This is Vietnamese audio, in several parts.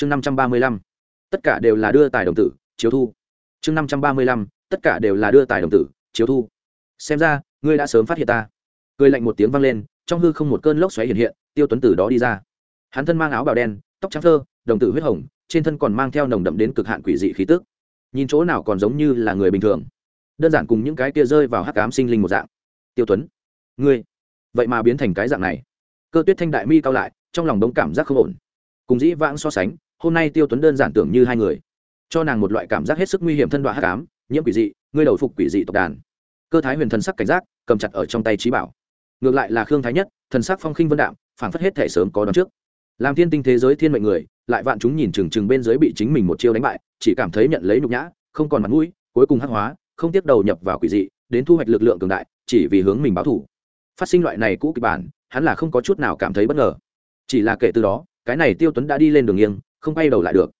chương năm trăm ba mươi lăm, tất cả đều là đưa tài đồng tử, chiếu thu. Chương năm trăm ba mươi lăm, tất cả đều là đưa tài đồng tử, chiếu thu. Xem ra, ngươi đã sớm phát hiện ta. Cười lạnh một tiếng vang lên, trong hư không một cơn lốc xoáy hiện hiện, tiêu tuấn từ đó đi ra. Hắn thân mang áo bào đen, tóc trắng thơ, đồng tử huyết hồng, trên thân còn mang theo nồng đậm đến cực hạn quỷ dị khí tức. Nhìn chỗ nào còn giống như là người bình thường. Đơn giản cùng những cái kia rơi vào hắc ám sinh linh một dạng. Tiêu tuấn, ngươi, vậy mà biến thành cái dạng này. Cơ tuyết thanh đại mi cao lại, trong lòng đống cảm giác không ổn. Cùng dĩ vãng so sánh hôm nay tiêu tuấn đơn giản tưởng như hai người cho nàng một loại cảm giác hết sức nguy hiểm thân đoạn hắc ám nhiễm quỷ dị, ngươi đầu phục quỷ dị tộc đàn. Cơ thái huyền thần sắc cảnh giác, cầm chặt ở trong tay trí bảo. Ngược lại là khương thái nhất, thần sắc phong khinh vân đạm, phảng phất hết thể sớm có đón trước. Làm thiên tinh thế giới thiên mệnh người, lại vạn chúng nhìn chừng chừng bên dưới bị chính mình một chiêu đánh bại, chỉ cảm thấy nhận lấy nhục nhã, không còn mặt mũi, cuối cùng hắc hóa, không tiếp đầu nhập vào quỷ dị, đến thu hoạch lực lượng cường đại, chỉ vì hướng mình báo thủ phát sinh loại này cũ kịch bản, hắn là không có chút nào cảm thấy bất ngờ. Chỉ là kể từ đó, cái này tiêu tuấn đã đi lên đường nghiêng không bay đầu lại được.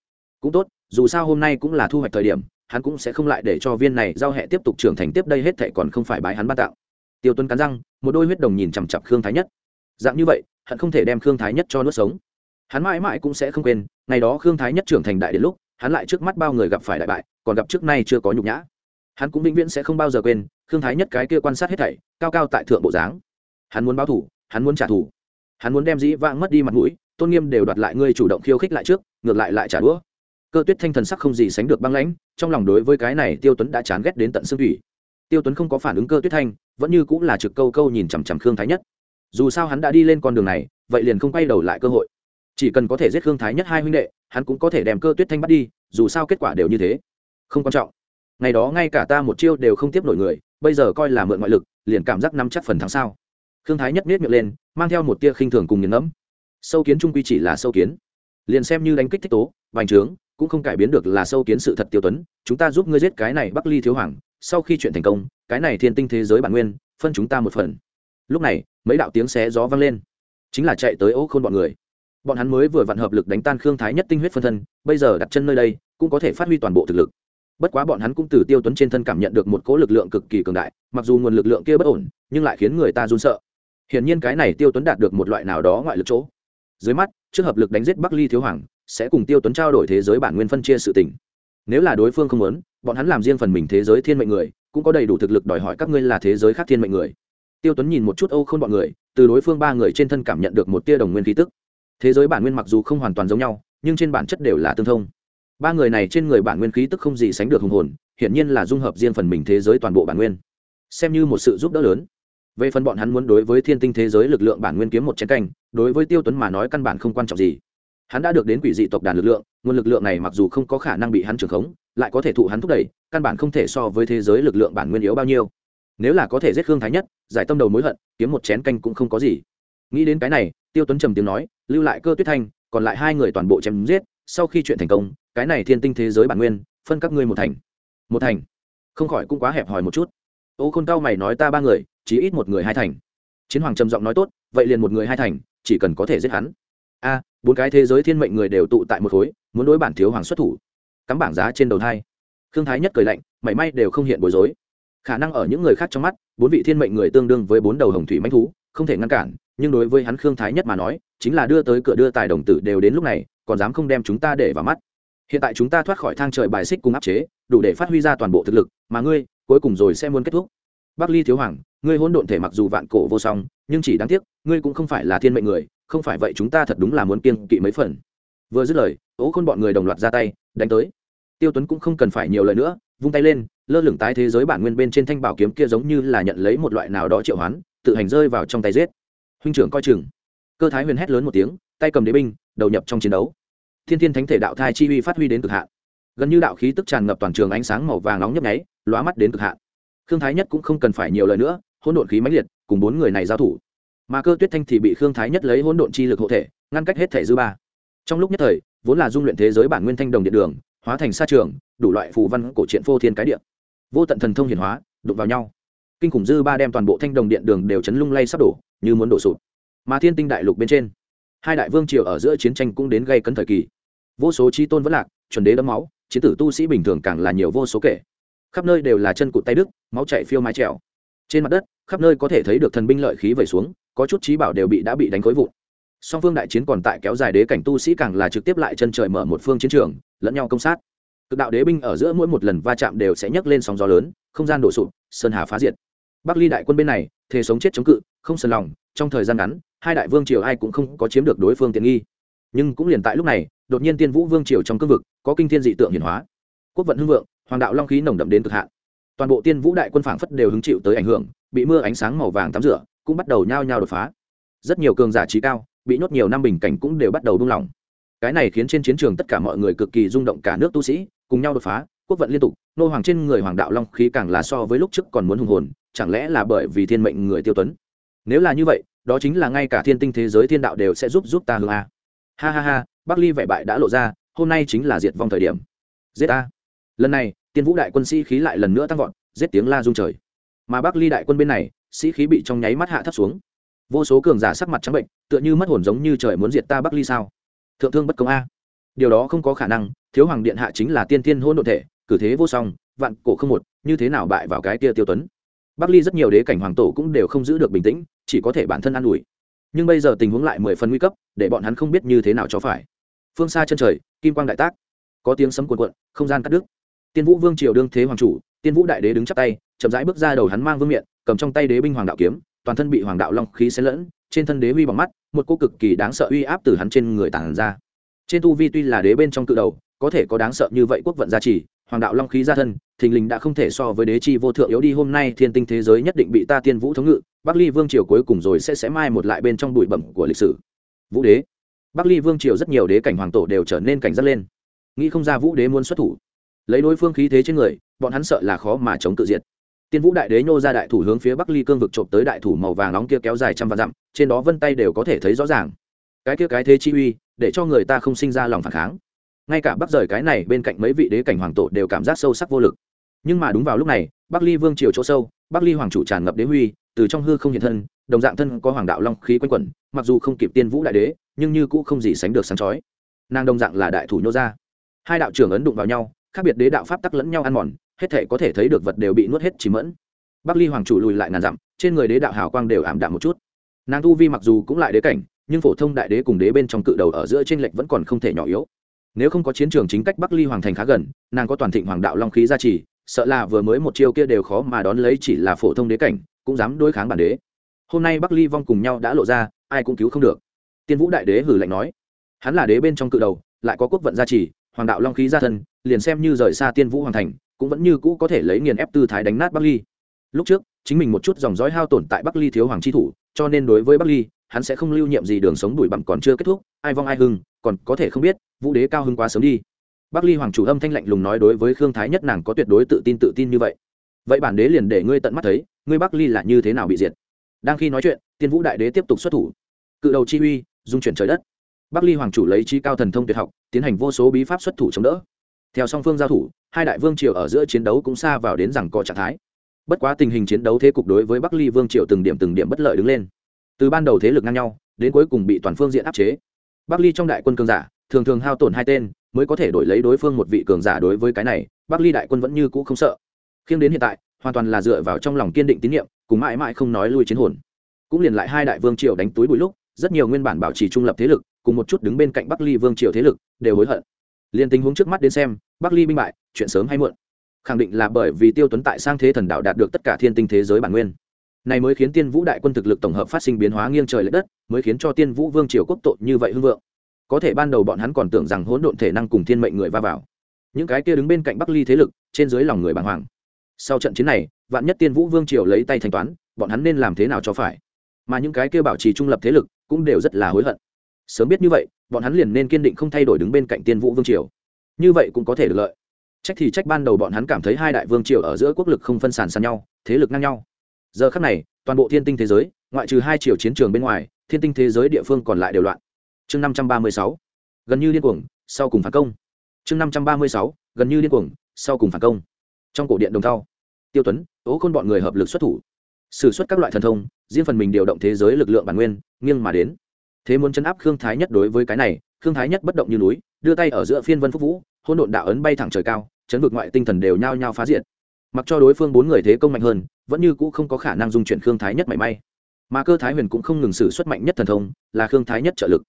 Cũng tốt, dù sao hôm nay cũng là thu hoạch thời điểm, hắn cũng sẽ không lại để cho viên này giao hệ tiếp tục trưởng thành tiếp đây hết thệ còn không phải bái hắn ban tạo. Tiêu tuấn cắn răng, một đôi huyết đồng nhìn chằm chặp khương thái nhất. Dạng như vậy, hắn không thể đem khương thái nhất cho nuốt sống. Hắn mãi mãi cũng sẽ không quên, ngày đó khương thái nhất trưởng thành đại đến lúc, hắn lại trước mắt bao người gặp phải đại bại, còn gặp trước nay chưa có nhục nhã. Hắn cũng vĩnh viễn sẽ không bao giờ quên, khương thái nhất cái kia quan sát hết thảy, cao cao tại thượng bộ dáng. Hắn muốn báo thủ, hắn muốn trả thù. Hắn muốn đem dĩ vãng mất đi mặt mũi tôn nghiêm đều đoạt lại ngươi chủ động khiêu khích lại trước, ngược lại lại trả đũa. Cơ tuyết thanh thần sắc không gì sánh được băng lãnh, trong lòng đối với cái này tiêu tuấn đã chán ghét đến tận xương thủy. Tiêu tuấn không có phản ứng cơ tuyết thanh, vẫn như cũng là trực câu câu nhìn chằm chằm khương thái nhất. Dù sao hắn đã đi lên con đường này, vậy liền không quay đầu lại cơ hội. Chỉ cần có thể giết khương thái nhất hai huynh đệ, hắn cũng có thể đem cơ tuyết thanh bắt đi, dù sao kết quả đều như thế. Không quan trọng. Ngày đó ngay cả ta một chiêu đều không tiếp nổi người, bây giờ coi là mượn ngoại lực, liền cảm giác nắm chắc phần thắng sao. Khương thái nhất miết miệng lên, mang theo một tia khinh thường cùng nghiền ngẫm sâu kiến trung quy chỉ là sâu kiến. Liền xem như đánh kích thích tố vành trướng, cũng không cải biến được là sâu kiến sự thật tiêu tuấn. Chúng ta giúp ngươi giết cái này bắc ly thiếu hoàng, sau khi chuyện thành công, cái này thiên tinh thế giới bản nguyên, phân chúng ta một phần. Lúc này, mấy đạo tiếng xé gió vang lên. Chính là chạy tới ô khôn bọn người. Bọn hắn mới vừa vặn hợp lực đánh tan khương thái nhất tinh huyết phân thân, bây giờ đặt chân nơi đây, cũng có thể phát huy toàn bộ thực lực. Bất quá bọn hắn cũng từ tiêu tuấn trên thân cảm nhận được một cỗ lực lượng cực kỳ cường đại, mặc dù nguồn lực lượng kia bất ổn, nhưng lại khiến người ta run sợ. Hiển nhiên cái này tiêu tuấn đạt được một loại nào đó ngoại lực chỗ dưới mắt, trước hợp lực đánh giết bắc ly thiếu hoàng, sẽ cùng tiêu tuấn trao đổi thế giới bản nguyên phân chia sự tình. Nếu là đối phương không muốn, bọn hắn làm riêng phần mình thế giới thiên mệnh người, cũng có đầy đủ thực lực đòi hỏi các ngươi là thế giới khác thiên mệnh người. Tiêu tuấn nhìn một chút âu không bọn người, từ đối phương ba người trên thân cảm nhận được một tia đồng nguyên khí tức. Thế giới bản nguyên mặc dù không hoàn toàn giống nhau, nhưng trên bản chất đều là tương thông. Ba người này trên người bản nguyên khí tức không gì sánh được hùng hồn, hiển nhiên là dung hợp riêng phần mình thế giới toàn bộ bản nguyên. Xem như một sự giúp đỡ lớn về phần bọn hắn muốn đối với thiên tinh thế giới lực lượng bản nguyên kiếm một chén canh, đối với tiêu tuấn mà nói căn bản không quan trọng gì. Hắn đã được đến quỷ dị tộc đàn lực lượng, nguồn lực lượng này mặc dù không có khả năng bị hắn trưởng khống, lại có thể thụ hắn thúc đẩy, căn bản không thể so với thế giới lực lượng bản nguyên yếu bao nhiêu. Nếu là có thể giết khương thái nhất, giải tâm đầu mối hận, kiếm một chén canh cũng không có gì. Nghĩ đến cái này, tiêu tuấn trầm tiếng nói, lưu lại cơ tuyết thanh, còn lại hai người toàn bộ chém giết, sau khi chuyện thành công, cái này thiên tinh thế giới bản nguyên, phân các ngươi một thành. Một thành? Không khỏi cũng quá hẹp hòi một chút. Ô khôn cao mày nói, ta ba người chỉ ít một người hai thành. Chiến hoàng trầm giọng nói tốt, vậy liền một người hai thành, chỉ cần có thể giết hắn. A, bốn cái thế giới thiên mệnh người đều tụ tại một khối, muốn đối bản thiếu hoàng xuất thủ. Cắm bảng giá trên đầu thai. Khương thái nhất cười lạnh, mảy may đều không hiện bối rối. Khả năng ở những người khác trong mắt, bốn vị thiên mệnh người tương đương với bốn đầu hồng thủy manh thú, không thể ngăn cản, nhưng đối với hắn khương thái nhất mà nói, chính là đưa tới cửa đưa tài đồng tử đều đến lúc này, còn dám không đem chúng ta để vào mắt. Hiện tại chúng ta thoát khỏi thang trời bài xích cùng áp chế, đủ để phát huy ra toàn bộ thực lực, mà ngươi, cuối cùng rồi sẽ muốn kết thúc. Bắc ly thiếu hoàng ngươi hỗn độn thể mặc dù vạn cổ vô song, nhưng chỉ đáng tiếc, ngươi cũng không phải là thiên mệnh người, không phải vậy chúng ta thật đúng là muốn kiên kỵ mấy phần. Vừa dứt lời, ố khôn bọn người đồng loạt ra tay, đánh tới. Tiêu tuấn cũng không cần phải nhiều lời nữa, vung tay lên, lơ lửng tái thế giới bản nguyên bên trên thanh bảo kiếm kia giống như là nhận lấy một loại nào đó triệu hoán, tự hành rơi vào trong tay giết. Huynh trưởng coi chừng. Cơ thái huyền hét lớn một tiếng, tay cầm đế binh, đầu nhập trong chiến đấu. Thiên thiên thánh thể đạo thai chi uy phát huy đến cực hạn. Gần như đạo khí tức tràn ngập toàn trường ánh sáng màu vàng nóng nhấp nháy, lóa mắt đến cực hạn. Khương thái nhất cũng không cần phải nhiều lời nữa hỗn độn khí mãnh liệt, cùng bốn người này giao thủ. Mà cơ tuyết thanh thì bị khương thái nhất lấy hỗn độn chi lực hộ thể, ngăn cách hết thể dư ba. Trong lúc nhất thời, vốn là dung luyện thế giới bản nguyên thanh đồng điện đường, hóa thành sa trường, đủ loại phù văn cổ truyện phô thiên cái điện vô tận thần thông hiển hóa, đụng vào nhau. Kinh khủng dư ba đem toàn bộ thanh đồng điện đường đều chấn lung lay sắp đổ, như muốn đổ sụp. Mà thiên tinh đại lục bên trên, hai đại vương triều ở giữa chiến tranh cũng đến gây cấn thời kỳ. Vô số chi tôn vẫn lạc, chuẩn đế đấm máu, chiến tử tu sĩ bình thường càng là nhiều vô số kể. Khắp nơi đều là chân cụt tay đức máu chạy phiêu mái trèo trên mặt đất, khắp nơi có thể thấy được thần binh lợi khí vẩy xuống, có chút trí bảo đều bị đã bị đánh khối vụn. Song phương đại chiến còn tại kéo dài đế cảnh tu sĩ càng là trực tiếp lại chân trời mở một phương chiến trường, lẫn nhau công sát. Cực đạo đế binh ở giữa mỗi một lần va chạm đều sẽ nhấc lên sóng gió lớn, không gian đổ sụp, sơn hà phá diệt. Bắc ly đại quân bên này, thề sống chết chống cự, không sần lòng, trong thời gian ngắn, hai đại vương triều ai cũng không có chiếm được đối phương tiện nghi. Nhưng cũng liền tại lúc này, đột nhiên tiên vũ vương triều trong cương vực, có kinh thiên dị tượng hiển hóa. Quốc vận hưng vượng, hoàng đạo long khí nồng đậm đến cực hạn toàn bộ tiên vũ đại quân phảng phất đều hứng chịu tới ảnh hưởng, bị mưa ánh sáng màu vàng tắm rửa, cũng bắt đầu nhao nhao đột phá. Rất nhiều cường giả trí cao, bị nhốt nhiều năm bình cảnh cũng đều bắt đầu buông lỏng. Cái này khiến trên chiến trường tất cả mọi người cực kỳ rung động cả nước tu sĩ, cùng nhau đột phá, quốc vận liên tục, nô hoàng trên người hoàng đạo long khí càng là so với lúc trước còn muốn hùng hồn, chẳng lẽ là bởi vì thiên mệnh người tiêu tuấn? Nếu là như vậy, đó chính là ngay cả thiên tinh thế giới thiên đạo đều sẽ giúp giúp ta hương a. Ha ha ha, bắc ly vẻ bại đã lộ ra, hôm nay chính là diệt vong thời điểm. Giết a lần này tiên vũ đại quân sĩ khí lại lần nữa tăng vọt, giết tiếng la rung trời. Mà bắc ly đại quân bên này, sĩ khí bị trong nháy mắt hạ thấp xuống. Vô số cường giả sắc mặt trắng bệnh, tựa như mất hồn giống như trời muốn diệt ta bắc ly sao? Thượng thương bất công a. Điều đó không có khả năng, thiếu hoàng điện hạ chính là tiên thiên hôn đ ộ thể, cử thế vô song, vạn cổ không một, như thế nào bại vào cái tia tiêu tuấn? Bắc ly rất nhiều đế cảnh hoàng tổ cũng đều không giữ được bình tĩnh, chỉ có thể bản thân an ủi. Nhưng bây giờ tình huống lại mười phần nguy cấp, để bọn hắn không biết như thế nào cho phải. Phương xa chân trời, kim quang đại tác. Có tiếng sấm cuồn cuộn, không gian cắt đứt tiên vũ vương triều đương thế hoàng chủ, tiên vũ đại đế đứng chắp tay, chậm rãi bước ra đầu hắn mang vương miện, cầm trong tay đế binh hoàng đạo kiếm, toàn thân bị hoàng đạo long khí xen lẫn, trên thân đế uy bằng mắt, một cô cực kỳ đáng sợ uy áp từ hắn trên người tản ra. Trên tu vi tuy là đế bên trong cự đầu, có thể có đáng sợ như vậy quốc vận gia trì, hoàng đạo long khí gia thân, thình lình đã không thể so với đế chi vô thượng yếu đi, hôm nay thiên tinh thế giới nhất định bị ta tiên vũ thống ngự, bắc ly vương triều cuối cùng rồi sẽ sẽ mai một lại bên trong bụi bẩm của lịch sử. Vũ đế. Bắc ly vương triều rất nhiều đế cảnh hoàng tổ đều trở nên cảnh giác lên. Nghĩ không ra vũ đế muốn xuất thủ lấy đối phương khí thế trên người, bọn hắn sợ là khó mà chống tự diệt. Tiên vũ đại đế nhô ra đại thủ hướng phía bắc ly cương vực trộm tới đại thủ màu vàng nóng kia kéo dài trăm vạn dặm, trên đó vân tay đều có thể thấy rõ ràng. Cái kia cái thế chi uy, để cho người ta không sinh ra lòng phản kháng. Ngay cả bắc rời cái này bên cạnh mấy vị đế cảnh hoàng tổ đều cảm giác sâu sắc vô lực. Nhưng mà đúng vào lúc này, bắc ly vương triều chỗ sâu, bắc ly hoàng chủ tràn ngập đế huy, từ trong hư không hiện thân, đồng dạng thân có hoàng đạo long khí quanh quẩn, mặc dù không kịp tiên vũ đại đế, nhưng như cũ không gì sánh được sáng chói. Nàng đồng dạng là đại thủ nhô ra. Hai đạo trưởng ấn đụng vào nhau khác biệt đế đạo pháp tắc lẫn nhau ăn mòn, hết thể có thể thấy được vật đều bị nuốt hết chỉ mẫn. Bắc ly hoàng chủ lùi lại ngàn dặm, trên người đế đạo hào quang đều ảm đạm một chút. Nàng tu vi mặc dù cũng lại đế cảnh, nhưng phổ thông đại đế cùng đế bên trong cự đầu ở giữa t r ê n lệch vẫn còn không thể nhỏ yếu. Nếu không có chiến trường chính cách bắc ly hoàng thành khá gần, nàng có toàn thịnh hoàng đạo long khí gia trì, sợ là vừa mới một chiêu kia đều khó mà đón lấy chỉ là phổ thông đế cảnh, cũng dám đối kháng bản đế. Hôm nay bắc ly vong cùng nhau đã lộ ra, ai cũng cứu không được. Tiên vũ đại đế hử lạnh nói, hắn là đế bên trong cự đầu, lại có quốc vận gia trì, hoàng đạo long khí gia thân liền xem như rời xa tiên vũ hoàng thành, cũng vẫn như cũ có thể lấy nghiền ép tư thái đánh nát bắc ly. Lúc trước, chính mình một chút dòng dõi hao tổn tại bắc ly thiếu hoàng chi thủ, cho nên đối với bắc ly, hắn sẽ không lưu nhiệm gì đường sống đuổi bặm còn chưa kết thúc, ai vong ai hưng, còn có thể không biết, vũ đế cao hưng quá sớm đi. Bắc ly hoàng chủ âm thanh lạnh lùng nói đối với khương thái nhất nàng có tuyệt đối tự tin tự tin như vậy. Vậy bản đế liền để ngươi tận mắt thấy, ngươi bắc ly là như thế nào bị diệt? Đang khi nói chuyện, tiên vũ đại đế tiếp tục xuất thủ. Cự đầu chi uy dung chuyển trời đất. Bắc ly hoàng chủ lấy chi cao thần thông tuyệt học, tiến hành vô số bí pháp xuất thủ chống đỡ theo song phương giao thủ, hai đại vương triều ở giữa chiến đấu cũng xa vào đến rằng có trạng thái. Bất quá tình hình chiến đấu thế cục đối với bắc ly vương triều từng điểm từng điểm bất lợi đứng lên. Từ ban đầu thế lực ngang nhau, đến cuối cùng bị toàn phương diện áp chế. Bắc ly trong đại quân cường giả, thường thường hao tổn hai tên, mới có thể đổi lấy đối phương một vị cường giả đối với cái này, bắc ly đại quân vẫn như cũ không sợ. Khiêng đến hiện tại, hoàn toàn là dựa vào trong lòng kiên định tín nhiệm, cùng mãi mãi không nói lui chiến hồn. Cũng liền lại hai đại vương triều đánh túi bụi lúc, rất nhiều nguyên bản bảo trì trung lập thế lực, cùng một chút đứng bên cạnh bắc ly vương triều thế lực, đều hối hận liền tình huống trước mắt đến xem, bắc ly binh bại, chuyện sớm hay muộn. Khẳng định là bởi vì tiêu tuấn tại sang thế thần đạo đạt được tất cả thiên tinh thế giới bản nguyên. Này mới khiến tiên vũ đại quân thực lực tổng hợp phát sinh biến hóa nghiêng trời lệch đất, mới khiến cho tiên vũ vương triều quốc tội như vậy hưng vượng. Có thể ban đầu bọn hắn còn tưởng rằng hỗn độn thể năng cùng thiên mệnh người va vào. Những cái kia đứng bên cạnh bắc ly thế lực, trên dưới lòng người bàng hoàng. Sau trận chiến này, vạn nhất tiên vũ vương triều lấy tay thanh toán, bọn hắn nên làm thế nào cho phải? Mà những cái kia bảo trì trung lập thế lực, cũng đều rất là hối hận sớm biết như vậy, bọn hắn liền nên kiên định không thay đổi đứng bên cạnh tiên vũ vương triều. Như vậy cũng có thể được lợi. Trách thì trách ban đầu bọn hắn cảm thấy hai đại vương triều ở giữa quốc lực không phân sản sàn nhau, thế lực ngang nhau. Giờ khắc này, toàn bộ thiên tinh thế giới, ngoại trừ hai triều chiến trường bên ngoài, thiên tinh thế giới địa phương còn lại đều loạn. Chương năm trăm ba mươi sáu, gần như điên cuồng, sau cùng phản công. Chương năm trăm ba mươi sáu, gần như điên cuồng, sau cùng phản công. Trong cổ điện đồng thau, tiêu tuấn ố khôn bọn người hợp lực xuất thủ. Xử suất các loại thần thông, riêng phần mình điều động thế giới lực lượng bản nguyên, nghiêng mà đến thế muốn chấn áp khương thái nhất đối với cái này, khương thái nhất bất động như núi, đưa tay ở giữa phiên vân phúc vũ hôn độn đạo ấn bay thẳng trời cao, chấn vực ngoại tinh thần đều nhao nhao phá diện mặc cho đối phương bốn người thế công mạnh hơn, vẫn như cũ không có khả năng dung chuyển khương thái nhất mảy may. Mà cơ thái huyền cũng không ngừng xử xuất mạnh nhất thần thông, là khương thái nhất trợ lực.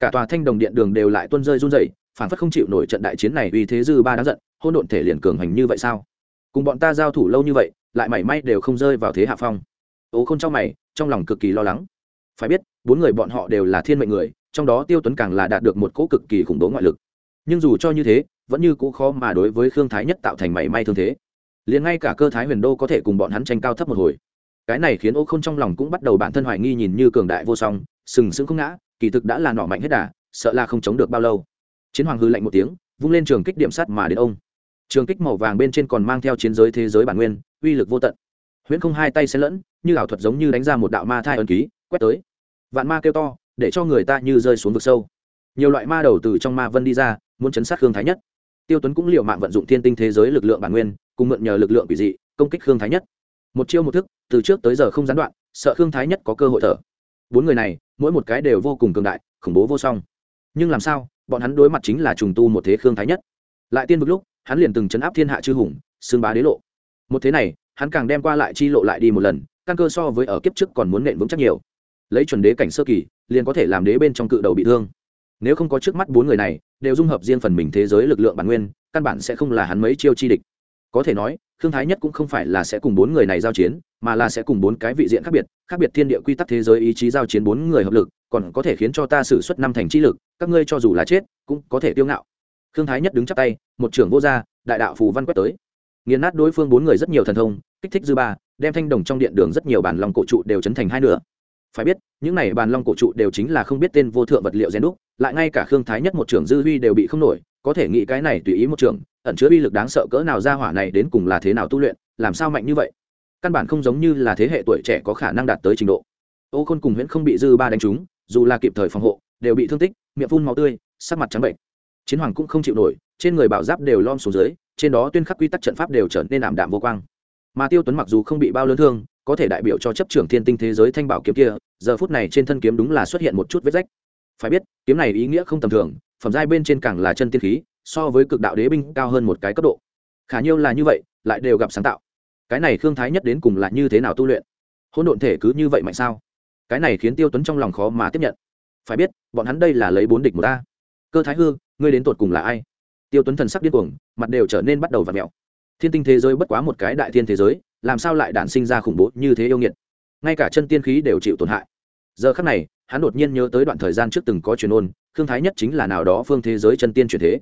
Cả tòa thanh đồng điện đường đều lại tuân rơi run dày phản phất không chịu nổi trận đại chiến này vì thế dư ba đáng giận hôn độn thể liền cường hành như vậy sao? Cùng bọn ta giao thủ lâu như vậy, lại mảy may đều không rơi vào thế hạ phong. Ố không trong mày, trong lòng cực kỳ lo lắng phải biết, bốn người bọn họ đều là thiên mệnh người, trong đó tiêu tuấn càng là đạt được một cỗ cực kỳ khủng bố ngoại lực. Nhưng dù cho như thế, vẫn như cũ khó mà đối với khương thái nhất tạo thành mảy may thương thế. Liền ngay cả cơ thái huyền đô có thể cùng bọn hắn tranh cao thấp một hồi. Cái này khiến ô k h ô n trong lòng cũng bắt đầu bản thân hoài nghi nhìn như cường đại vô song, sừng sững không ngã, kỳ thực đã là nọ mạnh hết đà, sợ là không chống được bao lâu. Chiến hoàng hư lạnh một tiếng, vung lên trường kích điểm sắt mà đến ông. Trường kích màu vàng bên trên còn mang theo chiến giới thế giới bản nguyên, uy lực vô tận. Huyễn không hai tay xen lẫn, như ảo thuật giống như đánh ra một đạo ma thai ân ký quét tới. Vạn ma kêu to, để cho người ta như rơi xuống vực sâu. Nhiều loại ma đầu từ trong ma vân đi ra, muốn chấn sát khương thái nhất. Tiêu tuấn cũng l i ề u mạng vận dụng thiên tinh thế giới lực lượng bản nguyên, cùng mượn nhờ lực lượng quỷ dị, công kích khương thái nhất. Một chiêu một thức, từ trước tới giờ không gián đoạn, sợ khương thái nhất có cơ hội thở. Bốn người này, mỗi một cái đều vô cùng cường đại, khủng bố vô song. Nhưng làm sao, bọn hắn đối mặt chính là trùng tu một thế khương thái nhất. Lại tiên vực lúc, hắn liền từng chấn áp thiên hạ chư hùng xương bá đế lộ. Một thế này, hắn càng đem qua lại chi lộ lại đi một lần, căn cơ so với ở kiếp trước còn muốn nện vững chắc nhiều lấy chuẩn đế cảnh sơ kỳ, liền có thể làm đế bên trong cự đầu bị thương. Nếu không có trước mắt bốn người này, đều dung hợp riêng phần mình thế giới lực lượng bản nguyên, căn bản sẽ không là hắn mấy chiêu chi địch. Có thể nói thương thái nhất cũng không phải là sẽ cùng bốn người này giao chiến, mà là sẽ cùng bốn cái vị diện khác biệt khác biệt thiên địa quy tắc thế giới ý chí giao chiến bốn người hợp lực, còn có thể khiến cho ta xử suất năm thành chi lực, các ngươi cho dù là chết, cũng có thể tiêu ngạo. Thương thái nhất đứng chắp tay, một trưởng vô gia, đại đạo phù văn quét tới. Nghiền nát đối phương bốn người rất nhiều thần thông, kích thích dư ba, đem thanh đồng trong điện đường rất nhiều bản lòng cổ trụ đều chấn thành hai nửa phải biết, những này bàn long cổ trụ đều chính là không biết tên vô thượng vật liệu rèn đúc, lại ngay cả khương thái nhất một trưởng dư huy đều bị không nổi, có thể nghĩ cái này tùy ý một trưởng, ẩn chứa uy lực đáng sợ cỡ nào ra hỏa này đến cùng là thế nào tu luyện, làm sao mạnh như vậy? Căn bản không giống như là thế hệ tuổi trẻ có khả năng đạt tới trình độ. Ô khôn cùng huyễn không bị dư ba đánh trúng, dù là kịp thời phòng hộ, đều bị thương tích, miệng phun máu tươi, sắc mặt trắng bệnh. Chiến hoàng cũng không chịu nổi, trên người bảo giáp đều lom xuống dưới, trên đó tuyên khắc quy tắc trận pháp đều trở nên ảm đạm vô quang. Mà tiêu tuấn mặc dù không bị bao lớn thương có thể đại biểu cho chấp trưởng thiên tinh thế giới thanh bảo kiếm kia, giờ phút này trên thân kiếm đúng là xuất hiện một chút vết rách. Phải biết, kiếm này ý nghĩa không tầm thường, phẩm giai bên trên càng là chân tiên khí, so với cực đạo đế binh cao hơn một cái cấp độ. Khả nhiêu là như vậy, lại đều gặp sáng tạo. Cái này khương thái nhất đến cùng là như thế nào tu luyện? Hỗn độn thể cứ như vậy mạnh sao? Cái này khiến tiêu tuấn trong lòng khó mà tiếp nhận. Phải biết, bọn hắn đây là lấy bốn địch một ta cơ thái hư, ngươi đến tột cùng là ai? Tiêu tuấn thần sắc điên cuồng, mặt đều trở nên bắt đầu v ặ mẹo thiên tinh thế giới bất quá một cái đại thiên thế giới làm sao lại đản sinh ra khủng bố như thế yêu nghiệt? Ngay cả chân tiên khí đều chịu tổn hại. Giờ khắc này, hắn đột nhiên nhớ tới đoạn thời gian trước từng có truyền ôn thương thái nhất chính là nào đó phương thế giới chân tiên truyền thế.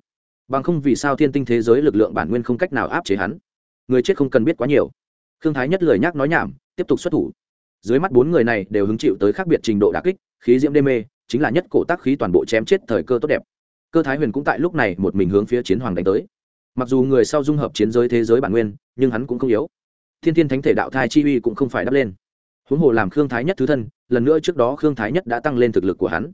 Bằng không vì sao thiên tinh thế giới lực lượng bản nguyên không cách nào áp chế hắn. Người chết không cần biết quá nhiều. Thương thái nhất lời nhắc nói nhảm, tiếp tục xuất thủ. Dưới mắt bốn người này đều hứng chịu tới khác biệt trình độ đà kích, khí diễm đê mê, chính là nhất cổ tác khí toàn bộ chém chết thời cơ tốt đẹp. Cơ thái huyền cũng tại lúc này một mình hướng phía chiến hoàng đánh tới. Mặc dù người sau dung hợp chiến giới thế giới bản nguyên, nhưng hắn cũng không yếu thiên thiên thánh thể đạo thai chi uy cũng không phải đắp lên. Huống hồ làm khương thái nhất thứ thân, lần nữa trước đó khương thái nhất đã tăng lên thực lực của hắn.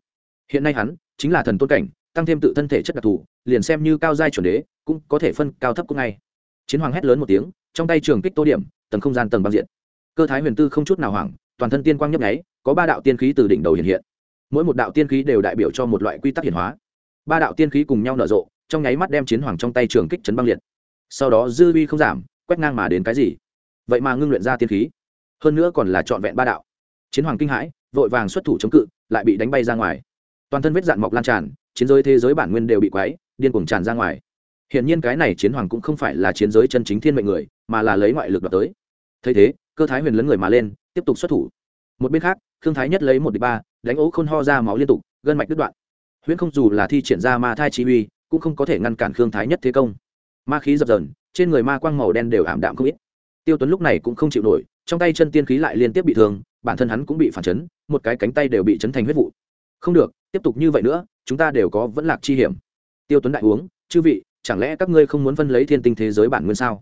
Hiện nay hắn chính là thần tôn cảnh, tăng thêm tự thân thể chất đặc thù, liền xem như cao giai chuẩn đế, cũng có thể phân cao thấp cũng ngay. Chiến hoàng hét lớn một tiếng, trong tay trường kích tô điểm, tầng không gian tầng băng diện. Cơ thái huyền tư không chút nào hoảng, toàn thân tiên quang nhấp nháy, có ba đạo tiên khí từ đỉnh đầu hiện hiện. Mỗi một đạo tiên khí đều đại biểu cho một loại quy tắc hiển hóa. Ba đạo tiên khí cùng nhau nở rộ, trong nháy mắt đem chiến hoàng trong tay trường kích chấn băng liệt. Sau đó dư vi không giảm, quét ngang mà đến cái gì? Vậy mà ngưng luyện ra tiên khí. Hơn nữa còn là trọn vẹn ba đạo. Chiến hoàng kinh hãi, vội vàng xuất thủ chống cự, lại bị đánh bay ra ngoài. Toàn thân vết dạn mọc lan tràn, chiến giới thế giới bản nguyên đều bị quáy điên cuồng tràn ra ngoài. Hiển nhiên cái này chiến hoàng cũng không phải là chiến giới chân chính thiên mệnh người, mà là lấy ngoại lực đập tới. Thấy thế, cơ thái huyền lấn người mà lên, tiếp tục xuất thủ. Một bên khác thương thái nhất lấy một địch ba, đánh ố khôn ho ra máu liên tục, gân mạch đứt đoạn. Huyễn không dù là thi triển ra ma thai chi uy, cũng không có thể ngăn cản khương thái nhất thế công. Ma khí dập dờn, trên người ma quang màu đen đều ảm đạm không ít tiêu tuấn lúc này cũng không chịu nổi, trong tay chân tiên khí lại liên tiếp bị thương, bản thân hắn cũng bị phản chấn, một cái cánh tay đều bị chấn thành huyết vụ. Không được, tiếp tục như vậy nữa, chúng ta đều có vẫn lạc chi hiểm. Tiêu tuấn đại uống, chư vị, chẳng lẽ các ngươi không muốn phân lấy thiên tinh thế giới bản nguyên sao?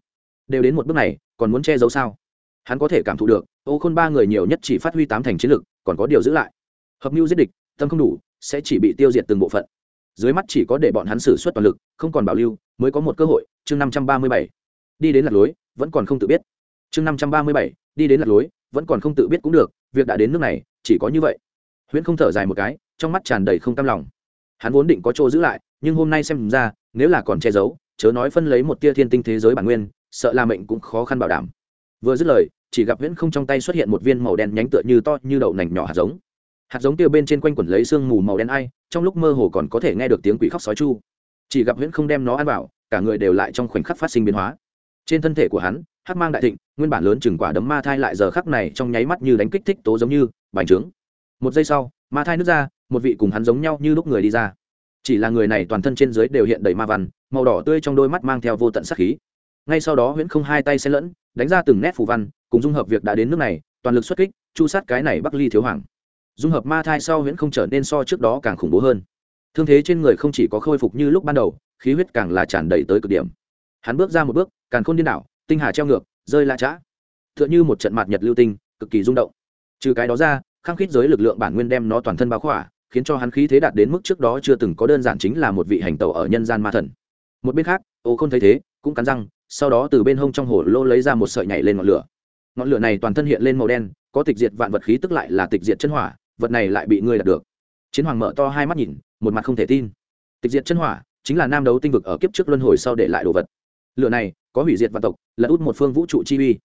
Đều đến một bước này, còn muốn che giấu sao? Hắn có thể cảm thụ được, ô khôn ba người nhiều nhất chỉ phát huy tám thành chiến lực, còn có điều giữ lại. Hợp mưu giết địch, tâm không đủ, sẽ chỉ bị tiêu diệt từng bộ phận. Dưới mắt chỉ có để bọn hắn xử suất toàn lực, không còn bảo lưu, mới có một cơ hội, chương năm trăm ba mươi bảy. Đi đến lạc lối, vẫn còn không tự biết chương năm trăm ba mươi bảy, đi đến lạc lối, vẫn còn không tự biết cũng được, việc đã đến nước này, chỉ có như vậy. Huyễn không thở dài một cái, trong mắt tràn đầy không cam lòng. Hắn vốn định có chỗ giữ lại, nhưng hôm nay xem ra, nếu là còn che giấu, chớ nói phân lấy một tia thiên tinh thế giới bản nguyên, sợ là mệnh cũng khó khăn bảo đảm. Vừa dứt lời, chỉ gặp huyễn không trong tay xuất hiện một viên màu đen nhánh tựa như to như đậu nành nhỏ hạt giống. Hạt giống kia bên trên quanh quẩn lấy sương mù màu đen ai, trong lúc mơ hồ còn có thể nghe được tiếng quỷ khóc sói chu. Chỉ gặp huyễn không đem nó ăn vào, cả người đều lại trong khoảnh khắc phát sinh biến hóa trên thân thể của hắn, hắc mang đại thịnh, nguyên bản lớn chừng quả đấm ma thai lại giờ khắc này trong nháy mắt như đánh kích thích tố giống như, bành trướng. Một giây sau, ma thai nước ra, một vị cùng hắn giống nhau như lúc người đi ra. Chỉ là người này toàn thân trên dưới đều hiện đầy ma văn, màu đỏ tươi trong đôi mắt mang theo vô tận sắc khí. Ngay sau đó huyễn không hai tay xen lẫn, đánh ra từng nét phù văn, cùng dung hợp việc đã đến nước này, toàn lực xuất kích, chu sát cái này bắc ly thiếu hoàng. Dung hợp ma thai sau huyễn không trở nên so trước đó càng khủng bố hơn. Thương thế trên người không chỉ có khôi phục như lúc ban đầu, khí huyết càng là tràn đầy tới cực điểm hắn bước ra một bước, càn khôn điên đảo, tinh hà treo ngược, rơi la trã t h ư ợ n h ư một trận mạt nhật lưu tinh, cực kỳ rung động. Trừ cái đó ra, khăng khít giới lực lượng bản nguyên đem nó toàn thân bao khỏa, khiến cho hắn khí thế đạt đến mức trước đó chưa từng có đơn giản chính là một vị hành tẩu ở nhân gian ma thần. Một bên khác, ô không thấy thế, cũng cắn răng, sau đó từ bên hông trong hồ lô lấy ra một sợi nhảy lên ngọn lửa. Ngọn lửa này toàn thân hiện lên màu đen, có tịch diệt vạn vật khí tức lại là tịch diệt chân hỏa, vật này lại bị ngươi đạt được. Chiến hoàng mở to hai mắt nhìn, một mặt không thể tin. Tịch diệt chân hỏa, chính là nam đấu tinh vực ở kiếp trước luân hồi sau để lại đồ vật lửa này, có hủy diệt vạn tộc, lật út một phương vũ trụ chi uy.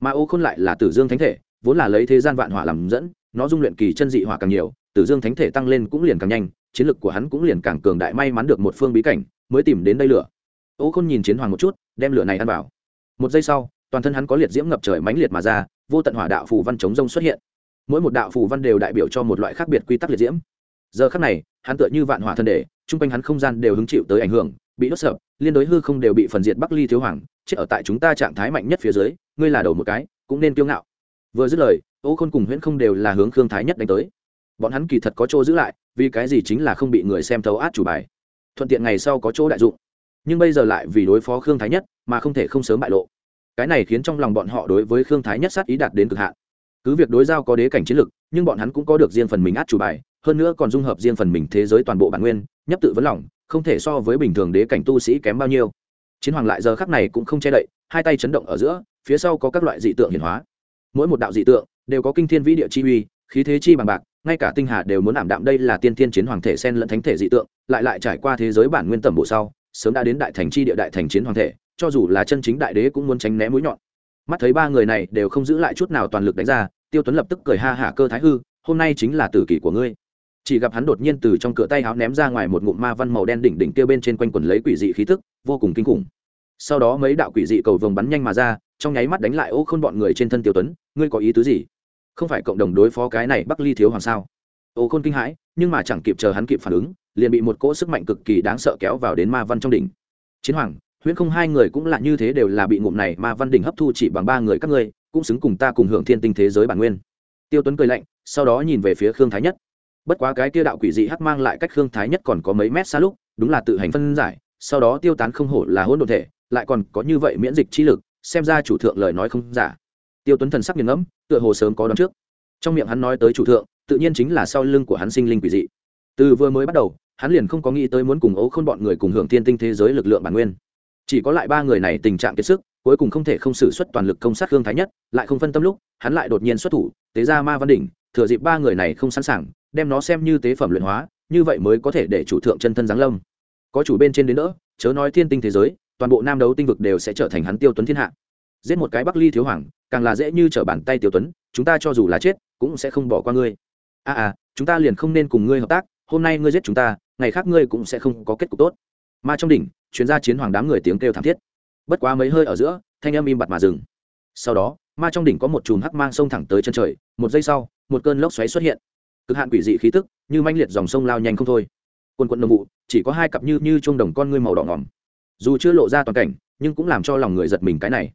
Mà ô khôn lại là tử dương thánh thể, vốn là lấy thế gian vạn hỏa làm dẫn, nó dung luyện kỳ chân dị hỏa càng nhiều, tử dương thánh thể tăng lên cũng liền càng nhanh, chiến lực của hắn cũng liền càng cường đại may mắn được một phương bí cảnh, mới tìm đến đây lửa. Ô khôn nhìn chiến hoàng một chút, đem lửa này ăn vào. Một giây sau, toàn thân hắn có liệt diễm ngập trời mãnh liệt mà ra, vô tận hỏa đạo phù văn chống rông xuất hiện. Mỗi một đạo phù văn đều đại biểu cho một loại khác biệt quy tắc liệt diễm. Giờ khắc này, hắn tựa như vạn hỏa thân đề chung quanh hắn không gian đều hứng chịu tới ảnh hưởng, bị đốt sập liên đối hư không đều bị phần diệt bắc ly thiếu hoàng, chết ở tại chúng ta trạng thái mạnh nhất phía dưới, ngươi là đầu một cái, cũng nên kiêu ngạo. Vừa dứt lời, ô khôn cùng huyễn không đều là hướng khương thái nhất đánh tới. Bọn hắn kỳ thật có chỗ giữ lại, vì cái gì chính là không bị người xem thấu át chủ bài. Thuận tiện ngày sau có chỗ đại dụng. Nhưng bây giờ lại vì đối phó khương thái nhất, mà không thể không sớm bại lộ. Cái này khiến trong lòng bọn họ đối với khương thái nhất sát ý đạt đến cực hạn. Cứ việc đối giao có đế cảnh chiến lực, nhưng bọn hắn cũng có được riêng phần mình át chủ bài, hơn nữa còn dung hợp riêng phần mình thế giới toàn bộ bản nguyên, nhấp tự vấn lòng không thể so với bình thường đế cảnh tu sĩ kém bao nhiêu. Chiến hoàng lại giờ khắc này cũng không che đậy, hai tay chấn động ở giữa, phía sau có các loại dị tượng hiển hóa. Mỗi một đạo dị tượng đều có kinh thiên vĩ địa chi uy, khí thế chi bằng bạc, ngay cả tinh hà đều muốn ảm đạm đây là tiên thiên chiến hoàng thể sen lẫn thánh thể dị tượng, lại lại trải qua thế giới bản nguyên tầm bộ sau, sớm đã đến đại thành chi địa đại thành chiến hoàng thể, cho dù là chân chính đại đế cũng muốn tránh né mũi nhọn. Mắt thấy ba người này đều không giữ lại chút nào toàn lực đánh ra, tiêu tuấn lập tức cười ha hả cơ thái hư, hôm nay chính là tử kỷ của ngươi chỉ gặp hắn đột nhiên từ trong cửa tay áo ném ra ngoài một ngụm ma văn màu đen đỉnh đỉnh kia bên trên quanh quần lấy quỷ dị khí tức, vô cùng kinh khủng. Sau đó mấy đạo quỷ dị cầu vồng bắn nhanh mà ra, trong nháy mắt đánh lại ô khôn bọn người trên thân tiêu tuấn, ngươi có ý tứ gì? Không phải cộng đồng đối phó cái này bắc ly thiếu hoàng sao? Ô khôn kinh hãi, nhưng mà chẳng kịp chờ hắn kịp phản ứng, liền bị một cỗ sức mạnh cực kỳ đáng sợ kéo vào đến ma văn trong đỉnh. Chiến hoàng, huyễn không hai người cũng là như thế đều là bị ngụm này ma văn đỉnh hấp thu chỉ bằng ba người các ngươi, cũng xứng cùng ta cùng hưởng thiên tinh thế giới bản nguyên. Tiêu tuấn cười lạnh, sau đó nhìn về phía khương thái nhất bất quá cái kia đạo quỷ dị hắc mang lại cách khương thái nhất còn có mấy mét xa lúc, đúng là tự hành phân giải, sau đó tiêu tán không hổ là hỗn độn thể, lại còn có như vậy miễn dịch chi lực, xem ra chủ thượng lời nói không giả. Tiêu tuấn thần sắc nghiền ngẫm, tựa hồ sớm có đón trước. Trong miệng hắn nói tới chủ thượng, tự nhiên chính là sau lưng của hắn sinh linh quỷ dị. Từ vừa mới bắt đầu, hắn liền không có nghĩ tới muốn cùng ấu khôn bọn người cùng hưởng thiên tinh thế giới lực lượng bản nguyên. Chỉ có lại ba người này tình trạng kiệt sức, cuối cùng không thể không xử suất toàn lực công sát khương thái nhất, lại không phân tâm lúc, hắn lại đột nhiên xuất thủ, tế ra ma văn đỉnh, thừa dịp ba người này không sẵn sàng đem nó xem như tế phẩm luyện hóa như vậy mới có thể để chủ thượng chân thân giáng lâm. Có chủ bên trên đến đỡ chớ nói thiên tinh thế giới toàn bộ nam đấu tinh vực đều sẽ trở thành hắn tiêu tuấn thiên hạ. Giết một cái bắc ly thiếu hoàng càng là dễ như trở bàn tay tiêu tuấn chúng ta cho dù là chết cũng sẽ không bỏ qua ngươi. A à, à chúng ta liền không nên cùng ngươi hợp tác hôm nay ngươi giết chúng ta ngày khác ngươi cũng sẽ không có kết cục tốt. Ma trong đỉnh chuyên gia chiến hoàng đám người tiếng kêu thảm thiết. Bất quá mấy hơi ở giữa thanh âm im bặt mà dừng. Sau đó ma trong đỉnh có một chùm hắc mang sông thẳng tới chân trời một giây sau một cơn lốc xoáy xuất hiện cực hạn quỷ dị khí tức, như manh liệt dòng sông lao nhanh không thôi. Quân quận nồng vụ, chỉ có hai cặp như như chuông đồng con ngươi màu đỏ ngỏm. Dù chưa lộ ra toàn cảnh, nhưng cũng làm cho lòng người giật mình cái này.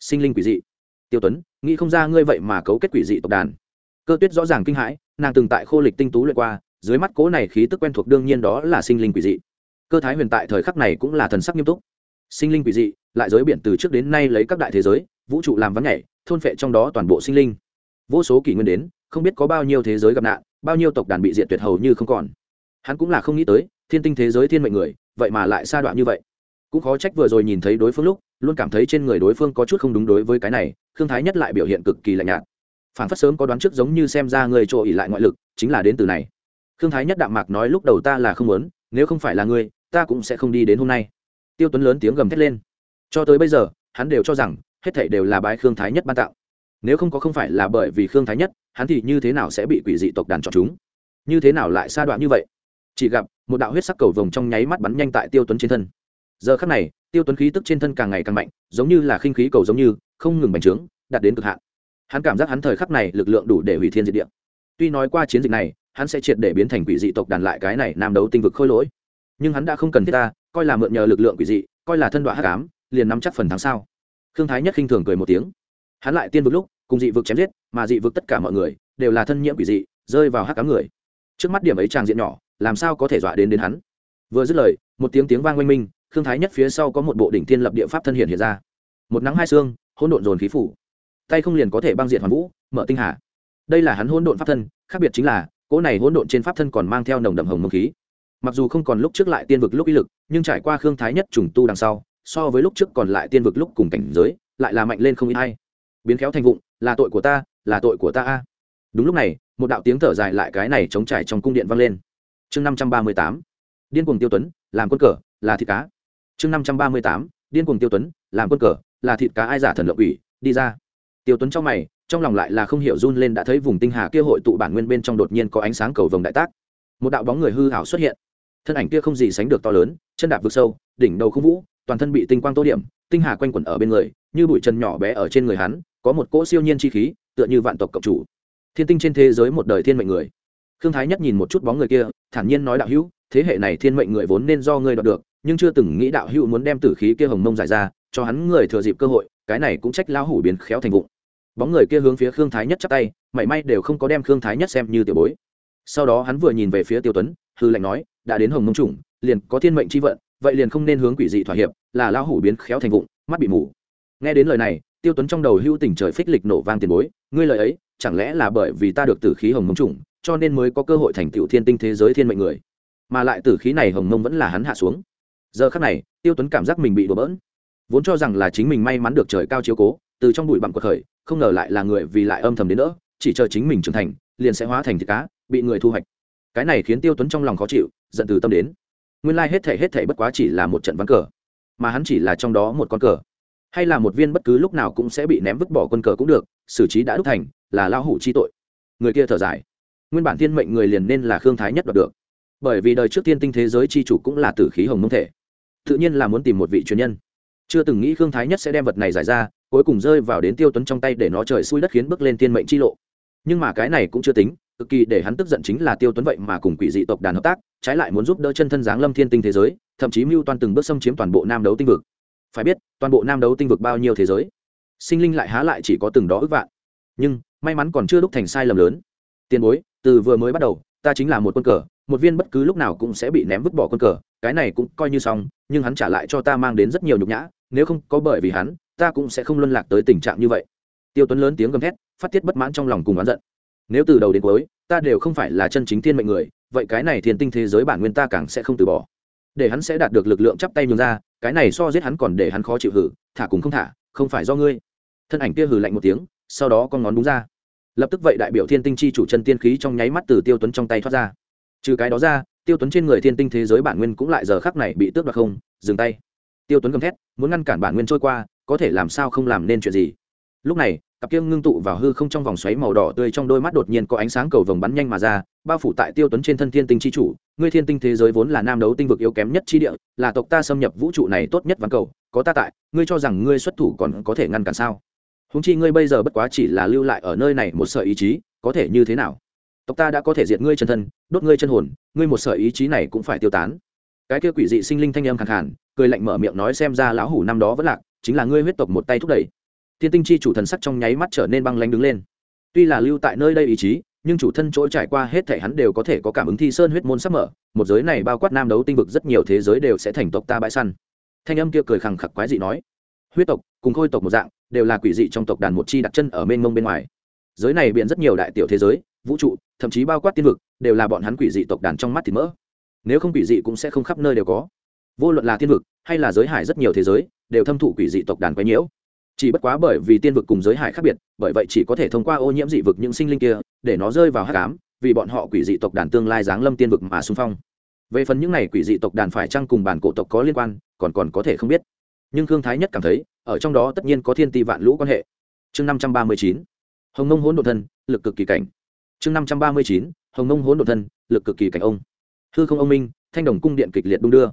Sinh linh quỷ dị. Tiêu tuấn, nghĩ không ra ngươi vậy mà cấu kết quỷ dị tộc đàn. Cơ tuyết rõ ràng kinh hãi, nàng từng tại khô lịch tinh tú lượt qua, dưới mắt cố này khí tức quen thuộc đương nhiên đó là sinh linh quỷ dị. Cơ thái huyền tại thời khắc này cũng là thần sắc nghiêm túc. Sinh linh quỷ dị, lại giới biển từ trước đến nay lấy các đại thế giới, vũ trụ làm vắng nhảy, thôn phệ trong đó toàn bộ sinh linh. Vô số kỷ nguyên đến, không biết có bao nhiêu thế giới gặp nạn bao nhiêu tộc đàn bị diệt tuyệt hầu như không còn. Hắn cũng là không nghĩ tới, thiên tinh thế giới thiên mệnh người, vậy mà lại sa đoạn như vậy. Cũng khó trách vừa rồi nhìn thấy đối phương lúc, luôn cảm thấy trên người đối phương có chút không đúng đối với cái này thương thái nhất lại biểu hiện cực kỳ lạnh nhạt. Phản phất sớm có đoán trước giống như xem ra người trộ ỉ lại ngoại lực, chính là đến từ này. Thương thái nhất đạm mạc nói lúc đầu ta là không muốn, nếu không phải là ngươi, ta cũng sẽ không đi đến hôm nay. Tiêu tuấn lớn tiếng gầm thét lên. Cho tới bây giờ, hắn đều cho rằng, hết thảy đều là bái khương thái nhất ban tạo nếu không có không phải là bởi vì khương thái nhất, hắn thì như thế nào sẽ bị quỷ dị tộc đàn chọn chúng? Như thế nào lại xa đoạn như vậy? Chỉ gặp, một đạo huyết sắc cầu vồng trong nháy mắt bắn nhanh tại tiêu tuấn trên thân. Giờ khắc này, tiêu tuấn khí tức trên thân càng ngày càng mạnh, giống như là khinh khí cầu giống như, không ngừng bành trướng, đạt đến cực hạn. Hắn cảm giác hắn thời khắc này lực lượng đủ để hủy thiên diệt địa. Tuy nói qua chiến dịch này, hắn sẽ triệt để biến thành quỷ dị tộc đàn lại cái này nam đấu tinh vực khôi lỗi. Nhưng hắn đã không cần thiết ta, coi là mượn nhờ lực lượng quỷ dị, coi là thân đoạn hắc ám, liền nắm chắc phần thắng sao? Khương thái nhất khinh thường cười một tiếng hắn lại tiên vực lúc, cùng dị vực chém giết, mà dị vực tất cả mọi người đều là thân nhiễm quỷ dị, rơi vào hắc ám người. Trước mắt điểm ấy tràng diện nhỏ, làm sao có thể dọa đến đến hắn? Vừa dứt lời, một tiếng tiếng vang oanh minh, khương thái nhất phía sau có một bộ đỉnh thiên lập địa pháp thân hiện hiện ra. Một nắng hai xương hỗn độn dồn khí phủ. Tay không liền có thể băng diện hoàn vũ, mở tinh hà. Đây là hắn hỗn độn pháp thân, khác biệt chính là, cỗ này hỗn độn trên pháp thân còn mang theo nồng đậm hồng mông khí. Mặc dù không còn lúc trước lại tiên vực lúc ý lực, nhưng trải qua khương thái nhất trùng tu đằng sau, so với lúc trước còn lại tiên vực lúc cùng cảnh giới, lại là mạnh lên không ít hay biến khéo thành vụng, là tội của ta, là tội của ta a. Đúng lúc này, một đạo tiếng thở dài lại cái này chống trải trong cung điện vang lên. Chương năm trăm ba mươi tám, điên cuồng tiêu tuấn, làm quân cờ, là thịt cá. Chương năm trăm ba mươi tám, điên cuồng tiêu tuấn, làm quân cờ, là thịt cá, ai giả thần lộng ủy, đi ra. Tiêu tuấn trong mày, trong lòng lại là không hiểu run lên đã thấy vùng tinh hà kia hội tụ bản nguyên bên trong đột nhiên có ánh sáng cầu vồng đại tác. Một đạo bóng người hư hảo xuất hiện. Thân ảnh kia không gì sánh được to lớn, chân đạp vực sâu, đỉnh đầu không vũ, toàn thân bị tinh quang tô điểm, tinh hà quanh quẩn ở bên người như bụi chân nhỏ bé ở trên người hắn, có một cỗ siêu nhiên chi khí, tựa như vạn tộc cộng chủ. Thiên tinh trên thế giới một đời thiên mệnh người. Khương thái nhất nhìn một chút bóng người kia, thản nhiên nói đạo hữu, thế hệ này thiên mệnh người vốn nên do ngươi đoạt được, nhưng chưa từng nghĩ đạo hữu muốn đem tử khí kia hồng mông giải ra, cho hắn người thừa dịp cơ hội, cái này cũng trách lão hủ biến khéo thành vụng. Bóng người kia hướng phía khương thái nhất chắp tay, mảy may đều không có đem khương thái nhất xem như tiểu bối. Sau đó hắn vừa nhìn về phía tiêu tuấn hư lệnh nói, đã đến hồng mông chủng, liền có thiên mệnh chi vận, vậy liền không nên hướng quỷ dị thỏa hiệp, là lão hủ biến khéo thành vụng, mắt bị mù nghe đến lời này tiêu tuấn trong đầu hưu tỉnh trời phích lịch nổ vang tiền bối ngươi lời ấy chẳng lẽ là bởi vì ta được tử khí hồng mông trùng, cho nên mới có cơ hội thành tựu thiên tinh thế giới thiên mệnh người? Mà lại tử khí này hồng mông vẫn là hắn hạ xuống. Giờ khắc này tiêu tuấn cảm giác mình bị đổ bỡn. Vốn cho rằng là chính mình may mắn được trời cao chiếu cố từ trong bụi bặm cuộc khởi không ngờ lại là người vì lại âm thầm đến nữa chỉ chờ chính mình trưởng thành liền sẽ hóa thành thịt cá bị người thu hoạch. Cái này khiến tiêu tuấn trong lòng khó chịu giận từ tâm đến. Nguyên lai hết thể hết thể bất quá chỉ là một trận ván cờ mà hắn chỉ là trong đó một con cờ hay là một viên bất cứ lúc nào cũng sẽ bị ném vứt bỏ quân cờ cũng được, xử trí đã đúc thành, là lao hủ chi tội. Người kia thở dài. Nguyên bản thiên mệnh người liền nên là khương thái nhất đoạt được. Bởi vì đời trước tiên tinh thế giới chi chủ cũng là tử khí hồng mông thể. Tự nhiên là muốn tìm một vị truyền nhân. Chưa từng nghĩ khương thái nhất sẽ đem vật này giải ra, cuối cùng rơi vào đến tiêu tuấn trong tay để nó trời xui đất khiến bước lên tiên mệnh chi lộ. Nhưng mà cái này cũng chưa tính, cực kỳ để hắn tức giận chính là tiêu tuấn vậy mà cùng quỷ dị tộc đàn hợp tác, trái lại muốn giúp đỡ chân thân giáng lâm thiên tinh thế giới, thậm chí mưu toan từng bước xâm chiếm toàn bộ nam đấu tinh vực phải biết, toàn bộ nam đấu tinh vực bao nhiêu thế giới, sinh linh lại há lại chỉ có từng đó ước vạn. Nhưng, may mắn còn chưa đúc thành sai lầm lớn. Tiền bối, từ vừa mới bắt đầu, ta chính là một quân cờ, một viên bất cứ lúc nào cũng sẽ bị ném vứt bỏ quân cờ, cái này cũng coi như xong, nhưng hắn trả lại cho ta mang đến rất nhiều nhục nhã, nếu không có bởi vì hắn, ta cũng sẽ không luân lạc tới tình trạng như vậy. Tiêu tuấn lớn tiếng gầm thét, phát tiết bất mãn trong lòng cùng oán giận. Nếu từ đầu đến cuối, ta đều không phải là chân chính thiên mệnh người, vậy cái này thiên tinh thế giới bản nguyên ta càng sẽ không từ bỏ. Để hắn sẽ đạt được lực lượng chắp tay nhường ra cái này so giết hắn còn để hắn khó chịu hử, thả cùng không thả, không phải do ngươi. Thân ảnh kia hử lạnh một tiếng, sau đó con ngón đúng ra. Lập tức vậy đại biểu thiên tinh chi chủ chân tiên khí trong nháy mắt từ tiêu tuấn trong tay thoát ra. Trừ cái đó ra, tiêu tuấn trên người thiên tinh thế giới bản nguyên cũng lại giờ khắc này bị tước đoạt không, dừng tay. Tiêu tuấn gầm thét, muốn ngăn cản bản nguyên trôi qua, có thể làm sao không làm nên chuyện gì? Lúc này, cặp kia ngưng tụ vào hư không trong vòng xoáy màu đỏ tươi trong đôi mắt đột nhiên có ánh sáng cầu vồng bắn nhanh mà ra, bao phủ tại tiêu tuấn trên thân thiên tinh chi chủ. Ngươi thiên tinh thế giới vốn là nam đấu tinh vực yếu kém nhất chi địa, là tộc ta xâm nhập vũ trụ này tốt nhất ván cầu, có ta tại, ngươi cho rằng ngươi xuất thủ còn có thể ngăn cản sao? Húng chi ngươi bây giờ bất quá chỉ là lưu lại ở nơi này một sợi ý chí, có thể như thế nào? Tộc ta đã có thể diệt ngươi chân thân, đốt ngươi chân hồn, ngươi một sợi ý chí này cũng phải tiêu tán. Cái kia quỷ dị sinh linh thanh âm khẳng hẳn cười lạnh mở miệng nói xem ra lão hủ năm đó vẫn lạc, chính là ngươi huyết tộc một tay thúc đẩy thiên tinh chi chủ thần sắc trong nháy mắt trở nên băng lanh đứng lên. Tuy là lưu tại nơi đây ý chí, nhưng chủ thân chỗ trải qua hết thể hắn đều có thể có cảm ứng thi sơn huyết môn sắp mở, một giới này bao quát nam đấu tinh vực rất nhiều thế giới đều sẽ thành tộc ta bãi săn. Thanh âm kia cười khẳng khặc quái dị nói, huyết tộc cùng khôi tộc một dạng, đều là quỷ dị trong tộc đàn một chi đặt chân ở mênh mông bên ngoài. Giới này biện rất nhiều đại tiểu thế giới, vũ trụ, thậm chí bao quát tiên vực, đều là bọn hắn quỷ dị tộc đàn trong mắt thì mỡ nếu không quỷ dị cũng sẽ không khắp nơi đều có. Vô luận là tiên vực, hay là giới hải rất nhiều thế giới, đều thâm thụ quỷ dị tộc đàn quấy nhiễu chỉ bất quá bởi vì tiên vực cùng giới hải khác biệt, bởi vậy chỉ có thể thông qua ô nhiễm dị vực những sinh linh kia để nó rơi vào hát cám vì bọn họ quỷ dị tộc đàn tương lai giáng lâm tiên vực mà xung phong. Về phần những n à y quỷ dị tộc đàn phải chăng cùng bản cổ tộc có liên quan, còn còn có thể không biết. Nhưng khương thái nhất cảm thấy, ở trong đó tất nhiên có thiên ti vạn lũ quan hệ. Chương năm trăm ba mươi chín, hồng nông hỗn độ thân, lực cực kỳ cảnh. Chương năm trăm ba mươi chín, hồng nông hỗn độ thân, lực cực kỳ cảnh ông. Hư không ông minh, thanh đồng cung điện kịch liệt đung đưa.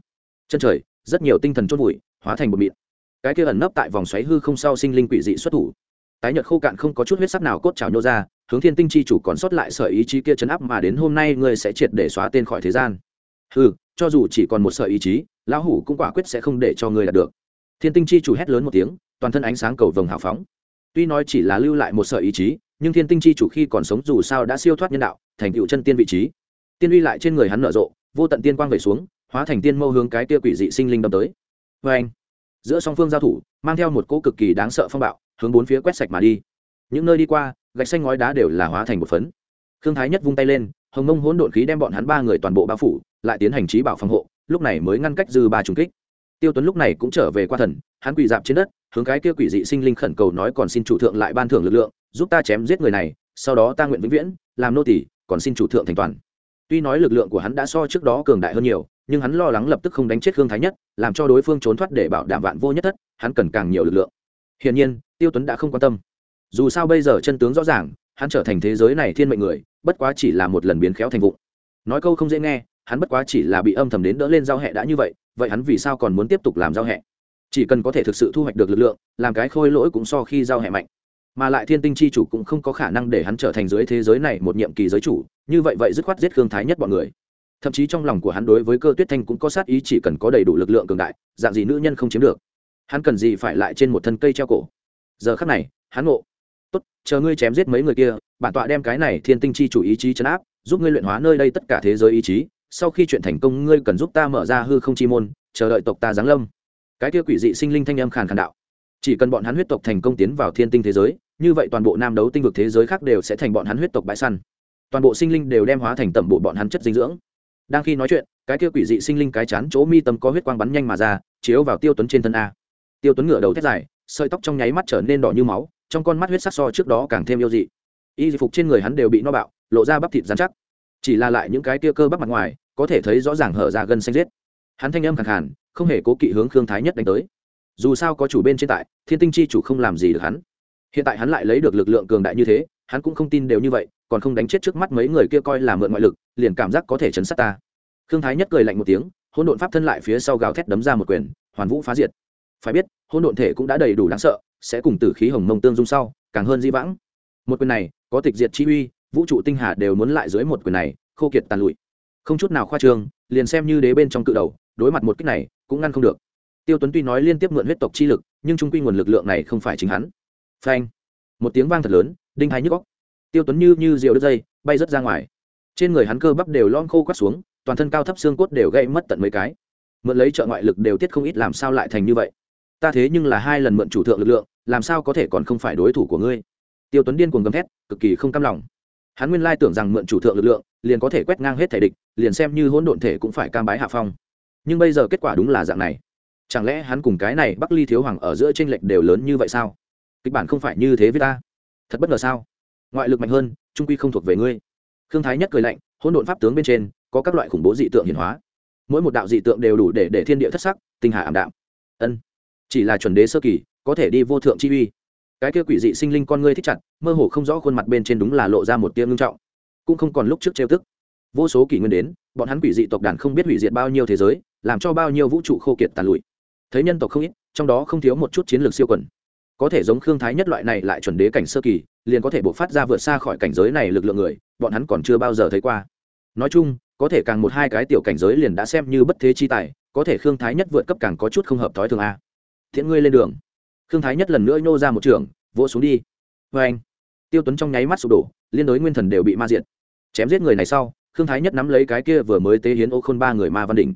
Chân trời, rất nhiều tinh thần chốt vùi, hóa thành một mịn cái kia ẩn nấp tại vòng xoáy hư không sau sinh linh quỷ dị xuất thủ. Tái nhợt khô cạn không có chút huyết sắc nào cốt trào nhô ra, hướng thiên tinh chi chủ còn sót lại sợi ý chí kia chấn áp mà đến hôm nay ngươi sẽ triệt để xóa tên khỏi thế gian. Hư cho dù chỉ còn một sợi ý chí, lão hủ cũng quả quyết sẽ không để cho ngươi đạt được. Thiên tinh chi chủ hét lớn một tiếng, toàn thân ánh sáng cầu vồng hào phóng. Tuy nói chỉ là lưu lại một sợi ý chí, nhưng thiên tinh chi chủ khi còn sống dù sao đã siêu thoát nhân đạo, thành tựu chân tiên vị trí. Tiên uy lại trên người hắn nở rộ, vô tận tiên quang về xuống, hóa thành tiên mâu hướng cái kia quỷ dị sinh linh đâm tới. Vê anh giữa song phương giao thủ, mang theo một cỗ cực kỳ đáng sợ phong bạo, hướng bốn phía quét sạch mà đi. Những nơi đi qua, gạch xanh ngói đá đều là hóa thành một phấn. Khương thái nhất vung tay lên, hồng mông hỗn độn khí đem bọn hắn ba người toàn bộ bao phủ, lại tiến hành trí bảo phòng hộ, lúc này mới ngăn cách dư ba trùng kích. Tiêu tuấn lúc này cũng trở về qua thần, hắn quỳ dạp trên đất, hướng cái kia quỷ dị sinh linh khẩn cầu nói còn xin chủ thượng lại ban thưởng lực lượng, giúp ta chém giết người này, sau đó ta nguyện vĩnh viễn, làm nô tỷ còn xin chủ thượng thành toàn. Tuy nói lực lượng của hắn đã so trước đó cường đại hơn nhiều nhưng hắn lo lắng lập tức không đánh chết khương thái nhất, làm cho đối phương trốn thoát để bảo đảm vạn vô nhất thất, hắn cần càng nhiều lực lượng. Hiển nhiên, tiêu tuấn đã không quan tâm. Dù sao bây giờ chân tướng rõ ràng, hắn trở thành thế giới này thiên mệnh người, bất quá chỉ là một lần biến khéo thành vụng nói câu không dễ nghe, hắn bất quá chỉ là bị âm thầm đến đỡ lên giao hẹ đã như vậy vậy hắn vì sao còn muốn tiếp tục làm giao hẹ? Chỉ cần có thể thực sự thu hoạch được lực lượng, làm cái khôi lỗi cũng so khi giao hẹ mạnh. Mà lại thiên tinh chi chủ cũng không có khả năng để hắn trở thành dưới thế giới này một nhiệm kỳ giới chủ, như vậy vậy dứt khoát giết khương thái nhất bọn người thậm chí trong lòng của hắn đối với cơ tuyết thanh cũng có sát ý chỉ cần có đầy đủ lực lượng cường đại, dạng gì nữ nhân không chiếm được. Hắn cần gì phải lại trên một thân cây treo cổ? Giờ khắc này, hắn ngộ. Tốt, chờ ngươi chém giết mấy người kia, bản tọa đem cái này thiên tinh chi chủ ý chí chấn áp, giúp ngươi luyện hóa nơi đây tất cả thế giới ý chí. Sau khi chuyện thành công, ngươi cần giúp ta mở ra hư không chi môn, chờ đợi tộc ta giáng lâm. Cái kia quỷ dị sinh linh thanh âm khàn khàn đạo. Chỉ cần bọn hắn huyết tộc thành công tiến vào thiên tinh thế giới, như vậy toàn bộ nam đấu tinh vực thế giới khác đều sẽ thành bọn hắn huyết tộc bãi săn. Toàn bộ sinh linh đều đem hóa thành tẩm bộ bọn hắn chất dinh dưỡng đang khi nói chuyện, cái kia quỷ dị sinh linh cái chán chỗ mi tâm có huyết quang bắn nhanh mà ra, chiếu vào tiêu tuấn trên thân a. Tiêu tuấn ngửa đầu thét dài, sợi tóc trong nháy mắt trở nên đỏ như máu, trong con mắt huyết sắc so trước đó càng thêm yêu dị. Y phục trên người hắn đều bị no bạo, lộ ra bắp thịt dán chắc. Chỉ là lại những cái tia cơ bắp mặt ngoài, có thể thấy rõ ràng hở ra gân xanh giết. Hắn thanh âm khẳng khàn, không hề cố kỵ hướng khương thái nhất đánh tới. Dù sao có chủ bên trên tại, thiên tinh chi chủ không làm gì được hắn. Hiện tại hắn lại lấy được lực lượng cường đại như thế hắn cũng không tin đều như vậy, còn không đánh chết trước mắt mấy người kia coi là mượn ngoại lực, liền cảm giác có thể chấn sát ta. Khương thái nhất cười lạnh một tiếng, hỗn độn pháp thân lại phía sau gào thét đấm ra một quyền, hoàn vũ phá diệt. Phải biết, hỗn độn thể cũng đã đầy đủ đáng sợ, sẽ cùng tử khí hồng mông tương dung sau, càng hơn di vãng. Một quyền này, có tịch diệt chi uy, vũ trụ tinh hà đều muốn lại dưới một quyền này, khô kiệt tàn lụi. Không chút nào khoa trương, liền xem như đế bên trong cự đầu, đối mặt một kích này, cũng ngăn không được. Tiêu tuấn tuy nói liên tiếp mượn huyết tộc chi lực, nhưng trung quy nguồn lực lượng này không phải chính hắn. Phanh một tiếng vang thật lớn, đinh hai nhức góc tiêu tuấn như như diều đứt dây, bay rớt ra ngoài. Trên người hắn cơ bắp đều lon khô quắt xuống, toàn thân cao thấp xương cốt đều gây mất tận mấy cái. Mượn lấy trợ ngoại lực đều tiết không ít, làm sao lại thành như vậy? Ta thế nhưng là hai lần mượn chủ thượng lực lượng, làm sao có thể còn không phải đối thủ của ngươi? Tiêu tuấn điên cuồng gầm thét, cực kỳ không cam lòng. Hắn nguyên lai tưởng rằng mượn chủ thượng lực lượng, liền có thể quét ngang hết thể địch, liền xem như hỗn độn thể cũng phải cam bái hạ phong. Nhưng bây giờ kết quả đúng là dạng này. Chẳng lẽ hắn cùng cái này bắc ly thiếu hoàng ở giữa tranh lệch đều lớn như vậy sao? Kịch bản không phải như thế với ta. Thật bất ngờ sao? Ngoại lực mạnh hơn, trung quy không thuộc về ngươi. Khương thái nhất cười lạnh, hỗn độn pháp tướng bên trên, có các loại khủng bố dị tượng hiển hóa. Mỗi một đạo dị tượng đều đủ để để thiên địa thất sắc, tinh hà ảm đạm. Ân, chỉ là chuẩn đế sơ kỳ, có thể đi vô thượng chi uy. Cái kia quỷ dị sinh linh con ngươi thích chặt, mơ hồ không rõ khuôn mặt bên trên đúng là lộ ra một tia ngưng trọng. Cũng không còn lúc trước trêu tức. Vô số kỷ nguyên đến, bọn hắn quỷ dị tộc đàn không biết hủy diệt bao nhiêu thế giới, làm cho bao nhiêu vũ trụ khô kiệt tàn lụi. Thấy nhân tộc không ít, trong đó không thiếu một chút chiến lược siêu quần có thể giống khương thái nhất loại này lại chuẩn đế cảnh sơ kỳ, liền có thể buộc phát ra vượt xa khỏi cảnh giới này lực lượng người, bọn hắn còn chưa bao giờ thấy qua. Nói chung, có thể càng một hai cái tiểu cảnh giới liền đã xem như bất thế chi tài, có thể khương thái nhất vượt cấp càng có chút không hợp thói thường a. Thiện ngươi lên đường. Khương thái nhất lần nữa nhô ra một trường, vỗ xuống đi. Vê anh tiêu tuấn trong nháy mắt sụp đổ, liên đối nguyên thần đều bị ma diệt. Chém giết người này sau, khương thái nhất nắm lấy cái kia vừa mới tế hiến ô khôn ba người ma văn đỉnh.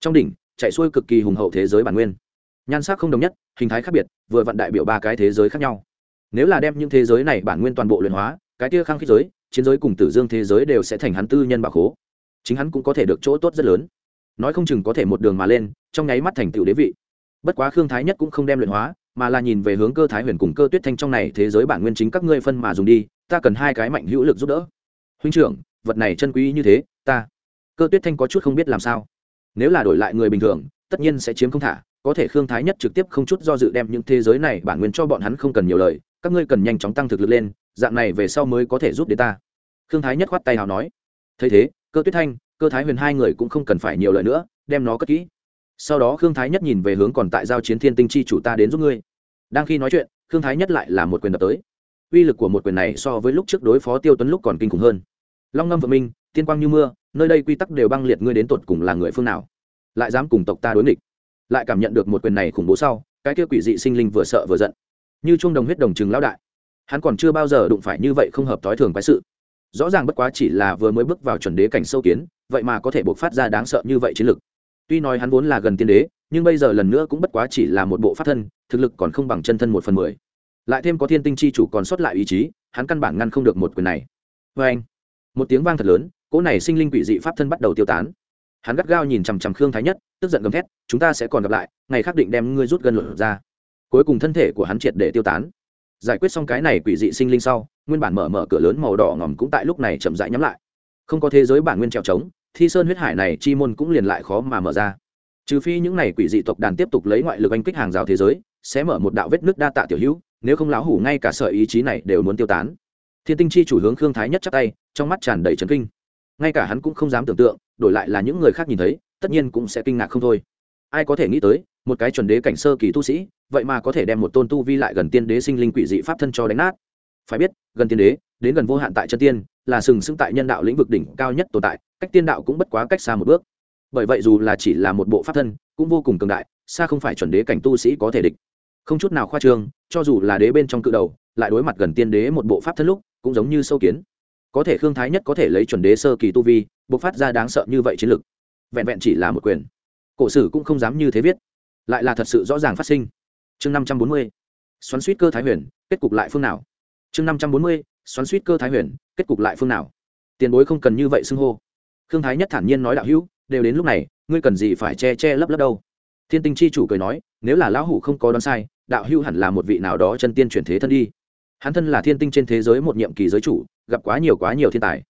Trong đỉnh, chạy xuôi cực kỳ hùng hậu thế giới bản nguyên. Nhan sắc không đồng nhất hình thái khác biệt, vừa vặn đại biểu ba cái thế giới khác nhau. Nếu là đem những thế giới này bản nguyên toàn bộ luyện hóa, cái kia khang khí giới, chiến giới cùng tử dương thế giới đều sẽ thành hắn tư nhân bảo khố. Chính hắn cũng có thể được chỗ tốt rất lớn. Nói không chừng có thể một đường mà lên, trong nháy mắt thành tựu đế vị. Bất quá khương thái nhất cũng không đem luyện hóa, mà là nhìn về hướng cơ thái huyền cùng cơ tuyết thanh trong này thế giới bản nguyên chính các ngươi phân mà dùng đi, ta cần hai cái mạnh hữu lực giúp đỡ. Huynh trưởng, vật này chân quý như thế, ta. Cơ tuyết thanh có chút không biết làm sao. Nếu là đổi lại người bình thường, tất nhiên sẽ chiếm không thả có thể khương thái nhất trực tiếp không chút do dự đem những thế giới này bản nguyên cho bọn hắn không cần nhiều lời, các ngươi cần nhanh chóng tăng thực lực lên, dạng này về sau mới có thể giúp đến ta. Khương thái nhất khoát tay nào nói. Thấy thế, cơ tuyết thanh, cơ thái huyền hai người cũng không cần phải nhiều lời nữa, đem nó cất kỹ. Sau đó khương thái nhất nhìn về hướng còn tại giao chiến thiên tinh chi chủ ta đến giúp ngươi. Đang khi nói chuyện, khương thái nhất lại là một quyền đập tới. Uy lực của một quyền này so với lúc trước đối phó tiêu tuấn lúc còn kinh khủng hơn. Long ngâm vợ minh, tiên quang như mưa, nơi đây quy tắc đều băng liệt, ngươi đến tột cùng là người phương nào? Lại dám cùng tộc ta đối nghịch? Lại cảm nhận được một quyền này khủng bố sau, cái kia quỷ dị sinh linh vừa sợ vừa giận, như chuông đồng huyết đồng chừng lão đại. Hắn còn chưa bao giờ đụng phải như vậy không hợp thói thường quái sự. Rõ ràng bất quá chỉ là vừa mới bước vào chuẩn đế cảnh sâu kiến, vậy mà có thể bộc phát ra đáng sợ như vậy chiến lực. Tuy nói hắn vốn là gần tiên đế, nhưng bây giờ lần nữa cũng bất quá chỉ là một bộ pháp thân, thực lực còn không bằng chân thân một phần mười. Lại thêm có thiên tinh chi chủ còn sót lại ý chí, hắn căn bản ngăn không được một quyền này. Vê anh một tiếng vang thật lớn, cỗ này sinh linh quỷ dị pháp thân bắt đầu tiêu tán hắn gắt gao nhìn chằm chằm khương thái nhất, tức giận gầm thét, chúng ta sẽ còn gặp lại, ngày khác định đem ngươi rút gân lửa ra. Cuối cùng thân thể của hắn triệt để tiêu tán. Giải quyết xong cái này quỷ dị sinh linh sau, nguyên bản mở mở cửa lớn màu đỏ ngòm cũng tại lúc này chậm rãi nhắm lại. Không có thế giới bản nguyên trèo trống, thi sơn huyết hải này chi môn cũng liền lại khó mà mở ra. Trừ phi những này quỷ dị tộc đàn tiếp tục lấy ngoại lực anh kích hàng rào thế giới, sẽ mở một đạo vết nước đa tạ tiểu hữu, nếu không lão hủ ngay cả sợi ý chí này đều muốn tiêu tán. Thiên tinh chi chủ hướng khương thái nhất chắc tay, trong mắt tràn đầy trấn kinh. Ngay cả hắn cũng không dám tưởng tượng đổi lại là những người khác nhìn thấy, tất nhiên cũng sẽ kinh ngạc không thôi. Ai có thể nghĩ tới, một cái chuẩn đế cảnh sơ kỳ tu sĩ, vậy mà có thể đem một tôn tu vi lại gần tiên đế sinh linh quỷ dị pháp thân cho đánh nát. Phải biết, gần tiên đế, đến gần vô hạn tại chân tiên, là sừng sững tại nhân đạo lĩnh vực đỉnh cao nhất tồn tại, cách tiên đạo cũng bất quá cách xa một bước. Bởi vậy dù là chỉ là một bộ pháp thân, cũng vô cùng cường đại, xa không phải chuẩn đế cảnh tu sĩ có thể địch. Không chút nào khoa trương, cho dù là đế bên trong cự đầu, lại đối mặt gần tiên đế một bộ pháp thân lúc, cũng giống như sâu kiến có thể khương thái nhất có thể lấy chuẩn đế sơ kỳ tu vi, bộc phát ra đáng sợ như vậy chiến lực. Vẹn vẹn chỉ là một quyền. Cổ sử cũng không dám như thế viết. Lại là thật sự rõ ràng phát sinh. Chương năm trăm bốn mươi, xoắn suýt cơ thái huyền, kết cục lại phương nào? Chương năm trăm bốn mươi, xoắn suýt cơ thái huyền, kết cục lại phương nào? Tiền bối không cần như vậy xưng hô. Khương thái nhất thản nhiên nói đạo hữu, đều đến lúc này, ngươi cần gì phải che che lấp lấp đâu? Thiên tinh chi chủ cười nói, nếu là lão hủ không có đoán sai, đạo hữu hẳn là một vị nào đó chân tiên chuyển thế thân đi. Hắn thân là thiên tinh trên thế giới một nhiệm kỳ giới chủ gặp quá nhiều quá nhiều thiên tài.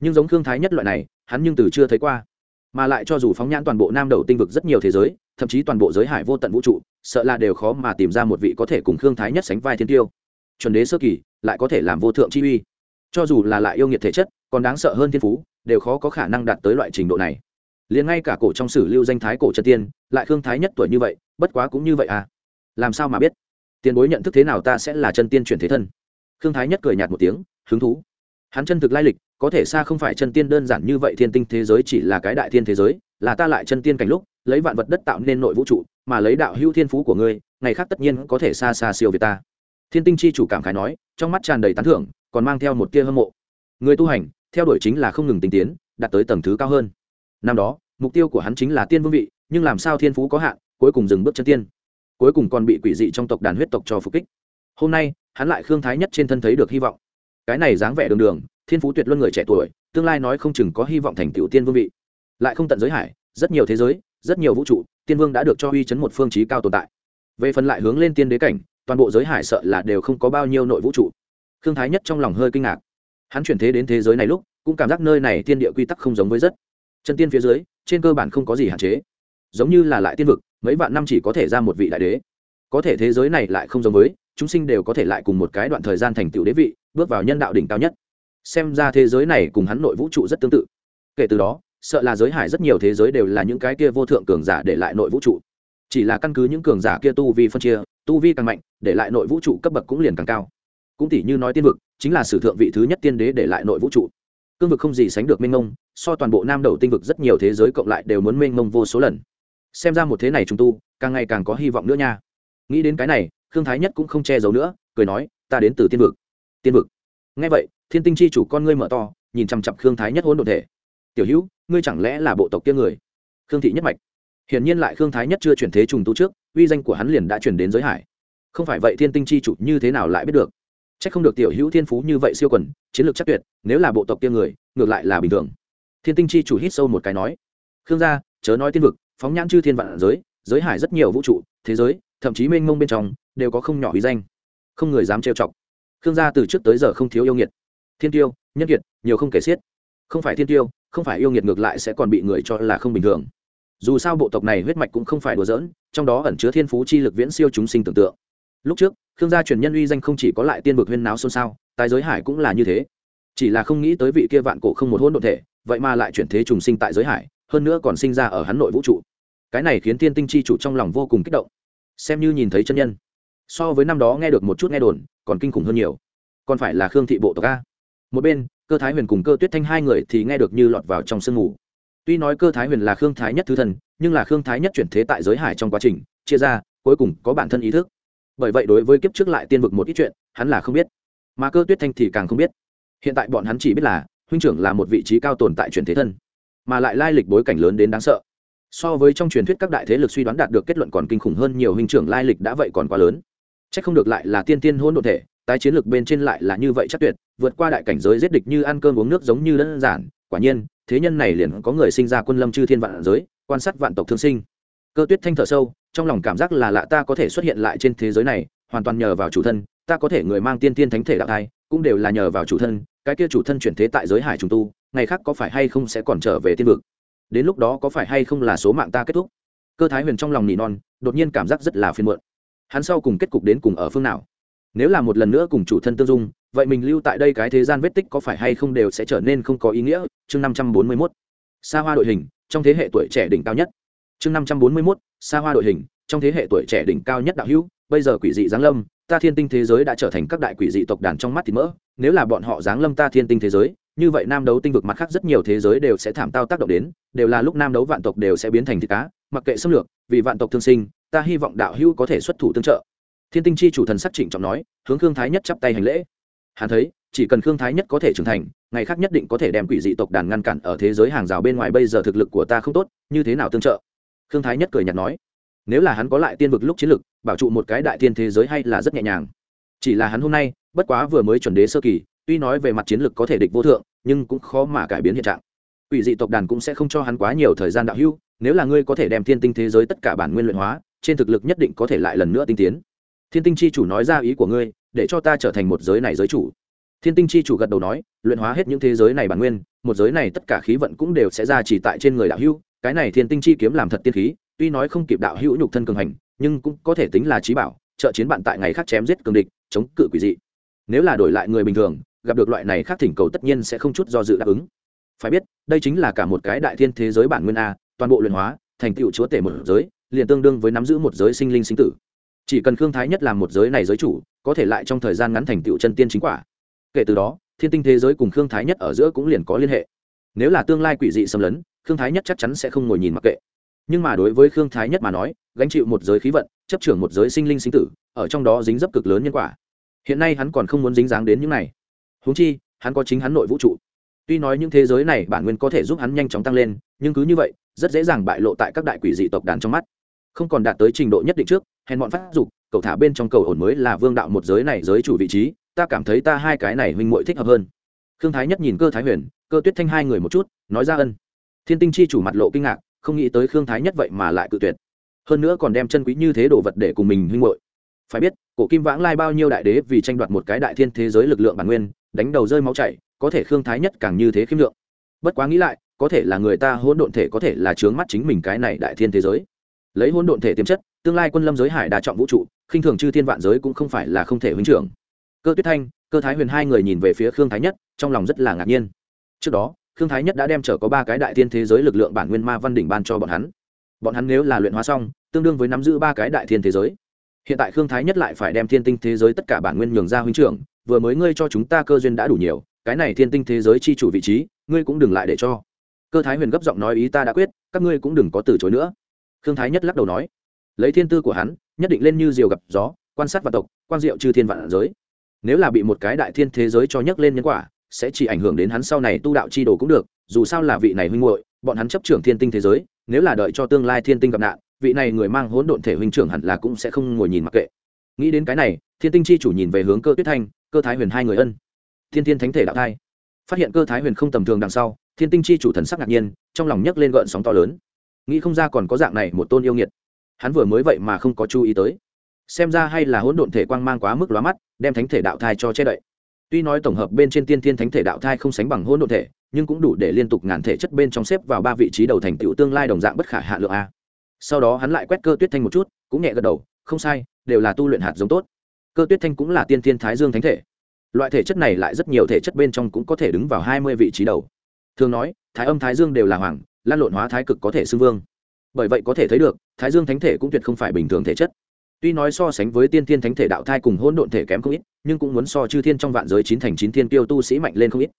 Nhưng giống Thương thái nhất loại này, hắn nhưng từ chưa thấy qua. Mà lại cho dù phóng nhãn toàn bộ nam đầu tinh vực rất nhiều thế giới, thậm chí toàn bộ giới hải vô tận vũ trụ, sợ là đều khó mà tìm ra một vị có thể cùng khương thái nhất sánh vai thiên tiêu. Chuẩn đế sơ kỳ, lại có thể làm vô thượng chi uy. Cho dù là lại yêu nghiệt thể chất, còn đáng sợ hơn thiên phú, đều khó có khả năng đạt tới loại trình độ này. Liền ngay cả cổ trong sử lưu danh thái cổ chân tiên, lại khương thái nhất tuổi như vậy, bất quá cũng như vậy à. Làm sao mà biết? Tiền bối nhận thức thế nào ta sẽ là chân tiên chuyển thế thân. Khương thái nhất cười nhạt một tiếng, hứng thú hắn chân thực lai lịch, có thể xa không phải chân tiên đơn giản như vậy thiên tinh thế giới chỉ là cái đại thiên thế giới, là ta lại chân tiên cảnh lúc, lấy vạn vật đất tạo nên nội vũ trụ, mà lấy đạo hữu thiên phú của ngươi, ngày khác tất nhiên có thể xa xa siêu việt ta. Thiên tinh chi chủ cảm khái nói, trong mắt tràn đầy tán thưởng, còn mang theo một tia hâm mộ. Người tu hành, theo đuổi chính là không ngừng tinh tiến, đạt tới tầng thứ cao hơn. Năm đó, mục tiêu của hắn chính là tiên vương vị, nhưng làm sao thiên phú có hạn, cuối cùng dừng bước chân tiên. Cuối cùng còn bị quỷ dị trong tộc đàn huyết tộc cho phục kích. Hôm nay, hắn lại khương thái nhất trên thân thấy được hy vọng cái này dáng vẻ đường đường, thiên phú tuyệt luân người trẻ tuổi, tương lai nói không chừng có hy vọng thành tiểu tiên vương vị. Lại không tận giới hải, rất nhiều thế giới, rất nhiều vũ trụ, tiên vương đã được cho uy chấn một phương chí cao tồn tại. Về phần lại hướng lên tiên đế cảnh, toàn bộ giới hải sợ là đều không có bao nhiêu nội vũ trụ. Khương thái nhất trong lòng hơi kinh ngạc. Hắn chuyển thế đến thế giới này lúc, cũng cảm giác nơi này tiên địa quy tắc không giống với rất. Chân tiên phía dưới, trên cơ bản không có gì hạn chế. Giống như là lại tiên vực, mấy vạn năm chỉ có thể ra một vị đại đế. Có thể thế giới này lại không giống với chúng sinh đều có thể lại cùng một cái đoạn thời gian thành tựu đế vị, bước vào nhân đạo đỉnh cao nhất. Xem ra thế giới này cùng hắn nội vũ trụ rất tương tự. Kể từ đó, sợ là giới hải rất nhiều thế giới đều là những cái kia vô thượng cường giả để lại nội vũ trụ. Chỉ là căn cứ những cường giả kia tu vi phân chia, tu vi càng mạnh, để lại nội vũ trụ cấp bậc cũng liền càng cao. Cũng tỷ như nói tiên vực, chính là sử thượng vị thứ nhất tiên đế để lại nội vũ trụ. Cương vực không gì sánh được mênh mông, so toàn bộ nam đầu tinh vực rất nhiều thế giới cộng lại đều muốn mênh mông vô số lần. Xem ra một thế này chúng tu, càng ngày càng có hy vọng nữa nha. Nghĩ đến cái này khương thái nhất cũng không che giấu nữa, cười nói, ta đến từ tiên vực. Tiên vực? Ngay vậy, thiên tinh chi chủ con ngươi mở to, nhìn chằm chặp khương thái nhất hôn đ ộ thể. Tiểu hữu, ngươi chẳng lẽ là bộ tộc kia người? Khương thị nhất mạch. Hiển nhiên lại khương thái nhất chưa chuyển thế trùng tu trước, uy danh của hắn liền đã chuyển đến giới hải. Không phải vậy thiên tinh chi chủ như thế nào lại biết được? C h ắ c không được tiểu hữu thiên phú như vậy siêu quần, chiến lược chắc tuyệt, nếu là bộ tộc kia người, ngược lại là bình thường. Thiên tinh chi chủ hít sâu một cái nói, khương gia, chớ nói tiên vực, phóng nhãn chư thiên vạn giới giới hải rất nhiều vũ trụ, thế giới thậm chí mênh mông bên trong, đều có không nhỏ ý danh. Không người dám trêu chọc. Khương gia từ trước tới giờ không thiếu yêu nghiệt. Thiên tiêu, nhân kiệt, nhiều không kể xiết. Không phải thiên tiêu, không phải yêu nghiệt ngược lại sẽ còn bị người cho là không bình thường. Dù sao bộ tộc này huyết mạch cũng không phải đùa giỡn, trong đó ẩn chứa thiên phú chi lực viễn siêu chúng sinh tưởng tượng. Lúc trước, khương gia truyền nhân uy danh không chỉ có lại tiên vực huyên náo xôn xao, tài giới hải cũng là như thế. Chỉ là không nghĩ tới vị kia vạn cổ không một hôn đ ộ thể, vậy mà lại chuyển thế trùng sinh tại giới hải, hơn nữa còn sinh ra ở hắn nội vũ trụ. Cái này khiến tiên tinh chi chủ trong lòng vô cùng kích động xem như nhìn thấy chân nhân. So với năm đó nghe được một chút nghe đồn, còn kinh khủng hơn nhiều. Còn phải là khương thị bộ tộc a. Một bên, cơ thái huyền cùng cơ tuyết thanh hai người thì nghe được như lọt vào trong sương ngủ tuy nói cơ thái huyền là khương thái nhất thứ thần, nhưng là khương thái nhất chuyển thế tại giới hải trong quá trình, chia ra, cuối cùng có bản thân ý thức. Bởi vậy đối với kiếp trước lại tiên vực một ít chuyện, hắn là không biết. Mà cơ tuyết thanh thì càng không biết. Hiện tại bọn hắn chỉ biết là, huynh trưởng là một vị trí cao tồn tại chuyển thế thân. Mà lại lai lịch bối cảnh lớn đến đáng sợ so với trong truyền thuyết các đại thế lực suy đoán đạt được kết luận còn kinh khủng hơn nhiều, huynh trưởng lai lịch đã vậy còn quá lớn. C h ắ c không được lại là tiên tiên hôn đ ộ thể, tái chiến lược bên trên lại là như vậy chắc tuyệt, vượt qua đại cảnh giới giết địch như ăn cơm uống nước giống như đơn giản. Quả nhiên, thế nhân này liền có người sinh ra quân lâm chư thiên vạn giới, quan sát vạn tộc thương sinh. Cơ tuyết thanh thở sâu, trong lòng cảm giác là lạ ta có thể xuất hiện lại trên thế giới này, hoàn toàn nhờ vào chủ thân, ta có thể người mang tiên tiên thánh thể đạo thai, cũng đều là nhờ vào chủ thân, cái kia chủ thân chuyển thế tại giới hải trùng tu, ngày khác có phải hay không sẽ còn trở về tiên vực? Đến lúc đó có phải hay không là số mạng ta kết thúc? Cơ thái huyền trong lòng nỉ non, đột nhiên cảm giác rất là phiền muộn. Hắn sau cùng kết cục đến cùng ở phương nào? Nếu là một lần nữa cùng chủ thân tương dung, vậy mình lưu tại đây cái thế gian vết tích có phải hay không đều sẽ trở nên không có ý nghĩa? Chương năm trăm bốn mươi mốt. Xa hoa đội hình, trong thế hệ tuổi trẻ đỉnh cao nhất. Chương năm trăm bốn mươi mốt. Xa hoa đội hình, trong thế hệ tuổi trẻ đỉnh cao nhất đạo hữu, bây giờ quỷ dị giáng lâm, ta thiên tinh thế giới đã trở thành các đại quỷ dị tộc đàn trong mắt thì mỡ. Nếu là bọn họ giáng lâm ta thiên tinh thế giới như vậy nam đấu tinh vực mặt khác rất nhiều thế giới đều sẽ thảm tao tác động đến, đều là lúc nam đấu vạn tộc đều sẽ biến thành thịt cá, mặc kệ xâm lược, vì vạn tộc thương sinh, ta hy vọng đạo hữu có thể xuất thủ tương trợ. Thiên tinh chi chủ thần sắc trịnh trọng nói, hướng khương thái nhất chắp tay hành lễ. Hắn thấy, chỉ cần khương thái nhất có thể trưởng thành, ngày khác nhất định có thể đem quỷ dị tộc đàn ngăn cản ở thế giới hàng rào bên ngoài, bây giờ thực lực của ta không tốt, như thế nào tương trợ? Khương thái nhất cười nhạt nói, nếu là hắn có lại tiên vực lúc chiến lực, bảo trụ một cái đại thiên thế giới hay là rất nhẹ nhàng. Chỉ là hắn hôm nay, bất quá vừa mới chuẩn đế sơ kỳ tuy nói về mặt chiến lược có thể địch vô thượng, nhưng cũng khó mà cải biến hiện trạng. Quỷ dị tộc đàn cũng sẽ không cho hắn quá nhiều thời gian đạo hữu, nếu là ngươi có thể đem thiên tinh thế giới tất cả bản nguyên luyện hóa, trên thực lực nhất định có thể lại lần nữa tinh tiến. Thiên tinh chi chủ nói ra ý của ngươi, để cho ta trở thành một giới này giới chủ. Thiên tinh chi chủ gật đầu nói, luyện hóa hết những thế giới này bản nguyên, một giới này tất cả khí vận cũng đều sẽ ra chỉ tại trên người đạo hữu, cái này thiên tinh chi kiếm làm thật tiên khí, tuy nói không kịp đạo hữu nhục thân cường hành, nhưng cũng có thể tính là trí bảo, trợ chiến bạn tại ngày khác chém giết cường địch, chống cự quỷ dị. Nếu là đổi lại người bình thường gặp được loại này khác thỉnh cầu tất nhiên sẽ không chút do dự đáp ứng. Phải biết, đây chính là cả một cái đại thiên thế giới bản nguyên a, toàn bộ luyện hóa, thành tựu chúa tể một giới, liền tương đương với nắm giữ một giới sinh linh sinh tử. Chỉ cần khương thái nhất làm một giới này giới chủ, có thể lại trong thời gian ngắn thành tựu chân tiên chính quả. Kể từ đó, thiên tinh thế giới cùng khương thái nhất ở giữa cũng liền có liên hệ. Nếu là tương lai quỷ dị xâm lấn, khương thái nhất chắc chắn sẽ không ngồi nhìn mặc kệ. Nhưng mà đối với khương thái nhất mà nói, gánh chịu một giới khí vận, chấp trưởng một giới sinh linh sinh tử, ở trong đó dính dấp cực lớn nhân quả. Hiện nay hắn còn không muốn dính dáng đến những này huống chi, hắn có chính hắn nội vũ trụ. Tuy nói những thế giới này bản nguyên có thể giúp hắn nhanh chóng tăng lên, nhưng cứ như vậy, rất dễ dàng bại lộ tại các đại quỷ dị tộc đàn trong mắt. Không còn đạt tới trình độ nhất định trước, hèn bọn phát dục cầu thả bên trong cầu ổn mới là vương đạo một giới này giới chủ vị trí, ta cảm thấy ta hai cái này huynh muội thích hợp hơn. Khương thái nhất nhìn cơ thái huyền, cơ tuyết thanh hai người một chút, nói ra ân. Thiên tinh chi chủ mặt lộ kinh ngạc, không nghĩ tới khương thái nhất vậy mà lại cự tuyệt. Hơn nữa còn đem chân quý như thế đồ vật để cùng mình huynh muội. Phải biết, cổ kim vãng lai bao nhiêu đại đế vì tranh đoạt một cái đại thiên thế giới lực lượng bản nguyên đánh đầu rơi máu chảy, có thể khương thái nhất càng như thế khiêm lượng. Bất quá nghĩ lại, có thể là người ta hỗn độn thể có thể là chướng mắt chính mình cái này đại thiên thế giới. Lấy hỗn độn thể tiềm chất, tương lai quân lâm giới hải đa trọng vũ trụ, khinh thường chư thiên vạn giới cũng không phải là không thể huynh trưởng. Cơ tuyết thanh, cơ thái huyền hai người nhìn về phía khương thái nhất, trong lòng rất là ngạc nhiên. Trước đó, khương thái nhất đã đem trở có ba cái đại thiên thế giới lực lượng bản nguyên ma văn đỉnh ban cho bọn hắn. Bọn hắn nếu là luyện hóa xong, tương đương với nắm giữ ba cái đại thiên thế giới hiện tại khương thái nhất lại phải đem thiên tinh thế giới tất cả bản nguyên nhường ra huynh trưởng, vừa mới ngươi cho chúng ta cơ duyên đã đủ nhiều, cái này thiên tinh thế giới chi chủ vị trí, ngươi cũng đừng lại để cho. Cơ thái huyền gấp giọng nói ý ta đã quyết, các ngươi cũng đừng có từ chối nữa. Khương thái nhất lắc đầu nói, lấy thiên tư của hắn, nhất định lên như diều gặp gió, quan sát vạn tộc, quan diệu chư thiên vạn giới. Nếu là bị một cái đại thiên thế giới cho nhấc lên nhân quả, sẽ chỉ ảnh hưởng đến hắn sau này tu đạo chi đồ cũng được, dù sao là vị này huynh muội, bọn hắn chấp trưởng thiên tinh thế giới, nếu là đợi cho tương lai thiên tinh gặp nạn vị này người mang hỗn độn thể huynh trưởng hẳn là cũng sẽ không ngồi nhìn mặc kệ. Nghĩ đến cái này, thiên tinh chi chủ nhìn về hướng cơ tuyết thanh, cơ thái huyền hai người ân. Thiên thiên thánh thể đạo thai. Phát hiện cơ thái huyền không tầm thường đằng sau, thiên tinh chi chủ thần sắc ngạc nhiên, trong lòng nhấc lên gợn sóng to lớn. Nghĩ không ra còn có dạng này một tôn yêu nghiệt. Hắn vừa mới vậy mà không có chú ý tới. Xem ra hay là hỗn độn thể quang mang quá mức lóa mắt, đem thánh thể đạo thai cho che đậy. Tuy nói tổng hợp bên trên tiên thiên thánh thể đạo thai không sánh bằng hỗn độn thể, nhưng cũng đủ để liên tục ngàn thể chất bên trong xếp vào ba vị trí đầu thành tựu tương lai đồng dạng bất khả hạ lượng a sau đó hắn lại quét cơ tuyết thanh một chút, cũng nhẹ gật đầu, không sai, đều là tu luyện hạt giống tốt. Cơ tuyết thanh cũng là tiên thiên thái dương thánh thể. Loại thể chất này lại rất nhiều thể chất bên trong cũng có thể đứng vào hai mươi vị trí đầu. Thường nói, thái âm thái dương đều là hoàng, lan lộn hóa thái cực có thể xưng vương. Bởi vậy có thể thấy được, thái dương thánh thể cũng tuyệt không phải bình thường thể chất. Tuy nói so sánh với tiên thiên thánh thể đạo thai cùng hỗn độn thể kém không ít, nhưng cũng muốn so chư thiên trong vạn giới chín thành chín thiên tiêu tu sĩ mạnh lên không ít.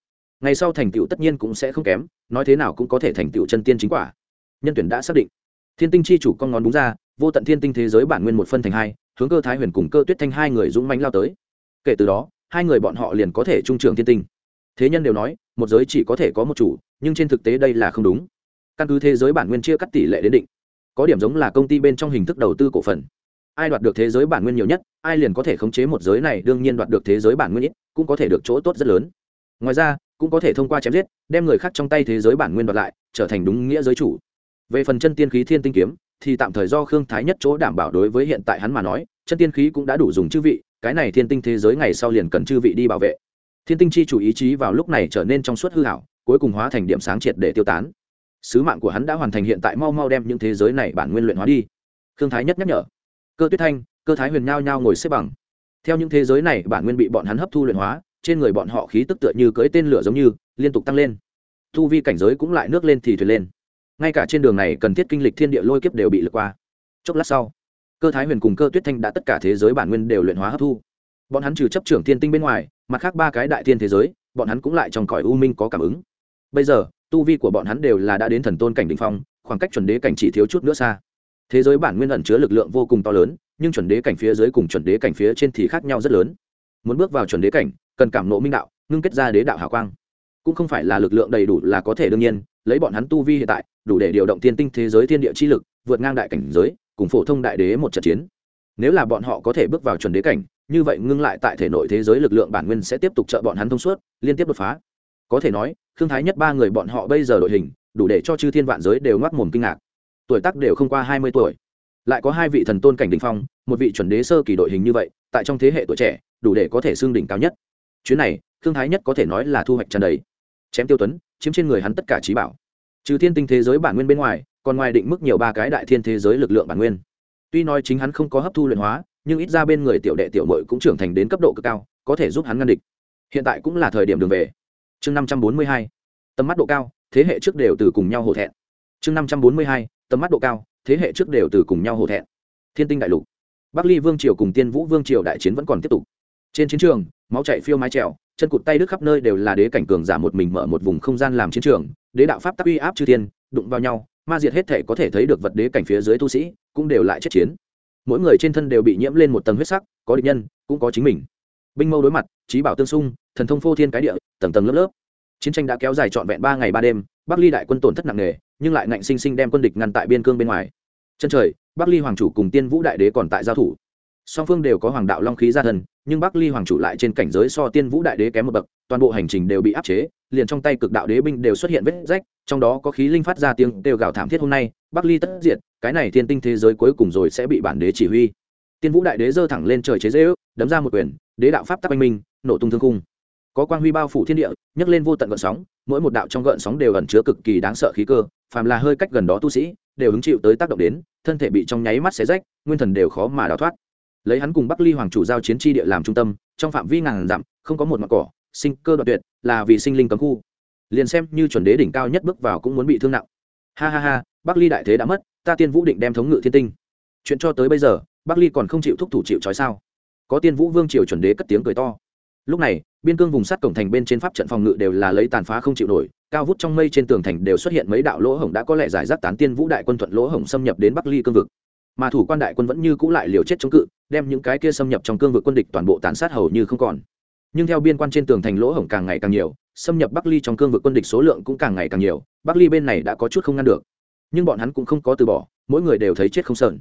Ngày sau thành tựu tất nhiên cũng sẽ không kém, nói thế nào cũng có thể thành tựu chân tiên chính quả. Nhân tuyển đã xác định thiên tinh chi chủ con ngón đúng ra, vô tận thiên tinh thế giới bản nguyên một phân thành hai, hướng cơ thái huyền cùng cơ tuyết thanh hai người dũng mánh lao tới. Kể từ đó, hai người bọn họ liền có thể trung trường thiên tinh. Thế nhân đều nói, một giới chỉ có thể có một chủ, nhưng trên thực tế đây là không đúng. Căn cứ thế giới bản nguyên chia cắt tỷ lệ đến định, có điểm giống là công ty bên trong hình thức đầu tư cổ phần. Ai đoạt được thế giới bản nguyên nhiều nhất, ai liền có thể khống chế một giới này, đương nhiên đoạt được thế giới bản nguyên ít, cũng có thể được chỗ tốt rất lớn. Ngoài ra, cũng có thể thông qua chém giết, đem người khác trong tay thế giới bản nguyên đoạt lại, trở thành đúng nghĩa giới chủ về phần chân tiên khí thiên tinh kiếm, thì tạm thời do khương thái nhất chỗ đảm bảo đối với hiện tại hắn mà nói, chân tiên khí cũng đã đủ dùng chư vị, cái này thiên tinh thế giới ngày sau liền cần chư vị đi bảo vệ. Thiên tinh chi chủ ý chí vào lúc này trở nên trong suốt hư hảo cuối cùng hóa thành điểm sáng triệt để tiêu tán. Sứ mạng của hắn đã hoàn thành hiện tại mau mau đem những thế giới này bản nguyên luyện hóa đi. Khương thái nhất nhắc nhở. Cơ tuyết thanh, cơ thái huyền nhao nhao ngồi xếp bằng. Theo những thế giới này, bản nguyên bị bọn hắn hấp thu luyện hóa, trên người bọn họ khí tức tựa như cưỡi tên lửa giống như, liên tục tăng lên. Thu vi cảnh giới cũng lại nước lên thì thuyền lên ngay cả trên đường này cần thiết kinh lịch thiên địa lôi kiếp đều bị lượt qua. Chốc lát sau, cơ thái huyền cùng cơ tuyết thanh đã tất cả thế giới bản nguyên đều luyện hóa hấp thu. Bọn hắn trừ chấp trưởng thiên tinh bên ngoài, mặt khác ba cái đại thiên thế giới, bọn hắn cũng lại trong cõi u minh có cảm ứng. Bây giờ, tu vi của bọn hắn đều là đã đến thần tôn cảnh đ ỉ n h phong, khoảng cách chuẩn đế cảnh chỉ thiếu chút nữa xa. Thế giới bản nguyên ẩn chứa lực lượng vô cùng to lớn, nhưng chuẩn đế cảnh phía dưới cùng chuẩn đế cảnh phía trên thì khác nhau rất lớn. Muốn bước vào chuẩn đế cảnh, cần cảm nộ minh đạo, ngưng kết ra đế đạo hào quang. Cũng không phải là lực lượng đầy đủ là có thể đương nhiên lấy bọn hắn tu vi hiện tại, đủ để điều động tiên tinh thế giới thiên địa chi lực, vượt ngang đại cảnh giới, cùng phổ thông đại đế một trận chiến. Nếu là bọn họ có thể bước vào chuẩn đế cảnh, như vậy ngưng lại tại thể nội thế giới lực lượng bản nguyên sẽ tiếp tục trợ bọn hắn thông suốt, liên tiếp đột phá. Có thể nói thương thái nhất ba người bọn họ bây giờ đội hình, đủ để cho chư thiên vạn giới đều ngoác mồm kinh ngạc. Tuổi tác đều không qua hai mươi tuổi. Lại có hai vị thần tôn cảnh đình phong, một vị chuẩn đế sơ kỳ đội hình như vậy, tại trong thế hệ tuổi trẻ, đủ để có thể xương đỉnh cao nhất. Chuyến này thương thái nhất có thể nói là thu hoạch trần đầy. Chém tiêu tuấn chiếm trên người hắn tất cả trí bảo. Trừ thiên tinh thế giới bản nguyên bên ngoài, còn ngoài định mức nhiều ba cái đại thiên thế giới lực lượng bản nguyên. Tuy nói chính hắn không có hấp thu luyện hóa, nhưng ít ra bên người tiểu đệ tiểu mội cũng trưởng thành đến cấp độ cực cao, có thể giúp hắn ngăn địch. Hiện tại cũng là thời điểm đường về. Chương năm trăm bốn mươi hai, tầm mắt độ cao, thế hệ trước đều từ cùng nhau hổ thẹn. Chương năm trăm bốn mươi hai, tầm mắt độ cao, thế hệ trước đều từ cùng nhau hổ thẹn. Thiên tinh đại lục. Bắc ly vương triều cùng tiên vũ vương triều đại chiến vẫn còn tiếp tục. Trên chiến trường máu chạy phiêu mái trèo, chân cụt tay đứt khắp nơi đều là đế cảnh cường giả một mình mở một vùng không gian làm chiến trường, đế đạo pháp tắc uy áp chư thiên, đụng vào nhau, ma diệt hết thể có thể thấy được vật đế cảnh phía dưới tu sĩ, cũng đều lại chết chiến. Mỗi người trên thân đều bị nhiễm lên một tầng huyết sắc, có địch nhân, cũng có chính mình. Binh mâu đối mặt, trí bảo tương xung, thần thông phô thiên cái địa, tầng tầng lớp lớp. Chiến tranh đã kéo dài trọn vẹn ba ngày ba đêm, bắc ly đại quân tổn thất nặng nề, nhưng lại ngạnh sinh sinh đem quân địch ngăn tại biên cương bên ngoài. Chân trời, bắc ly hoàng chủ cùng tiên vũ đại đế còn tại giao thủ song phương đều có hoàng đạo long khí ra thân, nhưng bắc ly hoàng chủ lại trên cảnh giới so tiên vũ đại đế kém một bậc, toàn bộ hành trình đều bị áp chế, liền trong tay cực đạo đế binh đều xuất hiện vết rách, trong đó có khí linh phát ra tiếng đều gào thảm thiết hôm nay, bắc ly tất diệt, cái này thiên tinh thế giới cuối cùng rồi sẽ bị bản đế chỉ huy. Tiên vũ đại đế giơ thẳng lên trời chế dễ ước đấm ra một quyền, đế đạo pháp tắc anh minh, nổ tung thương cung có quang huy bao phủ thiên địa, nhấc lên vô tận gợn sóng, mỗi một đạo trong gợn sóng đều ẩn chứa cực kỳ đáng sợ khí cơ, phàm là hơi cách gần đó tu sĩ, đều hứng chịu tới tác động đến, thân thể bị trong nháy mắt xé rách, nguyên thần đều khó mà đào thoát lấy hắn cùng bắc ly hoàng chủ giao chiến tri địa làm trung tâm, trong phạm vi ngàn dặm, không có một mặt cỏ, sinh cơ đoạn tuyệt, là vì sinh linh cấm khu. Liền xem như chuẩn đế đỉnh cao nhất bước vào cũng muốn bị thương nặng. Ha ha ha, bắc ly đại thế đã mất, ta tiên vũ định đem thống ngự thiên tinh. Chuyện cho tới bây giờ, bắc ly còn không chịu thúc thủ chịu trói sao? Có tiên vũ vương triều chuẩn đế cất tiếng cười to. Lúc này, biên cương vùng sắt cổng thành bên trên pháp trận phòng ngự đều là lấy tàn phá không chịu nổi, cao vút trong mây trên tường thành đều xuất hiện mấy đạo lỗ hổng đã có lẽ giải rác tán tiên vũ đại quân thuận lỗ hổng xâm nhập đến bắc ly cương vực mà thủ quan đại quân vẫn như cũ lại liều chết chống cự, đem những cái kia xâm nhập trong cương vực quân địch toàn bộ tàn sát hầu như không còn. Nhưng theo biên quan trên tường thành lỗ hổng càng ngày càng nhiều, xâm nhập bắc ly trong cương vực quân địch số lượng cũng càng ngày càng nhiều, bắc ly bên này đã có chút không ngăn được. Nhưng bọn hắn cũng không có từ bỏ, mỗi người đều thấy chết không sờn.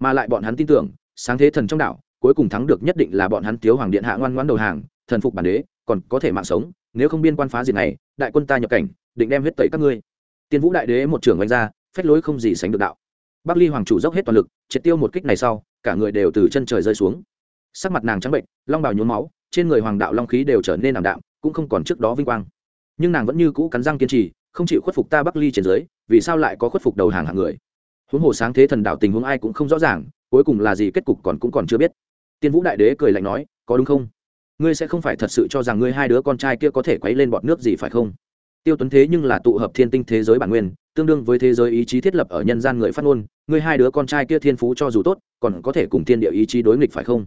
Mà lại bọn hắn tin tưởng, sáng thế thần trong đảo, cuối cùng thắng được nhất định là bọn hắn thiếu hoàng điện hạ ngoan ngoãn đầu hàng, thần phục bản đế, còn có thể mạng sống, nếu không biên quan phá diệt này, đại quân ta nhập cảnh, định đem huyết tẩy các ngươi. Tiên vũ đại đế một trưởng oanh ra, phách lối không gì sánh được đạo bắc ly hoàng chủ dốc hết toàn lực, triệt tiêu một kích này sau, cả người đều từ chân trời rơi xuống. Sắc mặt nàng trắng bệnh, long bào nhuốm máu, trên người hoàng đạo long khí đều trở nên ảm đạm, cũng không còn trước đó vinh quang. Nhưng nàng vẫn như cũ cắn răng kiên trì, không chịu khuất phục ta bắc ly trên dưới, vì sao lại có khuất phục đầu hàng hạng người? Huống hồ sáng thế thần đạo tình huống ai cũng không rõ ràng, cuối cùng là gì kết cục còn cũng còn chưa biết. Tiên vũ đại đế cười lạnh nói, có đúng không? Ngươi sẽ không phải thật sự cho rằng ngươi hai đứa con trai kia có thể quấy lên bọn nước gì phải không? Tiêu tuấn thế nhưng là tụ hợp thiên tinh thế giới bản nguyên tương đương với thế giới ý chí thiết lập ở nhân gian người phát ngôn, ngươi hai đứa con trai kia thiên phú cho dù tốt, còn có thể cùng thiên địa ý chí đối nghịch phải không?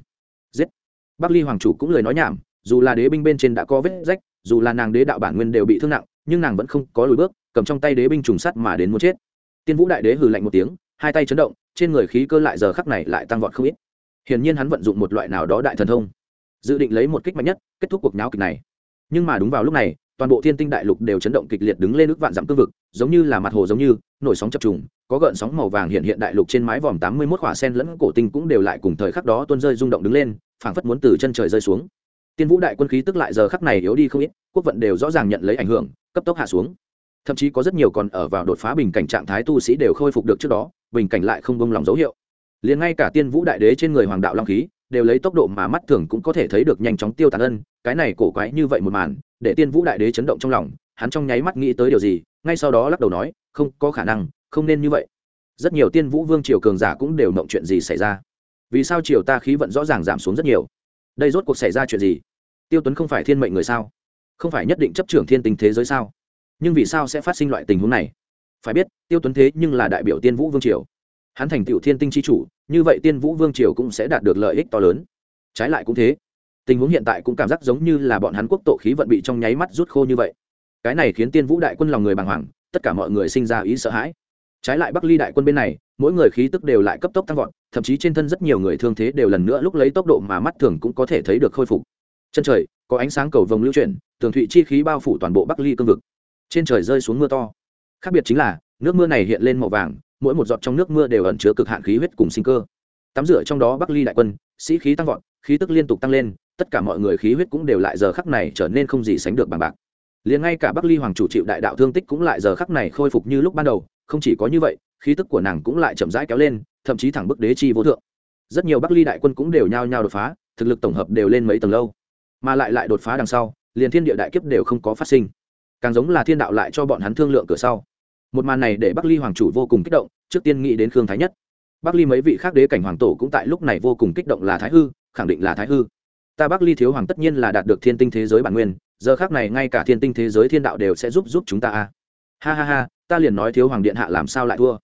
Giết. Bắc ly hoàng chủ cũng lời nói nhảm, dù là đế binh bên trên đã có vết rách, dù là nàng đế đạo bản nguyên đều bị thương nặng, nhưng nàng vẫn không có lùi bước, cầm trong tay đế binh trùng sắt mà đến muốn chết. Tiên vũ đại đế hừ lạnh một tiếng, hai tay chấn động, trên người khí cơ lại giờ khắc này lại tăng vọt không ít. Hiển nhiên hắn vận dụng một loại nào đó đại thần thông, dự định lấy một kích mạnh nhất, kết thúc cuộc nháo kịch này. Nhưng mà đúng vào lúc này toàn bộ thiên tinh đại lục đều chấn động kịch liệt đứng lên nước vạn dặm cương vực, giống như là mặt hồ giống như, nổi sóng chập trùng, có gợn sóng màu vàng hiện hiện đại lục trên mái vòm tám mươi mốt khỏa sen lẫn cổ tinh cũng đều lại cùng thời khắc đó tuôn rơi rung động đứng lên, phảng phất muốn từ chân trời rơi xuống. Tiên vũ đại quân khí tức lại giờ khắc này yếu đi không ít, quốc vận đều rõ ràng nhận lấy ảnh hưởng, cấp tốc hạ xuống. Thậm chí có rất nhiều còn ở vào đột phá bình cảnh trạng thái tu sĩ đều khôi phục được trước đó, bình cảnh lại không bông lòng dấu hiệu. Liền ngay cả tiên vũ đại đế trên người hoàng đạo long khí, đều lấy tốc độ mà mắt thường cũng có thể thấy được nhanh chóng tiêu tán ân, cái này cổ quái như vậy một màn để tiên vũ đại đế chấn động trong lòng, hắn trong nháy mắt nghĩ tới điều gì, ngay sau đó lắc đầu nói, không, có khả năng, không nên như vậy. Rất nhiều tiên vũ vương triều cường giả cũng đều mộng chuyện gì xảy ra. Vì sao triều ta khí vận rõ ràng giảm xuống rất nhiều? Đây rốt cuộc xảy ra chuyện gì? Tiêu tuấn không phải thiên mệnh người sao? Không phải nhất định chấp trưởng thiên tình thế giới sao? Nhưng vì sao sẽ phát sinh loại tình huống này? Phải biết, tiêu tuấn thế nhưng là đại biểu tiên vũ vương triều. Hắn thành tựu thiên tinh chi chủ, như vậy tiên vũ vương triều cũng sẽ đạt được lợi ích to lớn. Trái lại cũng thế tình huống hiện tại cũng cảm giác giống như là bọn hắn quốc tổ khí vận bị trong nháy mắt rút khô như vậy. Cái này khiến tiên vũ đại quân lòng người bàng hoàng, tất cả mọi người sinh ra ý sợ hãi. Trái lại bắc ly đại quân bên này, mỗi người khí tức đều lại cấp tốc tăng vọt, thậm chí trên thân rất nhiều người thương thế đều lần nữa lúc lấy tốc độ mà mắt thường cũng có thể thấy được khôi phục. Chân trời, có ánh sáng cầu vồng lưu chuyển, tường thụy chi khí bao phủ toàn bộ bắc ly cương vực. Trên trời rơi xuống mưa to. Khác biệt chính là, nước mưa này hiện lên màu vàng, mỗi một giọt trong nước mưa đều ẩn chứa cực hạn khí huyết cùng sinh cơ. Tắm rửa trong đó bắc ly đại quân, sĩ khí tăng vọt khí tức liên tục tăng lên, tất cả mọi người khí huyết cũng đều lại giờ khắc này trở nên không gì sánh được bằng bạc. Liền ngay cả bắc ly hoàng chủ chịu đại đạo thương tích cũng lại giờ khắc này khôi phục như lúc ban đầu, không chỉ có như vậy, khí tức của nàng cũng lại chậm rãi kéo lên, thậm chí thẳng bức đế chi vô thượng. Rất nhiều bắc ly đại quân cũng đều nhao nhao đột phá, thực lực tổng hợp đều lên mấy tầng lâu. Mà lại lại đột phá đằng sau, liền thiên địa đại kiếp đều không có phát sinh. Càng giống là thiên đạo lại cho bọn hắn thương lượng cửa sau. Một màn này để bắc ly hoàng chủ vô cùng kích động, trước tiên nghĩ đến khương thái nhất. Bắc ly mấy vị khác đế cảnh hoàng tổ cũng tại lúc này vô cùng kích động là thái hư khẳng định là thái hư. Ta bắc ly thiếu hoàng tất nhiên là đạt được thiên tinh thế giới bản nguyên, giờ khác này ngay cả thiên tinh thế giới thiên đạo đều sẽ giúp giúp chúng ta a ha ha ha, ta liền nói thiếu hoàng điện hạ làm sao lại thua?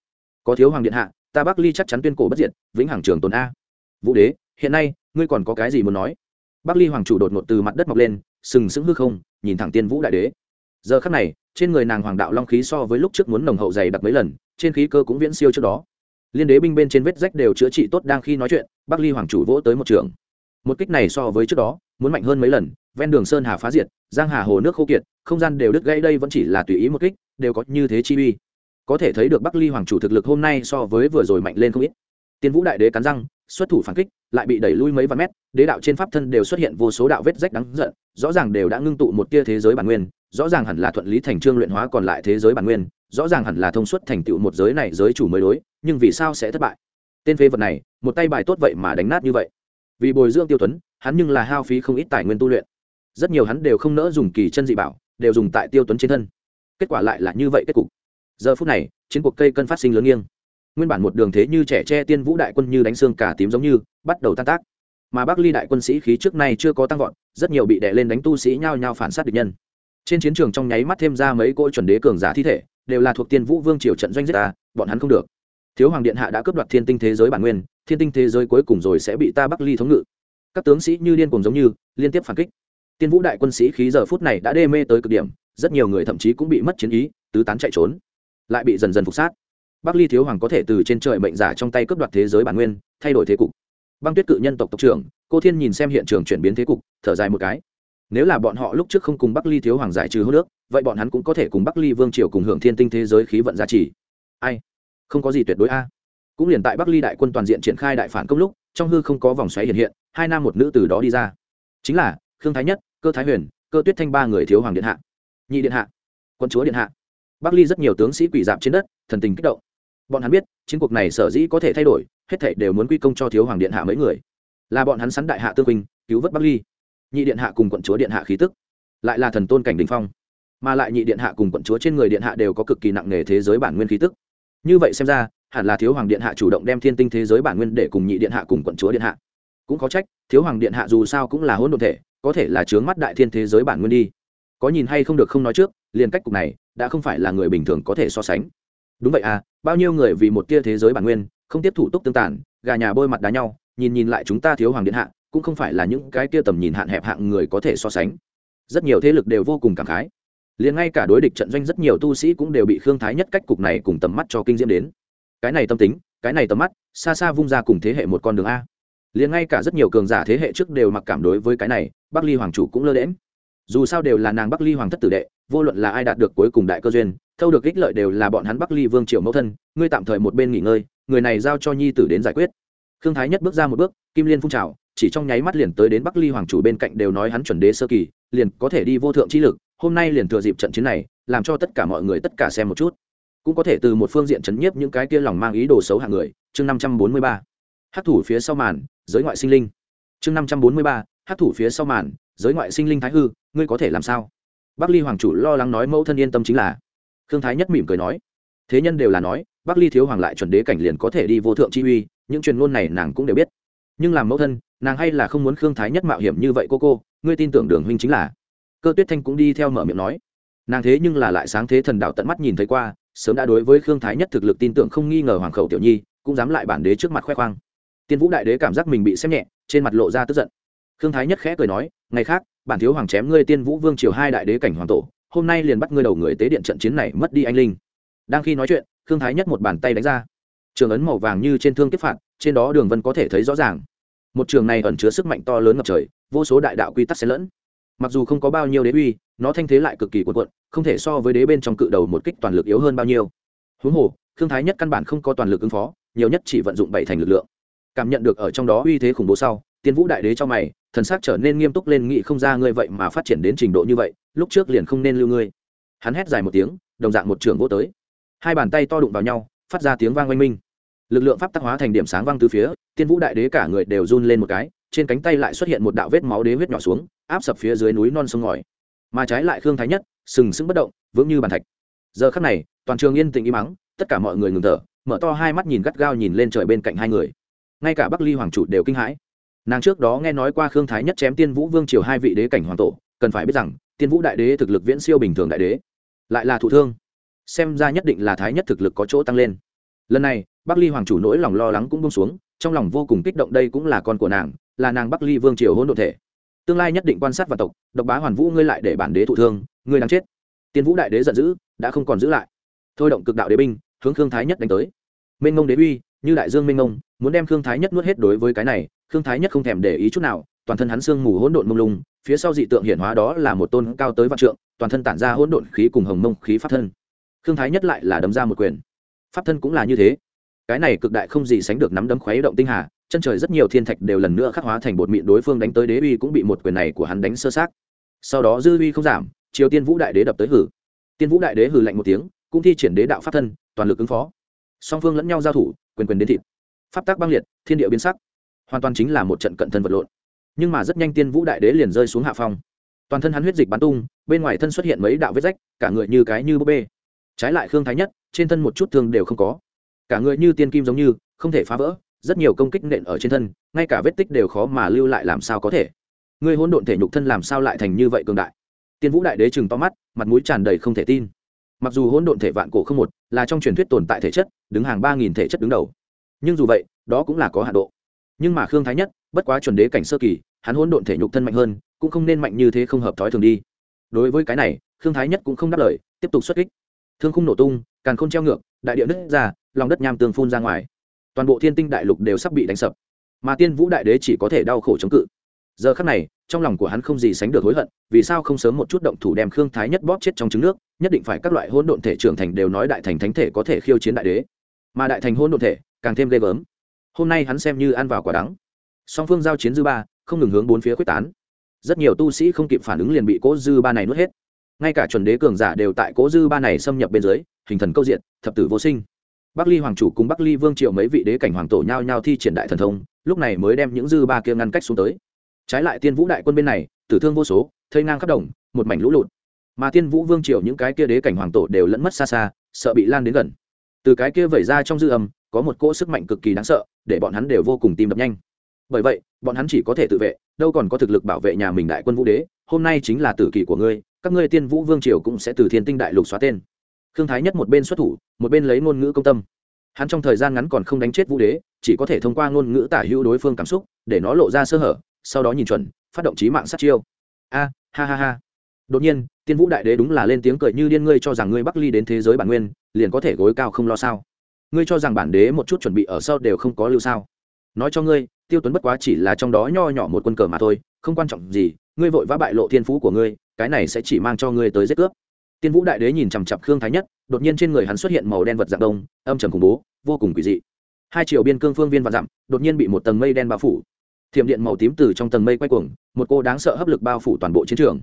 Có thiếu hoàng điện hạ, ta bắc ly chắc chắn tuyên cổ bất diệt, vĩnh hằng trường tồn a. Vũ đế, hiện nay, ngươi còn có cái gì muốn nói? Bắc ly hoàng chủ đột ngột từ mặt đất mọc lên, sừng sững hư không, nhìn thẳng tiên vũ đại đế. Giờ khắc này, trên người nàng hoàng đạo long khí so với lúc trước muốn nồng hậu dày đặc mấy lần, trên khí cơ cũng viễn siêu trước đó. Liên đế binh bên trên vết rách đều chữa trị tốt đang khi nói chuyện, bắc ly hoàng chủ vỗ tới một trường một kích này so với trước đó, muốn mạnh hơn mấy lần, ven đường sơn hà phá diệt, giang hà hồ nước khô kiệt, không gian đều đứt gãy đây vẫn chỉ là tùy ý một kích, đều có như thế chi uy. Có thể thấy được bắc ly hoàng chủ thực lực hôm nay so với vừa rồi mạnh lên không ít. Tiên vũ đại đế cắn răng, xuất thủ phản kích, lại bị đẩy lui mấy vạn mét, đế đạo trên pháp thân đều xuất hiện vô số đạo vết rách đáng giận, rõ ràng đều đã ngưng tụ một tia thế giới bản nguyên, rõ ràng hẳn là thuận lý thành trương luyện hóa còn lại thế giới bản nguyên, rõ ràng hẳn là thông suốt thành tựu một giới này giới chủ mới đối, nhưng vì sao sẽ thất bại? Tên phế vật này, một tay bài tốt vậy mà đánh nát như vậy vì bồi dưỡng tiêu tuấn hắn nhưng là hao phí không ít tài nguyên tu luyện. Rất nhiều hắn đều không nỡ dùng kỳ chân dị bảo, đều dùng tại tiêu tuấn trên thân. Kết quả lại là như vậy kết cục. Giờ phút này, chiến cuộc cây cân phát sinh lớn nghiêng. Nguyên bản một đường thế như trẻ tre tiên vũ đại quân như đánh xương cả tím giống như, bắt đầu tan tác. Mà bắc ly đại quân sĩ khí trước nay chưa có tăng vọt, rất nhiều bị đè lên đánh tu sĩ nhao nhao phản sát địch nhân. Trên chiến trường trong nháy mắt thêm ra mấy cỗ chuẩn đế cường giả thi thể, đều là thuộc tiên vũ vương triều trận doanh giết ta, bọn hắn không được thiếu hoàng điện hạ đã cướp đoạt thiên tinh thế giới bản nguyên, thiên tinh thế giới cuối cùng rồi sẽ bị ta bắc ly thống ngự. Các tướng sĩ như liên cùng giống như, liên tiếp phản kích. Tiên vũ đại quân sĩ khí giờ phút này đã đê mê tới cực điểm, rất nhiều người thậm chí cũng bị mất chiến ý, tứ tán chạy trốn, lại bị dần dần phục sát. Bắc ly thiếu hoàng có thể từ trên trời mệnh giả trong tay cướp đoạt thế giới bản nguyên, thay đổi thế cục. Băng tuyết cự nhân tộc tộc trưởng, cô thiên nhìn xem hiện trường chuyển biến thế cục, thở dài một cái. Nếu là bọn họ lúc trước không cùng bắc ly thiếu hoàng giải trừ hô nước, vậy bọn hắn cũng có thể cùng bắc ly vương triều cùng hưởng thiên tinh thế giới khí vận giá trị. Ai? Không có gì tuyệt đối a. Cũng liền tại bắc ly đại quân toàn diện triển khai đại phản công lúc, trong hư không có vòng xoáy hiện hiện, hai nam một nữ từ đó đi ra. Chính là, khương thái nhất, cơ thái huyền, cơ tuyết thanh ba người thiếu hoàng điện hạ, nhị điện hạ, quân chúa điện hạ. Bắc ly rất nhiều tướng sĩ quỷ dạp trên đất, thần tình kích động. Bọn hắn biết, chiến cuộc này sở dĩ có thể thay đổi, hết thảy đều muốn quy công cho thiếu hoàng điện hạ mấy người. Là bọn hắn sắn đại hạ tương huynh, cứu vớt bắc ly. Nhị điện hạ cùng quận chúa điện hạ khí tức, lại là thần tôn cảnh đình phong. Mà lại nhị điện hạ cùng quận chúa trên người điện hạ đều có cực kỳ nặng nề thế giới bản nguyên khí tức như vậy xem ra, hẳn là thiếu hoàng điện hạ chủ động đem thiên tinh thế giới bản nguyên để cùng nhị điện hạ cùng quận chúa điện hạ. Cũng có trách, thiếu hoàng điện hạ dù sao cũng là hỗn độn thể, có thể là chướng mắt đại thiên thế giới bản nguyên đi. Có nhìn hay không được không nói trước, liền cách cục này, đã không phải là người bình thường có thể so sánh. Đúng vậy à bao nhiêu người vì một tia thế giới bản nguyên, không tiếp thủ túc tương tàn, gà nhà bôi mặt đá nhau, nhìn nhìn lại chúng ta thiếu hoàng điện hạ, cũng không phải là những cái tia tầm nhìn hạn hẹp hạng người có thể so sánh. Rất nhiều thế lực đều vô cùng cảm khái liền ngay cả đối địch trận doanh rất nhiều tu sĩ cũng đều bị khương thái nhất cách cục này cùng tầm mắt cho kinh diễm đến. Cái này tâm tính, cái này tầm mắt, xa xa vung ra cùng thế hệ một con đường a. Liền ngay cả rất nhiều cường giả thế hệ trước đều mặc cảm đối với cái này, bắc ly hoàng chủ cũng lơ đễm dù sao đều là nàng bắc ly hoàng thất tử đệ, vô luận là ai đạt được cuối cùng đại cơ duyên, thâu được ích lợi đều là bọn hắn bắc ly vương triều mẫu thân, ngươi tạm thời một bên nghỉ ngơi, người này giao cho nhi tử đến giải quyết. Khương thái nhất bước ra một bước, kim liên phun trào, chỉ trong nháy mắt liền tới đến bắc ly hoàng chủ bên cạnh đều nói hắn chuẩn đế sơ kỳ, liền có thể đi vô thượng chi lực hôm nay liền thừa dịp trận chiến này, làm cho tất cả mọi người tất cả xem một chút. Cũng có thể từ một phương diện chấn nhiếp những cái kia lòng mang ý đồ xấu hạng người. Chương năm trăm bốn mươi ba hát thủ phía sau màn, giới ngoại sinh linh. Chương năm trăm bốn mươi ba hát thủ phía sau màn, giới ngoại sinh linh thái hư, ngươi có thể làm sao? Bắc ly hoàng chủ lo lắng nói mẫu thân yên tâm chính là. Khương thái nhất mỉm cười nói. Thế nhân đều là nói, bắc ly thiếu hoàng lại chuẩn đế cảnh liền có thể đi vô thượng chi uy, những truyền ngôn này nàng cũng đều biết. Nhưng làm mẫu thân, nàng hay là không muốn khương thái nhất mạo hiểm như vậy cô cô, ngươi tin tưởng đường huynh chính là cơ tuyết thanh cũng đi theo mở miệng nói. Nàng thế nhưng là lại sáng thế thần đạo tận mắt nhìn thấy qua, sớm đã đối với khương thái nhất thực lực tin tưởng không nghi ngờ hoàng khẩu tiểu nhi, cũng dám lại bản đế trước mặt khoe khoang. Tiên vũ đại đế cảm giác mình bị xem nhẹ, trên mặt lộ ra tức giận. Khương thái nhất khẽ cười nói, ngày khác, bản thiếu hoàng chém ngươi tiên vũ vương triều hai đại đế cảnh hoàng tổ, hôm nay liền bắt ngươi đầu người tế điện trận chiến này mất đi anh linh. Đang khi nói chuyện, khương thái nhất một bàn tay đánh ra. Trường ấn màu vàng như trên thương kiếp phạt, trên đó đường vân có thể thấy rõ ràng. Một trường này ẩn chứa sức mạnh to lớn ngập trời, vô số đại đạo quy tắc xen lẫn mặc dù không có bao nhiêu đế uy, nó thanh thế lại cực kỳ cuộn cuộn, không thể so với đế bên trong cự đầu một kích toàn lực yếu hơn bao nhiêu. Huống hồ thương thái nhất căn bản không có toàn lực ứng phó, nhiều nhất chỉ vận dụng bảy thành lực lượng. Cảm nhận được ở trong đó uy thế khủng bố sau, tiên vũ đại đế cho mày, thần sắc trở nên nghiêm túc lên nghị không ra ngươi vậy mà phát triển đến trình độ như vậy, lúc trước liền không nên lưu ngươi. Hắn hét dài một tiếng, đồng dạng một trường vô tới. Hai bàn tay to đụng vào nhau, phát ra tiếng vang oanh minh. Lực lượng pháp tác hóa thành điểm sáng vang từ phía, tiên vũ đại đế cả người đều run lên một cái trên cánh tay lại xuất hiện một đạo vết máu đế huyết nhỏ xuống, áp sập phía dưới núi non sông ngòi. Mà trái lại khương thái nhất, sừng sững bất động, vững như bàn thạch. Giờ khắc này, toàn trường yên tĩnh im mắng tất cả mọi người ngừng thở, mở to hai mắt nhìn gắt gao nhìn lên trời bên cạnh hai người. Ngay cả bắc ly hoàng chủ đều kinh hãi. Nàng trước đó nghe nói qua khương thái nhất chém tiên vũ vương triều hai vị đế cảnh hoàng tổ, cần phải biết rằng, tiên vũ đại đế thực lực viễn siêu bình thường đại đế, lại là thụ thương. Xem ra nhất định là thái nhất thực lực có chỗ tăng lên. Lần này bắc ly hoàng chủ nỗi lòng lo lắng cũng bông xuống, trong lòng vô cùng kích động đây cũng là con của nàng, là nàng bắc ly vương triều hôn đ ộ thể. Tương lai nhất định quan sát và tộc, độc bá hoàn vũ ngươi lại để bản đế thụ thương, ngươi đang chết. Tiên vũ đại đế giận dữ, đã không còn giữ lại. Thôi động cực đạo đế binh, hướng khương thái nhất đánh tới. Minh ngông đế uy, như đại dương minh ngông muốn đem khương thái nhất nuốt hết đối với cái này, khương thái nhất không thèm để ý chút nào, toàn thân hắn sương mù hỗn độn mông lung, phía sau dị tượng hiển hóa đó là một tôn cao tới vạn trượng, toàn thân tản ra hỗn độn khí cùng hồng mông khí pháp thân. Khương thái nhất lại là đấm ra một quyền. Pháp thân cũng là như thế cái này cực đại không gì sánh được nắm đấm khuấy động tinh hà, chân trời rất nhiều thiên thạch đều lần nữa khắc hóa thành bột mịn đối phương đánh tới đế uy cũng bị một quyền này của hắn đánh sơ sát sau đó dư uy không giảm triều tiên vũ đại đế đập tới hử. Tiên vũ đại đế hử lạnh một tiếng, cũng thi triển đế đạo pháp thân, toàn lực ứng phó. Song phương lẫn nhau giao thủ, quyền quyền đến thịt. Pháp tác băng liệt, thiên địa biến sắc. Hoàn toàn chính là một trận cận thân vật lộn. Nhưng mà rất nhanh tiên vũ đại đế liền rơi xuống hạ phong. Toàn thân hắn huyết dịch bắn tung, bên ngoài thân xuất hiện mấy đạo vết rách, cả người như cái như búp bê. Trái lại khương thái nhất, trên thân một chút thương đều không có cả người như tiên kim giống như, không thể phá vỡ, rất nhiều công kích nện ở trên thân, ngay cả vết tích đều khó mà lưu lại làm sao có thể. Ngươi hỗn độn thể nhục thân làm sao lại thành như vậy cường đại? Tiên vũ đại đế chừng to mắt, mặt mũi tràn đầy không thể tin. Mặc dù hỗn độn thể vạn cổ không một, là trong truyền thuyết tồn tại thể chất, đứng hàng ba nghìn thể chất đứng đầu. Nhưng dù vậy, đó cũng là có hạ độ. Nhưng mà khương thái nhất, bất quá chuẩn đế cảnh sơ kỳ, hắn hỗn độn thể nhục thân mạnh hơn, cũng không nên mạnh như thế không hợp thói thường đi. Đối với cái này, khương thái nhất cũng không đáp lời, tiếp tục xuất kích. Thương khung nổ tung càng không treo ngược, đại địa nứt ra lòng đất nham tương phun ra ngoài. Toàn bộ thiên tinh đại lục đều sắp bị đánh sập. Mà tiên vũ đại đế chỉ có thể đau khổ chống cự. Giờ khắc này, trong lòng của hắn không gì sánh được hối hận, vì sao không sớm một chút động thủ đem khương thái nhất bóp chết trong trứng nước, nhất định phải các loại hỗn độn thể trưởng thành đều nói đại thành thánh thể có thể khiêu chiến đại đế. Mà đại thành hỗn độn thể, càng thêm ghê gớm. Hôm nay hắn xem như ăn vào quả đắng. Song phương giao chiến dư ba, không ngừng hướng bốn phía quyết tán. Rất nhiều tu sĩ không kịp phản ứng liền bị cố dư ba này nuốt hết. Ngay cả chuẩn đế cường giả đều tại cố dư ba này xâm nhập bên dưới, hình thần câu diện, thập tử vô sinh bắc ly hoàng chủ cùng bắc ly vương triệu mấy vị đế cảnh hoàng tổ nhao nhao thi triển đại thần thông, lúc này mới đem những dư ba kia ngăn cách xuống tới. Trái lại tiên vũ đại quân bên này, tử thương vô số, thây ngang khắp đồng, một mảnh lũ lụt. Mà tiên vũ vương triều những cái kia đế cảnh hoàng tổ đều lẫn mất xa xa, sợ bị lan đến gần. Từ cái kia vẩy ra trong dư âm, có một cỗ sức mạnh cực kỳ đáng sợ, để bọn hắn đều vô cùng tim đập nhanh. Bởi vậy, bọn hắn chỉ có thể tự vệ, đâu còn có thực lực bảo vệ nhà mình đại quân vũ đế, hôm nay chính là tử kỳ của ngươi, các ngươi tiên vũ vương triều cũng sẽ từ thiên tinh đại lục xóa tên khương thái nhất một bên xuất thủ, một bên lấy ngôn ngữ công tâm. Hắn trong thời gian ngắn còn không đánh chết vũ đế, chỉ có thể thông qua ngôn ngữ tả hữu đối phương cảm xúc, để nó lộ ra sơ hở, sau đó nhìn chuẩn, phát động trí mạng sát chiêu. A, ha ha ha. Đột nhiên, tiên vũ đại đế đúng là lên tiếng cười như điên ngươi cho rằng ngươi bắc ly đến thế giới bản nguyên, liền có thể gối cao không lo sao? Ngươi cho rằng bản đế một chút chuẩn bị ở sau đều không có lưu sao? Nói cho ngươi, tiêu tuấn bất quá chỉ là trong đó nho nhỏ một quân cờ mà thôi, không quan trọng gì, ngươi vội vã bại lộ thiên phú của ngươi, cái này sẽ chỉ mang cho ngươi tới giết cướp tiên vũ đại đế nhìn chằm chặp khương thái nhất, đột nhiên trên người hắn xuất hiện màu đen vật dạng đông, âm trầm khủng bố, vô cùng quỷ dị. Hai chiều biên cương phương viên và dặm, đột nhiên bị một tầng mây đen bao phủ. Thiểm điện màu tím từ trong tầng mây quay cuồng, một cô đáng sợ hấp lực bao phủ toàn bộ chiến trường.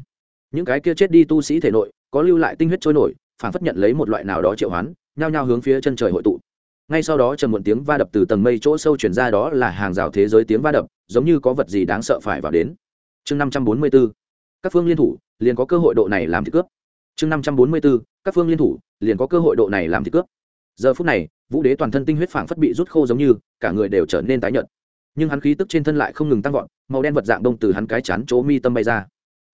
Những cái kia chết đi tu sĩ thể nội, có lưu lại tinh huyết trôi nổi phản phất nhận lấy một loại nào đó triệu hoán, nhao nhao hướng phía chân trời hội tụ. Ngay sau đó trầm muộn tiếng va đập từ tầng mây chỗ sâu chuyển ra đó là hàng rào thế giới tiếng va đập, giống như có vật gì đáng sợ phải vào đến. Chương năm trăm bốn mươi b ố các phương liên thủ, liền có cơ hội độ này làm thị cướp chương năm trăm bốn mươi b ố các phương liên thủ, liền có cơ hội độ này làm thì cướp. Giờ phút này, vũ đế toàn thân tinh huyết phảng phất bị rút khô giống như, cả người đều trở nên tái nhợt. Nhưng hắn khí tức trên thân lại không ngừng tăng vọt, màu đen vật dạng đông từ hắn cái chán chỗ mi tâm bay ra.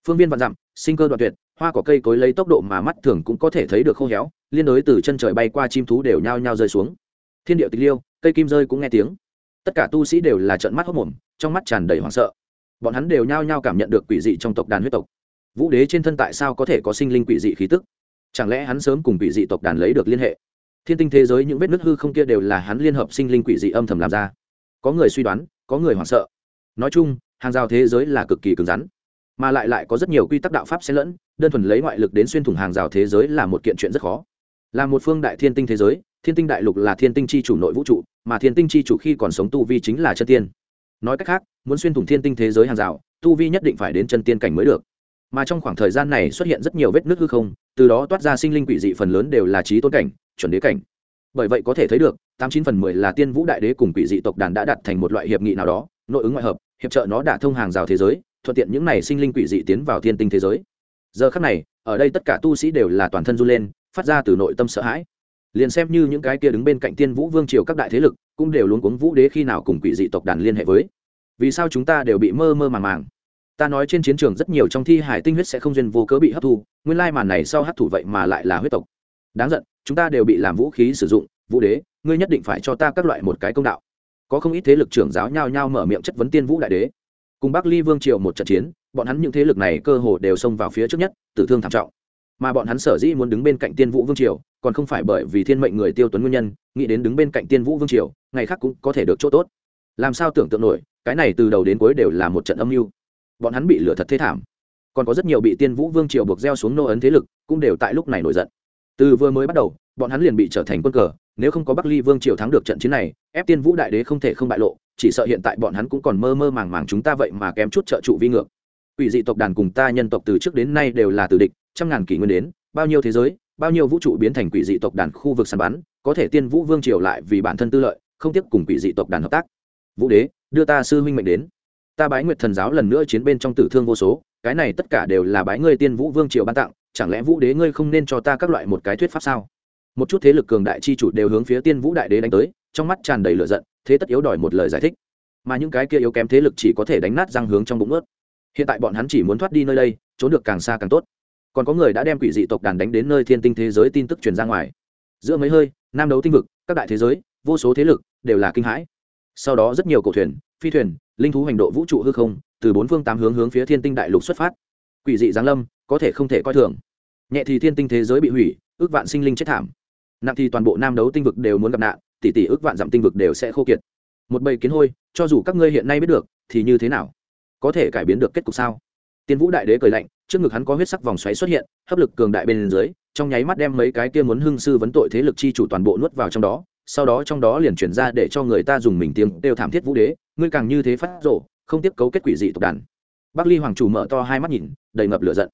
Phương viên vạn dặm, sinh cơ đoạn tuyệt, hoa cỏ cây cối lấy tốc độ mà mắt thường cũng có thể thấy được khô héo, liên đối từ chân trời bay qua chim thú đều nhao nhao rơi xuống. Thiên điệu tịch liêu, cây kim rơi cũng nghe tiếng. Tất cả tu sĩ đều là trận mắt hốc mồm, trong mắt tràn đầy hoảng sợ. Bọn hắn đều nhao nhao cảm nhận được quỷ dị trong tộc đàn huyết tộc vũ đế trên thân tại sao có thể có sinh linh quỷ dị khí tức? Chẳng lẽ hắn sớm cùng quỷ dị tộc đàn lấy được liên hệ? Thiên tinh thế giới những vết nứt hư không kia đều là hắn liên hợp sinh linh quỷ dị âm thầm làm ra. Có người suy đoán, có người hoảng sợ. Nói chung, hàng rào thế giới là cực kỳ cứng rắn, mà lại lại có rất nhiều quy tắc đạo pháp xen lẫn, đơn thuần lấy ngoại lực đến xuyên thủng hàng rào thế giới là một kiện chuyện rất khó. Là một phương đại thiên tinh thế giới, thiên tinh đại lục là thiên tinh chi chủ nội vũ trụ, mà thiên tinh chi chủ khi còn sống tu vi chính là chân tiên. Nói cách khác, muốn xuyên thủng thiên tinh thế giới hàng rào, tu vi nhất định phải đến chân tiên cảnh mới được mà trong khoảng thời gian này xuất hiện rất nhiều vết nứt hư không, từ đó toát ra sinh linh quỷ dị phần lớn đều là trí tôn cảnh, chuẩn đế cảnh. Bởi vậy có thể thấy được, tám chín phần mười là tiên vũ đại đế cùng quỷ dị tộc đàn đã đặt thành một loại hiệp nghị nào đó, nội ứng ngoại hợp, hiệp trợ nó đả thông hàng rào thế giới, thuận tiện những này sinh linh quỷ dị tiến vào thiên tinh thế giới. Giờ khắc này, ở đây tất cả tu sĩ đều là toàn thân run lên, phát ra từ nội tâm sợ hãi. Liền xem như những cái kia đứng bên cạnh tiên vũ vương triều các đại thế lực, cũng đều luôn cuống vũ đế khi nào cùng quỷ dị tộc đàn liên hệ với. Vì sao chúng ta đều bị mơ mơ màng màng? Ta nói trên chiến trường rất nhiều trong thi hải tinh huyết sẽ không duyên vô cớ bị hấp thu, nguyên lai màn này sau hấp thủ vậy mà lại là huyết tộc. Đáng giận, chúng ta đều bị làm vũ khí sử dụng, vũ đế, ngươi nhất định phải cho ta các loại một cái công đạo. Có không ít thế lực trưởng giáo nhao nhao mở miệng chất vấn tiên vũ đại đế. Cùng bắc ly vương triều một trận chiến, bọn hắn những thế lực này cơ hồ đều xông vào phía trước nhất, tử thương thảm trọng. Mà bọn hắn sở dĩ muốn đứng bên cạnh tiên vũ vương triều, còn không phải bởi vì thiên mệnh người tiêu tuấn nguyên nhân, nghĩ đến đứng bên cạnh tiên vũ vương triều, ngày khác cũng có thể được chỗ tốt. Làm sao tưởng tượng nổi, cái này từ đầu đến cuối đều là một trận âm mưu bọn hắn bị lửa thật thế thảm. Còn có rất nhiều bị tiên vũ vương triều buộc gieo xuống nô ấn thế lực cũng đều tại lúc này nổi giận. Từ vừa mới bắt đầu, bọn hắn liền bị trở thành quân cờ, nếu không có bắc ly vương triều thắng được trận chiến này, ép tiên vũ đại đế không thể không bại lộ, chỉ sợ hiện tại bọn hắn cũng còn mơ mơ màng màng chúng ta vậy mà kém chút trợ trụ vi ngược. Ủy dị tộc đàn cùng ta nhân tộc từ trước đến nay đều là từ địch, trăm ngàn kỷ nguyên đến, bao nhiêu thế giới, bao nhiêu vũ trụ biến thành quỷ dị tộc đàn khu vực săn bắn, có thể tiên vũ vương triều lại vì bản thân tư lợi, không tiếp cùng quỷ dị tộc đàn hợp tác. Vũ đế, đưa ta sư huynh mệnh đến ta bái nguyệt thần giáo lần nữa chiến bên trong tử thương vô số, cái này tất cả đều là bái ngươi tiên vũ vương triều ban tặng, chẳng lẽ vũ đế ngươi không nên cho ta các loại một cái thuyết pháp sao? Một chút thế lực cường đại chi chủ đều hướng phía tiên vũ đại đế đánh tới, trong mắt tràn đầy lửa giận, thế tất yếu đòi một lời giải thích. Mà những cái kia yếu kém thế lực chỉ có thể đánh nát răng hướng trong bụng ướt hiện tại bọn hắn chỉ muốn thoát đi nơi đây, trốn được càng xa càng tốt. Còn có người đã đem quỷ dị tộc đàn đánh đến nơi thiên tinh thế giới tin tức truyền ra ngoài. Giữa mấy hơi, nam đấu tinh vực, các đại thế giới, vô số thế lực đều là kinh hãi. Sau đó rất nhiều cổ thuyền, phi thuyền linh thú hành độ vũ trụ hư không, từ bốn phương tám hướng hướng phía thiên tinh đại lục xuất phát. Quỷ dị giáng lâm, có thể không thể coi thường. Nhẹ thì thiên tinh thế giới bị hủy, ước vạn sinh linh chết thảm. Nặng thì toàn bộ nam đấu tinh vực đều muốn gặp nạn, tỷ tỷ ước vạn dặm tinh vực đều sẽ khô kiệt. Một bầy kiến hôi, cho dù các ngươi hiện nay biết được, thì như thế nào? Có thể cải biến được kết cục sao? Tiên vũ đại đế cười lạnh, trước ngực hắn có huyết sắc vòng xoáy xuất hiện, hấp lực cường đại bên dưới, trong nháy mắt đem mấy cái kia muốn hưng sư vấn tội thế lực chi chủ toàn bộ nuốt vào trong đó sau đó trong đó liền chuyển ra để cho người ta dùng mình tiếng đều thảm thiết vũ đế, ngươi càng như thế phát rộ, không tiếp cấu kết quỷ dị tộc đàn. Bắc ly hoàng chủ mở to hai mắt nhìn, đầy ngập lửa giận.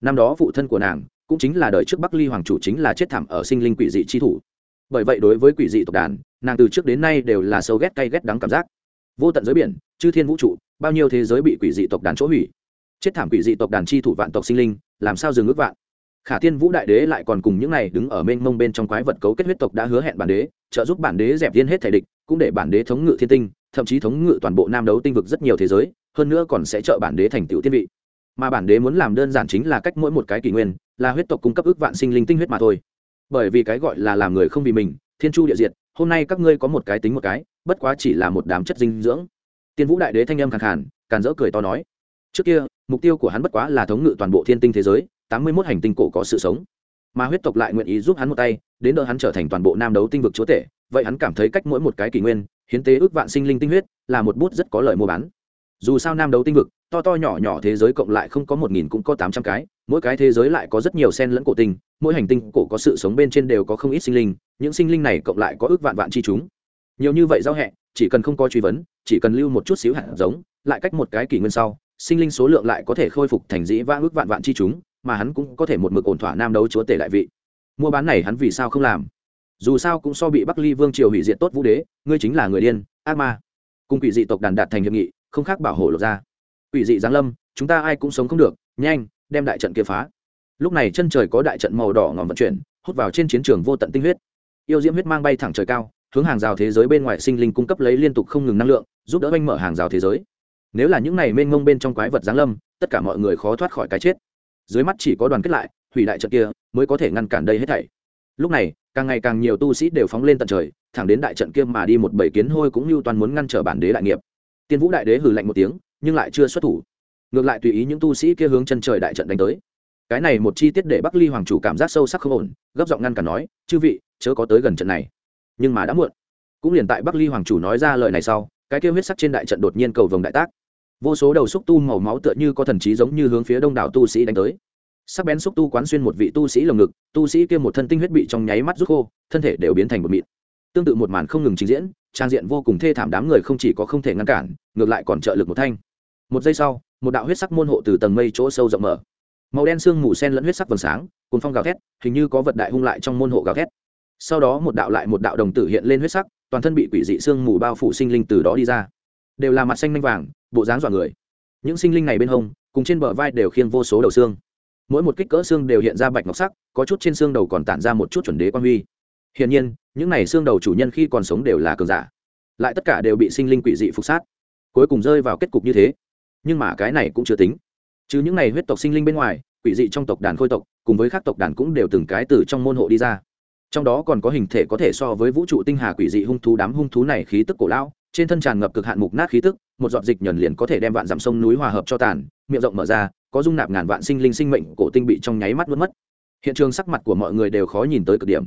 Năm đó phụ thân của nàng cũng chính là đời trước bắc ly hoàng chủ chính là chết thảm ở sinh linh quỷ dị chi thủ. Bởi vậy đối với quỷ dị tộc đàn, nàng từ trước đến nay đều là sâu ghét cay ghét đắng cảm giác. Vô tận giới biển, chư thiên vũ trụ, bao nhiêu thế giới bị quỷ dị tộc đàn chỗ hủy. Chết thảm quỷ dị tộc đàn chi thủ vạn tộc sinh linh, làm sao dừng ước vạn? Khả tiên vũ đại đế lại còn cùng những này đứng ở mênh mông bên trong quái vật cấu kết huyết tộc đã hứa hẹn bản đế trợ giúp bản đế dẹp yên hết thể địch, cũng để bản đế thống ngự thiên tinh, thậm chí thống ngự toàn bộ nam đấu tinh vực rất nhiều thế giới, hơn nữa còn sẽ trợ bản đế thành tựu tiên vị. Mà bản đế muốn làm đơn giản chính là cách mỗi một cái kỷ nguyên, là huyết tộc cung cấp ước vạn sinh linh tinh huyết mà thôi. Bởi vì cái gọi là làm người không vì mình, thiên chu địa diệt, hôm nay các ngươi có một cái tính một cái, bất quá chỉ là một đám chất dinh dưỡng. Tiên vũ đại đế thanh âm khàn khàn, càn dỡ cười to nói, trước kia, mục tiêu của hắn bất quá là thống ngự toàn bộ thiên tinh thế giới, tám mươi mốt hành tinh cổ có sự sống. Mà huyết tộc lại nguyện ý giúp hắn một tay đến đỡ hắn trở thành toàn bộ nam đấu tinh vực chúa tể, vậy hắn cảm thấy cách mỗi một cái kỷ nguyên, hiến tế ước vạn sinh linh tinh huyết, là một bút rất có lợi mua bán. Dù sao nam đấu tinh vực, to to nhỏ nhỏ thế giới cộng lại không có một nghìn cũng có tám trăm cái, mỗi cái thế giới lại có rất nhiều sen lẫn cổ tinh, mỗi hành tinh cổ có sự sống bên trên đều có không ít sinh linh, những sinh linh này cộng lại có ước vạn vạn chi chúng. Nhiều như vậy giao hẹ, chỉ cần không có truy vấn, chỉ cần lưu một chút xíu hạt giống, lại cách một cái kỷ nguyên sau, sinh linh số lượng lại có thể khôi phục thành dĩ vãng ước vạn vạn chi chúng, mà hắn cũng có thể một mực ổn thỏa nam đấu chúa tể đại vị mua bán này hắn vì sao không làm? Dù sao cũng so bị bắc ly vương triều hủy diệt tốt vũ đế, ngươi chính là người điên, ác ma. Cùng quỷ dị tộc đàn đạt thành hiệp nghị, không khác bảo hộ lột ra. Quỷ dị giáng lâm, chúng ta ai cũng sống không được, nhanh, đem đại trận kia phá. Lúc này chân trời có đại trận màu đỏ ngòm vận chuyển, hút vào trên chiến trường vô tận tinh huyết. Yêu diễm huyết mang bay thẳng trời cao, hướng hàng rào thế giới bên ngoài sinh linh cung cấp lấy liên tục không ngừng năng lượng, giúp đỡ anh mở hàng rào thế giới. Nếu là những này mênh mông bên trong quái vật giáng lâm, tất cả mọi người khó thoát khỏi cái chết. Dưới mắt chỉ có đoàn kết lại hủy đại trận kia mới có thể ngăn cản đây hết thảy. Lúc này, càng ngày càng nhiều tu sĩ đều phóng lên tận trời, thẳng đến đại trận kia mà đi một bảy kiến hôi cũng như toàn muốn ngăn trở bản đế đại nghiệp. Tiên vũ đại đế hừ lạnh một tiếng, nhưng lại chưa xuất thủ. Ngược lại tùy ý những tu sĩ kia hướng chân trời đại trận đánh tới. Cái này một chi tiết để bắc ly hoàng chủ cảm giác sâu sắc không ổn, gấp giọng ngăn cản nói, chư vị, chớ có tới gần trận này. Nhưng mà đã muộn. Cũng liền tại bắc ly hoàng chủ nói ra lời này sau, cái kia huyết sắc trên đại trận đột nhiên cầu vồng đại tác. Vô số đầu xúc tu màu máu tựa như có thần trí giống như hướng phía đông đảo tu sĩ đánh tới sắc bén xúc tu quán xuyên một vị tu sĩ lồng ngực, tu sĩ kia một thân tinh huyết bị trong nháy mắt rút khô, thân thể đều biến thành một mịn. Tương tự một màn không ngừng trình diễn, trang diện vô cùng thê thảm đám người không chỉ có không thể ngăn cản, ngược lại còn trợ lực một thanh. Một giây sau, một đạo huyết sắc môn hộ từ tầng mây chỗ sâu rộng mở. Màu đen sương mù sen lẫn huyết sắc vầng sáng cùng phong gào thét, hình như có vật đại hung lại trong môn hộ gào thét. Sau đó một đạo lại một đạo đồng tử hiện lên huyết sắc, toàn thân bị quỷ dị sương mù bao phủ sinh linh từ đó đi ra. Đều là mặt xanh manh vàng, bộ dáng dọa người. Những sinh linh này bên hông, cùng trên bờ vai đều khiêng vô số đầu xương mỗi một kích cỡ xương đều hiện ra bạch ngọc sắc, có chút trên xương đầu còn tản ra một chút chuẩn đế quan huy. Hiển nhiên, những này xương đầu chủ nhân khi còn sống đều là cường giả. Lại tất cả đều bị sinh linh quỷ dị phục sát. Cuối cùng rơi vào kết cục như thế. Nhưng mà cái này cũng chưa tính. Chứ những này huyết tộc sinh linh bên ngoài, quỷ dị trong tộc đàn khôi tộc, cùng với các tộc đàn cũng đều từng cái từ trong môn hộ đi ra. Trong đó còn có hình thể có thể so với vũ trụ tinh hà quỷ dị hung thú đám hung thú này khí tức cổ lão, trên thân tràn ngập cực hạn mục nát khí tức, một giọt dịch nhờn liền có thể đem vạn dặm sông núi hòa hợp cho tàn, miệng rộng mở ra có dung nạp ngàn vạn sinh linh sinh mệnh cổ tinh bị trong nháy mắt mất mất. Hiện trường sắc mặt của mọi người đều khó nhìn tới cực điểm.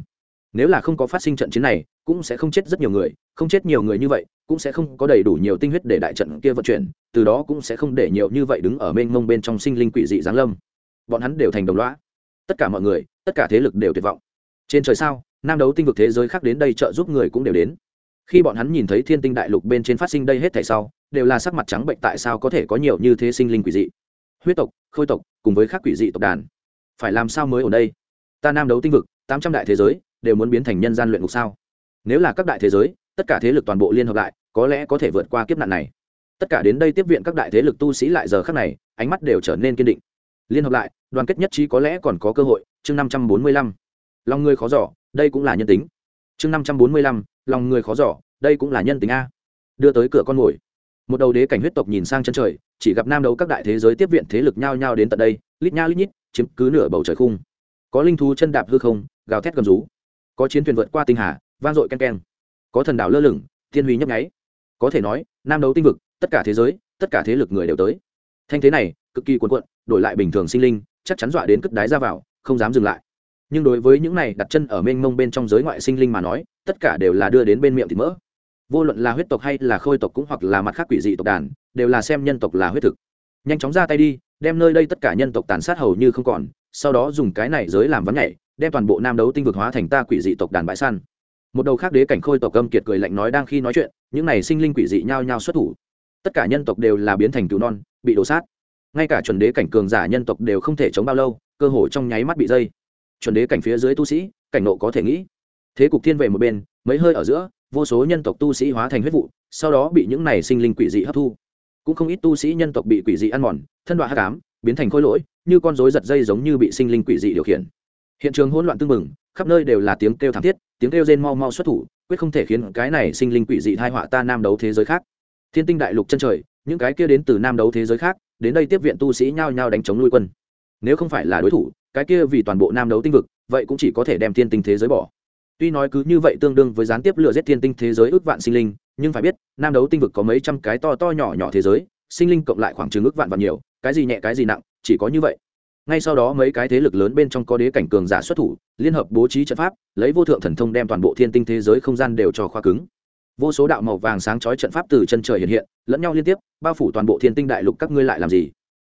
Nếu là không có phát sinh trận chiến này, cũng sẽ không chết rất nhiều người, không chết nhiều người như vậy, cũng sẽ không có đầy đủ nhiều tinh huyết để đại trận kia vận chuyển, từ đó cũng sẽ không để nhiều như vậy đứng ở mênh mông bên trong sinh linh quỷ dị giáng lâm. Bọn hắn đều thành đồng loã tất cả mọi người, tất cả thế lực đều tuyệt vọng. Trên trời sao, nam đấu tinh vực thế giới khác đến đây trợ giúp người cũng đều đến. Khi bọn hắn nhìn thấy thiên tinh đại lục bên trên phát sinh đây hết thảy sau, đều là sắc mặt trắng bệnh tại sao có thể có nhiều như thế sinh linh quỷ dị huyết tộc, khôi tộc, cùng với các quỷ dị tộc đàn. Phải làm sao mới ở đây? Ta nam đấu tinh vực, tám trăm đại thế giới, đều muốn biến thành nhân gian luyện ngục sao? Nếu là các đại thế giới, tất cả thế lực toàn bộ liên hợp lại, có lẽ có thể vượt qua kiếp nạn này. Tất cả đến đây tiếp viện các đại thế lực tu sĩ lại giờ khác này, ánh mắt đều trở nên kiên định. Liên hợp lại, đoàn kết nhất trí có lẽ còn có cơ hội. Chương năm trăm bốn mươi lăm. Lòng người khó giỏ đây cũng là nhân tính. Chương năm trăm bốn mươi lăm, lòng người khó giỏ đây cũng là nhân tính a. Đưa tới cửa con mồi. Một đầu đế cảnh huyết tộc nhìn sang chân trời chỉ gặp nam đấu các đại thế giới tiếp viện thế lực nhao nhao đến tận đây, lít nha lít nhít, chiếm cứ nửa bầu trời khung. Có linh thú chân đạp hư không, gào thét gầm rú. Có chiến thuyền vượt qua tinh hà, vang dội ken ken có thần đảo lơ lửng, thiên huy nhấp nháy. Có thể nói, nam đấu tinh vực, tất cả thế giới, tất cả thế lực người đều tới. Thanh thế này, cực kỳ cuồn cuộn, đổi lại bình thường sinh linh, chắc chắn dọa đến cất đái ra vào, không dám dừng lại. Nhưng đối với những này đặt chân ở mênh mông bên trong giới ngoại sinh linh mà nói, tất cả đều là đưa đến bên miệng thịt mỡ vô luận là huyết tộc hay là khôi tộc cũng hoặc là mặt khác quỷ dị tộc đàn, đều là xem nhân tộc là huyết thực. Nhanh chóng ra tay đi, đem nơi đây tất cả nhân tộc tàn sát hầu như không còn, sau đó dùng cái này giới làm vắn nhảy, đem toàn bộ nam đấu tinh vực hóa thành ta quỷ dị tộc đàn bãi săn. Một đầu khác đế cảnh khôi tộc âm kiệt cười lạnh nói đang khi nói chuyện, những này sinh linh quỷ dị nhao nhao xuất thủ. Tất cả nhân tộc đều là biến thành cứu non, bị đổ sát. Ngay cả chuẩn đế cảnh cường giả nhân tộc đều không thể chống bao lâu, cơ hội trong nháy mắt bị dây. Chuẩn đế cảnh phía dưới tu sĩ, cảnh nộ có thể nghĩ. Thế cục thiên về một bên, mấy hơi ở giữa vô số nhân tộc tu sĩ hóa thành huyết vụ, sau đó bị những này sinh linh quỷ dị hấp thu. Cũng không ít tu sĩ nhân tộc bị quỷ dị ăn mòn, thân đoạn hát cám biến thành khôi lỗi, như con rối giật dây giống như bị sinh linh quỷ dị điều khiển. Hiện trường hỗn loạn tưng bừng, khắp nơi đều là tiếng kêu thảm thiết, tiếng kêu rên mau mau xuất thủ, quyết không thể khiến cái này sinh linh quỷ dị thai họa ta nam đấu thế giới khác. Thiên tinh đại lục chân trời, những cái kia đến từ nam đấu thế giới khác, đến đây tiếp viện tu sĩ nhao nhao đánh chống nuôi quân. Nếu không phải là đối thủ, cái kia vì toàn bộ nam đấu tinh vực, vậy cũng chỉ có thể đem thiên tinh thế giới bỏ tuy nói cứ như vậy tương đương với gián tiếp lừa giết thiên tinh thế giới ước vạn sinh linh, nhưng phải biết, nam đấu tinh vực có mấy trăm cái to to nhỏ nhỏ thế giới, sinh linh cộng lại khoảng chừng ước vạn và nhiều, cái gì nhẹ, cái gì nặng, chỉ có như vậy. Ngay sau đó mấy cái thế lực lớn bên trong có đế cảnh cường giả xuất thủ, liên hợp bố trí trận pháp, lấy vô thượng thần thông đem toàn bộ thiên tinh thế giới không gian đều cho khoa cứng. Vô số đạo màu vàng sáng chói trận pháp từ chân trời hiện hiện, lẫn nhau liên tiếp, bao phủ toàn bộ thiên tinh đại lục, các ngươi lại làm gì?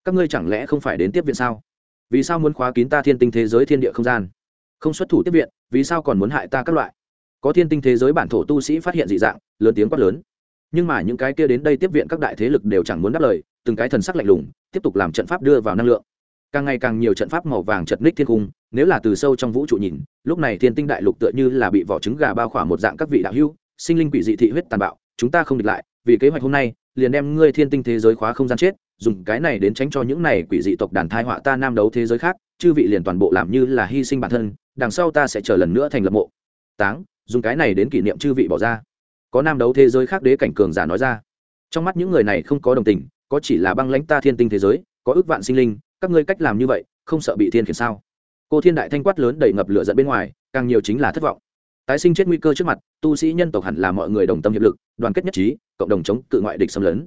Các ngươi chẳng lẽ không phải đến tiếp viện sao? Vì sao muốn khóa kín ta thiên tinh thế giới thiên địa không gian? Không xuất thủ tiếp viện, vì sao còn muốn hại ta các loại? Có thiên tinh thế giới bản thổ tu sĩ phát hiện dị dạng, lớn tiếng quát lớn. Nhưng mà những cái kia đến đây tiếp viện các đại thế lực đều chẳng muốn đáp lời, từng cái thần sắc lạnh lùng, tiếp tục làm trận pháp đưa vào năng lượng. Càng ngày càng nhiều trận pháp màu vàng chật ních thiên cung, nếu là từ sâu trong vũ trụ nhìn, lúc này thiên tinh đại lục tựa như là bị vỏ trứng gà bao khỏa một dạng các vị đạo hưu sinh linh quỷ dị thị huyết tàn bạo, chúng ta không địch lại, vì kế hoạch hôm nay, liền đem ngươi thiên tinh thế giới khóa không gian chết, dùng cái này đến tránh cho những này quỷ dị tộc đàn thai họa ta nam đấu thế giới khác, chư vị liền toàn bộ làm như là hy sinh bản thân đằng sau ta sẽ chờ lần nữa thành lập mộ. Táng, dùng cái này đến kỷ niệm chư vị bỏ ra. Có nam đấu thế giới khác đế cảnh cường giả nói ra. Trong mắt những người này không có đồng tình, có chỉ là băng lãnh ta thiên tinh thế giới, có ước vạn sinh linh, các ngươi cách làm như vậy, không sợ bị thiên khiển sao? Cô thiên đại thanh quát lớn đầy ngập lửa giận bên ngoài, càng nhiều chính là thất vọng. Tái sinh chết nguy cơ trước mặt, tu sĩ nhân tộc hẳn là mọi người đồng tâm hiệp lực, đoàn kết nhất trí, cộng đồng chống cự ngoại địch xâm lấn.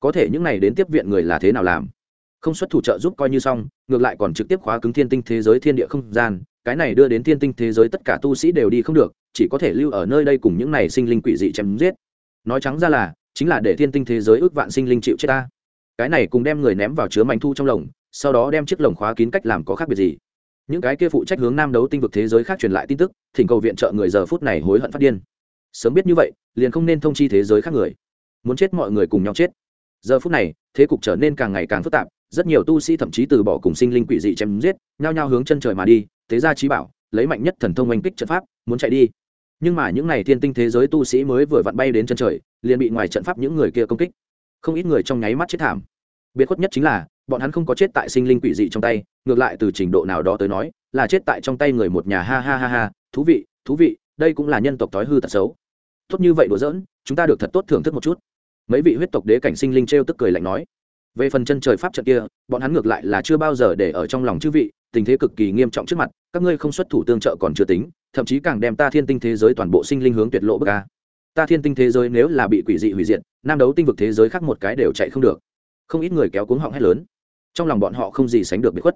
Có thể những này đến tiếp viện người là thế nào làm? Không xuất thủ trợ giúp coi như xong, ngược lại còn trực tiếp khóa cứng thiên tinh thế giới thiên địa không gian cái này đưa đến thiên tinh thế giới tất cả tu sĩ đều đi không được, chỉ có thể lưu ở nơi đây cùng những này sinh linh quỷ dị chém giết. Nói trắng ra là, chính là để thiên tinh thế giới ước vạn sinh linh chịu chết ta. Cái này cùng đem người ném vào chứa mảnh thu trong lồng, sau đó đem chiếc lồng khóa kín cách làm có khác biệt gì. Những cái kia phụ trách hướng nam đấu tinh vực thế giới khác truyền lại tin tức, thỉnh cầu viện trợ người giờ phút này hối hận phát điên. Sớm biết như vậy, liền không nên thông chi thế giới khác người. Muốn chết mọi người cùng nhau chết giờ phút này, thế cục trở nên càng ngày càng phức tạp, rất nhiều tu sĩ thậm chí từ bỏ cùng sinh linh quỷ dị chém giết, nhao nhao hướng chân trời mà đi, thế ra trí bảo, lấy mạnh nhất thần thông oanh kích trận pháp, muốn chạy đi. Nhưng mà những n à y thiên tinh thế giới tu sĩ mới vừa vặn bay đến chân trời, liền bị ngoài trận pháp những người kia công kích. Không ít người trong nháy mắt chết thảm. Biệt khuất nhất chính là, bọn hắn không có chết tại sinh linh quỷ dị trong tay, ngược lại từ trình độ nào đó tới nói, là chết tại trong tay người một nhà ha ha ha ha, thú vị thú vị, đây cũng là nhân tộc thói hư tật xấu. Tốt như vậy đùa giỡn, chúng ta được thật tốt thưởng thức một chút mấy vị huyết tộc đế cảnh sinh linh t r e o tức cười lạnh nói, về phần chân trời pháp trận kia, bọn hắn ngược lại là chưa bao giờ để ở trong lòng chư vị, tình thế cực kỳ nghiêm trọng trước mặt, các ngươi không xuất thủ tương trợ còn chưa tính, thậm chí càng đem ta thiên tinh thế giới toàn bộ sinh linh hướng tuyệt lộ bất ca ta thiên tinh thế giới nếu là bị quỷ dị hủy diệt, nam đấu tinh vực thế giới khác một cái đều chạy không được. Không ít người kéo cuống họng hét lớn. Trong lòng bọn họ không gì sánh được bị khuất.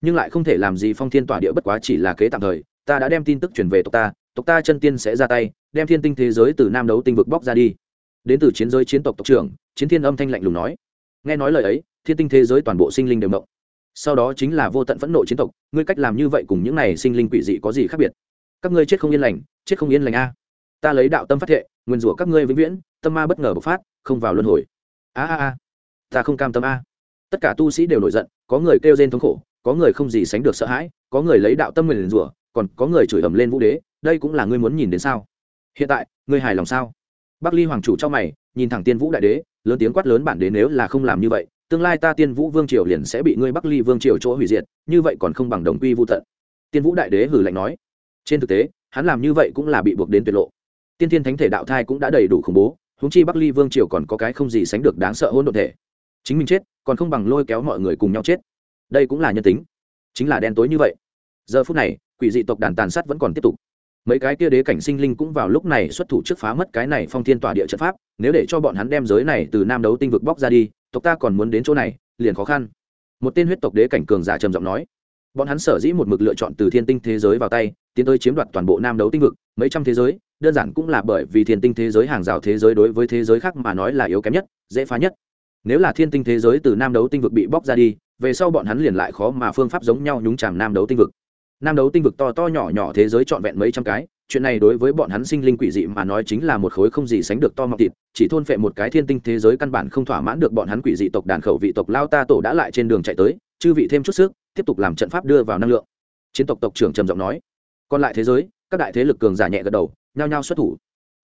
Nhưng lại không thể làm gì phong thiên tỏa địa bất quá chỉ là kế tạm thời, ta đã đem tin tức chuyển về tộc ta tộc ta chân tiên sẽ ra tay, đem thiên tinh thế giới từ nam đấu tinh vực bóc ra đi đến từ chiến giới chiến tộc tộc trưởng, chiến thiên âm thanh lạnh lùng nói. Nghe nói lời ấy, thiên tinh thế giới toàn bộ sinh linh đều mộng. Sau đó chính là vô tận phẫn nộ chiến tộc, ngươi cách làm như vậy cùng những này sinh linh quỷ dị có gì khác biệt? Các ngươi chết không yên lành, chết không yên lành a. Ta lấy đạo tâm phát thệ, nguyên rủa các ngươi vĩnh viễn, tâm ma bất ngờ bộc phát, không vào luân hồi. A a a. Ta không cam tâm a. Tất cả tu sĩ đều nổi giận, có người kêu rên thống khổ, có người không gì sánh được sợ hãi, có người lấy đạo tâm nguyền rủa, còn có người chửi ầm lên vũ đế, đây cũng là ngươi muốn nhìn đến sao? Hiện tại, ngươi hài lòng sao? Bắc ly hoàng chủ trong mày, nhìn thẳng tiên vũ đại đế, lớn tiếng quát lớn bản đế nếu là không làm như vậy, tương lai ta tiên vũ vương triều liền sẽ bị ngươi bắc ly vương triều chỗ hủy diệt, như vậy còn không bằng đồng quy vô tận. Tiên vũ đại đế hử lạnh nói. Trên thực tế, hắn làm như vậy cũng là bị buộc đến tuyệt lộ. Tiên thiên thánh thể đạo thai cũng đã đầy đủ khủng bố húng chi bắc ly vương triều còn có cái không gì sánh được đáng sợ hôn đ thể. Chính mình chết, còn không bằng lôi kéo mọi người cùng nhau chết. Đây cũng là nhân tính. Chính là đen tối như vậy. Giờ phút này, quỷ dị tộc đàn tàn sát vẫn còn tiếp tục mấy cái kia đế cảnh sinh linh cũng vào lúc này xuất thủ trước phá mất cái này phong thiên tỏa địa trận pháp, nếu để cho bọn hắn đem giới này từ nam đấu tinh vực bóc ra đi, tộc ta còn muốn đến chỗ này, liền khó khăn. Một tên huyết tộc đế cảnh cường giả trầm giọng nói. Bọn hắn sở dĩ một mực lựa chọn từ thiên tinh thế giới vào tay, tiến tới chiếm đoạt toàn bộ nam đấu tinh vực, mấy trăm thế giới, đơn giản cũng là bởi vì thiên tinh thế giới hàng rào thế giới đối với thế giới khác mà nói là yếu kém nhất, dễ phá nhất. Nếu là thiên tinh thế giới từ nam đấu tinh vực bị bóc ra đi, về sau bọn hắn liền lại khó mà phương pháp giống nhau nhúng chàm nam đấu tinh vực nam đấu tinh vực to to nhỏ nhỏ thế giới trọn vẹn mấy trăm cái, chuyện này đối với bọn hắn sinh linh quỷ dị mà nói chính là một khối không gì sánh được to mọc thịt, chỉ thôn phệ một cái thiên tinh thế giới căn bản không thỏa mãn được bọn hắn quỷ dị tộc đàn khẩu vị tộc lao ta tổ đã lại trên đường chạy tới, chư vị thêm chút sức, tiếp tục làm trận pháp đưa vào năng lượng. Chiến tộc tộc trưởng trầm giọng nói, còn lại thế giới, các đại thế lực cường giả nhẹ gật đầu, nhao nhao xuất thủ,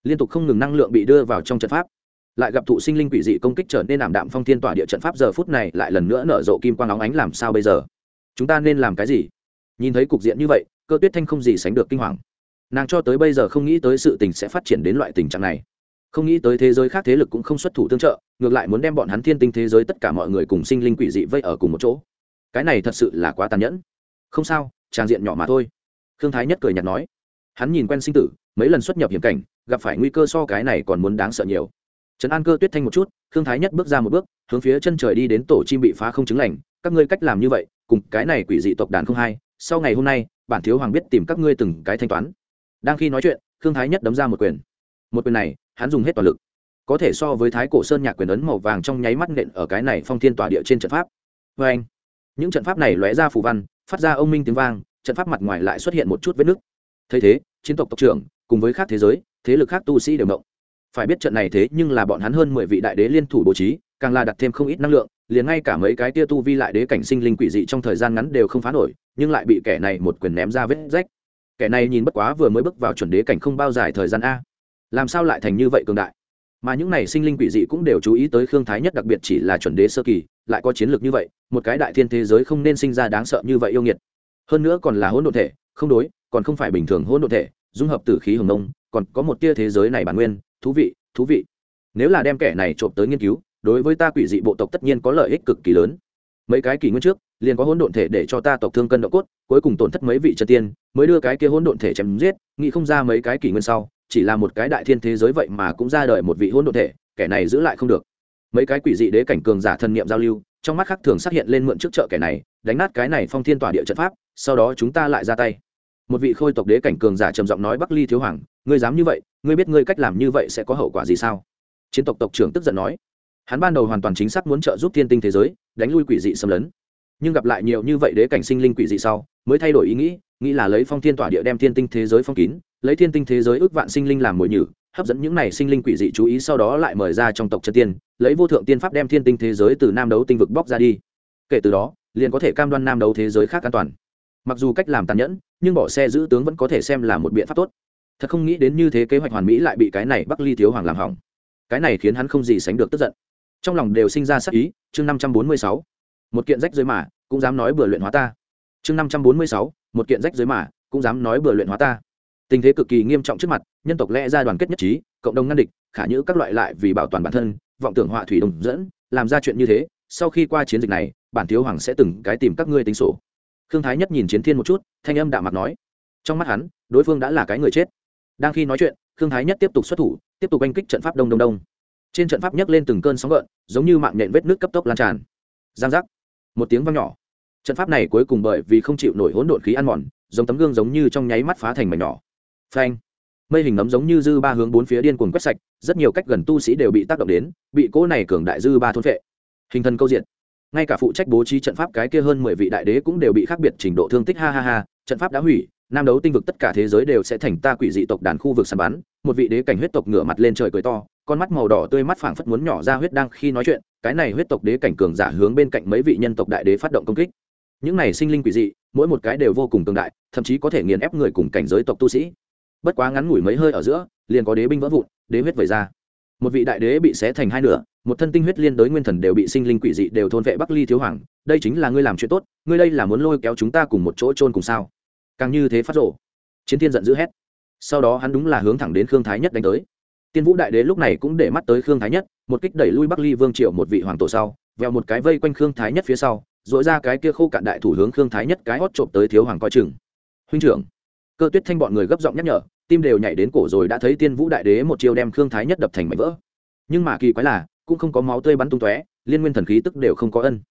liên tục không ngừng năng lượng bị đưa vào trong trận pháp. Lại gặp thụ sinh linh quỷ dị công kích trở nên ảm đạm phong thiên tỏa địa trận pháp giờ phút này lại lần nữa nở rộ kim quang óng ánh làm sao bây giờ? Chúng ta nên làm cái gì? Nhìn thấy cục diện như vậy, cơ tuyết thanh không gì sánh được kinh hoàng. Nàng cho tới bây giờ không nghĩ tới sự tình sẽ phát triển đến loại tình trạng này. Không nghĩ tới thế giới khác thế lực cũng không xuất thủ tương trợ, ngược lại muốn đem bọn hắn thiên tinh thế giới tất cả mọi người cùng sinh linh quỷ dị vây ở cùng một chỗ. Cái này thật sự là quá tàn nhẫn. Không sao tràng diện nhỏ mà thôi. Khương thái nhất cười nhạt nói. Hắn nhìn quen sinh tử, mấy lần xuất nhập hiểm cảnh, gặp phải nguy cơ so cái này còn muốn đáng sợ nhiều. Trấn an cơ tuyết thanh một chút, khương thái nhất bước ra một bước, hướng phía chân trời đi đến tổ chim bị phá không chứng lành. Các ngươi cách làm như vậy, cùng cái này quỷ dị tộc đàn không hai sau ngày hôm nay, bản thiếu hoàng biết tìm các ngươi từng cái thanh toán. Đang khi nói chuyện, khương thái nhất đấm ra một quyền. Một quyền này, hắn dùng hết toàn lực. Có thể so với thái cổ sơn nhạc quyền ấn màu vàng trong nháy mắt nện ở cái này phong thiên tỏa địa trên trận pháp. Vê anh, những trận pháp này lóe ra phù văn, phát ra ông minh tiếng vang, trận pháp mặt ngoài lại xuất hiện một chút vết nứt. Thấy thế, chiến tộc tộc trưởng, cùng với khác thế giới, thế lực khác tu sĩ đều động. Phải biết trận này thế nhưng là bọn hắn hơn mười vị đại đế liên thủ bố trí, càng là đặt thêm không ít năng lượng liền ngay cả mấy cái tia tu vi lại đế cảnh sinh linh quỷ dị trong thời gian ngắn đều không phá nổi, nhưng lại bị kẻ này một quyền ném ra vết rách. Kẻ này nhìn bất quá vừa mới bước vào chuẩn đế cảnh không bao dài thời gian a. Làm sao lại thành như vậy cường đại? Mà những này sinh linh quỷ dị cũng đều chú ý tới khương thái nhất đặc biệt chỉ là chuẩn đế sơ kỳ, lại có chiến lược như vậy, một cái đại thiên thế giới không nên sinh ra đáng sợ như vậy yêu nghiệt. Hơn nữa còn là hỗn độn thể, không đối, còn không phải bình thường hỗn độn thể, dung hợp tử khí hồng nông, còn có một tia thế giới này bản nguyên, thú vị thú vị. Nếu là đem kẻ này trộm tới nghiên cứu đối với ta quỷ dị bộ tộc tất nhiên có lợi ích cực kỳ lớn. Mấy cái kỷ nguyên trước, liền có hỗn độn thể để cho ta tộc thương cân độ cốt, cuối cùng tổn thất mấy vị chân tiên, mới đưa cái kia hỗn độn thể chém giết, nghĩ không ra mấy cái kỷ nguyên sau, chỉ là một cái đại thiên thế giới vậy mà cũng ra đời một vị hỗn độn thể, kẻ này giữ lại không được. Mấy cái quỷ dị đế cảnh cường giả thân niệm giao lưu, trong mắt khác thường xuất hiện lên mượn trước chợ kẻ này, đánh nát cái này phong thiên tỏa địa trận pháp, sau đó chúng ta lại ra tay. Một vị khôi tộc đế cảnh cường giả trầm giọng nói bắc ly thiếu hoàng, ngươi dám như vậy, ngươi biết ngươi cách làm như vậy sẽ có hậu quả gì sao? Chiến tộc tộc trưởng tức giận nói hắn ban đầu hoàn toàn chính xác muốn trợ giúp thiên tinh thế giới, đánh lui quỷ dị xâm lấn. Nhưng gặp lại nhiều như vậy đế cảnh sinh linh quỷ dị sau, mới thay đổi ý nghĩ nghĩ là lấy phong thiên tỏa địa đem thiên tinh thế giới phong kín, lấy thiên tinh thế giới ước vạn sinh linh làm mồi nhử, hấp dẫn những này sinh linh quỷ dị chú ý sau đó lại mời ra trong tộc chân tiên, lấy vô thượng tiên pháp đem thiên tinh thế giới từ nam đấu tinh vực bóc ra đi. Kể từ đó, liền có thể cam đoan nam đấu thế giới khác an toàn. Mặc dù cách làm tàn nhẫn, nhưng bỏ xe giữ tướng vẫn có thể xem là một biện pháp tốt. Thật không nghĩ đến như thế kế hoạch hoàn mỹ lại bị cái này bắc ly thiếu hoàng làm hỏng. Cái này khiến hắn không gì sánh được tức giận trong lòng đều sinh ra sắc ý, chương năm trăm bốn mươi sáu. Một kiện rách dưới mà, cũng dám nói bừa luyện hóa ta. Chương năm trăm bốn mươi sáu, một kiện rách dưới mà, cũng dám nói bừa luyện hóa ta. Tình thế cực kỳ nghiêm trọng trước mặt, nhân tộc lẽ ra đoàn kết nhất trí, cộng đồng ngăn địch, khả nhữ các loại lại vì bảo toàn bản thân, vọng tưởng họa thủy đồng dẫn, làm ra chuyện như thế, sau khi qua chiến dịch này, bản thiếu hoàng sẽ từng cái tìm các ngươi tính sổ. Khương thái nhất nhìn chiến thiên một chút, thanh âm đạm mặt nói. Trong mắt hắn, đối phương đã là cái người chết. Đang khi nói chuyện, khương thái nhất tiếp tục xuất thủ, tiếp tục oanh kích trận pháp đông đông đông trên trận pháp nhấc lên từng cơn sóng gợn, giống như mạng nhện vết nước cấp tốc lan tràn. Giang giác. Một tiếng vang nhỏ. Trận pháp này cuối cùng bởi vì không chịu nổi hỗn độn khí ăn mòn, giống tấm gương giống như trong nháy mắt phá thành mảnh nhỏ. Phanh. Mây hình nấm giống như dư ba hướng bốn phía điên cuồng quét sạch, rất nhiều cách gần tu sĩ đều bị tác động đến, bị cỗ này cường đại dư ba thôn vệ hình thân câu diện ngay cả phụ trách bố trí trận pháp cái kia hơn mười vị đại đế cũng đều bị khác biệt trình độ thương tích, ha ha ha, trận pháp đã hủy, nam đấu tinh vực tất cả thế giới đều sẽ thành ta quỷ dị tộc đàn khu vực săn bắn. Một vị đế cảnh huyết tộc ngửa mặt lên trời cười to con mắt màu đỏ tươi mắt phảng phất muốn nhỏ ra huyết đang khi nói chuyện, cái này huyết tộc đế cảnh cường giả hướng bên cạnh mấy vị nhân tộc đại đế phát động công kích. Những này sinh linh quỷ dị, mỗi một cái đều vô cùng tương đại, thậm chí có thể nghiền ép người cùng cảnh giới tộc tu sĩ. Bất quá ngắn ngủi mấy hơi ở giữa, liền có đế binh vỡ vụn, đế huyết vẩy ra. Một vị đại đế bị xé thành hai nửa, một thân tinh huyết liên đối nguyên thần đều bị sinh linh quỷ dị đều thôn vệ bắc ly thiếu hoàng, đây chính là ngươi làm chuyện tốt, ngươi đây là muốn lôi kéo chúng ta cùng một chỗ chôn cùng sao? Càng như thế phát rộ chiến thiên giận dữ hét. Sau đó hắn đúng là hướng thẳng đến khương thái nhất đánh tới tiên vũ đại đế lúc này cũng để mắt tới khương thái nhất, một kích đẩy lui bắc ly vương triệu một vị hoàng tổ sau, vèo một cái vây quanh khương thái nhất phía sau dội ra cái kia khô cạn đại thủ hướng khương thái nhất cái hót trộm tới thiếu hoàng coi chừng. Huynh trưởng. Cơ tuyết thanh bọn người gấp giọng nhắc nhở, tim đều nhảy đến cổ rồi đã thấy tiên vũ đại đế một chiêu đem khương thái nhất đập thành mảnh vỡ. Nhưng mà kỳ quái là, cũng không có máu tươi bắn tung tóe, liên nguyên thần khí tức đều không có ân.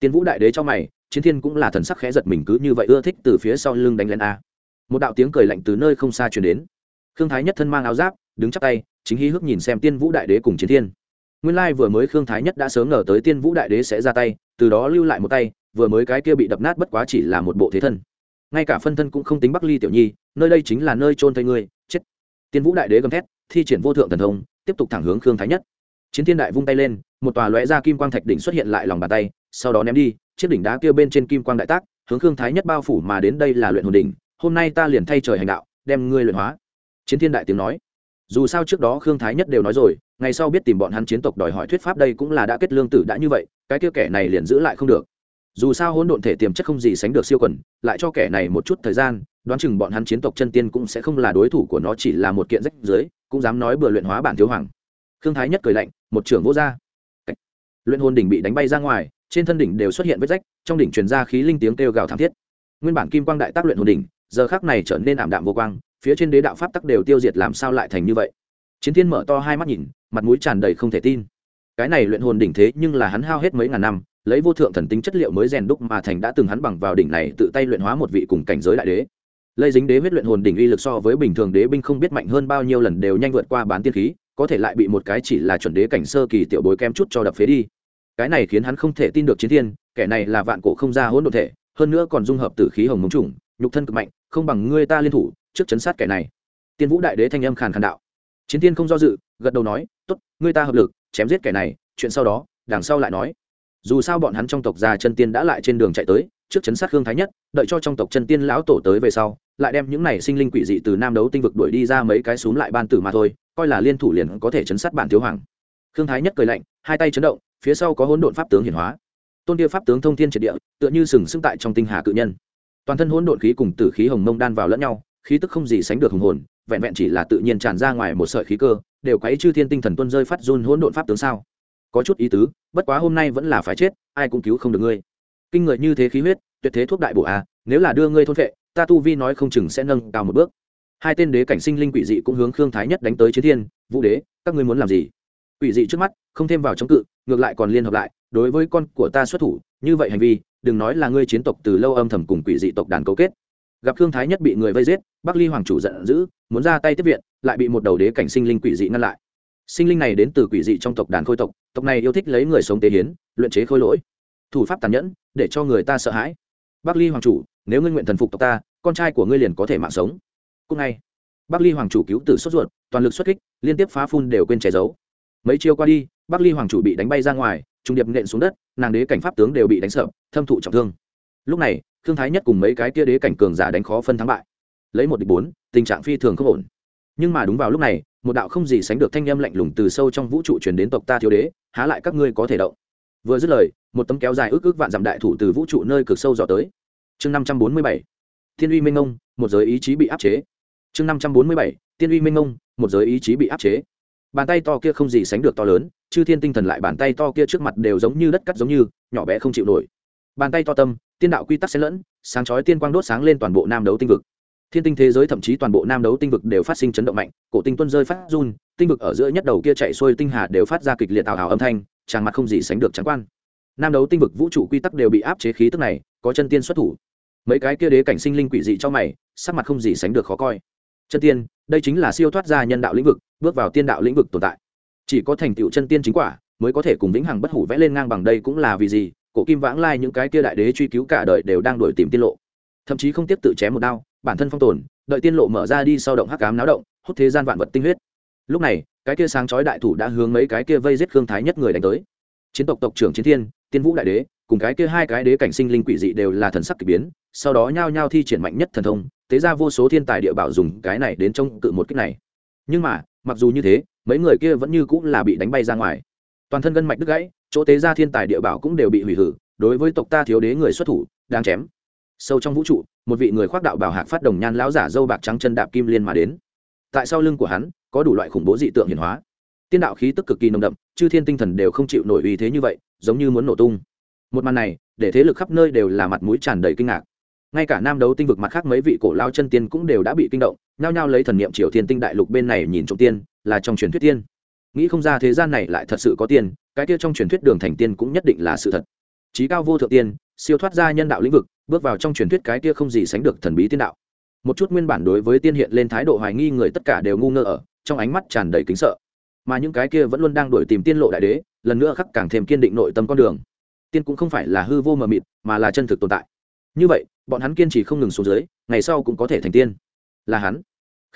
Tiên vũ đại đế cho mày, chiến thiên cũng là thần sắc khẽ giật mình cứ như vậy ưa thích từ phía sau lưng đánh lên a. Một đạo tiếng cười lạnh từ nơi không xa truyền đến. Khương thái nhất thân mang áo giáp đứng chắp tay, chính hy hước nhìn xem tiên vũ đại đế cùng chiến thiên. Nguyên lai vừa mới khương thái nhất đã sớm ngờ tới tiên vũ đại đế sẽ ra tay, từ đó lưu lại một tay, vừa mới cái kia bị đập nát bất quá chỉ là một bộ thế thân. Ngay cả phân thân cũng không tính bắc ly tiểu nhi, nơi đây chính là nơi trôn thây ngươi, chết. Tiên vũ đại đế gầm thét, thi triển vô thượng thần thông, tiếp tục thẳng hướng khương thái nhất. Chiến thiên đại vung tay lên, một tòa lóe ra kim quang thạch đỉnh xuất hiện lại lòng bàn tay, sau đó ném đi, chiếc đỉnh đá kia bên trên kim quang đại tác, hướng khương thái nhất bao phủ mà đến đây là luyện hồn đỉnh, hôm nay ta liền thay trời hành đạo, đem ngươi luyện hóa. Chiến thiên đại tiếng nói dù sao trước đó khương thái nhất đều nói rồi, ngày sau biết tìm bọn hắn chiến tộc đòi hỏi thuyết pháp đây cũng là đã kết lương tử đã như vậy, cái kia kẻ này liền giữ lại không được. Dù sao hỗn độn thể tiềm chất không gì sánh được siêu quần, lại cho kẻ này một chút thời gian, đoán chừng bọn hắn chiến tộc chân tiên cũng sẽ không là đối thủ của nó chỉ là một kiện rách dưới cũng dám nói bừa luyện hóa bản thiếu hoàng. Khương thái nhất cười lạnh, một trưởng vô r luyện hồn đỉnh bị đánh bay ra ngoài, trên thân đỉnh đều xuất hiện vết rách, trong đỉnh truyền ra khí linh tiếng kêu gào thảm thiết. Nguyên bản kim quang đại tác luyện hồn đỉnh, giờ khác này trở nên ảm đạm vô quang phía trên đế đạo pháp tắc đều tiêu diệt làm sao lại thành như vậy? Chiến thiên mở to hai mắt nhìn, mặt mũi tràn đầy không thể tin. Cái này luyện hồn đỉnh thế nhưng là hắn hao hết mấy ngàn năm, lấy vô thượng thần tính chất liệu mới rèn đúc mà thành đã từng hắn bằng vào đỉnh này tự tay luyện hóa một vị cùng cảnh giới đại đế. Lây dính đế huyết luyện hồn đỉnh uy lực so với bình thường đế binh không biết mạnh hơn bao nhiêu lần đều nhanh vượt qua bán tiên khí, có thể lại bị một cái chỉ là chuẩn đế cảnh sơ kỳ tiểu bối kem chút cho đập phế đi. Cái này khiến hắn không thể tin được chiến thiên, kẻ này là vạn cổ không ra hỗn độn thể, hơn nữa còn dung hợp tử khí hồng mống trùng, nhục thân cực mạnh, không bằng ngươi ta liên thủ trước chấn sát kẻ này. Tiên vũ đại đế thanh âm khàn khàn đạo. Chiến tiên không do dự, gật đầu nói, tốt, ngươi ta hợp lực, chém giết kẻ này, chuyện sau đó, đằng sau lại nói. Dù sao bọn hắn trong tộc già chân tiên đã lại trên đường chạy tới, trước chấn sát khương thái nhất, đợi cho trong tộc chân tiên lão tổ tới về sau, lại đem những này sinh linh quỷ dị từ nam đấu tinh vực đuổi đi ra mấy cái xúm lại ban tử mà thôi, coi là liên thủ liền có thể chấn sát bản thiếu hoàng. Khương thái nhất cười lạnh, hai tay chấn động, phía sau có hỗn độn pháp tướng hiển hóa. Tôn địa pháp tướng thông thiên triệt địa, tựa như sừng sững tại trong tinh hà cự nhân. Toàn thân hỗn độn khí cùng tử khí hồng mông đan vào lẫn nhau khí tức không gì sánh được hùng hồn, vẹn vẹn chỉ là tự nhiên tràn ra ngoài một sợi khí cơ, đều quấy chư thiên tinh thần tuân rơi phát run hỗn độn pháp tướng sao? Có chút ý tứ, bất quá hôm nay vẫn là phải chết, ai cũng cứu không được ngươi. Kinh người như thế khí huyết, tuyệt thế thuốc đại bổ a, nếu là đưa ngươi thôn vệ, ta tu vi nói không chừng sẽ nâng cao một bước. Hai tên đế cảnh sinh linh quỷ dị cũng hướng khương thái nhất đánh tới chiến thiên, vũ đế, các ngươi muốn làm gì? Quỷ dị trước mắt, không thêm vào chống cự, ngược lại còn liên hợp lại, đối với con của ta xuất thủ, như vậy hành vi, đừng nói là ngươi chiến tộc từ lâu âm thầm cùng quỷ dị tộc đàn cấu kết gặp khương thái nhất bị người vây giết, bắc ly hoàng chủ giận dữ, muốn ra tay tiếp viện, lại bị một đầu đế cảnh sinh linh quỷ dị ngăn lại. Sinh linh này đến từ quỷ dị trong tộc đàn khôi tộc tộc này yêu thích lấy người sống tế hiến, luyện chế khôi lỗi. Thủ pháp tàn nhẫn, để cho người ta sợ hãi. Bắc ly hoàng chủ, nếu ngươi nguyện thần phục tộc ta, con trai của ngươi liền có thể mạng sống. Cùng ngay, bắc ly hoàng chủ cứu tử sốt ruột, toàn lực xuất kích, liên tiếp phá phun đều quên che giấu. Mấy chiêu qua đi, bắc ly hoàng chủ bị đánh bay ra ngoài trung điệp nện xuống đất, nàng đế cảnh pháp tướng đều bị đánh sợ, thâm thụ trọng thương. Lúc này thương thái nhất cùng mấy cái kia đế cảnh cường giả đánh khó phân thắng bại. Lấy một địch bốn, tình trạng phi thường không ổn. Nhưng mà đúng vào lúc này, một đạo không gì sánh được thanh âm lạnh lùng từ sâu trong vũ trụ truyền đến tộc ta thiếu đế, há lại các ngươi có thể động? Vừa dứt lời, một tấm kéo dài ước ước vạn dặm đại thủ từ vũ trụ nơi cực sâu dò tới. Chương năm trăm bốn mươi bảy, thiên uy minh ông một giới ý chí bị áp chế. Chương năm trăm bốn mươi bảy tiên uy minh ông một giới ý chí bị áp chế. Bàn tay to kia không gì sánh được to lớn, chư thiên tinh thần lại bàn tay to kia trước mặt đều giống như đất cắt giống như, nhỏ bé không chịu nổi. Bàn tay to tâm tiên đạo quy tắc xen lẫn, sáng chói tiên quang đốt sáng lên toàn bộ nam đấu tinh vực. Thiên tinh thế giới thậm chí toàn bộ nam đấu tinh vực đều phát sinh chấn động mạnh, cổ tinh tuân rơi phát run, tinh vực ở giữa nhất đầu kia chạy xuôi tinh hà đều phát ra kịch liệt tào hào âm thanh tràn mặt không gì sánh được trắng quan. Nam đấu tinh vực vũ trụ quy tắc đều bị áp chế khí tức này, có chân tiên xuất thủ. Mấy cái kia đế cảnh sinh linh quỷ dị cho mày, sắc mặt không gì sánh được khó coi. Chân tiên, đây chính là siêu thoát ra nhân đạo lĩnh vực, bước vào tiên đạo lĩnh vực tồn tại. Chỉ có thành tựu chân tiên chính quả, mới có thể cùng vĩnh hằng bất hủ vẽ lên ngang bằng đây cũng là vì gì? Cổ kim vãng lai những cái kia đại đế truy cứu cả đời đều đang đuổi tìm tiên lộ. Thậm chí không tiếp tự chém một đao, bản thân phong tồn, đợi tiên lộ mở ra đi sau động hắc cám náo động, hút thế gian vạn vật tinh huyết. Lúc này, cái kia sáng chói đại thủ đã hướng mấy cái kia vây giết khương thái nhất người đánh tới. Chiến tộc tộc trưởng chiến thiên, tiên vũ đại đế, cùng cái kia hai cái đế cảnh sinh linh quỷ dị đều là thần sắc kỳ biến, sau đó nhao nhao thi triển mạnh nhất thần thông, tế ra vô số thiên tài địa bảo dùng cái này đến trông cự một cách này. Nhưng mà, mặc dù như thế, mấy người kia vẫn như cũng là bị đánh bay ra ngoài toàn thân gân mạch đứt gãy, chỗ tế gia thiên tài địa bảo cũng đều bị hủy hử, đối với tộc ta thiếu đế người xuất thủ đang chém. Sâu trong vũ trụ, một vị người khoác đạo bảo hạc phát đồng nhan lão giả dâu bạc trắng chân đạp kim liên mà đến. Tại sau lưng của hắn, có đủ loại khủng bố dị tượng hiển hóa. Tiên đạo khí tức cực kỳ nồng đậm, chư thiên tinh thần đều không chịu nổi uy thế như vậy, giống như muốn nổ tung. Một màn này, để thế lực khắp nơi đều là mặt mũi tràn đầy kinh ngạc. Ngay cả nam đấu tinh vực mặt khác mấy vị cổ lao chân tiên cũng đều đã bị kinh động, nhao nhao lấy thần niệm triều thiên tinh đại lục bên này nhìn trộm tiên, là trong truyền thuyết tiên nghĩ không ra thế gian này lại thật sự có tiên cái kia trong truyền thuyết đường thành tiên cũng nhất định là sự thật. Trí cao vô thượng tiên, siêu thoát ra nhân đạo lĩnh vực, bước vào trong truyền thuyết cái kia không gì sánh được thần bí tiên đạo. Một chút nguyên bản đối với tiên hiện lên thái độ hoài nghi người tất cả đều ngu ngơ ở, trong ánh mắt tràn đầy kính sợ. Mà những cái kia vẫn luôn đang đổi tìm tiên lộ đại đế, lần nữa khắc càng thêm kiên định nội tâm con đường. Tiên cũng không phải là hư vô mờ mịt, mà là chân thực tồn tại. Như vậy, bọn hắn kiên trì không ngừng xuống dưới, ngày sau cũng có thể thành tiên. Là hắn.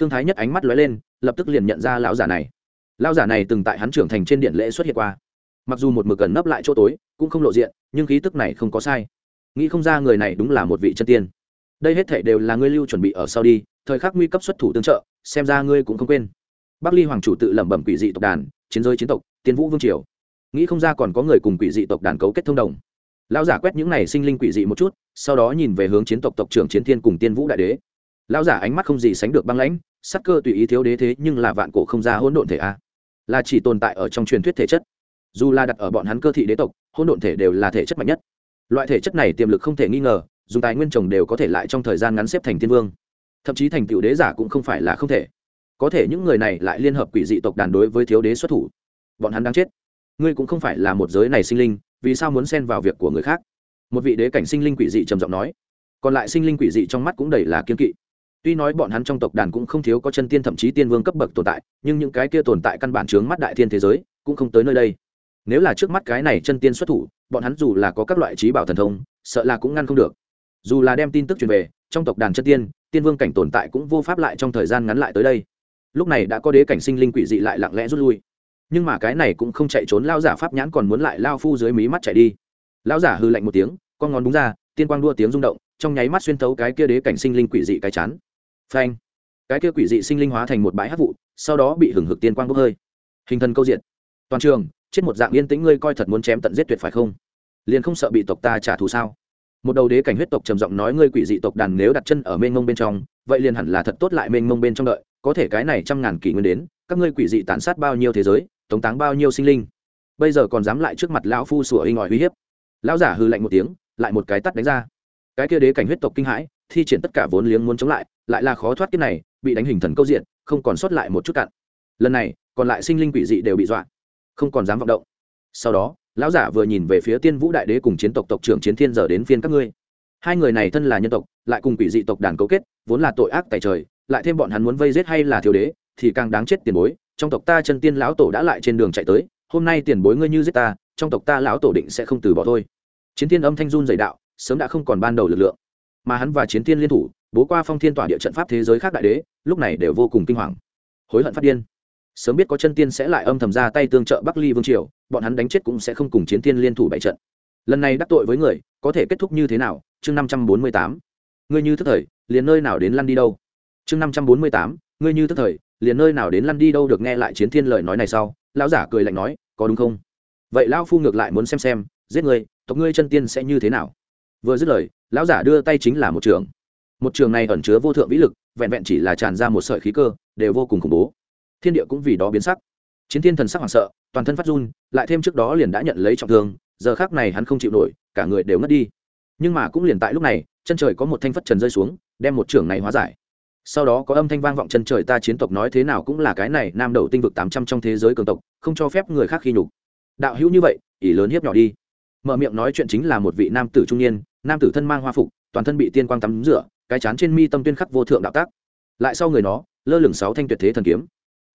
Khương thái nhất ánh mắt lóe lên, lập tức liền nhận ra lão giả này lão giả này từng tại hắn trưởng thành trên điện lễ xuất hiện qua. Mặc dù một mực gần nấp lại chỗ tối, cũng không lộ diện, nhưng khí tức này không có sai. Nghĩ không ra người này đúng là một vị chân tiên. Đây hết thể đều là ngươi lưu chuẩn bị ở sau đi, thời khắc nguy cấp xuất thủ tương trợ, xem ra ngươi cũng không quên. Bắc ly hoàng chủ tự lẩm bẩm quỷ dị tộc đàn, chiến giới chiến tộc, tiên vũ vương triều. Nghĩ không ra còn có người cùng quỷ dị tộc đàn cấu kết thông đồng. Lão giả quét những này sinh linh quỷ dị một chút, sau đó nhìn về hướng chiến tộc tộc trưởng chiến thiên cùng tiên vũ đại đế lão giả ánh mắt không gì sánh được băng lãnh, sắc cơ tùy ý thiếu đế thế nhưng là vạn cổ không ra hỗn độn thể a. Là chỉ tồn tại ở trong truyền thuyết thể chất. Dù là đặt ở bọn hắn cơ thị đế tộc, hỗn độn thể đều là thể chất mạnh nhất. Loại thể chất này tiềm lực không thể nghi ngờ, dùng tài nguyên trồng đều có thể lại trong thời gian ngắn xếp thành tiên vương. Thậm chí thành tựu đế giả cũng không phải là không thể. Có thể những người này lại liên hợp quỷ dị tộc đàn đối với thiếu đế xuất thủ. Bọn hắn đang chết. Ngươi cũng không phải là một giới này sinh linh, vì sao muốn xen vào việc của người khác? Một vị đế cảnh sinh linh quỷ dị trầm giọng nói. Còn lại sinh linh quỷ dị trong mắt cũng đầy là kiên kỵ tuy nói bọn hắn trong tộc đàn cũng không thiếu có chân tiên thậm chí tiên vương cấp bậc tồn tại, nhưng những cái kia tồn tại căn bản chướng mắt đại thiên thế giới, cũng không tới nơi đây. Nếu là trước mắt cái này chân tiên xuất thủ, bọn hắn dù là có các loại trí bảo thần thông, sợ là cũng ngăn không được. Dù là đem tin tức truyền về, trong tộc đàn chân tiên tiên vương cảnh tồn tại cũng vô pháp lại trong thời gian ngắn lại tới đây. Lúc này đã có đế cảnh sinh linh quỷ dị lại lặng lẽ rút lui. Nhưng mà cái này cũng không chạy trốn lao giả pháp nhãn còn muốn lại lao phu dưới mí mắt chạy đi. Lao giả hư lạnh một tiếng, con ngón búng ra, tiên quang đua tiếng rung động, trong nháy mắt xuyên thấu cái kia đế cảnh sinh linh quỷ dị cái chán phanh. Cái kia quỷ dị sinh linh hóa thành một bãi hát vụ, sau đó bị hừng hực tiên quang bốc hơi. Hình thần câu diện toàn trường, chết một dạng yên tĩnh ngươi coi thật muốn chém tận giết tuyệt phải không? Liền không sợ bị tộc ta trả thù sao? Một đầu đế cảnh huyết tộc trầm giọng nói ngươi quỷ dị tộc đàn nếu đặt chân ở mênh mông bên trong, vậy liền hẳn là thật tốt lại mênh mông bên trong đợi, có thể cái này trăm ngàn kỷ nguyên đến, các ngươi quỷ dị tàn sát bao nhiêu thế giới, tống táng bao nhiêu sinh linh? Bây giờ còn dám lại trước mặt lão phu sủa hình ỏi uy hiếp. Lão giả hư lạnh một tiếng, lại một cái tắt đánh ra. Cái kia đế cảnh huyết tộc kinh hãi, thi triển tất cả vốn liếng muốn chống lại lại là khó thoát kiếp này, bị đánh hình thần câu diện, không còn sót lại một chút cặn. Lần này, còn lại sinh linh quỷ dị đều bị dọa, không còn dám vọng động. Sau đó, lão giả vừa nhìn về phía tiên vũ đại đế cùng chiến tộc tộc trưởng chiến thiên giờ đến phiên các ngươi. Hai người này thân là nhân tộc, lại cùng quỷ dị tộc đàn cấu kết, vốn là tội ác tại trời, lại thêm bọn hắn muốn vây giết hay là thiếu đế, thì càng đáng chết tiền bối. Trong tộc ta chân tiên lão tổ đã lại trên đường chạy tới, hôm nay tiền bối ngươi như giết ta, trong tộc ta lão tổ định sẽ không từ bỏ thôi. Chiến tiên âm thanh run dày đạo, sớm đã không còn ban đầu lực lượng. Mà hắn và chiến tiên liên thủ bố qua phong thiên tỏa địa trận pháp thế giới khác đại đế, lúc này đều vô cùng kinh hoàng. Hối hận phát điên. Sớm biết có chân tiên sẽ lại âm thầm ra tay tương trợ bắc ly vương triều, bọn hắn đánh chết cũng sẽ không cùng chiến tiên liên thủ bại trận. Lần này đắc tội với người, có thể kết thúc như thế nào? Chương năm trăm bốn mươi tám. Ngươi như thức thời, liền nơi nào đến lăn đi đâu? Chương năm trăm bốn mươi tám. Ngươi như thức thời, liền nơi nào đến lăn đi đâu được nghe lại chiến thiên lời nói này sau, lão giả cười lạnh nói, có đúng không? Vậy lão phu ngược lại muốn xem xem, giết ngươi, tộc ngươi chân tiên sẽ như thế nào? Vừa dứt lời, lão giả đưa tay chính là một trường một trường này ẩn chứa vô thượng vĩ lực, vẹn vẹn chỉ là tràn ra một sợi khí cơ, đều vô cùng khủng bố. Thiên địa cũng vì đó biến sắc. Chiến thiên thần sắc hoảng sợ, toàn thân phát run, lại thêm trước đó liền đã nhận lấy trọng thương, giờ khác này hắn không chịu nổi, cả người đều ngất đi. Nhưng mà cũng liền tại lúc này, chân trời có một thanh phất trần rơi xuống, đem một trưởng này hóa giải. Sau đó có âm thanh vang vọng chân trời ta chiến tộc nói thế nào cũng là cái này, nam đầu tinh vực tám trăm trong thế giới cường tộc, không cho phép người khác khi nhục. Đạo hữu như vậy, ỷ lớn hiếp nhỏ đi. Mở miệng nói chuyện chính là một vị nam tử trung niên, nam tử thân mang hoa phục, toàn thân bị tiên quang tắm rửa cái chán trên mi tâm tuyên khắc vô thượng đạo tác. Lại sau người nó, lơ lửng sáu thanh tuyệt thế thần kiếm.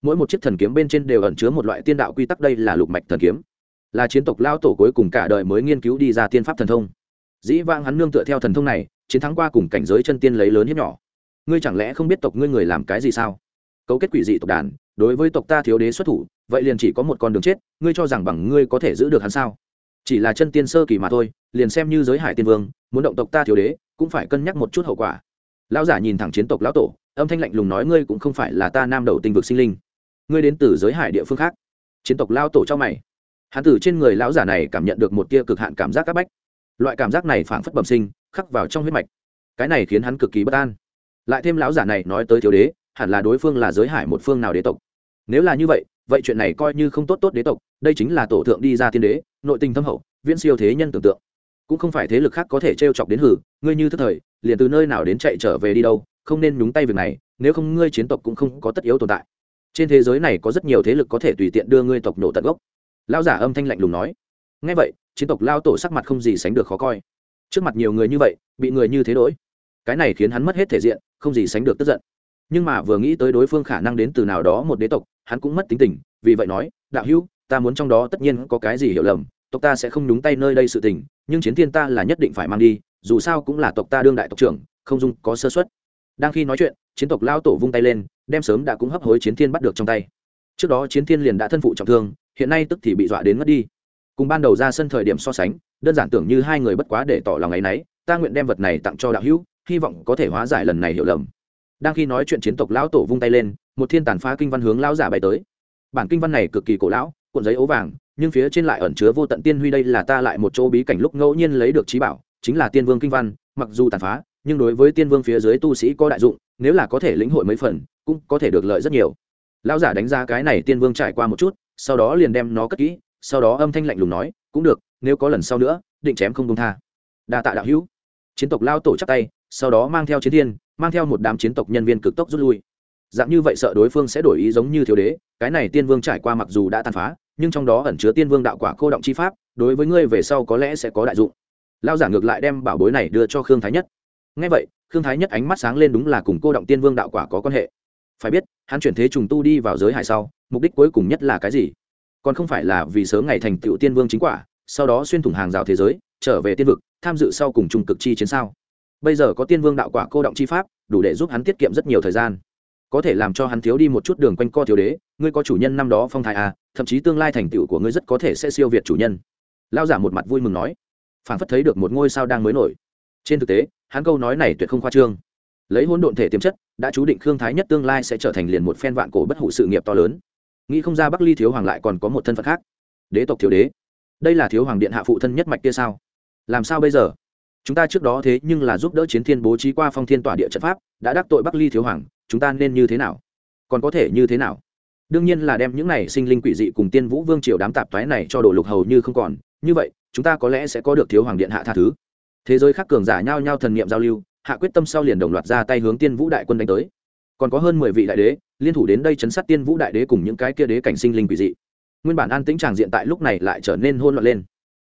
Mỗi một chiếc thần kiếm bên trên đều ẩn chứa một loại tiên đạo quy tắc, đây là lục mạch thần kiếm. Là chiến tộc lao tổ cuối cùng cả đời mới nghiên cứu đi ra tiên pháp thần thông. Dĩ vang hắn nương tựa theo thần thông này, chiến thắng qua cùng cảnh giới chân tiên lấy lớn hiếp nhỏ. Ngươi chẳng lẽ không biết tộc ngươi người làm cái gì sao? Cấu kết quỷ dị tộc đàn, đối với tộc ta thiếu đế xuất thủ, vậy liền chỉ có một con đường chết, ngươi cho rằng bằng ngươi có thể giữ được hắn sao? Chỉ là chân tiên sơ kỳ mà thôi, liền xem như giới hải tiên vương, muốn động tộc ta thiếu đế, cũng phải cân nhắc một chút hậu quả lão giả nhìn thẳng chiến tộc lão tổ, âm thanh lạnh lùng nói, ngươi cũng không phải là ta nam đầu tinh vực sinh linh. Ngươi đến từ giới hải địa phương khác. Chiến tộc lao tổ cho mày. Hắn từ trên người lão giả này cảm nhận được một tia cực hạn cảm giác c áp bách. Loại cảm giác này phảng phất bẩm sinh, khắc vào trong huyết mạch. Cái này khiến hắn cực kỳ bất an. Lại thêm lão giả này nói tới thiếu đế, hẳn là đối phương là giới hải một phương nào đế tộc. Nếu là như vậy vậy chuyện này coi như không tốt tốt đế tộc, đây chính là tổ thượng đi ra tiên đế, nội tình thâm hậu, viễn siêu thế nhân tưởng tượng cũng không phải thế lực khác có thể t r e o chọc đến hử ngươi như thức thời liền từ nơi nào đến chạy trở về đi đâu không nên nhúng tay việc này nếu không ngươi chiến tộc cũng không có tất yếu tồn tại. Trên thế giới này có rất nhiều thế lực có thể tùy tiện đưa ngươi tộc nổ tận gốc. Lao giả âm thanh lạnh lùng nói. Ngay vậy chiến tộc lao tổ sắc mặt không gì sánh được khó coi. Trước mặt nhiều người như vậy bị người như thế đối, cái này khiến hắn mất hết thể diện không gì sánh được tức giận. Nhưng mà vừa nghĩ tới đối phương khả năng đến từ nào đó một đế tộc hắn cũng mất tính tình vì vậy nói đạo hữu ta muốn trong đó tất nhiên có cái gì hiểu lầm tộc ta sẽ không nhúng tay nơi đây sự tình, nhưng chiến thiên ta là nhất định phải mang đi, dù sao cũng là tộc ta đương đại tộc trưởng, không dung có sơ xuất đang khi nói chuyện, chiến tộc lao tổ vung tay lên, đem sớm đã cũng hấp hối chiến thiên bắt được trong tay. Trước đó chiến thiên liền đã thân phụ trọng thương, hiện nay tức thì bị dọa đến mất đi. Cùng ban đầu ra sân thời điểm so sánh, đơn giản tưởng như hai người bất quá để tỏ lòng ngày nấy, ta nguyện đem vật này tặng cho đạo hữu, hy vọng có thể hóa giải lần này hiểu lầm. Đang khi nói chuyện chiến tộc lão tổ vung tay lên, một thiên tàn phá kinh văn hướng lão giả bay tới. Bản kinh văn này cực kỳ cổ lão, cuộn giấy ố vàng nhưng phía trên lại ẩn chứa vô tận tiên huy đây là ta lại một chỗ bí cảnh lúc ngẫu nhiên lấy được trí bảo, chính là tiên vương kinh văn, mặc dù tàn phá, nhưng đối với tiên vương phía dưới tu sĩ có đại dụng, nếu là có thể lĩnh hội mấy phần, cũng có thể được lợi rất nhiều. Lão giả đánh giá cái này tiên vương trải qua một chút, sau đó liền đem nó cất kỹ, sau đó âm thanh lạnh lùng nói, cũng được, nếu có lần sau nữa, định chém không công tha. Đa tạ đạo hữu. Chiến tộc lao tổ chắc tay, sau đó mang theo chiến thiên, mang theo một đám chiến tộc nhân viên cực tốc rút lui. Dạng như vậy sợ đối phương sẽ đổi ý giống như thiếu đế, cái này tiên vương trải qua mặc dù đã tàn phá nhưng trong đó ẩn chứa tiên vương đạo quả cô động chi pháp, đối với ngươi về sau có lẽ sẽ có đại dụng. Lao giả ngược lại đem bảo bối này đưa cho khương thái nhất. Ngay vậy, khương thái nhất ánh mắt sáng lên đúng là cùng cô động tiên vương đạo quả có quan hệ. Phải biết, hắn chuyển thế trùng tu đi vào giới hải sau, mục đích cuối cùng nhất là cái gì? Còn không phải là vì sớm ngày thành tựu tiên vương chính quả, sau đó xuyên thủng hàng rào thế giới, trở về tiên vực, tham dự sau cùng trung cực chi chiến sao? Bây giờ có tiên vương đạo quả cô động chi pháp, đủ để giúp hắn tiết kiệm rất nhiều thời gian có thể làm cho hắn thiếu đi một chút đường quanh co thiếu đế, ngươi có chủ nhân năm đó phong thái à thậm chí tương lai thành tựu của ngươi rất có thể sẽ siêu việt chủ nhân. Lao giả một mặt vui mừng nói. Phản phất thấy được một ngôi sao đang mới nổi. Trên thực tế, hắn câu nói này tuyệt không khoa trương. Lấy hôn độn thể tiềm chất, đã chú định khương thái nhất tương lai sẽ trở thành liền một phen vạn cổ bất hủ sự nghiệp to lớn. Nghĩ không ra bắc ly thiếu hoàng lại còn có một thân phận khác. Đế tộc thiếu đế. Đây là thiếu hoàng điện hạ phụ thân nhất mạch kia sao? Làm sao bây giờ? Chúng ta trước đó thế nhưng là giúp đỡ chiến thiên bố trí qua phong thiên tỏa địa trận pháp, đã đắc tội bắc ly thiếu hoàng chúng ta nên như thế nào? Còn có thể như thế nào? Đương nhiên là đem những này sinh linh quỷ dị cùng tiên vũ vương triều đám tạp thoái này cho đồ lục hầu như không còn. Như vậy, chúng ta có lẽ sẽ có được thiếu hoàng điện hạ tha thứ. Thế giới khác cường giả nhao nhao thần niệm giao lưu, hạ quyết tâm sau liền đồng loạt ra tay hướng tiên vũ đại quân đánh tới. Còn có hơn mười vị đại đế, liên thủ đến đây chấn sát tiên vũ đại đế cùng những cái kia đế cảnh sinh linh quỷ dị. Nguyên bản an tĩnh tràng diện tại lúc này lại trở nên hôn loạn lên.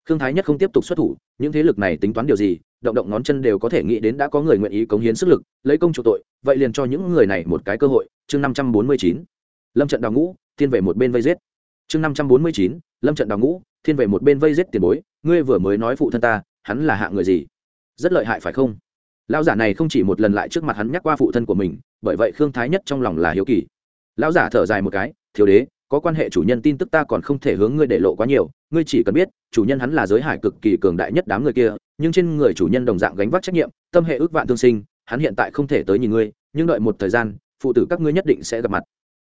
Khương thái nhất không tiếp tục xuất thủ, những thế lực này tính toán điều gì động động ngón chân đều có thể nghĩ đến đã có người nguyện ý cống hiến sức lực, lấy công chủ tội, vậy liền cho những người này một cái cơ hội. Chương năm trăm bốn mươi chín, lâm trận đào ngũ, thiên về một bên vây giết. Chương năm trăm bốn mươi chín, lâm trận đào ngũ, thiên về một bên vây giết tiền bối, ngươi vừa mới nói phụ thân ta, hắn là hạ người gì? Rất lợi hại phải không? Lão giả này không chỉ một lần lại trước mặt hắn nhắc qua phụ thân của mình, bởi vậy khương thái nhất trong lòng là hiếu kỳ. Lão giả thở dài một cái, thiếu đế có quan hệ chủ nhân tin tức ta còn không thể hướng ngươi để lộ quá nhiều, ngươi chỉ cần biết, chủ nhân hắn là giới hải cực kỳ cường đại nhất đám người kia, nhưng trên người chủ nhân đồng dạng gánh vác trách nhiệm, tâm hệ ước vạn thương sinh, hắn hiện tại không thể tới nhìn ngươi, nhưng đợi một thời gian, phụ tử các ngươi nhất định sẽ gặp mặt.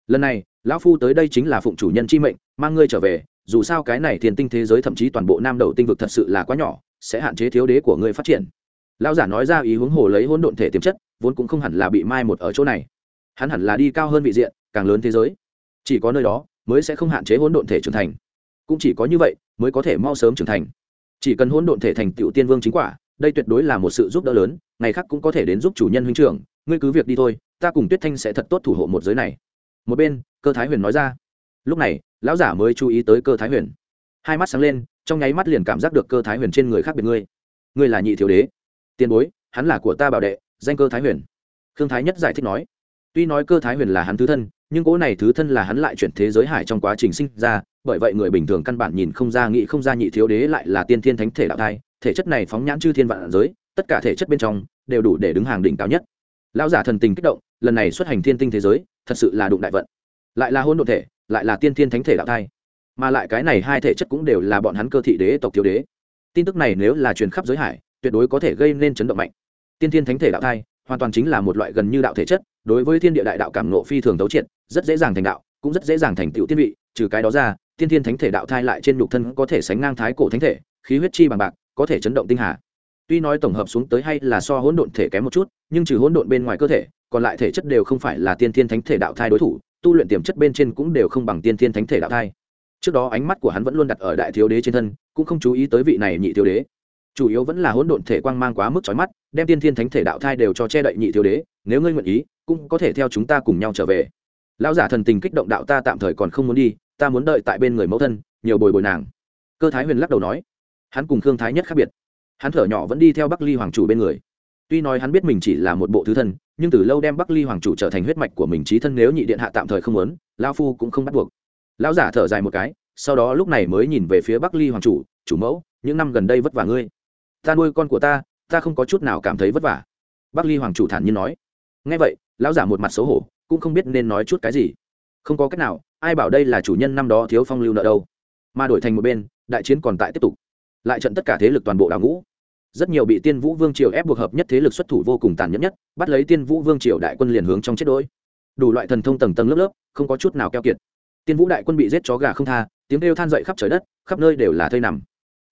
Lần này, lão phu tới đây chính là phụng chủ nhân chi mệnh, mang ngươi trở về, dù sao cái này thiền tinh thế giới thậm chí toàn bộ nam đầu tinh vực thật sự là quá nhỏ, sẽ hạn chế thiếu đế của ngươi phát triển. Lão giả nói ra ý hướng hồ lấy hỗn độn thể tiềm chất, vốn cũng không hẳn là bị mai một ở chỗ này. Hắn hẳn là đi cao hơn vị diện, càng lớn thế giới. Chỉ có nơi đó mới sẽ không hạn chế hỗn độn thể trưởng thành. Cũng chỉ có như vậy mới có thể mau sớm trưởng thành. Chỉ cần hỗn độn thể thành tựu tiên vương chính quả, đây tuyệt đối là một sự giúp đỡ lớn, ngày khác cũng có thể đến giúp chủ nhân huynh trưởng, ngươi cứ việc đi thôi, ta cùng tuyết thanh sẽ thật tốt thủ hộ một giới này. Một bên, cơ thái huyền nói ra. Lúc này, lão giả mới chú ý tới cơ thái huyền. Hai mắt sáng lên, trong nháy mắt liền cảm giác được cơ thái huyền trên người khác biệt ngươi. Ngươi là nhị thiếu đế. Tiền bối, hắn là của ta bảo đệ, danh cơ thái huyền. Khương thái nhất giải thích nói. Tuy nói cơ thái huyền là hắn thứ thân nhưng cỗ này thứ thân là hắn lại chuyển thế giới hải trong quá trình sinh ra, bởi vậy người bình thường căn bản nhìn không ra, nghĩ không ra nhị thiếu đế lại là tiên thiên thánh thể đạo thai, thể chất này phóng nhãn chư thiên vạn giới, tất cả thể chất bên trong đều đủ để đứng hàng đỉnh cao nhất. Lão giả thần tình kích động, lần này xuất hành thiên tinh thế giới, thật sự là đụng đại vận. Lại là hôn đ ộ thể, lại là tiên thiên thánh thể đạo thai. Mà lại cái này hai thể chất cũng đều là bọn hắn cơ thị đế tộc thiếu đế. Tin tức này nếu là truyền khắp giới hải, tuyệt đối có thể gây nên chấn động mạnh. Tiên thiên thánh thể đạo thai hoàn toàn chính là một loại gần như đạo thể chất, đối với thiên địa đại đạo cảm nộ phi thường tấu triệt rất dễ dàng thành đạo, cũng rất dễ dàng thành tựu tiên vị, trừ cái đó ra, tiên thiên thánh thể đạo thai lại trên nhục thân có thể sánh ngang thái cổ thánh thể, khí huyết chi bằng bạc, có thể chấn động tinh hà. Tuy nói tổng hợp xuống tới hay là so hỗn độn thể kém một chút, nhưng trừ hỗn độn bên ngoài cơ thể, còn lại thể chất đều không phải là tiên thiên thánh thể đạo thai đối thủ, tu luyện tiềm chất bên trên cũng đều không bằng tiên thiên thánh thể đạo thai. Trước đó ánh mắt của hắn vẫn luôn đặt ở đại thiếu đế trên thân, cũng không chú ý tới vị này nhị thiếu đế. Chủ yếu vẫn là hỗn độn thể quang mang quá mức chói mắt, đem tiên thiên thánh thể đạo thai đều cho che đậy nhị thiếu đế, nếu ngươi nguyện ý, cũng có thể theo chúng ta cùng nhau trở về lão giả thần tình kích động đạo ta tạm thời còn không muốn đi, ta muốn đợi tại bên người mẫu thân, nhiều bồi bồi nàng. Cơ thái huyền lắc đầu nói. Hắn cùng khương thái nhất khác biệt. Hắn thở nhỏ vẫn đi theo bắc ly hoàng chủ bên người. Tuy nói hắn biết mình chỉ là một bộ thứ thân, nhưng từ lâu đem bắc ly hoàng chủ trở thành huyết mạch của mình trí thân nếu nhị điện hạ tạm thời không muốn lao phu cũng không bắt buộc. Lão giả thở dài một cái, sau đó lúc này mới nhìn về phía bắc ly hoàng chủ chủ mẫu, những năm gần đây vất vả ngươi. Ta nuôi con của ta ta không có chút nào cảm thấy vất vả. Bắc ly hoàng chủ thản nhiên nói. Ngay vậy, lão giả một mặt xấu hổ cũng không biết nên nói chút cái gì. Không có cách nào, ai bảo đây là chủ nhân năm đó thiếu phong lưu nợ đâu. Mà đổi thành một bên, đại chiến còn tại tiếp tục. Lại trận tất cả thế lực toàn bộ đào ngũ. Rất nhiều bị tiên vũ vương triều ép buộc hợp nhất thế lực xuất thủ vô cùng tàn nhẫn nhất, bắt lấy tiên vũ vương triều đại quân liền hướng trong chết đôi đủ loại thần thông tầng tầng lớp lớp, không có chút nào keo kiệt. Tiên vũ đại quân bị giết chó gà không tha, tiếng kêu than dậy khắp trời đất, khắp nơi đều là thây nằm.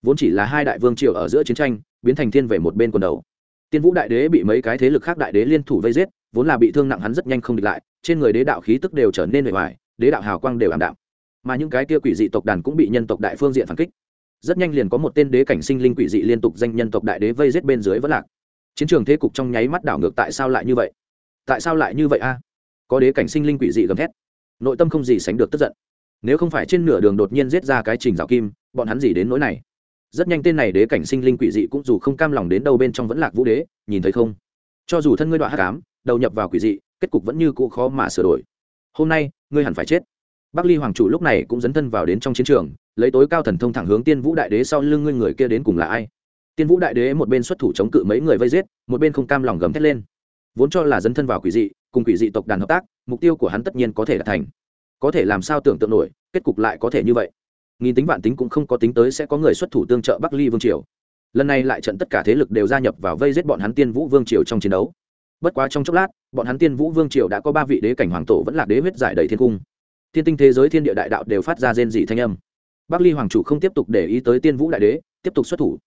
Vốn chỉ là hai đại vương triều ở giữa chiến tranh, biến thành thiên về một bên quần đầu. Tiên vũ đại đế bị mấy cái thế lực khác đại đế liên thủ vây giết vốn là bị thương nặng hắn rất nhanh không địch lại, trên người đế đạo khí tức đều trở nên bề ngoài đế đạo hào quang đều ảm đạm. Mà những cái kia quỷ dị tộc đàn cũng bị nhân tộc đại phương diện phản kích. Rất nhanh liền có một tên đế cảnh sinh linh quỷ dị liên tục danh nhân tộc đại đế vây giết bên dưới vẫn lạc. Chiến trường thế cục trong nháy mắt đảo ngược tại sao lại như vậy? Tại sao lại như vậy a? Có đế cảnh sinh linh quỷ dị gầm thét. Nội tâm không gì sánh được tức giận. Nếu không phải trên nửa đường đột nhiên giết ra cái trình rào kim, bọn hắn gì đến nỗi này? Rất nhanh tên này đế cảnh sinh linh quỷ dị cũng dù không cam lòng đến đâu bên trong vẫn lạc vũ đế, nhìn thấy không? Cho dù thân ngươi đoạn hát cám đầu nhập vào quỷ dị, kết cục vẫn như cũ khó mà sửa đổi. Hôm nay, ngươi hẳn phải chết. Bắc ly hoàng chủ lúc này cũng dấn thân vào đến trong chiến trường, lấy tối cao thần thông thẳng hướng tiên vũ đại đế sau lưng ngươi người kia đến cùng là ai? Tiên vũ đại đế một bên xuất thủ chống cự mấy người vây giết, một bên không cam lòng gầm thét lên. Vốn cho là dấn thân vào quỷ dị, cùng quỷ dị tộc đàn hợp tác, mục tiêu của hắn tất nhiên có thể là thành. Có thể làm sao tưởng tượng nổi, kết cục lại có thể như vậy. Nghìn tính vạn tính cũng không có tính tới sẽ có người xuất thủ tương trợ bắc ly vương triều. Lần này lại trận tất cả thế lực đều gia nhập vào vây giết bọn hắn tiên vũ vương triều trong chiến đấu bất quá trong chốc lát, bọn hắn tiên vũ vương triều đã có ba vị đế cảnh hoàng tổ vẫn là đế huyết giải đầy thiên cung. Thiên tinh thế giới thiên địa đại đạo đều phát ra rên dị thanh âm. Bắc ly hoàng chủ không tiếp tục để ý tới tiên vũ đại đế, tiếp tục xuất thủ.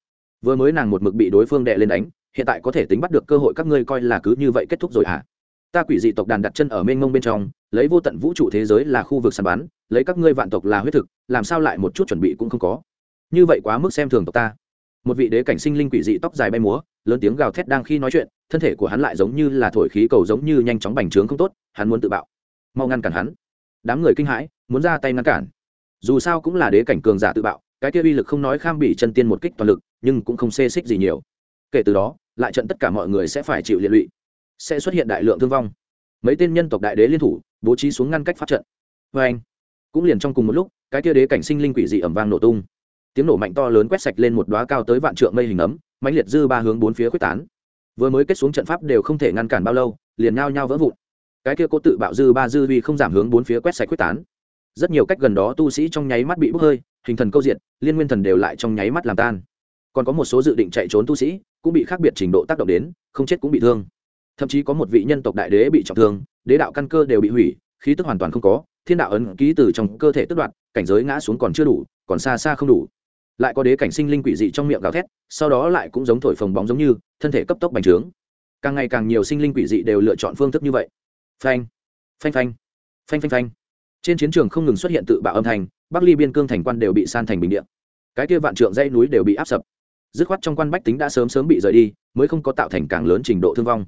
Vừa mới nàng một mực bị đối phương đệ lên đánh, hiện tại có thể tính bắt được cơ hội các ngươi coi là cứ như vậy kết thúc rồi à ta quỷ dị tộc đàn đặt chân ở mênh mông bên trong, lấy vô tận vũ trụ thế giới là khu vực săn bắn, lấy các ngươi vạn tộc là huyết thực, làm sao lại một chút chuẩn bị cũng không có? Như vậy quá mức xem thường tộc ta một vị đế cảnh sinh linh quỷ dị tóc dài bay múa, lớn tiếng gào thét đang khi nói chuyện, thân thể của hắn lại giống như là thổi khí cầu giống như nhanh chóng bành trướng không tốt, hắn muốn tự bạo. Mau ngăn cản hắn. Đám người kinh hãi, muốn ra tay ngăn cản. Dù sao cũng là đế cảnh cường giả tự bạo, cái kia uy lực không nói kham bị chân tiên một kích toàn lực, nhưng cũng không xê xích gì nhiều. Kể từ đó, lại trận tất cả mọi người sẽ phải chịu liệt lụy. Sẽ xuất hiện đại lượng thương vong. Mấy tên nhân tộc đại đế liên thủ, bố trí xuống ngăn cách pháp trận. Vê anh, cũng liền trong cùng một lúc, cái kia đế cảnh sinh linh quỷ dị ẩm vang nổ tung tiếng nổ mạnh to lớn quét sạch lên một đoá cao tới vạn trượng mây hình ấm mãnh liệt dư ba hướng bốn phía quyết tán. Vừa mới kết xuống trận pháp đều không thể ngăn cản bao lâu liền nhao nhao vỡ vụn. Cái kia cố tự bạo dư ba dư vì không giảm hướng bốn phía quét sạch quyết tán. Rất nhiều cách gần đó tu sĩ trong nháy mắt bị bốc hơi hình thần câu diện liên nguyên thần đều lại trong nháy mắt làm tan. Còn có một số dự định chạy trốn tu sĩ cũng bị khác biệt trình độ tác động đến không chết cũng bị thương. Thậm chí có một vị nhân tộc đại đế bị trọng thương đế đạo căn cơ đều bị hủy khí tức hoàn toàn không có thiên đạo ấn ký từ trong cơ thể tức đoạt, cảnh giới ngã xuống còn chưa đủ còn xa xa không đủ lại có đế cảnh sinh linh quỷ dị trong miệng gào thét, sau đó lại cũng giống thổi phồng bóng giống như, thân thể cấp tốc bành trướng. Càng ngày càng nhiều sinh linh quỷ dị đều lựa chọn phương thức như vậy. Phanh phanh phanh phanh phanh phanh. Trên chiến trường không ngừng xuất hiện tự bạo âm thanh, bắc ly biên cương thành quan đều bị san thành bình điện cái kia vạn trượng dãy núi đều bị áp sập. Dứt khoát trong quan bách tính đã sớm sớm bị rời đi, mới không có tạo thành càng lớn trình độ thương vong.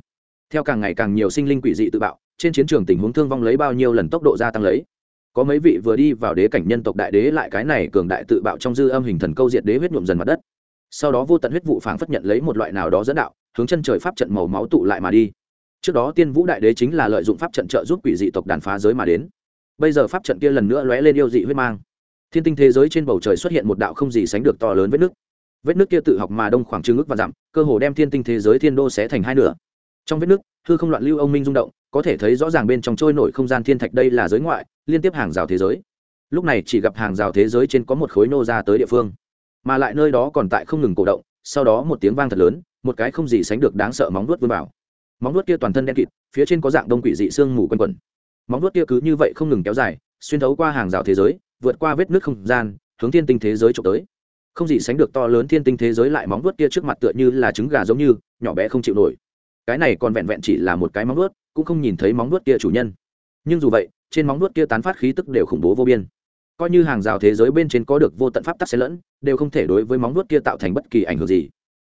Theo càng ngày càng nhiều sinh linh quỷ dị tự bạo, trên chiến trường tình huống thương vong lấy bao nhiêu lần tốc độ gia tăng lấy? Có mấy vị vừa đi vào đế cảnh nhân tộc đại đế lại cái này cường đại tự bạo trong dư âm hình thần câu diệt đế huyết nhuộm dần mặt đất. Sau đó vô tận huyết vụ phảng phất nhận lấy một loại nào đó dẫn đạo, hướng chân trời pháp trận màu máu tụ lại mà đi. Trước đó tiên vũ đại đế chính là lợi dụng pháp trận trợ giúp quỷ dị tộc đàn phá giới mà đến. Bây giờ pháp trận kia lần nữa lóe lên yêu dị huyết mang. Thiên tinh thế giới trên bầu trời xuất hiện một đạo không gì sánh được to lớn vết nước. Vết nước kia tự học mà đông khoảng trưng ức và dặm, cơ hồ đem thiên tinh thế giới thiên đô xé thành hai nửa. Trong vết nước thư không loạn lưu ông minh rung động, có thể thấy rõ ràng bên trong trôi nổi không gian thiên thạch đây là giới ngoại liên tiếp hàng rào thế giới. Lúc này chỉ gặp hàng rào thế giới trên có một khối nô ra tới địa phương, mà lại nơi đó còn tại không ngừng cổ động, sau đó một tiếng vang thật lớn, một cái không gì sánh được đáng sợ móng nuốt vươn vào. Móng nuốt kia toàn thân đen kịt, phía trên có dạng đông quỷ dị sương mù quanh quẩn. Móng nuốt kia cứ như vậy không ngừng kéo dài, xuyên thấu qua hàng rào thế giới, vượt qua vết nước không gian, hướng thiên tinh thế giới trộm tới. Không gì sánh được to lớn thiên tinh thế giới lại móng nuốt kia trước mặt tựa như là trứng gà giống như, nhỏ bé không chịu nổi. Cái này còn vẹn vẹn chỉ là một cái móng nuốt cũng không nhìn thấy móng nuốt kia chủ nhân. Nhưng dù vậy trên móng nuốt kia tán phát khí tức đều khủng bố vô biên. Coi như hàng rào thế giới bên trên có được vô tận pháp tắc xen lẫn, đều không thể đối với móng nuốt kia tạo thành bất kỳ ảnh hưởng gì.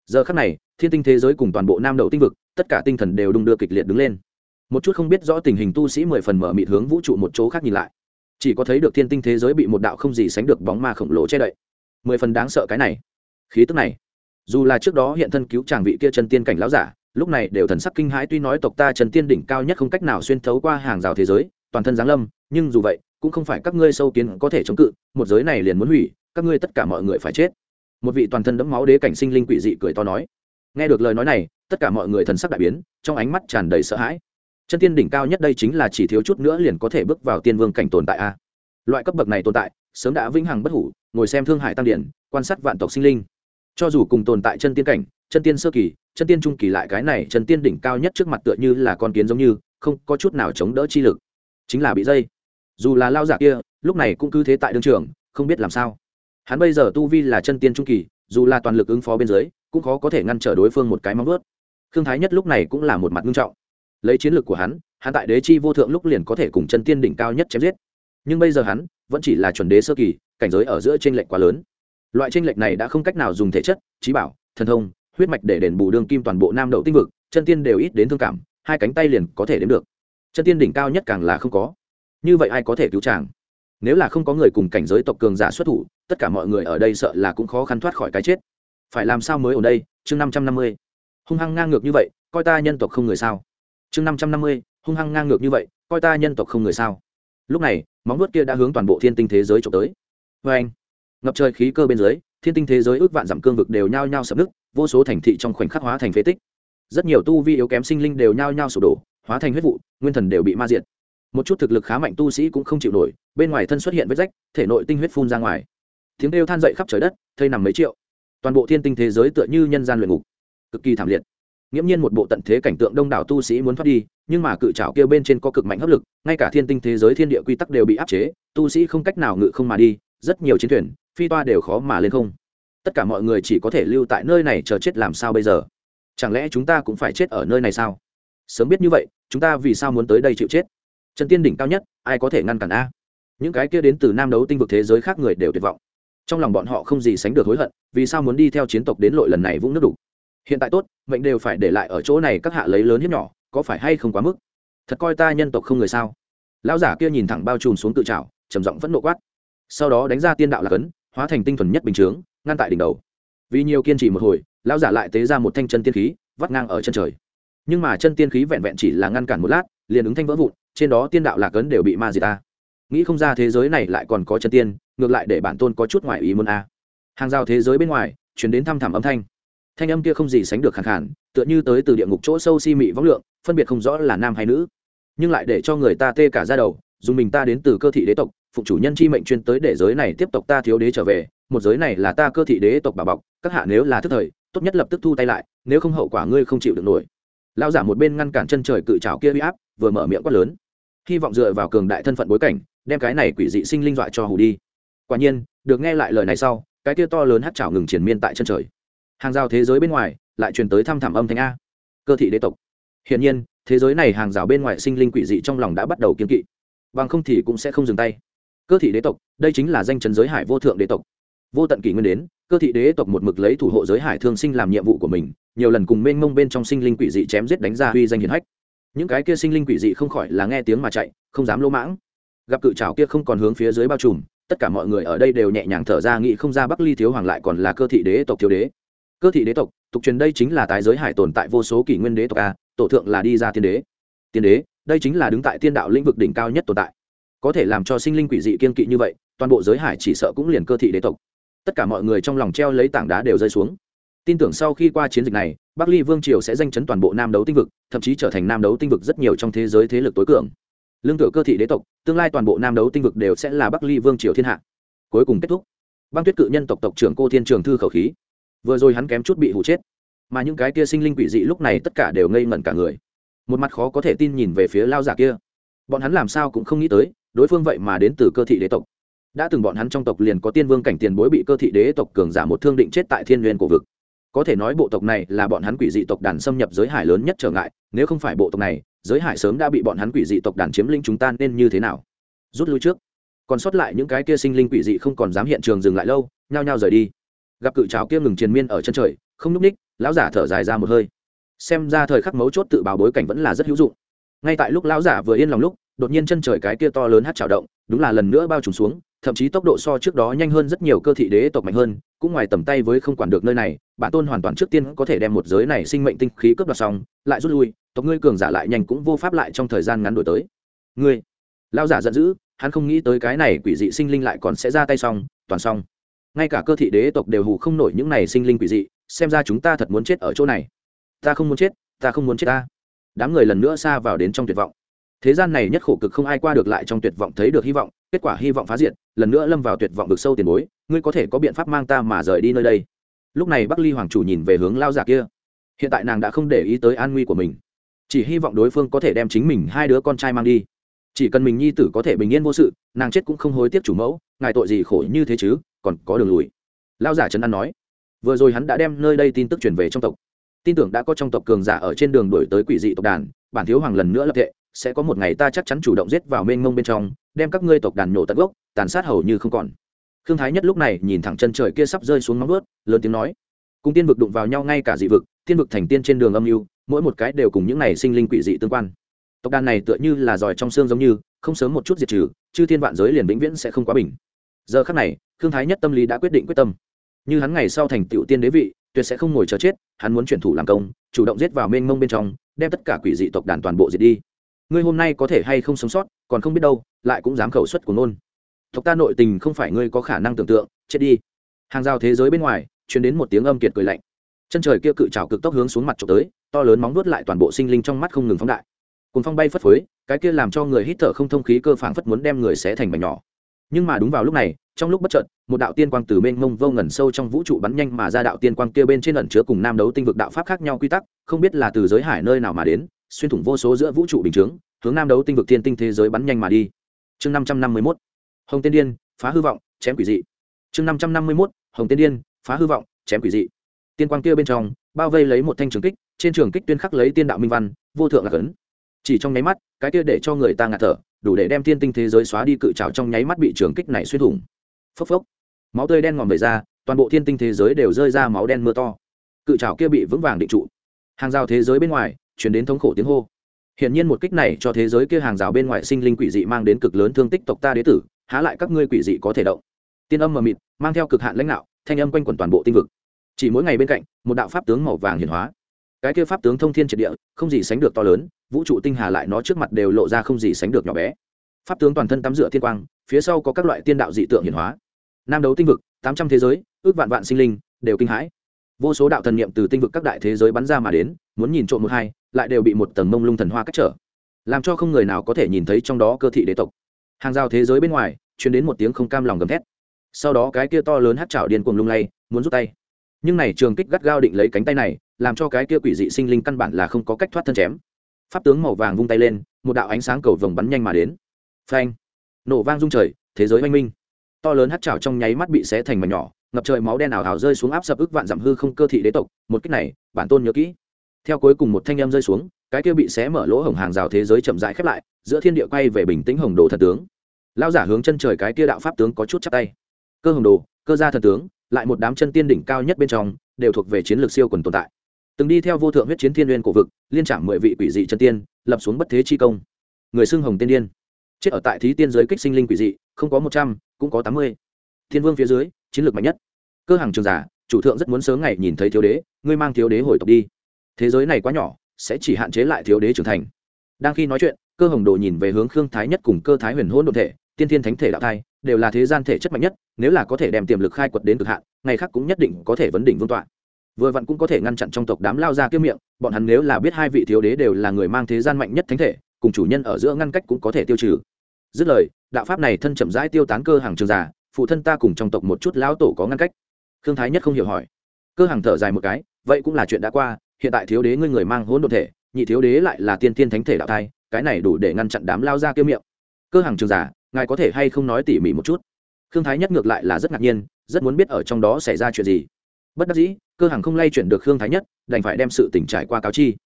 Giờ khắc này, thiên tinh thế giới cùng toàn bộ nam đậu tinh vực, tất cả tinh thần đều đung đưa kịch liệt đứng lên. Một chút không biết rõ tình hình tu sĩ mười phần mở mịt hướng vũ trụ một chỗ khác nhìn lại. Chỉ có thấy được thiên tinh thế giới bị một đạo không gì sánh được bóng ma khổng lồ che đậy. Mười phần đáng sợ cái này. Khí tức này. Dù là trước đó hiện thân cứu chàng vị kia chân tiên cảnh lão giả, lúc này đều thần sắc kinh hãi, tuy nói tộc ta chân tiên đỉnh cao nhất không cách nào xuyên thấu qua hàng rào thế giới toàn thân giáng lâm, nhưng dù vậy, cũng không phải các ngươi sâu kiến có thể chống cự, một giới này liền muốn hủy, các ngươi tất cả mọi người phải chết. Một vị toàn thân đẫm máu đế cảnh sinh linh quỷ dị cười to nói. Nghe được lời nói này, tất cả mọi người thần sắc đại biến, trong ánh mắt tràn đầy sợ hãi. Chân tiên đỉnh cao nhất đây chính là chỉ thiếu chút nữa liền có thể bước vào tiên vương cảnh tồn tại a. Loại cấp bậc này tồn tại, sớm đã vĩnh hằng bất hủ, ngồi xem thương hải tăng điển, quan sát vạn tộc sinh linh. Cho dù cùng tồn tại chân tiên cảnh, chân tiên sơ kỳ, chân tiên trung kỳ lại cái này chân tiên đỉnh cao nhất trước mặt tựa như là con kiến giống như, không có chút nào chống đỡ chi lực chính là bị dây. Dù là lao giả kia, lúc này cũng cứ thế tại đương trường, không biết làm sao. Hắn bây giờ tu vi là chân tiên trung kỳ, dù là toàn lực ứng phó bên dưới, cũng khó có thể ngăn trở đối phương một cái móng vớt thương thái nhất lúc này cũng là một mặt nghiêm trọng. Lấy chiến lược của hắn hắn tại đế chi vô thượng lúc liền có thể cùng chân tiên đỉnh cao nhất chém giết. Nhưng bây giờ hắn, vẫn chỉ là chuẩn đế sơ kỳ, cảnh giới ở giữa t r ê n lệch quá lớn. Loại t r ê n lệch này đã không cách nào dùng thể chất, trí bảo, thần thông, huyết mạch để đền bù đương kim toàn bộ nam đậu tinh vực, chân tiên đều ít đến thương cảm, hai cánh tay liền có thể đếm được chân tiên đỉnh cao nhất càng là không có. Như vậy ai có thể cứu chàng? Nếu là không có người cùng cảnh giới tộc cường giả xuất thủ, tất cả mọi người ở đây sợ là cũng khó khăn thoát khỏi cái chết. Phải làm sao mới ở đây? Chương năm trăm năm mươi. Hung hăng ngang ngược như vậy, coi ta nhân tộc không người sao? Chương năm trăm năm mươi, hung hăng ngang ngược như vậy, coi ta nhân tộc không người sao? Lúc này, móng nuốt kia đã hướng toàn bộ thiên tinh thế giới trộm tới. Vê anh, ngập trời khí cơ bên dưới, thiên tinh thế giới ước vạn dặm cương vực đều nhao nhao sập nứt, vô số thành thị trong khoảnh khắc hóa thành phế tích. Rất nhiều tu vi yếu kém sinh linh đều nhao nhao sụp đổ hóa thành huyết vụ, nguyên thần đều bị ma diệt. Một chút thực lực khá mạnh tu sĩ cũng không chịu nổi, bên ngoài thân xuất hiện vết rách, thể nội tinh huyết phun ra ngoài. Tiếng kêu than dậy khắp trời đất, thây nằm mấy triệu. Toàn bộ thiên tinh thế giới tựa như nhân gian luyện ngục. Cực kỳ thảm liệt. Nghiễm nhiên một bộ tận thế cảnh tượng đông đảo tu sĩ muốn thoát đi, nhưng mà cự trào kia bên trên có cực mạnh hấp lực, ngay cả thiên tinh thế giới thiên địa quy tắc đều bị áp chế, tu sĩ không cách nào ngự không mà đi, rất nhiều chiến thuyền, phi toa đều khó mà lên không. Tất cả mọi người chỉ có thể lưu tại nơi này chờ chết làm sao bây giờ? Chẳng lẽ chúng ta cũng phải chết ở nơi này sao? Sớm biết như vậy, chúng ta vì sao muốn tới đây chịu chết? Trần tiên đỉnh cao nhất, ai có thể ngăn cản a? Những cái kia đến từ nam đấu tinh vực thế giới khác người đều tuyệt vọng. Trong lòng bọn họ không gì sánh được hối hận, vì sao muốn đi theo chiến tộc đến lội lần này vũng nước đủ? hiện tại tốt, mệnh đều phải để lại ở chỗ này các hạ lấy lớn hiếp nhỏ, có phải hay không quá mức? Thật coi ta nhân tộc không người sao? Lão giả kia nhìn thẳng bao trùm xuống tự trào trầm giọng vẫn nộ quát. Sau đó đánh ra tiên đạo lạc ấn hóa thành tinh thuần nhất bình chướng, ngăn tại đỉnh đầu. Vì nhiều kiên trì một hồi, lão giả lại tế ra một thanh chân tiên khí, vắt ngang ở chân trời nhưng mà chân tiên khí vẹn vẹn chỉ là ngăn cản một lát, liền ứng thanh vỡ vụn, trên đó tiên đạo lạc ấn đều bị ma diệt ta. Nghĩ không ra thế giới này lại còn có chân tiên, ngược lại để bản tôn có chút ngoài ý muốn a. Hàng rào thế giới bên ngoài chuyển đến thăm thẳm âm thanh. Thanh âm kia không gì sánh được khẳng khản tựa như tới từ địa ngục chỗ sâu si mị võng lượng, phân biệt không rõ là nam hay nữ. Nhưng lại để cho người ta tê cả ra đầu, dùng mình ta đến từ cơ thị đế tộc phụ chủ nhân chi mệnh chuyên tới để giới này tiếp tục ta thiếu đế trở về, một giới này là ta cơ thị đế tộc bà bọc, các hạ nếu là thức thời, tốt nhất lập tức thu tay lại, nếu không hậu quả ngươi không chịu được nổi lao giả một bên ngăn cản chân trời cự trào kia huy áp, vừa mở miệng quát lớn. Hy vọng dựa vào cường đại thân phận bối cảnh, đem cái này quỷ dị sinh linh dọa cho hù đi. Quả nhiên, được nghe lại lời này sau, cái kia to lớn hát chảo ngừng triển miên tại chân trời. Hàng rào thế giới bên ngoài, lại truyền tới thăm thẳm âm thanh a. Cơ thị đế tộc. Hiển nhiên, thế giới này hàng rào bên ngoài sinh linh quỷ dị trong lòng đã bắt đầu kiên kỵ. Bằng không thì cũng sẽ không dừng tay. Cơ thị đế tộc, đây chính là danh chấn giới hải vô thượng đế tộc. Vô tận kỷ nguyên đến, cơ thị đế tộc một mực lấy thủ hộ giới hải thương sinh làm nhiệm vụ của mình nhiều lần cùng mênh mông bên trong sinh linh quỷ dị chém giết đánh ra huy danh hiển hách. Những cái kia sinh linh quỷ dị không khỏi là nghe tiếng mà chạy, không dám lỗ mãng. Gặp cự trào kia không còn hướng phía dưới bao trùm, tất cả mọi người ở đây đều nhẹ nhàng thở ra nghĩ không ra bắc ly thiếu hoàng lại còn là cơ thị đế tộc thiếu đế. Cơ thị đế tộc, tục truyền đây chính là tái giới hải tồn tại vô số kỷ nguyên đế tộc a, tổ thượng là đi ra tiên đế. Tiên đế, đây chính là đứng tại tiên đạo lĩnh vực đỉnh cao nhất tồn tại. Có thể làm cho sinh linh quỷ dị kiên kỵ như vậy, toàn bộ giới hải chỉ sợ cũng liền cơ thị đế tộc. Tất cả mọi người trong lòng treo lấy tảng đá đều rơi xuống tin tưởng sau khi qua chiến dịch này, bắc ly vương triều sẽ danh chấn toàn bộ nam đấu tinh vực, thậm chí trở thành nam đấu tinh vực rất nhiều trong thế giới thế lực tối cường. Lương tựa cơ thị đế tộc, tương lai toàn bộ nam đấu tinh vực đều sẽ là bắc ly vương triều thiên hạ. Cuối cùng kết thúc. Băng tuyết cự nhân tộc tộc trưởng cô thiên trường thư khẩu khí. Vừa rồi hắn kém chút bị hụ chết. Mà những cái kia sinh linh quỷ dị lúc này tất cả đều ngây ngẩn cả người. Một mặt khó có thể tin nhìn về phía lao giả kia. Bọn hắn làm sao cũng không nghĩ tới, đối phương vậy mà đến từ cơ thị đế tộc. Đã từng bọn hắn trong tộc liền có tiên vương cảnh tiền bối bị cơ thị đế tộc cường giả một thương định chết tại thiên n cổ vực có thể nói bộ tộc này là bọn hắn quỷ dị tộc đàn xâm nhập giới hải lớn nhất trở ngại, nếu không phải bộ tộc này, giới hải sớm đã bị bọn hắn quỷ dị tộc đàn chiếm lĩnh chúng ta nên như thế nào? Rút lui trước. Còn sót lại những cái kia sinh linh quỷ dị không còn dám hiện trường dừng lại lâu, nhao nhao rời đi. Gặp cự trào kia ngừng triền miên ở chân trời, không nhúc ních, lão giả thở dài ra một hơi. Xem ra thời khắc mấu chốt tự báo bối cảnh vẫn là rất hữu dụng. Ngay tại lúc lão giả vừa yên lòng lúc, đột nhiên chân trời cái kia to lớn hát trào động, đúng là lần nữa bao trùm xuống, thậm chí tốc độ so trước đó nhanh hơn rất nhiều cơ thị đế tộc mạnh hơn cũng ngoài tầm tay với không quản được nơi này, bản tôn hoàn toàn trước tiên có thể đem một giới này sinh mệnh tinh khí cướp đoạt xong, lại rút lui, tộc ngươi cường giả lại nhanh cũng vô pháp lại trong thời gian ngắn đổi tới. Ngươi lao giả giận dữ, hắn không nghĩ tới cái này quỷ dị sinh linh lại còn sẽ ra tay xong, toàn xong. Ngay cả cơ thị đế tộc đều hù không nổi những này sinh linh quỷ dị, xem ra chúng ta thật muốn chết ở chỗ này. Ta không muốn chết, ta không muốn chết ta. Đám người lần nữa xa vào đến trong tuyệt vọng. Thế gian này nhất khổ cực không ai qua được lại trong tuyệt vọng thấy được hy vọng, kết quả hy vọng phá diệt, lần nữa lâm vào tuyệt vọng vực sâu tiền bối ngươi có thể có biện pháp mang ta mà rời đi nơi đây. Lúc này bắc ly hoàng chủ nhìn về hướng lao giả kia. Hiện tại nàng đã không để ý tới an nguy của mình. Chỉ hy vọng đối phương có thể đem chính mình hai đứa con trai mang đi. Chỉ cần mình nhi tử có thể bình yên vô sự, nàng chết cũng không hối tiếc chủ mẫu, ngài tội gì khổ như thế chứ, còn có đường lùi. Lao giả trấn an nói. Vừa rồi hắn đã đem nơi đây tin tức truyền về trong tộc. Tin tưởng đã có trong tộc cường giả ở trên đường đổi tới quỷ dị tộc đàn, bản thiếu hoàng lần nữa lập thệ, sẽ có một ngày ta chắc chắn chủ động giết vào mênh mông bên trong, đem các ngươi tộc đàn nhổ tận gốc, tàn sát hầu như không còn thương thái nhất lúc này nhìn thẳng chân trời kia sắp rơi xuống móng ướt lớn tiếng nói. Cùng tiên vực đụng vào nhau ngay cả dị vực, tiên vực thành tiên trên đường âm mưu, mỗi một cái đều cùng những này sinh linh quỷ dị tương quan. Tộc đàn này tựa như là giỏi trong xương giống như, không sớm một chút diệt trừ, chư thiên vạn giới liền vĩnh viễn sẽ không quá bình. Giờ khắc này, Thương thái nhất tâm lý đã quyết định quyết tâm. Như hắn ngày sau thành tựu tiên đế vị, tuyệt sẽ không ngồi chờ chết, hắn muốn chuyển thủ làm công, chủ động giết vào mênh mông bên trong, đem tất cả quỷ dị tộc đàn toàn bộ diệt đi. Ngươi hôm nay có thể hay không sống sót, còn không biết đâu, lại cũng dám khẩu xuất của nôn tộc ta nội tình không phải ngươi có khả năng tưởng tượng, chết đi. Hàng rào thế giới bên ngoài chuyển đến một tiếng âm kiệt cười lạnh. Chân trời kia cự trào cực tốc hướng xuống mặt trộm tới, to lớn móng nuốt lại toàn bộ sinh linh trong mắt không ngừng phóng đại. Cùng phong bay phất phới, cái kia làm cho người hít thở không thông khí cơ phảng phất muốn đem người xé thành mảnh nhỏ. Nhưng mà đúng vào lúc này, trong lúc bất chợt, một đạo tiên quang từ mênh mông vô ngẩn sâu trong vũ trụ bắn nhanh mà ra đạo tiên quang kia bên trên ẩn chứa cùng nam đấu tinh vực đạo pháp khác nhau quy tắc, không biết là từ giới hải nơi nào mà đến, xuyên thủng vô số giữa vũ trụ bình chướng, hướng nam đấu tinh vực thiên tinh thế giới bắn nhanh mà đi. Chương năm trăm năm mươi mốt hồng tiên điên, phá hư vọng, chém quỷ dị. Chương năm trăm năm mươi mốt, hồng tiên điên, phá hư vọng, chém quỷ dị. Tiên quang kia bên trong, bao vây lấy một thanh trường kích, trên trường kích tuyên khắc lấy tiên đạo minh văn, vô thượng là cấn. Chỉ trong nháy mắt, cái kia để cho người ta ngạt thở, đủ để đem tiên tinh thế giới xóa đi cự trào trong nháy mắt bị trường kích này xuyên thủng. Phốc phốc. Máu tươi đen ngòm về ra, toàn bộ thiên tinh thế giới đều rơi ra máu đen mưa to. Cự trào kia bị vững vàng định trụ. Hàng rào thế giới bên ngoài, chuyển đến thống khổ tiếng hô. Hiển nhiên một kích này cho thế giới kia hàng rào bên ngoài sinh linh quỷ dị mang đến cực lớn thương tích tộc ta đế tử há lại các ngươi quỷ dị có thể động. Tiên âm mờ mịt, mang theo cực hạn lãnh đạo, thanh âm quanh quẩn toàn bộ tinh vực. Chỉ mỗi ngày bên cạnh, một đạo pháp tướng màu vàng hiển hóa. Cái kia pháp tướng thông thiên triệt địa, không gì sánh được to lớn, vũ trụ tinh hà lại nó trước mặt đều lộ ra không gì sánh được nhỏ bé. Pháp tướng toàn thân tắm rửa thiên quang, phía sau có các loại tiên đạo dị tượng hiển hóa. Nam đấu tinh vực, tám trăm thế giới, ước vạn vạn sinh linh, đều kinh hãi. Vô số đạo thần niệm từ tinh vực các đại thế giới bắn ra mà đến, muốn nhìn trộm một hai, lại đều bị một tầng mông lung thần hoa cách trở. Làm cho không người nào có thể nhìn thấy trong đó cơ thị đế tộc hàng rào thế giới bên ngoài chuyển đến một tiếng không cam lòng gầm thét. Sau đó cái kia to lớn hát chảo điên cuồng lung lay, muốn rút tay. Nhưng này trường kích gắt gao định lấy cánh tay này, làm cho cái kia quỷ dị sinh linh căn bản là không có cách thoát thân chém. Pháp tướng màu vàng vung tay lên, một đạo ánh sáng cầu vồng bắn nhanh mà đến. Phanh! Nổ vang rung trời, thế giới oanh minh. To lớn hát chảo trong nháy mắt bị xé thành mảnh nhỏ, ngập trời máu đen ảo hào rơi xuống áp sập ức vạn dặm hư không cơ thị đế tộc, một cách này, bản tôn nhớ kỹ. Theo cuối cùng một thanh em rơi xuống, cái kia bị xé mở lỗ hổng hàng rào thế giới chậm rãi khép lại giữa thiên địa quay về bình tĩnh hồng đồ thần tướng. Lao giả hướng chân trời cái kia đạo pháp tướng có chút chắc tay. Cơ hồng đồ, cơ gia thần tướng, lại một đám chân tiên đỉnh cao nhất bên trong, đều thuộc về chiến lược siêu quần tồn tại. Từng đi theo vô thượng huyết chiến thiên liên cổ vực, liên trảm mười vị quỷ dị chân tiên, lập xuống bất thế chi công. Người xưng hồng tiên điên. Chết ở tại thí tiên giới kích sinh linh quỷ dị, không có một trăm, cũng có tám mươi. Thiên vương phía dưới, chiến lược mạnh nhất. Cơ hàng trường giả, chủ thượng rất muốn sớm ngày nhìn thấy thiếu đế, ngươi mang thiếu đế hồi tộc đi. Thế giới này quá nhỏ, sẽ chỉ hạn chế lại thiếu đế trưởng thành. Đang khi nói chuyện cơ hồng đồ nhìn về hướng khương thái nhất cùng cơ thái huyền hôn đồn thể, tiên thiên thánh thể đạo thai, đều là thế gian thể chất mạnh nhất, nếu là có thể đem tiềm lực khai quật đến cực hạn, ngày khác cũng nhất định có thể vấn đỉnh vương tọa. Vừa vặn cũng có thể ngăn chặn trong tộc đám lao ra kiếm miệng, bọn hắn nếu là biết hai vị thiếu đế đều là người mang thế gian mạnh nhất thánh thể, cùng chủ nhân ở giữa ngăn cách cũng có thể tiêu trừ. Dứt lời, đạo pháp này thân chậm rãi tiêu tán cơ hàng trường giả phụ thân ta cùng trong tộc một chút lão tổ có ngăn cách. Khương thái nhất không hiểu hỏi. Cơ hàng thở dài một cái, vậy cũng là chuyện đã qua, hiện tại thiếu đế ngươi người mang hỗn độn thể, nhị thiếu đế lại là tiên tiên thánh thể đạo thai cái này đủ để ngăn chặn đám lao ra kêu miệng. Cơ hàng trường giả, ngài có thể hay không nói tỉ mỉ một chút? Khương thái nhất ngược lại là rất ngạc nhiên, rất muốn biết ở trong đó xảy ra chuyện gì. Bất đắc dĩ, cơ hàng không lay chuyển được khương thái nhất, đành phải đem sự tỉnh trải qua cáo chi.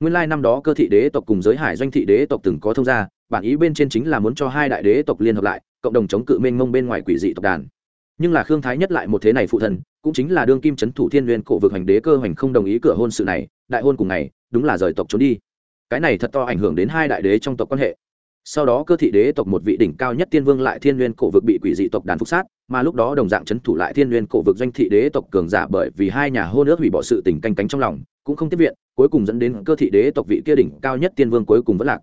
Nguyên lai năm đó cơ thị đế tộc cùng giới hải doanh thị đế tộc từng có thông gia, bản ý bên trên chính là muốn cho hai đại đế tộc liên hợp lại, cộng đồng chống cự mênh mông bên ngoài quỷ dị tộc đàn. Nhưng là khương thái nhất lại một thế này phụ thần cũng chính là đương kim c h ấ n thủ thiên n cổ vực hành đế cơ hoành không đồng ý cửa hôn sự này, đại hôn cùng ngày, đúng là rời tộc trốn đi cái này thật to ảnh hưởng đến hai đại đế trong tộc quan hệ. Sau đó cơ thị đế tộc một vị đỉnh cao nhất tiên vương lại thiên n cổ vực bị quỷ dị tộc đàn phục sát, mà lúc đó đồng dạng c h ấ n thủ lại thiên n cổ vực doanh thị đế tộc cường giả bởi vì hai nhà hô nước hủy bỏ sự tình canh cánh trong lòng, cũng không tiếp viện, cuối cùng dẫn đến cơ thị đế tộc vị kia đỉnh cao nhất tiên vương cuối cùng vẫn lạc.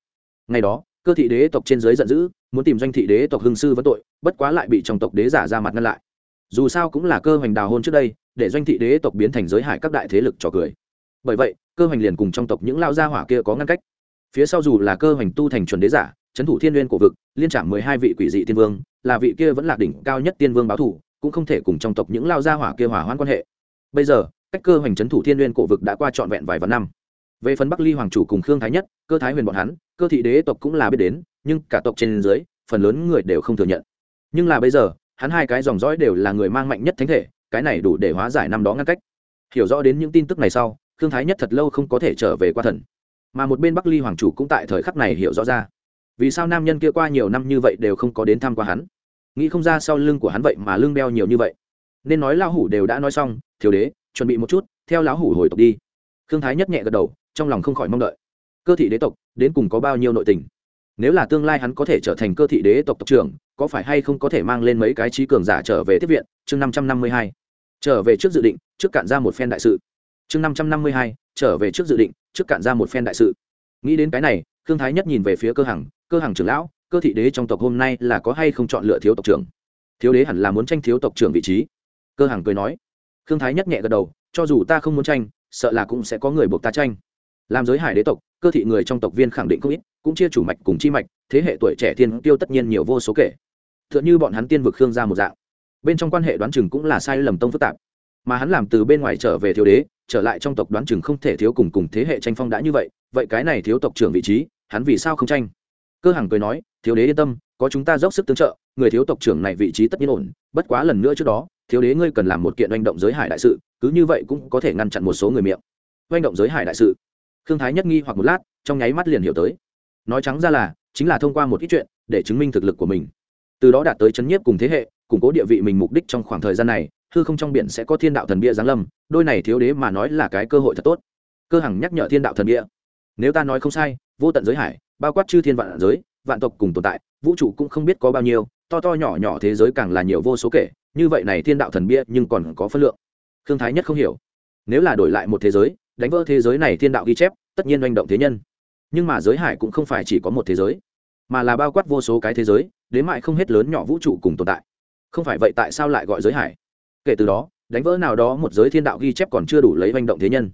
Ngày đó, cơ thị đế tộc trên giới giận dữ, muốn tìm doanh thị đế tộc hưng sư vấn tội, bất quá lại bị trong tộc đế giả ra mặt ngăn lại. Dù sao cũng là cơ hoành đào hôn trước đây, để doanh thị đế tộc biến thành giới hải các đại thế lực trò cười bởi vậy, cơ hoành liền cùng trong tộc những lao gia hỏa kia có ngăn cách. Phía sau dù là cơ hoành tu thành chuẩn đế giả trấn thủ thiên n cổ vực, liên trảm mười hai vị quỷ dị tiên vương, là vị kia vẫn là đỉnh cao nhất tiên vương báo thủ, cũng không thể cùng trong tộc những lao gia hỏa kia hỏa hoãn quan hệ. Bây giờ, cách cơ hoành trấn thủ thiên n cổ vực đã qua trọn vẹn vài vạn năm. Về phần bắc ly hoàng chủ cùng khương thái nhất, cơ thái huyền bọn hắn, cơ thị đế tộc cũng là biết đến, nhưng cả tộc trên dưới, phần lớn người đều không thừa nhận. Nhưng là bây giờ, hắn hai cái dòng dõi đều là người mang mạnh nhất thánh thể, cái này đủ để hóa giải năm đó ngăn cách. Hiểu rõ đến những tin tức này sau khương thái nhất thật lâu không có thể trở về qua thần. Mà một bên bắc ly hoàng chủ cũng tại thời khắc này hiểu rõ ra. Vì sao nam nhân kia qua nhiều năm như vậy đều không có đến thăm qua hắn? Nghĩ không ra sau lưng của hắn vậy mà lưng đeo nhiều như vậy. Nên nói lão hủ đều đã nói xong, thiếu đế, chuẩn bị một chút, theo lão hủ hồi tộc đi. Khương thái nhất nhẹ gật đầu, trong lòng không khỏi mong đợi. Cơ thị đế tộc, đến cùng có bao nhiêu nội tình? Nếu là tương lai hắn có thể trở thành cơ thị đế tộc tộc trưởng, có phải hay không có thể mang lên mấy cái trí cường giả trở về tiếp viện? Chương năm trăm năm mươi hai. Trở về trước dự định, trước cạn ra một phen đại sự chương năm trăm năm mươi hai, trở về trước dự định, trước cạn ra một phen đại sự. Nghĩ đến cái này, khương thái nhất nhìn về phía cơ hằng cơ hằng trưởng lão, cơ thị đế trong tộc hôm nay là có hay không chọn lựa thiếu tộc trưởng? Thiếu đế hẳn là muốn tranh thiếu tộc trưởng vị trí. Cơ hằng cười nói. Khương thái nhất nhẹ gật đầu, cho dù ta không muốn tranh, sợ là cũng sẽ có người buộc ta tranh. Làm giới hải đế tộc, cơ thị người trong tộc viên khẳng định không ít, cũng chia chủ mạch cùng chi mạch, thế hệ tuổi trẻ thiên tiêu tất nhiên nhiều vô số kể. T h ư ợ n h ư bọn hắn tiên vực khương ra một dạng. Bên trong quan hệ đoán chừng cũng là sai lầm tông phức tạp. Mà hắn làm từ bên ngoài trở về thiếu đế trở lại trong tộc đoán chừng không thể thiếu cùng cùng thế hệ tranh phong đã như vậy vậy cái này thiếu tộc trưởng vị trí, hắn vì sao không tranh? Cơ hằng cười nói, thiếu đế yên tâm, có chúng ta dốc sức tương trợ, người thiếu tộc trưởng này vị trí tất nhiên ổn, bất quá lần nữa trước đó, thiếu đế ngươi cần làm một kiện oanh động giới hải đại sự, cứ như vậy cũng có thể ngăn chặn một số người miệng. Oanh động giới hải đại sự. Khương thái nhất nghi hoặc một lát, trong nháy mắt liền hiểu tới. Nói trắng ra là, chính là thông qua một ít chuyện, để chứng minh thực lực của mình. Từ đó đạt tới chấn nhiếp cùng thế hệ, củng cố địa vị mình mục đích trong khoảng thời gian này hư không trong biển sẽ có thiên đạo thần bia giáng lâm, đôi này thiếu đế mà nói là cái cơ hội thật tốt. Cơ hằng nhắc nhở thiên đạo thần bia. Nếu ta nói không sai, vô tận giới hải, bao quát chư thiên vạn giới, vạn tộc cùng tồn tại, vũ trụ cũng không biết có bao nhiêu, to to nhỏ nhỏ thế giới càng là nhiều vô số kể, như vậy này thiên đạo thần bia nhưng còn có phân lượng. Thương thái nhất không hiểu. Nếu là đổi lại một thế giới, đánh vỡ thế giới này thiên đạo ghi chép, tất nhiên manh động thế nhân. Nhưng mà giới hải cũng không phải chỉ có một thế giới, mà là bao quát vô số cái thế giới, đến mại không hết lớn nhỏ vũ trụ cùng tồn tại. Không phải vậy tại sao lại gọi giới hải? Kể từ đó, đánh vỡ nào đó một giới thiên đạo ghi chép còn chưa đủ lấy manh động thế nhân.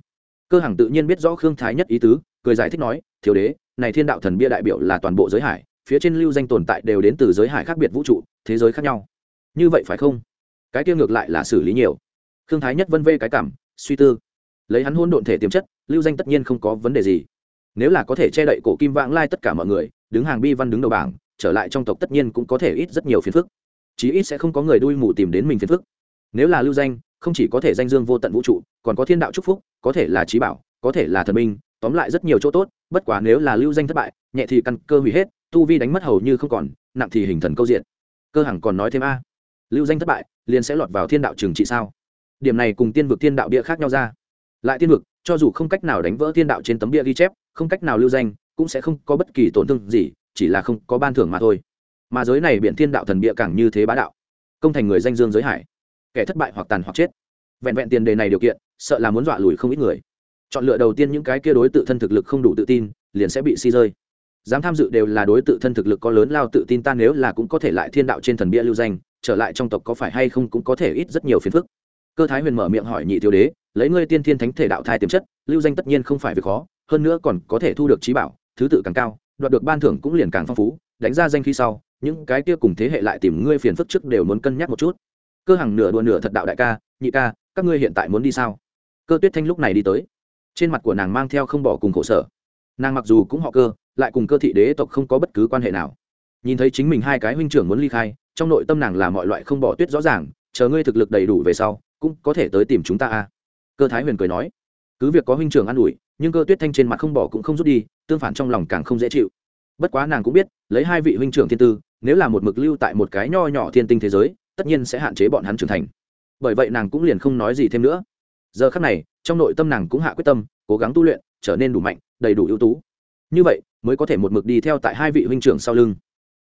Cơ hằng tự nhiên biết rõ khương thái nhất ý tứ, cười giải thích nói, thiếu đế, này thiên đạo thần bia đại biểu là toàn bộ giới hải, phía trên lưu danh tồn tại đều đến từ giới hải khác biệt vũ trụ, thế giới khác nhau. Như vậy phải không? Cái kia ngược lại là xử lý nhiều. Khương thái nhất vân vê cái cảm, suy tư. Lấy hắn hôn độn thể tiềm chất, lưu danh tất nhiên không có vấn đề gì. Nếu là có thể che đậy cổ kim vãng lai tất cả mọi người, đứng hàng bi văn đứng đầu bảng, trở lại trong tộc tất nhiên cũng có thể ít rất nhiều phiền phức. Chí ít sẽ không có người đuôi mù tìm đến mình phiền phức nếu là lưu danh, không chỉ có thể danh dương vô tận vũ trụ, còn có thiên đạo chúc phúc, có thể là trí bảo, có thể là thần minh, tóm lại rất nhiều chỗ tốt, bất quá nếu là lưu danh thất bại, nhẹ thì căn cơ hủy hết, tu vi đánh mất hầu như không còn, nặng thì hình thần câu diện. Cơ hằng còn nói thêm a, lưu danh thất bại, liền sẽ lọt vào thiên đạo trừng trị sao? Điểm này cùng tiên vực thiên đạo bia khác nhau ra. Lại tiên vực, cho dù không cách nào đánh vỡ thiên đạo trên tấm bia ghi chép, không cách nào lưu danh, cũng sẽ không có bất kỳ tổn thương gì, chỉ là không có ban thưởng mà thôi. Mà giới này biện thiên đạo thần bia càng như thế bá đạo. Công thành người danh dương giới hải kẻ thất bại hoặc tàn hoặc chết. Vẹn vẹn tiền đề này điều kiện, sợ là muốn dọa lùi không ít người. Chọn lựa đầu tiên những cái kia đối tự thân thực lực không đủ tự tin, liền sẽ bị si rơi. Dám tham dự đều là đối tự thân thực lực có lớn lao tự tin, ta nếu là cũng có thể lại thiên đạo trên thần bia lưu danh, trở lại trong tộc có phải hay không cũng có thể ít rất nhiều phiền phức. Cơ thái huyền mở miệng hỏi nhị thiếu đế, lấy ngươi tiên thiên thánh thể đạo thai tiềm chất, lưu danh tất nhiên không phải việc khó, hơn nữa còn có thể thu được trí bảo, thứ tự càng cao, đoạt được ban thưởng cũng liền càng phong phú, đánh ra danh khi sau, những cái kia cùng thế hệ lại tìm ngươi phiền phức trước đều muốn cân nhắc một chút cơ hàng nửa đùa nửa thật đạo đại ca, nhị ca, các ngươi hiện tại muốn đi sao? Cơ tuyết thanh lúc này đi tới. Trên mặt của nàng mang theo không bỏ cùng khổ sở. Nàng mặc dù cũng họ cơ, lại cùng cơ thị đế tộc không có bất cứ quan hệ nào. Nhìn thấy chính mình hai cái huynh trưởng muốn ly khai, trong nội tâm nàng là mọi loại không bỏ tuyết rõ ràng, chờ ngươi thực lực đầy đủ về sau, cũng có thể tới tìm chúng ta a cơ thái huyền cười nói. Cứ việc có huynh trưởng an ủi, nhưng cơ tuyết thanh trên mặt không bỏ cũng không rút đi, tương phản trong lòng càng không dễ chịu. Bất quá nàng cũng biết, lấy hai vị huynh trưởng thiên tư, nếu là một mực lưu tại một cái nho nhỏ thiên tinh thế giới tất nhiên sẽ hạn chế bọn hắn trưởng thành. Bởi vậy nàng cũng liền không nói gì thêm nữa. Giờ khắc này, trong nội tâm nàng cũng hạ quyết tâm, cố gắng tu luyện, trở nên đủ mạnh, đầy đủ ưu tú. Như vậy, mới có thể một mực đi theo tại hai vị huynh trưởng sau lưng.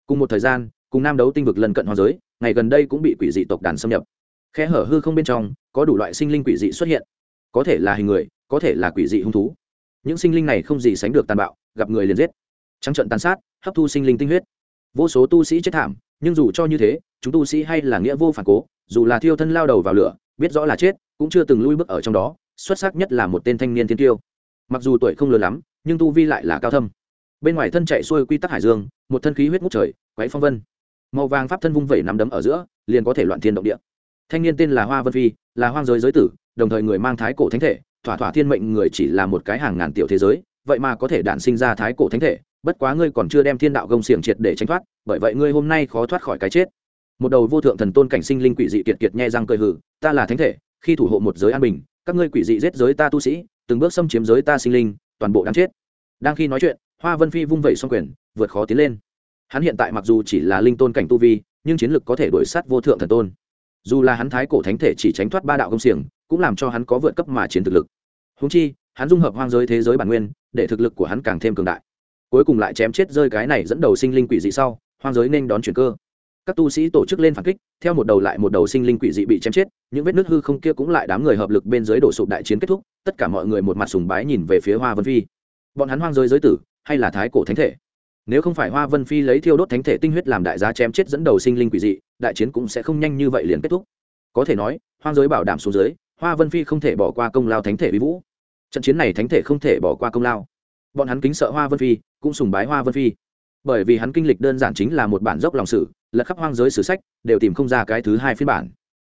Cùng một thời gian, cùng nam đấu tinh vực lần cận hoa giới, ngày gần đây cũng bị quỷ dị tộc đàn xâm nhập. Khe hở hư không bên trong, có đủ loại sinh linh quỷ dị xuất hiện. Có thể là hình người, có thể là quỷ dị hung thú. Những sinh linh này không gì sánh được tàn bạo, gặp người liền giết. Trắng trận tàn sát, hấp thu sinh linh tinh huyết. Vô số tu sĩ chết thảm, nhưng dù cho như thế chúng tu sĩ hay là nghĩa vô phản cố, dù là thiêu thân lao đầu vào lửa, biết rõ là chết, cũng chưa từng lui bước ở trong đó, xuất sắc nhất là một tên thanh niên thiên tiêu mặc dù tuổi không lớn lắm, nhưng tu vi lại là cao thâm. Bên ngoài thân chạy xuôi quy tắc hải dương, một thân khí huyết ngút trời quáy phong vân. Màu vàng pháp thân vung vẩy nắm đấm ở giữa, liền có thể loạn thiên động địa. Thanh niên tên là hoa vân phi, là hoang giới giới tử, đồng thời người mang thái cổ thánh thể, thỏa thỏa thiên mệnh người chỉ là một cái hàng ngàn tiểu thế giới, vậy mà có thể đản sinh ra thái cổ thánh thể, bất quá ngươi còn chưa đem thiên đạo gông xiềng triệt để tránh thoát, bởi vậy ngươi hôm nay khó thoát khỏi cái chết một đầu vô thượng thần tôn cảnh sinh linh quỷ dị kiệt kiệt nhe răng cười hử ta là thánh thể, khi thủ hộ một giới an bình, các ngươi quỷ dị giết giới ta tu sĩ, từng bước xâm chiếm giới ta sinh linh, toàn bộ đáng chết. Đang khi nói chuyện, hoa vân phi vung vẩy xong quyền, vượt khó tiến lên. Hắn hiện tại mặc dù chỉ là linh tôn cảnh tu vi, nhưng chiến lực có thể đuổi sát vô thượng thần tôn. Dù là hắn thái cổ thánh thể chỉ tránh thoát ba đạo công xiềng, cũng làm cho hắn có vượt cấp mà chiến thực lực. Húng chi, hắn dung hợp hoang giới thế giới bản nguyên, để thực lực của hắn càng thêm cường đại. Cuối cùng lại chém chết rơi cái này dẫn đầu sinh linh quỷ dị sau, hoang giới nên đón chuyển cơ các tu sĩ tổ chức lên phản kích, theo một đầu lại một đầu sinh linh quỷ dị bị chém chết, những vết nứt hư không kia cũng lại đám người hợp lực bên dưới đổ sụp đại chiến kết thúc, tất cả mọi người một mặt sùng bái nhìn về phía hoa vân phi. Bọn hắn hoang giới giới tử, hay là thái cổ thánh thể? Nếu không phải hoa vân phi lấy thiêu đốt thánh thể tinh huyết làm đại giá chém chết dẫn đầu sinh linh quỷ dị, đại chiến cũng sẽ không nhanh như vậy liền kết thúc. Có thể nói, hoang giới bảo đảm xuống dưới, hoa vân phi không thể bỏ qua công lao thánh thể vi vũ. Trận chiến này thánh thể không thể bỏ qua công lao. Bọn hắn kính sợ hoa vân phi, cũng sùng bái hoa vân phi bởi vì hắn kinh lịch đơn giản chính là một bản dốc lòng sử, lật khắp hoang giới sử sách, đều tìm không ra cái thứ hai phiên bản.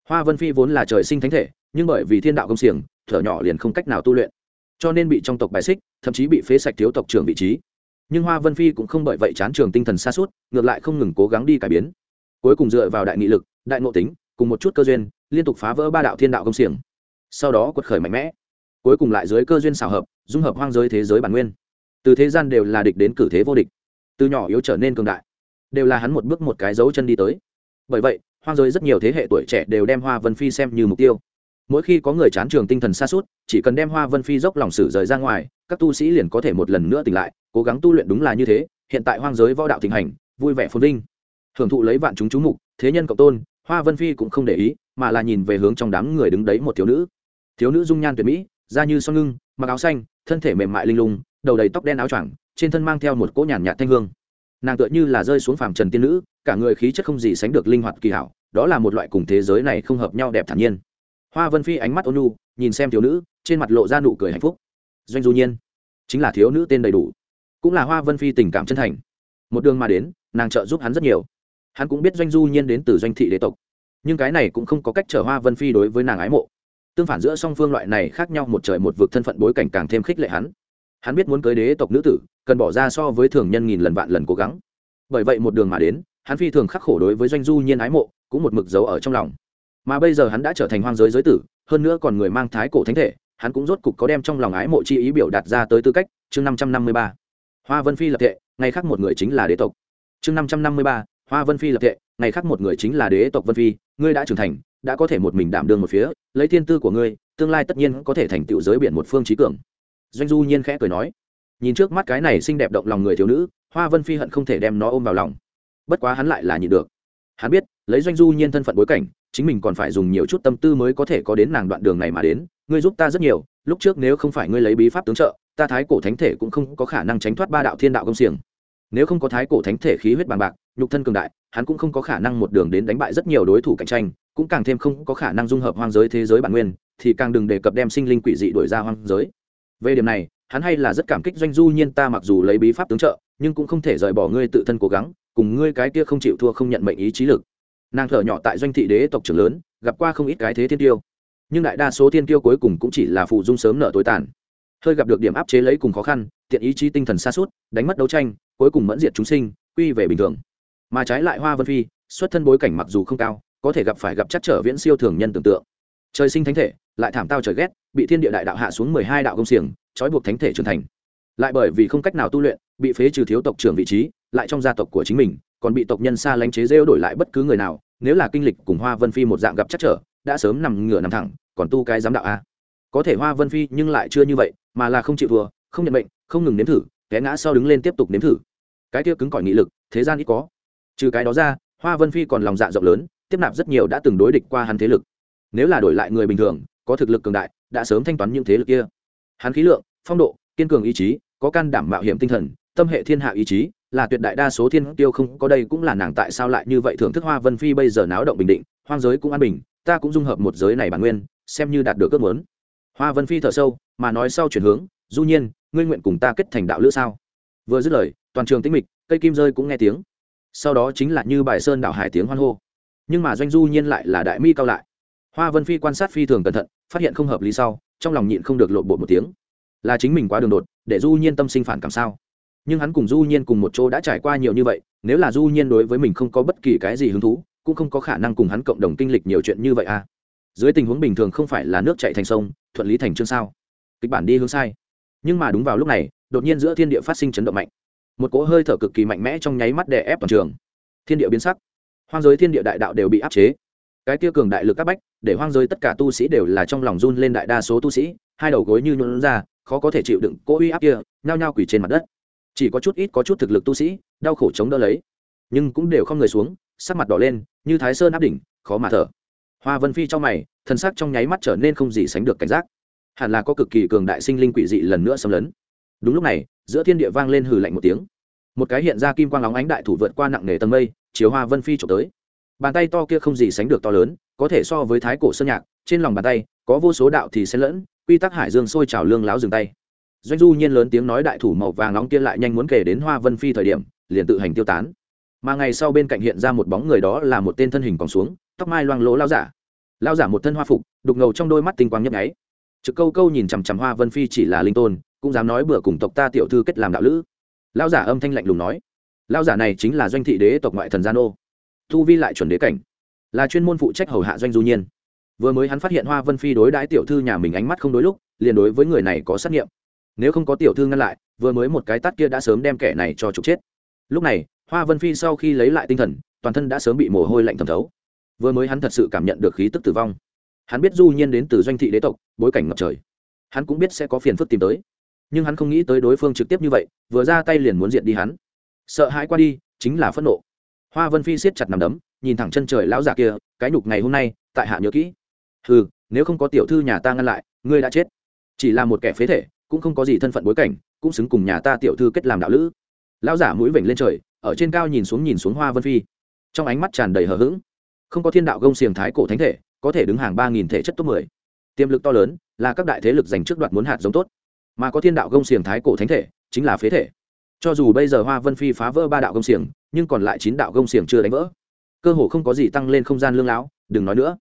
Hoa vân phi vốn là trời sinh thánh thể, nhưng bởi vì thiên đạo công xiềng, thở nhỏ liền không cách nào tu luyện. Cho nên bị trong tộc bài xích, thậm chí bị phế sạch thiếu tộc trưởng vị trí. Nhưng hoa vân phi cũng không bởi vậy chán trường tinh thần xa suốt, ngược lại không ngừng cố gắng đi cải biến. Cuối cùng dựa vào đại nghị lực, đại ngộ tính, cùng một chút cơ duyên, liên tục phá vỡ ba đạo thiên đạo công xiềng. Sau đó quật khởi mạnh mẽ. Cuối cùng lại dưới cơ duyên xào hợp, dung hợp hoang giới thế giới bản nguyên. Từ thế gian đều là địch đến cử thế vô địch từ nhỏ yếu trở nên cường đại, đều là hắn một bước một cái dấu chân đi tới. Bởi vậy, hoang giới rất nhiều thế hệ tuổi trẻ đều đem hoa vân phi xem như mục tiêu. Mỗi khi có người chán trường tinh thần xa suốt chỉ cần đem hoa vân phi dốc lòng sử rời ra ngoài, các tu sĩ liền có thể một lần nữa tỉnh lại, cố gắng tu luyện đúng là như thế, hiện tại hoang giới võ đạo thịnh hành, vui vẻ phồn vinh. Hưởng thụ lấy vạn chúng chú mục, thế nhân cộng tôn, hoa vân phi cũng không để ý, mà là nhìn về hướng trong đám người đứng đấy một thiếu nữ. Thiếu nữ dung nhan tuyệt mỹ, da như son ngưng, mặc áo xanh, thân thể mềm mại linh lung, đầu đầy tóc đen áo choàng trên thân mang theo một cỗ nhàn nhạt thanh hương. Nàng tựa như là rơi xuống phàm trần tiên nữ, cả người khí chất không gì sánh được linh hoạt kỳ hảo, đó là một loại cùng thế giới này không hợp nhau đẹp thản nhiên. Hoa vân phi ánh mắt ônu nhìn xem thiếu nữ, trên mặt lộ ra nụ cười hạnh phúc. Doanh du nhiên, chính là thiếu nữ tên đầy đủ. Cũng là hoa vân phi tình cảm chân thành. Một đường mà đến, nàng trợ giúp hắn rất nhiều. Hắn cũng biết doanh du nhiên đến từ doanh thị đế tộc. Nhưng cái này cũng không có cách trở hoa vân phi đối với nàng ái mộ. Tương phản giữa song phương loại này khác nhau, một trời một vực thân phận bối cảnh càng thêm khích lệ hắn hắn biết muốn cưới đế tộc nữ tử, cần bỏ ra so với thường nhân nghìn lần vạn lần cố gắng. Bởi vậy một đường mà đến, hắn phi thường khắc khổ đối với doanh du nhiên ái mộ, cũng một mực giấu ở trong lòng. Mà bây giờ hắn đã trở thành hoang giới giới tử, hơn nữa còn người mang thái cổ thánh thể, hắn cũng rốt cục có đem trong lòng ái mộ chi ý biểu đạt ra tới tư cách, chương năm trăm năm mươi ba. Hoa vân phi lập thệ ngày khác một người chính là đế tộc. Chương năm trăm năm mươi ba, hoa vân phi lập thệ ngày khác một người chính là đế tộc vân phi, ngươi đã trưởng thành, đã có thể một mình đảm đương một phía, lấy thiên tư của ngươi, tương lai tất nhiên có thể thành tựu giới biển một phương trí cường doanh du nhiên khẽ cười nói, nhìn trước mắt cái này xinh đẹp động lòng người thiếu nữ, hoa vân phi hận không thể đem nó ôm vào lòng. Bất quá hắn lại là nhịn được. Hắn biết, lấy doanh du nhiên thân phận bối cảnh, chính mình còn phải dùng nhiều chút tâm tư mới có thể có đến nàng đoạn đường này mà đến, ngươi giúp ta rất nhiều, lúc trước nếu không phải ngươi lấy bí pháp tướng trợ, ta thái cổ thánh thể cũng không có khả năng tránh thoát ba đạo thiên đạo công xiềng. Nếu không có thái cổ thánh thể khí huyết bằng bạc, nhục thân cường đại, hắn cũng không có khả năng một đường đến đánh bại rất nhiều đối thủ cạnh tranh, cũng càng thêm không có khả năng dung hợp hoang giới thế giới bản nguyên, thì càng đừng đề cập đem sinh linh quỷ dị đổi ra hoang giới về điểm này, hắn hay là rất cảm kích doanh du nhiên ta mặc dù lấy bí pháp tướng trợ, nhưng cũng không thể rời bỏ ngươi tự thân cố gắng, cùng ngươi cái kia không chịu thua không nhận mệnh ý trí lực. Nàng thở nhỏ tại doanh thị đế tộc trưởng lớn, gặp qua không ít cái thế thiên tiêu. Nhưng đại đa số thiên tiêu cuối cùng cũng chỉ là phụ dung sớm nợ tối tàn. Hơi gặp được điểm áp chế lấy cùng khó khăn, tiện ý chí tinh thần xa suốt, đánh mất đấu tranh, cuối cùng mẫn diệt chúng sinh, quy về bình thường. Mà trái lại hoa vân phi, xuất thân bối cảnh mặc dù không cao, có thể gặp phải gặp chắc trở viễn siêu thường nhân tưởng tượng. Trời sinh thánh thể, lại thảm tao trời ghét bị thiên địa đại đạo hạ xuống mười hai đạo công xiềng, trói buộc thánh thể trưởng thành. Lại bởi vì không cách nào tu luyện, bị phế trừ thiếu tộc trưởng vị trí, lại trong gia tộc của chính mình, còn bị tộc nhân xa lánh chế rêu đổi lại bất cứ người nào, nếu là kinh lịch cùng hoa vân phi một dạng gặp chắc trở, đã sớm nằm ngửa nằm thẳng, còn tu cái giám đạo a. Có thể hoa vân phi nhưng lại chưa như vậy, mà là không chịu vừa không nhận bệnh không ngừng nếm thử, té ngã sau đứng lên tiếp tục nếm thử. Cái kia cứng cỏi nghị lực, thế gian ít có. Trừ cái đó ra, hoa vân phi còn lòng dạ rộng lớn, tiếp nạp rất nhiều đã từng đối địch qua hắn thế lực. Nếu là đổi lại người bình thường, có thực lực cường đại đã sớm thanh toán những thế lực kia. Hắn khí lượng, phong độ, kiên cường ý chí, có can đảm mạo hiểm tinh thần, tâm hệ thiên hạ ý chí, là tuyệt đại đa số thiên tiêu không có đây cũng là nàng tại sao lại như vậy thưởng thức hoa vân phi bây giờ náo động bình định, hoang giới cũng an bình, ta cũng dung hợp một giới này bản nguyên, xem như đạt được ước muốn. Hoa vân phi thở sâu, mà nói sau chuyển hướng, du nhiên, ngươi nguyện cùng ta kết thành đạo lữ sao? Vừa dứt lời, toàn trường tĩnh mịch, cây kim rơi cũng nghe tiếng. Sau đó chính là như bài sơn đảo hải tiếng hoan hô. Nhưng mà doanh du nhiên lại là đại mi cao lại hoa vân phi quan sát phi thường cẩn thận, phát hiện không hợp lý sau, trong lòng nhịn không được lộn bộ một tiếng. Là chính mình quá đường đột, để du nhiên tâm sinh phản cảm sao? Nhưng hắn cùng du nhiên cùng một chỗ đã trải qua nhiều như vậy, nếu là du nhiên đối với mình không có bất kỳ cái gì hứng thú, cũng không có khả năng cùng hắn cộng đồng kinh lịch nhiều chuyện như vậy à? Dưới tình huống bình thường không phải là nước chạy thành sông, thuận lý thành chương sao? Kịch bản đi hướng sai. Nhưng mà đúng vào lúc này, đột nhiên giữa thiên địa phát sinh chấn động mạnh. Một cỗ hơi thở cực kỳ mạnh mẽ trong nháy mắt đè ép toàn trường. Thiên địa biến sắc. Hoang giới thiên địa đại đạo đều bị áp chế cái kia cường đại lực các bách, để hoang giới tất cả tu sĩ đều là trong lòng run lên đại đa số tu sĩ, hai đầu gối như nhuận ra, khó có thể chịu đựng cỗ uy áp kia, nhao nhao quỳ trên mặt đất. Chỉ có chút ít có chút thực lực tu sĩ, đau khổ chống đỡ lấy, nhưng cũng đều không người xuống, sắc mặt đỏ lên, như thái sơn áp đỉnh, khó mà thở. Hoa vân phi trong mày thân sắc trong nháy mắt trở nên không gì sánh được cảnh giác. Hẳn là có cực kỳ cường đại sinh linh quỷ dị lần nữa xâm lấn. Đúng lúc này, giữa thiên địa vang lên hừ lạnh một tiếng. Một cái hiện ra kim quang lóng ánh đại thủ vượt qua nặng nề tầng mây, chiếu hoa vân phi trộm tới bàn tay to kia không gì sánh được to lớn, có thể so với thái cổ sơn nhạc, trên lòng bàn tay, có vô số đạo thì xen lẫn, quy tắc hải dương sôi trào lương láo dừng tay. Doanh du nhiên lớn tiếng nói đại thủ màu vàng nóng kia lại nhanh muốn kể đến hoa vân phi thời điểm, liền tự hành tiêu tán. Mà ngày sau bên cạnh hiện ra một bóng người đó là một tên thân hình còn xuống, tóc mai loang lỗ lao giả. Lao giả một thân hoa phục, đục ngầu trong đôi mắt tinh quang nhấp nháy. Trực câu câu nhìn chằm chằm hoa vân phi chỉ là linh tôn, cũng dám nói bữa cùng tộc ta tiểu thư kết làm đạo lữ. Lao giả âm thanh lạnh lùng nói. Lao giả này chính là doanh thị đế tộc ngoại thần gia nô thu vi lại chuẩn đế cảnh. Là chuyên môn phụ trách hầu hạ doanh du nhiên. Vừa mới hắn phát hiện hoa vân phi đối đãi tiểu thư nhà mình ánh mắt không đối lúc, liền đối với người này có xét nghiệm. Nếu không có tiểu thư ngăn lại, vừa mới một cái tắt kia đã sớm đem kẻ này cho trục chết. Lúc này, hoa vân phi sau khi lấy lại tinh thần, toàn thân đã sớm bị mồ hôi lạnh thẩm thấu. Vừa mới hắn thật sự cảm nhận được khí tức tử vong. Hắn biết du nhiên đến từ doanh thị đế tộc, bối cảnh ngập trời. Hắn cũng biết sẽ có phiền phức tìm tới. Nhưng hắn không nghĩ tới đối phương trực tiếp như vậy, vừa ra tay liền muốn diệt đi hắn. Sợ hãi qua đi, chính là phẫn nộ hoa vân phi siết chặt nằm đấm, nhìn thẳng chân trời lão già kia, cái nhục ngày hôm nay, tại hạ nhớ kỹ. Ừ nếu không có tiểu thư nhà ta ngăn lại, ngươi đã chết. Chỉ là một kẻ phế thể, cũng không có gì thân phận bối cảnh, cũng xứng cùng nhà ta tiểu thư kết làm đạo lữ. Lão giả mũi vểnh lên trời, ở trên cao nhìn xuống nhìn xuống hoa vân phi. Trong ánh mắt tràn đầy hờ hững. Không có thiên đạo gông xiềng thái cổ thánh thể, có thể đứng hàng ba nghìn thể chất top mười. Tiềm lực to lớn, là các đại thế lực dành trước đoạt muốn hạt giống tốt. Mà có thiên đạo gông xiềng thái cổ thánh thể, chính là phế thể. Cho dù bây giờ hoa vân phi phá vỡ ba đạo gông xiềng nhưng còn lại chín đạo gông xiềng chưa đánh vỡ. Cơ hồ không có gì tăng lên không gian lương lão, đừng nói nữa.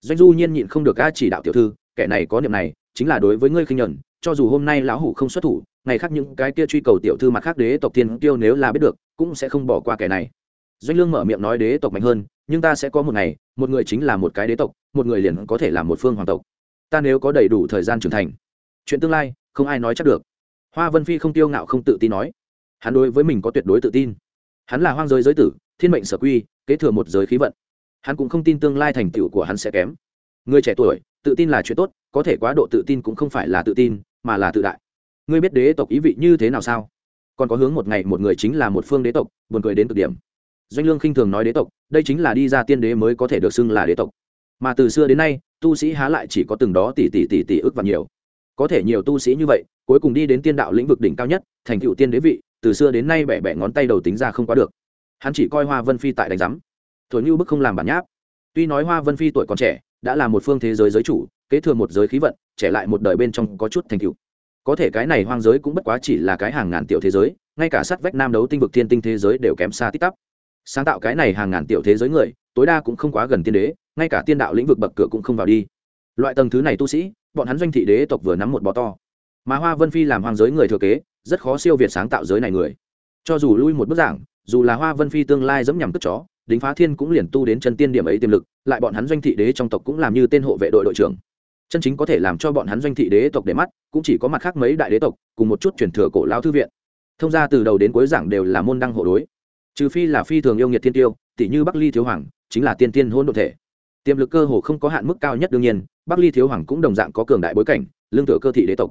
Doanh du nhiên nhịn không được ca chỉ đạo tiểu thư, kẻ này có niệm này, chính là đối với ngươi khinh nhẫn, cho dù hôm nay lão hủ không xuất thủ, ngày khác những cái kia truy cầu tiểu thư mặt khác đế tộc thiên tiêu nếu là biết được, cũng sẽ không bỏ qua kẻ này. Doanh lương mở miệng nói đế tộc mạnh hơn, nhưng ta sẽ có một ngày, một người chính là một cái đế tộc, một người liền có thể là một phương hoàng tộc. Ta nếu có đầy đủ thời gian trưởng thành, chuyện tương lai, không ai nói chắc được. Hoa vân phi không tiêu ngạo không tự tin nói. Hắn đối với mình có tuyệt đối tự tin hắn là hoang giới giới tử, thiên mệnh sở quy, kế thừa một giới khí vận. Hắn cũng không tin tương lai thành tựu của hắn sẽ kém. Người trẻ tuổi, tự tin là chuyện tốt, có thể quá độ tự tin cũng không phải là tự tin, mà là tự đại. Ngươi biết đế tộc ý vị như thế nào sao? Còn có hướng một ngày một người chính là một phương đế tộc, buồn cười đến cực điểm. Doanh lương khinh thường nói đế tộc, đây chính là đi ra tiên đế mới có thể được xưng là đế tộc. Mà từ xưa đến nay, tu sĩ há lại chỉ có từng đó tỷ tỷ tỷ tỷ ước và nhiều. Có thể nhiều tu sĩ như vậy, cuối cùng đi đến tiên đạo lĩnh vực đỉnh cao nhất, thành tựu tiên đế vị từ xưa đến nay bẻ bẻ ngón tay đầu tính ra không quá được. Hắn chỉ coi hoa vân phi tại đánh giám. Thổi như bức không làm bản nháp. Tuy nói hoa vân phi tuổi còn trẻ, đã là một phương thế giới giới chủ, kế thừa một giới khí vận, trẻ lại một đời bên trong có chút thành tựu. Có thể cái này hoang giới cũng bất quá chỉ là cái hàng ngàn tiểu thế giới, ngay cả sát vách nam đấu tinh vực thiên tinh thế giới đều kém xa tích tắp. Sáng tạo cái này hàng ngàn tiểu thế giới người, tối đa cũng không quá gần tiên đế, ngay cả tiên đạo lĩnh vực bậc cửa cũng không vào đi. Loại tầng thứ này tu sĩ, bọn hắn doanh thị đế tộc vừa nắm một bọ to. Mà hoa vân phi làm hoang giới người thừa kế rất khó siêu việt sáng tạo giới này người. Cho dù lui một bức giảng, dù là hoa vân phi tương lai dẫm nhằm cất chó, đính phá thiên cũng liền tu đến chân tiên điểm ấy tiềm lực, lại bọn hắn doanh thị đế trong tộc cũng làm như tên hộ vệ đội đội trưởng. Chân chính có thể làm cho bọn hắn doanh thị đế tộc để mắt, cũng chỉ có mặt khác mấy đại đế tộc, cùng một chút truyền thừa cổ lao thư viện. Thông ra từ đầu đến cuối giảng đều là môn đăng hộ đối. Trừ phi là phi thường yêu nghiệt thiên tiêu tỷ như bắc ly thiếu hoàng, chính là tiên tiên hôn đ thể. Tiềm lực cơ hồ không có hạn mức cao nhất đương nhiên, bắc ly thiếu hoàng cũng đồng dạng có cường đại bối cảnh, lương tựa cơ thị đế tộc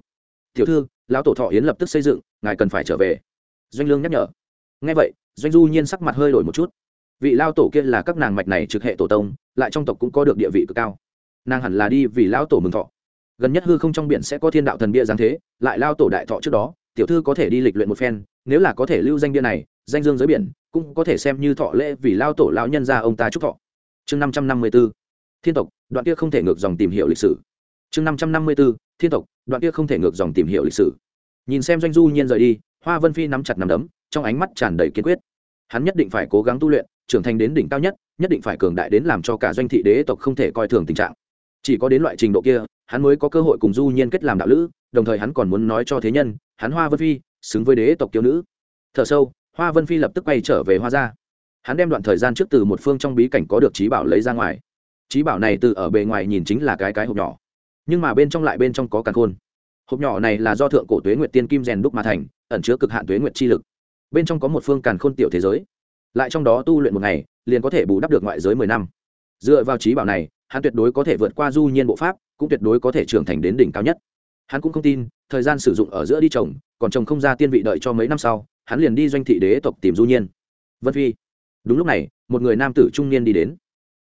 tiểu thư, lão tổ thọ yến lập tức xây dựng, ngài cần phải trở về. Doanh lương nhắc nhở. Ngay vậy, doanh du nhiên sắc mặt hơi đổi một chút. Vị lao tổ kia là các nàng mạch này trực hệ tổ tông, lại trong tộc cũng có được địa vị cực cao. Nàng hẳn là đi vì lao tổ mừng thọ. Gần nhất hư không trong biển sẽ có thiên đạo thần bia giáng thế, lại lao tổ đại thọ trước đó, tiểu thư có thể đi lịch luyện một phen, nếu là có thể lưu danh bia này, danh dương giới biển, cũng có thể xem như thọ lễ vì lao tổ lao nhân ra ông ta chúc thọ. Chương năm trăm năm mươi b ố thiên tộc, đoạn kia không thể ngược dòng tìm hiểu lịch sử chương năm trăm năm mươi b ố thiên tộc, đoạn kia không thể ngược dòng tìm hiểu lịch sử. Nhìn xem doanh du nhiên rời đi, hoa vân phi nắm chặt nằm đấm, trong ánh mắt tràn đầy kiên quyết. Hắn nhất định phải cố gắng tu luyện, trưởng thành đến đỉnh cao nhất nhất định phải cường đại đến làm cho cả doanh thị đế tộc không thể coi thường tình trạng. Chỉ có đến loại trình độ kia, hắn mới có cơ hội cùng du nhiên kết làm đạo lữ, đồng thời hắn còn muốn nói cho thế nhân, hắn hoa vân phi, xứng với đế tộc kiêu nữ. Thở sâu, hoa vân phi lập tức quay trở về hoa gia. Hắn đem đoạn thời gian trước từ một phương trong bí cảnh có được trí bảo lấy ra ngoài. Trí bảo này từ ở bề ngoài nhìn chính là cái cái hộp nhỏ nhưng mà bên trong lại bên trong có càn khôn. Hộp nhỏ này là do thượng cổ tuế nguyệt tiên kim rèn đúc mà thành, ẩn chứa cực hạn tuế nguyệt chi lực. Bên trong có một phương càn khôn tiểu thế giới. Lại trong đó tu luyện một ngày, liền có thể bù đắp được ngoại giới mười năm. Dựa vào trí bảo này, hắn tuyệt đối có thể vượt qua du nhiên bộ pháp, cũng tuyệt đối có thể trưởng thành đến đỉnh cao nhất. Hắn cũng không tin, thời gian sử dụng ở giữa đi trồng, còn trồng không ra tiên vị đợi cho mấy năm sau, hắn liền đi doanh thị đế tộc tìm du nhiên. Vân phi. Đúng lúc này, một người nam tử trung niên đi đến.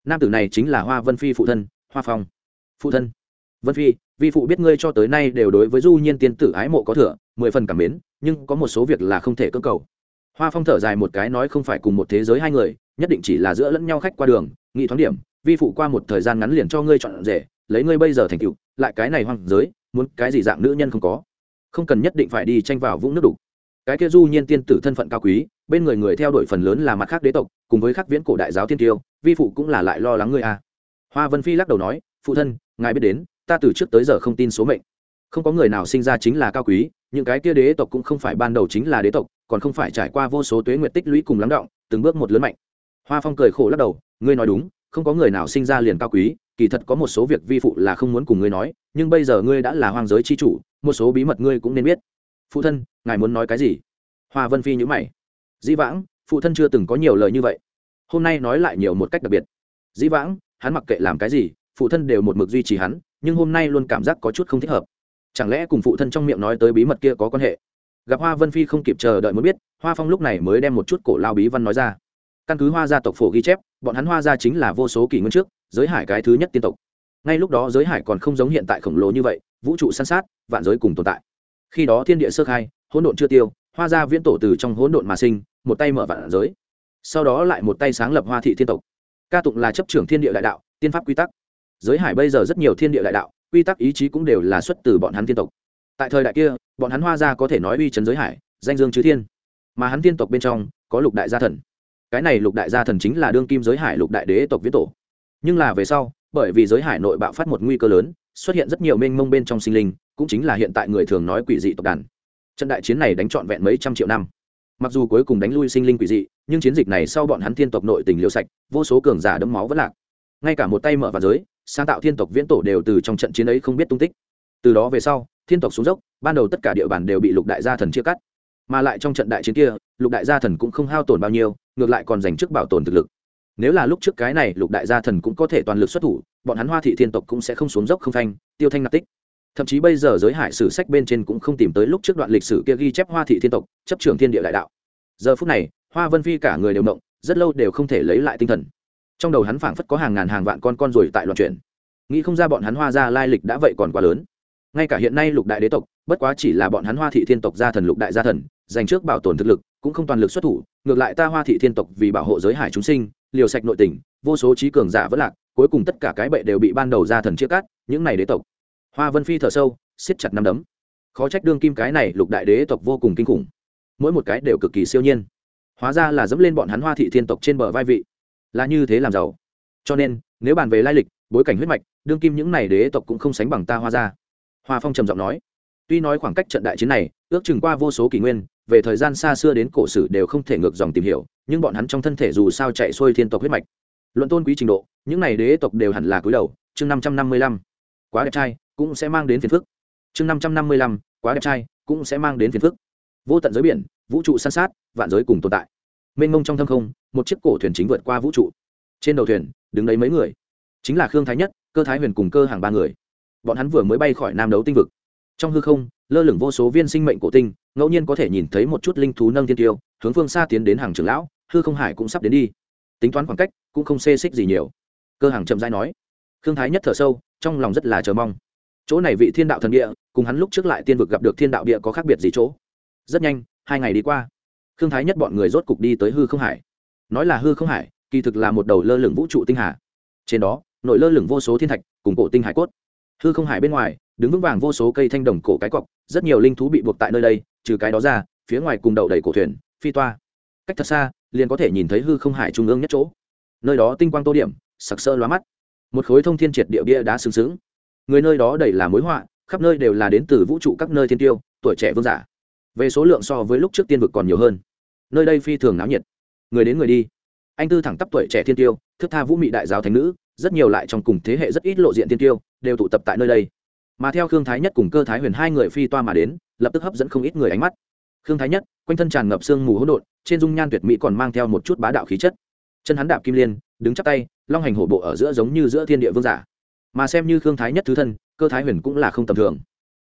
Nam tử này chính là hoa vân phi phụ thân, hoa phong. Phụ thân vân phi, vi phụ biết ngươi cho tới nay đều đối với du nhiên tiên tử ái mộ có thừa, mười phần cảm mến, nhưng có một số việc là không thể cưỡng cầu. Hoa phong thở dài một cái nói không phải cùng một thế giới hai người, nhất định chỉ là giữa lẫn nhau khách qua đường, nghị thoáng điểm, vi phụ qua một thời gian ngắn liền cho ngươi chọn rể, lấy ngươi bây giờ thành cựu lại cái này hoang giới, muốn cái gì dạng nữ nhân không có. Không cần nhất định phải đi tranh vào vũng nước đục. Cái kia du nhiên tiên tử thân phận cao quý, bên người người theo đuổi phần lớn là mặt khác đế tộc, cùng với khắc viễn cổ đại giáo tiên tiêu, vi phụ cũng là lại lo lắng ngươi à. hoa vân phi lắc đầu nói, phụ thân, ngài biết đến ta từ trước tới giờ không tin số mệnh. Không có người nào sinh ra chính là cao quý, những cái kia đế tộc cũng không phải ban đầu chính là đế tộc, còn không phải trải qua vô số tuế nguyệt tích lũy cùng lắng động, từng bước một lớn mạnh. Hoa phong cười khổ lắc đầu, ngươi nói đúng, không có người nào sinh ra liền cao quý, kỳ thật có một số việc vi phụ là không muốn cùng ngươi nói, nhưng bây giờ ngươi đã là hoang giới chi chủ, một số bí mật ngươi cũng nên biết. Phụ thân, ngài muốn nói cái gì? Hoa vân phi nhữ mày. Dĩ vãng, phụ thân chưa từng có nhiều lời như vậy. Hôm nay nói lại nhiều một cách đặc biệt. Dĩ vãng, hắn mặc kệ làm cái gì phụ thân đều một mực duy trì hắn, nhưng hôm nay luôn cảm giác có chút không thích hợp. Chẳng lẽ cùng phụ thân trong miệng nói tới bí mật kia có quan hệ? Gặp hoa vân phi không kịp chờ đợi muốn biết, hoa phong lúc này mới đem một chút cổ lao bí văn nói ra. Căn cứ hoa gia tộc phổ ghi chép, bọn hắn hoa gia chính là vô số kỷ nguyên trước, giới hải cái thứ nhất tiên tộc. Ngay lúc đó giới hải còn không giống hiện tại khổng lồ như vậy, vũ trụ san sát, vạn giới cùng tồn tại. Khi đó thiên địa sơ khai, hỗn độn chưa tiêu, hoa gia viễn tổ từ trong hỗn độn mà sinh, một tay mở vạn giới. Sau đó lại một tay sáng lập hoa thị thiên tộc. Ca tụng là chấp trưởng thiên địa đại đạo, tiên pháp quy tắc giới hải bây giờ rất nhiều thiên địa đại đạo, quy tắc ý chí cũng đều là xuất từ bọn hắn thiên tộc. Tại thời đại kia, bọn hắn hoa gia có thể nói uy trấn giới hải, danh dương chư thiên. Mà hắn thiên tộc bên trong, có lục đại gia thần. Cái này lục đại gia thần chính là đương kim giới hải lục đại đế tộc viết tổ. Nhưng là về sau, bởi vì giới hải nội bạo phát một nguy cơ lớn, xuất hiện rất nhiều mênh mông bên trong sinh linh, cũng chính là hiện tại người thường nói quỷ dị tộc đàn. Trận đại chiến này đánh trọn vẹn mấy trăm triệu năm. Mặc dù cuối cùng đánh lui sinh linh quỷ dị, nhưng chiến dịch này sau bọn hắn thiên tộc nội tình liêu sạch, vô số cường giả đấm máu vẫn lạc. Ngay cả một tay mở vào giới sáng tạo thiên tộc viễn tổ đều từ trong trận chiến ấy không biết tung tích. Từ đó về sau, thiên tộc xuống dốc, ban đầu tất cả địa bàn đều bị lục đại gia thần chia cắt. Mà lại trong trận đại chiến kia, lục đại gia thần cũng không hao tổn bao nhiêu, ngược lại còn dành chức bảo tồn thực lực. Nếu là lúc trước cái này, lục đại gia thần cũng có thể toàn lực xuất thủ, bọn hắn hoa thị thiên tộc cũng sẽ không xuống dốc không phanh, tiêu thanh nạp tích. Thậm chí bây giờ giới hải sử sách bên trên cũng không tìm tới lúc trước đoạn lịch sử kia ghi chép hoa thị thiên tộc, chấp trưởng thiên địa đại đạo. Giờ phút này, hoa vân phi cả người đều động, rất lâu đều không thể lấy lại tinh thần trong đầu hắn phảng phất có hàng ngàn hàng vạn con con rồi tại loạn chuyển. Nghĩ không ra bọn hắn hoa ra lai lịch đã vậy còn quá lớn. Ngay cả hiện nay lục đại đế tộc, bất quá chỉ là bọn hắn hoa thị thiên tộc gia thần lục đại gia thần, dành trước bảo tồn thực lực, cũng không toàn lực xuất thủ, ngược lại ta hoa thị thiên tộc vì bảo hộ giới hải chúng sinh, liều sạch nội tình, vô số trí cường giả vẫn lạc, cuối cùng tất cả cái bệ đều bị ban đầu gia thần chia cắt, những này đế tộc. Hoa vân phi thở sâu, siết chặt nắm đấm. Khó trách đương kim cái này lục đại đế tộc vô cùng kinh khủng. Mỗi một cái đều cực kỳ siêu nhiên. Hóa ra là dẫm lên bọn hắn hoa thị thiên tộc trên bờ vai vị là như thế làm giàu. Cho nên, nếu bàn về lai lịch, bối cảnh huyết mạch, đương kim những này đế tộc cũng không sánh bằng ta hoa ra hoa phong trầm giọng nói. Tuy nói khoảng cách trận đại chiến này, ước chừng qua vô số kỷ nguyên, về thời gian xa xưa đến cổ sử đều không thể ngược dòng tìm hiểu, nhưng bọn hắn trong thân thể dù sao chạy xuôi thiên tộc huyết mạch. Luận tôn quý trình độ, những này đế tộc đều hẳn là cúi đầu, chương năm trăm năm mươi lăm. Quá đẹp trai, cũng sẽ mang đến phiền phức. Chương năm trăm năm mươi lăm, quá đẹp trai, cũng sẽ mang đến phiền phức. Vô tận giới biển, vũ trụ san sát, vạn giới cùng tồn tại. Mênh mông trong thâm không một chiếc cổ thuyền chính vượt qua vũ trụ. Trên đầu thuyền, đứng đấy mấy người. Chính là khương thái nhất, cơ thái huyền cùng cơ hàng ba người. Bọn hắn vừa mới bay khỏi nam đấu tinh vực. Trong hư không, lơ lửng vô số viên sinh mệnh cổ tinh, ngẫu nhiên có thể nhìn thấy một chút linh thú nâng thiên tiêu, hướng phương xa tiến đến hàng trưởng lão, hư không hải cũng sắp đến đi. Tính toán khoảng cách, cũng không xê xích gì nhiều. Cơ hàng chậm dãi nói. Khương thái nhất thở sâu, trong lòng rất là chờ mong. Chỗ này vị thiên đạo thần địa, cùng hắn lúc trước lại tiên vực gặp được thiên đạo địa có khác biệt gì chỗ? Rất nhanh, hai ngày đi qua. Khương thái nhất bọn người rốt cục đi tới hư không hải nói là hư không hải, kỳ thực là một đầu lơ lửng vũ trụ tinh hà. Trên đó, nội lơ lửng vô số thiên thạch cùng cổ tinh hải cốt. Hư không hải bên ngoài, đứng vững vàng vô số cây thanh đồng cổ cái cọc, rất nhiều linh thú bị buộc tại nơi đây, trừ cái đó ra, phía ngoài cùng đậu đầy cổ thuyền, phi toa. Cách thật xa, liền có thể nhìn thấy hư không hải trung ương nhất chỗ. Nơi đó tinh quang tô điểm, sặc sỡ lóa mắt. Một khối thông thiên triệt địa bia đá sừng sững. Người nơi đó đầy là mối họa, khắp nơi đều là đến từ vũ trụ các nơi thiên tiêu, tuổi trẻ vương giả. Về số lượng so với lúc trước tiên vực còn nhiều hơn. Nơi đây phi thường náo nhiệt người đến người đi. Anh tư thẳng tắp tuổi trẻ thiên tiêu, thức tha vũ mị đại giáo thánh nữ, rất nhiều lại trong cùng thế hệ rất ít lộ diện thiên tiêu, đều tụ tập tại nơi đây. Mà theo khương thái nhất cùng cơ thái huyền hai người phi toa mà đến, lập tức hấp dẫn không ít người ánh mắt. Khương thái nhất, quanh thân tràn ngập sương mù hỗn độn, trên dung nhan tuyệt mỹ còn mang theo một chút bá đạo khí chất. Chân hắn đạp kim liên, đứng chắp tay, long hành hổ bộ ở giữa giống như giữa thiên địa vương giả. Mà xem như khương thái nhất thứ thân, cơ thái huyền cũng là không tầm thường.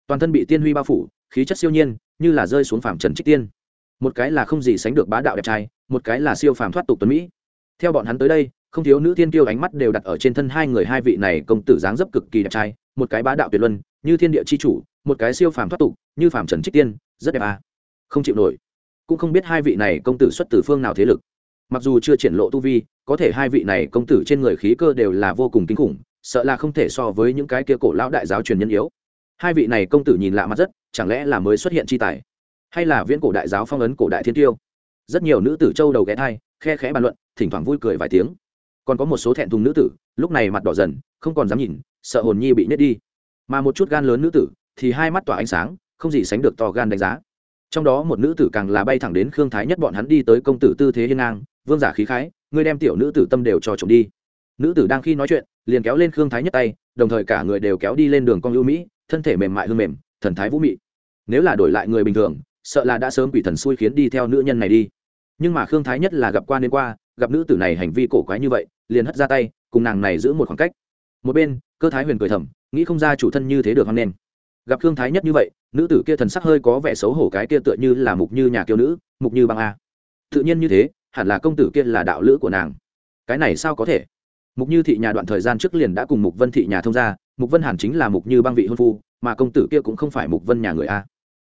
Toàn thân bị tiên huy bao phủ, khí chất siêu nhiên, như là rơi xuống phàm trần trích tiên một cái là không gì sánh được bá đạo đẹp trai, một cái là siêu phàm thoát tục tuấn mỹ. Theo bọn hắn tới đây, không thiếu nữ tiên tiêu ánh mắt đều đặt ở trên thân hai người hai vị này công tử dáng dấp cực kỳ đẹp trai, một cái bá đạo tuyệt luân, như thiên địa c h i chủ, một cái siêu phàm thoát tục, như phàm trần trích tiên, rất đẹp à. không chịu nổi. Cũng không biết hai vị này công tử xuất từ phương nào thế lực. Mặc dù chưa triển lộ tu vi, có thể hai vị này công tử trên người khí cơ đều là vô cùng kinh khủng, sợ là không thể so với những cái kia cổ lão đại giáo truyền nhân yếu. Hai vị này công tử nhìn lạ mắt rất, chẳng lẽ là mới xuất hiện chi tài? Hay là viễn cổ đại giáo phong ấn cổ đại thiên tiêu? Rất nhiều nữ tử châu đầu ghé thai, khe khẽ bàn luận, thỉnh thoảng vui cười vài tiếng. Còn có một số thẹn thùng nữ tử, lúc này mặt đỏ dần, không còn dám nhìn, sợ hồn nhi bị nhét đi. Mà một chút gan lớn nữ tử, thì hai mắt tỏa ánh sáng, không gì sánh được to gan đánh giá. Trong đó một nữ tử càng là bay thẳng đến khương thái nhất bọn hắn đi tới công tử tư thế hiên ngang, vương giả khí khái, ngươi đem tiểu nữ tử tâm đều cho trộm đi. Nữ tử đang khi nói chuyện, liền kéo lên khương thái nhất tay, đồng thời cả người đều kéo đi lên đường cong ưu mỹ, thân thể mềm mại hương mềm, thần thái vũ mị. Nếu là đổi lại người bình thường sợ là đã sớm bị thần xui khiến đi theo nữ nhân này đi. Nhưng mà khương thái nhất là gặp qua nên qua, gặp nữ tử này hành vi cổ quái như vậy, liền hất ra tay, cùng nàng này giữ một khoảng cách. Một bên, cơ thái huyền cười thầm, nghĩ không ra chủ thân như thế được hoan nghênh. Gặp khương thái nhất như vậy, nữ tử kia thần sắc hơi có vẻ xấu hổ cái kia tựa như là mục như nhà kiêu nữ, mục như băng a. Tự nhiên như thế, hẳn là công tử kia là đạo lữ của nàng. Cái này sao có thể? Mục như thị nhà đoạn thời gian trước liền đã cùng mục vân thị nhà thông gia, mục vân hàn chính là mục như băng vị hôn phu, mà công tử kia cũng không phải mục vân nhà người a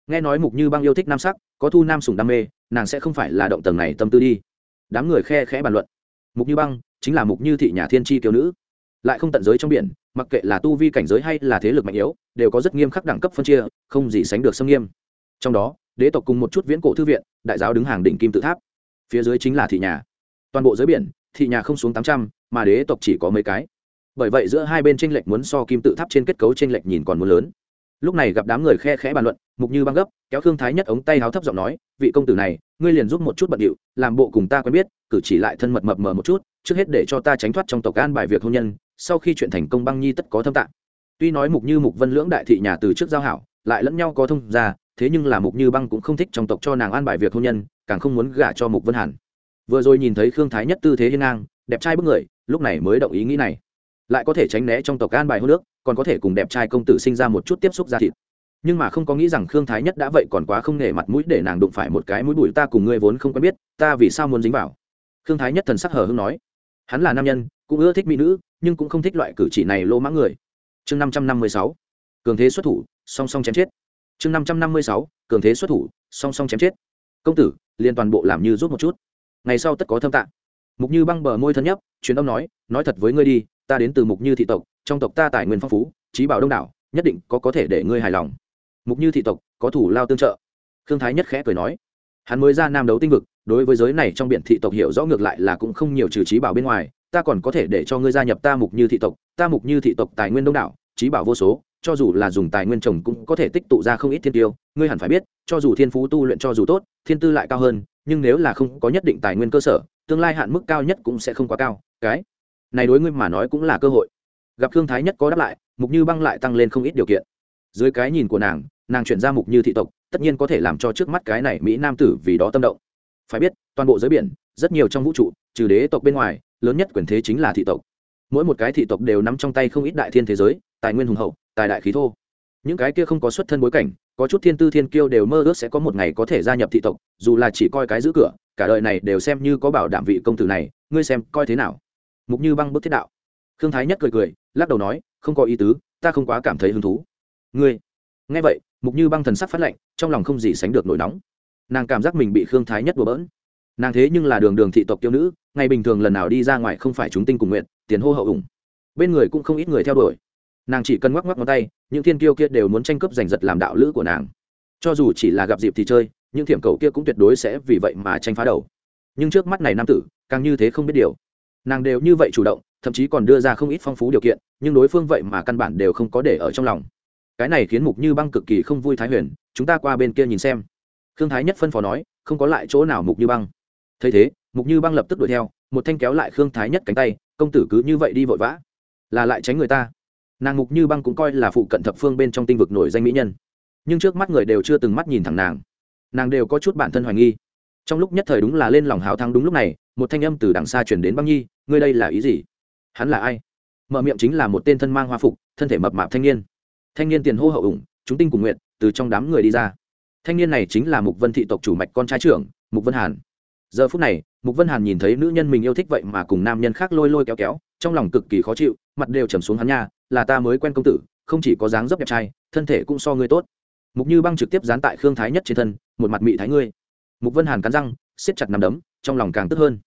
nghe nói mục như băng yêu thích nam sắc, có thu nam sùng đam mê, nàng sẽ không phải là động tầng này tâm tư đi. Đám người khe khẽ bàn luận. Mục như băng chính là mục như thị nhà thiên tri kiều nữ, lại không tận giới trong biển, mặc kệ là tu vi cảnh giới hay là thế lực mạnh yếu, đều có rất nghiêm khắc đẳng cấp phân chia, không gì sánh được xâm nghiêm. Trong đó, đế tộc cùng một chút viễn cổ thư viện, đại giáo đứng hàng đỉnh kim tự tháp. Phía dưới chính là thị nhà. Toàn bộ giới biển, thị nhà không xuống tám trăm, mà đế tộc chỉ có mấy cái. Bởi vậy giữa hai bên tranh lệch muốn so kim tự tháp trên kết cấu tranh lệch nhìn còn muốn lớn lúc này gặp đám người khe khẽ bàn luận, mục như băng gấp, kéo khương thái nhất ống tay háo thấp giọng nói, vị công tử này, ngươi liền giúp một chút bận điệu, làm bộ cùng ta quen biết, cử chỉ lại thân mật mập mờ một chút, trước hết để cho ta tránh thoát trong tộc an bài việc hôn nhân, sau khi chuyện thành công băng nhi tất có thâm tạng. Tuy nói mục như mục vân lưỡng đại thị nhà từ trước giao hảo, lại lẫn nhau có thông ra thế nhưng là mục như băng cũng không thích trong tộc cho nàng an bài việc hôn nhân, càng không muốn gả cho mục vân hàn. Vừa rồi nhìn thấy khương thái nhất tư thế hiên ngang, đẹp trai bức người, lúc này mới động ý nghĩ này. Lại có thể tránh né trong tộc an bài hôn nước còn có thể cùng đẹp trai công tử sinh ra một chút tiếp xúc ra thịt. Nhưng mà không có nghĩ rằng khương thái nhất đã vậy còn quá không nể mặt mũi để nàng đụng phải một cái mũi bụi ta cùng ngươi vốn không quen biết, ta vì sao muốn dính vào? Khương thái nhất thần sắc hờ hưng nói. Hắn là nam nhân, cũng ưa thích mỹ nữ, nhưng cũng không thích loại cử chỉ này lô mãng người. Chương năm trăm năm mươi sáu. Cường thế xuất thủ, song song chém chết. Chương năm trăm năm mươi sáu. Cường thế xuất thủ, song song chém chết. Công tử, liền toàn bộ làm như rút một chút. Ngày sau tất có thâm tạng mục như băng bờ môi thân nhấp, truyền âm nói nói thật với ngươi đi ta đến từ mục như thị tộc, trong tộc ta tài nguyên phong phú, trí bảo đông đảo, nhất định có có thể để ngươi hài lòng. Mục như thị tộc, có thủ lao tương trợ. Khương thái nhất khẽ cười nói. Hắn mới ra nam đấu tinh vực, đối với giới này trong biển thị tộc hiểu rõ ngược lại là cũng không nhiều trừ trí bảo bên ngoài, ta còn có thể để cho ngươi gia nhập ta mục như thị tộc, ta mục như thị tộc tài nguyên đông đảo, trí bảo vô số, cho dù là dùng tài nguyên trồng cũng có thể tích tụ ra không ít thiên tiêu, ngươi hẳn phải biết, cho dù thiên phú tu luyện cho dù tốt, thiên tư lại cao hơn, nhưng nếu là không có nhất định tài nguyên cơ sở, tương lai hạn mức cao nhất cũng sẽ không quá cao, cái này đối ngươi mà nói cũng là cơ hội. Gặp thương thái nhất có đáp lại, mục như băng lại tăng lên không ít điều kiện. Dưới cái nhìn của nàng nàng chuyển ra mục như thị tộc, tất nhiên có thể làm cho trước mắt cái này mỹ nam tử vì đó tâm động. Phải biết, toàn bộ giới biển, rất nhiều trong vũ trụ, trừ đế tộc bên ngoài, lớn nhất quyền thế chính là thị tộc. Mỗi một cái thị tộc đều nắm trong tay không ít đại thiên thế giới, tài nguyên hùng hậu, tài đại khí thô. Những cái kia không có xuất thân bối cảnh, có chút thiên tư thiên kiêu đều mơ ước sẽ có một ngày có thể gia nhập thị tộc, dù là chỉ coi cái giữ cửa, cả đời này đều xem như có bảo đảm vị công tử này, ngươi xem coi thế nào? Mục như băng bức thiết đạo. Khương thái nhất cười cười, lắc đầu nói, không có ý tứ, ta không quá cảm thấy hứng thú. Ngươi. Nghe vậy, mục như băng thần sắc phát lạnh, trong lòng không gì sánh được nổi nóng. Nàng cảm giác mình bị khương thái nhất đùa bỡn. Nàng thế nhưng là đường đường thị tộc tiêu nữ, ngày bình thường lần nào đi ra ngoài không phải chúng tinh cùng nguyện, tiền hô hậu ủng. Bên người cũng không ít người theo đuổi. Nàng chỉ cần ngoắc ngoắc ngón tay, những thiên kiêu kia đều muốn tranh cướp giành giật làm đạo lữ của nàng. Cho dù chỉ là gặp dịp thì chơi, những thiểm cầu kia cũng tuyệt đối sẽ vì vậy mà tranh phá đầu. Nhưng trước mắt này nam tử, càng như thế không biết điều nàng đều như vậy chủ động, thậm chí còn đưa ra không ít phong phú điều kiện, nhưng đối phương vậy mà căn bản đều không có để ở trong lòng. Cái này khiến mục như băng cực kỳ không vui thái huyền, chúng ta qua bên kia nhìn xem. Khương thái nhất phân phó nói, không có lại chỗ nào mục như băng. Thấy thế, mục như băng lập tức đuổi theo, một thanh kéo lại khương thái nhất cánh tay, công tử cứ như vậy đi vội vã. Là lại tránh người ta. Nàng mục như băng cũng coi là phụ cận thập phương bên trong tinh vực nổi danh mỹ nhân. Nhưng trước mắt người đều chưa từng mắt nhìn thẳng nàng. Nàng đều có chút bản thân hoài nghi trong lúc nhất thời đúng là lên lòng hào thắng đúng lúc này, một thanh âm từ đằng xa chuyển đến băng nhi, ngươi đây là ý gì? Hắn là ai? Mở miệng chính là một tên thân mang hoa phục, thân thể mập mạp thanh niên. Thanh niên tiền hô hậu ủng, chúng tinh cùng nguyện, từ trong đám người đi ra. Thanh niên này chính là mục vân thị tộc chủ mạch con trai trưởng, mục vân hàn. Giờ phút này, mục vân hàn nhìn thấy nữ nhân mình yêu thích vậy mà cùng nam nhân khác lôi lôi kéo kéo, trong lòng cực kỳ khó chịu, mặt đều trầm xuống hắn nha, là ta mới quen công tử, không chỉ có dáng dấp đẹp trai, thân thể cũng so ngươi tốt. Mục như băng trực tiếp dán tại khương thái nhất trên thân, một mặt mị thái ngươi mục vân hàn cắn răng, siết chặt nằm đấm, trong lòng càng tức hơn.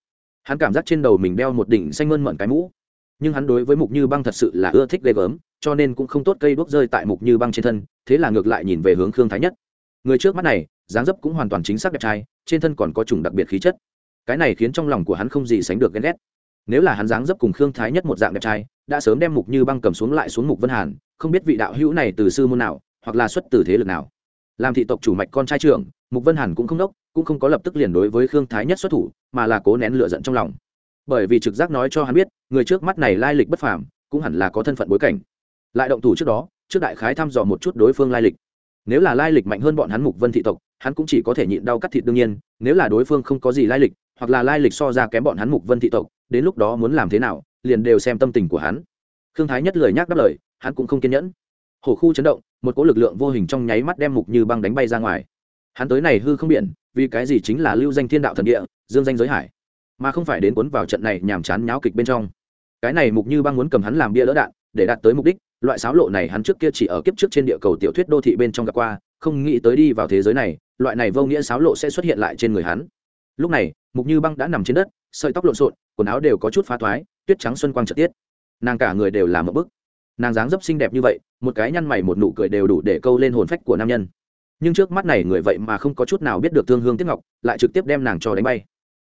Hắn cảm giác trên đầu mình đeo một đỉnh xanh mơn mận cái mũ. Nhưng hắn đối với mục như băng thật sự là ưa thích ghê gớm, cho nên cũng không tốt cây đuốc rơi tại mục như băng trên thân, thế là ngược lại nhìn về hướng khương thái nhất. Người trước mắt này, dáng dấp cũng hoàn toàn chính xác đẹp trai, trên thân còn có chủng đặc biệt khí chất. Cái này khiến trong lòng của hắn không gì sánh được ghen ghét. Nếu là hắn dáng dấp cùng khương thái nhất một dạng đẹp trai, đã sớm đem mục như băng cầm xuống lại xuống mục vân hàn, không biết vị đạo hữu này từ sư môn nào, hoặc là xuất từ thế lực nào. Làm thị tộc chủ mạch con trai trưởng, mục vân hàn cũng không đốc cũng không có lập tức liền đối với khương thái nhất xuất thủ, mà là cố nén lựa giận trong lòng. Bởi vì trực giác nói cho hắn biết, người trước mắt này lai lịch bất phàm, cũng hẳn là có thân phận bối cảnh. Lại động thủ trước đó, trước đại khái thăm dò một chút đối phương lai lịch. Nếu là lai lịch mạnh hơn bọn hắn mục vân thị tộc, hắn cũng chỉ có thể nhịn đau cắt thịt đương nhiên, nếu là đối phương không có gì lai lịch, hoặc là lai lịch so ra kém bọn hắn mục vân thị tộc, đến lúc đó muốn làm thế nào, liền đều xem tâm tình của hắn. Khương thái nhất lời nhắc đáp lời, hắn cũng không kiên nhẫn. Hổ khu chấn động, một cỗ lực lượng vô hình trong nháy mắt đem mục như băng đánh bay ra ngoài. Hắn tới này hư không biển vì cái gì chính là lưu danh thiên đạo thần địa, dương danh giới hải, mà không phải đến cuốn vào trận này nhàm chán nháo kịch bên trong. Cái này mục như băng muốn cầm hắn làm bia đỡ đạn, để đạt tới mục đích, loại sáo lộ này hắn trước kia chỉ ở kiếp trước trên địa cầu tiểu thuyết đô thị bên trong gặp qua, không nghĩ tới đi vào thế giới này, loại này vô nghĩa sáo lộ sẽ xuất hiện lại trên người hắn. Lúc này, mục như băng đã nằm trên đất, sợi tóc lộn xộn, quần áo đều có chút phá thoái, tuyết trắng xuân quang trợ tiết. Nàng cả người đều làm một bức. Nàng dáng dấp xinh đẹp như vậy, một cái nhăn mày một nụ cười đều đủ để câu lên hồn phách của nam nhân nhưng trước mắt này người vậy mà không có chút nào biết được thương hương tiếc ngọc, lại trực tiếp đem nàng cho đánh bay.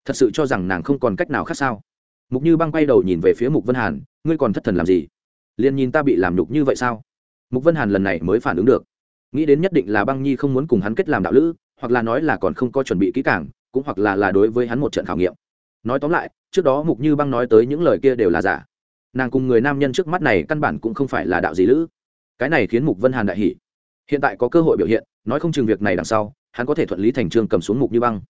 Thật sự cho rằng nàng không còn cách nào khác sao? Mục như băng quay đầu nhìn về phía mục vân hàn, ngươi còn thất thần làm gì? Liền nhìn ta bị làm nhục như vậy sao? Mục vân hàn lần này mới phản ứng được. Nghĩ đến nhất định là băng nhi không muốn cùng hắn kết làm đạo lữ, hoặc là nói là còn không có chuẩn bị kỹ càng, cũng hoặc là là đối với hắn một trận khảo nghiệm. Nói tóm lại, trước đó mục như băng nói tới những lời kia đều là giả. Nàng cùng người nam nhân trước mắt này căn bản cũng không phải là đạo gì lữ. Cái này khiến mục vân hàn đại hỷ hiện tại có cơ hội biểu hiện nói không chừng việc này đằng sau, hắn có thể thuận lý thành trương cầm xuống mục như băng.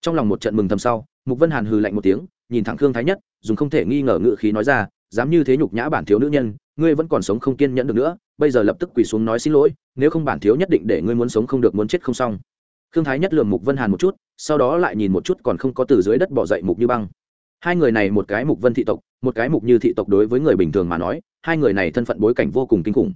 Trong lòng một trận mừng thầm sau, mục vân hàn hừ lạnh một tiếng, nhìn thẳng khương thái nhất, dùng không thể nghi ngờ ngự khí nói ra, dám như thế nhục nhã bản thiếu nữ nhân, ngươi vẫn còn sống không kiên nhẫn được nữa, bây giờ lập tức quỳ xuống nói xin lỗi, nếu không bản thiếu nhất định để ngươi muốn sống không được muốn chết không xong. Khương thái nhất lường mục vân hàn một chút, sau đó lại nhìn một chút còn không có từ dưới đất bỏ dậy mục như băng. Hai người này một cái mục vân thị tộc, một cái mục như thị tộc đối với người bình thường mà nói, hai người này thân phận bối cảnh vô cùng kinh khủng.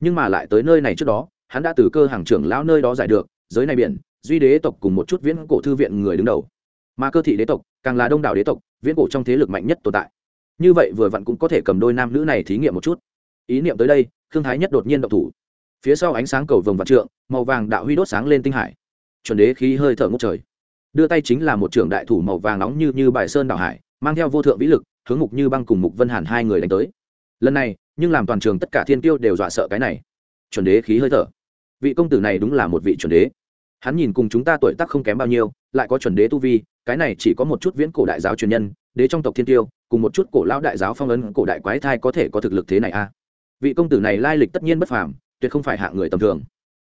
Nhưng mà lại tới nơi này trước đó hắn đã từ cơ hàng trưởng lão nơi đó giải được, giới này biển, duy đế tộc cùng một chút viễn cổ thư viện người đứng đầu. Mà cơ thị đế tộc, càng là đông đảo đế tộc, viễn cổ trong thế lực mạnh nhất tồn tại. Như vậy vừa vặn cũng có thể cầm đôi nam nữ này thí nghiệm một chút. Ý niệm tới đây thương thái nhất đột nhiên động thủ. Phía sau ánh sáng cầu vồng vạn trượng, màu vàng đạo huy đốt sáng lên tinh hải. Chuẩn đế khí hơi thở ngốc trời. Đưa tay chính là một trưởng đại thủ màu vàng nóng như như bài sơn đảo hải, mang theo vô thượng vĩ lực, hướng mục như băng cùng mục vân hàn hai người đánh tới. Lần này, nhưng làm toàn trường tất cả thiên tiêu đều dọa sợ cái này. Chuẩn đế khí hơi thở vị công tử này đúng là một vị chuẩn đế. Hắn nhìn cùng chúng ta tuổi tác không kém bao nhiêu, lại có chuẩn đế tu vi, cái này chỉ có một chút viễn cổ đại giáo truyền nhân, đế trong tộc thiên tiêu, cùng một chút cổ lão đại giáo phong ấn cổ đại quái thai có thể có thực lực thế này a à? vị công tử này lai lịch tất nhiên bất phàm, tuyệt không phải hạng người tầm thường.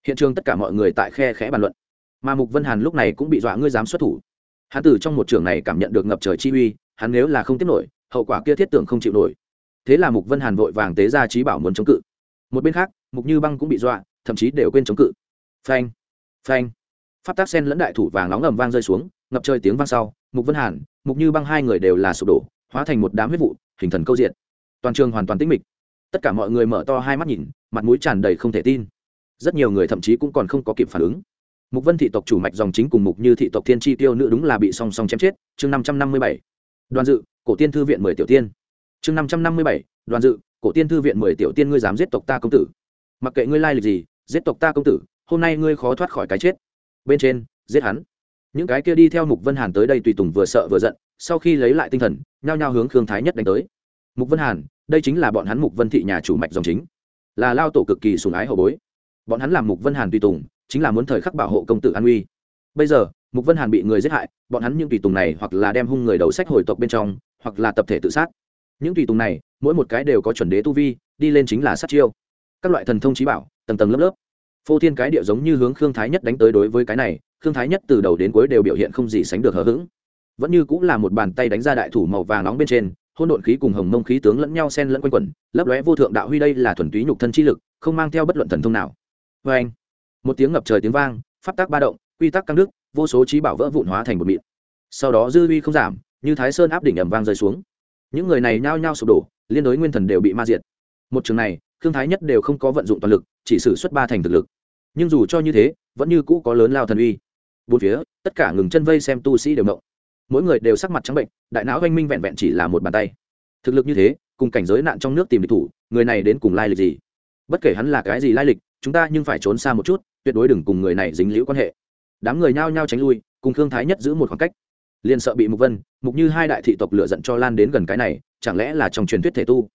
Hiện trường tất cả mọi người tại khe khẽ bàn luận. Mà mục vân hàn lúc này cũng bị dọa ngươi dám xuất thủ. Hắn từ trong một trường này cảm nhận được ngập trời chi uy, hắn nếu là không tiếp nổi, hậu quả kia thiết tưởng không chịu nổi. Thế là mục vân hàn vội vàng tế ra trí bảo muốn chống cự. Một bên khác, mục như băng cũng bị dọa thậm chí đều quên chống cự. Phanh phanh. Pháp tác sen lẫn đại thủ vàng nóng ầm vang rơi xuống, ngập trời tiếng vang sau, mục vân hàn, mục như băng hai người đều là sụp đổ, hóa thành một đám huyết vụ, hình thần câu diện toàn trường hoàn toàn tĩnh mịch. Tất cả mọi người mở to hai mắt nhìn, mặt mũi tràn đầy không thể tin. Rất nhiều người thậm chí cũng còn không có kịp phản ứng. Mục vân thị tộc chủ mạch dòng chính cùng mục như thị tộc thiên tri tiêu nữ đúng là bị song song chém chết, chương năm trăm năm mươi bảy. Đoàn dự, cổ tiên thư viện mười tiểu tiên. Chương năm trăm năm mươi bảy, đoàn dự, cổ tiên thư viện mười tiểu tiên ngươi dám giết tộc ta công tử mặc kệ ngươi lai lịch gì, giết tộc ta công tử, hôm nay ngươi khó thoát khỏi cái chết. Bên trên, giết hắn. Những cái kia đi theo mục vân hàn tới đây tùy tùng vừa sợ vừa giận, sau khi lấy lại tinh thần, nhao nhao hướng khương thái nhất đánh tới. Mục vân hàn, đây chính là bọn hắn mục vân thị nhà chủ mạch dòng chính. Là lao tổ cực kỳ sùng ái hậu bối. Bọn hắn làm mục vân hàn tùy tùng, chính là muốn thời khắc bảo hộ công tử an uy bây giờ, mục vân hàn bị người giết hại, bọn hắn những tùy tùng này hoặc là đem hung người đầu sách hồi tộc bên trong, hoặc là tập thể tự sát. Những tùy tùng này, mỗi một cái đều có chuẩn đế tu vi, đi lên chính là sát chiêu các loại thần thông trí bảo, tầng tầng lớp lớp. Phô thiên cái địa giống như hướng khương thái nhất đánh tới đối với cái này, khương thái nhất từ đầu đến cuối đều biểu hiện không gì sánh được hờ hững. Vẫn như cũng là một bàn tay đánh ra đại thủ màu vàng nóng bên trên hôn độn khí cùng hồng mông khí tướng lẫn nhau xen lẫn quanh quẩn, lấp lóe vô thượng đạo huy đây là thuần túy nhục thân chi lực, không mang theo bất luận thần thông nào. Vê anh, một tiếng ngập trời tiếng vang, pháp tác ba động, quy tắc căng đức vô số trí bảo vỡ vụn hóa thành một mịn. Sau đó dư uy không giảm, như thái sơn áp đỉnh ẩm vang rơi xuống. Những người này nhao nhao sụp đổ, liên đối nguyên thần đều bị ma diệt. Một trường này khương thái nhất đều không có vận dụng toàn lực, chỉ sử xuất ba thành thực lực. Nhưng dù cho như thế, vẫn như cũ có lớn lao thần uy. Bốn phía, tất cả ngừng chân vây xem tu sĩ đều động. Mỗi người đều sắc mặt trắng bệnh, đại não oanh minh vẹn vẹn chỉ là một bàn tay. Thực lực như thế, cùng cảnh giới nạn trong nước tìm địch thủ, người này đến cùng lai lịch gì? Bất kể hắn là cái gì lai lịch, chúng ta nhưng phải trốn xa một chút, tuyệt đối đừng cùng người này dính liễu quan hệ. Đám người nhao nhao tránh lui, cùng khương thái nhất giữ một khoảng cách. Liền sợ bị mục vân, mục như hai đại thị tộc lựa giận cho lan đến gần cái này, chẳng lẽ là trong truyền thuyết thể tu?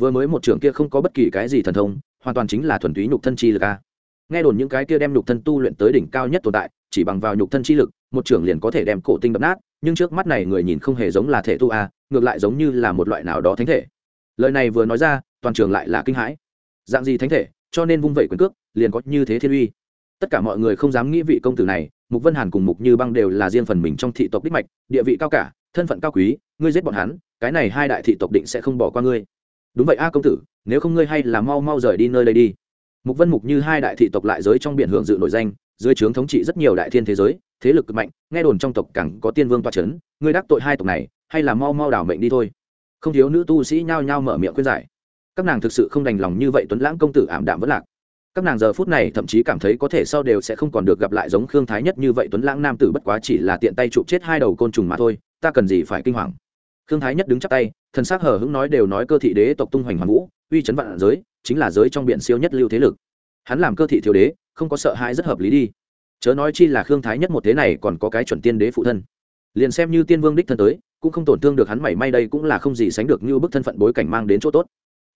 Vừa mới một trưởng kia không có bất kỳ cái gì thần thông, hoàn toàn chính là thuần túy nhục thân chi lực a. Nghe đồn những cái kia đem nhục thân tu luyện tới đỉnh cao nhất tồn tại, chỉ bằng vào nhục thân chi lực, một trưởng liền có thể đem cổ tinh đập nát, nhưng trước mắt này người nhìn không hề giống là thể tu a, ngược lại giống như là một loại nào đó thánh thể. Lời này vừa nói ra, toàn trường lại là kinh hãi. Dạng gì thánh thể, cho nên vung vẩy quyền cước, liền có như thế thiên uy. Tất cả mọi người không dám nghĩ vị công tử này, mục vân hàn cùng mục như băng đều là riêng phần mình trong thị tộc đích mạch, địa vị cao cả, thân phận cao quý, ngươi giết bọn hắn, cái này hai đại thị tộc định sẽ không bỏ qua ngươi đúng vậy a công tử, nếu không ngươi hay là mau mau rời đi nơi đây đi. Mục vân mục như hai đại thị tộc lại giới trong biển hưởng dự nổi danh, dưới trướng thống trị rất nhiều đại thiên thế giới, thế lực cực mạnh, nghe đồn trong tộc càng có tiên vương toa c h ấ n ngươi đắc tội hai tộc này, hay là mau mau đảo mệnh đi thôi. Không thiếu nữ tu sĩ nhao nhao mở miệng khuyên giải. Các nàng thực sự không đành lòng như vậy, tuấn lãng công tử ảm đạm vẫn lạc. Các nàng giờ phút này thậm chí cảm thấy có thể sau đều sẽ không còn được gặp lại giống khương thái nhất như vậy, tuấn lãng nam tử bất quá chỉ là tiện tay chụp chết hai đầu côn trùng mà thôi, ta cần gì phải kinh hoàng? Khương thái nhất đứng chắc tay, thần s c hờ hững nói đều nói cơ thị đế tộc tung hoành hoàn vũ, uy chấn vạn giới, chính là giới trong biển siêu nhất lưu thế lực. Hắn làm cơ thị thiếu đế, không có sợ hãi rất hợp lý đi. Chớ nói chi là khương thái nhất một thế này còn có cái chuẩn tiên đế phụ thân. Liền xem như tiên vương đích thân tới, cũng không tổn thương được hắn mảy may đây cũng là không gì sánh được như bức thân phận bối cảnh mang đến chỗ tốt.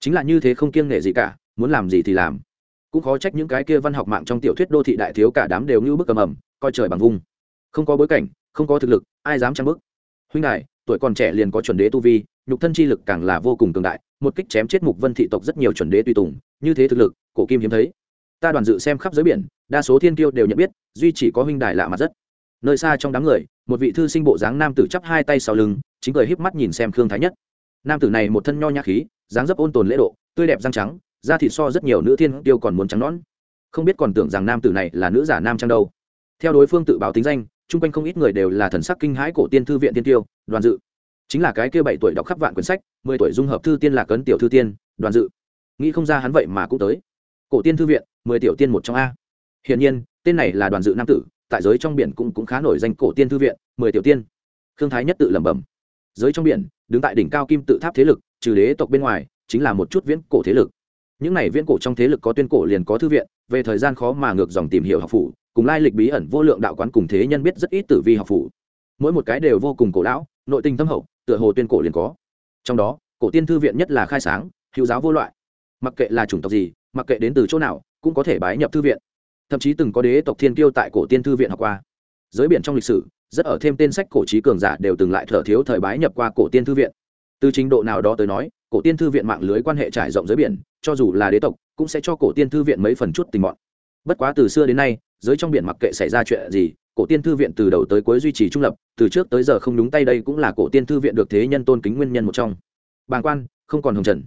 Chính là như thế không kiêng nghệ gì cả, muốn làm gì thì làm. Cũng khó trách những cái kia văn học mạng trong tiểu thuyết đô thị đại thiếu cả đám đều như bức cầm ẩm, coi trời bằng vung. Không có bối cảnh, không có thực lực, ai dám trang bức. Huynh đại tuổi còn trẻ liền có chuẩn đế tu vi, nhục thân chi lực càng là vô cùng cường đại, một kích chém chết mục vân thị tộc rất nhiều chuẩn đế tùy tùng, như thế thực lực, cổ kim hiếm thấy. Ta đoàn dự xem khắp giới biển, đa số thiên kiêu đều nhận biết, duy chỉ có huynh đài lạ mặt rất. Nơi xa trong đám người, một vị thư sinh bộ dáng nam tử chắp hai tay sau lưng, chính cười híp mắt nhìn xem khương thái nhất. Nam tử này một thân nho nhã khí, dáng dấp ôn tồn lễ độ, tươi đẹp răng trắng, da thịt so rất nhiều nữ thiên tiêu còn muốn trắng nón không biết còn tưởng rằng nam tử này là nữ giả nam trang đâu. Theo đối phương tự báo tính danh chung quanh không ít người đều là thần sắc kinh hãi cổ tiên thư viện tiên tiêu, đoàn dự. Chính là cái kia bảy tuổi đọc khắp vạn quyển sách, mười tuổi dung hợp thư tiên lạc cấn tiểu thư tiên, đoàn dự. Nghĩ không ra hắn vậy mà cũng tới. Cổ tiên thư viện, mười tiểu tiên một trong a. Hiển nhiên, tên này là đoàn dự nam tử, tại giới trong biển cũng cũng khá nổi danh cổ tiên thư viện, mười tiểu tiên. Khương thái nhất tự lẩm bẩm. Giới trong biển, đứng tại đỉnh cao kim tự tháp thế lực, trừ đế tộc bên ngoài, chính là một chút viễn cổ thế lực những này viễn cổ trong thế lực có tuyên cổ liền có thư viện, về thời gian khó mà ngược dòng tìm hiểu học phủ, cùng lai lịch bí ẩn vô lượng đạo quán cùng thế nhân biết rất ít tử vi học phủ. Mỗi một cái đều vô cùng cổ lão, nội tình tâm hậu, tựa hồ tuyên cổ liền có. Trong đó, cổ tiên thư viện nhất là khai sáng, hữu giáo vô loại. Mặc kệ là chủng tộc gì, mặc kệ đến từ chỗ nào, cũng có thể bái nhập thư viện. Thậm chí từng có đế tộc thiên kiêu tại cổ tiên thư viện học qua. Giới biển trong lịch sử, rất ở thêm tên sách cổ trí cường giả đều từng lại thở thiếu thời bái nhập qua cổ tiên thư viện từ trình độ nào đó tới nói, cổ tiên thư viện mạng lưới quan hệ trải rộng dưới biển, cho dù là đế tộc, cũng sẽ cho cổ tiên thư viện mấy phần chút tình bọn bất quá từ xưa đến nay, giới trong biển mặc kệ xảy ra chuyện gì, cổ tiên thư viện từ đầu tới cuối duy trì trung lập, từ trước tới giờ không đúng tay đây cũng là cổ tiên thư viện được thế nhân tôn kính nguyên nhân một trong. Bàng quan, không còn hồng trần.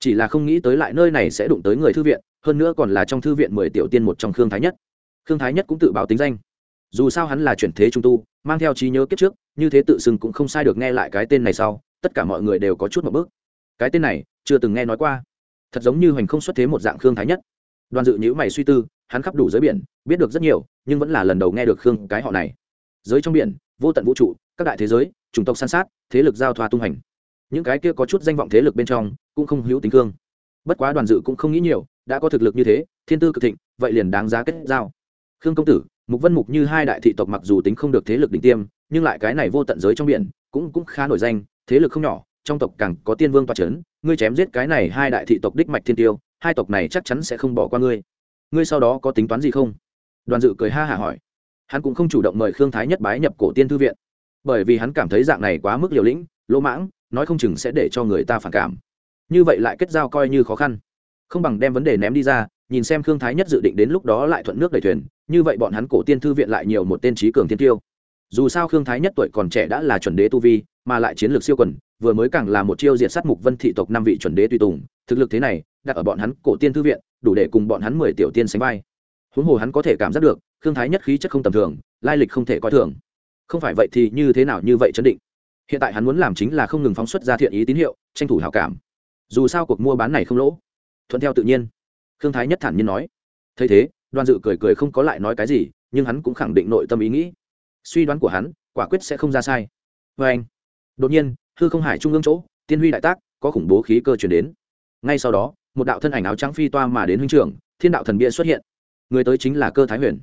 Chỉ là không nghĩ tới lại nơi này sẽ đụng tới người thư viện, hơn nữa còn là trong thư viện mười tiểu tiên một trong khương thái nhất. Khương thái nhất cũng tự báo tính danh. Dù sao hắn là chuyển thế trung tu, mang theo trí nhớ kiếp trước, như thế tự xưng cũng không sai được nghe lại cái tên này sau tất cả mọi người đều có chút một bước. Cái tên này, chưa từng nghe nói qua. Thật giống như hoành không xuất thế một dạng khương thái nhất. Đoàn dự nhữ mày suy tư, hắn khắp đủ giới biển, biết được rất nhiều, nhưng vẫn là lần đầu nghe được khương cái họ này. Giới trong biển, vô tận vũ trụ, các đại thế giới, chủng tộc san sát, thế lực giao thoa tung hành những cái kia có chút danh vọng thế lực bên trong, cũng không hữu tính cương bất quá đoàn dự cũng không nghĩ nhiều, đã có thực lực như thế, thiên tư cực thịnh, vậy liền đáng giá kết giao. Khương công tử, mục vân mục như hai đại thị tộc mặc dù tính không được thế lực đỉnh tiêm, nhưng lại cái này vô tận giới trong biển, cũng cũng khá nổi danh thế lực không nhỏ, trong tộc càng có tiên vương toa c h ấ n ngươi chém giết cái này hai đại thị tộc đích mạch thiên tiêu, hai tộc này chắc chắn sẽ không bỏ qua ngươi. Ngươi sau đó có tính toán gì không? Đoàn dự cười ha hả hỏi. Hắn cũng không chủ động mời khương thái nhất bái nhập cổ tiên thư viện, bởi vì hắn cảm thấy dạng này quá mức liều lĩnh, lỗ mãng, nói không chừng sẽ để cho người ta phản cảm. Như vậy lại kết giao coi như khó khăn. Không bằng đem vấn đề ném đi ra, nhìn xem khương thái nhất dự định đến lúc đó lại thuận nước đầy thuyền, như vậy bọn hắn cổ tiên thư viện lại nhiều một tên trí cường tiên tiêu. Dù sao khương thái nhất tuổi còn trẻ đã là chuẩn đế tu vi mà lại chiến lược siêu quần, vừa mới càng là một chiêu diệt sát mục vân thị tộc năm vị chuẩn đế tùy tùng, thực lực thế này, đặt ở bọn hắn cổ tiên thư viện, đủ để cùng bọn hắn mười tiểu tiên sánh vai. Huống hồ hắn có thể cảm giác được thương thái nhất khí chất không tầm thường, lai lịch không thể coi thường. Không phải vậy thì như thế nào như vậy chấn định? Hiện tại hắn muốn làm chính là không ngừng phóng xuất ra thiện ý tín hiệu, tranh thủ hào cảm. Dù sao cuộc mua bán này không lỗ. Thuận theo tự nhiên thương thái nhất thản nhiên nói. Thấy thế đoàn dự cười cười không có lại nói cái gì, nhưng hắn cũng khẳng định nội tâm ý nghĩ. Suy đoán của hắn, quả quyết sẽ không ra sai. Vê anh đột nhiên, hư không hải trung ương chỗ, tiên huy đại tác, có khủng bố khí cơ chuyển đến. Ngay sau đó, một đạo thân ảnh áo trắng phi toa mà đến huynh trưởng, thiên đạo thần bia xuất hiện. Người tới chính là cơ thái huyền.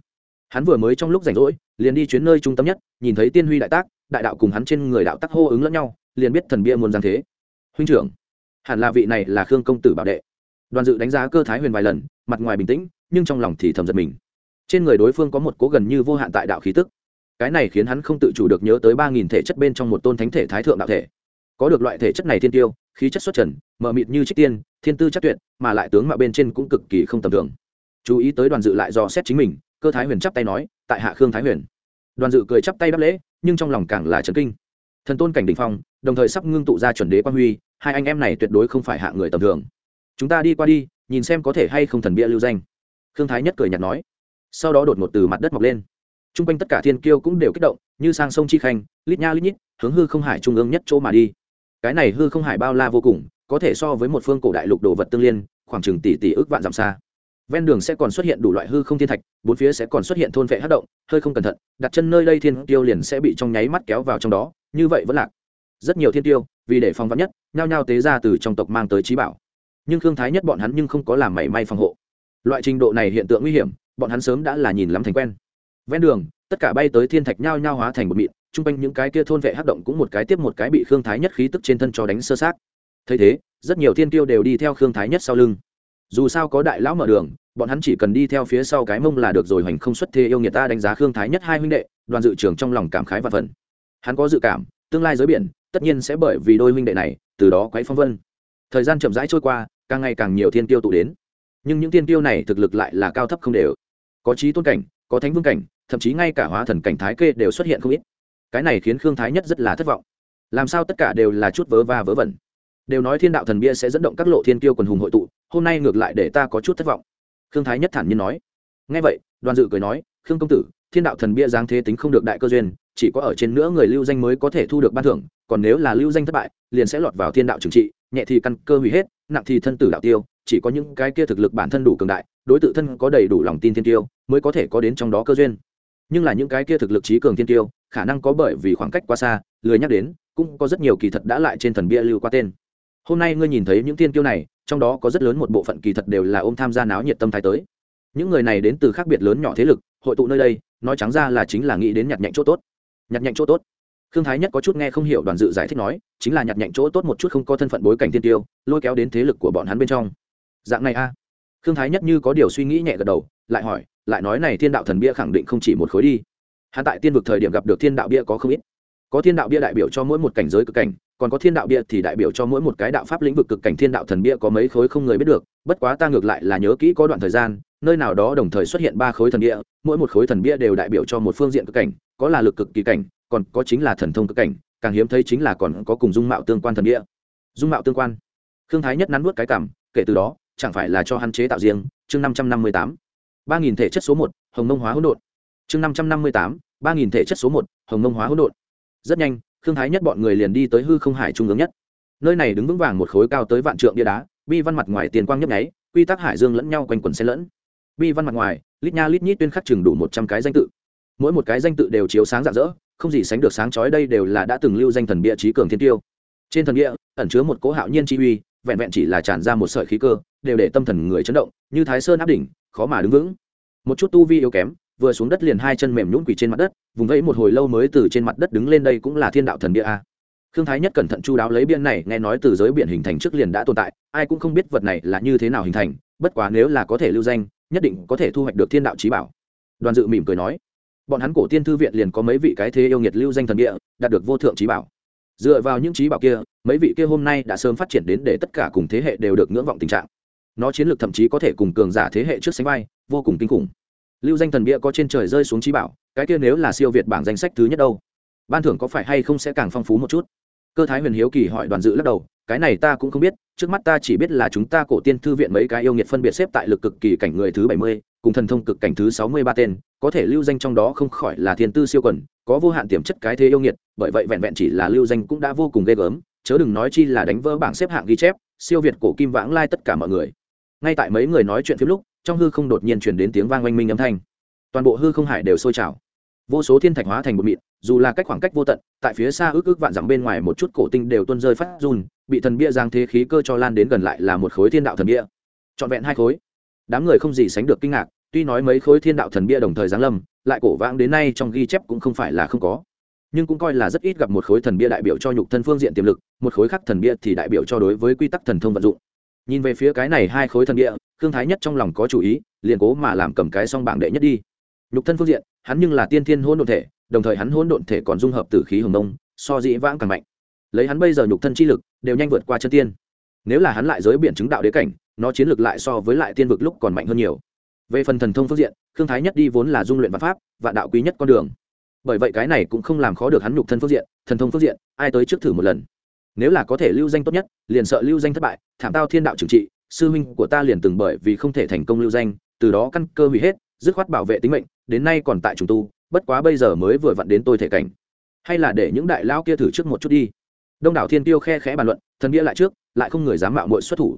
Hắn vừa mới trong lúc rảnh rỗi, liền đi chuyến nơi trung tâm nhất, nhìn thấy tiên huy đại tác, đại đạo cùng hắn trên người đạo tắc hô ứng lẫn nhau, liền biết thần bia muốn giang thế. Huynh trưởng, hẳn là vị này là khương công tử bảo đệ. Đoàn dự đánh giá cơ thái huyền vài lần, mặt ngoài bình tĩnh, nhưng trong lòng thì thầm giật mình. Trên người đối phương có một cố gần như vô hạn tại đạo khí tức cái này khiến hắn không tự chủ được nhớ tới ba nghìn thể chất bên trong một tôn thánh thể thái thượng đạo thể. Có được loại thể chất này thiên tiêu, khí chất xuất trần, mờ mịt như trích tiên, thiên tư chắc tuyệt, mà lại tướng mạo bên trên cũng cực kỳ không tầm thường. Chú ý tới đoàn dự lại dò xét chính mình, cơ thái huyền chắp tay nói, tại hạ khương thái huyền. Đoàn dự cười chắp tay đáp lễ, nhưng trong lòng càng là trấn kinh. Thần tôn cảnh đình phong, đồng thời sắp ngưng tụ ra chuẩn đế quan huy, hai anh em này tuyệt đối không phải hạ người tầm thường. Chúng ta đi qua đi, nhìn xem có thể hay không thần bia lưu danh. Khương thái nhất cười nhạt nói. Sau đó đột ngột từ mặt đất mọc lên t r u n g quanh tất cả thiên kiêu cũng đều kích động, như sang sông chi khanh, lít nha lít nhít, hướng hư không hải trung ương nhất chỗ mà đi. Cái này hư không hải bao la vô cùng, có thể so với một phương cổ đại lục đồ vật tương liên, khoảng chừng tỷ tỷ ước vạn dặm xa. Ven đường sẽ còn xuất hiện đủ loại hư không thiên thạch, bốn phía sẽ còn xuất hiện thôn vệ hát động, hơi không cẩn thận, đặt chân nơi đây thiên tiêu liền sẽ bị trong nháy mắt kéo vào trong đó, như vậy vẫn lạc. Rất nhiều thiên tiêu vì để phòng vắn nhất, nhao nhao tế ra từ trong tộc mang tới trí bảo. Nhưng thương thái nhất bọn hắn nhưng không có làm mảy may phòng hộ. Loại trình độ này hiện tượng nguy hiểm, bọn hắn sớm đã là nhìn lắm thành quen ven đường, tất cả bay tới thiên thạch nhao nhao hóa thành một mịn t r u n g quanh những cái kia thôn vệ hắc động cũng một cái tiếp một cái bị khương thái nhất khí tức trên thân cho đánh sơ sát. Thấy thế, rất nhiều thiên tiêu đều đi theo khương thái nhất sau lưng. Dù sao có đại lão mở đường, bọn hắn chỉ cần đi theo phía sau cái mông là được rồi, hoành không xuất thế yêu nghiệt ta đánh giá khương thái nhất hai huynh đệ, đoàn dự trường trong lòng cảm khái và phần hắn có dự cảm, tương lai giới biển, tất nhiên sẽ bởi vì đôi huynh đệ này, từ đó quấy phong vân. Thời gian chậm rãi trôi qua, càng ngày càng nhiều thiên tiêu tụ đến. Nhưng những thiên tiêu này thực lực lại là cao thấp không đều. Có trí tôn cảnh có thánh vương cảnh, thậm chí ngay cả hóa thần cảnh thái kê đều xuất hiện không ít. Cái này khiến khương thái nhất rất là thất vọng. Làm sao tất cả đều là chút vớ va vớ vẩn? Đều nói thiên đạo thần bia sẽ dẫn động các lộ thiên tiêu quần hùng hội tụ, hôm nay ngược lại để ta có chút thất vọng. Khương thái nhất thản nhiên nói. Ngay vậy, đoàn dự cười nói, khương công tử, thiên đạo thần bia giáng thế tính không được đại cơ duyên, chỉ có ở trên nữa người lưu danh mới có thể thu được ban thưởng, còn nếu là lưu danh thất bại, liền sẽ lọt vào thiên đạo trừng trị, nhẹ thì căn cơ hủy hết nặng thì thân tử đạo tiêu, chỉ có những cái kia thực lực bản thân đủ cường đại, đối tự thân có đầy đủ lòng tin thiên tiêu, mới có thể có đến trong đó cơ duyên. Nhưng là những cái kia thực lực trí cường thiên tiêu, khả năng có bởi vì khoảng cách quá xa, lười nhắc đến, cũng có rất nhiều kỳ thật đã lại trên thần bia lưu qua tên. Hôm nay ngươi nhìn thấy những thiên tiêu này, trong đó có rất lớn một bộ phận kỳ thật đều là ôm tham gia náo nhiệt tâm thái tới. Những người này đến từ khác biệt lớn nhỏ thế lực, hội tụ nơi đây, nói trắng ra là chính là nghĩ đến nhặt nhạnh chỗ tốt. Nhặt nhạnh chỗ tốt. Khương Thái Nhất có chút nghe không hiểu đoàn dự giải thích nói, chính là nhặt nhạnh chỗ tốt một chút không có thân phận bối cảnh tiên tiêu, lôi kéo đến thế lực của bọn hắn bên trong. Dạng này a? À? Khương Thái Nhất như có điều suy nghĩ nhẹ gật đầu, lại hỏi, lại nói này Thiên đạo thần bia khẳng định không chỉ một khối đi. Hắn tại tiên vực thời điểm gặp được Thiên đạo bia có không ít. Có Thiên đạo bia đại biểu cho mỗi một cảnh giới cực cảnh, còn có Thiên đạo bia thì đại biểu cho mỗi một cái đạo pháp lĩnh vực cực cảnh Thiên đạo thần bia có mấy khối không người biết được, bất quá ta ngược lại là nhớ kỹ có đoạn thời gian, nơi nào đó đồng thời xuất hiện ba khối thần bia, mỗi một khối thần bia đều đại biểu cho một phương diện cực cảnh, có là lực cực kỳ cảnh, còn có chính là thần thông cực cảnh, càng hiếm thấy chính là còn có cùng dung mạo tương quan thần địa. Dung mạo tương quan. Khương thái nhất nắn nuốt cái cảm, kể từ đó, chẳng phải là cho hắn chế tạo riêng, chương năm trăm năm mươi tám. ba nghìn thể chất số một, hồng mông hóa hỗn độn. Chương năm trăm năm mươi tám, ba nghìn thể chất số một, hồng mông hóa hỗn độn. Rất nhanh, khương thái nhất bọn người liền đi tới hư không hải trung ương nhất. Nơi này đứng vững vàng một khối cao tới vạn trượng bia đá, bi văn mặt ngoài tiền quang nhấp nháy, quy tắc hải dương lẫn nhau quanh quần xen lẫn. Bi văn mặt ngoài, lít nha lít nhít tuyên khắc chừng đủ một trăm cái danh tự. Mỗi một cái danh tự đều chiếu sáng rạng rỡ không gì sánh được sáng chói đây đều là đã từng lưu danh thần bia trí cường thiên tiêu. Trên thần bia ẩn chứa một cố hạo nhiên chi uy vẹn vẹn chỉ là tràn ra một sợi khí cơ đều để tâm thần người chấn động như thái sơn áp đỉnh khó mà đứng vững. Một chút tu vi yếu kém vừa xuống đất liền hai chân mềm nhũn quỳ trên mặt đất vùng vẫy một hồi lâu mới từ trên mặt đất đứng lên đây cũng là thiên đạo thần bia a. Khương Thái nhất cẩn thận chu đáo lấy biên này, nghe nói từ giới biển hình thành trước liền đã tồn tại, ai cũng không biết vật này là như thế nào hình thành, bất quá nếu là có thể lưu danh, nhất định có thể thu hoạch được thiên đạo chí bảo. Đoàn Dự mỉm cười nói, bọn hắn cổ tiên thư viện liền có mấy vị cái thế yêu nghiệt lưu danh thần địa, đạt được vô thượng trí bảo. Dựa vào những trí bảo kia, mấy vị kia hôm nay đã sớm phát triển đến để tất cả cùng thế hệ đều được ngưỡng vọng tình trạng. Nó chiến lược thậm chí có thể cùng cường giả thế hệ trước sánh vai, vô cùng kinh khủng. Lưu danh thần bia có trên trời rơi xuống trí bảo, cái kia nếu là siêu việt bảng danh sách thứ nhất đâu? Ban thưởng có phải hay không sẽ càng phong phú một chút? Cơ thái huyền hiếu kỳ hỏi đoàn dự lắc đầu, cái này ta cũng không biết, trước mắt ta chỉ biết là chúng ta cổ tiên thư viện mấy cái yêu nghiệt phân biệt xếp tại lực cực kỳ cảnh người thứ bảy mươi cùng thần thông cực cảnh thứ sáu mươi ba tên, có thể lưu danh trong đó không khỏi là thiên tư siêu quần, có vô hạn tiềm chất cái thế yêu nghiệt, bởi vậy vẹn vẹn chỉ là lưu danh cũng đã vô cùng ghê gớm, chớ đừng nói chi là đánh vỡ bảng xếp hạng ghi chép, siêu việt cổ kim vãng lai tất cả mọi người. Ngay tại mấy người nói chuyện phim lúc, trong hư không đột nhiên truyền đến tiếng vang oanh minh âm thanh. Toàn bộ hư không hải đều sôi trào. Vô số thiên thạch hóa thành một mịn, dù là cách khoảng cách vô tận, tại phía xa ước ước vạn dặm bên ngoài một chút cổ tinh đều tuôn rơi phát run, bị thần bia giang thế khí cơ cho lan đến gần lại là một khối thiên đạo thần bia. Trọn vẹn hai khối. Đám người không gì sánh được kinh ngạc tuy nói mấy khối thiên đạo thần bia đồng thời giáng lâm, lại cổ vãng đến nay trong ghi chép cũng không phải là không có. Nhưng cũng coi là rất ít gặp một khối thần bia đại biểu cho nhục thân phương diện tiềm lực, một khối khác thần bia thì đại biểu cho đối với quy tắc thần thông vận dụng. Nhìn về phía cái này hai khối thần bia thương thái nhất trong lòng có chủ ý, liền cố mà làm cầm cái song bảng đệ nhất đi. Nhục thân phương diện, hắn nhưng là tiên thiên hôn độn thể, đồng thời hắn hôn độn thể còn dung hợp tử khí hồng nông so dĩ vãng càng mạnh. Lấy hắn bây giờ nhục thân chi lực, đều nhanh vượt qua chân tiên. Nếu là hắn lại giới biện chứng đạo đế cảnh, nó chiến lược lại so với lại tiên vực lúc còn mạnh hơn nhiều về phần thần thông phương diện thương thái nhất đi vốn là dung luyện văn pháp và đạo quý nhất con đường. Bởi vậy cái này cũng không làm khó được hắn nhục thân phương diện, thần thông phương diện, ai tới trước thử một lần. Nếu là có thể lưu danh tốt nhất, liền sợ lưu danh thất bại, thảm tao thiên đạo trừng trị, sư huynh của ta liền từng bởi vì không thể thành công lưu danh, từ đó căn cơ hủy hết, dứt khoát bảo vệ tính mệnh, đến nay còn tại trùng tu, bất quá bây giờ mới vừa vặn đến tôi thể cảnh. Hay là để những đại lao kia thử trước một chút đi. Đông đảo thiên tiêu khe khẽ bàn luận, thần nghĩa lại trước, lại không người dám mạo mội xuất thủ.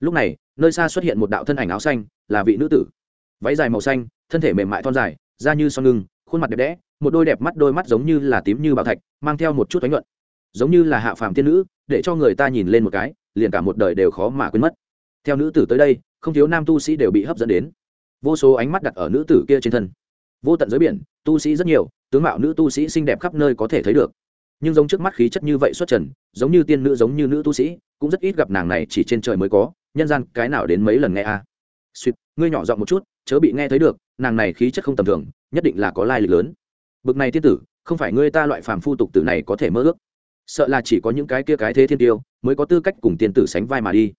Lúc này, nơi xa xuất hiện một đạo thân ảnh áo xanh, là vị nữ tử váy dài màu xanh, thân thể mềm mại thon dài, da như son ngưng, khuôn mặt đẹp đẽ, một đôi đẹp mắt đôi mắt giống như là tím như bảo thạch, mang theo một chút bánh nhuận. Giống như là hạ phàm tiên nữ, để cho người ta nhìn lên một cái, liền cả một đời đều khó mà quên mất. Theo nữ tử tới đây, không thiếu nam tu sĩ đều bị hấp dẫn đến. Vô số ánh mắt đặt ở nữ tử kia trên thân. Vô tận giới biển, tu sĩ rất nhiều, tướng mạo nữ tu sĩ xinh đẹp khắp nơi có thể thấy được. Nhưng giống trước mắt khí chất như vậy xuất trần, giống như tiên nữ, giống như nữ tu sĩ, cũng rất ít gặp nàng này chỉ trên trời mới có, nhân gian cái nào đến mấy lần nghe a? À. suýt ngươi nhỏ giọng một chút chớ bị nghe thấy được, nàng này khí chất không tầm thường, nhất định là có lai lịch lớn. Bực này tiên tử, không phải ngươi ta loại phàm phu tục tử này có thể mơ ước. Sợ là chỉ có những cái kia cái thế thiên tiêu mới có tư cách cùng tiên tử sánh vai mà đi.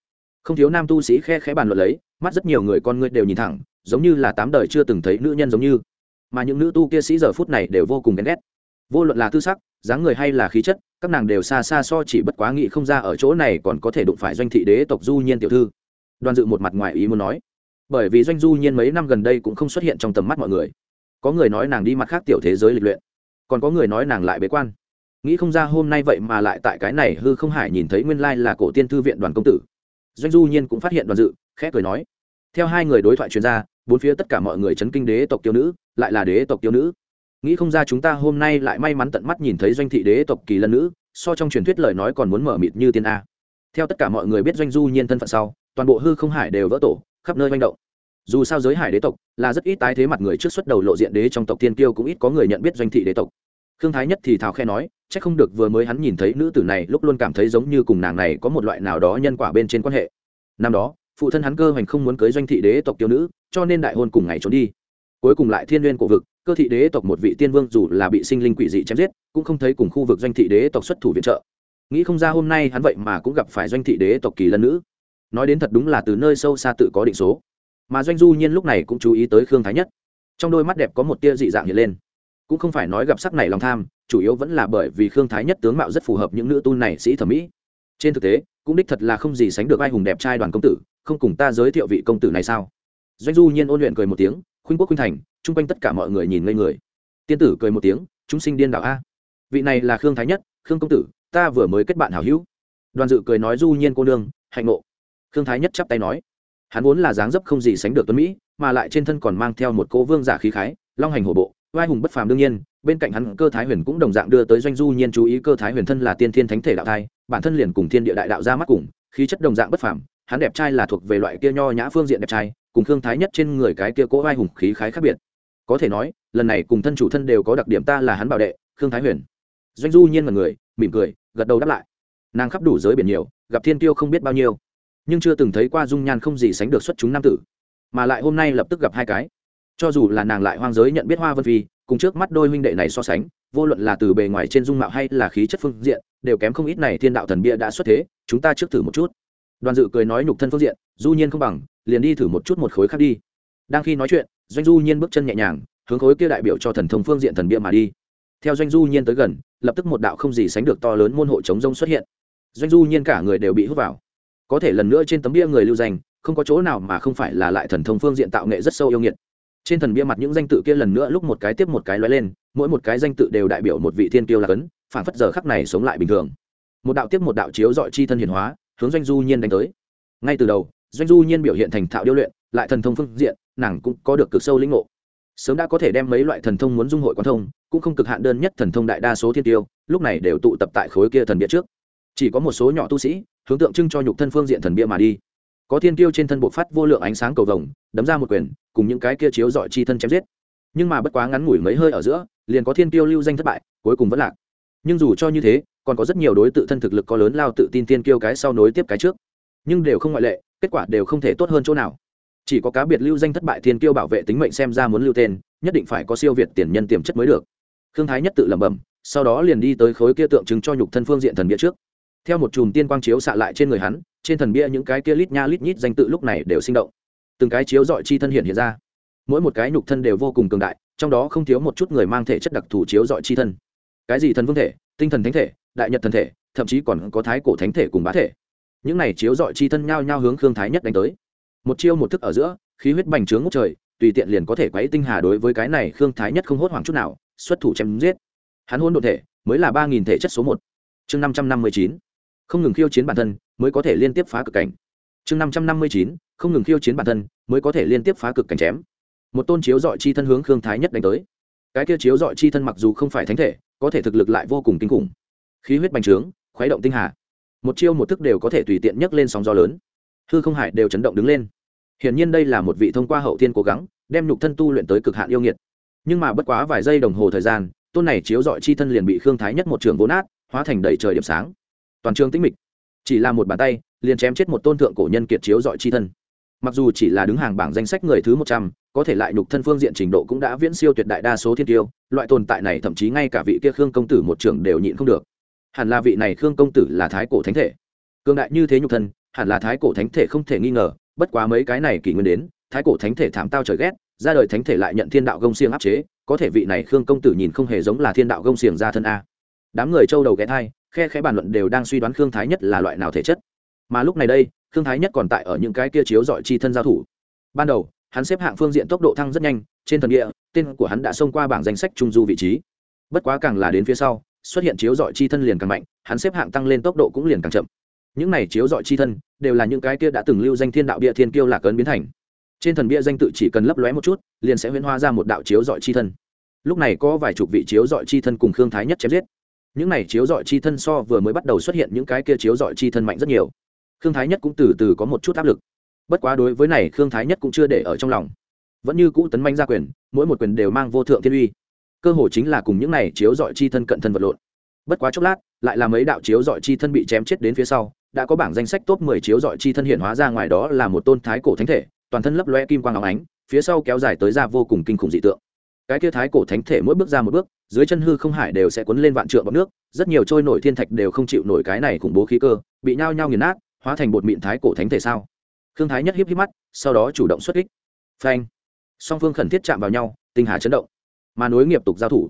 Không thiếu nam tu sĩ khe khẽ bàn luận lấy, mắt rất nhiều người con ngươi đều nhìn thẳng, giống như là tám đời chưa từng thấy nữ nhân giống như. Mà những nữ tu kia sĩ giờ phút này đều vô cùng ghen ghét. Vô luận là tư sắc, dáng người hay là khí chất, các nàng đều xa xa so chỉ bất quá nghĩ không ra ở chỗ này còn có thể đụng phải doanh thị đế tộc du nhiên tiểu thư. Đoàn dự một mặt ngoài ý muốn nói bởi vì doanh du nhiên mấy năm gần đây cũng không xuất hiện trong tầm mắt mọi người. Có người nói nàng đi mặt khác tiểu thế giới lịch luyện, còn có người nói nàng lại bế quan. Nghĩ không ra hôm nay vậy mà lại tại cái này hư không hải nhìn thấy nguyên lai là cổ tiên thư viện đoàn công tử. Doanh du nhiên cũng phát hiện đoàn dự, khẽ cười nói. Theo hai người đối thoại chuyên gia bốn phía tất cả mọi người chấn kinh đế tộc tiêu nữ, lại là đế tộc tiêu nữ. Nghĩ không ra chúng ta hôm nay lại may mắn tận mắt nhìn thấy doanh thị đế tộc kỳ lân nữ, so trong truyền thuyết lời nói còn muốn mở mịt như tiên a. Theo tất cả mọi người biết doanh du nhiên thân phận sau, toàn bộ hư không hải đều vỡ tổ khắp nơi manh động. Dù sao giới hải đế tộc là rất ít tái thế mặt người trước xuất đầu lộ diện đế trong tộc tiên kiêu cũng ít có người nhận biết doanh thị đế tộc. Khương thái nhất thì thào khe nói c h ắ c không được vừa mới hắn nhìn thấy nữ tử này, lúc luôn cảm thấy giống như cùng nàng này có một loại nào đó nhân quả bên trên quan hệ. Năm đó, phụ thân hắn cơ hoành không muốn cưới doanh thị đế tộc tiêu nữ, cho nên đại hôn cùng ngày trốn đi. Cuối cùng lại thiên n g u y ê n cổ vực, cơ thị đế tộc một vị tiên vương dù là bị sinh linh quỷ dị chém giết, cũng không thấy cùng khu vực doanh thị đế tộc xuất thủ viện trợ. Nghĩ không ra hôm nay hắn vậy mà cũng gặp phải doanh thị đế tộc kỳ lân nữ nói đến thật đúng là từ nơi sâu xa tự có định số. Mà doanh du nhiên lúc này cũng chú ý tới khương thái nhất. Trong đôi mắt đẹp có một tia dị dạng hiện lên. Cũng không phải nói gặp sắc này lòng tham, chủ yếu vẫn là bởi vì khương thái nhất tướng mạo rất phù hợp những nữ tu này sĩ thẩm mỹ. Trên thực tế, cũng đích thật là không gì sánh được ai hùng đẹp trai đoàn công tử, không cùng ta giới thiệu vị công tử này sao? Doanh du nhiên ôn luyện cười một tiếng, khuynh quốc khuynh thành, chung quanh tất cả mọi người nhìn ngây người. Tiên tử cười một tiếng, chúng sinh điên đạo a. Vị này là khương thái nhất, khương công tử, ta vừa mới kết bạn hảo hữu. Đoàn dự cười nói du nhiên cô nương, hạnh ngộ khương thái nhất chắp tay nói, hắn vốn là dáng dấp không gì sánh được tuấn mỹ, mà lại trên thân còn mang theo một cô vương giả khí khái, long hành hổ bộ, vai hùng bất phàm đương nhiên, bên cạnh hắn cơ thái huyền cũng đồng dạng đưa tới doanh du nhiên chú ý cơ thái huyền thân là tiên thiên thánh thể đạo thai, bản thân liền cùng thiên địa đại đạo ra mắt cùng, khí chất đồng dạng bất phàm, hắn đẹp trai là thuộc về loại kia nho nhã phương diện đẹp trai, cùng khương thái nhất trên người cái kia cỗ vai hùng khí khái khác biệt. Có thể nói, lần này cùng thân chủ thân đều có đặc điểm ta là hắn bảo đệ, khương thái huyền. Doanh du nhiên là người, mỉm cười, gật đầu đáp lại. Nàng khắp đủ giới biển nhiều, gặp thiên tiêu không biết bao nhiêu nhưng chưa từng thấy qua dung nhan không gì sánh được xuất chúng nam tử, mà lại hôm nay lập tức gặp hai cái. Cho dù là nàng lại hoang giới nhận biết hoa vân phi, cùng trước mắt đôi huynh đệ này so sánh, vô luận là từ bề ngoài trên dung mạo hay là khí chất phương diện, đều kém không ít này thiên đạo thần bia đã xuất thế, chúng ta trước thử một chút. Đoàn dự cười nói nhục thân phương diện, du nhiên không bằng, liền đi thử một chút một khối khác đi. Đang khi nói chuyện, doanh du nhiên bước chân nhẹ nhàng, hướng khối kia đại biểu cho thần thông phương diện thần bia mà đi. Theo doanh du nhiên tới gần, lập tức một đạo không gì sánh được to lớn môn hộ chống rông xuất hiện. Doanh du nhiên cả người đều bị hút vào có thể lần nữa trên tấm bia người lưu danh, không có chỗ nào mà không phải là lại thần thông phương diện tạo nghệ rất sâu yêu nghiệt. Trên thần bia mặt những danh tự kia lần nữa lúc một cái tiếp một cái lóe lên, mỗi một cái danh tự đều đại biểu một vị thiên tiêu là cấn phản phất giờ khắc này sống lại bình thường. Một đạo tiếp một đạo chiếu dọi chi thân hiển hóa, hướng doanh du nhiên đánh tới. Ngay từ đầu, doanh du nhiên biểu hiện thành thạo điêu luyện, lại thần thông phương diện, nàng cũng có được cực sâu lĩnh ngộ. Sớm đã có thể đem mấy loại thần thông muốn dung hội quan thông, cũng không cực hạn đơn nhất thần thông đại đa số thiên tiêu, lúc này đều tụ tập tại khối kia thần bia trước chỉ có một số nhỏ tu sĩ, hướng tượng trưng cho nhục thân phương diện thần bia mà đi. Có thiên tiêu trên thân bộ phát vô lượng ánh sáng cầu vồng, đấm ra một quyền, cùng những cái kia chiếu dọi chi thân chém giết. Nhưng mà bất quá ngắn ngủi mấy hơi ở giữa, liền có thiên tiêu lưu danh thất bại, cuối cùng vẫn lạc. Nhưng dù cho như thế, còn có rất nhiều đối tự thân thực lực có lớn lao tự tin tiên kiêu cái sau nối tiếp cái trước. Nhưng đều không ngoại lệ, kết quả đều không thể tốt hơn chỗ nào. Chỉ có cá biệt lưu danh thất bại thiên kiêu bảo vệ tính mệnh xem ra muốn lưu tên, nhất định phải có siêu việt tiền nhân tiềm chất mới được. Khương thái nhất tự lẩm bẩm, sau đó liền đi tới khối kia tượng trưng cho nhục thân phương diện thần bia trước theo một chùm tiên quang chiếu xạ lại trên người hắn, trên thần bia những cái kia lít nha lít nhít danh tự lúc này đều sinh động. Từng cái chiếu dọi chi thân hiện hiện ra. Mỗi một cái nhục thân đều vô cùng cường đại, trong đó không thiếu một chút người mang thể chất đặc thù chiếu dọi chi thân. Cái gì thần vương thể, tinh thần thánh thể, đại nhật thần thể, thậm chí còn có thái cổ thánh thể cùng bá thể. Những này chiếu dọi chi thân nhao nhao hướng khương thái nhất đánh tới. Một chiêu một thức ở giữa, khí huyết bành trướng ngút trời, tùy tiện liền có thể quấy tinh hà đối với cái này khương thái nhất không hốt hoảng chút nào, xuất thủ chém giết. Hắn hôn đ ộ thể, mới là ba nghìn thể chất số một. Chương năm trăm năm mươi chín không ngừng khiêu chiến bản thân mới có thể liên tiếp phá cực cảnh. Chương năm trăm năm mươi chín, không ngừng khiêu chiến bản thân mới có thể liên tiếp phá cực cảnh chém. Một tôn chiếu dọi chi thân hướng khương thái nhất đánh tới. Cái kia chiếu dọi chi thân mặc dù không phải thánh thể, có thể thực lực lại vô cùng kinh khủng. Khí huyết bành trướng, khuấy động tinh hà. Một chiêu một thức đều có thể tùy tiện nhấc lên sóng gió lớn. Hư không hải đều chấn động đứng lên. Hiển nhiên đây là một vị thông qua hậu thiên cố gắng, đem nhục thân tu luyện tới cực hạn yêu nghiệt. Nhưng mà bất quá vài giây đồng hồ thời gian, tôn này chiếu dọi chi thân liền bị khương thái nhất một trường vốn nát, hóa thành đầy trời điểm sáng toàn trường tĩnh mịch. Chỉ là một bàn tay, liền chém chết một tôn thượng cổ nhân kiệt chiếu dọi chi thân. Mặc dù chỉ là đứng hàng bảng danh sách người thứ một trăm, có thể lại nhục thân phương diện trình độ cũng đã viễn siêu tuyệt đại đa số thiên tiêu, loại tồn tại này thậm chí ngay cả vị kia khương công tử một trường đều nhịn không được. Hẳn là vị này khương công tử là thái cổ thánh thể. Cương đại như thế nhục thân, hẳn là thái cổ thánh thể không thể nghi ngờ, bất quá mấy cái này kỷ nguyên đến, thái cổ thánh thể thảm tao trời ghét, ra đời thánh thể lại nhận thiên đạo gông xiềng áp chế, có thể vị này khương công tử nhìn không hề giống là thiên đạo gông xiềng ra thân a. Đám người châu đầu ghé thai khe khẽ bàn luận đều đang suy đoán khương thái nhất là loại nào thể chất. Mà lúc này đây, khương thái nhất còn tại ở những cái kia chiếu dọi chi thân giao thủ. Ban đầu, hắn xếp hạng phương diện tốc độ thăng rất nhanh, trên thần địa, tên của hắn đã xông qua bảng danh sách trung du vị trí. Bất quá càng là đến phía sau, xuất hiện chiếu dọi chi thân liền càng mạnh, hắn xếp hạng tăng lên tốc độ cũng liền càng chậm. Những này chiếu dọi chi thân, đều là những cái kia đã từng lưu danh thiên đạo bia thiên kiêu lạc ấn biến thành. Trên thần bia danh tự chỉ cần lấp lóe một chút, liền sẽ huyễn hóa ra một đạo chiếu dọi chi thân. Lúc này có vài chục vị chiếu dọi chi thân cùng khương thái nhất chém giết những này chiếu dọi chi thân so vừa mới bắt đầu xuất hiện những cái kia chiếu dọi chi thân mạnh rất nhiều. Khương thái nhất cũng từ từ có một chút áp lực. Bất quá đối với này, khương thái nhất cũng chưa để ở trong lòng. Vẫn như cũ tấn manh ra quyền, mỗi một quyền đều mang vô thượng thiên uy. Cơ hội chính là cùng những này chiếu dọi chi thân cận thân vật lộn. Bất quá chốc lát, lại là mấy đạo chiếu dọi chi thân bị chém chết đến phía sau, đã có bảng danh sách top 10 chiếu dọi chi thân hiện hóa ra ngoài đó là một tôn thái cổ thánh thể, toàn thân lấp loe kim quang óng ánh, phía sau kéo dài tới ra vô cùng kinh khủng dị tượng. Cái kia thái cổ thánh thể mỗi bước ra một bước dưới chân hư không hải đều sẽ cuốn lên vạn trượng bọc nước, rất nhiều trôi nổi thiên thạch đều không chịu nổi cái này khủng bố khí cơ, bị nhao nhao nghiền nát, hóa thành bột mịn thái cổ thánh thể sao? Khương thái nhất hiếp hiếp mắt, sau đó chủ động xuất kích. Phanh! Song phương khẩn thiết chạm vào nhau, tinh hà chấn động. Mà nối nghiệp tục giao thủ,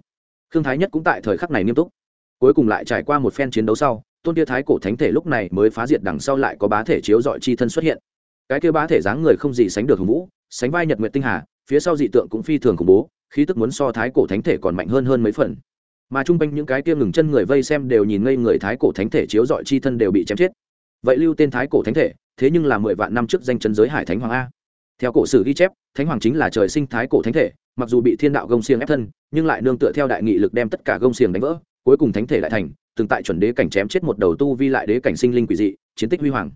khương thái nhất cũng tại thời khắc này nghiêm túc. Cuối cùng lại trải qua một phen chiến đấu sau, tôn tia thái cổ thánh thể lúc này mới phá diệt đằng sau lại có bá thể chiếu dọi chi thân xuất hiện. Cái kia bá thể dáng người không gì sánh được hùng vũ, sánh vai nhật nguyện tinh hà, phía sau dị tượng cũng phi thường khủng bố khí tức muốn so thái cổ thánh thể còn mạnh hơn hơn mấy phần. Mà chung quanh những cái kia ngừng chân người vây xem đều nhìn ngây người thái cổ thánh thể chiếu dọi chi thân đều bị chém chết. Vậy lưu tên thái cổ thánh thể, thế nhưng là mười vạn năm trước danh chân giới hải thánh hoàng a. Theo cổ sử ghi chép, thánh hoàng chính là trời sinh thái cổ thánh thể, mặc dù bị thiên đạo gông xiềng ép thân, nhưng lại nương tựa theo đại nghị lực đem tất cả gông xiềng đánh vỡ, cuối cùng thánh thể lại thành, từng tại chuẩn đế cảnh chém chết một đầu tu vi lại đế cảnh sinh linh quỷ dị, chiến tích huy hoàng.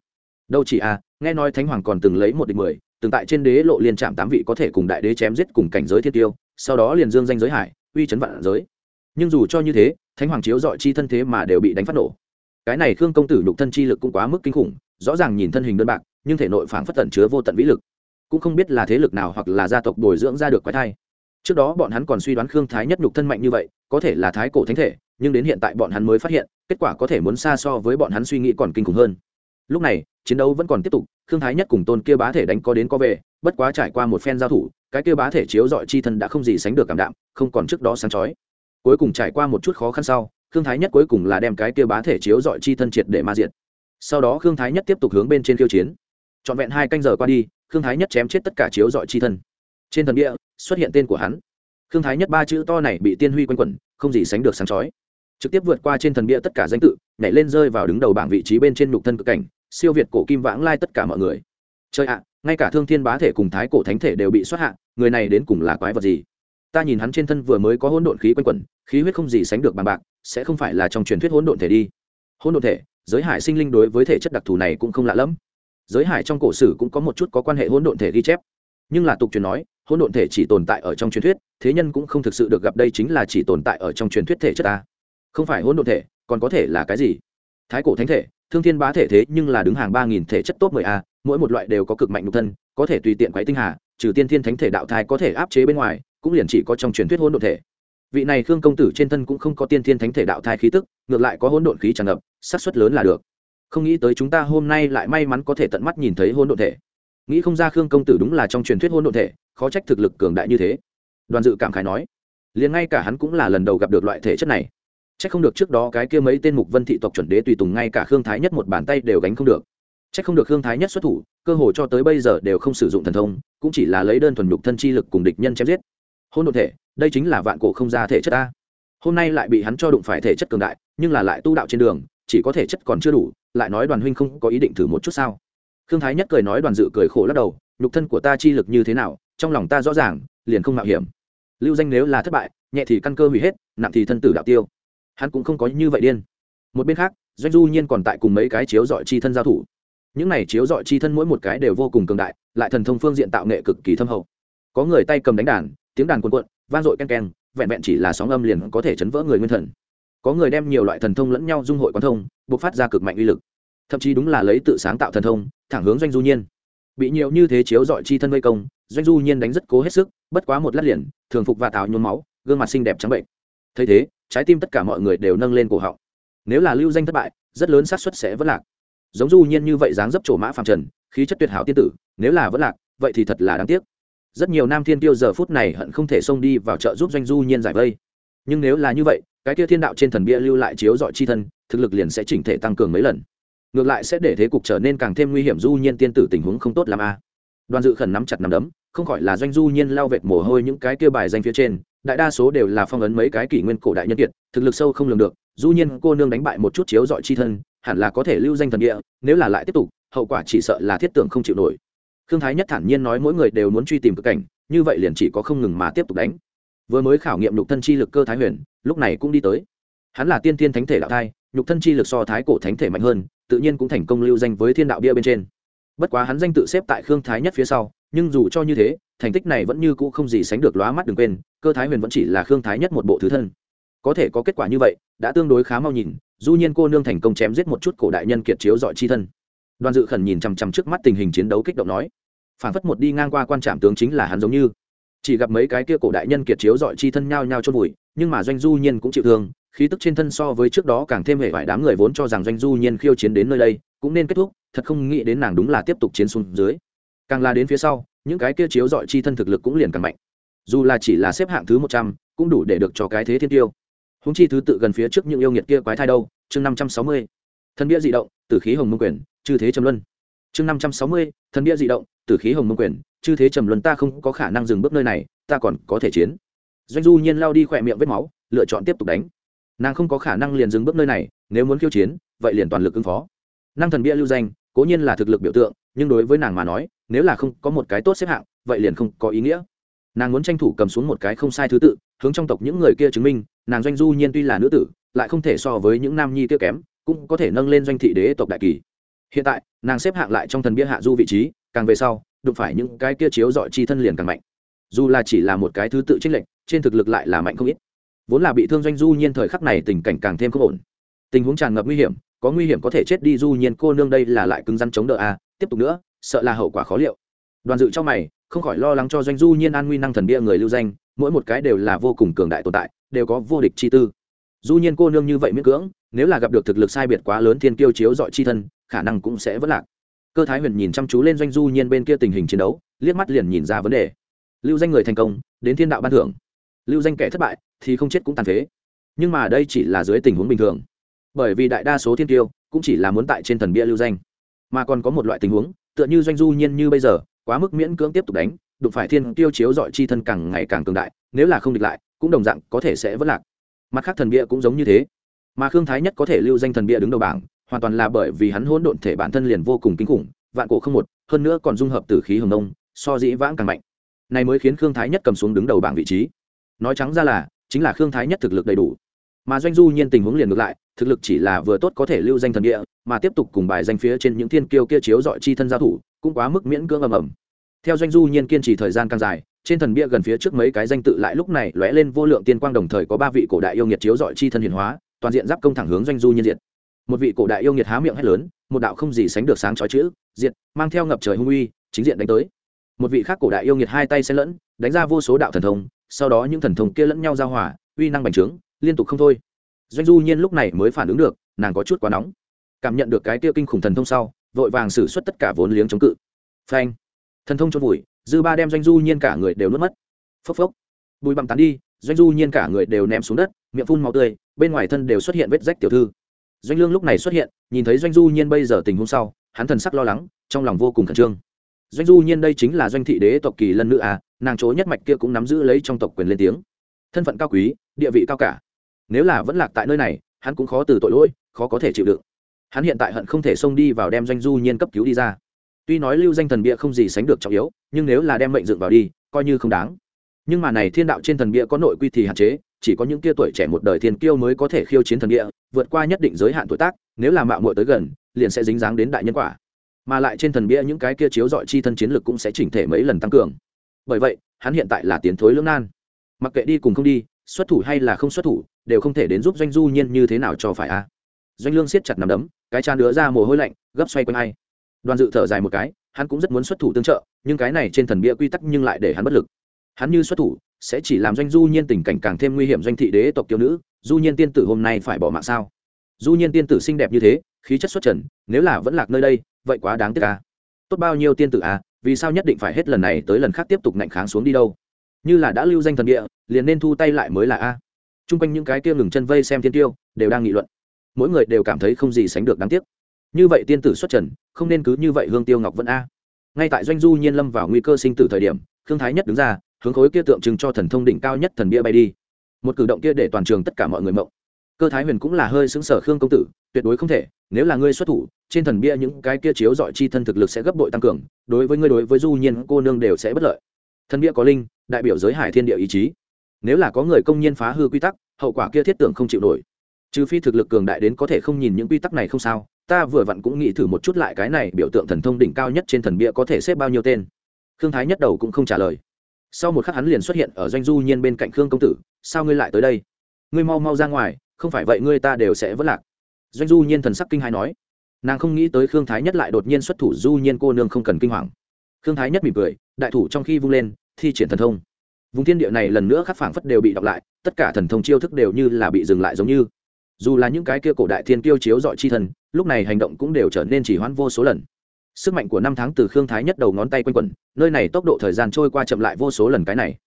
Đâu chỉ a nghe nói thánh hoàng còn từng lấy một địch mười, từng tại trên đế lộ liên trạm tám vị có thể cùng đại đế chém giết cùng cảnh giới thiên tiêu sau đó liền dương danh giới hải, uy chấn vạn giới. Nhưng dù cho như thế, thánh hoàng chiếu dọi chi thân thế mà đều bị đánh phát nổ. Cái này khương công tử nhục thân chi lực cũng quá mức kinh khủng, rõ ràng nhìn thân hình đơn bạc, nhưng thể nội phảng phất tẩn chứa vô tận vĩ lực. Cũng không biết là thế lực nào hoặc là gia tộc bồi dưỡng ra được quái thai. Trước đó bọn hắn còn suy đoán khương thái nhất nhục thân mạnh như vậy, có thể là thái cổ thánh thể, nhưng đến hiện tại bọn hắn mới phát hiện, kết quả có thể muốn xa so với bọn hắn suy nghĩ còn kinh khủng hơn. Lúc này, chiến đấu vẫn còn tiếp tục, khương thái nhất cùng tôn kia bá thể đánh có đến có về bất quá trải qua một phen giao thủ, cái kia bá thể chiếu dọi chi thân đã không gì sánh được cảm đạm, không còn trước đó sáng chói. Cuối cùng trải qua một chút khó khăn sau, khương thái nhất cuối cùng là đem cái kia bá thể chiếu dọi chi thân triệt để ma diệt. Sau đó khương thái nhất tiếp tục hướng bên trên khiêu chiến. Trọn vẹn hai canh giờ qua đi, khương thái nhất chém chết tất cả chiếu dọi chi thân. Trên thần địa, xuất hiện tên của hắn. Khương thái nhất ba chữ to này bị tiên huy quanh quẩn, không gì sánh được sáng chói. Trực tiếp vượt qua trên thần bia tất cả danh tự, nhảy lên rơi vào đứng đầu bảng vị trí bên trên nhục thân cực cảnh, siêu việt cổ kim vãng lai tất cả mọi người. Chơi ạ ngay cả thương thiên bá thể cùng thái cổ thánh thể đều bị xuất hạ, người này đến cùng là quái vật gì? Ta nhìn hắn trên thân vừa mới có hỗn độn khí quanh quẩn, khí huyết không gì sánh được bằng bạc, sẽ không phải là trong truyền thuyết hỗn độn thể đi. Hỗn độn thể, giới hải sinh linh đối với thể chất đặc thù này cũng không lạ lẫm. Giới hải trong cổ sử cũng có một chút có quan hệ hỗn độn thể ghi chép. Nhưng là tục truyền nói, hỗn độn thể chỉ tồn tại ở trong truyền thuyết, thế nhân cũng không thực sự được gặp đây chính là chỉ tồn tại ở trong truyền thuyết thể chất ta. Không phải hỗn độn thể, còn có thể là cái gì? Thái cổ thánh thể thương thiên bá thể thế nhưng là đứng hàng ba nghìn thể chất tốt mười a, mỗi một loại đều có cực mạnh nhục thân, có thể tùy tiện quấy tinh hà, trừ tiên thiên thánh thể đạo thai có thể áp chế bên ngoài, cũng liền chỉ có trong truyền thuyết hỗn độn thể. Vị này khương công tử trên thân cũng không có tiên thiên thánh thể đạo thai khí tức, ngược lại có hỗn độn khí tràn ngập, xác suất lớn là được. Không nghĩ tới chúng ta hôm nay lại may mắn có thể tận mắt nhìn thấy hỗn độn thể. Nghĩ không ra khương công tử đúng là trong truyền thuyết hỗn độn thể, khó trách thực lực cường đại như thế. Đoàn dự cảm khái nói. Liền ngay cả hắn cũng là lần đầu gặp được loại thể chất này. Chắc không được trước đó cái kia mấy tên mục vân thị tộc chuẩn đế tùy tùng ngay cả Khương Thái Nhất một bàn tay đều gánh không được. Chắc không được Khương Thái Nhất xuất thủ, cơ hội cho tới bây giờ đều không sử dụng thần thông, cũng chỉ là lấy đơn thuần nhục thân chi lực cùng địch nhân chém giết. Hôn độn thể, đây chính là vạn cổ không ra thể chất a. Hôm nay lại bị hắn cho đụng phải thể chất cường đại, nhưng là lại tu đạo trên đường, chỉ có thể chất còn chưa đủ, lại nói Đoàn huynh không có ý định thử một chút sao? Khương Thái Nhất cười nói Đoàn Dự cười khổ lắc đầu, nhục thân của ta chi lực như thế nào, trong lòng ta rõ ràng, liền không mạo hiểm. Lưu danh nếu là thất bại, nhẹ thì căn cơ hủy hết, nặng thì thân tử đạo tiêu hắn cũng không có như vậy điên. Một bên khác, doanh du nhiên còn tại cùng mấy cái chiếu dọi chi thân giao thủ. Những này chiếu dọi chi thân mỗi một cái đều vô cùng cường đại, lại thần thông phương diện tạo nghệ cực kỳ thâm hậu. Có người tay cầm đánh đàn, tiếng đàn cuồn cuộn, vang dội ken ken vẹn vẹn chỉ là sóng âm liền có thể chấn vỡ người nguyên thần. Có người đem nhiều loại thần thông lẫn nhau dung hội quan thông buộc phát ra cực mạnh uy lực. Thậm chí đúng là lấy tự sáng tạo thần thông, thẳng hướng doanh du nhiên. Bị nhiều như thế chiếu dọi chi thân vây công, doanh du nhiên đánh rất cố hết sức, bất quá một lát liền, thường phục và tháo nhuốm máu, gương mặt xinh đẹp trắng bệnh. Thấy thế trái tim tất cả mọi người đều nâng lên cổ họng. Nếu là lưu danh thất bại, rất lớn xác suất sẽ vất lạc. Giống du nhiên như vậy dáng dấp trổ mã phàm trần, khí chất tuyệt hảo tiên tử, nếu là vất lạc, vậy thì thật là đáng tiếc. Rất nhiều nam thiên tiêu giờ phút này hận không thể xông đi vào chợ giúp doanh du nhiên giải vây. Nhưng nếu là như vậy, cái kia thiên đạo trên thần bia lưu lại chiếu dọi chi thân, thực lực liền sẽ chỉnh thể tăng cường mấy lần. Ngược lại sẽ để thế cục trở nên càng thêm nguy hiểm du nhiên tiên tử tình huống không tốt làm a. Đoàn dự khẩn nắm chặt nắm đấm, không khỏi là doanh du nhiên lao vệt mồ hôi những cái kia bài danh phía trên đại đa số đều là phong ấn mấy cái kỷ nguyên cổ đại nhân kiệt, thực lực sâu không lường được du nhiên cô nương đánh bại một chút chiếu dọi chi thân, hẳn là có thể lưu danh thần địa, nếu là lại tiếp tục, hậu quả chỉ sợ là thiết tưởng không chịu nổi. Khương thái nhất thản nhiên nói mỗi người đều muốn truy tìm cực cảnh, như vậy liền chỉ có không ngừng mà tiếp tục đánh. Vừa mới khảo nghiệm nhục thân chi lực cơ thái huyền, lúc này cũng đi tới. Hắn là tiên tiên thánh thể đạo thai, nhục thân chi lực so thái cổ thánh thể mạnh hơn, tự nhiên cũng thành công lưu danh với thiên đạo bia bên trên. Bất quá hắn danh tự xếp tại khương thái nhất phía sau nhưng dù cho như thế, thành tích này vẫn như cũ không gì sánh được lóa mắt đừng quên, cơ thái huyền vẫn chỉ là khương thái nhất một bộ thứ thân. Có thể có kết quả như vậy, đã tương đối khá mau nhìn du nhiên cô nương thành công chém giết một chút cổ đại nhân kiệt chiếu dọi chi thân. Đoàn dự khẩn nhìn chằm chằm trước mắt tình hình chiến đấu kích động nói, phản phất một đi ngang qua quan trạm tướng chính là hắn giống như. Chỉ gặp mấy cái kia cổ đại nhân kiệt chiếu dọi chi thân nhao nhao chôn vùi, nhưng mà doanh du nhiên cũng chịu thương, khí tức trên thân so với trước đó càng thêm hệ vải đám người vốn cho rằng doanh du nhiên khiêu chiến đến nơi đây, cũng nên kết thúc, thật không nghĩ đến nàng đúng là tiếp tục chiến xuống dưới càng là đến phía sau, những cái kia chiếu dọi chi thân thực lực cũng liền càng mạnh. Dù là chỉ là xếp hạng thứ một trăm, cũng đủ để được cho cái thế thiên tiêu. Húng chi thứ tự gần phía trước những yêu nghiệt kia quái thai đâu, chương năm trăm sáu mươi. Thân bia dị động, tử khí hồng mông quyền, chư thế trầm luân. Chương năm trăm sáu mươi thân bia dị động, tử khí hồng mông quyền, chư thế trầm luân, ta không có khả năng dừng bước nơi này, ta còn có thể chiến. Doanh du nhiên lao đi khỏe miệng vết máu, lựa chọn tiếp tục đánh. Nàng không có khả năng liền dừng bước nơi này, nếu muốn khiêu chiến, vậy liền toàn lực ứng phó. Năng thần bia lưu danh, cố nhiên là thực lực biểu tượng, nhưng đối với nàng mà nói nếu là không có một cái tốt xếp hạng, vậy liền không có ý nghĩa. Nàng muốn tranh thủ cầm xuống một cái không sai thứ tự, hướng trong tộc những người kia chứng minh, nàng doanh du nhiên tuy là nữ tử, lại không thể so với những nam nhi kia kém, cũng có thể nâng lên doanh thị đế tộc đại kỳ. Hiện tại, nàng xếp hạng lại trong thần bia hạ du vị trí, càng về sau, đụng phải những cái kia chiếu dọi chi thân liền càng mạnh. Dù là chỉ là một cái thứ tự trích lệnh trên thực lực lại là mạnh không ít. Vốn là bị thương doanh du nhiên thời khắc này tình cảnh càng thêm không ổn. Tình huống tràn ngập nguy hiểm, có nguy hiểm có thể chết đi du nhiên cô nương đây là lại cứng rắn chống đỡ a, tiếp tục nữa sợ là hậu quả khó liệu. Đoàn dự cho mày, không khỏi lo lắng cho doanh du nhiên an nguy năng thần bia người lưu danh, mỗi một cái đều là vô cùng cường đại tồn tại, đều có vô địch chi tư. Du nhiên cô nương như vậy miễn cưỡng, nếu là gặp được thực lực sai biệt quá lớn thiên kiêu chiếu dọi chi thân, khả năng cũng sẽ vất lạc. Cơ thái huyền nhìn chăm chú lên doanh du nhiên bên kia tình hình chiến đấu, liếc mắt liền nhìn ra vấn đề. Lưu danh người thành công, đến thiên đạo ban thưởng. Lưu danh kẻ thất bại, thì không chết cũng tàn phế. Nhưng mà đây chỉ là dưới tình huống bình thường. Bởi vì đại đa số thiên Kiêu, cũng chỉ là muốn tại trên thần bia lưu danh. Mà còn có một loại tình huống tựa như doanh du nhiên như bây giờ, quá mức miễn cưỡng tiếp tục đánh, đụng phải thiên tiêu chiếu dọi chi thân càng ngày càng cường đại, nếu là không địch lại, cũng đồng dạng có thể sẽ vất lạc. Mặt khác thần bia cũng giống như thế. Mà khương thái nhất có thể lưu danh thần bia đứng đầu bảng, hoàn toàn là bởi vì hắn hỗn độn thể bản thân liền vô cùng kinh khủng, vạn cổ không một, hơn nữa còn dung hợp từ khí hồng nông, so dĩ vãng càng mạnh. Này mới khiến khương thái nhất cầm xuống đứng đầu bảng vị trí. Nói trắng ra là, chính là khương thái nhất thực lực đầy đủ mà doanh du nhiên tình huống liền ngược lại, thực lực chỉ là vừa tốt có thể lưu danh thần địa, mà tiếp tục cùng bài danh phía trên những thiên kiêu kia chiếu dọi chi thân giao thủ, cũng quá mức miễn cưỡng ầm ầm. Theo doanh du nhiên kiên trì thời gian càng dài, trên thần bia gần phía trước mấy cái danh tự lại lúc này lóe lên vô lượng tiên quang đồng thời có ba vị cổ đại yêu nghiệt chiếu dọi chi thân hiển hóa, toàn diện giáp công thẳng hướng doanh du nhiên diện một vị cổ đại yêu nghiệt há miệng hét lớn, một đạo không gì sánh được sáng chói chữ diện mang theo ngập trời hung uy, chính diện đánh tới. Một vị khác cổ đại yêu nghiệt hai tay xen lẫn, đánh ra vô số đạo thần thông, sau đó những thần thông kia lẫn nhau giao hòa, uy năng bành trướng liên tục không thôi. Doanh du nhiên lúc này mới phản ứng được, nàng có chút quá nóng. Cảm nhận được cái tiêu kinh khủng thần thông sau, vội vàng xử suất tất cả vốn liếng chống cự. Phanh! Thần thông cho vùi, dư ba đem doanh du nhiên cả người đều nuốt mất. Phốc phốc! Bùi bặm tán đi, doanh du nhiên cả người đều ném xuống đất, miệng phun máu tươi, bên ngoài thân đều xuất hiện vết rách tiểu thư. Doanh lương lúc này xuất hiện, nhìn thấy doanh du nhiên bây giờ tình huống sau, hắn thần sắc lo lắng, trong lòng vô cùng khẩn trương. Doanh du nhiên đây chính là doanh thị đế tộc kỳ lân nữ à nàng chối nhất mạch kia cũng nắm giữ lấy trong tộc quyền lên tiếng. Thân phận cao quý, địa vị cao cả nếu là vẫn lạc tại nơi này, hắn cũng khó từ tội lỗi, khó có thể chịu đựng. Hắn hiện tại hận không thể xông đi vào đem doanh du nhiên cấp cứu đi ra. Tuy nói lưu danh thần bia không gì sánh được trọng yếu, nhưng nếu là đem mệnh dựng vào đi, coi như không đáng. Nhưng mà này thiên đạo trên thần bia có nội quy thì hạn chế, chỉ có những kia tuổi trẻ một đời thiên kiêu mới có thể khiêu chiến thần địa vượt qua nhất định giới hạn tuổi tác, nếu là mạo muội tới gần, liền sẽ dính dáng đến đại nhân quả. Mà lại trên thần bia những cái kia chiếu dọi chi thân chiến lực cũng sẽ chỉnh thể mấy lần tăng cường. Bởi vậy, hắn hiện tại là tiến thối lưỡng nan. Mặc kệ đi cùng không đi xuất thủ hay là không xuất thủ, đều không thể đến giúp doanh du nhiên như thế nào cho phải a doanh lương siết chặt nằm đấm, cái chan đứa ra mồ hôi lạnh, gấp xoay quanh ai. Đoàn dự thở dài một cái, hắn cũng rất muốn xuất thủ tương trợ, nhưng cái này trên thần bia quy tắc nhưng lại để hắn bất lực. Hắn như xuất thủ, sẽ chỉ làm doanh du nhiên tình cảnh càng thêm nguy hiểm doanh thị đế tộc kiêu nữ, du nhiên tiên tử hôm nay phải bỏ mạng sao? Du nhiên tiên tử xinh đẹp như thế, khí chất xuất trần, nếu là vẫn lạc nơi đây, vậy quá đáng tiếc à. tốt bao nhiêu tiên tử à vì sao nhất định phải hết lần này tới lần khác tiếp tục nạnh kháng xuống đi đâu? Như là đã lưu danh thần địa, liền nên thu tay lại mới là a. Chung quanh những cái kia ngừng chân vây xem thiên tiêu, đều đang nghị luận. Mỗi người đều cảm thấy không gì sánh được đáng tiếc. Như vậy tiên tử xuất trần, không nên cứ như vậy hương tiêu ngọc vẫn a. Ngay tại doanh du nhiên lâm vào nguy cơ sinh tử thời điểm thương thái nhất đứng ra, hướng khối kia tượng trưng cho thần thông đỉnh cao nhất thần bia bay đi. Một cử động kia để toàn trường tất cả mọi người mộng. Cơ thái huyền cũng là hơi xứng sở khương công tử, tuyệt đối không thể, nếu là ngươi xuất thủ, trên thần bia những cái kia chiếu dọi chi thân thực lực sẽ gấp bội tăng cường, đối với ngươi đối với du nhiên cô nương đều sẽ bất lợi thần bia có linh, đại biểu giới hải thiên địa ý chí. Nếu là có người công nhiên phá hư quy tắc, hậu quả kia thiết tưởng không chịu nổi. Trừ phi thực lực cường đại đến có thể không nhìn những quy tắc này không sao, ta vừa vặn cũng nghĩ thử một chút lại cái này biểu tượng thần thông đỉnh cao nhất trên thần bia có thể xếp bao nhiêu tên. Khương thái nhất đầu cũng không trả lời. Sau một khắc hắn liền xuất hiện ở doanh du nhiên bên cạnh khương công tử, sao ngươi lại tới đây? Ngươi mau mau ra ngoài, không phải vậy ngươi ta đều sẽ vất lạc. Doanh du nhiên thần sắc kinh hai nói. Nàng không nghĩ tới khương thái nhất lại đột nhiên xuất thủ, du nhiên cô nương không cần kinh hoàng. Khương thái nhất mỉm cười, đại thủ trong khi vung lên thi triển thần thông. Vùng thiên địa này lần nữa khắc phảng phất đều bị đọc lại, tất cả thần thông chiêu thức đều như là bị dừng lại giống như. Dù là những cái kia cổ đại thiên kiêu chiếu dọi chi thần, lúc này hành động cũng đều trở nên chỉ hoãn vô số lần. Sức mạnh của năm tháng từ khương thái nhất đầu ngón tay quanh quẩn, nơi này tốc độ thời gian trôi qua chậm lại vô số lần cái này.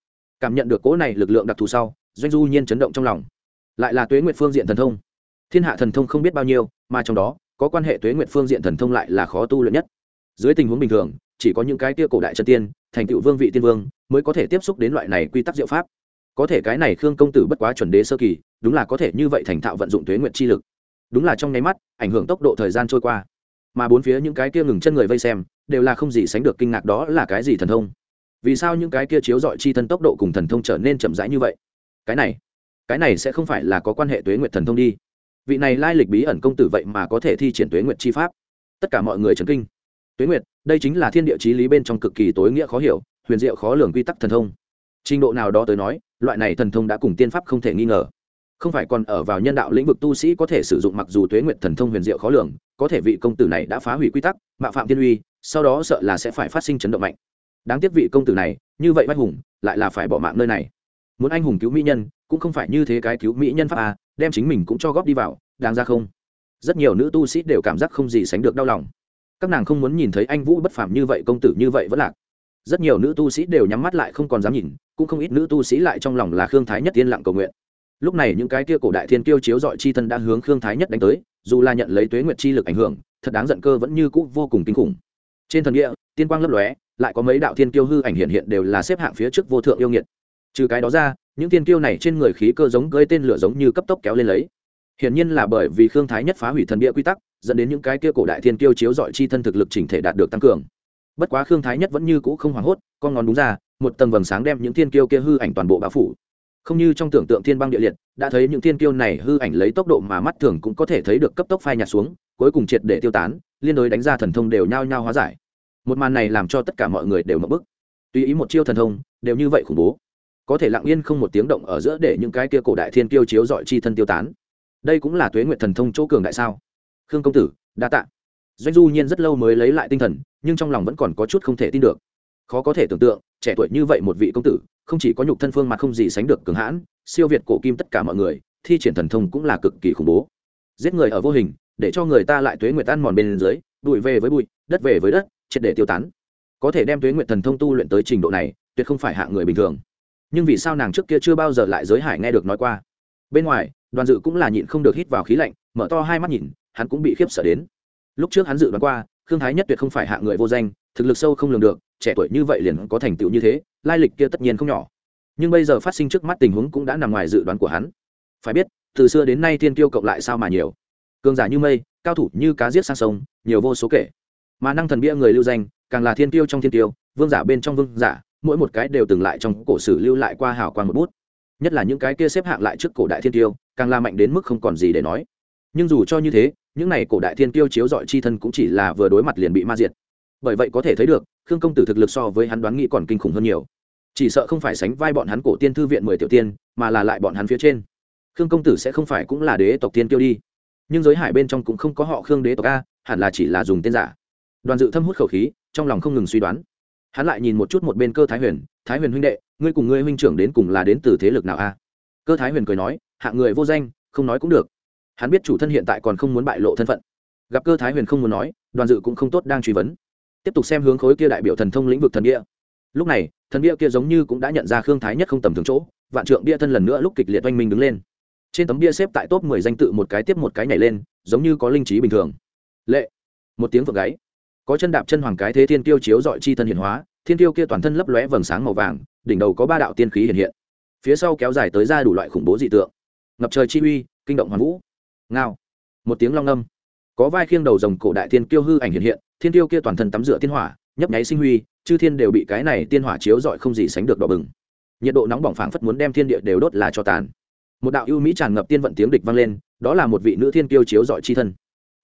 Cảm nhận được cỗ này lực lượng đặc thù sau, doanh du nhiên chấn động trong lòng. Lại là tuế nguyệt phương diện thần thông. Thiên hạ thần thông không biết bao nhiêu, mà trong đó, có quan hệ tuế nguyệt phương diện thần thông lại là khó tu luyện nhất. Dưới tình huống bình thường chỉ có những cái kia cổ đại chân tiên, thành tựu vương vị tiên vương, mới có thể tiếp xúc đến loại này quy tắc diệu pháp. Có thể cái này khương công tử bất quá chuẩn đế sơ kỳ, đúng là có thể như vậy thành thạo vận dụng tuế nguyệt chi lực. Đúng là trong nháy mắt, ảnh hưởng tốc độ thời gian trôi qua. Mà bốn phía những cái kia ngừng chân người vây xem, đều là không gì sánh được kinh ngạc đó là cái gì thần thông. Vì sao những cái kia chiếu dọi chi thân tốc độ cùng thần thông trở nên chậm rãi như vậy? Cái này cái này sẽ không phải là có quan hệ tuế nguyệt thần thông đi. Vị này lai lịch bí ẩn công tử vậy mà có thể thi triển tuế nguyệt chi pháp? Tất cả mọi người chấn kinh tuế nguyệt, đây chính là thiên địa chí lý bên trong cực kỳ tối nghĩa khó hiểu, huyền diệu khó lường quy tắc thần thông. Trình độ nào đó tới nói, loại này thần thông đã cùng tiên pháp không thể nghi ngờ. Không phải còn ở vào nhân đạo lĩnh vực tu sĩ có thể sử dụng mặc dù tuế nguyệt thần thông huyền diệu khó lường, có thể vị công tử này đã phá hủy quy tắc, mạo phạm thiên uy, sau đó sợ là sẽ phải phát sinh chấn động mạnh. Đáng tiếc vị công tử này, như vậy bách hùng, lại là phải bỏ mạng nơi này. Muốn anh hùng cứu mỹ nhân, cũng không phải như thế cái cứu mỹ nhân pháp à? đem chính mình cũng cho góp đi vào, đáng ra không? Rất nhiều nữ tu sĩ đều cảm giác không gì sánh được đau lòng các nàng không muốn nhìn thấy anh vũ bất phàm như vậy, công tử như vậy vẫn lạc. Rất nhiều nữ tu sĩ đều nhắm mắt lại không còn dám nhìn, cũng không ít nữ tu sĩ lại trong lòng là khương thái nhất yên lặng cầu nguyện. Lúc này những cái kia cổ đại thiên kiêu chiếu dọi chi thân đã hướng khương thái nhất đánh tới, dù là nhận lấy tuế nguyệt chi lực ảnh hưởng, thật đáng giận cơ vẫn như cũ vô cùng kinh khủng. Trên thần địa, tiên quang lấp lóe, lại có mấy đạo thiên kiêu hư ảnh hiện hiện đều là xếp hạng phía trước vô thượng yêu nghiệt. Trừ cái đó ra, những thiên kiêu này trên người khí cơ giống gây tên lửa giống như cấp tốc kéo lên lấy. Hiển nhiên là bởi vì khương thái nhất phá hủy thần địa quy tắc dẫn đến những cái kia cổ đại thiên kiêu chiếu dọi chi thân thực lực chỉnh thể đạt được tăng cường. Bất quá khương thái nhất vẫn như cũ không hoảng hốt, con ngón đúng ra, một tầng vầng sáng đem những thiên kiêu kia hư ảnh toàn bộ bao phủ. Không như trong tưởng tượng thiên băng địa liệt, đã thấy những thiên kiêu này hư ảnh lấy tốc độ mà mắt thường cũng có thể thấy được cấp tốc phai nhạt xuống, cuối cùng triệt để tiêu tán, liên đối đánh ra thần thông đều nhao nhao hóa giải. Một màn này làm cho tất cả mọi người đều mất bức. Tùy ý một chiêu thần thông, đều như vậy khủng bố. Có thể lặng yên không một tiếng động ở giữa để những cái kia cổ đại thiên kiêu chiếu dọi chi thân tiêu tán. Đây cũng là tuế nguyện thần thông chỗ cường đại sao? Khương công tử, đa tạ. Doanh du nhiên rất lâu mới lấy lại tinh thần, nhưng trong lòng vẫn còn có chút không thể tin được. Khó có thể tưởng tượng, trẻ tuổi như vậy một vị công tử, không chỉ có nhục thân phương mà không gì sánh được cường hãn, siêu việt cổ kim tất cả mọi người, thi triển thần thông cũng là cực kỳ khủng bố. Giết người ở vô hình, để cho người ta lại tuế nguyệt ăn mòn bên dưới bụi về với bụi, đất về với đất, triệt để tiêu tán. Có thể đem tuế nguyệt thần thông tu luyện tới trình độ này, tuyệt không phải hạ người bình thường. Nhưng vì sao nàng trước kia chưa bao giờ lại giới hải nghe được nói qua? Bên ngoài, đoàn dự cũng là nhịn không được hít vào khí lạnh, mở to hai mắt nhìn hắn cũng bị khiếp sợ đến. Lúc trước hắn dự đoán qua, khương thái nhất tuyệt không phải hạ người vô danh, thực lực sâu không lường được, trẻ tuổi như vậy liền có thành tựu như thế, lai lịch kia tất nhiên không nhỏ. Nhưng bây giờ phát sinh trước mắt tình huống cũng đã nằm ngoài dự đoán của hắn. Phải biết, từ xưa đến nay thiên kiêu cộng lại sao mà nhiều? Cường giả như mây, cao thủ như cá giết sang sông, nhiều vô số kể. Mà năng thần bia người lưu danh, càng là thiên tiêu trong thiên tiêu vương giả bên trong vương giả, mỗi một cái đều từng lại trong cổ sử lưu lại qua hào quang một bút. Nhất là những cái kia xếp hạng lại trước cổ đại thiên tiêu càng là mạnh đến mức không còn gì để nói nhưng dù cho như thế, những này cổ đại thiên tiêu chiếu dọi chi thân cũng chỉ là vừa đối mặt liền bị ma diệt. Bởi vậy có thể thấy được, khương công tử thực lực so với hắn đoán nghĩ còn kinh khủng hơn nhiều. Chỉ sợ không phải sánh vai bọn hắn cổ tiên thư viện mười tiểu tiên, mà là lại bọn hắn phía trên. Khương công tử sẽ không phải cũng là đế tộc tiên tiêu đi. Nhưng giới hải bên trong cũng không có họ khương đế tộc a, hẳn là chỉ là dùng tên giả. Đoàn dự thâm hút khẩu khí, trong lòng không ngừng suy đoán. Hắn lại nhìn một chút một bên cơ thái huyền thái huyền huynh đệ, ngươi cùng ngươi huynh trưởng đến cùng là đến từ thế lực nào a? Cơ thái huyền cười nói, hạng người vô danh, không nói cũng được hắn biết chủ thân hiện tại còn không muốn bại lộ thân phận. Gặp cơ thái huyền không muốn nói, đoàn dự cũng không tốt đang truy vấn. Tiếp tục xem hướng khối kia đại biểu thần thông lĩnh vực thần địa. Lúc này, thần địa kia giống như cũng đã nhận ra khương thái nhất không tầm thường chỗ, vạn trượng bia thân lần nữa lúc kịch liệt oanh minh đứng lên. Trên tấm bia xếp tại top mười danh tự một cái tiếp một cái nhảy lên, giống như có linh trí bình thường. Lệ. Một tiếng vượng gáy. Có chân đạp chân hoàng cái thế thiên tiêu chiếu dọi chi thân hiển hóa, thiên tiêu kia toàn thân lấp lóe vầng sáng màu vàng, đỉnh đầu có ba đạo tiên khí hiện hiện. Phía sau kéo dài tới ra đủ loại khủng bố dị tượng. Ngập trời chi uy, kinh động hoàn vũ ngao. Một tiếng long âm. Có vai khiêng đầu rồng cổ đại thiên kiêu hư ảnh hiện hiện, thiên kiêu kia toàn thân tắm rửa tiên hỏa, nhấp nháy sinh huy, chư thiên đều bị cái này tiên hỏa chiếu rọi không gì sánh được đỏ bừng. Nhiệt độ nóng bỏng phảng phất muốn đem thiên địa đều đốt là cho tàn. Một đạo ưu mỹ tràn ngập tiên vận tiếng địch vang lên, đó là một vị nữ thiên kiêu chiếu rọi chi thân.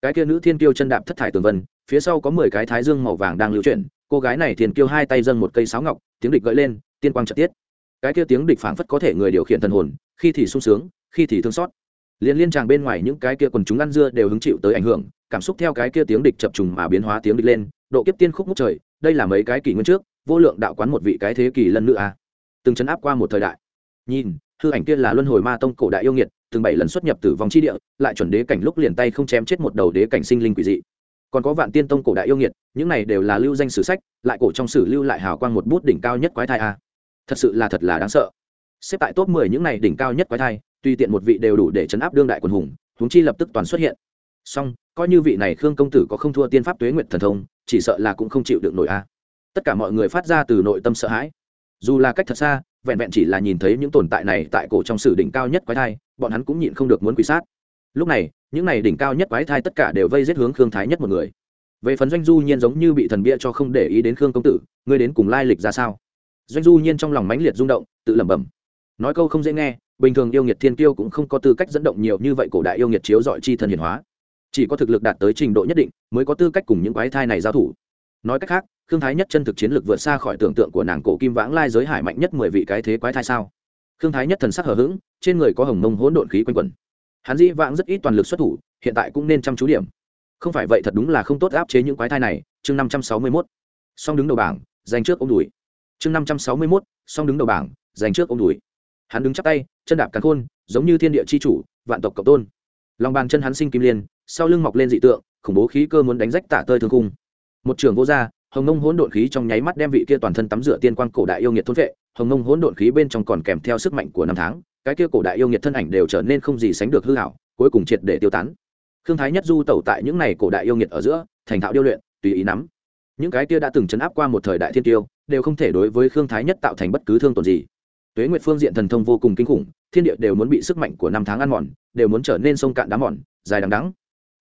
Cái kia nữ thiên kiêu chân đạp thất thải tường vân, phía sau có mười cái thái dương màu vàng đang lưu chuyển, cô gái này thiên kiêu hai tay dâng một cây sáo ngọc, tiếng địch gợi lên, tiên quang trợ tiết. Cái kia tiếng địch phảng phất có thể người điều khiển thần hồn, khi thì sung sướng, khi thì thương xót liên liên tràng bên ngoài những cái kia quần chúng ăn dưa đều hứng chịu tới ảnh hưởng, cảm xúc theo cái kia tiếng địch chập trùng mà biến hóa tiếng địch lên, độ kiếp tiên khúc ngút trời, đây là mấy cái kỷ nguyên trước, vô lượng đạo quán một vị cái thế kỷ lần nữa à. Từng chấn áp qua một thời đại. Nhìn, hư ảnh kia là luân hồi ma tông cổ đại yêu nghiệt, từng bảy lần xuất nhập tử vong chi địa, lại chuẩn đế cảnh lúc liền tay không chém chết một đầu đế cảnh sinh linh quỷ dị. Còn có vạn tiên tông cổ đại yêu nghiệt, những này đều là lưu danh sử sách, lại cổ trong sử lưu lại hào quang một bút đỉnh cao nhất quái thai a thật sự là thật là đáng sợ. Xếp tại top mười những này đỉnh cao nhất quái thai tùy tiện một vị đều đủ để chấn áp đương đại quần hùng, huống chi lập tức toàn xuất hiện. Song, coi như vị này khương công tử có không thua tiên pháp tuế nguyện thần thông, chỉ sợ là cũng không chịu được nổi a. Tất cả mọi người phát ra từ nội tâm sợ hãi. Dù là cách thật xa, vẹn vẹn chỉ là nhìn thấy những tồn tại này tại cổ trong sử đỉnh cao nhất quái thai, bọn hắn cũng nhịn không được muốn quỷ sát. Lúc này, những này đỉnh cao nhất quái thai tất cả đều vây giết hướng khương thái nhất một người. Về phần doanh du nhiên giống như bị thần bia cho không để ý đến khương công tử, ngươi đến cùng lai lịch ra sao? Doanh du nhiên trong lòng mãnh liệt rung động, tự lẩm bẩm. Nói câu không dễ nghe bình thường yêu nghiệt thiên tiêu cũng không có tư cách dẫn động nhiều như vậy cổ đại yêu nghiệt chiếu dọi chi thần hiển hóa. Chỉ có thực lực đạt tới trình độ nhất định mới có tư cách cùng những quái thai này giao thủ. Nói cách khác, khương thái nhất chân thực chiến lực vượt xa khỏi tưởng tượng của nàng cổ kim vãng lai giới hải mạnh nhất mười vị cái thế quái thai sao? Khương thái nhất thần sắc hờ hững, trên người có hồng mông hỗn độn khí quanh quẩn. Hắn dĩ vãng rất ít toàn lực xuất thủ, hiện tại cũng nên chăm chú điểm. Không phải vậy thật đúng là không tốt áp chế những quái thai này. Chương năm trăm sáu mươi mốt. Song đứng đầu bảng, giành trước ông đùi. Chương năm trăm sáu mươi mốt, song đứng đầu bảng, giành trước ông đùi hắn đứng chắc tay, chân đạp cắn khôn, giống như thiên địa c h i chủ, vạn tộc cộng tôn. Lòng bàn chân hắn sinh kim liên, sau lưng mọc lên dị tượng, khủng bố khí cơ muốn đánh rách tả tơi thương cung một trường vô gia hồng nông hỗn độn khí trong nháy mắt đem vị kia toàn thân tắm rửa tiên quang cổ đại yêu nghiệt thôn vệ hồng nông hỗn độn khí bên trong còn kèm theo sức mạnh của năm tháng, cái kia cổ đại yêu nghiệt thân ảnh đều trở nên không gì sánh được hư hảo, cuối cùng triệt để tiêu tán. Khương thái nhất du tẩu tại những này cổ đại yêu nghiệt ở giữa, thành thạo điêu luyện, tùy ý nắm. Những cái kia đã từng chấn áp qua một thời đại thiên tiêu, đều không thể đối với khương thái nhất tạo thành bất cứ thương tổn gì tuế nguyệt phương diện thần thông vô cùng kinh khủng, thiên địa đều muốn bị sức mạnh của năm tháng ăn mòn, đều muốn trở nên sông cạn đá mòn, dài đằng đắng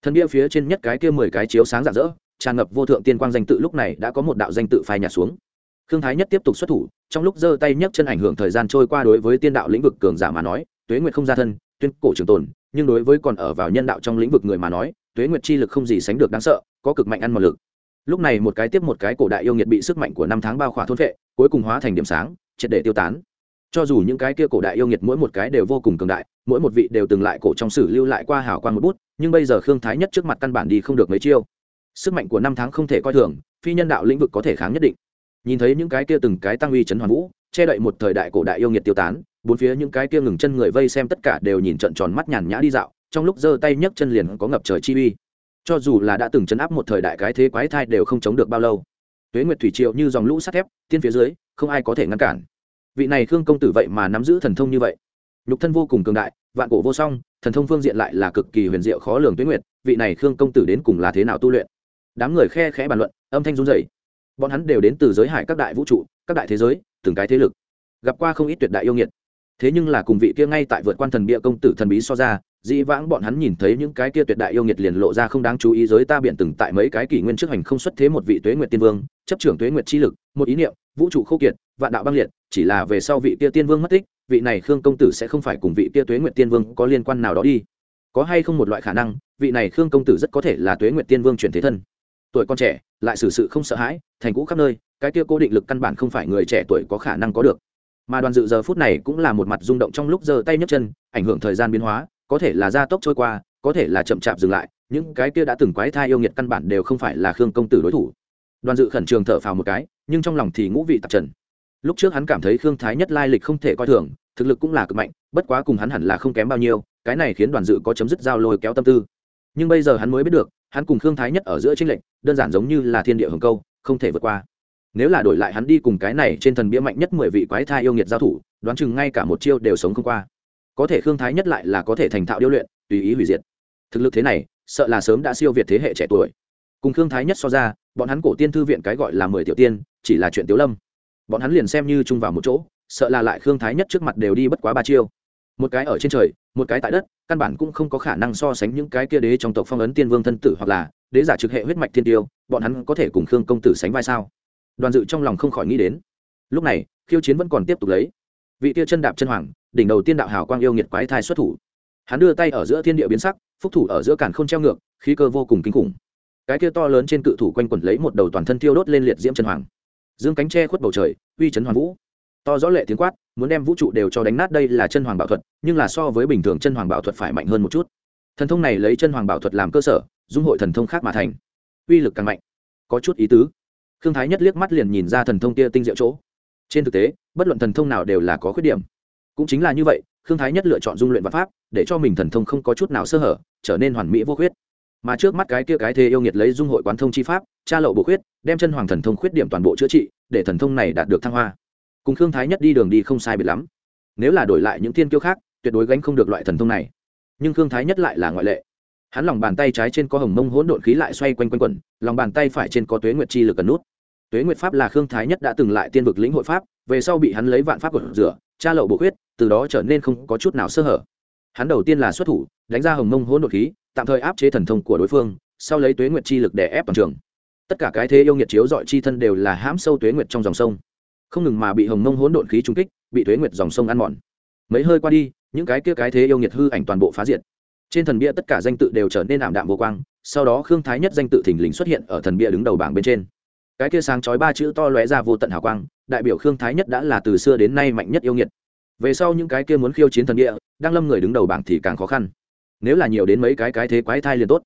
thần bia phía trên nhất cái kia mười cái chiếu sáng rạng rỡ, tràn ngập vô thượng tiên quang danh tự lúc này đã có một đạo danh tự phai nhạt xuống. Khương thái nhất tiếp tục xuất thủ, trong lúc giơ tay nhấc chân ảnh hưởng thời gian trôi qua đối với tiên đạo lĩnh vực cường giả mà nói, tuế nguyệt không ra thân, tuyên cổ trường tồn, nhưng đối với còn ở vào nhân đạo trong lĩnh vực người mà nói, tuế nguyệt chi lực không gì sánh được đáng sợ, có cực mạnh ăn mòn lực. Lúc này một cái tiếp một cái cổ đại yêu nghiệt bị sức mạnh của năm tháng bao khỏa thôn vệ cuối cùng hóa thành điểm sáng, triệt để tiêu tán cho dù những cái kia cổ đại yêu nghiệt mỗi một cái đều vô cùng cường đại, mỗi một vị đều từng lại cổ trong sử lưu lại qua hảo quan một bút, nhưng bây giờ khương thái nhất trước mặt căn bản đi không được mấy chiêu. Sức mạnh của năm tháng không thể coi thường, phi nhân đạo lĩnh vực có thể kháng nhất định. Nhìn thấy những cái kia từng cái tăng uy chấn hoàn vũ, che đậy một thời đại cổ đại yêu nghiệt tiêu tán, bốn phía những cái kia ngừng chân người vây xem tất cả đều nhìn trận tròn mắt nhàn nhã đi dạo, trong lúc giơ tay nhấc chân liền có ngập trời chi uy. Cho dù là đã từng chấn áp một thời đại cái thế quái thai đều không chống được bao lâu. Tuế nguyệt thủy triệu như dòng lũ sắt thép, tiên phía dưới, không ai có thể ngăn cản vị này khương công tử vậy mà nắm giữ thần thông như vậy. Nhục thân vô cùng cường đại, vạn cổ vô song, thần thông phương diện lại là cực kỳ huyền diệu khó lường tuế nguyệt, vị này khương công tử đến cùng là thế nào tu luyện? Đám người khe khẽ bàn luận, âm thanh run dày bọn hắn đều đến từ giới hải các đại vũ trụ, các đại thế giới, từng cái thế lực. Gặp qua không ít tuyệt đại yêu nghiệt. Thế nhưng là cùng vị kia ngay tại vượt quan thần bia công tử thần bí so ra, dĩ vãng bọn hắn nhìn thấy những cái kia tuyệt đại yêu nghiệt liền lộ ra không đáng chú ý giới ta biện từng tại mấy cái kỷ nguyên trước hành không xuất thế một vị tuế nguyệt tiên vương, chấp trưởng tuế nguyệt chi lực, một ý niệm, vũ trụ khô kiệt, vạn đạo băng liệt chỉ là về sau vị kia tiên vương mất tích, vị này khương công tử sẽ không phải cùng vị kia tuế nguyệt tiên vương có liên quan nào đó đi. Có hay không một loại khả năng, vị này khương công tử rất có thể là tuế nguyệt tiên vương chuyển thế thân. Tuổi con trẻ, lại xử sự không sợ hãi, thành cũ khắp nơi, cái kia cố định lực căn bản không phải người trẻ tuổi có khả năng có được. Mà đoàn dự giờ phút này cũng là một mặt rung động trong lúc giơ tay nhấc chân, ảnh hưởng thời gian biến hóa, có thể là gia tốc trôi qua, có thể là chậm chạp dừng lại, những cái kia đã từng quái thai yêu nghiệt căn bản đều không phải là khương công tử đối thủ. Đoàn dự khẩn trường thở phào một cái, nhưng trong lòng thì ngũ vị tạp trần lúc trước hắn cảm thấy khương thái nhất lai lịch không thể coi thường, thực lực cũng là cực mạnh, bất quá cùng hắn hẳn là không kém bao nhiêu, cái này khiến đoàn dự có chấm dứt giao lôi kéo tâm tư. Nhưng bây giờ hắn mới biết được, hắn cùng khương thái nhất ở giữa tranh lệch, đơn giản giống như là thiên địa hồng câu, không thể vượt qua. Nếu là đổi lại hắn đi cùng cái này trên thần bia mạnh nhất mười vị quái thai yêu nghiệt giao thủ, đoán chừng ngay cả một chiêu đều sống không qua. Có thể khương thái nhất lại là có thể thành thạo điêu luyện, tùy ý hủy diệt. Thực lực thế này, sợ là sớm đã siêu việt thế hệ trẻ tuổi. Cùng khương thái nhất so ra, bọn hắn cổ tiên thư viện cái gọi là mười tiểu tiên, chỉ là chuyện tiếu lâm bọn hắn liền xem như chung vào một chỗ, sợ là lại khương thái nhất trước mặt đều đi bất quá ba chiêu. Một cái ở trên trời, một cái tại đất, căn bản cũng không có khả năng so sánh những cái kia đế trong tộc phong ấn tiên vương thân tử hoặc là đế giả trực hệ huyết mạch thiên tiêu, bọn hắn có thể cùng khương công tử sánh vai sao? Đoàn dự trong lòng không khỏi nghĩ đến. Lúc này, khiêu chiến vẫn còn tiếp tục lấy. Vị tia chân đạp chân hoàng, đỉnh đầu tiên đạo hào quang yêu nghiệt quái thai xuất thủ. Hắn đưa tay ở giữa thiên địa biến sắc, phúc thủ ở giữa cản không treo ngược, khí cơ vô cùng kinh khủng. Cái kia to lớn trên cự thủ quanh quẩn lấy một đầu toàn thân thiêu đốt lên liệt diễm chân hoàng dương cánh tre khuất bầu trời, uy chấn hoàng vũ. To rõ lệ tiếng quát, muốn đem vũ trụ đều cho đánh nát đây là chân hoàng bảo thuật, nhưng là so với bình thường chân hoàng bảo thuật phải mạnh hơn một chút. Thần thông này lấy chân hoàng bảo thuật làm cơ sở, dung hội thần thông khác mà thành. Uy lực càng mạnh. Có chút ý tứ. Khương thái nhất liếc mắt liền nhìn ra thần thông kia tinh diệu chỗ. Trên thực tế, bất luận thần thông nào đều là có khuyết điểm. Cũng chính là như vậy, khương thái nhất lựa chọn dung luyện văn pháp, để cho mình thần thông không có chút nào sơ hở, trở nên hoàn mỹ vô khuyết mà trước mắt cái kia cái thế yêu nghiệt lấy dung hội quán thông chi pháp tra lậu bổ khuyết, đem chân hoàng thần thông khuyết điểm toàn bộ chữa trị, để thần thông này đạt được thăng hoa. Cùng khương thái nhất đi đường đi không sai biệt lắm. Nếu là đổi lại những tiên kiêu khác, tuyệt đối gánh không được loại thần thông này. Nhưng khương thái nhất lại là ngoại lệ. Hắn lòng bàn tay trái trên có hồng mông hỗn độn khí lại xoay quanh quanh quẩn, lòng bàn tay phải trên có tuế nguyệt chi lực cần nút. Tuế nguyệt pháp là khương thái nhất đã từng lại tiên vực lĩnh hội pháp, về sau bị hắn lấy vạn pháp của rửa tra lậu bổ khuyết, từ đó trở nên không có chút nào sơ hở. Hắn đầu tiên là xuất thủ, đánh ra hồng mông hỗn độn khí tạm thời áp chế thần thông của đối phương, sau lấy tuế nguyệt chi lực để ép toàn trường. Tất cả cái thế yêu nghiệt chiếu dọi chi thân đều là hãm sâu tuế nguyệt trong dòng sông. Không ngừng mà bị hồng mông hỗn độn khí trung kích, bị tuế nguyệt dòng sông ăn mòn. Mấy hơi qua đi, những cái kia cái thế yêu nghiệt hư ảnh toàn bộ phá diệt. Trên thần bia tất cả danh tự đều trở nên ảm đạm vô quang, sau đó khương thái nhất danh tự thình lình xuất hiện ở thần bia đứng đầu bảng bên trên. Cái kia sáng chói ba chữ to lóe ra vô tận hào quang, đại biểu khương thái nhất đã là từ xưa đến nay mạnh nhất yêu nghiệt. Về sau những cái kia muốn khiêu chiến thần địa đang lâm người đứng đầu bảng thì càng khó khăn nếu là nhiều đến mấy cái cái thế quái thai liền tốt.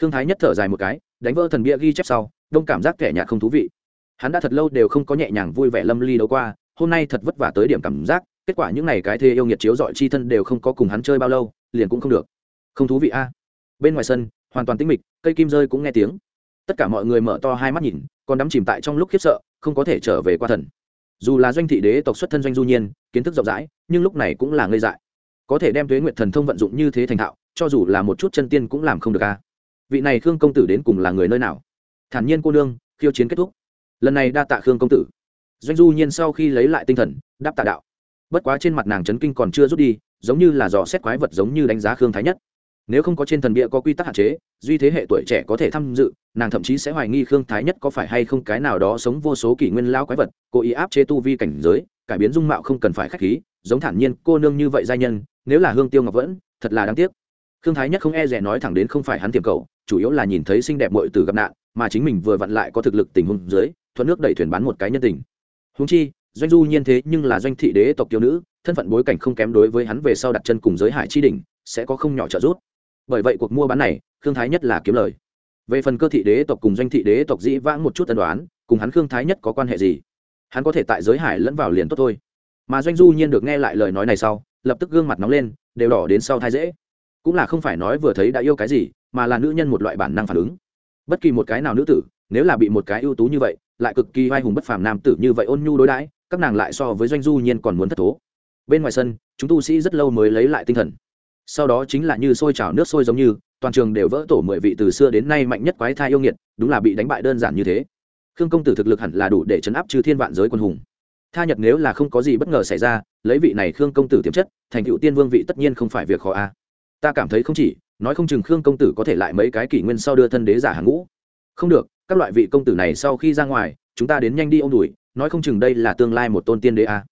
Khương thái nhất thở dài một cái, đánh vỡ thần bia ghi chép sau, đông cảm giác kẻ nhạt không thú vị. Hắn đã thật lâu đều không có nhẹ nhàng vui vẻ lâm ly đấu qua, hôm nay thật vất vả tới điểm cảm giác, kết quả những n à y cái thế yêu nghiệt chiếu dọi chi thân đều không có cùng hắn chơi bao lâu, liền cũng không được. Không thú vị a. Bên ngoài sân, hoàn toàn tĩnh mịch, cây kim rơi cũng nghe tiếng. Tất cả mọi người mở to hai mắt nhìn, còn đắm chìm tại trong lúc khiếp sợ, không có thể trở về qua thần. Dù là doanh thị đế tộc xuất thân doanh du nhiên, kiến thức rộng rãi, nhưng lúc này cũng là ngây dại. Có thể đem tuế nguyện thần thông vận dụng như thế thành thạo cho dù là một chút chân tiên cũng làm không được a vị này khương công tử đến cùng là người nơi nào? Thản nhiên cô nương, khiêu chiến kết thúc. Lần này đa tạ khương công tử. Doanh du nhiên sau khi lấy lại tinh thần, đáp tạ đạo. Bất quá trên mặt nàng chấn kinh còn chưa rút đi, giống như là dò xét quái vật giống như đánh giá khương thái nhất. Nếu không có trên thần bia có quy tắc hạn chế, duy thế hệ tuổi trẻ có thể tham dự, nàng thậm chí sẽ hoài nghi khương thái nhất có phải hay không cái nào đó sống vô số kỷ nguyên lao quái vật, cố ý áp chế tu vi cảnh giới, cải biến dung mạo không cần phải k h á c h khí, giống thản nhiên cô nương như vậy giai nhân, nếu là hương tiêu ngọc vẫn, thật là đáng tiếc khương thái nhất không e rẻ nói thẳng đến không phải hắn tiềm cầu, chủ yếu là nhìn thấy xinh đẹp mội từ gặp nạn, mà chính mình vừa vặn lại có thực lực tình huống dưới, thuận nước đẩy thuyền bán một cái nhân tình. Húng chi, doanh du nhiên thế nhưng là doanh thị đế tộc kiều nữ, thân phận bối cảnh không kém đối với hắn về sau đặt chân cùng giới hải chi đỉnh, sẽ có không nhỏ trợ giúp. Bởi vậy cuộc mua bán này khương thái nhất là kiếm lời. Về phần cơ thị đế tộc cùng doanh thị đế tộc dĩ vãng một chút tân đoán, cùng hắn khương thái nhất có quan hệ gì? Hắn có thể tại giới hải lẫn vào liền tốt thôi. Mà doanh du nhiên được nghe lại lời nói này sau, lập tức gương mặt nóng lên, đều đỏ đến sau thai dễ cũng là không phải nói vừa thấy đã yêu cái gì, mà là nữ nhân một loại bản năng phản ứng. Bất kỳ một cái nào nữ tử, nếu là bị một cái ưu tú như vậy, lại cực kỳ vai hùng bất phàm nam tử như vậy ôn nhu đối đãi, các nàng lại so với doanh du nhiên còn muốn thất thố. Bên ngoài sân, chúng tu sĩ rất lâu mới lấy lại tinh thần. Sau đó chính là như sôi trào nước sôi giống như, toàn trường đều vỡ tổ mười vị từ xưa đến nay mạnh nhất quái thai yêu nghiệt, đúng là bị đánh bại đơn giản như thế. Khương công tử thực lực hẳn là đủ để chấn áp trừ thiên vạn giới quân hùng. Tha nhật nếu là không có gì bất ngờ xảy ra, lấy vị này khương công tử tiềm chất, thành cựu tiên vương vị tất nhiên không phải việc khó a ta cảm thấy không chỉ, nói không chừng khương công tử có thể lại mấy cái kỷ nguyên sau đưa thân đế giả hàng ngũ. Không được, các loại vị công tử này sau khi ra ngoài, chúng ta đến nhanh đi ô m đùi, nói không chừng đây là tương lai một tôn tiên đế a.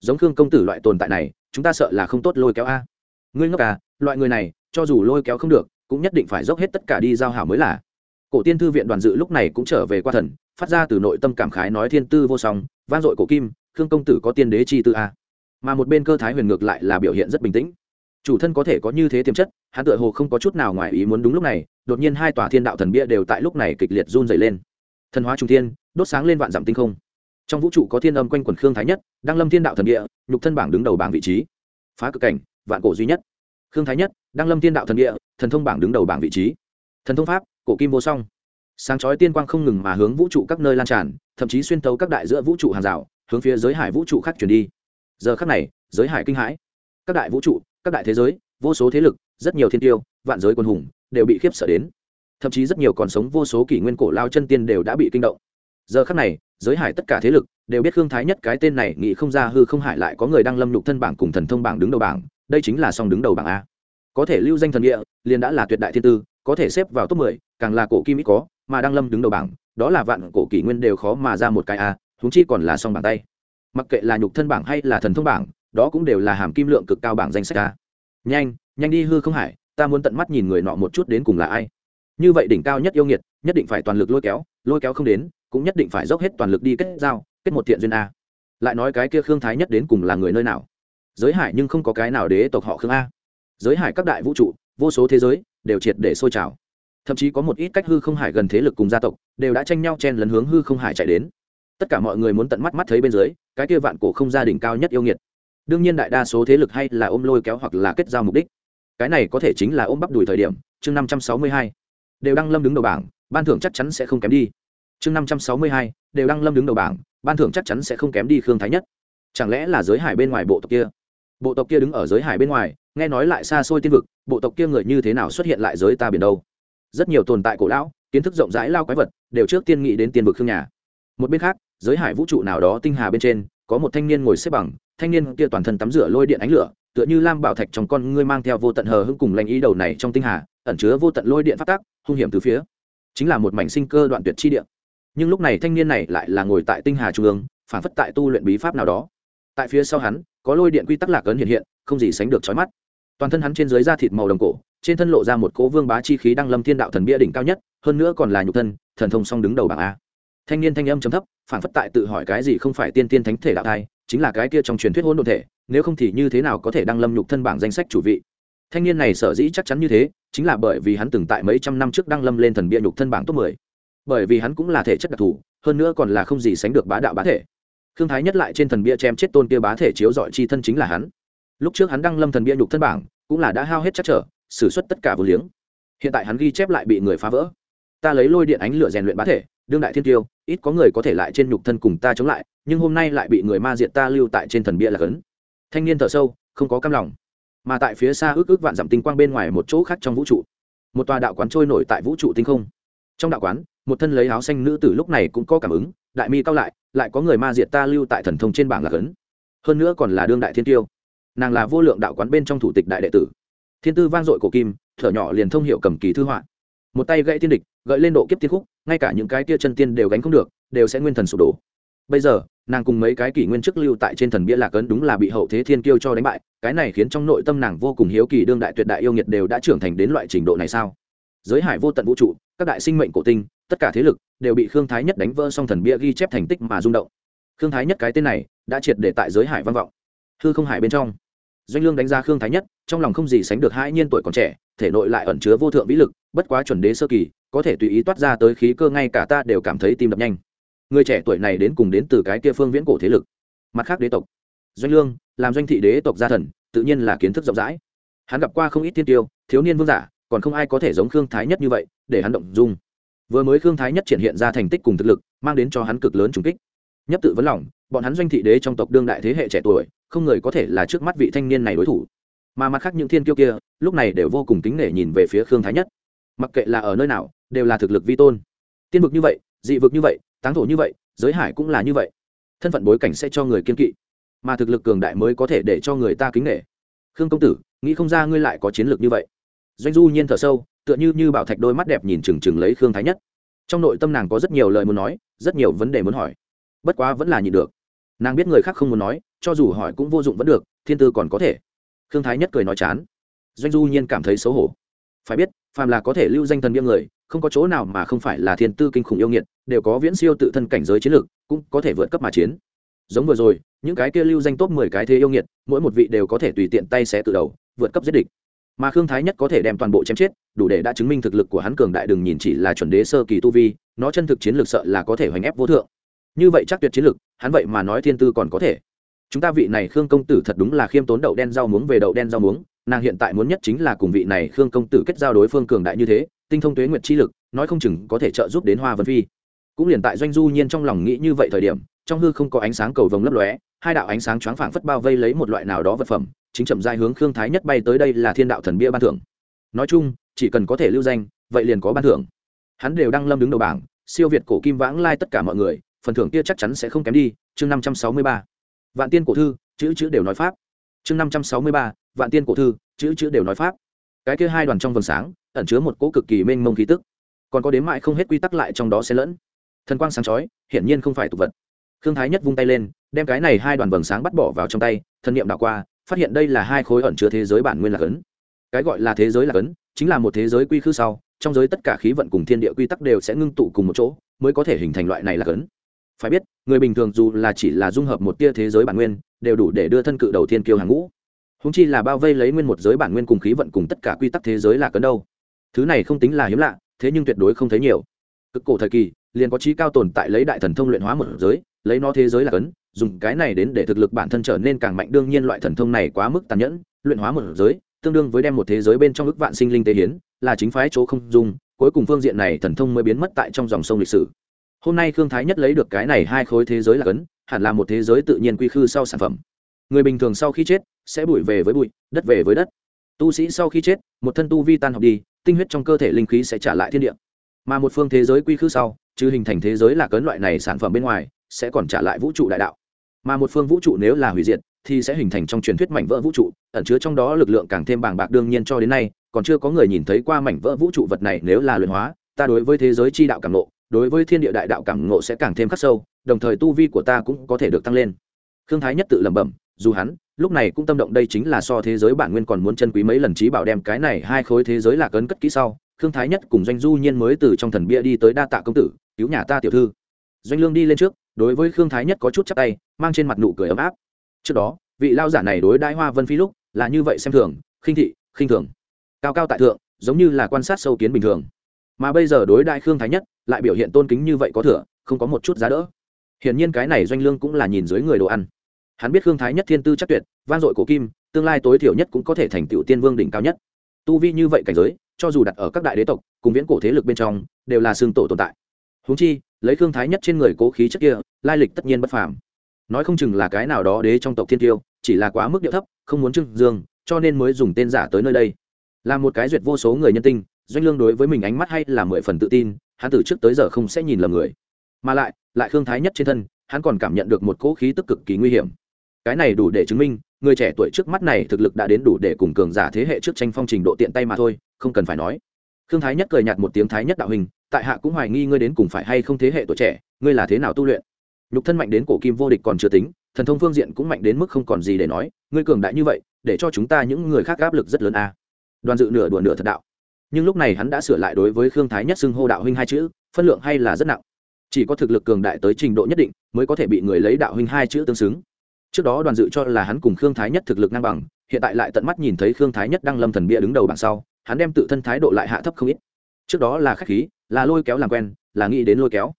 Giống khương công tử loại tồn tại này, chúng ta sợ là không tốt lôi kéo a. Ngươi ngốc à loại người này, cho dù lôi kéo không được, cũng nhất định phải dốc hết tất cả đi giao hảo mới là. Cổ tiên thư viện đoàn dự lúc này cũng trở về qua thần, phát ra từ nội tâm cảm khái nói thiên tư vô song van dội cổ kim, khương công tử có tiên đế chi tư a. Mà một bên cơ thái huyền ngược lại là biểu hiện rất bình tĩnh chủ thân có thể có như thế tiềm chất, hắn tựa hồ không có chút nào ngoài ý muốn đúng lúc này, đột nhiên hai tòa thiên đạo thần bia đều tại lúc này kịch liệt run dày lên. Thần hóa trung thiên, đốt sáng lên vạn dặm tinh không. Trong vũ trụ có thiên âm quanh quần khương thái nhất, đang lâm thiên đạo thần địa nhục thân bảng đứng đầu bảng vị trí. Phá cực cảnh, vạn cổ duy nhất. Khương thái nhất, đang lâm thiên đạo thần địa thần thông bảng đứng đầu bảng vị trí. Thần thông pháp, cổ kim vô song. Sáng chói tiên quang không ngừng mà hướng vũ trụ các nơi lan tràn, thậm chí xuyên tấu các đại giữa vũ trụ hàng rào, hướng phía giới hải vũ trụ khác chuyển đi. Giờ khắc này, giới hải kinh hãi. Các đại vũ trụ các đại thế giới, vô số thế lực, rất nhiều thiên tiêu, vạn giới quân hùng đều bị khiếp sợ đến. Thậm chí rất nhiều còn sống vô số kỷ nguyên cổ lao chân tiên đều đã bị kinh động. Giờ khắc này, giới hải tất cả thế lực đều biết khương thái nhất cái tên này nghĩ không ra hư không hải lại có người đang lâm nhục thân bảng cùng thần thông bảng đứng đầu bảng, đây chính là song đứng đầu bảng a. Có thể lưu danh thần địa, liền đã là tuyệt đại thiên tư, có thể xếp vào top mười, càng là cổ kim ít có, mà đang lâm đứng đầu bảng, đó là vạn cổ kỷ nguyên đều khó mà ra một cái a thúng chi còn là song bảng tay. Mặc kệ là nhục thân bảng hay là thần thông bảng đó cũng đều là hàm kim lượng cực cao bảng danh sách a nhanh nhanh đi hư không hải, ta muốn tận mắt nhìn người nọ một chút đến cùng là ai. Như vậy đỉnh cao nhất yêu nghiệt, nhất định phải toàn lực lôi kéo lôi kéo không đến, cũng nhất định phải dốc hết toàn lực đi kết giao, kết một thiện duyên a. Lại nói cái kia khương thái nhất đến cùng là người nơi nào? Giới hải nhưng không có cái nào đế tộc họ khương a. Giới hải các đại vũ trụ, vô số thế giới, đều triệt để sôi trào. Thậm chí có một ít cách hư không hải gần thế lực cùng gia tộc, đều đã tranh nhau chen lấn hướng hư không hải chạy đến. Tất cả mọi người muốn tận mắt mắt thấy bên dưới, cái kia vạn cổ không gia đình cao nhất yêu nghiệt đương nhiên đại đa số thế lực hay là ôm lôi kéo hoặc là kết giao mục đích. Cái này có thể chính là ôm bắp đùi thời điểm, chương năm trăm sáu mươi hai. Đều đăng lâm đứng đầu bảng, ban thưởng chắc chắn sẽ không kém đi. Chương năm trăm sáu mươi hai, đều đăng lâm đứng đầu bảng, ban thưởng chắc chắn sẽ không kém đi khương thái nhất. Chẳng lẽ là giới hải bên ngoài bộ tộc kia? Bộ tộc kia đứng ở giới hải bên ngoài, nghe nói lại xa xôi tiên vực, bộ tộc kia người như thế nào xuất hiện lại giới ta biển đâu? Rất nhiều tồn tại cổ lão, kiến thức rộng rãi lao quái vật, đều trước tiên nghĩ đến tiên vực khương nhà. Một bên khác, giới hải vũ trụ nào đó tinh hà bên trên, có một thanh niên ngồi xếp bằng thanh niên kia toàn thân tắm rửa lôi điện ánh lửa, tựa như lam bảo thạch trong con ngươi mang theo vô tận hờ hững cùng lành ý đầu này trong tinh hà, ẩn chứa vô tận lôi điện phát tác hung hiểm từ phía. Chính là một mảnh sinh cơ đoạn tuyệt chi điện nhưng lúc này thanh niên này lại là ngồi tại tinh hà trung ương, phản phất tại tu luyện bí pháp nào đó. Tại phía sau hắn, có lôi điện quy tắc lạc ấn hiện hiện, không gì sánh được trói mắt. Toàn thân hắn trên dưới da thịt màu đồng cổ, trên thân lộ ra một cỗ vương bá chi khí đang lâm thiên đạo thần bia đỉnh cao nhất, hơn nữa còn là nhục thân, thần thông song đứng đầu bảng a. Thanh niên thanh âm chấm thấp, phản phất tại tự hỏi cái gì không phải tiên tiên thánh thể đạo thai chính là cái kia trong truyền thuyết hôn đồn thể, nếu không thì như thế nào có thể đăng lâm nhục thân bảng danh sách chủ vị? Thanh niên này sở dĩ chắc chắn như thế, chính là bởi vì hắn từng tại mấy trăm năm trước đăng lâm lên thần bia nhục thân bảng top mười. Bởi vì hắn cũng là thể chất đặc thù, hơn nữa còn là không gì sánh được bá đạo bá thể. Thương thái nhất lại trên thần bia chém chết tôn kia bá thể chiếu dọi chi thân chính là hắn. Lúc trước hắn đăng lâm thần bia nhục thân bảng, cũng là đã hao hết chắc trở xử suất tất cả vô liếng. Hiện tại hắn ghi chép lại bị người phá vỡ. Ta lấy lôi điện ánh lửa rèn luyện bá thể, đương đại thiên tiêu ít có người có thể lại trên nhục thân cùng ta chống lại, nhưng hôm nay lại bị người ma diện ta lưu tại trên thần bia là cấn. Thanh niên thở sâu, không có cam lòng. Mà tại phía xa ước ước vạn dặm tinh quang bên ngoài một chỗ khác trong vũ trụ, một tòa đạo quán trôi nổi tại vũ trụ tinh không. Trong đạo quán, một thân lấy áo xanh nữ tử lúc này cũng có cảm ứng, đại mi cao lại lại có người ma diệt ta lưu tại thần thông trên bảng là cấn. hơn nữa còn là đương đại thiên tiêu. Nàng là vô lượng đạo quán bên trong thủ tịch đại đệ tử. Thiên tư vang dội cổ kim, thở nhỏ liền thông hiệu cầm kỳ thư họa một tay gãy tiên địch, gợi lên độ kiếp tiên khúc, ngay cả những cái tia chân tiên đều gánh không được, đều sẽ nguyên thần sụp đổ. Bây giờ, nàng cùng mấy cái kỷ nguyên chức lưu tại trên thần bia lạc ấn đúng là bị hậu thế thiên kiêu cho đánh bại, cái này khiến trong nội tâm nàng vô cùng hiếu kỳ đương đại tuyệt đại yêu nghiệt đều đã trưởng thành đến loại trình độ này sao? Giới hải vô tận vũ trụ, các đại sinh mệnh cổ tinh, tất cả thế lực đều bị khương thái nhất đánh vỡ song thần bia ghi chép thành tích mà rung động. Khương thái nhất cái tên này đã triệt để tại giới hải văn vọng. Hư không hải bên trong, doanh lương đánh ra khương thái nhất, trong lòng không gì sánh được hai nhiên tuổi còn trẻ thể nội lại ẩn chứa vô thượng vĩ lực, bất quá chuẩn đế sơ kỳ, có thể tùy ý toát ra tới khí cơ ngay cả ta đều cảm thấy tim đập nhanh. Người trẻ tuổi này đến cùng đến từ cái kia phương viễn cổ thế lực. Mặt khác đế tộc. Doanh lương, làm doanh thị đế tộc gia thần, tự nhiên là kiến thức rộng rãi. Hắn gặp qua không ít thiên tiêu, thiếu niên vương giả, còn không ai có thể giống khương thái nhất như vậy, để hắn động dung. Vừa mới khương thái nhất triển hiện ra thành tích cùng thực lực, mang đến cho hắn cực lớn trùng kích. Nhất tự vấn lòng, bọn hắn doanh thị đế trong tộc đương đại thế hệ trẻ tuổi, không người có thể là trước mắt vị thanh niên này đối thủ mà mặt khác những thiên kiêu kia, lúc này đều vô cùng kính nể nhìn về phía khương thái nhất. Mặc kệ là ở nơi nào, đều là thực lực vi tôn. Tiên vực như vậy, dị vực như vậy, táng thổ như vậy, giới hải cũng là như vậy. Thân phận bối cảnh sẽ cho người kiên kỵ, mà thực lực cường đại mới có thể để cho người ta kính nể. Khương công tử, nghĩ không ra ngươi lại có chiến lược như vậy. Doanh du nhiên thở sâu, tựa như như bảo thạch đôi mắt đẹp nhìn chừng chừng lấy khương thái nhất. Trong nội tâm nàng có rất nhiều lời muốn nói, rất nhiều vấn đề muốn hỏi. Bất quá vẫn là nhịn được. Nàng biết người khác không muốn nói, cho dù hỏi cũng vô dụng vẫn được, thiên tư còn có thể khương thái nhất cười nói chán. Doanh du nhiên cảm thấy xấu hổ. Phải biết, phàm là có thể lưu danh thần biêng người, không có chỗ nào mà không phải là thiên tư kinh khủng yêu nghiệt, đều có viễn siêu tự thân cảnh giới chiến lược, cũng có thể vượt cấp mà chiến. Giống vừa rồi, những cái kia lưu danh top mười cái thế yêu nghiệt, mỗi một vị đều có thể tùy tiện tay xé từ đầu, vượt cấp giết địch. Mà khương thái nhất có thể đem toàn bộ chém chết, đủ để đã chứng minh thực lực của hắn cường đại đừng nhìn chỉ là chuẩn đế sơ kỳ tu vi, nó chân thực chiến lược sợ là có thể hoành ép vô thượng. Như vậy chắc tuyệt chiến lược, hắn vậy mà nói thiên tư còn có thể chúng ta vị này khương công tử thật đúng là khiêm tốn đậu đen rau muống về đậu đen rau muống, nàng hiện tại muốn nhất chính là cùng vị này khương công tử kết giao đối phương cường đại như thế, tinh thông tuế nguyệt chi lực, nói không chừng có thể trợ giúp đến hoa vân phi. Cũng liền tại doanh du nhiên trong lòng nghĩ như vậy thời điểm, trong hư không có ánh sáng cầu vồng lấp lóe, hai đạo ánh sáng choáng phảng phất bao vây lấy một loại nào đó vật phẩm, chính chậm dài hướng khương thái nhất bay tới đây là thiên đạo thần bia ban thưởng. Nói chung, chỉ cần có thể lưu danh, vậy liền có ban thưởng. Hắn đều đang lâm đứng đầu bảng, siêu việt cổ kim vãng lai tất cả mọi người, phần thưởng kia chắc chắn sẽ không kém đi, chương năm trăm sáu mươi ba vạn tiên cổ thư, chữ chữ đều nói pháp. Chương năm trăm sáu mươi ba, vạn tiên cổ thư, chữ chữ đều nói pháp. Cái kia hai đoàn trong vầng sáng, ẩn chứa một cỗ cực kỳ mênh mông khí tức. Còn có đến mại không hết quy tắc lại trong đó sẽ lẫn. Thần quang sáng chói, hiển nhiên không phải tục vật. Khương thái nhất vung tay lên, đem cái này hai đoàn vầng sáng bắt bỏ vào trong tay thân nhiệm đảo qua, phát hiện đây là hai khối ẩn chứa thế giới bản nguyên lạc ấn. Cái gọi là thế giới lạc ấn, chính là một thế giới quy khư sau, trong giới tất cả khí vận cùng thiên địa quy tắc đều sẽ ngưng tụ cùng một chỗ, mới có thể hình thành loại này lạc ấn. Phải biết người bình thường dù là chỉ là dung hợp một tia thế giới bản nguyên, đều đủ để đưa thân cự đầu thiên kiêu hàng ngũ. Húng chi là bao vây lấy nguyên một giới bản nguyên cùng khí vận cùng tất cả quy tắc thế giới là cấn đâu. Thứ này không tính là hiếm lạ, thế nhưng tuyệt đối không thấy nhiều. Cực cổ thời kỳ, liền có trí cao tồn tại lấy đại thần thông luyện hóa một giới, lấy nó thế giới là cấn, dùng cái này đến để thực lực bản thân trở nên càng mạnh. Đương nhiên loại thần thông này quá mức tàn nhẫn, luyện hóa một giới, tương đương với đem một thế giới bên trong ước vạn sinh linh tế hiến, là chính phái chỗ không dùng. cuối cùng phương diện này thần thông mới biến mất tại trong dòng sông lịch sử hôm nay khương thái nhất lấy được cái này hai khối thế giới là cấn, hẳn là một thế giới tự nhiên quy khư sau sản phẩm. Người bình thường sau khi chết, sẽ bụi về với bụi, đất về với đất. Tu sĩ sau khi chết, một thân tu vi tan học đi, tinh huyết trong cơ thể linh khí sẽ trả lại thiên địa. Mà một phương thế giới quy khư sau, chứ hình thành thế giới là cấn loại này sản phẩm bên ngoài, sẽ còn trả lại vũ trụ đại đạo. Mà một phương vũ trụ nếu là hủy diệt, thì sẽ hình thành trong truyền thuyết mảnh vỡ vũ trụ, ẩn chứa trong đó lực lượng càng thêm bàng bạc đương nhiên cho đến nay, còn chưa có người nhìn thấy qua mảnh vỡ vũ trụ vật này nếu là luyện hóa, ta đối với thế giới chi đạo càng ngộ đối với thiên địa đại đạo cảm ngộ sẽ càng thêm khắc sâu, đồng thời tu vi của ta cũng có thể được tăng lên. Khương thái nhất tự lẩm bẩm, dù hắn, lúc này cũng tâm động đây chính là so thế giới bản nguyên còn muốn chân quý mấy lần trí bảo đem cái này hai khối thế giới lạc ấn cất kỹ sau, khương thái nhất cùng doanh du nhiên mới từ trong thần bia đi tới đa tạ công tử, cứu nhà ta tiểu thư. Doanh lương đi lên trước, đối với khương thái nhất có chút chắc tay, mang trên mặt nụ cười ấm áp. Trước đó, vị lao giả này đối đãi hoa vân phi lúc, là như vậy xem thường, khinh thị, khinh thường. Cao cao tại thượng, giống như là quan sát sâu kiến bình thường. Mà bây giờ đối đại khương thái nhất lại biểu hiện tôn kính như vậy có thừa, không có một chút giá đỡ. Hiển nhiên cái này doanh lương cũng là nhìn dưới người đồ ăn. Hắn biết hương thái nhất thiên tư chắc tuyệt, vang dội cổ kim, tương lai tối thiểu nhất cũng có thể thành tựu tiên vương đỉnh cao nhất. Tu vi như vậy cảnh giới, cho dù đặt ở các đại đế tộc, cùng viễn cổ thế lực bên trong, đều là xương tổ tồn tại. Húng chi, lấy khương thái nhất trên người cố khí chất kia, lai lịch tất nhiên bất phàm. Nói không chừng là cái nào đó đế trong tộc thiên tiêu, chỉ là quá mức điệu thấp, không muốn trưng dương, cho nên mới dùng tên giả tới nơi đây. Là một cái duyệt vô số người nhân tinh, doanh lương đối với mình ánh mắt hay là mười phần tự tin hắn từ trước tới giờ không sẽ nhìn lầm người. Mà lại lại khương thái nhất trên thân, hắn còn cảm nhận được một cỗ khí tức cực kỳ nguy hiểm. Cái này đủ để chứng minh, người trẻ tuổi trước mắt này thực lực đã đến đủ để cùng cường giả thế hệ trước tranh phong trình độ tiện tay mà thôi, không cần phải nói. Khương thái nhất cười nhạt một tiếng thái nhất đạo hình, tại hạ cũng hoài nghi ngươi đến cùng phải hay không thế hệ tuổi trẻ, ngươi là thế nào tu luyện? Nhục thân mạnh đến cổ kim vô địch còn chưa tính, thần thông phương diện cũng mạnh đến mức không còn gì để nói, ngươi cường đại như vậy, để cho chúng ta những người khác áp lực rất lớn a. À. đoàn dự nửa đùa nửa thật đạo nhưng lúc này hắn đã sửa lại đối với khương thái nhất xưng hô đạo huynh hai chữ, phân lượng hay là rất nặng. Chỉ có thực lực cường đại tới trình độ nhất định mới có thể bị người lấy đạo huynh hai chữ tương xứng. Trước đó đoàn dự cho là hắn cùng khương thái nhất thực lực ngang bằng, hiện tại lại tận mắt nhìn thấy khương thái nhất đang lâm thần bia đứng đầu bảng sau, hắn đem tự thân thái độ lại hạ thấp không ít. Trước đó là khách khí, là lôi kéo làm quen, là nghĩ đến lôi kéo.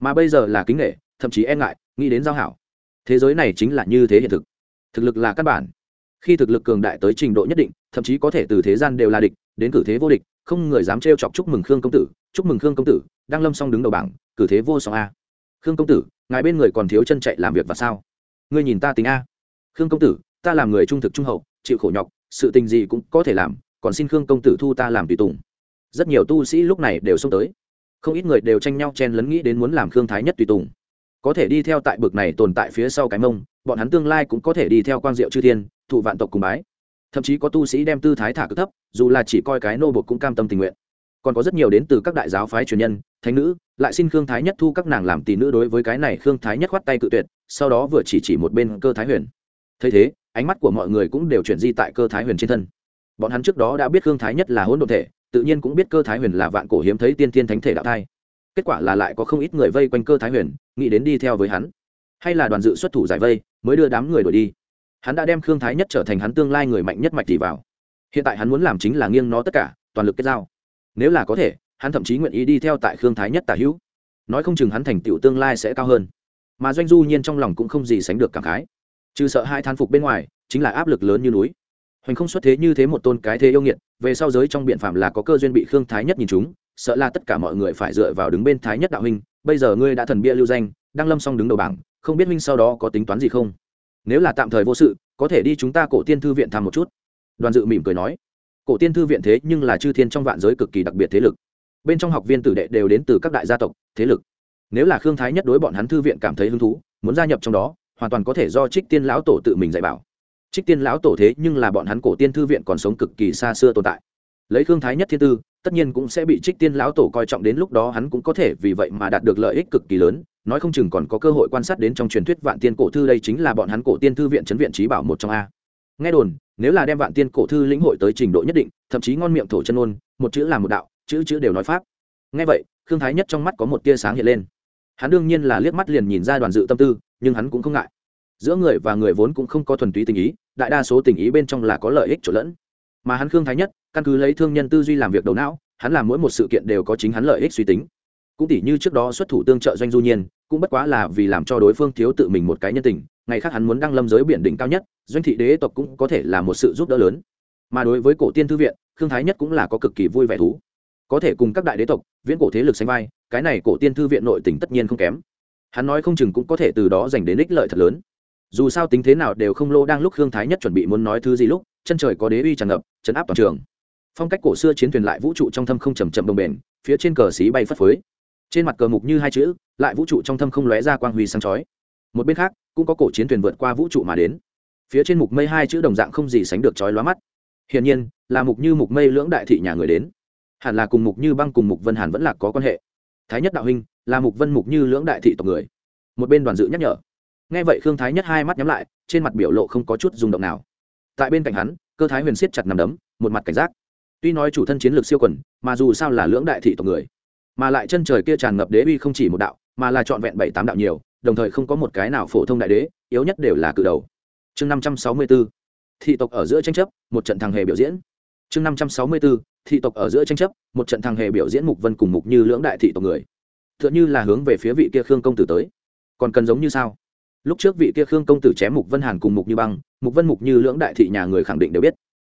Mà bây giờ là kính nghệ thậm chí e ngại, nghĩ đến giao hảo. Thế giới này chính là như thế hiện thực. Thực lực là căn bản. Khi thực lực cường đại tới trình độ nhất định, thậm chí có thể từ thế gian đều là địch, đến cử thế vô địch không người dám trêu chọc chúc mừng khương công tử, chúc mừng khương công tử, đang lâm song đứng đầu bảng, cử thế vô song a. Khương công tử, ngài bên người còn thiếu chân chạy làm việc và sao? Ngươi nhìn ta tính a. Khương công tử, ta làm người trung thực trung hậu, chịu khổ nhọc, sự tình gì cũng có thể làm, còn xin khương công tử thu ta làm tùy tùng. Rất nhiều tu sĩ lúc này đều xông tới. Không ít người đều tranh nhau chen lấn nghĩ đến muốn làm khương thái nhất tùy tùng. Có thể đi theo tại bực này tồn tại phía sau cái mông, bọn hắn tương lai cũng có thể đi theo quang diệu chư thiên, thụ vạn tộc cùng bái thậm chí có tu sĩ đem tư thái thả cực thấp, dù là chỉ coi cái nô bột cũng cam tâm tình nguyện. Còn có rất nhiều đến từ các đại giáo phái truyền nhân, thánh nữ, lại xin khương thái nhất thu các nàng làm tỷ nữ đối với cái này khương thái nhất khoát tay cự tuyệt, sau đó vừa chỉ chỉ một bên cơ thái huyền. Thấy thế, ánh mắt của mọi người cũng đều chuyển di tại cơ thái huyền trên thân. Bọn hắn trước đó đã biết khương thái nhất là hỗn độn thể, tự nhiên cũng biết cơ thái huyền là vạn cổ hiếm thấy tiên tiên thánh thể đạo thai. Kết quả là lại có không ít người vây quanh cơ thái huyền, nghĩ đến đi theo với hắn. Hay là đoàn dự xuất thủ giải vây, mới đưa đám người đổi đi hắn đã đem khương thái nhất trở thành hắn tương lai người mạnh nhất mạch tỷ vào. Hiện tại hắn muốn làm chính là nghiêng nó tất cả, toàn lực kết giao. Nếu là có thể, hắn thậm chí nguyện ý đi theo tại khương thái nhất tả hữu. Nói không chừng hắn thành tựu tương lai sẽ cao hơn. Mà doanh du nhiên trong lòng cũng không gì sánh được cảm khái. Trừ sợ hai than phục bên ngoài, chính là áp lực lớn như núi. Hoành không xuất thế như thế một tôn cái thế yêu nghiệt, về sau giới trong biện phạm là có cơ duyên bị khương thái nhất nhìn chúng, sợ là tất cả mọi người phải dựa vào đứng bên thái nhất đạo huynh, bây giờ ngươi đã thần bia lưu danh, đang lâm xong đứng đầu bảng, không biết huynh sau đó có tính toán gì không? Nếu là tạm thời vô sự, có thể đi chúng ta cổ tiên thư viện thăm một chút. Đoàn dự mỉm cười nói. Cổ tiên thư viện thế nhưng là chư thiên trong vạn giới cực kỳ đặc biệt thế lực. Bên trong học viên tử đệ đều đến từ các đại gia tộc, thế lực. Nếu là khương thái nhất đối bọn hắn thư viện cảm thấy hứng thú, muốn gia nhập trong đó, hoàn toàn có thể do trích tiên lão tổ tự mình dạy bảo. Trích tiên lão tổ thế nhưng là bọn hắn cổ tiên thư viện còn sống cực kỳ xa xưa tồn tại. Lấy khương thái nhất thiên tư tất nhiên cũng sẽ bị trích tiên lão tổ coi trọng đến lúc đó hắn cũng có thể vì vậy mà đạt được lợi ích cực kỳ lớn. Nói không chừng còn có cơ hội quan sát đến trong truyền thuyết vạn tiên cổ thư đây chính là bọn hắn cổ tiên thư viện chấn viện trí bảo một trong a. Nghe đồn, nếu là đem vạn tiên cổ thư lĩnh hội tới trình độ nhất định, thậm chí ngon miệng thổ chân ôn một chữ là một đạo, chữ chữ đều nói pháp. Nghe vậy, khương thái nhất trong mắt có một tia sáng hiện lên. Hắn đương nhiên là liếc mắt liền nhìn ra đoàn dự tâm tư, nhưng hắn cũng không ngại. Giữa người và người vốn cũng không có thuần túy tình ý, đại đa số tình ý bên trong là có lợi ích trộn lẫn mà hắn khương thái nhất, căn cứ lấy thương nhân tư duy làm việc đầu não, hắn làm mỗi một sự kiện đều có chính hắn lợi ích suy tính. Cũng tỷ như trước đó xuất thủ tương trợ doanh du nhiên, cũng bất quá là vì làm cho đối phương thiếu tự mình một cái nhân tình, ngày khác hắn muốn đăng lâm giới biển đỉnh cao nhất, doanh thị đế tộc cũng có thể là một sự giúp đỡ lớn. Mà đối với cổ tiên thư viện, khương thái nhất cũng là có cực kỳ vui vẻ thú. Có thể cùng các đại đế tộc, viễn cổ thế lực sánh vai, cái này cổ tiên thư viện nội tỉnh tất nhiên không kém. Hắn nói không chừng cũng có thể từ đó giành đến ích lợi thật lớn. Dù sao tính thế nào đều không lô đang lúc khương thái nhất chuẩn bị muốn nói thứ gì lúc chân trời có đế uy tràn ngập, chấn áp toàn trường. Phong cách cổ xưa chiến thuyền lại vũ trụ trong thâm không chầm chậm đồng bền phía trên cờ xí bay phất phới. Trên mặt cờ mục như hai chữ, lại vũ trụ trong thâm không lóe ra quang huy sáng chói. Một bên khác, cũng có cổ chiến thuyền vượt qua vũ trụ mà đến. Phía trên mục mây hai chữ đồng dạng không gì sánh được chói lóa mắt. Hiển nhiên, là mục như mục mây lưỡng đại thị nhà người đến. Hẳn là cùng mục như băng cùng mục vân hàn vẫn là có quan hệ. Thái nhất đạo huynh, là mục vân mục như lưỡng đại thị tộc người. Một bên đoàn dự nhắc nhở. Nghe vậy khương thái nhất hai mắt nhắm lại, trên mặt biểu lộ không có chút rung động nào tại bên cạnh hắn, cơ thái huyền siết chặt nằm đấm, một mặt cảnh giác. Tuy nói chủ thân chiến lược siêu quần, mà dù sao là lưỡng đại thị tộc người, mà lại chân trời kia tràn ngập đế uy không chỉ một đạo, mà là trọn vẹn bảy tám đạo nhiều, đồng thời không có một cái nào phổ thông đại đế, yếu nhất đều là cự đầu. Chương năm trăm sáu mươi b ố thị tộc ở giữa tranh chấp, một trận thằng hề biểu diễn. Chương năm trăm sáu mươi b ố thị tộc ở giữa tranh chấp, một trận thằng hề biểu diễn mục vân cùng mục như lưỡng đại thị tộc người. T h ư ợ n h ư là hướng về phía vị kia khương công tử tới. Còn cần giống như sao? Lúc trước vị kia khương công tử chém mục vân hàn cùng mục như băng, mục vân mục như lưỡng đại thị nhà người khẳng định đều biết.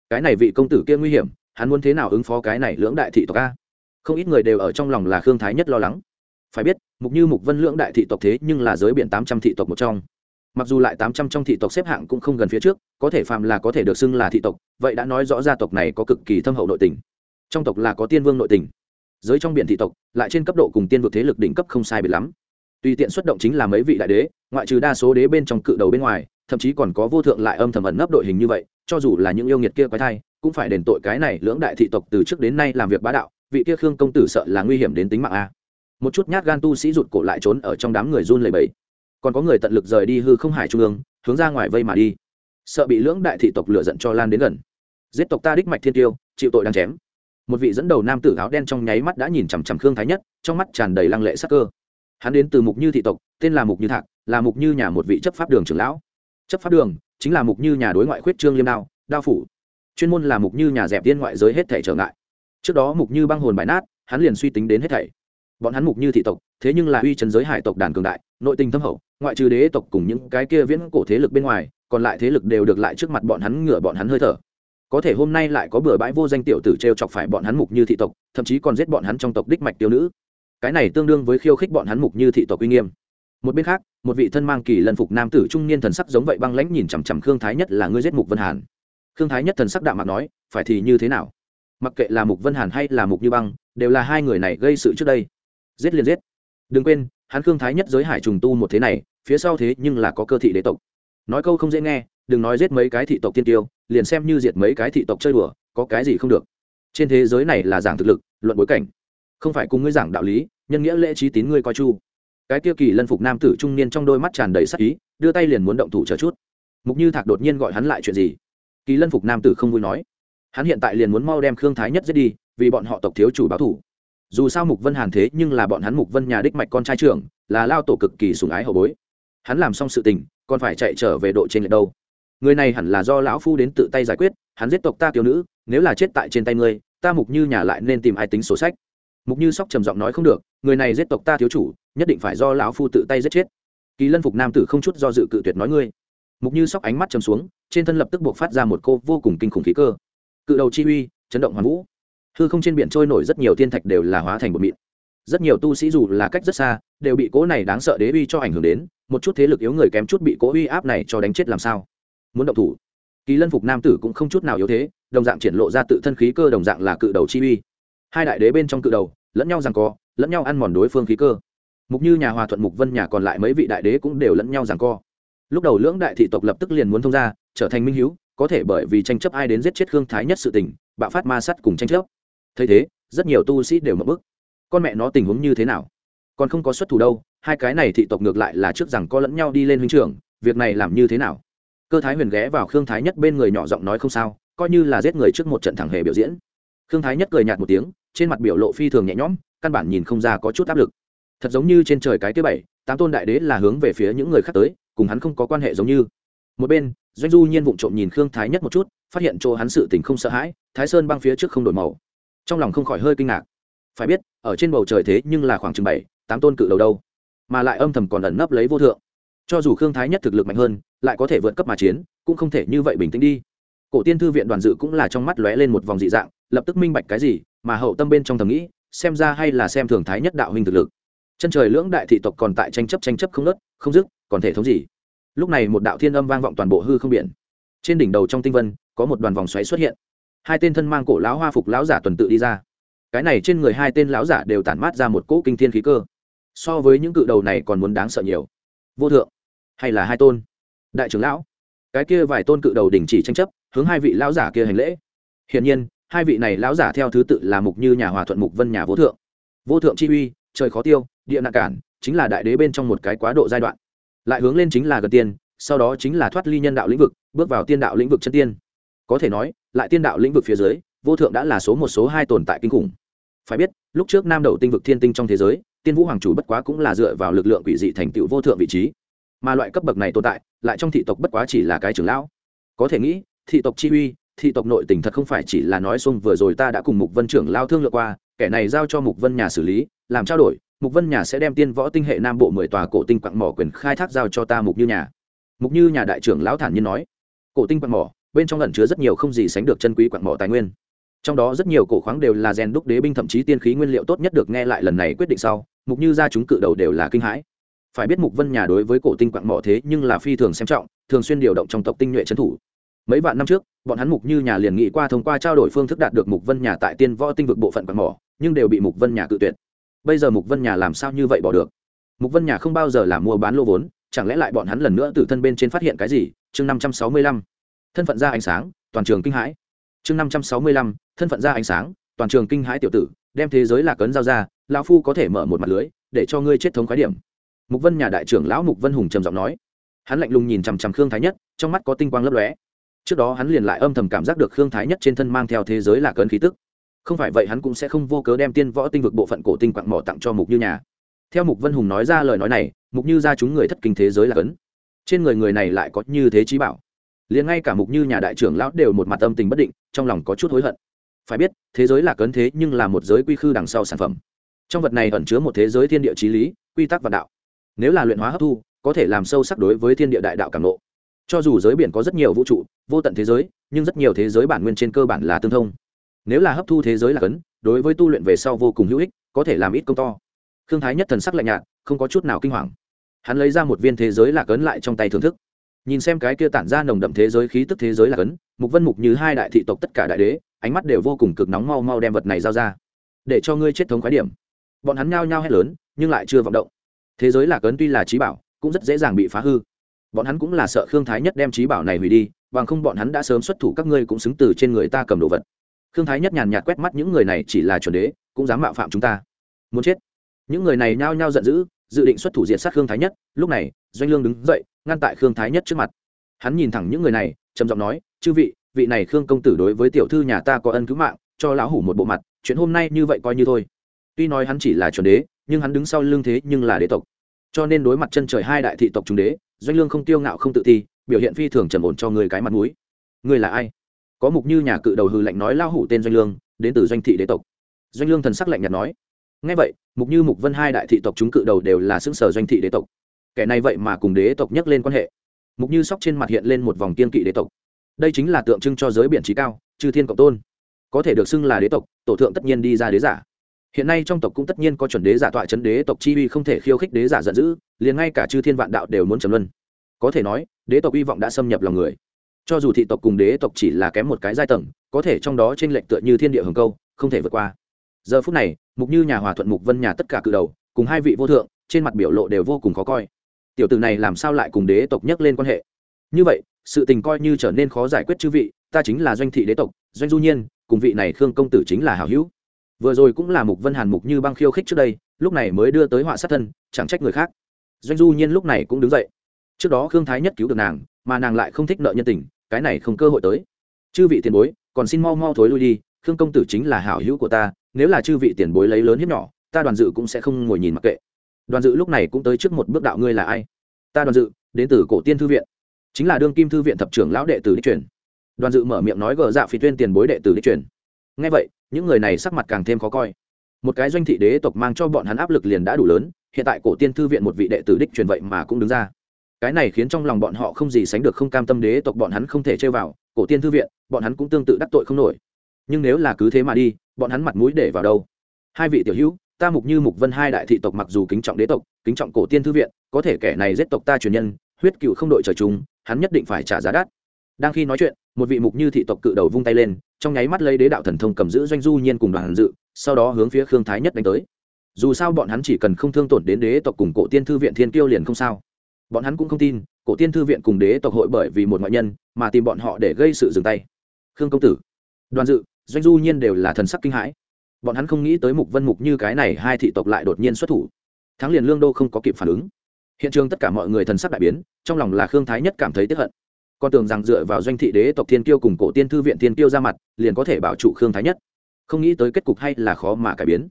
Cái này vị công tử kia nguy hiểm, hắn muốn thế nào ứng phó cái này lưỡng đại thị tộc a? Không ít người đều ở trong lòng là khương thái nhất lo lắng. Phải biết, mục như mục vân lưỡng đại thị tộc thế nhưng là giới biển tám trăm thị tộc một trong. Mặc dù lại tám trăm trong thị tộc xếp hạng cũng không gần phía trước, có thể phạm là có thể được xưng là thị tộc, vậy đã nói rõ gia tộc này có cực kỳ thâm hậu nội tình. Trong tộc là có tiên vương nội tình. Giới trong biển thị tộc, lại trên cấp độ cùng tiên vực thế lực đỉnh cấp không sai biệt lắm tùy tiện xuất động chính là mấy vị đại đế, ngoại trừ đa số đế bên trong cự đầu bên ngoài, thậm chí còn có vô thượng lại âm thầm ẩn nấp đội hình như vậy, cho dù là những yêu nghiệt kia quái thai, cũng phải đền tội cái này lưỡng đại thị tộc từ trước đến nay làm việc bá đạo, vị kia khương công tử sợ là nguy hiểm đến tính mạng a. Một chút nhát gan tu sĩ rụt cổ lại trốn ở trong đám người run lầy bẫy còn có người tận lực rời đi hư không hải trung ương, hướng ra ngoài vây mà đi. Sợ bị lưỡng đại thị tộc lựa giận cho lan đến gần. Giết tộc ta đích mạch thiên tiêu, chịu tội đang chém. Một vị dẫn đầu nam tử áo đen trong nháy mắt đã nhìn chằm chằm khương thái nhất, trong mắt tràn đầy lăng lệ sắc cơ hắn đến từ mục như thị tộc, tên là mục như thạc, là mục như nhà một vị chấp pháp đường trưởng lão. Chấp pháp đường chính là mục như nhà đối ngoại khuyết trương liêm đao đao phủ. Chuyên môn là mục như nhà dẹp tiên ngoại giới hết thể trở ngại. Trước đó mục như băng hồn bài nát, hắn liền suy tính đến hết thảy. Bọn hắn mục như thị tộc, thế nhưng là uy trấn giới hải tộc đàn cường đại, nội tình thâm hậu, ngoại trừ đế tộc cùng những cái kia viễn cổ thế lực bên ngoài, còn lại thế lực đều được lại trước mặt bọn hắn ngửa bọn hắn hơi thở. Có thể hôm nay lại có bừa bãi vô danh tiểu tử t r e o chọc phải bọn hắn mục như thị tộc, thậm chí còn giết bọn hắn trong tộc đích mạch tiêu nữ cái này tương đương với khiêu khích bọn hắn mục như thị tộc uy nghiêm. Một bên khác, một vị thân mang kỳ lân phục nam tử trung niên thần sắc giống vậy băng lãnh nhìn chằm chằm khương thái nhất là ngươi giết mục vân hàn. Khương thái nhất thần sắc đạm mặt nói, phải thì như thế nào? Mặc kệ là mục vân hàn hay là mục như băng, đều là hai người này gây sự trước đây. Giết liền giết. Đừng quên, hắn khương thái nhất giới hải trùng tu một thế này, phía sau thế nhưng là có cơ thị đế tộc. Nói câu không dễ nghe, đừng nói giết mấy cái thị tộc tiên tiêu, liền xem như diệt mấy cái thị tộc chơi đùa, có cái gì không được. Trên thế giới này là giảng thực lực, luận bối cảnh không phải cùng ngươi giảng đạo lý, nhân nghĩa lễ trí tín ngươi coi chu. Cái tiêu kỳ lân phục nam tử trung niên trong đôi mắt tràn đầy sắc ý, đưa tay liền muốn động thủ chờ chút. Mục như thạc đột nhiên gọi hắn lại chuyện gì? Kỳ lân phục nam tử không vui nói. Hắn hiện tại liền muốn mau đem khương thái nhất giết đi, vì bọn họ tộc thiếu chủ báo thủ. Dù sao mục vân hàn thế nhưng là bọn hắn mục vân nhà đích mạch con trai trưởng, là lao tổ cực kỳ sùng ái hậu bối. Hắn làm xong sự tình, còn phải chạy trở về độ trên lệch đâu. Người này hẳn là do lão phu đến tự tay giải quyết, hắn giết tộc ta tiểu nữ, nếu là chết tại trên tay ngươi, ta mục như nhà lại nên tìm ai tính sổ sách mục như sóc trầm giọng nói không được, người này giết tộc ta thiếu chủ, nhất định phải do lão phu tự tay giết chết. Kỳ lân phục nam tử không chút do dự cự tuyệt nói ngươi. Mục như sóc ánh mắt trầm xuống, trên thân lập tức buộc phát ra một cô vô cùng kinh khủng khí cơ. Cự đầu chi uy, chấn động hoàn vũ. Hư không trên biển trôi nổi rất nhiều thiên thạch đều là hóa thành bột mịn. Rất nhiều tu sĩ dù là cách rất xa, đều bị cỗ này đáng sợ đế uy cho ảnh hưởng đến, một chút thế lực yếu người kém chút bị cỗ uy áp này cho đánh chết làm sao? Muốn động thủ. Kỳ lân phục nam tử cũng không chút nào yếu thế, đồng dạng triển lộ ra tự thân khí cơ, đồng dạng là cự đầu chi uy hai đại đế bên trong cự đầu, lẫn nhau rằng co, lẫn nhau ăn mòn đối phương khí cơ. Mục như nhà hòa thuận, mục vân nhà còn lại mấy vị đại đế cũng đều lẫn nhau rằng co. Lúc đầu lưỡng đại thị tộc lập tức liền muốn thông ra trở thành minh hiếu, có thể bởi vì tranh chấp ai đến giết chết khương thái nhất sự tình, bạo phát ma sắt cùng tranh chấp. Thấy thế, rất nhiều tu sĩ đều mập bức. Con mẹ nó tình huống như thế nào? Còn không có xuất thủ đâu, hai cái này thị tộc ngược lại là trước rằng có lẫn nhau đi lên huynh trưởng, việc này làm như thế nào? Cơ thái huyền ghé vào khương thái nhất bên người nhỏ giọng nói không sao, coi như là giết người trước một trận thẳng hề biểu diễn. Khương thái nhất cười nhạt một tiếng trên mặt biểu lộ phi thường nhẹ nhõm, căn bản nhìn không ra có chút áp lực. Thật giống như trên trời cái thứ bảy, tám tôn đại đế là hướng về phía những người khác tới, cùng hắn không có quan hệ giống như. Một bên, doanh du nhiên vụng trộm nhìn khương thái nhất một chút, phát hiện chỗ hắn sự tình không sợ hãi, thái sơn băng phía trước không đổi màu. Trong lòng không khỏi hơi kinh ngạc. Phải biết, ở trên bầu trời thế nhưng là khoảng chừng bảy, tám tôn cự đầu đâu, mà lại âm thầm còn ẩn nấp lấy vô thượng. Cho dù khương thái nhất thực lực mạnh hơn, lại có thể vượt cấp mà chiến, cũng không thể như vậy bình tĩnh đi. Cổ tiên thư viện đoàn dự cũng là trong mắt lóe lên một vòng dị dạng, lập tức minh bạch cái gì mà hậu tâm bên trong thầm nghĩ, xem ra hay là xem thường thái nhất đạo huynh thực lực. Chân trời lưỡng đại thị tộc còn tại tranh chấp tranh chấp không nớt không dứt, còn thể thống gì? Lúc này một đạo thiên âm vang vọng toàn bộ hư không biển. Trên đỉnh đầu trong tinh vân, có một đoàn vòng xoáy xuất hiện. Hai tên thân mang cổ lão hoa phục lão giả tuần tự đi ra. Cái này trên người hai tên lão giả đều tản mát ra một cỗ kinh thiên khí cơ. So với những cự đầu này còn muốn đáng sợ nhiều. Vô thượng, hay là hai tôn? Đại trưởng lão, cái kia vài tôn cự đầu đình chỉ tranh chấp, hướng hai vị lão giả kia hành lễ. Hiển nhiên hai vị này lão giả theo thứ tự là mục như nhà hòa thuận, mục vân nhà vô thượng. Vô thượng chi uy, trời khó tiêu, địa nạn cản, chính là đại đế bên trong một cái quá độ giai đoạn. Lại hướng lên chính là gần tiên, sau đó chính là thoát ly nhân đạo lĩnh vực, bước vào tiên đạo lĩnh vực chân tiên. Có thể nói, lại tiên đạo lĩnh vực phía dưới, vô thượng đã là số một, số hai tồn tại kinh khủng. Phải biết, lúc trước nam đầu tinh vực thiên tinh trong thế giới, tiên vũ hoàng chủ bất quá cũng là dựa vào lực lượng quỷ dị thành tựu vô thượng vị trí. Mà loại cấp bậc này tồn tại, lại trong thị tộc bất quá chỉ là cái trưởng lão. Có thể nghĩ, thị tộc chi uy thị tộc nội tình thật không phải chỉ là nói xuông, vừa rồi ta đã cùng mục vân trưởng lao thương lượng qua, kẻ này giao cho mục vân nhà xử lý, làm trao đổi, mục vân nhà sẽ đem tiên võ tinh hệ nam bộ mười tòa cổ tinh quặng mỏ quyền khai thác giao cho ta mục như nhà. Mục như nhà đại trưởng lão thản nhiên nói, cổ tinh quặng mỏ, bên trong ẩn chứa rất nhiều không gì sánh được chân quý quặng mỏ tài nguyên. Trong đó rất nhiều cổ khoáng đều là rèn đúc đế binh thậm chí tiên khí nguyên liệu tốt nhất được nghe lại lần này quyết định sau, mục như ra chúng cự đầu đều là kinh hãi. Phải biết mục vân nhà đối với cổ tinh quạng mỏ thế nhưng là phi thường xem trọng, thường xuyên điều động trong tộc tinh nhuệ trấn thủ mấy vạn năm trước, bọn hắn mục như nhà liền nghị qua thông qua trao đổi phương thức đạt được mục vân nhà tại tiên võ tinh vực bộ phận quạt mỏ, nhưng đều bị mục vân nhà cự tuyệt. Bây giờ mục vân nhà làm sao như vậy bỏ được? Mục vân nhà không bao giờ làm mua bán lô vốn, chẳng lẽ lại bọn hắn lần nữa từ thân bên trên phát hiện cái gì? Chương năm trăm sáu mươi lăm. Thân phận ra ánh sáng, toàn trường kinh hãi. Chương năm trăm sáu mươi lăm. Thân phận ra ánh sáng, toàn trường kinh hãi tiểu tử, đem thế giới là cấn giao ra, lão phu có thể mở một mặt lưới, để cho ngươi chết thống khái điểm. Mục vân nhà đại trưởng lão mục vân hùng trầm giọng nói. Hắn lạnh lùng nhìn chằm chằm khương thái nhất, trong mắt có tinh quang lấp lóe trước đó hắn liền lại âm thầm cảm giác được khương thái nhất trên thân mang theo thế giới là cấn khí tức. Không phải vậy hắn cũng sẽ không vô cớ đem tiên võ tinh vực bộ phận cổ tinh quạng mỏ tặng cho mục như nhà. Theo mục vân hùng nói ra lời nói này, mục như ra chúng người thất kinh thế giới là cấn. Trên người người này lại có như thế trí bảo. Liền ngay cả mục như nhà đại trưởng lão đều một mặt âm tình bất định, trong lòng có chút hối hận. Phải biết, thế giới là cấn thế nhưng là một giới quy khư đằng sau sản phẩm. Trong vật này ẩn chứa một thế giới thiên địa trí lý, quy tắc và đạo. Nếu là luyện hóa hấp thu, có thể làm sâu sắc đối với thiên địa đại đạo cảm nộ cho dù giới biển có rất nhiều vũ trụ, vô tận thế giới, nhưng rất nhiều thế giới bản nguyên trên cơ bản là tương thông. Nếu là hấp thu thế giới là cấn, đối với tu luyện về sau vô cùng hữu ích, có thể làm ít công to. Thương thái nhất thần sắc lạnh nhạt, không có chút nào kinh hoàng. Hắn lấy ra một viên thế giới là cấn lại trong tay thưởng thức. Nhìn xem cái kia tản ra nồng đậm thế giới khí tức thế giới là cấn, mục vân mục như hai đại thị tộc tất cả đại đế, ánh mắt đều vô cùng cực nóng mau mau đem vật này giao ra. Để cho ngươi chết thống khái điểm. Bọn hắn nhao nhao hét lớn, nhưng lại chưa vọng động. Thế giới là cấn tuy là trí bảo, cũng rất dễ dàng bị phá hư bọn hắn cũng là sợ khương thái nhất đem trí bảo này hủy đi, bằng không bọn hắn đã sớm xuất thủ các ngươi cũng xứng từ trên người ta cầm đồ vật. Khương thái nhất nhàn nhạt quét mắt những người này chỉ là chuẩn đế, cũng dám mạo phạm chúng ta. Muốn chết. Những người này nhao nhao giận dữ, dự định xuất thủ diện sát khương thái nhất, lúc này, doanh lương đứng dậy, ngăn tại khương thái nhất trước mặt. Hắn nhìn thẳng những người này, trầm giọng nói, chư vị vị này khương công tử đối với tiểu thư nhà ta có ân cứu mạng, cho lão hủ một bộ mặt, chuyện hôm nay như vậy coi như thôi. Tuy nói hắn chỉ là chuẩn đế, nhưng hắn đứng sau lưng thế nhưng là đế tộc cho nên đối mặt chân trời hai đại thị tộc trung đế, doanh lương không tiêu ngạo không tự ti, biểu hiện phi thường trầm ổn cho người cái mặt mũi. Người là ai? Có mục như nhà cự đầu hư lạnh nói lao hủ tên doanh lương, đến từ doanh thị đế tộc. Doanh lương thần sắc lạnh nhạt nói. Ngay vậy, mục như mục vân hai đại thị tộc chúng cự đầu đều là xứng sở doanh thị đế tộc. Kẻ này vậy mà cùng đế tộc nhắc lên quan hệ. Mục như sóc trên mặt hiện lên một vòng kiên kỵ đế tộc. Đây chính là tượng trưng cho giới biển trí cao, chư thiên cộng tôn. Có thể được xưng là đế tộc, tổ thượng tất nhiên đi ra đế giả hiện nay trong tộc cũng tất nhiên có chuẩn đế giả tọa chấn đế tộc chi uy không thể khiêu khích đế giả giận dữ, liền ngay cả chư thiên vạn đạo đều muốn trầm luân. Có thể nói, đế tộc uy vọng đã xâm nhập lòng người. Cho dù thị tộc cùng đế tộc chỉ là kém một cái giai tầng, có thể trong đó trên lệnh tựa như thiên địa hồng câu, không thể vượt qua. Giờ phút này, mục như nhà hòa thuận mục vân nhà tất cả cự đầu, cùng hai vị vô thượng, trên mặt biểu lộ đều vô cùng khó coi. Tiểu tử này làm sao lại cùng đế tộc nhắc lên quan hệ? Như vậy, sự tình coi như trở nên khó giải quyết chư vị, ta chính là doanh thị đế tộc, doanh du nhiên, cùng vị này khương công tử chính là hảo hữu vừa rồi cũng là mục vân hàn mục như băng khiêu khích trước đây, lúc này mới đưa tới họa sát thân, chẳng trách người khác. Doanh du nhiên lúc này cũng đứng dậy. Trước đó khương thái nhất cứu được nàng, mà nàng lại không thích nợ nhân tình, cái này không cơ hội tới. Chư vị tiền bối, còn xin mau mau thối lui đi, khương công tử chính là hảo hữu của ta, nếu là chư vị tiền bối lấy lớn hiếp nhỏ, ta đoàn dự cũng sẽ không ngồi nhìn mặc kệ. Đoàn dự lúc này cũng tới trước một bước đạo ngươi là ai? Ta đoàn dự, đến từ cổ tiên thư viện. Chính là đương kim thư viện thập trưởng lão đệ tử đích truyền. Đoàn dự mở miệng nói gờ dạ phi tuyên tiền bối đệ tử đích truyền. Ngay vậy những người này sắc mặt càng thêm khó coi. Một cái doanh thị đế tộc mang cho bọn hắn áp lực liền đã đủ lớn, hiện tại cổ tiên thư viện một vị đệ tử đích truyền vậy mà cũng đứng ra. Cái này khiến trong lòng bọn họ không gì sánh được không cam tâm đế tộc bọn hắn không thể chơi vào, cổ tiên thư viện, bọn hắn cũng tương tự đắc tội không nổi. Nhưng nếu là cứ thế mà đi, bọn hắn mặt mũi để vào đâu? Hai vị tiểu hữu, ta mục như mục vân hai đại thị tộc mặc dù kính trọng đế tộc, kính trọng cổ tiên thư viện, có thể kẻ này giết tộc ta truyền nhân, huyết cựu không đội trời chúng hắn nhất định phải trả giá đắt đang khi nói chuyện, một vị mục như thị tộc cự đầu vung tay lên, trong nháy mắt lấy đế đạo thần thông cầm giữ doanh du nhiên cùng đoàn dự, sau đó hướng phía khương thái nhất đánh tới. Dù sao bọn hắn chỉ cần không thương tổn đến đế tộc cùng cổ tiên thư viện thiên tiêu liền không sao. Bọn hắn cũng không tin, cổ tiên thư viện cùng đế tộc hội bởi vì một ngoại nhân, mà tìm bọn họ để gây sự dừng tay. Khương công tử, đoàn dự, doanh du nhiên đều là thần sắc kinh hãi. Bọn hắn không nghĩ tới mục vân mục như cái này hai thị tộc lại đột nhiên xuất thủ. Thắng liền lương đô không có kịp phản ứng. Hiện trường tất cả mọi người thần sắc đại biến, trong lòng là khương thái nhất cảm thấy tiếp hận con tưởng rằng dựa vào doanh thị đế tộc thiên kiêu cùng cổ tiên thư viện thiên kiêu ra mặt, liền có thể bảo trụ khương thái nhất. Không nghĩ tới kết cục hay là khó mà cải biến.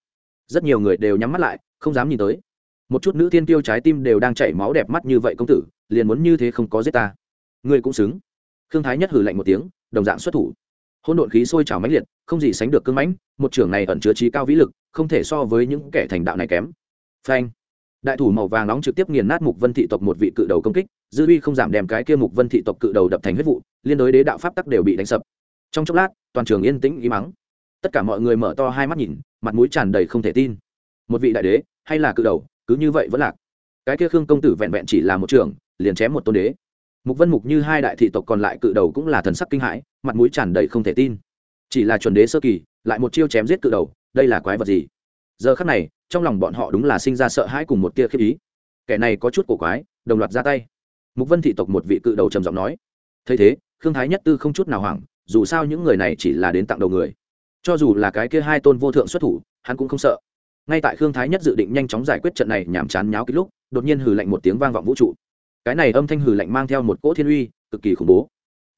Rất nhiều người đều nhắm mắt lại, không dám nhìn tới. Một chút nữ thiên kiêu trái tim đều đang chảy máu đẹp mắt như vậy công tử, liền muốn như thế không có giết ta. Ngươi cũng xứng. Khương thái nhất hử lạnh một tiếng, đồng dạng xuất thủ. Hôn độn khí sôi trào mãnh liệt, không gì sánh được cưng mãnh, một trưởng này ẩn chứa trí cao vĩ lực, không thể so với những kẻ thành đạo này kém. Phanh đại thủ màu vàng nóng trực tiếp nghiền nát mục vân thị tộc một vị cự đầu công kích, dư uy không giảm đem cái kia mục vân thị tộc cự đầu đập thành huyết vụ, liên đối đế đạo pháp tắc đều bị đánh sập. Trong chốc lát, toàn trường yên tĩnh im mắng. Tất cả mọi người mở to hai mắt nhìn, mặt mũi tràn đầy không thể tin. Một vị đại đế, hay là cự đầu, cứ như vậy vẫn lạc. Cái kia khương công tử vẹn vẹn chỉ là một trường liền chém một tôn đế. Mục vân mục như hai đại thị tộc còn lại cự đầu cũng là thần sắc kinh hãi, mặt mũi tràn đầy không thể tin. Chỉ là chuẩn đế sơ kỳ, lại một chiêu chém giết cự đầu, đây là quái vật gì? Giờ khắc này, trong lòng bọn họ đúng là sinh ra sợ hãi cùng một tia khiếp ý. Kẻ này có chút cổ quái, đồng loạt ra tay. Mục vân thị tộc một vị cự đầu trầm giọng nói. Thấy thế, khương thái nhất tư không chút nào hoảng, dù sao những người này chỉ là đến tặng đầu người. Cho dù là cái kia hai tôn vô thượng xuất thủ, hắn cũng không sợ. Ngay tại khương thái nhất dự định nhanh chóng giải quyết trận này nhảm chán nháo kích lúc, đột nhiên hừ lạnh một tiếng vang vọng vũ trụ. Cái này âm thanh hừ lạnh mang theo một cỗ thiên uy, cực kỳ khủng bố.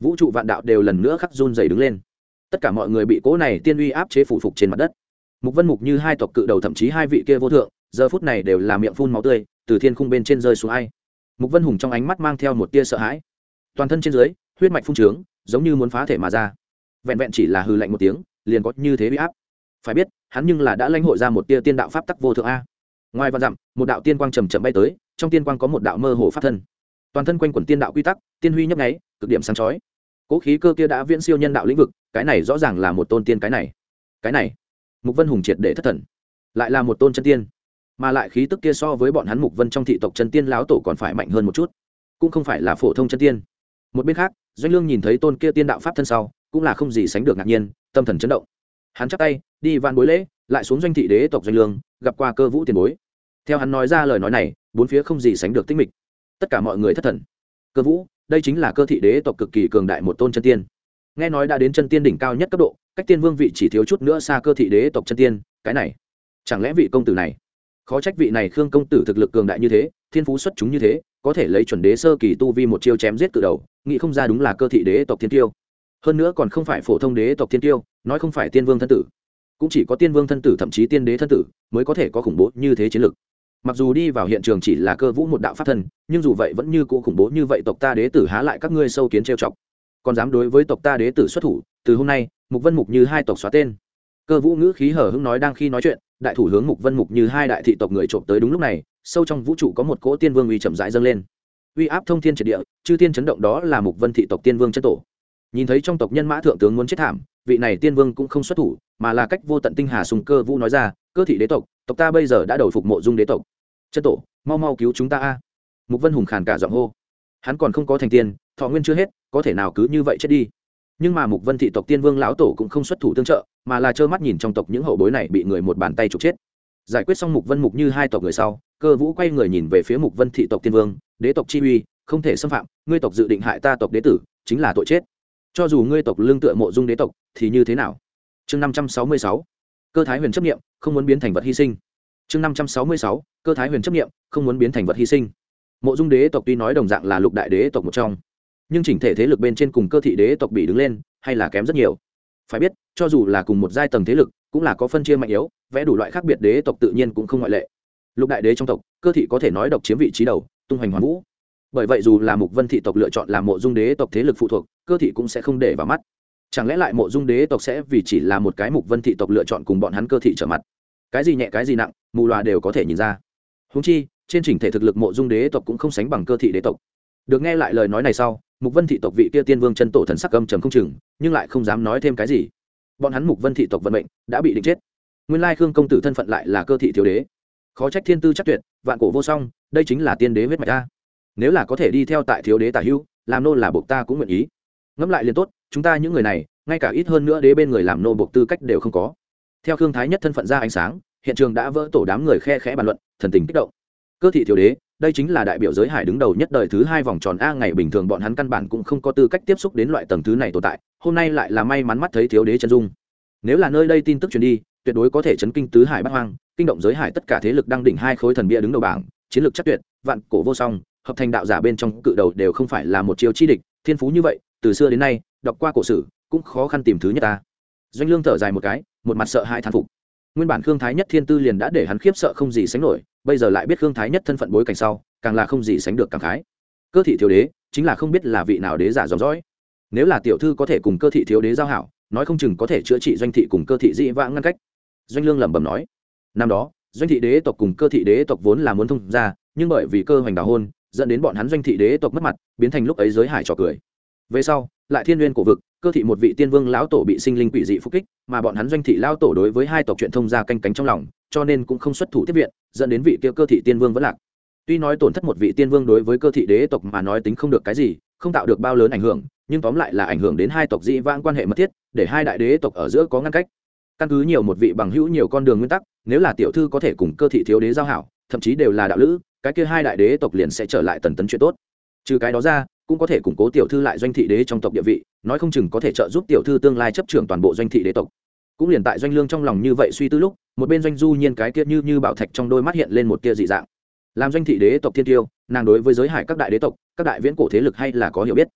Vũ trụ vạn đạo đều lần nữa khắc run dày đứng lên. Tất cả mọi người bị cỗ này tiên uy áp chế phủ phục trên mặt đất mục vân mục như hai tộc cự đầu thậm chí hai vị kia vô thượng, giờ phút này đều là miệng phun máu tươi, từ thiên khung bên trên rơi xuống ai. Mục vân hùng trong ánh mắt mang theo một tia sợ hãi. Toàn thân trên dưới, huyết mạch phun trướng, giống như muốn phá thể mà ra. Vẹn vẹn chỉ là hư lạnh một tiếng, liền có như thế bị áp. Phải biết, hắn nhưng là đã lãnh hội ra một tia tiên đạo pháp tắc vô thượng a. Ngoài và dặm, một đạo tiên quang trầm trầm bay tới, trong tiên quang có một đạo mơ hồ pháp thân. Toàn thân quanh quẩn tiên đạo quy tắc, tiên huy nhấp nháy, cực điểm sáng chói. Cố khí cơ kia đã viễn siêu nhân đạo lĩnh vực, cái này rõ ràng là một tôn tiên cái này. Cái này mục vân hùng triệt để thất thần. Lại là một tôn chân tiên. Mà lại khí tức kia so với bọn hắn mục vân trong thị tộc chân tiên láo tổ còn phải mạnh hơn một chút. Cũng không phải là phổ thông chân tiên. Một bên khác, doanh lương nhìn thấy tôn kia tiên đạo pháp thân sau, cũng là không gì sánh được ngạc nhiên, tâm thần chấn động. Hắn chắc tay, đi van bối lễ, lại xuống doanh thị đế tộc doanh lương, gặp qua cơ vũ tiền bối. Theo hắn nói ra lời nói này, bốn phía không gì sánh được tích mịch. Tất cả mọi người thất thần. Cơ vũ, đây chính là cơ thị đế tộc cực kỳ cường đại một tôn chân tiên nghe nói đã đến chân tiên đỉnh cao nhất cấp độ, cách tiên vương vị chỉ thiếu chút nữa xa cơ thị đế tộc chân tiên, cái này, chẳng lẽ vị công tử này, khó trách vị này khương công tử thực lực cường đại như thế, thiên phú xuất chúng như thế, có thể lấy chuẩn đế sơ kỳ tu vi một chiêu chém giết từ đầu, nghĩ không ra đúng là cơ thị đế tộc thiên tiêu. Hơn nữa còn không phải phổ thông đế tộc thiên tiêu, nói không phải tiên vương thân tử, cũng chỉ có tiên vương thân tử thậm chí tiên đế thân tử mới có thể có khủng bố như thế chiến lực. Mặc dù đi vào hiện trường chỉ là cơ vũ một đạo pháp thân, nhưng dù vậy vẫn như cũ khủng bố như vậy tộc ta đế tử há lại các ngươi sâu kiến trêu chọc còn dám đối với tộc ta đế tử xuất thủ, từ hôm nay, mục vân mục như hai tộc xóa tên. Cơ vũ ngữ khí hở hững nói đang khi nói chuyện, đại thủ hướng mục vân mục như hai đại thị tộc người trộm tới đúng lúc này, sâu trong vũ trụ có một cỗ tiên vương uy chậm rãi dâng lên. Uy áp thông thiên triệt địa, chư tiên chấn động đó là mục vân thị tộc tiên vương chân tổ. Nhìn thấy trong tộc nhân mã thượng tướng muốn chết thảm, vị này tiên vương cũng không xuất thủ, mà là cách vô tận tinh hà sùng cơ vũ nói ra, cơ thị đế tộc tộc ta bây giờ đã đầu phục mộ dung đế tộc. Chân tổ, mau mau cứu chúng ta a. Mục vân hùng khàn cả giọng hô. Hắn còn không có thành tiên thọ nguyên chưa hết, có thể nào cứ như vậy chết đi. Nhưng mà mục vân thị tộc tiên vương lão tổ cũng không xuất thủ tương trợ, mà là trơ mắt nhìn trong tộc những hậu bối này bị người một bàn tay trục chết. Giải quyết xong mục vân mục như hai tộc người sau, cơ vũ quay người nhìn về phía mục vân thị tộc tiên vương, đế tộc chi uy, không thể xâm phạm, ngươi tộc dự định hại ta tộc đế tử, chính là tội chết. Cho dù ngươi tộc lương tựa mộ dung đế tộc, thì như thế nào? Chương năm trăm sáu mươi sáu, cơ thái huyền chấp nghiệm không muốn biến thành vật hy sinh. Chương năm trăm sáu mươi sáu, cơ thái huyền chấp nghiệm không muốn biến thành vật hy sinh. Mộ dung đế tộc tuy nói đồng dạng là lục đại đế tộc một trong nhưng chỉnh thể thế lực bên trên cùng cơ thị đế tộc bị đứng lên, hay là kém rất nhiều. Phải biết, cho dù là cùng một giai tầng thế lực, cũng là có phân chia mạnh yếu, vẽ đủ loại khác biệt đế tộc tự nhiên cũng không ngoại lệ. Lục đại đế trong tộc, cơ thị có thể nói độc chiếm vị trí đầu, tung hoành hoàn vũ. Bởi vậy dù là mục vân thị tộc lựa chọn làm mộ dung đế tộc thế lực phụ thuộc, cơ thị cũng sẽ không để vào mắt. Chẳng lẽ lại mộ dung đế tộc sẽ vì chỉ là một cái mục vân thị tộc lựa chọn cùng bọn hắn cơ thị trở mặt? Cái gì nhẹ cái gì nặng, mù loà đều có thể nhìn ra. Húng chi, trên chỉnh thể thực lực mộ dung đế tộc cũng không sánh bằng cơ thị đế tộc được nghe lại lời nói này sau, mục vân thị tộc vị kia tiên vương chân tổ thần sắc âm trầm không chừng, nhưng lại không dám nói thêm cái gì. Bọn hắn mục vân thị tộc vận mệnh đã bị định chết. Nguyên lai khương công tử thân phận lại là cơ thị thiếu đế. Khó trách thiên tư chắc tuyệt, vạn cổ vô song, đây chính là tiên đế huyết mạch ta nếu là có thể đi theo tại thiếu đế tả hữu làm nô là buộc ta cũng nguyện ý. Ngẫm lại liền tốt, chúng ta những người này, ngay cả ít hơn nữa đế bên người làm nô buộc tư cách đều không có. Theo khương thái nhất thân phận ra ánh sáng, hiện trường đã vỡ tổ đám người khe khẽ bàn luận, thần tình kích động. Cơ thị thiếu đế đây chính là đại biểu giới hải đứng đầu nhất đời thứ hai vòng tròn a ngày bình thường bọn hắn căn bản cũng không có tư cách tiếp xúc đến loại tầng thứ này tồn tại, hôm nay lại là may mắn mắt thấy thiếu đế chân dung. Nếu là nơi đây tin tức truyền đi, tuyệt đối có thể chấn kinh tứ hải bắc hoang, kinh động giới hải tất cả thế lực đang đỉnh hai khối thần bia đứng đầu bảng, chiến lược chắc tuyệt, vạn cổ vô song, hợp thành đạo giả bên trong cự đầu đều không phải là một chiêu chi địch, thiên phú như vậy, từ xưa đến nay, đọc qua cổ sử, cũng khó khăn tìm thứ nhất ta. Doanh lương thở dài một cái, một mặt sợ hãi thán phục nguyên bản khương thái nhất thiên tư liền đã để hắn khiếp sợ không gì sánh nổi, bây giờ lại biết khương thái nhất thân phận bối cảnh sau, càng là không gì sánh được càng khái. Cơ thị thiếu đế, chính là không biết là vị nào đế giả dòng dõi. Nếu là tiểu thư có thể cùng cơ thị thiếu đế giao hảo, nói không chừng có thể chữa trị doanh thị cùng cơ thị dị vãng ngăn cách. Doanh lương lẩm bẩm nói. Năm đó, doanh thị đế tộc cùng cơ thị đế tộc vốn là muốn thông ra nhưng bởi vì cơ hoành đào hôn, dẫn đến bọn hắn doanh thị đế tộc mất mặt, biến thành lúc ấy giới hải trò cười về sau, lại thiên nguyên cổ vực, cơ thị một vị tiên vương lão tổ bị sinh linh quỷ dị phục kích, mà bọn hắn doanh thị lão tổ đối với hai tộc chuyện thông gia canh cánh trong lòng, cho nên cũng không xuất thủ tiếp viện, dẫn đến vị kia cơ thị tiên vương vẫn lạc. Tuy nói tổn thất một vị tiên vương đối với cơ thị đế tộc mà nói tính không được cái gì, không tạo được bao lớn ảnh hưởng, nhưng tóm lại là ảnh hưởng đến hai tộc dị vãng quan hệ mật thiết, để hai đại đế tộc ở giữa có ngăn cách. Căn cứ nhiều một vị bằng hữu nhiều con đường nguyên tắc, nếu là tiểu thư có thể cùng cơ thị thiếu đế giao hảo, thậm chí đều là đạo lữ, cái kia hai đại đế tộc liền sẽ trở lại tần tấn chuyện tốt. Trừ cái đó ra cũng có thể củng cố tiểu thư lại doanh thị đế trong tộc địa vị, nói không chừng có thể trợ giúp tiểu thư tương lai chấp trưởng toàn bộ doanh thị đế tộc. Cũng liền tại doanh lương trong lòng như vậy suy tư lúc, một bên doanh du nhiên cái kia như như bảo thạch trong đôi mắt hiện lên một tia dị dạng. Làm doanh thị đế tộc thiên tiêu, nàng đối với giới hải các đại đế tộc, các đại viễn cổ thế lực hay là có hiểu biết.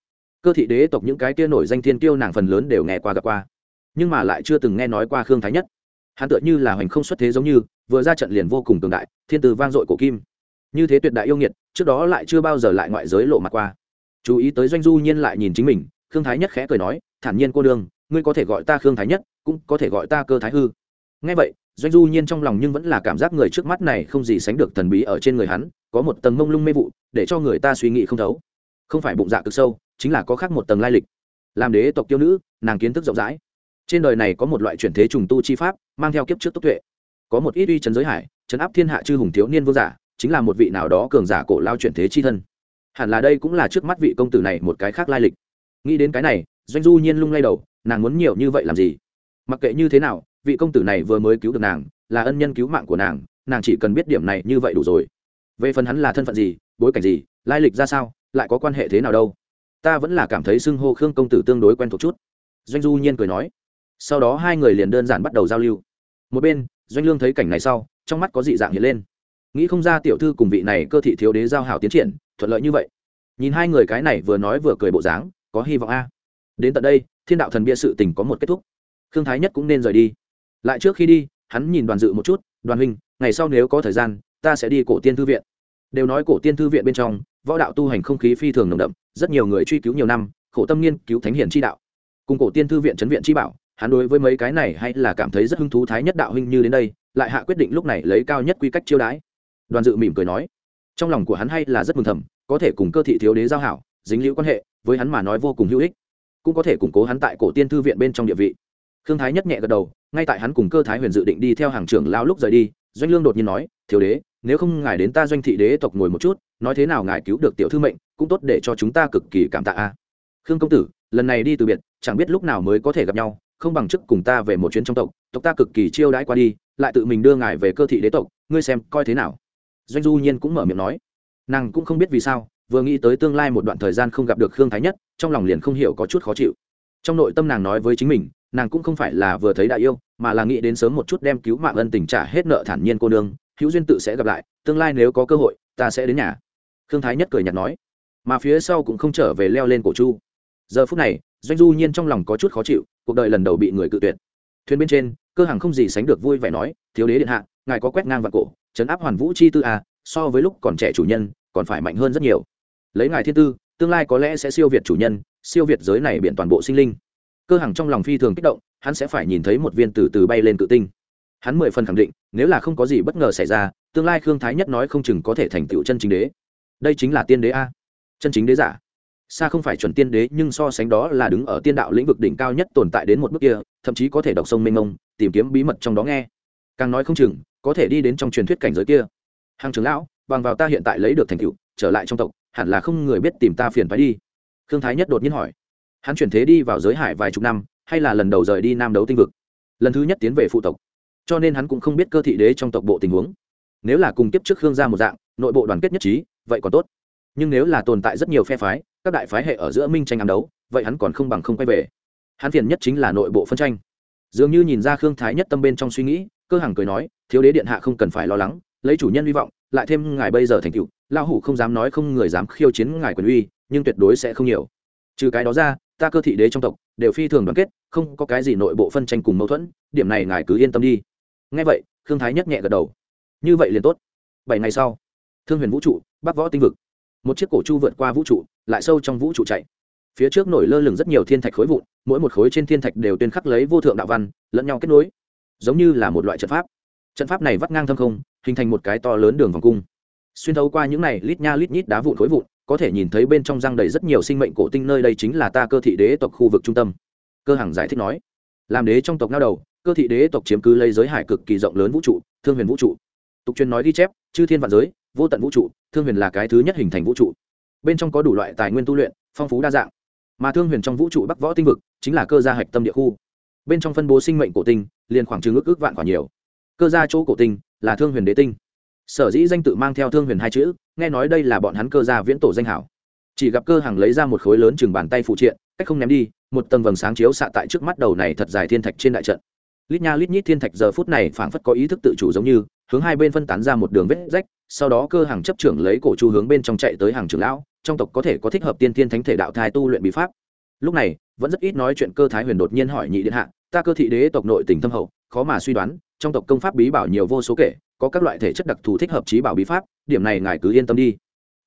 Cơ thị đế tộc những cái kia nổi danh thiên tiêu nàng phần lớn đều nghe qua gặp qua, nhưng mà lại chưa từng nghe nói qua khương thái nhất. Hắn tựa như là hoành không xuất thế giống như, vừa ra trận liền vô cùng cường đại, thiên từ vang dội cổ kim. Như thế tuyệt đại yêu nghiệt, trước đó lại chưa bao giờ lại ngoại giới lộ mặt qua chú ý tới doanh du nhiên lại nhìn chính mình, khương thái nhất khẽ cười nói, thản nhiên cô đương ngươi có thể gọi ta khương thái nhất, cũng có thể gọi ta cơ thái hư. Ngay vậy, doanh du nhiên trong lòng nhưng vẫn là cảm giác người trước mắt này không gì sánh được thần bí ở trên người hắn, có một tầng mông lung mê vụ, để cho người ta suy nghĩ không thấu. Không phải bụng dạ cực sâu, chính là có khác một tầng lai lịch. Làm đế tộc tiêu nữ, nàng kiến thức rộng rãi. Trên đời này có một loại chuyển thế trùng tu chi pháp, mang theo kiếp trước tốc tuệ. Có một ít uy trấn giới hải trấn áp thiên hạ chư hùng thiếu niên vương giả, chính là một vị nào đó cường giả cổ lao chuyển thế chi thân hẳn là đây cũng là trước mắt vị công tử này một cái khác lai lịch. Nghĩ đến cái này, doanh du nhiên lung lay đầu, nàng muốn nhiều như vậy làm gì? Mặc kệ như thế nào, vị công tử này vừa mới cứu được nàng, là ân nhân cứu mạng của nàng nàng chỉ cần biết điểm này như vậy đủ rồi. Về phần hắn là thân phận gì, bối cảnh gì, lai lịch ra sao, lại có quan hệ thế nào đâu? Ta vẫn là cảm thấy xưng hô khương công tử tương đối quen thuộc chút. Doanh du nhiên cười nói. Sau đó hai người liền đơn giản bắt đầu giao lưu. Một bên, doanh lương thấy cảnh này sau, trong mắt có dị dạng hiện lên. Nghĩ không ra tiểu thư cùng vị này cơ thị thiếu đế giao hảo tiến triển thuận lợi như vậy. Nhìn hai người cái này vừa nói vừa cười bộ dáng, có hy vọng a. Đến tận đây, thiên đạo thần bia sự tình có một kết thúc. Khương thái nhất cũng nên rời đi. Lại trước khi đi, hắn nhìn đoàn dự một chút, đoàn huynh, ngày sau nếu có thời gian, ta sẽ đi cổ tiên thư viện. Đều nói cổ tiên thư viện bên trong, võ đạo tu hành không khí phi thường nồng đậm, rất nhiều người truy cứu nhiều năm, khổ tâm nghiên cứu thánh hiển chi đạo. Cùng cổ tiên thư viện trấn viện chi bảo, hắn đối với mấy cái này hay là cảm thấy rất hứng thú thái nhất đạo huynh như đến đây, lại hạ quyết định lúc này lấy cao nhất quy cách chiêu đãi. Đoàn dự mỉm cười nói trong lòng của hắn hay là rất mừng thầm, có thể cùng cơ thị thiếu đế giao hảo, dính liễu quan hệ, với hắn mà nói vô cùng hữu ích. Cũng có thể củng cố hắn tại cổ tiên thư viện bên trong địa vị. Khương thái nhất nhẹ gật đầu, ngay tại hắn cùng cơ thái huyền dự định đi theo hàng trưởng lao lúc rời đi, doanh lương đột nhiên nói, thiếu đế, nếu không ngài đến ta doanh thị đế tộc ngồi một chút, nói thế nào ngài cứu được tiểu thư mệnh, cũng tốt để cho chúng ta cực kỳ cảm tạ a. Khương công tử, lần này đi từ biệt, chẳng biết lúc nào mới có thể gặp nhau, không bằng chức cùng ta về một chuyến trong tộc tộc ta cực kỳ chiêu đãi qua đi, lại tự mình đưa ngài về cơ thị đế tộc, ngươi xem coi thế nào? Doanh du nhiên cũng mở miệng nói. Nàng cũng không biết vì sao, vừa nghĩ tới tương lai một đoạn thời gian không gặp được khương thái nhất, trong lòng liền không hiểu có chút khó chịu. Trong nội tâm nàng nói với chính mình, nàng cũng không phải là vừa thấy đại yêu, mà là nghĩ đến sớm một chút đem cứu mạng ân tình trả hết nợ thản nhiên cô nương, hữu duyên tự sẽ gặp lại, tương lai nếu có cơ hội, ta sẽ đến nhà. Khương thái nhất cười nhạt nói. Mà phía sau cũng không trở về leo lên cổ chu. Giờ phút này, doanh du nhiên trong lòng có chút khó chịu, cuộc đời lần đầu bị người cự tuyệt. Thuyền bên trên, cơ hàng không gì sánh được vui vẻ nói, thiếu đế điện hạ, ngài có quét ngang vạn cổ chấn áp hoàn vũ chi tư à, so với lúc còn trẻ chủ nhân còn phải mạnh hơn rất nhiều. Lấy ngài thiên tư tương lai có lẽ sẽ siêu việt chủ nhân siêu việt giới này biện toàn bộ sinh linh. Cơ hằng trong lòng phi thường kích động hắn sẽ phải nhìn thấy một viên từ từ bay lên cự tinh. Hắn mười phần khẳng định nếu là không có gì bất ngờ xảy ra tương lai khương thái nhất nói không chừng có thể thành tựu chân chính đế. Đây chính là tiên đế a. Chân chính đế giả. Xa không phải chuẩn tiên đế nhưng so sánh đó là đứng ở tiên đạo lĩnh vực đỉnh cao nhất tồn tại đến một bước kia thậm chí có thể đọc sông mênh mông tìm kiếm bí mật trong đó nghe. Càng nói không chừng có thể đi đến trong truyền thuyết cảnh giới kia. Hàng trưởng lão, bằng vào ta hiện tại lấy được thành tựu, trở lại trong tộc, hẳn là không người biết tìm ta phiền phải đi. Khương thái nhất đột nhiên hỏi. Hắn chuyển thế đi vào giới hải vài chục năm, hay là lần đầu rời đi nam đấu tinh vực? Lần thứ nhất tiến về phụ tộc. Cho nên hắn cũng không biết cơ thị đế trong tộc bộ tình huống. Nếu là cùng tiếp trước khương gia một dạng, nội bộ đoàn kết nhất trí, vậy còn tốt. Nhưng nếu là tồn tại rất nhiều phe phái, các đại phái hệ ở giữa minh tranh ám đấu, vậy hắn còn không bằng không quay về. Hắn phiền nhất chính là nội bộ phân tranh. Dường như nhìn ra khương thái nhất tâm bên trong suy nghĩ cơ hàng cười nói, thiếu đế điện hạ không cần phải lo lắng, lấy chủ nhân hy vọng, lại thêm ngài bây giờ thành cựu lao hủ không dám nói không người dám khiêu chiến ngài quyền uy, nhưng tuyệt đối sẽ không nhiều. Trừ cái đó ra, ta cơ thị đế trong tộc, đều phi thường đoàn kết, không có cái gì nội bộ phân tranh cùng mâu thuẫn, điểm này ngài cứ yên tâm đi. Ngay vậy, khương thái nhất nhẹ gật đầu. Như vậy liền tốt. Bảy ngày sau, thương huyền vũ trụ, bắc võ tinh vực. Một chiếc cổ chu vượt qua vũ trụ, lại sâu trong vũ trụ chạy. Phía trước nổi lơ lửng rất nhiều thiên thạch khối vụn, mỗi một khối trên thiên thạch đều tuyên khắc lấy vô thượng đạo văn, lẫn nhau kết nối giống như là một loại trận pháp. Trận pháp này vắt ngang thâm không, hình thành một cái to lớn đường vòng cung. Xuyên thấu qua những này, lít nha lít nhít đá vụn khối vụn, có thể nhìn thấy bên trong răng đầy rất nhiều sinh mệnh cổ tinh nơi đây chính là ta cơ thị đế tộc khu vực trung tâm. Cơ hằng giải thích nói, làm đế trong tộc nao đầu, cơ thị đế tộc chiếm cứ lấy giới hải cực kỳ rộng lớn vũ trụ, thương huyền vũ trụ. Tục truyền nói ghi chép, chư thiên vạn giới, vô tận vũ trụ, thương huyền là cái thứ nhất hình thành vũ trụ. Bên trong có đủ loại tài nguyên tu luyện, phong phú đa dạng. Mà thương huyền trong vũ trụ bắc võ tinh vực, chính là cơ gia hạch tâm địa khu bên trong phân bố sinh mệnh cổ tinh, liền khoảng chừng ước ước vạn quả nhiều. Cơ gia chỗ cổ tinh là thương huyền đế tinh. Sở dĩ danh tự mang theo thương huyền hai chữ, nghe nói đây là bọn hắn cơ gia viễn tổ danh hảo. Chỉ gặp cơ hàng lấy ra một khối lớn chừng bàn tay phụ triện, cách không ném đi, một tầng vầng sáng chiếu xạ tại trước mắt đầu này thật dài thiên thạch trên đại trận. Lít nha lít nhít thiên thạch giờ phút này phảng phất có ý thức tự chủ giống như, hướng hai bên phân tán ra một đường vết rách, sau đó cơ hàng chấp trưởng lấy cổ chu hướng bên trong chạy tới hàng trưởng lão, trong tộc có thể có thích hợp tiên thiên thánh thể đạo thai tu luyện bí pháp. Lúc này, vẫn rất ít nói chuyện cơ thái huyền đột nhiên hỏi nhị điện hạ ta cơ thị đế tộc nội tình thâm hậu, khó mà suy đoán, trong tộc công pháp bí bảo nhiều vô số kể, có các loại thể chất đặc thù thích hợp trí bảo bí pháp, điểm này ngài cứ yên tâm đi.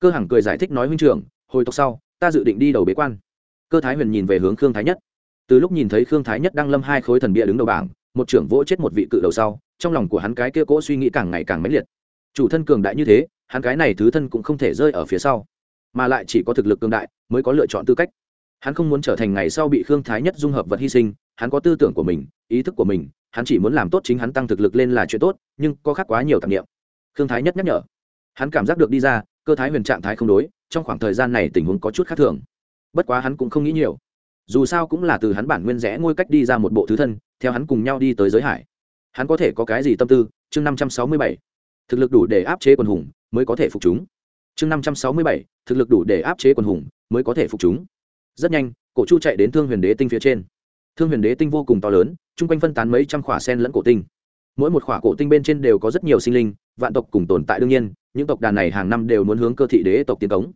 Cơ hằng cười giải thích nói huynh trưởng, hồi tộc sau, ta dự định đi đầu bế quan. Cơ thái huyền nhìn về hướng khương thái nhất. Từ lúc nhìn thấy khương thái nhất đang lâm hai khối thần bia đứng đầu bảng, một trưởng vỗ chết một vị cự đầu sau, trong lòng của hắn cái kia cỗ suy nghĩ càng ngày càng mãnh liệt. Chủ thân cường đại như thế, hắn cái này thứ thân cũng không thể rơi ở phía sau, mà lại chỉ có thực lực cường đại mới có lựa chọn tư cách. Hắn không muốn trở thành ngày sau bị khương thái nhất dung hợp vật hy sinh hắn có tư tưởng của mình, ý thức của mình, hắn chỉ muốn làm tốt chính hắn tăng thực lực lên là chuyện tốt, nhưng có khác quá nhiều tạp nghiệm khương thái nhất nhắc nhở. Hắn cảm giác được đi ra, cơ thái huyền trạng thái không đối, trong khoảng thời gian này tình huống có chút khác thường. Bất quá hắn cũng không nghĩ nhiều. Dù sao cũng là từ hắn bản nguyên rẽ ngôi cách đi ra một bộ thứ thân, theo hắn cùng nhau đi tới giới hải. Hắn có thể có cái gì tâm tư? Chương năm trăm sáu mươi bảy. Thực lực đủ để áp chế quần hùng mới có thể phục chúng. Chương năm trăm sáu mươi bảy. Thực lực đủ để áp chế quần hùng mới có thể phục chúng. Rất nhanh, cổ chu chạy đến thương huyền đế tinh phía trên thương huyền đế tinh vô cùng to lớn, chung quanh phân tán mấy trăm khỏa sen lẫn cổ tinh. Mỗi một khỏa cổ tinh bên trên đều có rất nhiều sinh linh, vạn tộc cùng tồn tại đương nhiên, những tộc đàn này hàng năm đều muốn hướng cơ thị đế tộc tiến cống.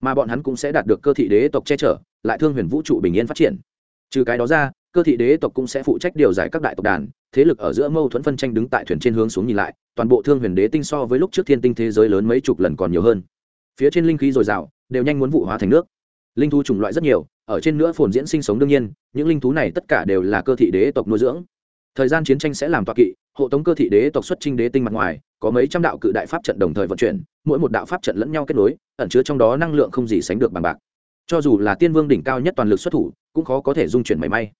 Mà bọn hắn cũng sẽ đạt được cơ thị đế tộc che chở, lại thương huyền vũ trụ bình yên phát triển. Trừ cái đó ra, cơ thị đế tộc cũng sẽ phụ trách điều giải các đại tộc đàn, thế lực ở giữa mâu thuẫn phân tranh đứng tại thuyền trên hướng xuống nhìn lại, toàn bộ thương huyền đế tinh so với lúc trước thiên tinh thế giới lớn mấy chục lần còn nhiều hơn. Phía trên linh khí dồi dào, đều nhanh muốn vụ hóa thành nước linh thú chủng loại rất nhiều, ở trên nữa phồn diễn sinh sống đương nhiên, những linh thú này tất cả đều là cơ thị đế tộc nuôi dưỡng. Thời gian chiến tranh sẽ làm toạ kỵ, hộ tống cơ thị đế tộc xuất trinh đế tinh mặt ngoài, có mấy trăm đạo cự đại pháp trận đồng thời vận chuyển, mỗi một đạo pháp trận lẫn nhau kết nối, ẩn chứa trong đó năng lượng không gì sánh được bằng bạc. Cho dù là tiên vương đỉnh cao nhất toàn lực xuất thủ, cũng khó có thể dung chuyển mảy may.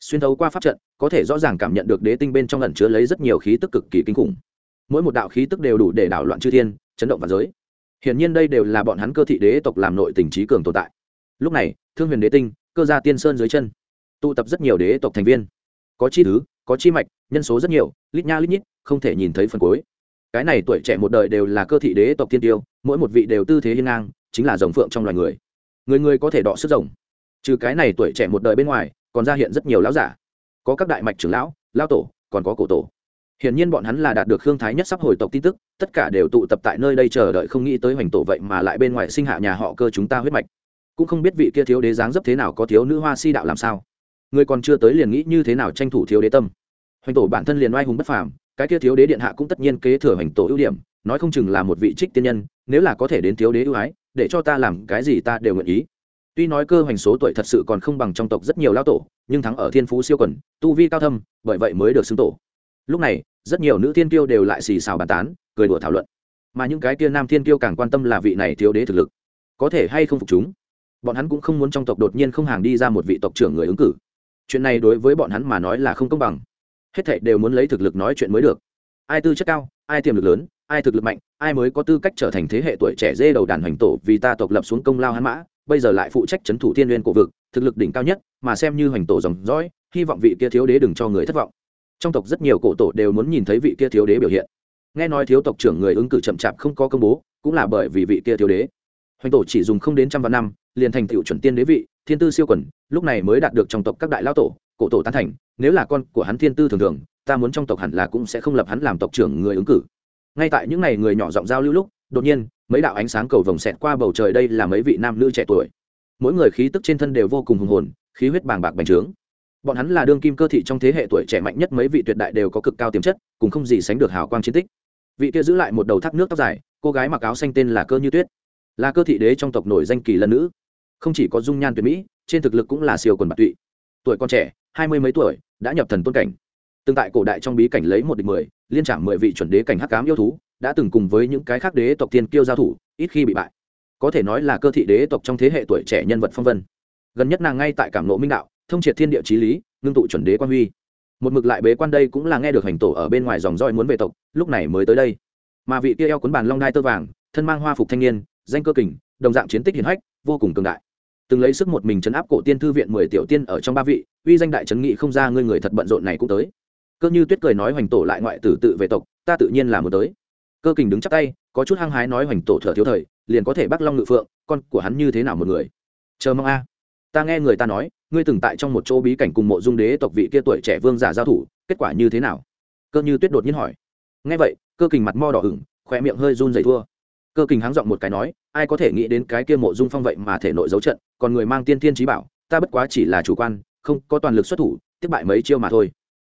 Xuyên thấu qua pháp trận, có thể rõ ràng cảm nhận được đế tinh bên trong ẩn chứa lấy rất nhiều khí tức cực kỳ kinh khủng. Mỗi một đạo khí tức đều đủ để đảo loạn chư thiên, chấn động và giới. Hiển nhiên đây đều là bọn hắn cơ thị đế tộc làm nội tình trí cường tồn tại lúc này, thương huyền đế tinh, cơ gia tiên sơn dưới chân, tụ tập rất nhiều đế tộc thành viên. Có chi thứ, có chi mạch, nhân số rất nhiều, lít nha lít nhít, không thể nhìn thấy phần cuối. Cái này tuổi trẻ một đời đều là cơ thị đế tộc tiên tiêu, mỗi một vị đều tư thế hiên ngang, chính là rồng phượng trong loài người. Người người có thể đọ sức rồng. Trừ cái này tuổi trẻ một đời bên ngoài, còn ra hiện rất nhiều lão giả. Có các đại mạch trưởng lão lao tổ, còn có cổ tổ. Hiển nhiên bọn hắn là đạt được khương thái nhất sắp hồi tộc tin tức, tất cả đều tụ tập tại nơi đây chờ đợi không nghĩ tới hoành tổ vậy mà lại bên ngoài sinh hạ nhà họ cơ chúng ta huyết mạch cũng không biết vị kia thiếu đế dáng dấp thế nào có thiếu nữ hoa si đạo làm sao. Người còn chưa tới liền nghĩ như thế nào tranh thủ thiếu đế tâm. Hoành tổ bản thân liền oai hùng bất phàm, cái kia thiếu đế điện hạ cũng tất nhiên kế thừa hoành tổ ưu điểm, nói không chừng là một vị trích tiên nhân, nếu là có thể đến thiếu đế ưu ái, để cho ta làm cái gì ta đều nguyện ý. Tuy nói cơ hoành số tuổi thật sự còn không bằng trong tộc rất nhiều lao tổ, nhưng thắng ở thiên phú siêu quần, tu vi cao thâm, bởi vậy mới được xưng tổ. Lúc này, rất nhiều nữ thiên tiêu đều lại xì xào bàn tán, cười đùa thảo luận. Mà những cái kia nam thiên tiêu càng quan tâm là vị này thiếu đế thực lực, có thể hay không phục chúng bọn hắn cũng không muốn trong tộc đột nhiên không hàng đi ra một vị tộc trưởng người ứng cử. Chuyện này đối với bọn hắn mà nói là không công bằng. Hết thảy đều muốn lấy thực lực nói chuyện mới được. Ai tư chất cao, ai tiềm lực lớn, ai thực lực mạnh, ai mới có tư cách trở thành thế hệ tuổi trẻ dê đầu đàn hoành tổ vì ta tộc lập xuống công lao hắn mã, bây giờ lại phụ trách c thủ thiên n cổ vực, thực lực đỉnh cao nhất, mà xem như hoành tổ dòng dõi, hy vọng vị kia thiếu đế đừng cho người thất vọng. Trong tộc rất nhiều cổ tổ đều muốn nhìn thấy vị kia thiếu đế biểu hiện. Nghe nói thiếu tộc trưởng người ứng cử chậm chạp không có công bố, cũng là bởi vì vị kia thiếu đế hoành tổ chỉ dùng không đến trăm vạn năm, liền thành tựu chuẩn tiên đế vị, thiên tư siêu quần, lúc này mới đạt được trong tộc các đại lao tổ, cổ tổ tán thành, nếu là con của hắn thiên tư thường thường, ta muốn trong tộc hẳn là cũng sẽ không lập hắn làm tộc trưởng người ứng cử. Ngay tại những ngày người nhỏ giọng giao lưu lúc, đột nhiên, mấy đạo ánh sáng cầu vồng xẹt qua bầu trời đây là mấy vị nam nữ trẻ tuổi. Mỗi người khí tức trên thân đều vô cùng hùng hồn, khí huyết bàng bạc bành trướng. Bọn hắn là đương kim cơ thị trong thế hệ tuổi trẻ mạnh nhất, mấy vị tuyệt đại đều có cực cao tiềm chất, cùng không gì sánh được hào quang chiến tích. Vị kia giữ lại một đầu thác nước tóc dài, cô gái mặc áo xanh tên là cơ như tuyết là cơ thị đế trong tộc nổi danh kỳ lân nữ. Không chỉ có dung nhan tuyệt mỹ, trên thực lực cũng là siêu quần bạc tụy. Tuổi con trẻ, hai mươi mấy tuổi, đã nhập thần tôn cảnh. Từng tại cổ đại trong bí cảnh lấy một địch mười, liên trả mười vị chuẩn đế cảnh hắc cám yêu thú, đã từng cùng với những cái khác đế tộc tiên kiêu giao thủ, ít khi bị bại. Có thể nói là cơ thị đế tộc trong thế hệ tuổi trẻ nhân vật phong vân. Gần nhất nàng ngay tại cảm lộ minh đạo, thông triệt thiên địa trí lý, ngưng tụ chuẩn đế quan huy. Một mực lại bế quan đây cũng là nghe được hành tổ ở bên ngoài dòng roi muốn về tộc, lúc này mới tới đây. Mà vị kia eo cuốn bàn long đai tơ vàng, thân mang hoa phục thanh niên danh cơ kình, đồng dạng chiến tích hiển hách, vô cùng cường đại. Từng lấy sức một mình chấn áp cổ tiên thư viện mười tiểu tiên ở trong ba vị, uy danh đại trấn nghị không ra ngươi người thật bận rộn này cũng tới. Cơ như tuyết cười nói hoành tổ lại ngoại tử tự về tộc, ta tự nhiên là muốn tới. Cơ kình đứng chắc tay, có chút hăng hái nói hoành tổ thở thiếu thời, liền có thể bắt long ngự phượng, con của hắn như thế nào một người? Chờ mong a. Ta nghe người ta nói, ngươi từng tại trong một chỗ bí cảnh cùng mộ dung đế tộc vị kia tuổi trẻ vương giả giao thủ, kết quả như thế nào? Cơ như tuyết đột nhiên hỏi. Nghe vậy, cơ kình mặt mo đỏ ửng khỏe miệng hơi run dày thua cơ kình háng giọng một cái nói, ai có thể nghĩ đến cái kia mộ dung phong vậy mà thể nội dấu trận, còn người mang tiên thiên trí bảo, ta bất quá chỉ là chủ quan, không có toàn lực xuất thủ, tiếp bại mấy chiêu mà thôi.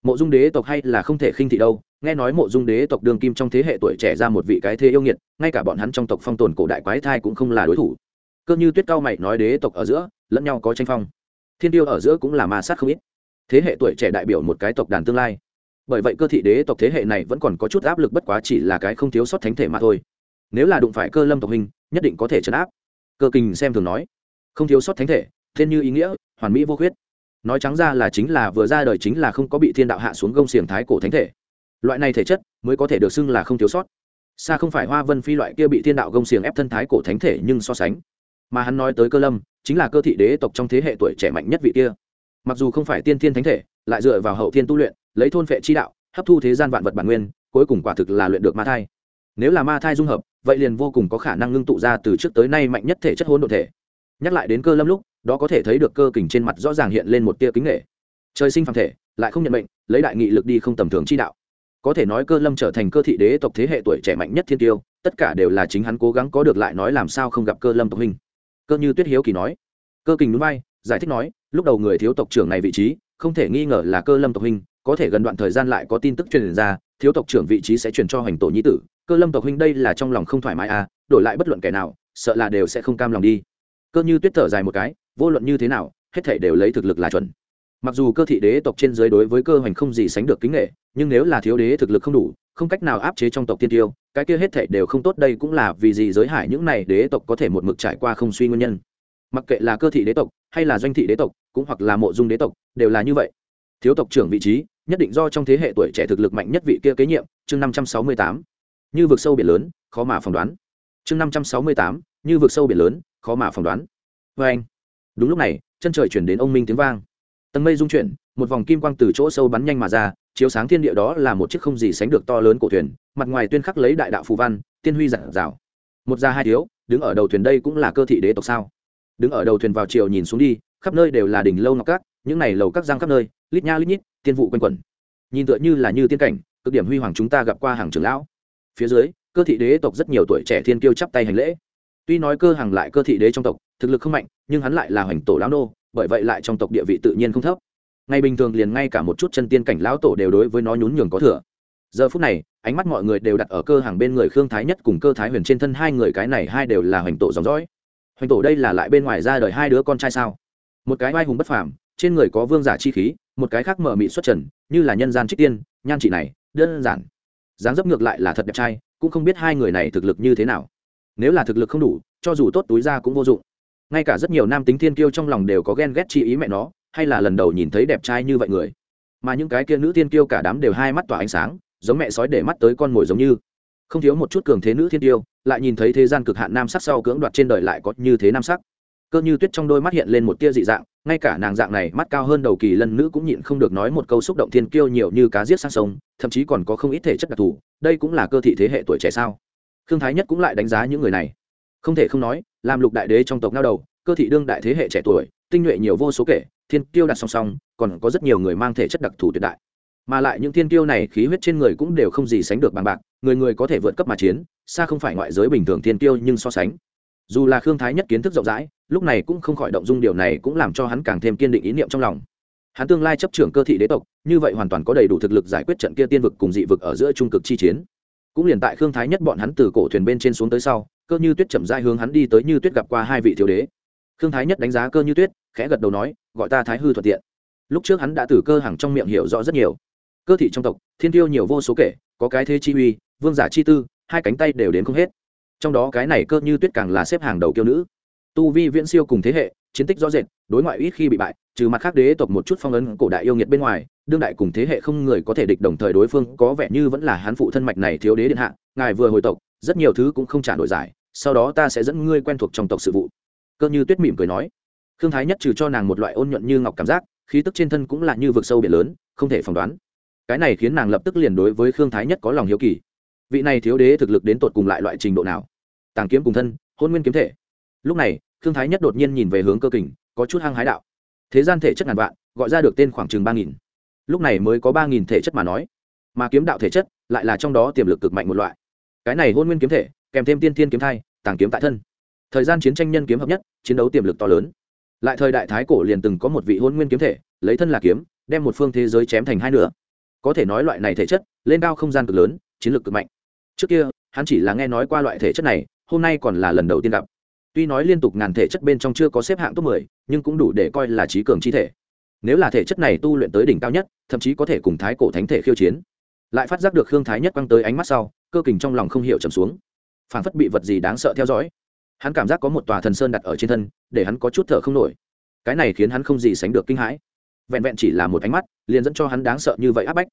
Mộ dung đế tộc hay là không thể khinh thị đâu, nghe nói mộ dung đế tộc đường kim trong thế hệ tuổi trẻ ra một vị cái thế yêu nghiệt, ngay cả bọn hắn trong tộc phong tồn cổ đại quái thai cũng không là đối thủ. Cơ như tuyết cao mày nói đế tộc ở giữa, lẫn nhau có tranh phong. Thiên tiêu ở giữa cũng là ma sát không ít. Thế hệ tuổi trẻ đại biểu một cái tộc đàn tương lai. Bởi vậy cơ thị đế tộc thế hệ này vẫn còn có chút áp lực bất quá chỉ là cái không thiếu sót thánh thể mà thôi nếu là đụng phải cơ lâm tộc hình, nhất định có thể chấn áp. Cơ kình xem thường nói. Không thiếu sót thánh thể, thiên như ý nghĩa, hoàn mỹ vô khuyết. Nói trắng ra là chính là vừa ra đời chính là không có bị thiên đạo hạ xuống gông xiềng thái cổ thánh thể. Loại này thể chất mới có thể được xưng là không thiếu sót. Xa không phải hoa vân phi loại kia bị thiên đạo gông xiềng ép thân thái cổ thánh thể nhưng so sánh. Mà hắn nói tới cơ lâm, chính là cơ thị đế tộc trong thế hệ tuổi trẻ mạnh nhất vị kia. Mặc dù không phải tiên thiên thánh thể, lại dựa vào hậu thiên tu luyện, lấy thôn phệ chi đạo, hấp thu thế gian vạn vật bản nguyên, cuối cùng quả thực là luyện được ma thai nếu là ma thai dung hợp, vậy liền vô cùng có khả năng ngưng tụ ra từ trước tới nay mạnh nhất thể chất hôn đ ộ thể. Nhắc lại đến cơ lâm lúc, đó có thể thấy được cơ kình trên mặt rõ ràng hiện lên một tia kính nghệ trời sinh phàm thể, lại không nhận mệnh, lấy đại nghị lực đi không tầm thường chi đạo. Có thể nói cơ lâm trở thành cơ thị đế tộc thế hệ tuổi trẻ mạnh nhất thiên tiêu, tất cả đều là chính hắn cố gắng có được lại nói làm sao không gặp cơ lâm tộc hình cơ như tuyết hiếu kỳ nói. Cơ kình núi bay, giải thích nói, lúc đầu người thiếu tộc trưởng này vị trí, không thể nghi ngờ là cơ lâm tộc hình có thể gần đoạn thời gian lại có tin tức truyền ra, thiếu tộc trưởng vị trí sẽ truyền cho hoành tổ nhi tử. Cơ lâm tộc huynh đây là trong lòng không thoải mái à đổi lại bất luận kẻ nào, sợ là đều sẽ không cam lòng đi. Cơ như tuyết thở dài một cái, vô luận như thế nào, hết thể đều lấy thực lực là chuẩn. Mặc dù cơ thị đế tộc trên dưới đối với cơ hoành không gì sánh được kính nghệ, nhưng nếu là thiếu đế thực lực không đủ, không cách nào áp chế trong tộc tiên tiêu, cái kia hết thể đều không tốt, đây cũng là vì gì giới hải những này đế tộc có thể một mực trải qua không suy nguyên nhân. Mặc kệ là cơ thị đế tộc, hay là doanh thị đế tộc, cũng hoặc là mộ dung đế tộc, đều là như vậy. Thiếu tộc trưởng vị trí nhất định do trong thế hệ tuổi trẻ thực lực mạnh nhất vị kia kế nhiệm, chương năm trăm sáu mươi tám. Như vực sâu biển lớn, khó mà phỏng đoán. Chương năm trăm sáu mươi tám, như vực sâu biển lớn, khó mà phỏng đoán. Vê anh, đúng lúc này, chân trời chuyển đến ông minh tiếng vang. Tầng mây rung chuyển, một vòng kim quang từ chỗ sâu bắn nhanh mà ra, chiếu sáng thiên địa đó là một chiếc không gì sánh được to lớn cổ thuyền, mặt ngoài tuyên khắc lấy đại đạo phù văn, tiên huy giản rào. Một gia hai thiếu, đứng ở đầu thuyền đây cũng là cơ thị đế tộc sao? Đứng ở đầu thuyền vào chiều nhìn xuống đi, khắp nơi đều là đỉnh lâu ngọc cát những này lầu các giang khắp nơi, lít nha lít nhít, tiên vụ quanh quẩn. Nhìn tựa như là như tiên cảnh, cực điểm huy hoàng chúng ta gặp qua hàng trưởng lão. Phía dưới, cơ thị đế tộc rất nhiều tuổi trẻ thiên kiêu chắp tay hành lễ. Tuy nói cơ hàng lại cơ thị đế trong tộc, thực lực không mạnh, nhưng hắn lại là hoành tổ lão nô, bởi vậy lại trong tộc địa vị tự nhiên không thấp. Ngày bình thường liền ngay cả một chút chân tiên cảnh lão tổ đều đối với nó nhún nhường có thừa. Giờ phút này, ánh mắt mọi người đều đặt ở cơ hàng bên người khương thái nhất cùng cơ thái huyền trên thân hai người, cái này hai đều là hoành tổ dòng dõi. Hoành tổ đây là lại bên ngoài ra đời hai đứa con trai sao? Một cái oai hùng bất phàm trên người có vương giả chi khí, một cái khác mở mị xuất trần, như là nhân gian trích tiên, nhan trị này, đơn giản. Dáng dấp ngược lại là thật đẹp trai, cũng không biết hai người này thực lực như thế nào. Nếu là thực lực không đủ, cho dù tốt túi ra cũng vô dụng. Ngay cả rất nhiều nam tính thiên kiêu trong lòng đều có ghen ghét chi ý mẹ nó, hay là lần đầu nhìn thấy đẹp trai như vậy người. Mà những cái kia nữ thiên kiêu cả đám đều hai mắt tỏa ánh sáng, giống mẹ sói để mắt tới con mồi giống như. Không thiếu một chút cường thế nữ thiên tiêu lại nhìn thấy thế gian cực hạn nam sắc sau cưỡng đoạt trên đời lại có như thế nam sắc cơ như tuyết trong đôi mắt hiện lên một tia dị dạng, ngay cả nàng dạng này mắt cao hơn đầu kỳ lân nữ cũng nhịn không được nói một câu xúc động thiên kiêu nhiều như cá giết sang sông, thậm chí còn có không ít thể chất đặc thù, đây cũng là cơ thị thế hệ tuổi trẻ sao? Khương thái nhất cũng lại đánh giá những người này. Không thể không nói, làm lục đại đế trong tộc nao đầu, cơ thị đương đại thế hệ trẻ tuổi, tinh nhuệ nhiều vô số kể, thiên kiêu đặt song song, còn có rất nhiều người mang thể chất đặc thù tuyệt đại. Mà lại những thiên kiêu này khí huyết trên người cũng đều không gì sánh được bằng bạc, người người có thể vượt cấp mà chiến, xa không phải ngoại giới bình thường thiên kiêu nhưng so sánh. Dù là khương thái nhất kiến thức rộng rãi lúc này cũng không khỏi động dung điều này cũng làm cho hắn càng thêm kiên định ý niệm trong lòng. Hắn tương lai chấp trưởng cơ thị đế tộc, như vậy hoàn toàn có đầy đủ thực lực giải quyết trận kia tiên vực cùng dị vực ở giữa trung cực chi chiến. Cũng liền tại khương thái nhất bọn hắn từ cổ thuyền bên trên xuống tới sau, cơ như tuyết chậm dai hướng hắn đi tới như tuyết gặp qua hai vị thiếu đế. Khương thái nhất đánh giá cơ như tuyết, khẽ gật đầu nói, gọi ta thái hư thuận tiện. Lúc trước hắn đã từ cơ hàng trong miệng hiểu rõ rất nhiều. Cơ thị trong tộc, thiên tiêu nhiều vô số kể, có cái thế chi uy, vương giả chi tư, hai cánh tay đều đến không hết. Trong đó cái này cơ như tuyết càng là xếp hàng đầu kiêu nữ tu vi viễn siêu cùng thế hệ, chiến tích rõ rệt, đối ngoại ít khi bị bại, trừ mặt khác đế tộc một chút phong ấn cổ đại yêu nghiệt bên ngoài, đương đại cùng thế hệ không người có thể địch đồng thời đối phương, có vẻ như vẫn là hán phụ thân mạch này thiếu đế điện hạ, ngài vừa hồi tộc, rất nhiều thứ cũng không trả nổi giải, sau đó ta sẽ dẫn ngươi quen thuộc trong tộc sự vụ. Cơ như tuyết mỉm cười nói. Thương thái nhất trừ cho nàng một loại ôn nhuận như ngọc cảm giác, khí tức trên thân cũng là như vực sâu biển lớn, không thể phỏng đoán. Cái này khiến nàng lập tức liền đối với khương thái nhất có lòng hiếu kỳ. Vị này thiếu đế thực lực đến tột cùng lại loại trình độ nào? Tàng kiếm cùng thân, hôn nguyên kiếm thể lúc này thương thái nhất đột nhiên nhìn về hướng cơ kình, có chút hăng hái đạo. Thế gian thể chất ngàn vạn, gọi ra được tên khoảng chừng ba nghìn. Lúc này mới có ba nghìn thể chất mà nói. Mà kiếm đạo thể chất lại là trong đó tiềm lực cực mạnh một loại. Cái này hôn nguyên kiếm thể, kèm thêm tiên tiên kiếm thai, tàng kiếm tại thân. Thời gian chiến tranh nhân kiếm hợp nhất, chiến đấu tiềm lực to lớn. Lại thời đại thái cổ liền từng có một vị hôn nguyên kiếm thể, lấy thân là kiếm, đem một phương thế giới chém thành hai nửa. Có thể nói loại này thể chất, lên cao không gian cực lớn, chiến lược cực mạnh. Trước kia, hắn chỉ là nghe nói qua loại thể chất này, hôm nay còn là lần đầu tiên gặp tuy nói liên tục ngàn thể chất bên trong chưa có xếp hạng top mười, nhưng cũng đủ để coi là trí cường chi thể. Nếu là thể chất này tu luyện tới đỉnh cao nhất, thậm chí có thể cùng thái cổ thánh thể khiêu chiến. Lại phát giác được khương thái nhất quăng tới ánh mắt sau, cơ kình trong lòng không hiểu trầm xuống. Phản phất bị vật gì đáng sợ theo dõi. Hắn cảm giác có một tòa thần sơn đặt ở trên thân, để hắn có chút thở không nổi. Cái này khiến hắn không gì sánh được kinh hãi. Vẹn vẹn chỉ là một ánh mắt, liền dẫn cho hắn đáng sợ như vậy áp bách.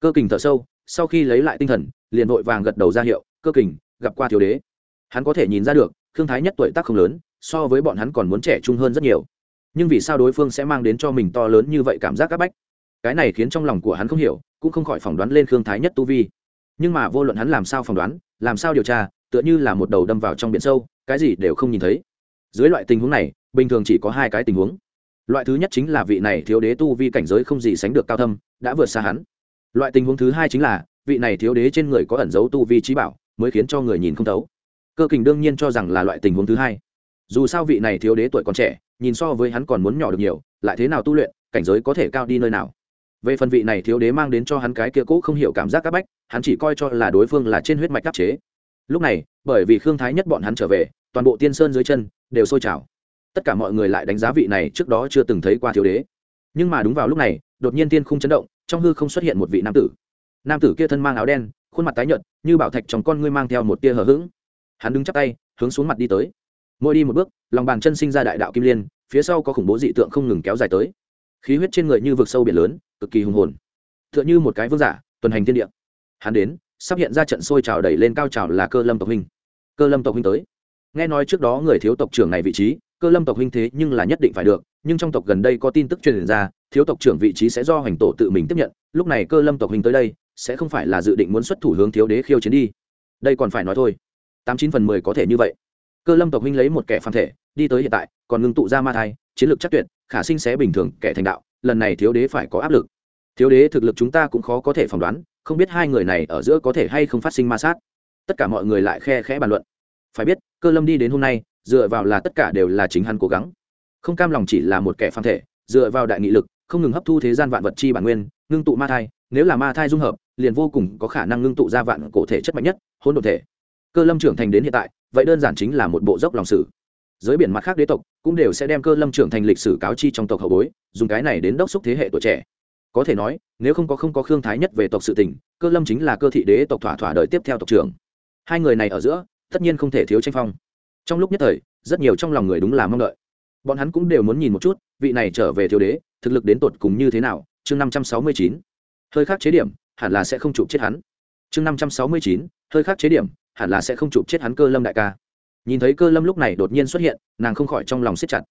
Cơ kình thở sâu, sau khi lấy lại tinh thần, liền vội vàng gật đầu ra hiệu, cơ kình, gặp qua thiếu đế. Hắn có thể nhìn ra được khương thái nhất tuổi tác không lớn, so với bọn hắn còn muốn trẻ trung hơn rất nhiều. Nhưng vì sao đối phương sẽ mang đến cho mình to lớn như vậy cảm giác áp bách? Cái này khiến trong lòng của hắn không hiểu, cũng không khỏi phỏng đoán lên khương thái nhất tu vi. Nhưng mà vô luận hắn làm sao phỏng đoán, làm sao điều tra, tựa như là một đầu đâm vào trong biển sâu, cái gì đều không nhìn thấy. Dưới loại tình huống này, bình thường chỉ có hai cái tình huống. Loại thứ nhất chính là vị này thiếu đế tu vi cảnh giới không gì sánh được cao thâm, đã vượt xa hắn. Loại tình huống thứ hai chính là, vị này thiếu đế trên người có ẩn dấu tu vi trí bảo, mới khiến cho người nhìn không thấu cơ kình đương nhiên cho rằng là loại tình huống thứ hai. Dù sao vị này thiếu đế tuổi còn trẻ, nhìn so với hắn còn muốn nhỏ được nhiều, lại thế nào tu luyện, cảnh giới có thể cao đi nơi nào. Về phần vị này thiếu đế mang đến cho hắn cái kia cũ không hiểu cảm giác c áp bách, hắn chỉ coi cho là đối phương là trên huyết mạch đắc chế. Lúc này, bởi vì khương thái nhất bọn hắn trở về, toàn bộ tiên sơn dưới chân đều sôi trào. Tất cả mọi người lại đánh giá vị này trước đó chưa từng thấy qua thiếu đế. Nhưng mà đúng vào lúc này, đột nhiên tiên không chấn động, trong hư không xuất hiện một vị nam tử. Nam tử kia thân mang áo đen, khuôn mặt tái nhợt, như bảo thạch trong con ngươi mang theo một tia hờ hững hắn đứng chắp tay, hướng xuống mặt đi tới. Mỗi đi một bước, lòng bàn chân sinh ra đại đạo kim liên, phía sau có khủng bố dị tượng không ngừng kéo dài tới. Khí huyết trên người như vực sâu biển lớn, cực kỳ hùng hồn. T h ư ợ n h ư một cái vương giả, tuần hành thiên địa. Hắn đến, sắp hiện ra trận sôi trào đẩy lên cao trào là cơ lâm tộc huynh. Cơ lâm tộc huynh tới. Nghe nói trước đó người thiếu tộc trưởng này vị trí, cơ lâm tộc huynh thế nhưng là nhất định phải được, nhưng trong tộc gần đây có tin tức truyền ra, thiếu tộc trưởng vị trí sẽ do hoành tổ tự mình tiếp nhận, lúc này cơ lâm tộc huynh tới đây, sẽ không phải là dự định muốn xuất thủ hướng thiếu đế khiêu chiến đi. Đây còn phải nói thôi tám chín phần mười có thể như vậy. Cơ lâm tộc huynh lấy một kẻ phản thể, đi tới hiện tại, còn ngưng tụ ra ma thai, chiến lược chắc tuyệt, khả sinh sẽ bình thường, kẻ thành đạo, lần này thiếu đế phải có áp lực. Thiếu đế thực lực chúng ta cũng khó có thể phỏng đoán, không biết hai người này ở giữa có thể hay không phát sinh ma sát. Tất cả mọi người lại khe khẽ bàn luận. Phải biết, cơ lâm đi đến hôm nay, dựa vào là tất cả đều là chính hắn cố gắng. Không cam lòng chỉ là một kẻ phản thể, dựa vào đại nghị lực, không ngừng hấp thu thế gian vạn vật chi bản nguyên, ngưng tụ ma thai, nếu là ma thai dung hợp, liền vô cùng có khả năng ngưng tụ ra vạn cổ thể chất mạnh nhất hôn đ thể cơ lâm trưởng thành đến hiện tại, vậy đơn giản chính là một bộ dốc lòng sử. Giới biển mặt khác đế tộc cũng đều sẽ đem cơ lâm trưởng thành lịch sử cáo chi trong tộc hậu bối, dùng cái này đến đốc xúc thế hệ tuổi trẻ. Có thể nói, nếu không có không có khương thái nhất về tộc sự tình, cơ lâm chính là cơ thị đế tộc thỏa thỏa đời tiếp theo tộc trưởng. Hai người này ở giữa, tất nhiên không thể thiếu tranh phong. Trong lúc nhất thời, rất nhiều trong lòng người đúng là mong đợi. Bọn hắn cũng đều muốn nhìn một chút, vị này trở về thiếu đế, thực lực đến tột cùng như thế nào, chương năm trăm sáu mươi chín. Hơi khác chế điểm, hẳn là sẽ không chụp chết hắn. Chương năm trăm sáu mươi chín, hơi khác chế điểm hẳn là sẽ không chụp chết hắn cơ lâm đại ca. Nhìn thấy cơ lâm lúc này đột nhiên xuất hiện, nàng không khỏi trong lòng siết chặt.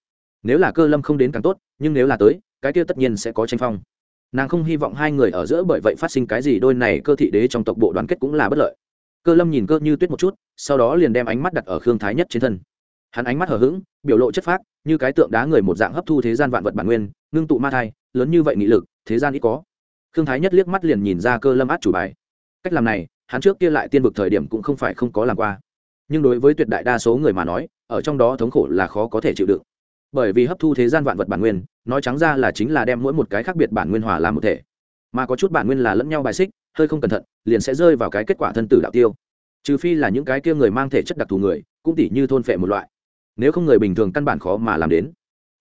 Nếu là cơ lâm không đến càng tốt, nhưng nếu là tới, cái kia tất nhiên sẽ có tranh phong. Nàng không hy vọng hai người ở giữa bởi vậy phát sinh cái gì, đôi này cơ thị đế trong tộc bộ đoàn kết cũng là bất lợi. Cơ lâm nhìn cơ như tuyết một chút, sau đó liền đem ánh mắt đặt ở khương thái nhất trên thân. Hắn ánh mắt hở h ữ g biểu lộ chất phác, như cái tượng đá người một dạng hấp thu thế gian vạn vật bản nguyên, ngưng tụ ma thai, lớn như vậy nghị lực, thế gian ít có. Khương thái nhất liếc mắt liền nhìn ra cơ lâm át chủ bài. Cách làm này hắn trước kia lại tiên vực thời điểm cũng không phải không có làm qua. Nhưng đối với tuyệt đại đa số người mà nói, ở trong đó thống khổ là khó có thể chịu đựng. Bởi vì hấp thu thế gian vạn vật bản nguyên, nói trắng ra là chính là đem mỗi một cái khác biệt bản nguyên hòa làm một thể. Mà có chút bản nguyên là lẫn nhau bài xích, hơi không cẩn thận, liền sẽ rơi vào cái kết quả thân tử đạo tiêu. Trừ phi là những cái kia người mang thể chất đặc thù người, cũng tỉ như thôn phệ một loại. Nếu không người bình thường căn bản khó mà làm đến.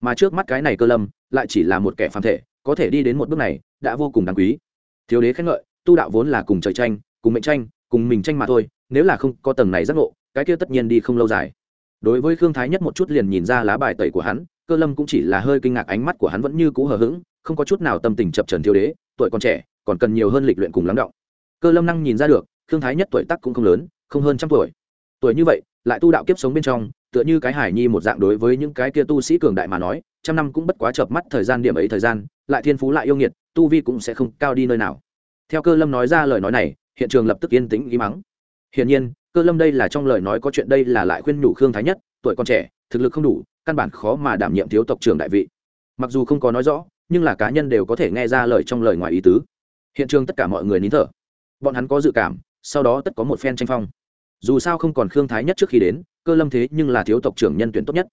Mà trước mắt cái này cơ lâm, lại chỉ là một kẻ phàm thể, có thể đi đến một bước này, đã vô cùng đáng quý. Thiếu đế khen ngợi, tu đạo vốn là cùng trời tranh cùng mệnh tranh, cùng mình tranh mà thôi, nếu là không có tầng này giác ngộ, cái kia tất nhiên đi không lâu dài. Đối với khương thái nhất một chút liền nhìn ra lá bài tẩy của hắn, cơ lâm cũng chỉ là hơi kinh ngạc ánh mắt của hắn vẫn như cũ hờ hững, không có chút nào tâm tình chập trần thiếu đế, tuổi còn trẻ, còn cần nhiều hơn lịch luyện cùng lắng động. Cơ lâm năng nhìn ra được, khương thái nhất tuổi tác cũng không lớn, không hơn trăm tuổi. Tuổi như vậy, lại tu đạo kiếp sống bên trong, tựa như cái hải nhi một dạng đối với những cái kia tu sĩ cường đại mà nói, trăm năm cũng bất quá chợp mắt thời gian điểm ấy thời gian, lại thiên phú lại yêu nghiệt, tu vi cũng sẽ không cao đi nơi nào. Theo cơ lâm nói ra lời nói này hiện trường lập tức yên tĩnh ý mắng hiển nhiên, cơ lâm đây là trong lời nói có chuyện đây là lại khuyên nhủ khương thái nhất, tuổi còn trẻ, thực lực không đủ, căn bản khó mà đảm nhiệm thiếu tộc trưởng đại vị. Mặc dù không có nói rõ, nhưng là cá nhân đều có thể nghe ra lời trong lời ngoài ý tứ. Hiện trường tất cả mọi người nín thở. Bọn hắn có dự cảm, sau đó tất có một phen tranh phong. Dù sao không còn khương thái nhất trước khi đến, cơ lâm thế nhưng là thiếu tộc trưởng nhân tuyển tốt nhất.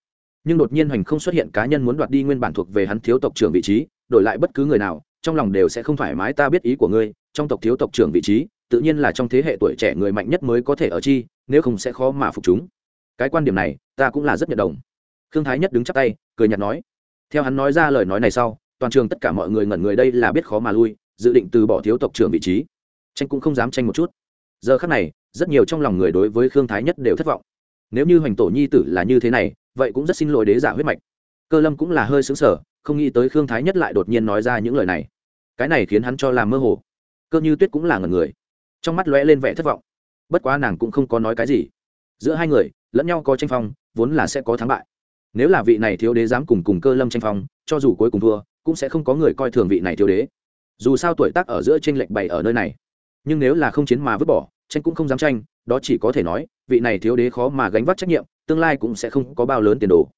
Nhưng đột nhiên hoành không xuất hiện cá nhân muốn đoạt đi nguyên bản thuộc về hắn thiếu tộc trưởng vị trí, đổi lại bất cứ người nào, trong lòng đều sẽ không thoải mái ta biết ý của ngươi, trong tộc thiếu tộc trưởng vị trí tự nhiên là trong thế hệ tuổi trẻ người mạnh nhất mới có thể ở chi, nếu không sẽ khó mà phục chúng. Cái quan điểm này, ta cũng là rất nhận đồng. Khương thái nhất đứng chắp tay, cười nhạt nói. Theo hắn nói ra lời nói này sau, toàn trường tất cả mọi người ngẩn người đây là biết khó mà lui, dự định từ bỏ thiếu tộc trưởng vị trí. Tranh cũng không dám tranh một chút. Giờ khác này, rất nhiều trong lòng người đối với khương thái nhất đều thất vọng. Nếu như hoành tổ nhi tử là như thế này, vậy cũng rất xin lỗi đế giả huyết mạch. Cơ lâm cũng là hơi xứng sở không nghĩ tới khương thái nhất lại đột nhiên nói ra những lời này. Cái này khiến hắn cho làm mơ hồ. Cơ như tuyết cũng là ngần người trong mắt lóe lên vẻ thất vọng. Bất quá nàng cũng không có nói cái gì. Giữa hai người, lẫn nhau có tranh phong, vốn là sẽ có thắng bại. Nếu là vị này thiếu đế dám cùng cùng cơ lâm tranh phong, cho dù cuối cùng thua, cũng sẽ không có người coi thường vị này thiếu đế. Dù sao tuổi tác ở giữa tranh lệch bày ở nơi này. Nhưng nếu là không chiến mà vứt bỏ, tranh cũng không dám tranh, đó chỉ có thể nói, vị này thiếu đế khó mà gánh vác trách nhiệm, tương lai cũng sẽ không có bao lớn tiền đồ.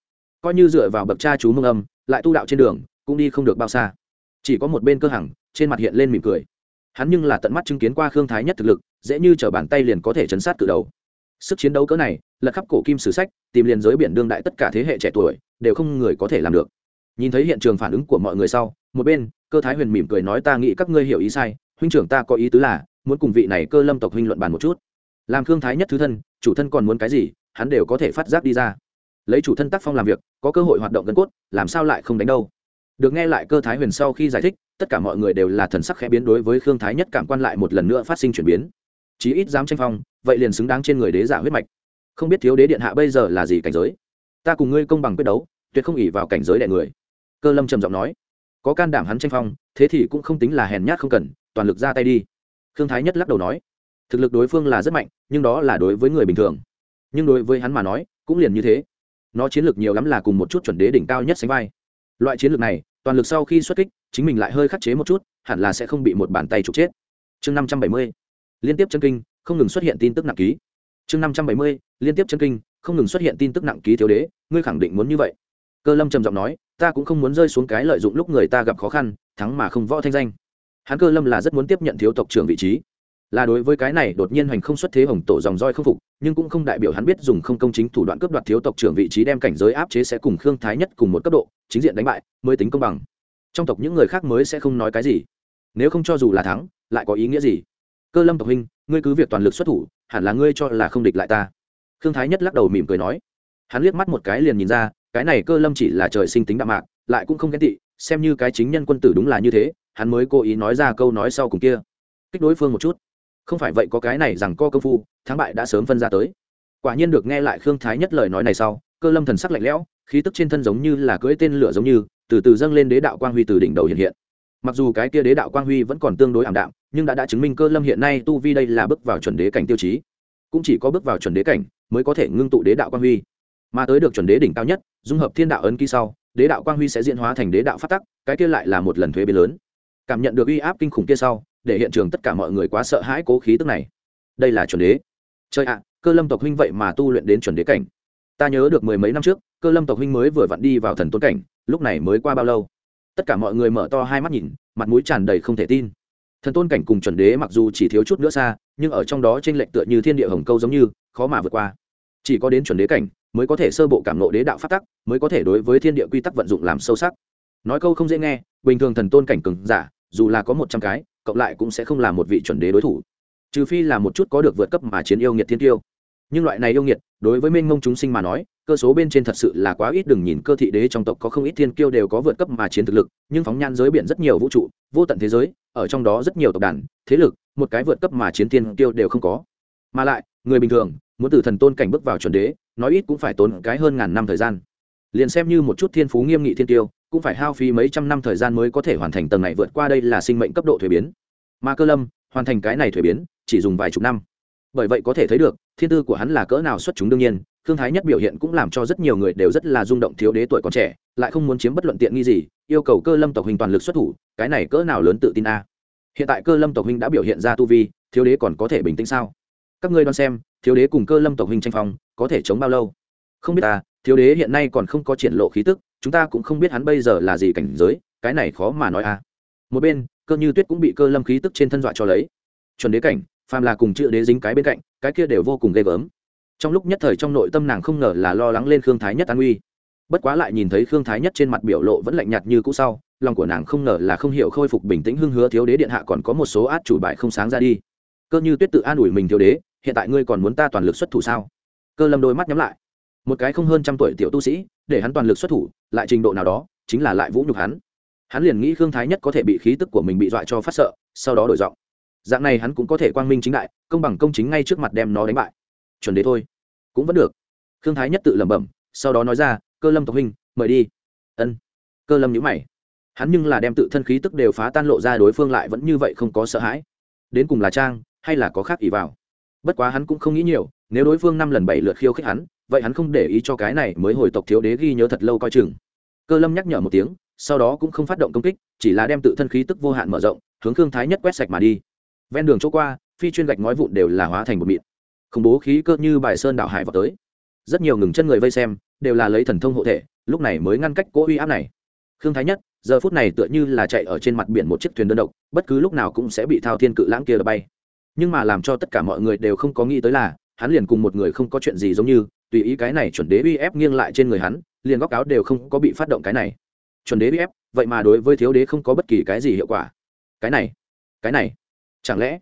Coi như dựa vào bậc cha chú mương âm, lại tu đạo trên đường, cũng đi không được bao xa. Chỉ có một bên cơ hằng, trên mặt hiện lên mỉm cười hắn nhưng là tận mắt chứng kiến qua khương thái nhất thực lực, dễ như t bàn tay liền có thể chấn sát cự đầu. Sức chiến đấu cỡ này, lật khắp cổ kim sử sách, tìm liền giới biển đương đại tất cả thế hệ trẻ tuổi, đều không người có thể làm được. Nhìn thấy hiện trường phản ứng của mọi người sau, một bên, cơ thái huyền mỉm cười nói ta nghĩ các ngươi hiểu ý sai, huynh trưởng ta có ý tứ là, muốn cùng vị này cơ lâm tộc huynh luận bàn một chút. Làm khương thái nhất thứ thân, chủ thân còn muốn cái gì, hắn đều có thể phát giác đi ra. Lấy chủ thân tác phong làm việc, có cơ hội hoạt động gân cốt, làm sao lại không đánh đâu? Được nghe lại cơ thái huyền sau khi giải thích, tất cả mọi người đều là thần sắc khẽ biến đối với khương thái nhất cảm quan lại một lần nữa phát sinh chuyển biến. Chí ít dám tranh phong, vậy liền xứng đáng trên người đế giả huyết mạch. Không biết thiếu đế điện hạ bây giờ là gì cảnh giới? Ta cùng ngươi công bằng quyết đấu, tuyệt không ỉ vào cảnh giới đại người. Cơ lâm trầm giọng nói. Có can đảm hắn tranh phong, thế thì cũng không tính là hèn nhát không cần, toàn lực ra tay đi. Khương thái nhất lắc đầu nói. Thực lực đối phương là rất mạnh, nhưng đó là đối với người bình thường. Nhưng đối với hắn mà nói, cũng liền như thế. Nó chiến lược nhiều lắm là cùng một chút chuẩn đế đỉnh cao nhất sánh vai. Loại chiến lược này toàn lực sau khi xuất kích, chính mình lại hơi khắc chế một chút, hẳn là sẽ không bị một bàn tay trục chết. Chương năm trăm bảy mươi, liên tiếp chân kinh, không ngừng xuất hiện tin tức nặng ký. Chương năm trăm bảy mươi, liên tiếp chân kinh, không ngừng xuất hiện tin tức nặng ký thiếu đế, ngươi khẳng định muốn như vậy. Cơ lâm trầm giọng nói, ta cũng không muốn rơi xuống cái lợi dụng lúc người ta gặp khó khăn, thắng mà không võ thanh danh. Hắn cơ lâm là rất muốn tiếp nhận thiếu tộc trưởng vị trí là đối với cái này đột nhiên hoành không xuất thế hồng tổ dòng roi không phục, nhưng cũng không đại biểu hắn biết dùng không công chính thủ đoạn cướp đoạt thiếu tộc trưởng vị trí đem cảnh giới áp chế sẽ cùng khương thái nhất cùng một cấp độ, chính diện đánh bại, mới tính công bằng. Trong tộc những người khác mới sẽ không nói cái gì. Nếu không cho dù là thắng, lại có ý nghĩa gì? Cơ lâm tộc huynh, ngươi cứ việc toàn lực xuất thủ, hẳn là ngươi cho là không địch lại ta. Khương thái nhất lắc đầu mỉm cười nói. Hắn liếc mắt một cái liền nhìn ra, cái này cơ lâm chỉ là trời sinh tính đạm mạc, lại cũng không ghen tị, xem như cái chính nhân quân tử đúng là như thế, hắn mới cố ý nói ra câu nói sau cùng kia. Kích đối phương một chút không phải vậy có cái này rằng co công phu, thắng bại đã sớm phân ra tới. Quả nhiên được nghe lại khương thái nhất lời nói này sau, cơ lâm thần sắc lạnh lẽo, khí tức trên thân giống như là cưỡi tên lửa giống như, từ từ dâng lên đế đạo quang huy từ đỉnh đầu hiện hiện. Mặc dù cái kia đế đạo quang huy vẫn còn tương đối ảm đạm, nhưng đã đã chứng minh cơ lâm hiện nay tu vi đây là bước vào chuẩn đế cảnh tiêu chí. Cũng chỉ có bước vào chuẩn đế cảnh mới có thể ngưng tụ đế đạo quang huy. Mà tới được chuẩn đế đỉnh cao nhất, dung hợp thiên đạo ấn ký sau, đế đạo quang huy sẽ diễn hóa thành đế đạo phát tắc, cái kia lại là một lần thuế biến lớn. Cảm nhận được uy áp kinh khủng kia sau để hiện trường tất cả mọi người quá sợ hãi cố khí tức này. Đây là chuẩn đế. Trời ạ, cơ lâm tộc huynh vậy mà tu luyện đến chuẩn đế cảnh. Ta nhớ được mười mấy năm trước, cơ lâm tộc huynh mới vừa vặn đi vào thần tôn cảnh, lúc này mới qua bao lâu? Tất cả mọi người mở to hai mắt nhìn, mặt mũi tràn đầy không thể tin. Thần tôn cảnh cùng chuẩn đế mặc dù chỉ thiếu chút nữa xa, nhưng ở trong đó t r ê n lệch tựa như thiên địa hồng câu giống như, khó mà vượt qua. Chỉ có đến chuẩn đế cảnh mới có thể sơ bộ cảm nộ đế đạo phát tắc, mới có thể đối với thiên địa quy tắc vận dụng làm sâu sắc. Nói câu không dễ nghe, bình thường thần tôn cảnh cừng giả, dù là có một trăm cái cộng lại cũng sẽ không là một vị chuẩn đế đối thủ. Trừ phi là một chút có được vượt cấp mà chiến yêu nghiệt thiên tiêu. Nhưng loại này yêu nghiệt, đối với minh mông chúng sinh mà nói, cơ số bên trên thật sự là quá ít, đừng nhìn cơ thị đế trong tộc có không ít thiên kiêu đều có vượt cấp mà chiến thực lực, nhưng phóng nhan giới biển rất nhiều vũ trụ, vô tận thế giới, ở trong đó rất nhiều tộc đàn, thế lực, một cái vượt cấp mà chiến thiên kiêu đều không có. Mà lại, người bình thường, muốn từ thần tôn cảnh bước vào chuẩn đế, nói ít cũng phải tốn cái hơn ngàn năm thời gian. Liền xem như một chút thiên phú nghiêm nghị thiên tiêu cũng phải hao phí mấy trăm năm thời gian mới có thể hoàn thành tầng này vượt qua đây là sinh mệnh cấp độ thuế biến. Mà cơ lâm, hoàn thành cái này thuế biến, chỉ dùng vài chục năm. Bởi vậy có thể thấy được, thiên tư của hắn là cỡ nào xuất chúng đương nhiên thương thái nhất biểu hiện cũng làm cho rất nhiều người đều rất là rung động thiếu đế tuổi còn trẻ, lại không muốn chiếm bất luận tiện nghi gì, yêu cầu cơ lâm tộc hình toàn lực xuất thủ, cái này cỡ nào lớn tự tin a. Hiện tại cơ lâm tộc hình đã biểu hiện ra tu vi, thiếu đế còn có thể bình tĩnh sao? Các ngươi đoán xem, thiếu đế cùng cơ lâm tộc hình tranh phong, có thể chống bao lâu? Không biết ta, thiếu đế hiện nay còn không có triển lộ khí tức chúng ta cũng không biết hắn bây giờ là gì cảnh giới, cái này khó mà nói a một bên, cơ như tuyết cũng bị cơ lâm khí tức trên thân dọa cho lấy. Chuẩn đế cảnh, phàm là cùng chữ đế dính cái bên cạnh, cái kia đều vô cùng ghê gớm. Trong lúc nhất thời trong nội tâm nàng không ngờ là lo lắng lên khương thái nhất an uy bất quá lại nhìn thấy khương thái nhất trên mặt biểu lộ vẫn lạnh nhạt như cũ sau, lòng của nàng không ngờ là không hiểu khôi phục bình tĩnh hưng hứa thiếu đế điện hạ còn có một số át chủ bài không sáng ra đi. Cơ như tuyết tự an ủi mình thiếu đế, hiện tại ngươi còn muốn ta toàn lực xuất thủ sao? Cơ lâm đôi mắt nhắm lại. Một cái không hơn trăm tuổi tiểu tu sĩ để hắn toàn lực xuất thủ, lại trình độ nào đó, chính là lại vũ nhục hắn. Hắn liền nghĩ khương thái nhất có thể bị khí tức của mình bị dọa cho phát sợ, sau đó đổi giọng. Dạng này hắn cũng có thể quang minh chính đại, công bằng công chính ngay trước mặt đem nó đánh bại. Chuẩn đế thôi. Cũng vẫn được. Khương thái nhất tự lẩm bẩm, sau đó nói ra, cơ lâm tộc huynh, mời đi. Ân. Cơ lâm nhữ mày. Hắn nhưng là đem tự thân khí tức đều phá tan lộ ra đối phương lại vẫn như vậy không có sợ hãi. Đến cùng là trang, hay là có khác ỷ vào? Bất quá hắn cũng không nghĩ nhiều, nếu đối phương năm lần bảy lượt khiêu khích hắn vậy hắn không để ý cho cái này mới hồi tộc thiếu đế ghi nhớ thật lâu coi chừng. Cơ lâm nhắc nhở một tiếng, sau đó cũng không phát động công kích, chỉ là đem tự thân khí tức vô hạn mở rộng, hướng khương thái nhất quét sạch mà đi. Ven đường chỗ qua, phi chuyên gạch ngói vụn đều là hóa thành một mịn. Khủng bố khí cơ như bài sơn đạo hải vào tới. Rất nhiều ngừng chân người vây xem, đều là lấy thần thông hộ thể, lúc này mới ngăn cách cỗ uy áp này. Khương thái nhất, giờ phút này tựa như là chạy ở trên mặt biển một chiếc thuyền đơn độc, bất cứ lúc nào cũng sẽ bị thao thiên cự lãng kia đập bay. Nhưng mà làm cho tất cả mọi người đều không có nghĩ tới là, hắn liền cùng một người không có chuyện gì giống như tùy ý cái này chuẩn đế uy ép nghiêng lại trên người hắn, liền góc áo đều không có bị phát động cái này. Chuẩn đế uy ép, vậy mà đối với thiếu đế không có bất kỳ cái gì hiệu quả. Cái này cái này, chẳng lẽ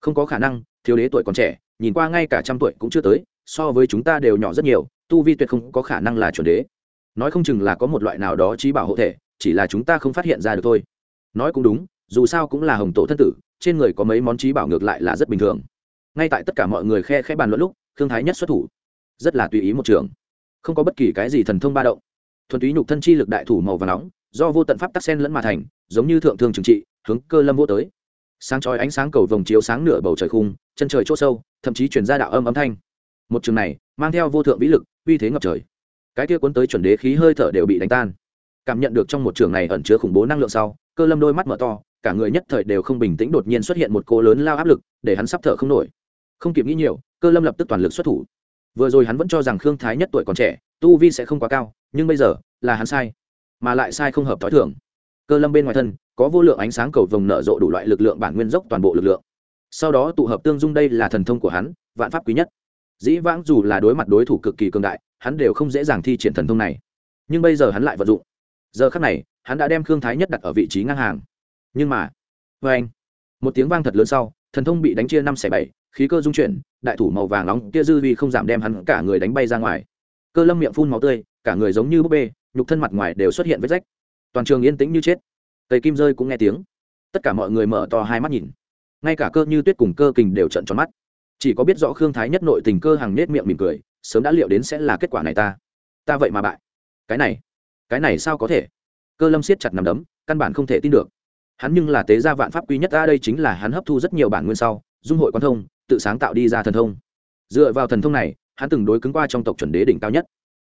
không có khả năng, thiếu đế tuổi còn trẻ, nhìn qua ngay cả trăm tuổi cũng chưa tới, so với chúng ta đều nhỏ rất nhiều, tu vi tuyệt không có khả năng là chuẩn đế. Nói không chừng là có một loại nào đó trí bảo hộ thể, chỉ là chúng ta không phát hiện ra được thôi. Nói cũng đúng, dù sao cũng là hồng tổ thân tử, trên người có mấy món trí bảo ngược lại là rất bình thường. Ngay tại tất cả mọi người khe khẽ bàn luận lúc thương thái nhất xuất thủ rất là tùy ý một trường. Không có bất kỳ cái gì thần thông ba động. Thuần túy nhục thân chi lực đại thủ màu và nóng, do vô tận pháp tắc sen lẫn mà thành, giống như thượng thương trừng trị, hướng cơ lâm vô tới. Sáng chói ánh sáng cầu vồng chiếu sáng nửa bầu trời khung, chân trời chỗ sâu, thậm chí chuyển ra đạo âm âm thanh. Một trường này, mang theo vô thượng vĩ lực, uy thế ngập trời. Cái kia cuốn tới chuẩn đế khí hơi thở đều bị đánh tan. Cảm nhận được trong một trường này ẩn chứa khủng bố năng lượng sau, cơ lâm đôi mắt mở to, cả người nhất thời đều không bình tĩnh đột nhiên xuất hiện một cô lớn lao áp lực, để hắn sắp thở không nổi. Không kịp nghĩ nhiều, cơ lâm lập tức toàn lực xuất thủ vừa rồi hắn vẫn cho rằng khương thái nhất tuổi còn trẻ, tu vi sẽ không quá cao, nhưng bây giờ là hắn sai, mà lại sai không hợp t h o i thưởng cơ lâm bên ngoài thân, có vô lượng ánh sáng cầu vồng nở rộ đủ loại lực lượng bản nguyên dốc toàn bộ lực lượng. Sau đó tụ hợp tương dung đây là thần thông của hắn, vạn pháp quý nhất. Dĩ vãng dù là đối mặt đối thủ cực kỳ cường đại, hắn đều không dễ dàng thi triển thần thông này. Nhưng bây giờ hắn lại vận dụng. Giờ khắc này, hắn đã đem khương thái nhất đặt ở vị trí ngang hàng. Nhưng mà vê anh, một tiếng vang thật lớn sau, thần thông bị đánh chia năm xẻ bảy khí cơ dung chuyển, đại thủ màu vàng nóng kia dư vi không giảm đem hắn cả người đánh bay ra ngoài. Cơ lâm miệng phun máu tươi, cả người giống như búp bê, nhục thân mặt ngoài đều xuất hiện vết rách. Toàn trường yên tĩnh như chết. Tây kim rơi cũng nghe tiếng. Tất cả mọi người mở to hai mắt nhìn. Ngay cả cơ như tuyết cùng cơ kình đều trận tròn mắt. Chỉ có biết rõ khương thái nhất nội tình cơ hàng nết miệng mỉm cười, sớm đã liệu đến sẽ là kết quả này ta. Ta vậy mà bại. Cái này cái này sao có thể? Cơ lâm siết chặt nằm đấm, căn bản không thể tin được. Hắn nhưng là tế gia vạn pháp quý nhất ta đây chính là hắn hấp thu rất nhiều bản nguyên sau, dung hội quan thông tự sáng tạo đi ra thần thông. Dựa vào thần thông này, hắn từng đối cứng qua trong tộc chuẩn đế đỉnh cao nhất.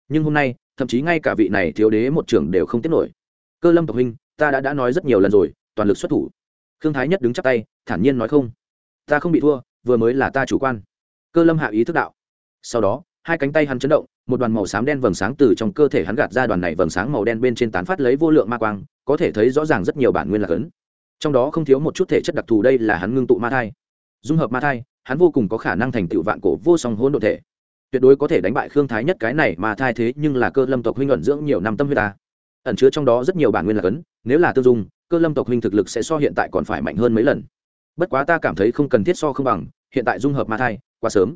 Nhưng hôm nay, thậm chí ngay cả vị này thiếu đế một trưởng đều không tiết nổi. Cơ lâm tộc huynh, ta đã đã nói rất nhiều lần rồi, toàn lực xuất thủ. Khương thái nhất đứng chắp tay, thản nhiên nói không. Ta không bị thua, vừa mới là ta chủ quan. Cơ lâm hạ ý thức đạo. Sau đó, hai cánh tay hắn chấn động, một đoàn màu xám đen vầng sáng từ trong cơ thể hắn gạt ra đoàn này vầng sáng màu đen bên trên tán phát lấy vô lượng ma quang, có thể thấy rõ ràng rất nhiều bản nguyên là cấn. Trong đó không thiếu một chút thể chất đặc thù, đây là hắn ngưng tụ ma thai. Dung hợp ma thai hắn vô cùng có khả năng thành tựu vạn cổ vô song hỗn độn thể. Tuyệt đối có thể đánh bại khương thái nhất cái này mà thai thế, nhưng là cơ lâm tộc huynh ẩn dưỡng nhiều năm tâm huyết ta. Ẩn chứa trong đó rất nhiều bản nguyên là cấn, nếu là tiêu dung, cơ lâm tộc huynh thực lực sẽ so hiện tại còn phải mạnh hơn mấy lần. Bất quá ta cảm thấy không cần thiết so không bằng, hiện tại dung hợp ma thai, quá sớm.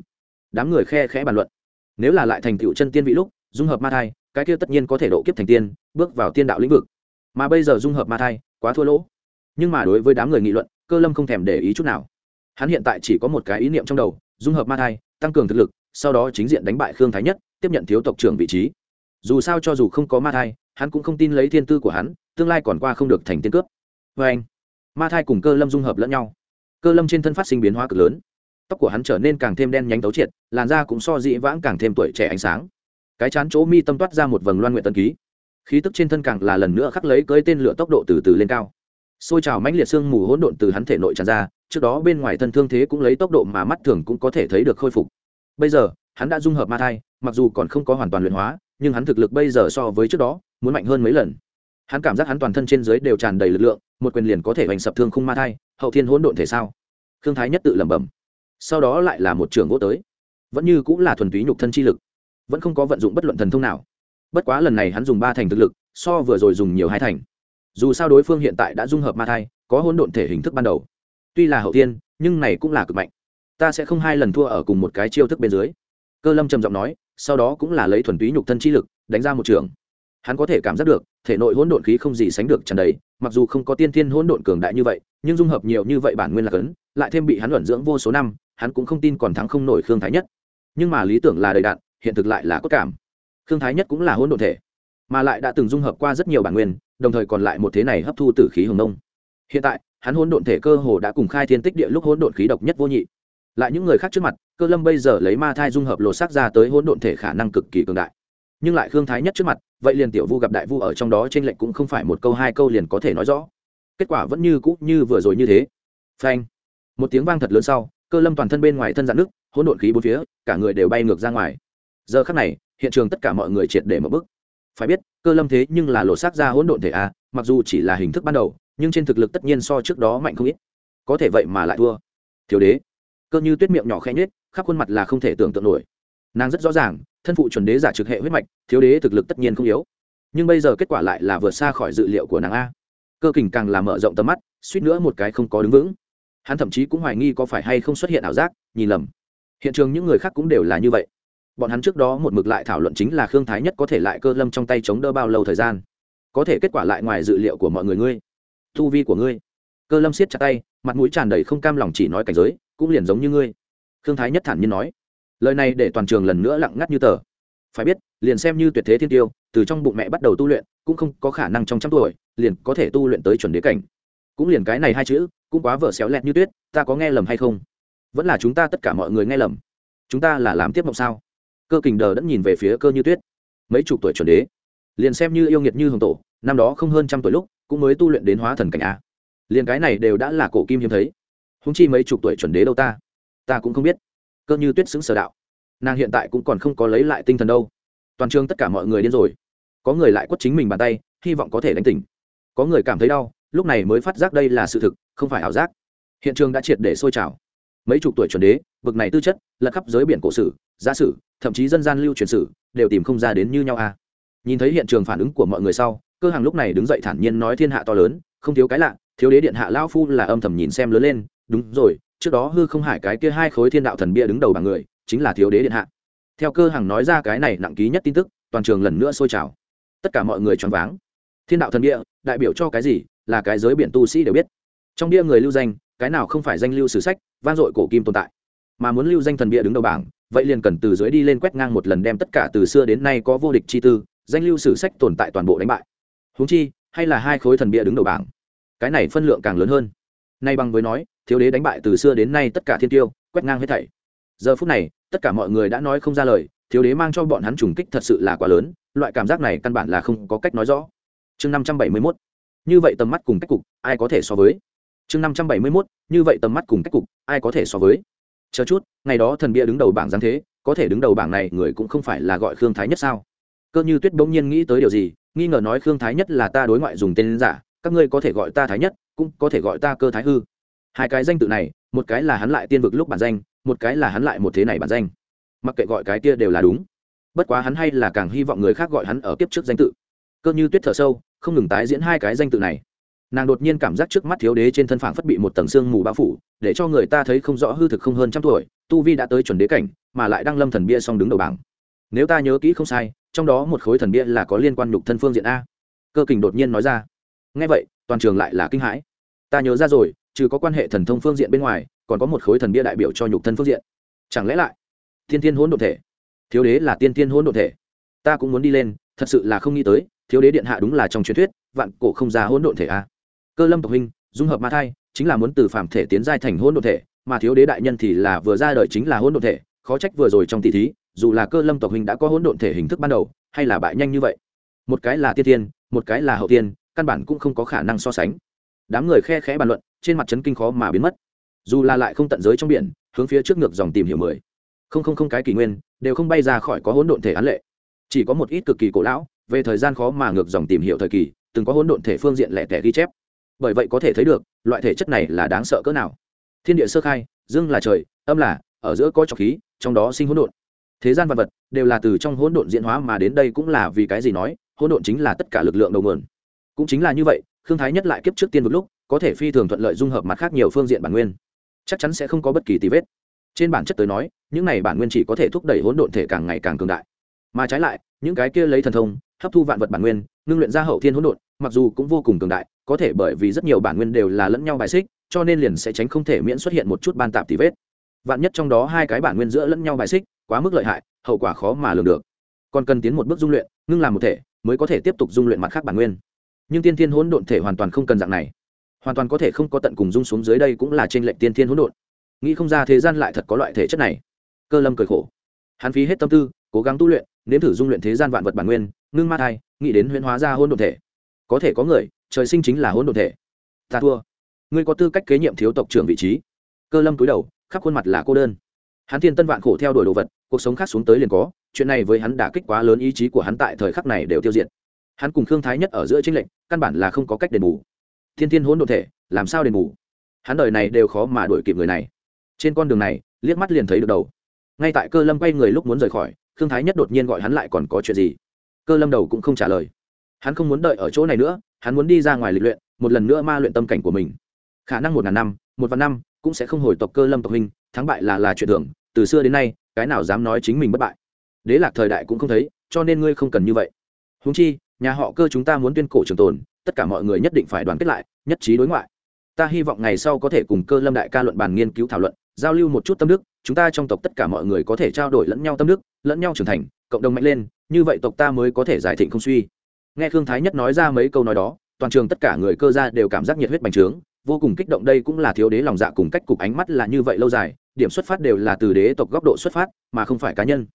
Đám người khe khẽ bàn luận. Nếu là lại thành tựu chân tiên vị lúc, dung hợp ma thai, cái kia tất nhiên có thể độ kiếp thành tiên, bước vào tiên đạo lĩnh vực. Mà bây giờ dung hợp ma thai, quá thua lỗ. Nhưng mà đối với đám người nghị luận, cơ lâm không thèm để ý chút nào hắn hiện tại chỉ có một cái ý niệm trong đầu, dung hợp ma thai, tăng cường thực lực, sau đó chính diện đánh bại khương thái nhất, tiếp nhận thiếu tộc trưởng vị trí. Dù sao cho dù không có ma thai, hắn cũng không tin lấy thiên tư của hắn, tương lai còn qua không được thành tiên cướp. Vê anh, ma thai cùng cơ lâm dung hợp lẫn nhau. Cơ lâm trên thân phát sinh biến hóa cực lớn. Tóc của hắn trở nên càng thêm đen nhánh tấu triệt, làn da cũng so dĩ vãng càng thêm tuổi trẻ ánh sáng. Cái chán chỗ mi tâm toát ra một vầng loan nguyện tân ký. Khí tức trên thân càng là lần nữa khắc lấy cưới tên lửa tốc độ từ từ lên cao. Xôi trào mãnh liệt sương mù hỗn độn từ hắn thể nội tràn ra trước đó bên ngoài thân thương thế cũng lấy tốc độ mà mắt thường cũng có thể thấy được khôi phục. Bây giờ, hắn đã dung hợp ma thai, mặc dù còn không có hoàn toàn luyện hóa, nhưng hắn thực lực bây giờ so với trước đó, muốn mạnh hơn mấy lần. Hắn cảm giác hắn toàn thân trên dưới đều tràn đầy lực lượng, một quyền liền có thể hoành sập thương khung ma thai, hậu thiên hỗn độn thể sao? Thương thái nhất tự lẩm bẩm. Sau đó lại là một trường gỗ tới. Vẫn như cũng là thuần túy nhục thân chi lực, vẫn không có vận dụng bất luận thần thông nào. Bất quá lần này hắn dùng ba thành thực lực, so vừa rồi dùng nhiều hai thành. Dù sao đối phương hiện tại đã dung hợp ma thai, có hỗn độn thể hình thức ban đầu tuy là hậu tiên nhưng này cũng là cực mạnh. Ta sẽ không hai lần thua ở cùng một cái chiêu thức bên dưới. Cơ lâm trầm giọng nói, sau đó cũng là lấy thuần túy nhục thân chi lực, đánh ra một trường. Hắn có thể cảm giác được, thể nội hỗn độn khí không gì sánh được tràn đầy, mặc dù không có tiên thiên hỗn độn cường đại như vậy, nhưng dung hợp nhiều như vậy bản nguyên là cấn, lại thêm bị hắn luẩn dưỡng vô số năm, hắn cũng không tin còn thắng không nổi khương thái nhất. Nhưng mà lý tưởng là đầy đạn, hiện thực lại là cốt cảm. Khương thái nhất cũng là hỗn độn thể, mà lại đã từng dung hợp qua rất nhiều bản nguyên, đồng thời còn lại một thế này hấp thu tử khí hồng nông. Hiện tại hắn hỗn độn thể cơ hồ đã cùng khai thiên tích địa lúc hỗn độn khí độc nhất vô nhị. Lại những người khác trước mặt, cơ lâm bây giờ lấy ma thai dung hợp lột xác ra tới hỗn độn thể khả năng cực kỳ cường đại. Nhưng lại khương thái nhất trước mặt, vậy liền tiểu vu gặp đại vu ở trong đó trên lệnh cũng không phải một câu hai câu liền có thể nói rõ. Kết quả vẫn như cũ như vừa rồi như thế. Phanh! Một tiếng vang thật lớn sau, cơ lâm toàn thân bên ngoài thân dạn nước hỗn độn khí bốn phía, cả người đều bay ngược ra ngoài. Giờ khắc này, hiện trường tất cả mọi người triệt để mở bức. Phải biết, cơ lâm thế nhưng là lộ xác ra hỗn độn thể a, mặc dù chỉ là hình thức ban đầu nhưng trên thực lực tất nhiên so trước đó mạnh không ít. Có thể vậy mà lại thua. Thiếu đế, cơ như tuyết miệng nhỏ khẽ nhết khắp khuôn mặt là không thể tưởng tượng nổi. Nàng rất rõ ràng, thân phụ chuẩn đế giả trực hệ huyết mạch, thiếu đế thực lực tất nhiên không yếu. Nhưng bây giờ kết quả lại là vượt xa khỏi dự liệu của nàng a. Cơ kình càng làm mở rộng tầm mắt, suýt nữa một cái không có đứng vững. Hắn thậm chí cũng hoài nghi có phải hay không xuất hiện ảo giác, nhìn lầm. Hiện trường những người khác cũng đều là như vậy. Bọn hắn trước đó một mực lại thảo luận chính là khương thái nhất có thể lại cơ lâm trong tay chống đỡ bao lâu thời gian. Có thể kết quả lại ngoài dự liệu của mọi người ngươi thu vi của ngươi. Cơ lâm siết chặt tay, mặt mũi tràn đầy không cam lòng chỉ nói cảnh giới, cũng liền giống như ngươi. Khương thái nhất thản nhiên nói. Lời này để toàn trường lần nữa lặng ngắt như tờ. Phải biết, liền xem như tuyệt thế thiên tiêu, từ trong bụng mẹ bắt đầu tu luyện, cũng không có khả năng trong trăm tuổi, liền có thể tu luyện tới chuẩn đế cảnh. Cũng liền cái này hai chữ, cũng quá vợ xéo lẹt như tuyết, ta có nghe lầm hay không? Vẫn là chúng ta tất cả mọi người nghe lầm. Chúng ta là làm tiếp mộng sao? Cơ kình đờ đẫn nhìn về phía cơ như tuyết. Mấy chục tuổi chuẩn đế. Liền xem như yêu nghiệt như hồng tổ, năm đó không hơn trăm tuổi lúc cũng mới tu luyện đến hóa thần cảnh a. Liền cái này đều đã là cổ kim hiếm thấy. Húng chi mấy chục tuổi chuẩn đế đâu ta? Ta cũng không biết. Cơ như tuyết xứng sở đạo. Nàng hiện tại cũng còn không có lấy lại tinh thần đâu. Toàn trường tất cả mọi người điên rồi. Có người lại quất chính mình bàn tay, hy vọng có thể đánh tỉnh. Có người cảm thấy đau, lúc này mới phát giác đây là sự thực, không phải ảo giác. Hiện trường đã triệt để sôi trào. Mấy chục tuổi chuẩn đế, bực này tư chất, lật khắp giới biển cổ sử gia sử, thậm chí dân gian lưu truyền sử, đều tìm không ra đến như nhau a. À. nhìn thấy hiện trường phản ứng của mọi người sau cơ hàng lúc này đứng dậy thản nhiên nói thiên hạ to lớn, không thiếu cái lạ, thiếu đế điện hạ lao phu là âm thầm nhìn xem lớn lên. Đúng rồi, trước đó hư không hải cái kia hai khối thiên đạo thần bia đứng đầu bằng người, chính là thiếu đế điện hạ. Theo cơ hàng nói ra cái này nặng ký nhất tin tức, toàn trường lần nữa sôi trào. Tất cả mọi người choáng váng. Thiên đạo thần bia, đại biểu cho cái gì, là cái giới biển tu sĩ đều biết. Trong bia người lưu danh, cái nào không phải danh lưu sử sách, vang dội cổ kim tồn tại. Mà muốn lưu danh thần bia đứng đầu bảng, vậy liền cần từ dưới đi lên quét ngang một lần đem tất cả từ xưa đến nay có vô địch chi tư, danh lưu sử sách tồn tại toàn bộ đánh bại huống chi, hay là hai khối thần bia đứng đầu bảng. Cái này phân lượng càng lớn hơn. Nay bằng với nói, thiếu đế đánh bại từ xưa đến nay tất cả thiên tiêu, quét ngang hết thảy. Giờ phút này, tất cả mọi người đã nói không ra lời, thiếu đế mang cho bọn hắn trùng kích thật sự là quá lớn, loại cảm giác này căn bản là không có cách nói rõ. Chương năm trăm bảy mươi mốt. Như vậy tầm mắt cùng cách cục, ai có thể so với? Chương năm trăm bảy mươi mốt. Như vậy tầm mắt cùng cách cục, ai có thể so với? Chờ chút, ngày đó thần bia đứng đầu bảng giáng thế, có thể đứng đầu bảng này người cũng không phải là gọi khương thái nhất sao? Cơ như tuyết bỗng nhiên nghĩ tới điều gì, nghi ngờ nói khương thái nhất là ta đối ngoại dùng tên giả, các ngươi có thể gọi ta thái nhất, cũng có thể gọi ta cơ thái hư. Hai cái danh tự này, một cái là hắn lại tiên vực lúc bản danh, một cái là hắn lại một thế này bản danh. Mặc kệ gọi cái kia đều là đúng. Bất quá hắn hay là càng hy vọng người khác gọi hắn ở kiếp trước danh tự. Cơ như tuyết thở sâu, không ngừng tái diễn hai cái danh tự này. Nàng đột nhiên cảm giác trước mắt thiếu đế trên thân phản phất bị một tầng xương mù bao phủ, để cho người ta thấy không rõ hư thực không hơn trăm tuổi, tu vi đã tới chuẩn đế cảnh, mà lại đang lâm thần bia song đứng đầu bảng. Nếu ta nhớ kỹ không sai trong đó một khối thần bia là có liên quan nhục thân phương diện a. Cơ kình đột nhiên nói ra. Ngay vậy, toàn trường lại là kinh hãi. Ta nhớ ra rồi, trừ có quan hệ thần thông phương diện bên ngoài, còn có một khối thần bia đại biểu cho nhục thân phương diện. Chẳng lẽ lại, thiên thiên hỗn độn thể? Thiếu đế là tiên thiên hỗn độn thể. Ta cũng muốn đi lên, thật sự là không nghĩ tới, thiếu đế điện hạ đúng là trong truyền thuyết, vạn cổ không ra hỗn độn thể a. Cơ lâm tộc huynh, dung hợp ma thai, chính là muốn từ phạm thể tiến giai thành hỗn độn thể, mà thiếu đế đại nhân thì là vừa ra đời chính là hỗn độn thể khó trách vừa rồi trong tỷ thí, dù là cơ lâm tộc huynh đã có hỗn độn thể hình thức ban đầu, hay là bại nhanh như vậy. Một cái là tiên tiên, một cái là hậu tiên, căn bản cũng không có khả năng so sánh. Đám người khe khẽ bàn luận, trên mặt trấn kinh khó mà biến mất. Dù là lại không tận giới trong biển, hướng phía trước ngược dòng tìm hiểu mười. Không không không cái kỷ nguyên, đều không bay ra khỏi có hỗn độn thể án lệ. Chỉ có một ít cực kỳ cổ lão, về thời gian khó mà ngược dòng tìm hiểu thời kỳ, từng có hỗn độn thể phương diện lẻ tẻ ghi chép. Bởi vậy có thể thấy được, loại thể chất này là đáng sợ cỡ nào. Thiên địa sơ khai, dương là trời, âm là, ở giữa có trọc khí trong đó sinh hỗn độn. Thế gian vật vật đều là từ trong hỗn độn diễn hóa mà đến đây cũng là vì cái gì nói, hỗn độn chính là tất cả lực lượng đầu nguồn. Cũng chính là như vậy, khương thái nhất lại kiếp trước tiên vực lúc, có thể phi thường thuận lợi dung hợp mặt khác nhiều phương diện bản nguyên. Chắc chắn sẽ không có bất kỳ tì vết. Trên bản chất tới nói, những này bản nguyên chỉ có thể thúc đẩy hỗn độn thể càng ngày càng cường đại. Mà trái lại, những cái kia lấy thần thông, hấp thu vạn vật bản nguyên, ngưng luyện ra hậu thiên hỗn độn, mặc dù cũng vô cùng cường đại, có thể bởi vì rất nhiều bản nguyên đều là lẫn nhau bài xích, cho nên liền sẽ tránh không thể miễn xuất hiện một chút ban tạp tì vết vạn nhất trong đó hai cái bản nguyên giữa lẫn nhau bài xích, quá mức lợi hại, hậu quả khó mà lường được. Còn cần tiến một bước dung luyện, ngưng làm một thể, mới có thể tiếp tục dung luyện mặt khác bản nguyên. Nhưng tiên thiên hỗn độn thể hoàn toàn không cần dạng này. Hoàn toàn có thể không có tận cùng dung xuống dưới đây cũng là trên lệnh tiên thiên hỗn độn. Nghĩ không ra thế gian lại thật có loại thể chất này. Cơ lâm cười khổ. Hắn phí hết tâm tư, cố gắng tu luyện, nếm thử dung luyện thế gian vạn vật bản nguyên, ngưng ma thai, nghĩ đến huyễn hóa ra hỗn độn thể. Có thể có người, trời sinh chính là hỗn độn thể. Ta thua. Ngươi có tư cách kế nhiệm thiếu tộc trưởng vị trí. Cơ lâm cúi đầu khắp khuôn mặt là cô đơn. Hắn thiên tân vạn khổ theo đuổi đồ vật, cuộc sống khác xuống tới liền có, chuyện này với hắn đã kích quá lớn ý chí của hắn tại thời khắc này đều tiêu diệt. Hắn cùng khương thái nhất ở giữa chính lệnh căn bản là không có cách đền bù. Thiên thiên hỗn độn thể, làm sao đền bù? Hắn đời này đều khó mà đuổi kịp người này. Trên con đường này, liếc mắt liền thấy được đầu. Ngay tại cơ lâm quay người lúc muốn rời khỏi, khương thái nhất đột nhiên gọi hắn lại còn có chuyện gì? Cơ lâm đầu cũng không trả lời. Hắn không muốn đợi ở chỗ này nữa, hắn muốn đi ra ngoài lịch luyện, một lần nữa ma luyện tâm cảnh của mình. Khả năng một ngàn năm, một vạn năm cũng sẽ không hồi tộc cơ lâm tộc hình thắng bại là là chuyện thường, từ xưa đến nay, cái nào dám nói chính mình bất bại. Đế lạc thời đại cũng không thấy, cho nên ngươi không cần như vậy. Húng chi, nhà họ cơ chúng ta muốn tuyên cổ trường tồn, tất cả mọi người nhất định phải đoàn kết lại, nhất trí đối ngoại. Ta hy vọng ngày sau có thể cùng cơ lâm đại ca luận bàn nghiên cứu thảo luận, giao lưu một chút tâm đức, chúng ta trong tộc tất cả mọi người có thể trao đổi lẫn nhau tâm đức, lẫn nhau trưởng thành, cộng đồng mạnh lên, như vậy tộc ta mới có thể giải thịnh không suy. Nghe khương thái nhất nói ra mấy câu nói đó, toàn trường tất cả người cơ gia đều cảm giác nhiệt huyết bành trướng vô cùng kích động đây cũng là thiếu đế lòng dạ cùng cách cục ánh mắt là như vậy lâu dài, điểm xuất phát đều là từ đế tộc góc độ xuất phát, mà không phải cá nhân.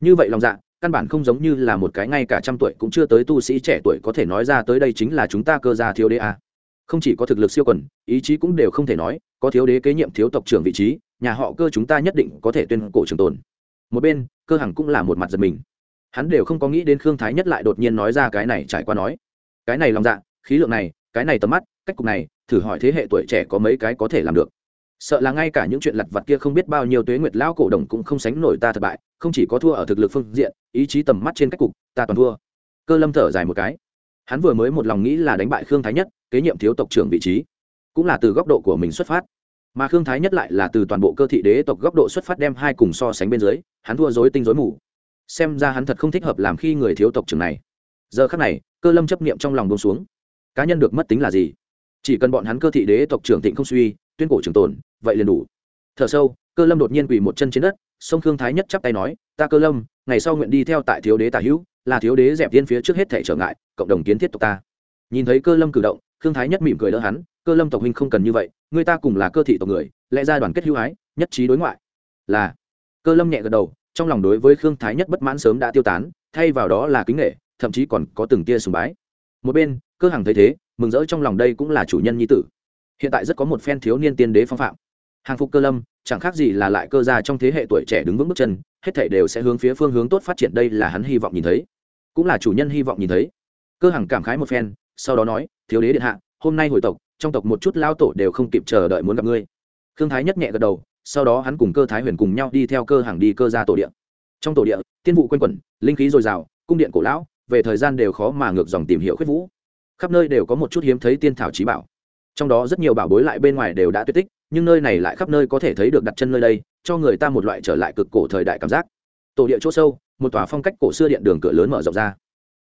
Như vậy lòng dạ căn bản không giống như là một cái ngay cả trăm tuổi cũng chưa tới tu sĩ trẻ tuổi có thể nói ra tới đây chính là chúng ta cơ gia thiếu đế a không chỉ có thực lực siêu quần, ý chí cũng đều không thể nói, có thiếu đế kế nhiệm thiếu tộc trưởng vị trí, nhà họ cơ chúng ta nhất định có thể tuyên cổ trường tồn. Một bên, cơ hằng cũng là một mặt giật mình. Hắn đều không có nghĩ đến khương thái nhất lại đột nhiên nói ra cái này trải qua nói. Cái này lòng dạ khí lượng này, cái này tầm mắt, cách cục này thử hỏi thế hệ tuổi trẻ có mấy cái có thể làm được. Sợ là ngay cả những chuyện lặt vặt kia không biết bao nhiêu tuế nguyệt lão cổ đồng cũng không sánh nổi ta thất bại, không chỉ có thua ở thực lực phương diện, ý chí tầm mắt trên cách cục, ta toàn thua. Cơ lâm thở dài một cái. Hắn vừa mới một lòng nghĩ là đánh bại khương thái nhất, kế nhiệm thiếu tộc trưởng vị trí. Cũng là từ góc độ của mình xuất phát. Mà khương thái nhất lại là từ toàn bộ cơ thị đế tộc góc độ xuất phát đem hai cùng so sánh bên dưới, hắn thua dối tinh dối mù. Xem ra hắn thật không thích hợp làm khi người thiếu tộc trưởng này. Giờ khác này, cơ lâm chấp niệm trong lòng bông xuống. Cá nhân được mất tính là gì? Chỉ cần bọn hắn cơ thị đế tộc trưởng thịnh không suy, tuyên cổ trường tồn, vậy liền đủ. Thở sâu, cơ lâm đột nhiên quỳ một chân trên đất sông khương thái nhất chắp tay nói, ta cơ lâm, ngày sau nguyện đi theo tại thiếu đế tả hữu, là thiếu đế dẹp tiên phía trước hết thể trở ngại, cộng đồng kiến thiết tộc ta. Nhìn thấy cơ lâm cử động, khương thái nhất mỉm cười đỡ hắn, cơ lâm tộc huynh không cần như vậy, người ta cùng là cơ thị tộc người, lẽ ra đoàn kết hữu ái, nhất trí đối ngoại. Là, cơ lâm nhẹ gật đầu, trong lòng đối với khương thái nhất bất mãn sớm đã tiêu tán, thay vào đó là kính nghệ thậm chí còn có từng tia sùng bái. Một bên cơ hàng thấy thế, mừng rỡ trong lòng đây cũng là chủ nhân nhi tử. Hiện tại rất có một phen thiếu niên tiên đế phong phạm. Hàng phục cơ lâm, chẳng khác gì là lại cơ gia trong thế hệ tuổi trẻ đứng vững bước chân, hết thảy đều sẽ hướng phía phương hướng tốt phát triển đây là hắn hy vọng nhìn thấy. Cũng là chủ nhân hy vọng nhìn thấy. Cơ hàng cảm khái một phen, sau đó nói, thiếu đế điện hạ, hôm nay hồi tộc, trong tộc một chút lao tổ đều không kịp chờ đợi muốn gặp ngươi. Khương thái nhất nhẹ gật đầu, sau đó hắn cùng cơ thái huyền cùng nhau đi theo cơ hàng đi cơ ra tổ điện trong tổ điện tiên vụ q u a n quẩn, linh khí dồi dào, cung điện cổ lão, về thời gian đều khó mà ngược dòng tìm hiểu khuyết vũ khắp nơi đều có một chút hiếm thấy tiên thảo trí bảo. Trong đó rất nhiều bảo bối lại bên ngoài đều đã tuyệt tích, nhưng nơi này lại khắp nơi có thể thấy được đặt chân nơi đây, cho người ta một loại trở lại cực cổ thời đại cảm giác. Tổ địa chỗ sâu, một tòa phong cách cổ xưa điện đường cửa lớn mở rộng ra.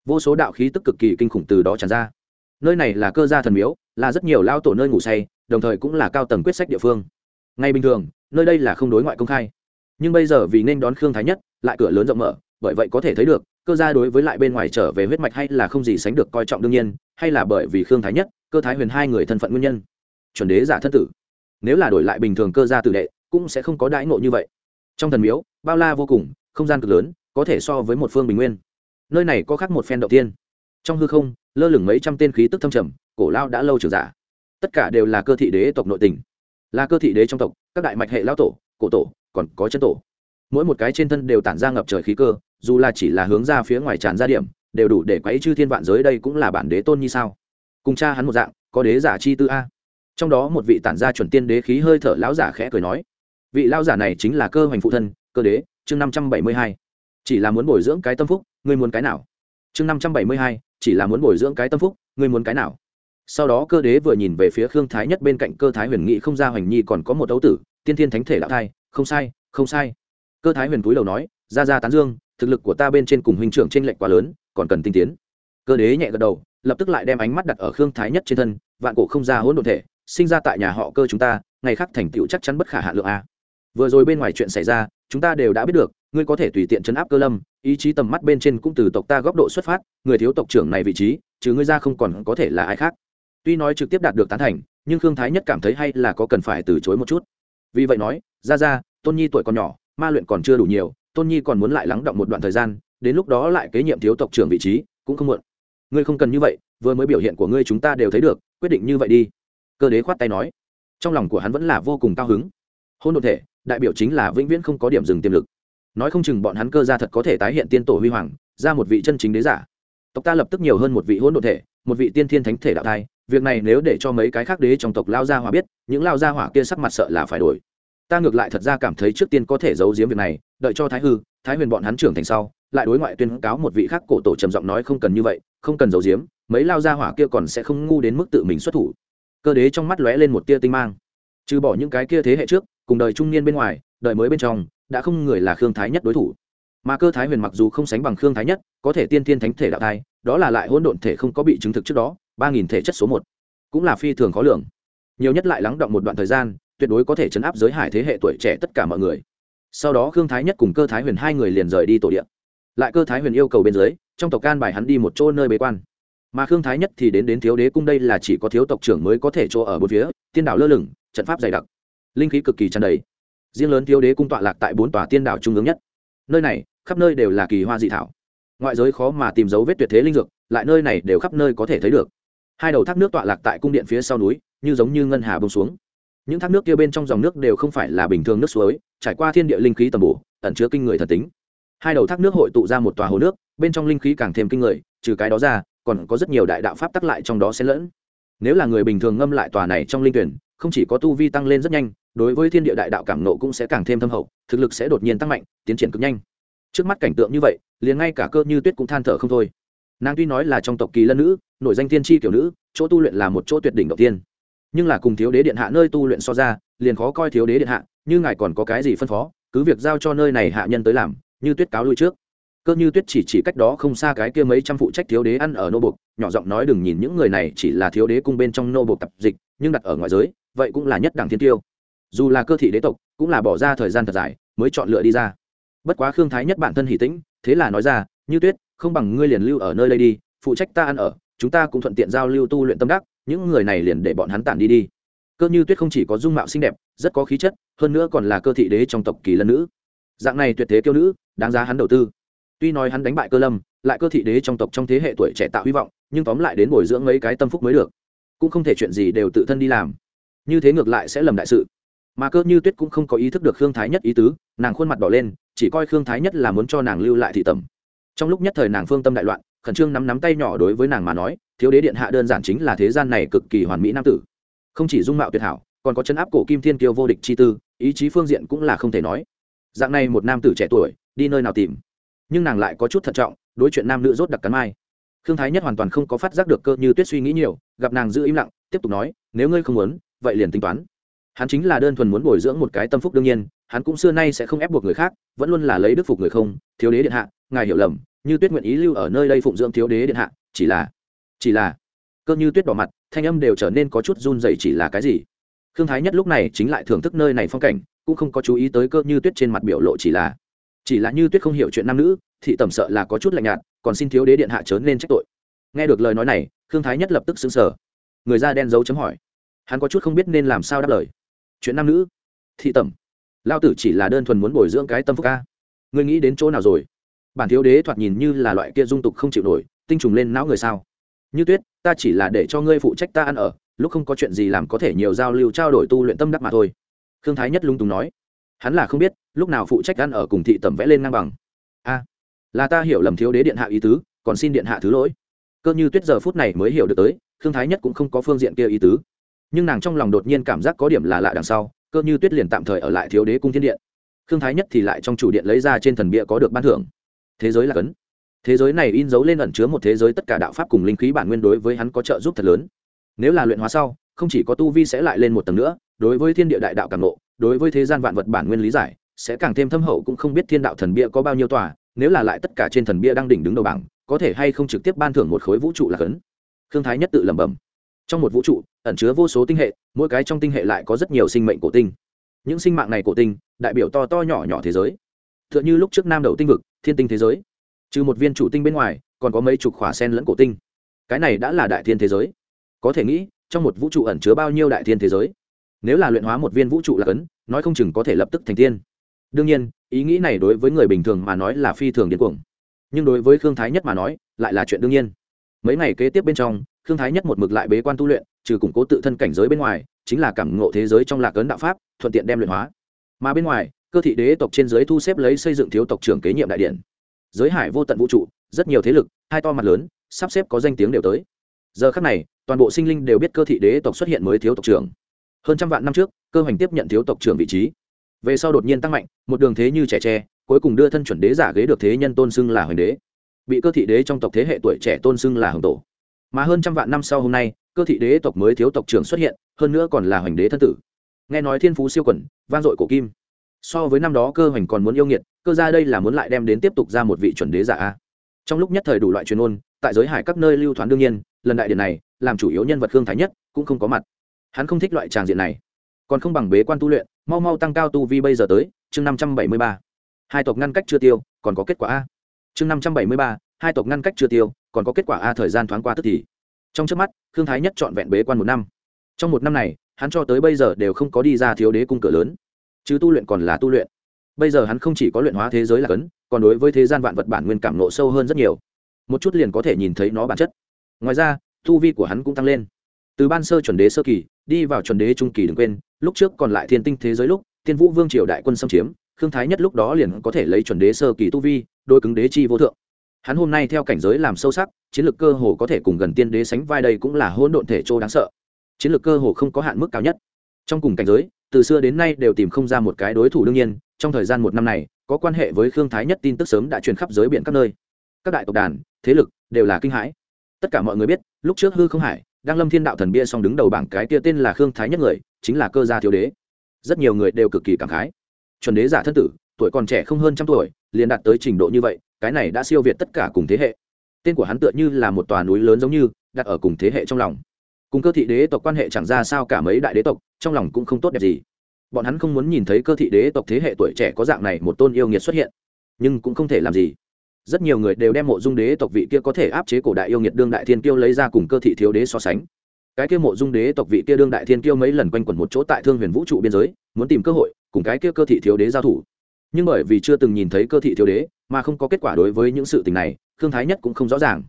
Vô số đạo khí tức cực kỳ kinh khủng từ đó tràn ra. Nơi này là cơ gia thần miếu, là rất nhiều lao tổ nơi ngủ say, đồng thời cũng là cao tầng quyết sách địa phương. Ngay bình thường, nơi đây là không đối ngoại công khai. Nhưng bây giờ vì nên đón khương thái nhất, lại cửa lớn rộng mở, bởi vậy có thể thấy được cơ gia đối với lại bên ngoài trở về huyết mạch hay là không gì sánh được coi trọng đương nhiên, hay là bởi vì khương thái nhất, cơ thái huyền hai người thân phận nguyên nhân. Chuẩn đế giả thân tử. Nếu là đổi lại bình thường cơ gia tử đệ, cũng sẽ không có đãi ngộ như vậy. Trong thần miếu, bao la vô cùng, không gian cực lớn, có thể so với một phương bình nguyên. Nơi này có khác một phen đầu tiên. Trong hư không, lơ lửng mấy trăm tên khí tức thâm trầm, cổ lao đã lâu trường giả. Tất cả đều là cơ thị đế tộc nội tình. Là cơ thị đế trong tộc, các đại mạch hệ lao tổ, cổ tổ, còn có chân tổ. Mỗi một cái trên thân đều tản ra ngập trời khí cơ dù là chỉ là hướng ra phía ngoài tràn ra điểm, đều đủ để quấy chư thiên vạn giới đây cũng là bản đế tôn như sao. Cùng cha hắn một dạng, có đế giả chi tư a. Trong đó một vị tản ra chuẩn tiên đế khí hơi thở lão giả khẽ cười nói, vị lão giả này chính là cơ hoành phụ thân, cơ đế, chương năm trăm bảy mươi hai. Chỉ là muốn bồi dưỡng cái tâm phúc, ngươi muốn cái nào? Chương năm trăm bảy mươi hai, chỉ là muốn bồi dưỡng cái tâm phúc, ngươi muốn cái nào? Sau đó cơ đế vừa nhìn về phía khương thái nhất bên cạnh cơ thái huyền nghị không ra hoành nhi còn có một đấu tử, tiên thiên thánh thể đạo thai, không sai không sai. Cơ thái huyền túi đầu nói, ra ra tán dương thực lực của ta bên trên cùng huynh trưởng t r ê n lệch quá lớn, còn cần tinh tiến. Cơ đế nhẹ gật đầu, lập tức lại đem ánh mắt đặt ở khương thái nhất trên thân, vạn cổ không ra hỗn độn thể, sinh ra tại nhà họ cơ chúng ta, ngày khác thành tựu chắc chắn bất khả hạ lượng a. Vừa rồi bên ngoài chuyện xảy ra, chúng ta đều đã biết được, ngươi có thể tùy tiện chấn áp cơ lâm, ý chí tầm mắt bên trên cũng từ tộc ta góc độ xuất phát, người thiếu tộc trưởng này vị trí chứ ngươi ra không còn có thể là ai khác. Tuy nói trực tiếp đạt được tán thành, nhưng khương thái nhất cảm thấy hay là có cần phải từ chối một chút. Vì vậy nói ra ra tôn nhi tuổi còn nhỏ, ma luyện còn chưa đủ nhiều tôn nhi còn muốn lại lắng động một đoạn thời gian, đến lúc đó lại kế nhiệm thiếu tộc trưởng vị trí, cũng không muộn. Ngươi không cần như vậy, vừa mới biểu hiện của ngươi chúng ta đều thấy được, quyết định như vậy đi. Cơ đế khoát tay nói. Trong lòng của hắn vẫn là vô cùng cao hứng. Hôn đột thể, đại biểu chính là vĩnh viễn không có điểm dừng tiềm lực. Nói không chừng bọn hắn cơ ra thật có thể tái hiện tiên tổ huy hoàng, ra một vị chân chính đế giả. Tộc ta lập tức nhiều hơn một vị hôn đột thể, một vị tiên thiên thánh thể đạo thai, việc này nếu để cho mấy cái khác đế trong tộc lao gia hỏa biết, những lao gia hỏa kia sắc mặt sợ là phải đổi ta ngược lại thật ra cảm thấy trước tiên có thể giấu giếm việc này, đợi cho thái hư, thái huyền bọn hắn trưởng thành sau, lại đối ngoại tuyên cáo một vị khác cổ tổ trầm giọng nói không cần như vậy, không cần giấu giếm, mấy lao gia hỏa kia còn sẽ không ngu đến mức tự mình xuất thủ. Cơ đế trong mắt lóe lên một tia tinh mang. Trừ bỏ những cái kia thế hệ trước, cùng đời trung niên bên ngoài, đời mới bên trong, đã không người là khương thái nhất đối thủ. Mà cơ thái huyền mặc dù không sánh bằng khương thái nhất, có thể tiên tiên thánh thể đạo thai, đó là lại hỗn độn thể không có bị chứng thực trước đó, ba nghìn thể chất số một, cũng là phi thường khó lường. Nhiều nhất lại lắng động một đoạn thời gian tuyệt đối có thể chấn áp giới hải thế hệ tuổi trẻ tất cả mọi người. Sau đó khương thái nhất cùng cơ thái huyền hai người liền rời đi tổ điện lại cơ thái huyền yêu cầu bên dưới, trong tộc can bài hắn đi một chỗ nơi bế quan. Mà khương thái nhất thì đến đến thiếu đế cung đây là chỉ có thiếu tộc trưởng mới có thể chỗ ở bốn phía, tiên đảo lơ lửng, trận pháp dày đặc. Linh khí cực kỳ tràn đầy. Riêng lớn thiếu đế cung tọa lạc tại bốn tòa tiên đảo trung ương nhất. Nơi này, khắp nơi đều là kỳ hoa dị thảo. Ngoại giới khó mà tìm dấu vết tuyệt thế linh dược, lại nơi này đều khắp nơi có thể thấy được. Hai đầu thác nước tọa lạc tại cung điện phía sau núi, như giống như ngân hà bông xuống những thác nước kia bên trong dòng nước đều không phải là bình thường nước suối, trải qua thiên địa linh khí tầm bổ, ẩn chứa kinh người thần tính. Hai đầu thác nước hội tụ ra một tòa hồ nước, bên trong linh khí càng thêm kinh người, trừ cái đó ra, còn có rất nhiều đại đạo pháp tắc lại trong đó xen lẫn. Nếu là người bình thường ngâm lại tòa này trong linh tuyển, không chỉ có tu vi tăng lên rất nhanh, đối với thiên địa đại đạo cảm nộ cũng sẽ càng thêm thâm hậu, thực lực sẽ đột nhiên tăng mạnh, tiến triển cực nhanh. Trước mắt cảnh tượng như vậy, liền ngay cả cơ như tuyết cũng than thở không thôi. Nàng tuy nói là trong tộc kỳ lân nữ, nổi danh tiên tri kiểu nữ, chỗ tu luyện là một chỗ tuyệt đỉnh đầu tiên nhưng là cùng thiếu đế điện hạ nơi tu luyện so ra, liền khó coi thiếu đế điện hạ, như ngài còn có cái gì phân phó, cứ việc giao cho nơi này hạ nhân tới làm, như tuyết cáo lui trước. Cơ như tuyết chỉ chỉ cách đó không xa cái kia mấy trăm phụ trách thiếu đế ăn ở nô bục nhỏ giọng nói đừng nhìn những người này chỉ là thiếu đế cung bên trong nô bục tập dịch, nhưng đặt ở ngoại giới, vậy cũng là nhất đẳng thiên tiêu. Dù là cơ thị đế tộc, cũng là bỏ ra thời gian thật dài, mới chọn lựa đi ra. Bất quá khương thái nhất bản thân hỷ tĩnh, thế là nói ra, như tuyết, không bằng ngươi liền lưu ở nơi đây đi, phụ trách ta ăn ở, chúng ta cũng thuận tiện giao lưu tu luyện tâm đắc những người này liền để bọn hắn tản đi đi. Cơ như tuyết không chỉ có dung mạo xinh đẹp, rất có khí chất, hơn nữa còn là cơ thị đế trong tộc kỳ lân nữ. Dạng này tuyệt thế kiêu nữ, đáng giá hắn đầu tư. Tuy nói hắn đánh bại cơ lâm, lại cơ thị đế trong tộc trong thế hệ tuổi trẻ tạo hy vọng, nhưng tóm lại đến bồi dưỡng mấy cái tâm phúc mới được. Cũng không thể chuyện gì đều tự thân đi làm. Như thế ngược lại sẽ lầm đại sự. Mà cơ như tuyết cũng không có ý thức được khương thái nhất ý tứ, nàng khuôn mặt đỏ lên, chỉ coi khương thái nhất là muốn cho nàng lưu lại thị tẩm. Trong lúc nhất thời nàng phương tâm đại loạn, khẩn trương nắm nắm tay nhỏ đối với nàng mà nói thiếu đế điện hạ đơn giản chính là thế gian này cực kỳ hoàn mỹ nam tử. Không chỉ dung mạo tuyệt hảo, còn có chân áp cổ kim thiên kiêu vô địch chi tư, ý chí phương diện cũng là không thể nói. Dạng này một nam tử trẻ tuổi, đi nơi nào tìm? Nhưng nàng lại có chút thận trọng, đối chuyện nam nữ rốt đặc cắn mai. Khương thái nhất hoàn toàn không có phát giác được cơ như tuyết suy nghĩ nhiều, gặp nàng giữ im lặng, tiếp tục nói, nếu ngươi không muốn, vậy liền tính toán. Hắn chính là đơn thuần muốn bồi dưỡng một cái tâm phúc đương nhiên, hắn cũng xưa nay sẽ không ép buộc người khác, vẫn luôn là lấy đức phục người không. Thiếu đế điện hạ, ngài hiểu lầm, như tuyết nguyện ý lưu ở nơi đây phụng dưỡng thiếu đế điện hạ, chỉ là chỉ là, cơ như tuyết đỏ mặt, thanh âm đều trở nên có chút run dày chỉ là cái gì? Khương thái nhất lúc này chính lại thưởng thức nơi này phong cảnh, cũng không có chú ý tới cơ như tuyết trên mặt biểu lộ chỉ là chỉ là như tuyết không hiểu chuyện nam nữ thị tẩm sợ là có chút lạnh nhạt, còn xin thiếu đế điện hạ trớn nên trách tội. Nghe được lời nói này, khương thái nhất lập tức xứng sở người da đen dấu chấm hỏi, hắn có chút không biết nên làm sao đáp lời. Chuyện nam nữ thị tẩm lao tử chỉ là đơn thuần muốn bồi dưỡng cái tâm phúc ca. Ngươi nghĩ đến chỗ nào rồi? Bản thiếu đế thoạt nhìn như là loại kia dung tục không chịu nổi, tinh trùng lên não người sao? Như tuyết, ta chỉ là để cho ngươi phụ trách ta ăn ở, lúc không có chuyện gì làm có thể nhiều giao lưu trao đổi tu luyện tâm đắc mà thôi. Khương thái nhất lung tùng nói. Hắn là không biết, lúc nào phụ trách ăn ở cùng thị tẩm vẽ lên ngang bằng. A, là ta hiểu lầm thiếu đế điện hạ ý tứ, còn xin điện hạ thứ lỗi. Cơ như tuyết giờ phút này mới hiểu được tới, khương thái nhất cũng không có phương diện kia ý tứ. Nhưng nàng trong lòng đột nhiên cảm giác có điểm là lạ đằng sau, cơ như tuyết liền tạm thời ở lại thiếu đế cung thiên điện. Khương thái nhất thì lại trong chủ điện lấy ra trên thần bia có được ban thưởng. Thế giới là cấn thế giới này in dấu lên ẩn chứa một thế giới tất cả đạo pháp cùng linh khí bản nguyên đối với hắn có trợ giúp thật lớn. Nếu là luyện hóa sau, không chỉ có tu vi sẽ lại lên một tầng nữa, đối với thiên địa đại đạo càng lộ đối với thế gian vạn vật bản nguyên lý giải, sẽ càng thêm thâm hậu cũng không biết thiên đạo thần bia có bao nhiêu tòa, nếu là lại tất cả trên thần bia đang đỉnh đứng đầu bảng, có thể hay không trực tiếp ban thưởng một khối vũ trụ là cấn khương thái nhất tự lẩm bẩm. Trong một vũ trụ, ẩn chứa vô số tinh hệ, mỗi cái trong tinh hệ lại có rất nhiều sinh mệnh cổ tinh. Những sinh mạng này cổ tinh, đại biểu to to nhỏ nhỏ thế giới. T h ư ợ n h ư lúc trước nam đầu tinh vực, thiên tinh thế giới trừ một viên chủ tinh bên ngoài, còn có mấy chục khỏa sen lẫn cổ tinh. Cái này đã là đại thiên thế giới. Có thể nghĩ, trong một vũ trụ ẩn chứa bao nhiêu đại thiên thế giới? Nếu là luyện hóa một viên vũ trụ là cấn, nói không chừng có thể lập tức thành tiên. Đương nhiên, ý nghĩ này đối với người bình thường mà nói là phi thường điên cuồng. Nhưng đối với khương thái nhất mà nói, lại là chuyện đương nhiên. Mấy ngày kế tiếp bên trong, khương thái nhất một mực lại bế quan tu luyện, trừ củng cố tự thân cảnh giới bên ngoài, chính là cảm ngộ thế giới trong lạc ấn đạo pháp, thuận tiện đem luyện hóa. Mà bên ngoài, cơ thị đế tộc trên giới thu xếp lấy xây dựng thiếu tộc trưởng kế nhiệm đại điện giới hải vô tận vũ trụ, rất nhiều thế lực, hai to mặt lớn, sắp xếp có danh tiếng đều tới. Giờ khắc này, toàn bộ sinh linh đều biết cơ thị đế tộc xuất hiện mới thiếu tộc trưởng. Hơn trăm vạn năm trước, cơ hoành tiếp nhận thiếu tộc trưởng vị trí. Về sau đột nhiên tăng mạnh, một đường thế như trẻ tre, cuối cùng đưa thân chuẩn đế giả ghế được thế nhân tôn xưng là hoành đế. Bị cơ thị đế trong tộc thế hệ tuổi trẻ tôn xưng là hồng tổ. Mà hơn trăm vạn năm sau hôm nay, cơ thị đế tộc mới thiếu tộc trưởng xuất hiện, hơn nữa còn là hoành đế thân tử. Nghe nói thiên phú siêu quẩn, vang dội cổ kim so với năm đó cơ hoành còn muốn yêu nghiệt, cơ ra đây là muốn lại đem đến tiếp tục ra một vị chuẩn đế giả a. Trong lúc nhất thời đủ loại truyền ôn, tại giới hải các nơi lưu thoáng đương nhiên, lần đại điện này, làm chủ yếu nhân vật khương thái nhất, cũng không có mặt. Hắn không thích loại tràng diện này. Còn không bằng bế quan tu luyện, mau mau tăng cao tu vi bây giờ tới, chương năm trăm bảy mươi ba. Hai tộc ngăn cách chưa tiêu, còn có kết quả a. Chương năm trăm bảy mươi ba, hai tộc ngăn cách chưa tiêu, còn có kết quả a thời gian thoáng qua tức thì. Trong trước mắt, khương thái nhất trọn vẹn bế quan một năm. Trong một năm này, hắn cho tới bây giờ đều không có đi ra thiếu đế cung cửa lớn chứ tu luyện còn là tu luyện. Bây giờ hắn không chỉ có luyện hóa thế giới là cấn, còn đối với thế gian vạn vật bản nguyên cảm nộ sâu hơn rất nhiều. Một chút liền có thể nhìn thấy nó bản chất. Ngoài ra, tu vi của hắn cũng tăng lên. Từ ban sơ chuẩn đế sơ kỳ, đi vào chuẩn đế trung kỳ đừng quên, lúc trước còn lại thiên tinh thế giới lúc thiên vũ vương triều đại quân xâm chiếm, khương thái nhất lúc đó liền có thể lấy chuẩn đế sơ kỳ tu vi đôi cứng đế chi vô thượng. Hắn hôm nay theo cảnh giới làm sâu sắc, chiến lược cơ hồ có thể cùng gần tiên đế sánh vai đây cũng là hỗn độn thể trô đáng sợ. Chiến lược cơ hồ không có hạn mức cao nhất. Trong cùng cảnh giới từ xưa đến nay đều tìm không ra một cái đối thủ đương nhiên, trong thời gian một năm này, có quan hệ với khương thái nhất tin tức sớm đã truyền khắp giới biển các nơi. Các đại tộc đàn, thế lực đều là kinh hãi. Tất cả mọi người biết, lúc trước hư không hải, đang lâm thiên đạo thần bia song đứng đầu bảng cái tia tên là khương thái nhất người, chính là cơ gia thiếu đế. Rất nhiều người đều cực kỳ cảm khái. Chuẩn đế giả thân tử, tuổi còn trẻ không hơn trăm tuổi, liền đạt tới trình độ như vậy, cái này đã siêu việt tất cả cùng thế hệ. Tên của hắn tựa như là một tòa núi lớn giống như, đặt ở cùng thế hệ trong lòng cùng cơ thị đế tộc quan hệ chẳng ra sao cả mấy đại đế tộc, trong lòng cũng không tốt đẹp gì. Bọn hắn không muốn nhìn thấy cơ thị đế tộc thế hệ tuổi trẻ có dạng này một tôn yêu nghiệt xuất hiện, nhưng cũng không thể làm gì. Rất nhiều người đều đem mộ dung đế tộc vị kia có thể áp chế cổ đại yêu nghiệt đương đại thiên kiêu lấy ra cùng cơ thị thiếu đế so sánh. Cái kia mộ dung đế tộc vị kia đương đại thiên kiêu mấy lần quanh quẩn một chỗ tại thương huyền vũ trụ biên giới, muốn tìm cơ hội cùng cái kia cơ thị thiếu đế giao thủ. Nhưng bởi vì chưa từng nhìn thấy cơ thị thiếu đế, mà không có kết quả đối với những sự tình này thương thái nhất cũng không rõ ràng.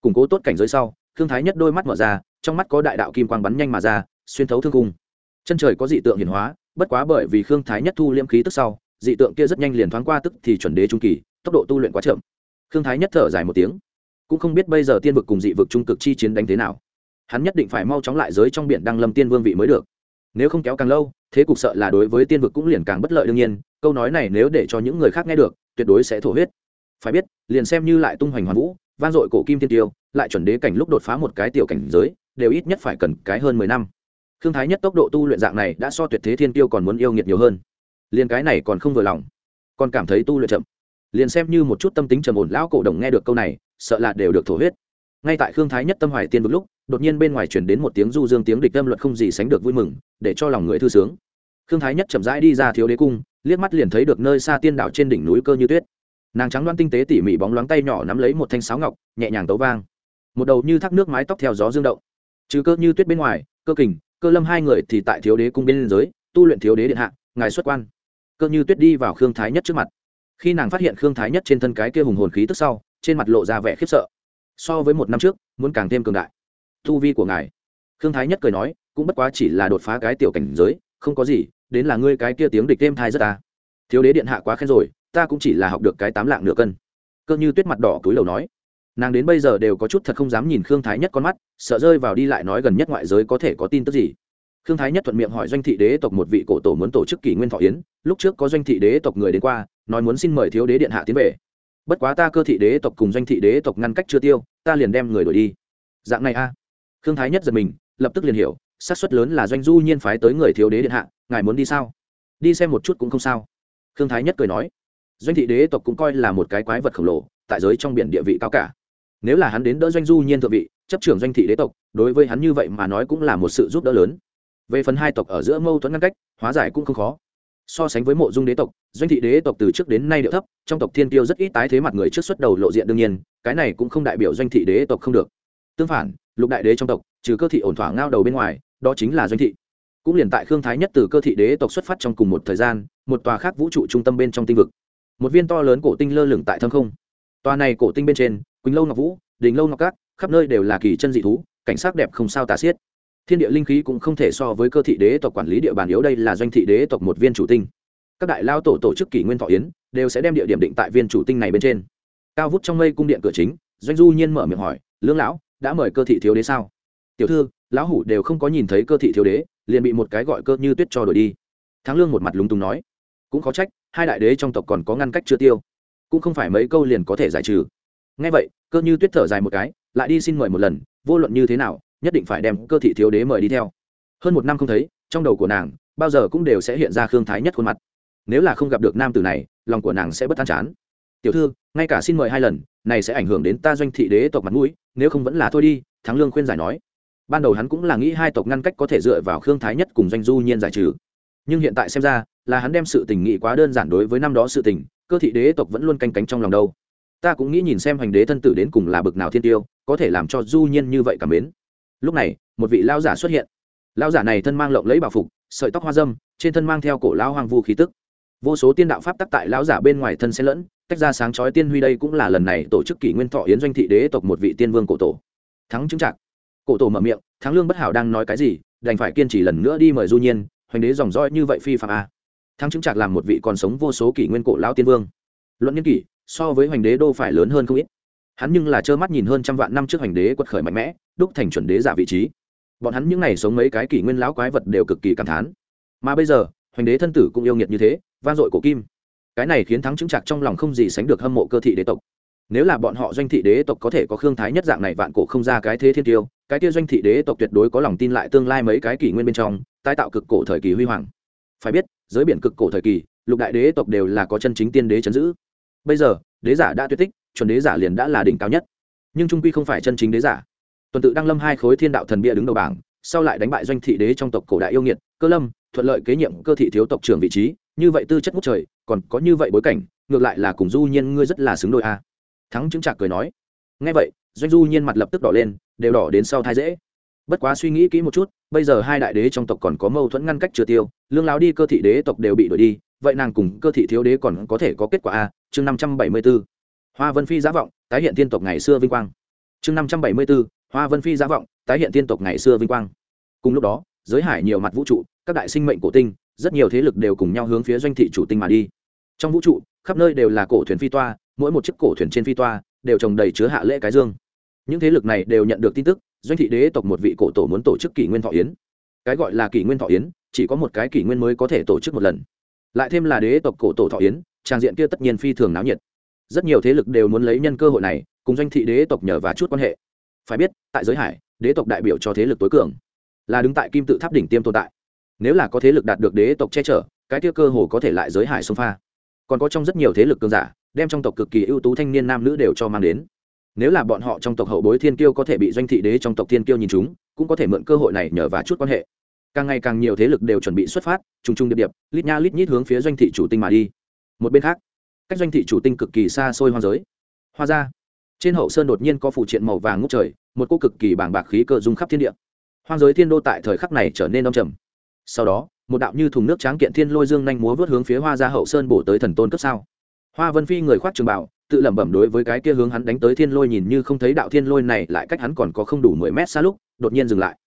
Củng cố tốt cảnh giới sau thương thái nhất đôi mắt mở ra trong mắt có đại đạo kim quang bắn nhanh mà ra, xuyên thấu thương cung. Chân trời có dị tượng hiển hóa, bất quá bởi vì khương thái nhất thu liêm khí tức sau, dị tượng kia rất nhanh liền thoáng qua tức thì chuẩn đế trung kỳ, tốc độ tu luyện quá chậm. Khương thái nhất thở dài một tiếng. Cũng không biết bây giờ tiên vực cùng dị vực trung cực chi chiến đánh thế nào. Hắn nhất định phải mau chóng lại giới trong biển đăng lâm tiên vương vị mới được. Nếu không kéo càng lâu, thế cục sợ là đối với tiên vực cũng liền càng bất lợi đương nhiên, câu nói này nếu để cho những người khác nghe được, tuyệt đối sẽ thổ huyết. Phải biết, liền xem như lại tung hoành hoàn vũ, vang dội cổ kim tiên tiêu, lại chuẩn đế cảnh lúc đột phá một cái tiểu cảnh giới đều ít nhất phải cần cái hơn mười năm. Khương thái nhất tốc độ tu luyện dạng này đã so tuyệt thế thiên tiêu còn muốn yêu nghiệt nhiều hơn. Liền cái này còn không vừa lòng, còn cảm thấy tu luyện chậm. Liền xem như một chút tâm tính trầm ổn lão cổ đồng nghe được câu này, sợ là đều được thổ huyết. Ngay tại khương thái nhất tâm hoài tiên một lúc, đột nhiên bên ngoài chuyển đến một tiếng du dương tiếng địch âm luật không gì sánh được vui mừng, để cho lòng người thư sướng. Khương thái nhất chậm rãi đi ra thiếu đế cung, liếc mắt liền thấy được nơi xa tiên đảo trên đỉnh núi cơ như tuyết. Nàng trắng đoan tinh tế tỉ mỉ bóng loáng tay nhỏ nắm lấy một thanh sáo ngọc, nhẹ nhàng tấu vang. Một đầu như thác nước mái tóc theo gió dương động trừ cơ như tuyết bên ngoài, cơ kình, cơ lâm hai người thì tại thiếu đế cung bên giới, tu luyện thiếu đế điện hạ, ngài xuất quan. Cơ như tuyết đi vào khương thái nhất trước mặt. Khi nàng phát hiện khương thái nhất trên thân cái kia hùng hồn khí tức sau, trên mặt lộ ra vẻ khiếp sợ. So với một năm trước, muốn càng thêm cường đại. Tu vi của ngài. Khương thái nhất cười nói, cũng bất quá chỉ là đột phá cái tiểu cảnh giới, không có gì, đến là ngươi cái kia tiếng địch thêm thai rất ta. Thiếu đế điện hạ quá khen rồi, ta cũng chỉ là học được cái tám lạng nửa cân. Cơ như tuyết mặt đỏ túi lầu nói nàng đến bây giờ đều có chút thật không dám nhìn khương thái nhất con mắt, sợ rơi vào đi lại nói gần nhất ngoại giới có thể có tin tức gì. Khương thái nhất thuận miệng hỏi doanh thị đế tộc một vị cổ tổ muốn tổ chức kỷ nguyên thọ yến, lúc trước có doanh thị đế tộc người đến qua, nói muốn xin mời thiếu đế điện hạ tiến về. Bất quá ta cơ thị đế tộc cùng doanh thị đế tộc ngăn cách chưa tiêu, ta liền đem người đổi đi. Dạng này a. Khương thái nhất giật mình, lập tức liền hiểu, xác suất lớn là doanh du nhiên phái tới người thiếu đế điện hạ, ngài muốn đi sao? Đi xem một chút cũng không sao. Khương thái nhất cười nói, doanh thị đế tộc cũng coi là một cái quái vật khổng lồ, tại giới trong biển địa vị cao cả nếu là hắn đến đỡ doanh du nhiên thượng vị, chấp trưởng doanh thị đế tộc, đối với hắn như vậy mà nói cũng là một sự giúp đỡ lớn. Về phần hai tộc ở giữa mâu thuẫn ngăn cách, hóa giải cũng không khó. So sánh với mộ dung đế tộc, doanh thị đế tộc từ trước đến nay điệu thấp, trong tộc thiên tiêu rất ít tái thế mặt người trước xuất đầu lộ diện đương nhiên, cái này cũng không đại biểu doanh thị đế tộc không được. Tương phản, lục đại đế trong tộc, trừ cơ thị ổn thỏa ngao đầu bên ngoài, đó chính là doanh thị. Cũng liền tại khương thái nhất từ cơ thị đế tộc xuất phát trong cùng một thời gian, một tòa khác vũ trụ trung tâm bên trong tinh vực. Một viên to lớn cổ tinh lơ lửng tại thâm không. Tòa này cổ tinh bên trên quỳnh lâu ngọc vũ đình lâu ngọc cát khắp nơi đều là kỳ chân dị thú cảnh sắc đẹp không sao tả xiết thiên địa linh khí cũng không thể so với cơ thị đế tộc quản lý địa bàn yếu đây là doanh thị đế tộc một viên chủ tinh các đại lao tổ tổ chức kỷ nguyên thọ yến đều sẽ đem địa điểm định tại viên chủ tinh này bên trên cao vút trong mây cung điện cửa chính doanh du nhiên mở miệng hỏi lương lão đã mời cơ thị thiếu đế sao tiểu thư lão hủ đều không có nhìn thấy cơ thị thiếu đế liền bị một cái gọi cơ như tuyết cho đổi đi thắng lương một mặt lúng túng nói cũng khó trách hai đại đế trong tộc còn có ngăn cách chưa tiêu cũng không phải mấy câu liền có thể giải trừ ngay vậy, cơ như tuyết thở dài một cái, lại đi xin mời một lần, vô luận như thế nào, nhất định phải đem cơ thị thiếu đế mời đi theo. Hơn một năm không thấy, trong đầu của nàng, bao giờ cũng đều sẽ hiện ra khương thái nhất khuôn mặt. Nếu là không gặp được nam tử này, lòng của nàng sẽ bất an chán. Tiểu thư, ngay cả xin mời hai lần, này sẽ ảnh hưởng đến ta doanh thị đế tộc mặt mũi, nếu không vẫn là thôi đi, thắng lương khuyên giải nói. Ban đầu hắn cũng là nghĩ hai tộc ngăn cách có thể dựa vào khương thái nhất cùng doanh du nhiên giải trừ. Nhưng hiện tại xem ra, là hắn đem sự tình nghị quá đơn giản đối với năm đó sự tình, cơ thị đế tộc vẫn luôn canh cánh trong lòng đâu ta cũng nghĩ nhìn xem hoành đế thân tử đến cùng là bực nào thiên tiêu, có thể làm cho du nhiên như vậy cảm mến. Lúc này, một vị lao giả xuất hiện. Lao giả này thân mang lộng lấy bảo phục, sợi tóc hoa dâm, trên thân mang theo cổ lao hoang vu khí tức. Vô số tiên đạo pháp tắc tại lão giả bên ngoài thân xen lẫn, tách ra sáng chói tiên huy đây cũng là lần này tổ chức kỷ nguyên thọ yến doanh thị đế tộc một vị tiên vương cổ tổ. Thắng chứng trạc. Cổ tổ mở miệng, thắng lương bất hảo đang nói cái gì? Đành phải kiên trì lần nữa đi mời du nhiên, hoành đế dòng dõi như vậy phi phạm a. Thắng chứng trạc làm một vị còn sống vô số kỷ nguyên cổ lão tiên vương. Luận nhân kỷ so với hoành đế đô phải lớn hơn không ít. Hắn nhưng là trơ mắt nhìn hơn trăm vạn năm trước hoành đế quật khởi mạnh mẽ, đúc thành chuẩn đế giả vị trí. Bọn hắn những ngày sống mấy cái kỷ nguyên lão quái vật đều cực kỳ cảm thán. Mà bây giờ, hoành đế thân tử cũng yêu nghiệt như thế, vang dội cổ kim. Cái này khiến thắng chứng chặt trong lòng không gì sánh được hâm mộ cơ thị đế tộc. Nếu là bọn họ doanh thị đế tộc có thể có khương thái nhất dạng này vạn cổ không ra cái thế thiên tiêu, cái kia doanh thị đế tộc tuyệt đối có lòng tin lại tương lai mấy cái kỷ nguyên bên trong, tái tạo cực cổ thời kỳ huy hoàng. Phải biết, giới biển cực cổ thời kỳ, lục đại đế tộc đều là có chân chính tiên đế chấn giữ bây giờ, đế giả đã tuyệt tích, chuẩn đế giả liền đã là đỉnh cao nhất. Nhưng trung quy không phải chân chính đế giả. Tuần tự đăng lâm hai khối thiên đạo thần bia đứng đầu bảng, sau lại đánh bại doanh thị đế trong tộc cổ đại yêu nghiệt, cơ lâm, thuận lợi kế nhiệm cơ thị thiếu tộc trưởng vị trí, như vậy tư chất ngút trời, còn có như vậy bối cảnh, ngược lại là cùng du nhiên ngươi rất là xứng đôi a. Thắng chứng trạc cười nói. Ngay vậy, doanh du nhiên mặt lập tức đỏ lên, đều đỏ đến sau thai dễ. Bất quá suy nghĩ kỹ một chút, bây giờ hai đại đế trong tộc còn có mâu thuẫn ngăn cách chưa tiêu, lương láo đi cơ thị đế tộc đều bị đuổi đi, vậy nàng cùng cơ thị thiếu đế còn có thể có kết quả a? Chương năm trăm bảy mươi b ố hoa vân phi giả vọng, tái hiện tiên tộc ngày xưa vinh quang. Chương năm trăm bảy mươi b ố hoa vân phi giả vọng, tái hiện tiên tộc ngày xưa vinh quang. Cùng lúc đó, giới hải nhiều mặt vũ trụ, các đại sinh mệnh cổ tinh, rất nhiều thế lực đều cùng nhau hướng phía doanh thị chủ tinh mà đi. Trong vũ trụ, khắp nơi đều là cổ thuyền phi toa, mỗi một chiếc cổ thuyền trên phi toa đều trồng đầy chứa hạ lễ cái dương. Những thế lực này đều nhận được tin tức, doanh thị đế tộc một vị cổ tổ muốn tổ chức kỷ nguyên thọ yến. Cái gọi là kỷ nguyên thọ yến, chỉ có một cái kỷ nguyên mới có thể tổ chức một lần. Lại thêm là đế tộc cổ tổ thọ yến trang diện kia tất nhiên phi thường náo nhiệt. Rất nhiều thế lực đều muốn lấy nhân cơ hội này cùng doanh thị đế tộc nhờ và chút quan hệ. Phải biết, tại giới hải, đế tộc đại biểu cho thế lực tối cường, là đứng tại kim tự tháp đỉnh tiêm tồn tại. Nếu là có thế lực đạt được đế tộc che chở, cái kia cơ hồ có thể lại giới hải sông pha. Còn có trong rất nhiều thế lực cường giả, đem trong tộc cực kỳ ưu tú thanh niên nam nữ đều cho mang đến. Nếu là bọn họ trong tộc hậu bối thiên kiêu có thể bị doanh thị đế trong tộc thiên kiêu nhìn chúng, cũng có thể mượn cơ hội này nhờ và chút quan hệ. Càng ngày càng nhiều thế lực đều chuẩn bị xuất phát, trùng trùng điệp điệp, lít nha lít nhít hướng phía doanh thị chủ tinh mà đi một bên khác, cách doanh thị chủ tinh cực kỳ xa xôi hoang giới. Hoa ra trên hậu sơn đột nhiên có phụ triện màu vàng ngút trời, một cô cực kỳ bàng bạc khí cơ dung khắp thiên địa. Hoang giới thiên đô tại thời khắc này trở nên đông trầm. Sau đó, một đạo như thùng nước tráng kiện thiên lôi dương nhanh múa vớt hướng phía hoa ra hậu sơn bổ tới thần tôn cấp sao. Hoa vân phi người khoác trường bảo tự lẩm bẩm đối với cái kia hướng hắn đánh tới thiên lôi nhìn như không thấy đạo thiên lôi này, lại cách hắn còn có không đủ mười mét xa lúc, đột nhiên dừng lại.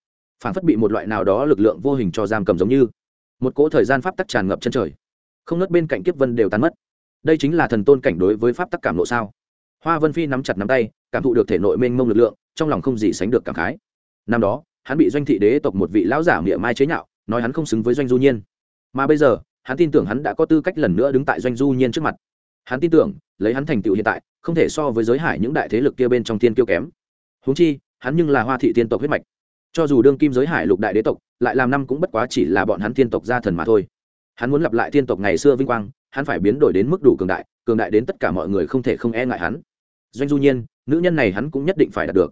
Phản phất bị một loại nào đó lực lượng vô hình cho giam cầm giống như. Một cỗ thời gian pháp tắc tràn ngập chân trời không nớt bên cạnh kiếp vân đều tan mất. Đây chính là thần tôn cảnh đối với pháp tắc cảm nộ sao? Hoa vân phi nắm chặt nắm tay, cảm thụ được thể nội mênh mông lực lượng, trong lòng không gì sánh được cảm khái. Năm đó, hắn bị doanh thị đế tộc một vị lão giả miệng mai chế nhạo, nói hắn không xứng với doanh du nhiên. Mà bây giờ, hắn tin tưởng hắn đã có tư cách lần nữa đứng tại doanh du nhiên trước mặt. Hắn tin tưởng, lấy hắn thành tựu hiện tại, không thể so với giới hải những đại thế lực kia bên trong thiên kiêu kém. Huống chi, hắn nhưng là hoa thị tiên tộc huyết mạch. Cho dù đương kim giới hải lục đại đế tộc, lại làm năm cũng bất quá chỉ là bọn hắn tiên tộc gia thần mà thôi hắn muốn lặp lại tiên tộc ngày xưa vinh quang, hắn phải biến đổi đến mức đủ cường đại cường đại đến tất cả mọi người không thể không e ngại hắn. Doanh du nhiên, nữ nhân này hắn cũng nhất định phải đạt được.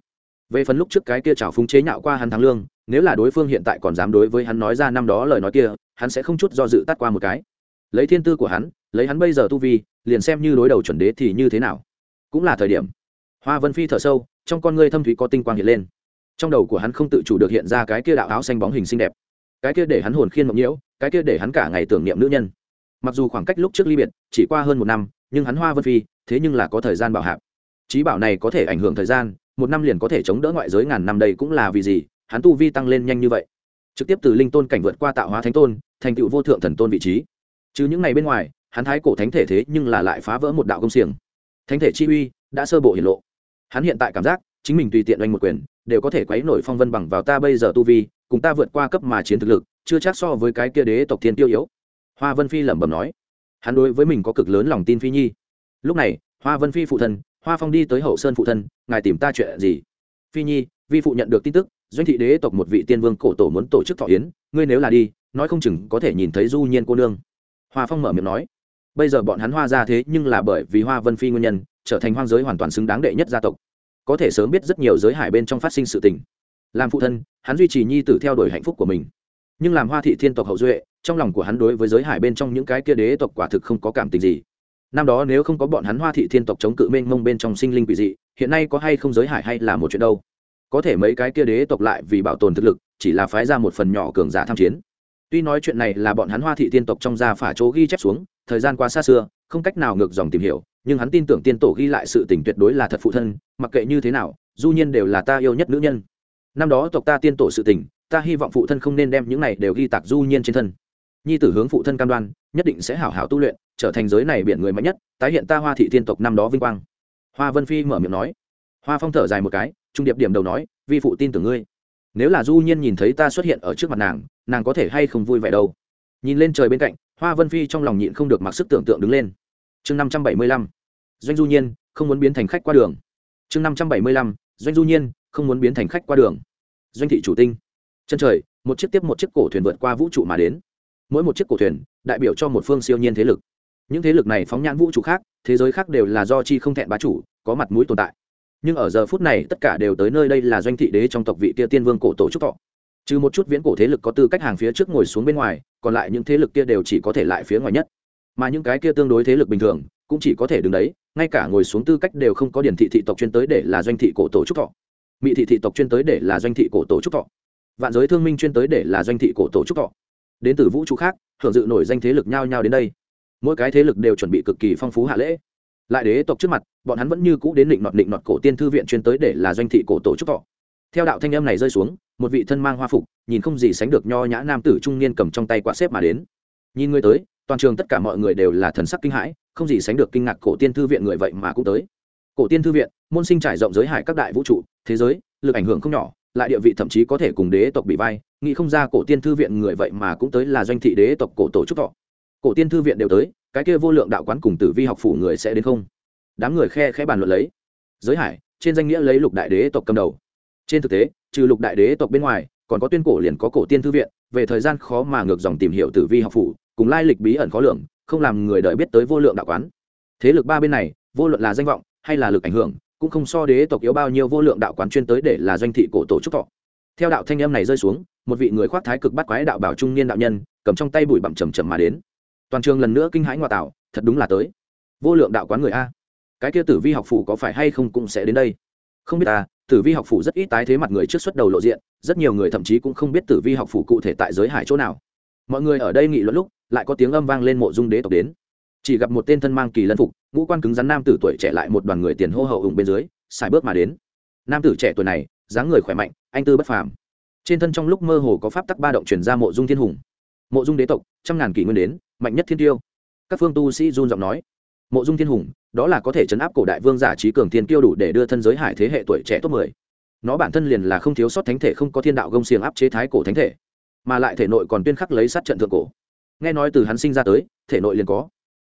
Về phần lúc trước cái kia chảo phúng chế nhạo qua hắn thắng lương, nếu là đối phương hiện tại còn dám đối với hắn nói ra năm đó lời nói kia, hắn sẽ không chút do dự tắt qua một cái. Lấy thiên tư của hắn, lấy hắn bây giờ tu vi, liền xem như đối đầu chuẩn đế thì như thế nào. Cũng là thời điểm. Hoa vân phi thở sâu, trong con ngươi thâm thúy có tinh quang hiện lên. Trong đầu của hắn không tự chủ được hiện ra cái kia đạo áo xanh bóng hình xinh đẹp cái kia để hắn hồn khiên mộng nhiễu, cái kia để hắn cả ngày tưởng niệm nữ nhân. Mặc dù khoảng cách lúc trước ly biệt chỉ qua hơn một năm, nhưng hắn hoa vân phi, thế nhưng là có thời gian bảo hạp. Trí bảo này có thể ảnh hưởng thời gian, một năm liền có thể chống đỡ ngoại giới ngàn năm đây cũng là vì gì, hắn tu vi tăng lên nhanh như vậy. Trực tiếp từ linh tôn cảnh vượt qua tạo hóa thánh tôn, thành tựu vô thượng thần tôn vị trí. Chứ những ngày bên ngoài, hắn thái cổ thánh thể thế nhưng là lại phá vỡ một đạo công xiềng. Thánh thể chi uy đã sơ bộ hiển lộ. Hắn hiện tại cảm giác, chính mình tùy tiện oanh một quyền, đều có thể quấy nổi phong vân bằng vào ta bây giờ tu vi cùng ta vượt qua cấp mà chiến thực lực, chưa chắc so với cái kia đế tộc thiên tiêu yếu. Hoa vân phi lẩm bẩm nói. Hắn đối với mình có cực lớn lòng tin phi nhi. Lúc này, hoa vân phi phụ thân, hoa phong đi tới hậu sơn phụ thân, ngài tìm ta chuyện gì? Phi nhi, vi phụ nhận được tin tức, doanh thị đế tộc một vị tiên vương cổ tổ muốn tổ chức thọ yến, ngươi nếu là đi, nói không chừng có thể nhìn thấy du nhiên cô nương. Hoa phong mở miệng nói. Bây giờ bọn hắn hoa ra thế nhưng là bởi vì hoa vân phi nguyên nhân, trở thành hoang giới hoàn toàn xứng đáng đệ nhất gia tộc. Có thể sớm biết rất nhiều giới hải bên trong phát sinh sự tình làm phụ thân, hắn duy trì nhi tử theo đuổi hạnh phúc của mình. Nhưng làm hoa thị thiên tộc hậu duệ, trong lòng của hắn đối với giới hải bên trong những cái kia đế tộc quả thực không có cảm tình gì. Năm đó nếu không có bọn hắn hoa thị thiên tộc chống cự mênh mông bên trong sinh linh quỷ dị, hiện nay có hay không giới hải hay là một chuyện đâu? Có thể mấy cái kia đế tộc lại vì bảo tồn thực lực, chỉ là phái ra một phần nhỏ cường giả tham chiến. Tuy nói chuyện này là bọn hắn hoa thị tiên tộc trong gia phả chỗ ghi chép xuống, thời gian qua xa xưa, không cách nào ngược dòng tìm hiểu, nhưng hắn tin tưởng tiên tổ ghi lại sự tình tuyệt đối là thật phụ thân, mặc kệ như thế nào, du nhiên đều là ta yêu nhất nữ nhân năm đó tộc ta tiên tổ sự tình, ta hy vọng phụ thân không nên đem những này đều ghi tạc du nhiên trên thân. Nhi tử hướng phụ thân cam đoan, nhất định sẽ hảo hảo tu luyện, trở thành giới này biển người mạnh nhất, tái hiện ta hoa thị tiên tộc năm đó vinh quang. Hoa vân phi mở miệng nói. Hoa phong thở dài một cái, trung điệp điểm đầu nói, vi phụ tin tưởng ngươi. Nếu là du nhiên nhìn thấy ta xuất hiện ở trước mặt nàng nàng có thể hay không vui vẻ đâu? Nhìn lên trời bên cạnh, hoa vân phi trong lòng nhịn không được mặc sức tưởng tượng đứng lên. Chương năm trăm bảy mươi lăm. Doanh du nhiên không muốn biến thành khách qua đường. Chương năm trăm bảy mươi lăm. Doanh du nhiên không muốn biến thành khách qua đường doanh thị chủ tinh. Chân trời, một chiếc tiếp một chiếc cổ thuyền vượt qua vũ trụ mà đến. Mỗi một chiếc cổ thuyền đại biểu cho một phương siêu nhiên thế lực. Những thế lực này phóng nhãn vũ trụ khác, thế giới khác đều là do chi không thẹn bá chủ, có mặt mũi tồn tại. Nhưng ở giờ phút này, tất cả đều tới nơi đây là doanh thị đế trong tộc vị kia tiên vương cổ tổ trúc thọ. Trừ một chút viễn cổ thế lực có tư cách hàng phía trước ngồi xuống bên ngoài, còn lại những thế lực kia đều chỉ có thể lại phía ngoài nhất. Mà những cái kia tương đối thế lực bình thường cũng chỉ có thể đứng đấy, ngay cả ngồi xuống tư cách đều không có điển thị thị tộc chuyên tới để là doanh thị cổ tổ trúc thọ mỹ thị thị tộc chuyên tới để là doanh thị cổ tổ trúc thọ. Vạn giới thương minh chuyên tới để là doanh thị cổ tổ trúc thọ. Đến từ vũ trụ khác, hưởng dự nổi danh thế lực nhau nhau đến đây. Mỗi cái thế lực đều chuẩn bị cực kỳ phong phú hạ lễ. Lại đế tộc trước mặt, bọn hắn vẫn như cũ đến định nọt định nọt cổ tiên thư viện chuyên tới để là doanh thị cổ tổ trúc thọ. Theo đạo thanh âm này rơi xuống, một vị thân mang hoa phục, nhìn không gì sánh được nho nhã nam tử trung niên cầm trong tay quả xếp mà đến. Nhìn người tới, toàn trường tất cả mọi người đều là thần sắc kinh hãi, không gì sánh được kinh ngạc cổ tiên thư viện người vậy mà cũng tới cổ tiên thư viện, môn sinh trải rộng giới hải các đại vũ trụ, thế giới, lực ảnh hưởng không nhỏ, lại địa vị thậm chí có thể cùng đế tộc bị vai, nghĩ không ra cổ tiên thư viện người vậy mà cũng tới là doanh thị đế tộc cổ tổ trúc thọ. Cổ tiên thư viện đều tới, cái kia vô lượng đạo quán cùng tử vi học phủ người sẽ đến không? Đám người khe khẽ bàn luận lấy. Giới hải, trên danh nghĩa lấy lục đại đế tộc cầm đầu. Trên thực tế, trừ lục đại đế tộc bên ngoài, còn có tuyên cổ liền có cổ tiên thư viện, về thời gian khó mà ngược dòng tìm hiểu tử vi học phủ, cùng lai lịch bí ẩn khó lường, không làm người đợi biết tới vô lượng đạo quán. Thế lực ba bên này, vô luận là danh vọng hay là lực ảnh hưởng, cũng không so đế tộc yếu bao nhiêu vô lượng đạo quán chuyên tới để là doanh thị cổ tổ trúc thọ. Theo đạo thanh em này rơi xuống, một vị người khoác thái cực bắt quái đạo bảo trung niên đạo nhân, cầm trong tay bụi bặm chầm chầm mà đến. Toàn trường lần nữa kinh hãi ngoại tạo, thật đúng là tới. Vô lượng đạo quán người a. Cái kia tử vi học phủ có phải hay không cũng sẽ đến đây? Không biết ta, tử vi học phủ rất ít tái thế mặt người trước xuất đầu lộ diện, rất nhiều người thậm chí cũng không biết tử vi học phủ cụ thể tại giới hải chỗ nào. Mọi người ở đây nghị luận lúc, lại có tiếng âm vang lên mộ dung đế tộc đến chỉ gặp một tên thân mang kỳ lân phục, ngũ quan cứng rắn nam tử tuổi trẻ lại một đoàn người tiền hô hậu ủng bên dưới, xài bước mà đến. Nam tử trẻ tuổi này, dáng người khỏe mạnh, anh tư bất phàm. Trên thân trong lúc mơ hồ có pháp tắc ba động chuyển ra mộ dung thiên hùng. Mộ dung đế tộc, trăm ngàn kỷ nguyên đến, mạnh nhất thiên tiêu. Các phương tu sĩ run giọng nói, mộ dung thiên hùng, đó là có thể chấn áp cổ đại vương giả trí cường thiên tiêu đủ để đưa thân giới hải thế hệ tuổi trẻ top mười. Nó bản thân liền là không thiếu sót thánh thể không có thiên đạo gông xiềng áp chế thái cổ thánh thể, mà lại thể nội còn tuyên khắc lấy sát trận thượng cổ. Nghe nói từ hắn sinh ra tới, thể nội liền có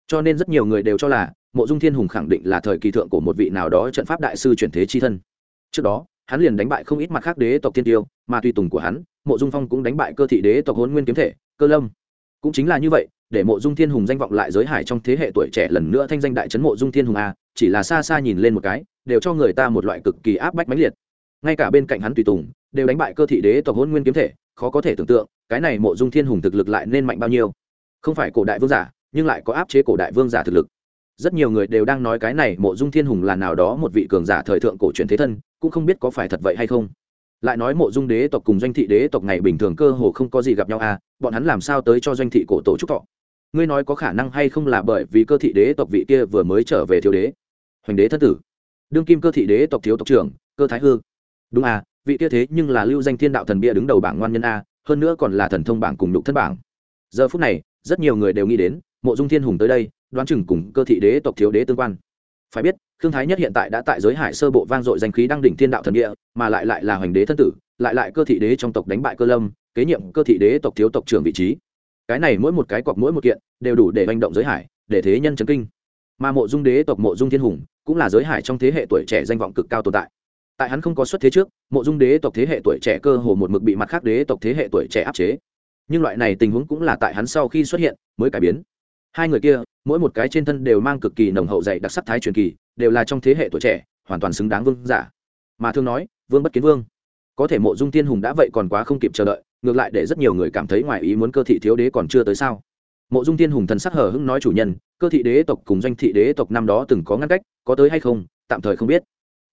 cho nên rất nhiều người đều cho là, mộ dung thiên hùng khẳng định là thời kỳ thượng của một vị nào đó trận pháp đại sư chuyển thế chi thân. Trước đó, hắn liền đánh bại không ít mặt khác đế tộc thiên tiêu, mà tùy tùng của hắn, mộ dung phong cũng đánh bại cơ thị đế tộc hôn nguyên kiếm thể, cơ lâm. Cũng chính là như vậy, để mộ dung thiên hùng danh vọng lại giới hải trong thế hệ tuổi trẻ lần nữa thanh danh đại trấn mộ dung thiên hùng a, chỉ là xa xa nhìn lên một cái, đều cho người ta một loại cực kỳ áp bách mãnh liệt. Ngay cả bên cạnh hắn tùy tùng, đều đánh bại cơ thị đế tộc hôn nguyên kiếm thể, khó có thể tưởng tượng, cái này mộ dung thiên hùng thực lực lại nên mạnh bao nhiêu. Không phải cổ đại vương giả nhưng lại có áp chế cổ đại vương giả thực lực. Rất nhiều người đều đang nói cái này mộ dung thiên hùng là nào đó một vị cường giả thời thượng cổ truyền thế thân, cũng không biết có phải thật vậy hay không. Lại nói mộ dung đế tộc cùng doanh thị đế tộc ngày bình thường cơ hồ không có gì gặp nhau à bọn hắn làm sao tới cho doanh thị cổ tổ trúc thọ? Ngươi nói có khả năng hay không là bởi vì cơ thị đế tộc vị kia vừa mới trở về thiếu đế? Hoành đế thất tử. Đương kim cơ thị đế tộc thiếu tộc trưởng, cơ thái hư. Đúng à vị kia thế nhưng là lưu danh thiên đạo thần bia đứng đầu bảng ngoan nhân a, hơn nữa còn là thần thông bảng cùng lục thân bảng. Giờ phút này, rất nhiều người đều nghĩ đến mộ dung thiên hùng tới đây, đoán chừng cùng cơ thị đế tộc thiếu đế tương quan. Phải biết thương thái nhất hiện tại đã tại giới hải sơ bộ vang dội danh khí đăng đỉnh thiên đạo thần địa, mà lại lại là hoành đế thân tử, lại lại cơ thị đế trong tộc đánh bại cơ lâm, kế nhiệm cơ thị đế tộc thiếu tộc trưởng vị trí. Cái này mỗi một cái cọc mỗi một kiện, đều đủ để manh động giới hải, để thế nhân chấn kinh. Mà mộ dung đế tộc mộ dung thiên hùng, cũng là giới hải trong thế hệ tuổi trẻ danh vọng cực cao tồn tại. Tại hắn không có xuất thế trước, mộ dung đế tộc thế hệ tuổi trẻ cơ hồ một mực bị mặt khác đế tộc thế hệ tuổi trẻ áp chế. Nhưng loại này tình huống cũng là tại hắn sau khi xuất hiện, mới cải biến hai người kia, mỗi một cái trên thân đều mang cực kỳ nồng hậu dạy đặc sắc thái truyền kỳ, đều là trong thế hệ tuổi trẻ, hoàn toàn xứng đáng vương giả. Mà thương nói, vương bất kiến vương. Có thể mộ dung tiên hùng đã vậy còn quá không kịp chờ đợi, ngược lại để rất nhiều người cảm thấy ngoài ý muốn cơ thị thiếu đế còn chưa tới sao. Mộ dung tiên hùng thần sắc hờ hưng nói chủ nhân, cơ thị đế tộc cùng doanh thị đế tộc năm đó từng có ngăn cách, có tới hay không, tạm thời không biết.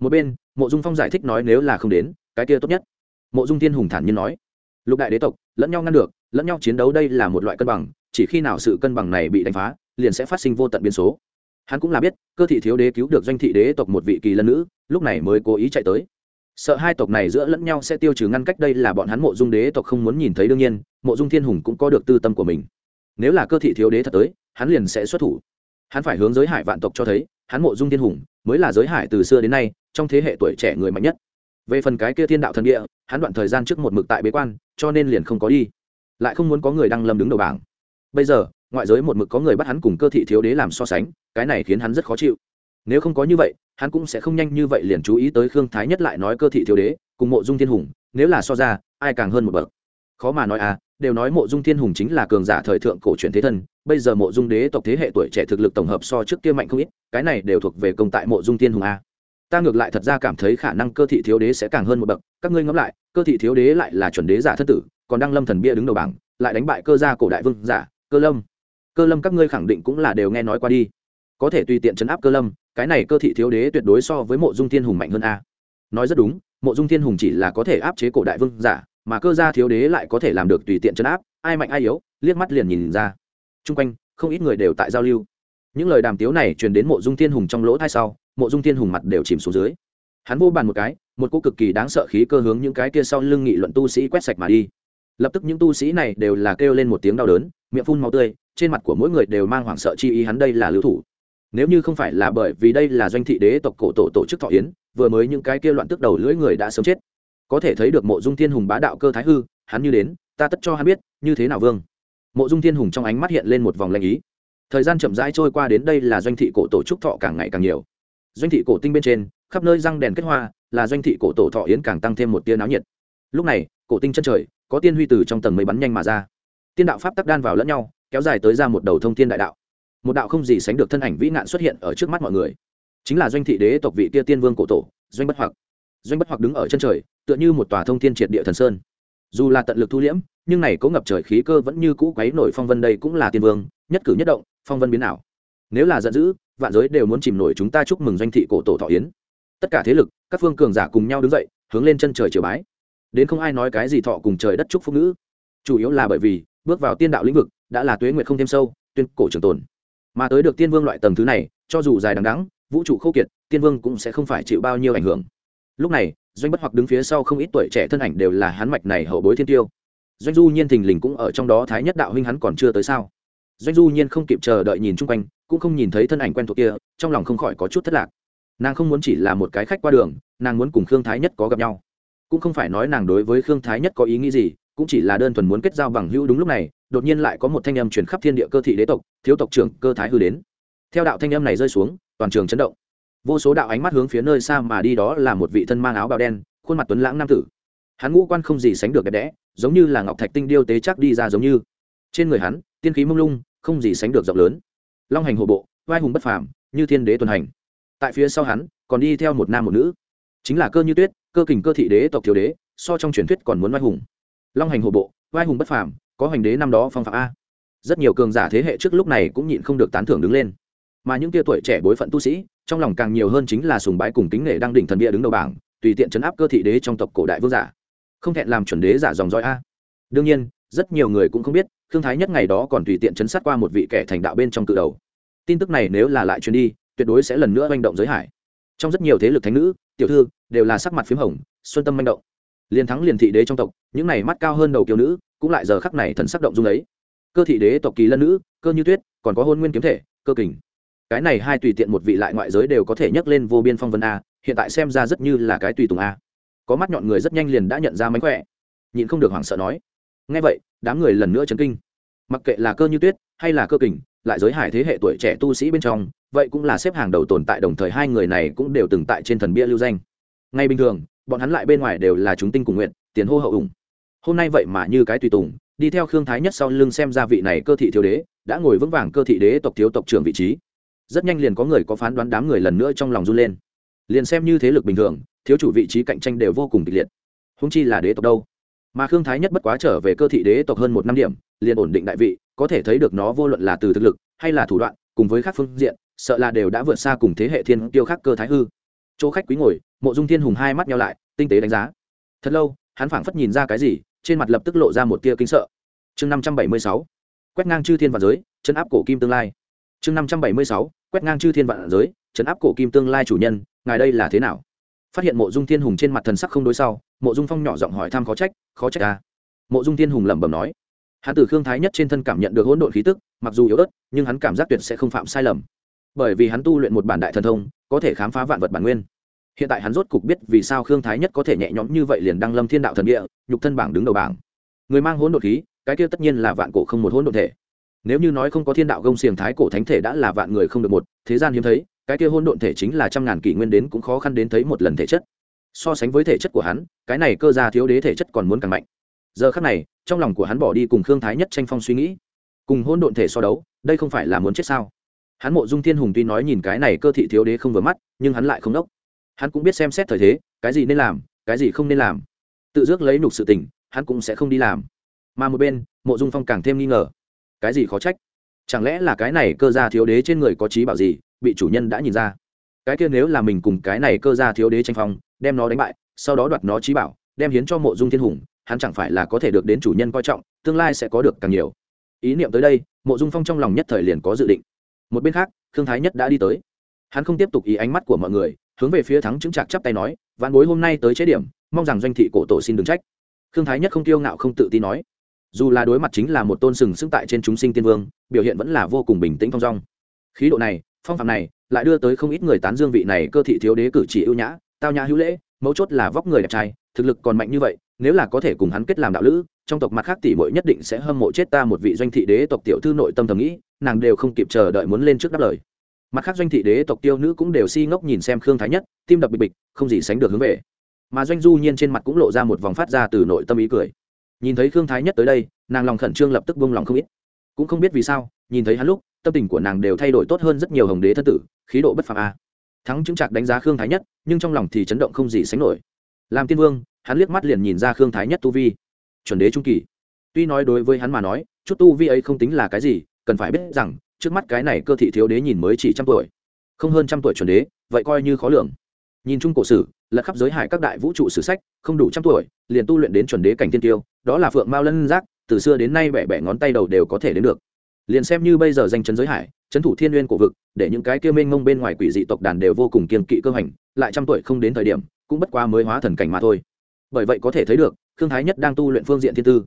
Một bên, mộ dung phong giải thích nói nếu là không đến, cái kia tốt nhất. Mộ dung tiên hùng thản nhiên nói, lục đại đế tộc, lẫn nhau ngăn được, lẫn nhau chiến đấu đây là một loại cân bằng chỉ khi nào sự cân bằng này bị đánh phá, liền sẽ phát sinh vô tận biến số. Hắn cũng là biết, cơ thị thiếu đế cứu được doanh thị đế tộc một vị kỳ lân nữ, lúc này mới cố ý chạy tới. Sợ hai tộc này giữa lẫn nhau sẽ tiêu trừ ngăn cách đây là bọn hắn mộ dung đế tộc không muốn nhìn thấy đương nhiên, mộ dung thiên hùng cũng có được tư tâm của mình. Nếu là cơ thị thiếu đế thật tới, hắn liền sẽ xuất thủ. Hắn phải hướng giới hải vạn tộc cho thấy, hắn mộ dung thiên hùng mới là giới hải từ xưa đến nay, trong thế hệ tuổi trẻ người mạnh nhất. Về phần cái kia thiên đạo thần địa, hắn đoạn thời gian trước một mực tại bế quan, cho nên liền không có đi. Lại không muốn có người đăng lâm đứng đầu bảng bây giờ, ngoại giới một mực có người bắt hắn cùng cơ thị thiếu đế làm so sánh, cái này khiến hắn rất khó chịu. Nếu không có như vậy, hắn cũng sẽ không nhanh như vậy liền chú ý tới khương thái nhất lại nói cơ thị thiếu đế, cùng mộ dung thiên hùng, nếu là so ra, ai càng hơn một bậc. Khó mà nói à đều nói mộ dung thiên hùng chính là cường giả thời thượng cổ truyền thế thân, bây giờ mộ dung đế tộc thế hệ tuổi trẻ thực lực tổng hợp so trước kia mạnh không ít, cái này đều thuộc về công tại mộ dung thiên hùng a. Ta ngược lại thật ra cảm thấy khả năng cơ thị thiếu đế sẽ càng hơn một bậc, các ngươi ngẫm lại, cơ thị thiếu đế lại là chuẩn đế giả thất tử, còn đang lâm thần bia đứng đầu bảng, lại đánh bại cơ gia cổ đại vương giả cơ lâm. Cơ lâm các ngươi khẳng định cũng là đều nghe nói qua đi. Có thể tùy tiện chấn áp cơ lâm, cái này cơ thị thiếu đế tuyệt đối so với mộ dung thiên hùng mạnh hơn a. Nói rất đúng, mộ dung thiên hùng chỉ là có thể áp chế cổ đại vương giả, mà cơ gia thiếu đế lại có thể làm được tùy tiện chấn áp, ai mạnh ai yếu, liếc mắt liền nhìn ra. T r u n g quanh, không ít người đều tại giao lưu. Những lời đàm tiếu này truyền đến mộ dung thiên hùng trong lỗ thai sau, mộ dung thiên hùng mặt đều chìm xuống dưới. Hắn vô bàn một cái, một cô cực kỳ đáng sợ khí cơ hướng những cái kia sau lưng nghị luận tu sĩ quét sạch mà đi. Lập tức những tu sĩ này đều là kêu lên một tiếng đau đớn miệng phun máu tươi, trên mặt của mỗi người đều mang hoảng sợ chi ý hắn đây là lưu thủ. Nếu như không phải là bởi vì đây là doanh thị đế tộc cổ tổ tổ chức thọ yến, vừa mới những cái kia loạn tức đầu lưỡi người đã sớm chết. Có thể thấy được mộ dung thiên hùng bá đạo cơ thái hư, hắn như đến, ta tất cho hắn biết, như thế nào vương? Mộ dung thiên hùng trong ánh mắt hiện lên một vòng lanh ý. Thời gian chậm rãi trôi qua đến đây là doanh thị cổ tổ trúc thọ càng ngày càng nhiều. Doanh thị cổ tinh bên trên, khắp nơi răng đèn kết hoa, là doanh thị cổ tổ thọ yến càng tăng thêm một tia náo nhiệt. Lúc này, cổ tinh chân trời, có tiên huy từ trong tầng mây bắn nhanh mà ra tiên đạo pháp tắc đan vào lẫn nhau, kéo dài tới ra một đầu thông thiên đại đạo. Một đạo không gì sánh được thân ảnh vĩ nạn xuất hiện ở trước mắt mọi người. Chính là doanh thị đế tộc vị tia tiên vương cổ tổ, doanh bất hoặc. Doanh bất hoặc đứng ở chân trời, tựa như một tòa thông thiên triệt địa thần sơn. Dù là tận lực thu liễm, nhưng này có ngập trời khí cơ vẫn như cũ quấy nổi phong vân đây cũng là tiên vương, nhất cử nhất động, phong vân biến ảo. Nếu là giận dữ, vạn giới đều muốn chìm nổi chúng ta chúc mừng doanh thị cổ tổ thọ yến. Tất cả thế lực, các phương cường giả cùng nhau đứng dậy, hướng lên chân trời triều bái. Đến không ai nói cái gì thọ cùng trời đất chúc phúc nữ. chủ yếu là bởi vì bước vào tiên đạo lĩnh vực, đã là tuế nguyệt không thêm sâu, tuyên cổ trường tồn. Mà tới được tiên vương loại tầng thứ này, cho dù dài đằng đắng vũ trụ khô kiệt, tiên vương cũng sẽ không phải chịu bao nhiêu ảnh hưởng. Lúc này, doanh bất hoặc đứng phía sau không ít tuổi trẻ thân ảnh đều là hắn mạch này hậu bối thiên tiêu. Doanh du nhiên thình lình cũng ở trong đó thái nhất đạo huynh hắn còn chưa tới sao? Doanh du nhiên không kịp chờ đợi nhìn chung quanh, cũng không nhìn thấy thân ảnh quen thuộc kia, trong lòng không khỏi có chút thất lạc. Nàng không muốn chỉ là một cái khách qua đường, nàng muốn cùng khương thái nhất có gặp nhau. Cũng không phải nói nàng đối với khương thái nhất có ý nghĩ gì cũng chỉ là đơn thuần muốn kết giao bằng hữu đúng lúc này, đột nhiên lại có một thanh âm truyền khắp thiên địa cơ thị đế tộc, thiếu tộc trưởng cơ thái hư đến. Theo đạo thanh âm này rơi xuống, toàn trường chấn động. Vô số đạo ánh mắt hướng phía nơi xa mà đi đó là một vị thân mang áo bào đen, khuôn mặt tuấn lãng nam tử. Hắn ngũ quan không gì sánh được đẹp đẽ, giống như là ngọc thạch tinh điêu tế chắc đi ra giống như. Trên người hắn, tiên khí mông lung, không gì sánh được rộng lớn. Long hành hồ bộ vai hùng bất phàm, như thiên đế tuần hành. Tại phía sau hắn, còn đi theo một nam một nữ. Chính là cơ như tuyết, cơ kình cơ thị đế tộc thiếu đế, so trong truyền thuyết còn muốn vai hùng long hành hộ bộ vai hùng bất phàm, có hoành đế năm đó phong phạm a. Rất nhiều cường giả thế hệ trước lúc này cũng nhịn không được tán thưởng đứng lên. Mà những tia tuổi trẻ bối phận tu sĩ, trong lòng càng nhiều hơn chính là sùng bái cùng kính nghệ đang đỉnh thần bia đứng đầu bảng, tùy tiện chấn áp cơ thị đế trong tộc cổ đại vương giả. Không thẹn làm chuẩn đế giả dòng dõi a. Đương nhiên, rất nhiều người cũng không biết thương thái nhất ngày đó còn tùy tiện chấn sát qua một vị kẻ thành đạo bên trong cự đầu. Tin tức này nếu là lại truyền đi, tuyệt đối sẽ lần nữa manh động giới hải. Trong rất nhiều thế lực thánh nữ, tiểu thư, đều là sắc mặt p h í m hồng, xuân tâm manh động liền thắng liền thị đế trong tộc, những này mắt cao hơn đầu kiều nữ, cũng lại giờ khắc này thần sắc động dung ấy. Cơ thị đế tộc kỳ lân nữ, cơ như tuyết, còn có hôn nguyên kiếm thể, cơ kình. Cái này hai tùy tiện một vị lại ngoại giới đều có thể nhắc lên vô biên phong vân a, hiện tại xem ra rất như là cái tùy tùng a. Có mắt nhọn người rất nhanh liền đã nhận ra mánh khỏe. Nhịn không được hoảng sợ nói. Ngay vậy, đám người lần nữa chấn kinh. Mặc kệ là cơ như tuyết hay là cơ kình, lại giới hải thế hệ tuổi trẻ tu sĩ bên trong, vậy cũng là xếp hàng đầu tồn tại đồng thời hai người này cũng đều từng tại trên thần bia lưu danh. Ngay bình thường bọn hắn lại bên ngoài đều là chúng tinh cùng nguyện, tiền hô hậu ủng. Hôm nay vậy mà như cái tùy tùng, đi theo khương thái nhất sau lưng xem ra vị này cơ thị thiếu đế, đã ngồi vững vàng cơ thị đế tộc thiếu tộc trưởng vị trí. Rất nhanh liền có người có phán đoán đám người lần nữa trong lòng run lên. Liền xem như thế lực bình thường, thiếu chủ vị trí cạnh tranh đều vô cùng kịch liệt. Húng chi là đế tộc đâu? Mà khương thái nhất bất quá trở về cơ thị đế tộc hơn một năm điểm, liền ổn định đại vị, có thể thấy được nó vô luận là từ thực lực, hay là thủ đoạn, cùng với các phương diện, sợ là đều đã vượt xa cùng thế hệ thiên tiêu khác cơ thái hư. Chỗ khách quý ngồi mộ dung thiên hùng hai mắt nhau lại, tinh tế đánh giá. Thật lâu, hắn phảng phất nhìn ra cái gì, trên mặt lập tức lộ ra một tia kinh sợ. Chương năm trăm bảy mươi sáu, quét ngang chư thiên vạn giới, chấn áp cổ kim tương lai. Chương năm trăm bảy mươi sáu, quét ngang chư thiên vạn giới, chấn áp cổ kim tương lai chủ nhân, ngài đây là thế nào? Phát hiện mộ dung thiên hùng trên mặt thần sắc không đối sau, mộ dung phong nhỏ giọng hỏi thăm khó trách khó trách ta mộ dung thiên hùng lẩm bẩm nói. Hắn từ khương thái nhất trên thân cảm nhận được hỗn độn khí tức, mặc dù yếu ớt, nhưng hắn cảm giác tuyệt sẽ không phạm sai lầm. Bởi vì hắn tu luyện một bản đại thần thông, có thể khám phá vạn vật bản nguyên hiện tại hắn rốt cục biết vì sao khương thái nhất có thể nhẹ nhõm như vậy liền đăng lâm thiên đạo thần địa, nhục thân bảng đứng đầu bảng. Người mang hỗn độn khí, cái kia tất nhiên là vạn cổ không một hỗn độn thể. Nếu như nói không có thiên đạo gông xiềng thái cổ thánh thể đã là vạn người không được một, thế gian hiếm thấy, cái kia hỗn độn thể chính là trăm ngàn kỷ nguyên đến cũng khó khăn đến thấy một lần thể chất. So sánh với thể chất của hắn, cái này cơ gia thiếu đế thể chất còn muốn càng mạnh. Giờ khắc này, trong lòng của hắn bỏ đi cùng khương thái nhất tranh phong suy nghĩ. Cùng hỗn độn thể so đấu, đây không phải là muốn chết sao? Hắn mộ dung thiên hùng tuy nói nhìn cái này cơ thị thiếu đế không vừa mắt, nhưng hắn lại không đốc hắn cũng biết xem xét thời thế, cái gì nên làm, cái gì không nên làm. Tự dước lấy nục sự tình, hắn cũng sẽ không đi làm. Mà một bên, mộ dung phong càng thêm nghi ngờ. Cái gì khó trách? Chẳng lẽ là cái này cơ gia thiếu đế trên người có trí bảo gì, bị chủ nhân đã nhìn ra? Cái kia nếu là mình cùng cái này cơ gia thiếu đế tranh phong, đem nó đánh bại, sau đó đoạt nó trí bảo, đem hiến cho mộ dung thiên hùng, hắn chẳng phải là có thể được đến chủ nhân coi trọng, tương lai sẽ có được càng nhiều. Ý niệm tới đây, mộ dung phong trong lòng nhất thời liền có dự định. Một bên khác thương thái nhất đã đi tới. Hắn không tiếp tục ý ánh mắt của mọi người hướng về phía thắng chứng trạc chắp tay nói, vạn bối hôm nay tới chế điểm, mong rằng doanh thị cổ tổ xin đừng trách. Thương thái nhất không kiêu ngạo không tự tin nói. Dù là đối mặt chính là một tôn sừng sững tại trên chúng sinh tiên vương, biểu hiện vẫn là vô cùng bình tĩnh thong dong. Khí độ này, phong phạm này, lại đưa tới không ít người tán dương vị này cơ thị thiếu đế cử chỉ ưu nhã, tao nhã hữu lễ, mấu chốt là vóc người đẹp trai, thực lực còn mạnh như vậy, nếu là có thể cùng hắn kết làm đạo lữ, trong tộc mặt khác tỷ muội nhất định sẽ hâm mộ chết ta một vị doanh thị đế tộc tiểu thư nội tâm thầm nghĩ, nàng đều không kịp chờ đợi muốn lên trước đáp lời mặt khác doanh thị đế tộc tiêu nữ cũng đều si ngốc nhìn xem khương thái nhất, tim đập bịch bịch, không gì sánh được hướng về. Mà doanh du nhiên trên mặt cũng lộ ra một vòng phát ra từ nội tâm ý cười. Nhìn thấy khương thái nhất tới đây, nàng lòng khẩn trương lập tức buông lòng không ít. Cũng không biết vì sao, nhìn thấy hắn lúc, tâm tình của nàng đều thay đổi tốt hơn rất nhiều hồng đế thân tử, khí độ bất phàm a. À. Thắng chứng trạc đánh giá khương thái nhất, nhưng trong lòng thì chấn động không gì sánh nổi. Làm tiên vương, hắn liếc mắt liền nhìn ra khương thái nhất tu vi. Chuẩn đế trung kỳ. Tuy nói đối với hắn mà nói, chút tu vi ấy không tính là cái gì, cần phải biết rằng trước mắt cái này cơ thị thiếu đế nhìn mới chỉ trăm tuổi. Không hơn trăm tuổi chuẩn đế, vậy coi như khó lường. Nhìn chung cổ sử, là khắp giới hải các đại vũ trụ sử sách, không đủ trăm tuổi, liền tu luyện đến chuẩn đế cảnh tiên tiêu, đó là phượng mao lân giác, từ xưa đến nay bẻ bẻ ngón tay đầu đều có thể đến được. Liền xem như bây giờ danh chấn giới hải, chấn thủ thiên nguyên cổ vực, để những cái kia mênh mông bên ngoài quỷ dị tộc đàn đều vô cùng kiên kỵ cơ hành, lại trăm tuổi không đến thời điểm, cũng bất qua mới hóa thần cảnh mà thôi. Bởi vậy có thể thấy được thương thái nhất đang tu luyện phương diện thiên tư.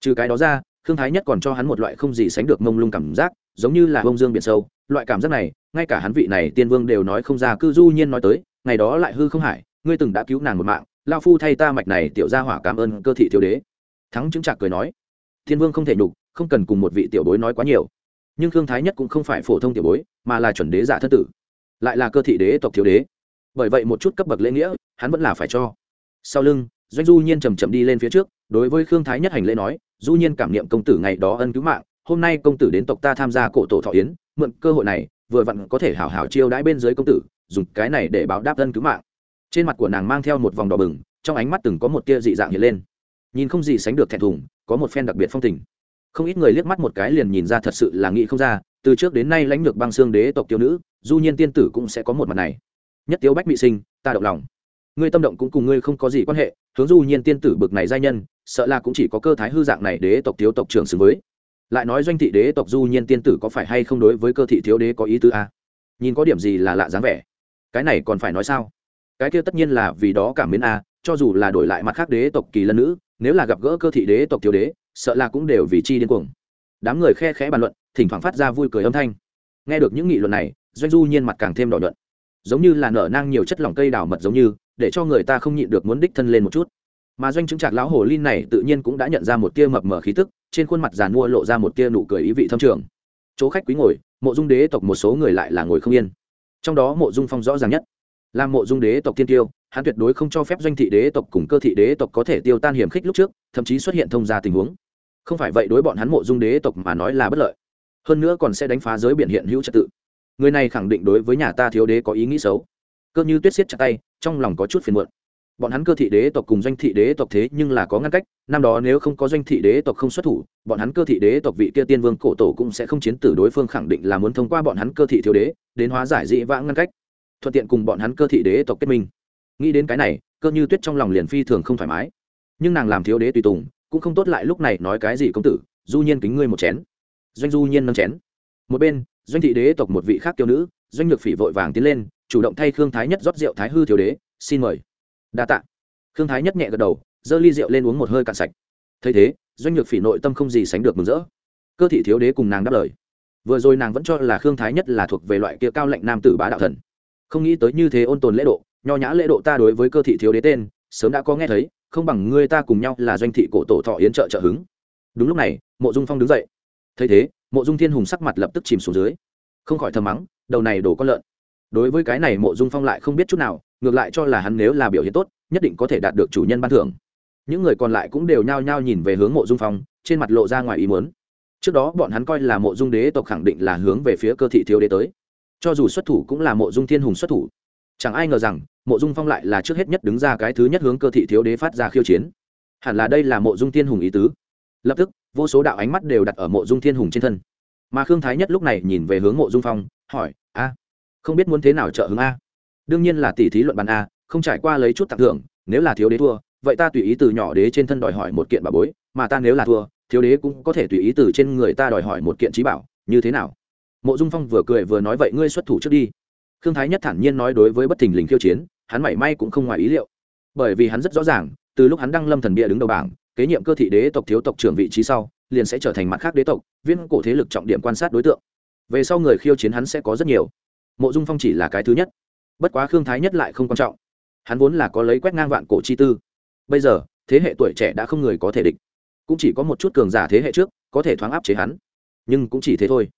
Trừ cái đó ra khương thái nhất còn cho hắn một loại không gì sánh được mông lung cảm giác, giống như là bông dương biển sâu. Loại cảm giác này, ngay cả hắn vị này tiên vương đều nói không ra, cư du nhiên nói tới, ngày đó lại hư không hải, ngươi từng đã cứu nàng một mạng lao phu thay ta mạch này tiểu ra hỏa cảm ơn cơ thị thiếu đế. Thắng chứng trạc cười nói thiên vương không thể nhục, không cần cùng một vị tiểu bối nói quá nhiều. Nhưng khương thái nhất cũng không phải phổ thông tiểu bối, mà là chuẩn đế giả thất tử, lại là cơ thị đế tộc thiếu đế. Bởi vậy một chút cấp bậc lễ nghĩa, hắn vẫn là phải cho. Sau lưng, doanh du nhiên chầm chậm đi lên phía trước, đối với khương thái nhất hành lễ nói du nhiên cảm niệm công tử ngày đó ân cứu mạng, hôm nay công tử đến tộc ta tham gia cổ tổ thọ yến, mượn cơ hội này, vừa vặn có thể hảo hảo chiêu đãi bên dưới công tử, dùng cái này để báo đáp ân cứu mạng. Trên mặt của nàng mang theo một vòng đỏ bừng, trong ánh mắt từng có một tia dị dạng hiện lên. Nhìn không gì sánh được thẹn thùng, có một phen đặc biệt phong tình. Không ít người liếc mắt một cái liền nhìn ra thật sự là nghĩ không ra, từ trước đến nay lãnh lược băng xương đế tộc tiêu nữ du nhiên tiên tử cũng sẽ có một mặt này. Nhất tiêu bách bị sinh, ta động lòng ngươi tâm động cũng cùng ngươi không có gì quan hệ hướng du nhiên tiên tử bực này giai nhân sợ là cũng chỉ có cơ thái hư dạng này đế tộc thiếu tộc trưởng xứng với. Lại nói doanh thị đế tộc du nhiên tiên tử có phải hay không đối với cơ thị thiếu đế có ý tứ a? À? nhìn có điểm gì là lạ dáng vẻ. Cái này còn phải nói sao? Cái kia tất nhiên là vì đó cảm mến a à, cho dù là đổi lại mặt khác đế tộc kỳ lân nữ nếu là gặp gỡ cơ thị đế tộc thiếu đế sợ là cũng đều vì chi điên cuồng. Đám người khe khẽ bàn luận thỉnh thoảng phát ra vui cười âm thanh. Nghe được những nghị luận này doanh du nhiên mặt càng thêm đỏ nhuận. Giống như là nở nang nhiều chất lỏng cây đào mật giống như để cho người ta không nhịn được muốn đích thân lên một chút. Mà doanh chứng trạc lão hồ linh này tự nhiên cũng đã nhận ra một tia mập mờ khí tức, trên khuôn mặt giàn mua lộ ra một tia nụ cười ý vị thâm trường. Chỗ khách quý ngồi, mộ dung đế tộc một số người lại là ngồi không yên. Trong đó mộ dung phong rõ ràng nhất là mộ dung đế tộc thiên tiêu, hắn tuyệt đối không cho phép doanh thị đế tộc cùng cơ thị đế tộc có thể tiêu tan hiểm khích lúc trước, thậm chí xuất hiện thông ra tình huống. Không phải vậy đối bọn hắn mộ dung đế tộc mà nói là bất lợi. Hơn nữa còn sẽ đánh phá giới biển hiện hữu trật tự. Người này khẳng định đối với nhà ta thiếu đế có ý nghĩ xấu cơ như tuyết siết chặt tay, trong lòng có chút phiền muộn. Bọn hắn cơ thị đế tộc cùng doanh thị đế tộc thế nhưng là có ngăn cách, năm đó nếu không có doanh thị đế tộc không xuất thủ, bọn hắn cơ thị đế tộc vị kia tiên vương cổ tổ cũng sẽ không chiến tử đối phương khẳng định là muốn thông qua bọn hắn cơ thị thiếu đế, đến hóa giải dị vãng ngăn cách, thuận tiện cùng bọn hắn cơ thị đế tộc kết minh. Nghĩ đến cái này, cơ như tuyết trong lòng liền phi thường không thoải mái. Nhưng nàng làm thiếu đế tùy tùng, cũng không tốt lại lúc này nói cái gì công tử, du nhiên kính ngươi một chén. Doanh du nhiên nâng chén. Một bên, doanh thị đế tộc một vị khác kiêu nữ, doanh nhược phỉ vội vàng tiến lên chủ động thay khương thái nhất rót rượu thái hư thiếu đế, xin mời. Đa tạ. Khương thái nhất nhẹ gật đầu, giơ ly rượu lên uống một hơi cạn sạch. Thấy thế, doanh nhược phỉ nội tâm không gì sánh được mừng rỡ. Cơ thị thiếu đế cùng nàng đáp lời. Vừa rồi nàng vẫn cho là khương thái nhất là thuộc về loại kia cao lệnh nam tử bá đạo thần. Không nghĩ tới như thế ôn tồn lễ độ, nho nhã lễ độ ta đối với cơ thị thiếu đế tên, sớm đã có nghe thấy, không bằng ngươi ta cùng nhau là doanh thị cổ tổ thọ yến trợ trợ hứng. Đúng lúc này, mộ dung phong đứng dậy. Thấy thế, mộ dung thiên hùng sắc mặt lập tức chìm xuống dưới. Không khỏi thầm mắng, đầu này đổ con lợn đối với cái này mộ dung phong lại không biết chút nào, ngược lại cho là hắn nếu là biểu hiện tốt, nhất định có thể đạt được chủ nhân ban thưởng. Những người còn lại cũng đều nhao nhao nhìn về hướng mộ dung phong, trên mặt lộ ra ngoài ý muốn. Trước đó bọn hắn coi là mộ dung đế tộc khẳng định là hướng về phía cơ thị thiếu đế tới. Cho dù xuất thủ cũng là mộ dung thiên hùng xuất thủ. Chẳng ai ngờ rằng, mộ dung phong lại là trước hết nhất đứng ra cái thứ nhất hướng cơ thị thiếu đế phát ra khiêu chiến. Hẳn là đây là mộ dung thiên hùng ý tứ. Lập tức, vô số đạo ánh mắt đều đặt ở mộ dung thiên hùng trên thân. Mà khương thái nhất lúc này nhìn về hướng mộ dung phong, hỏi, a không biết muốn thế nào trợ hứng a. Đương nhiên là tỷ thí luận bàn a, không trải qua lấy chút tặng thưởng, nếu là thiếu đế thua, vậy ta tùy ý từ nhỏ đế trên thân đòi hỏi một kiện bà bối, mà ta nếu là thua, thiếu đế cũng có thể tùy ý từ trên người ta đòi hỏi một kiện trí bảo, như thế nào? Mộ dung phong vừa cười vừa nói, vậy ngươi xuất thủ trước đi. Khương thái nhất thản nhiên nói đối với bất thình lình khiêu chiến, hắn mảy may cũng không ngoài ý liệu. Bởi vì hắn rất rõ ràng, từ lúc hắn đăng lâm thần bia đứng đầu bảng, kế nhiệm cơ thị đế tộc thiếu tộc trưởng vị trí sau, liền sẽ trở thành mặt khác đế tộc viên cổ thế lực trọng điểm quan sát đối tượng. Về sau người khiêu chiến hắn sẽ có rất nhiều mộ dung phong chỉ là cái thứ nhất. Bất quá khương thái nhất lại không quan trọng. Hắn vốn là có lấy quét ngang vạn cổ chi tư. Bây giờ, thế hệ tuổi trẻ đã không người có thể địch. Cũng chỉ có một chút cường giả thế hệ trước có thể thoáng áp chế hắn. Nhưng cũng chỉ thế thôi.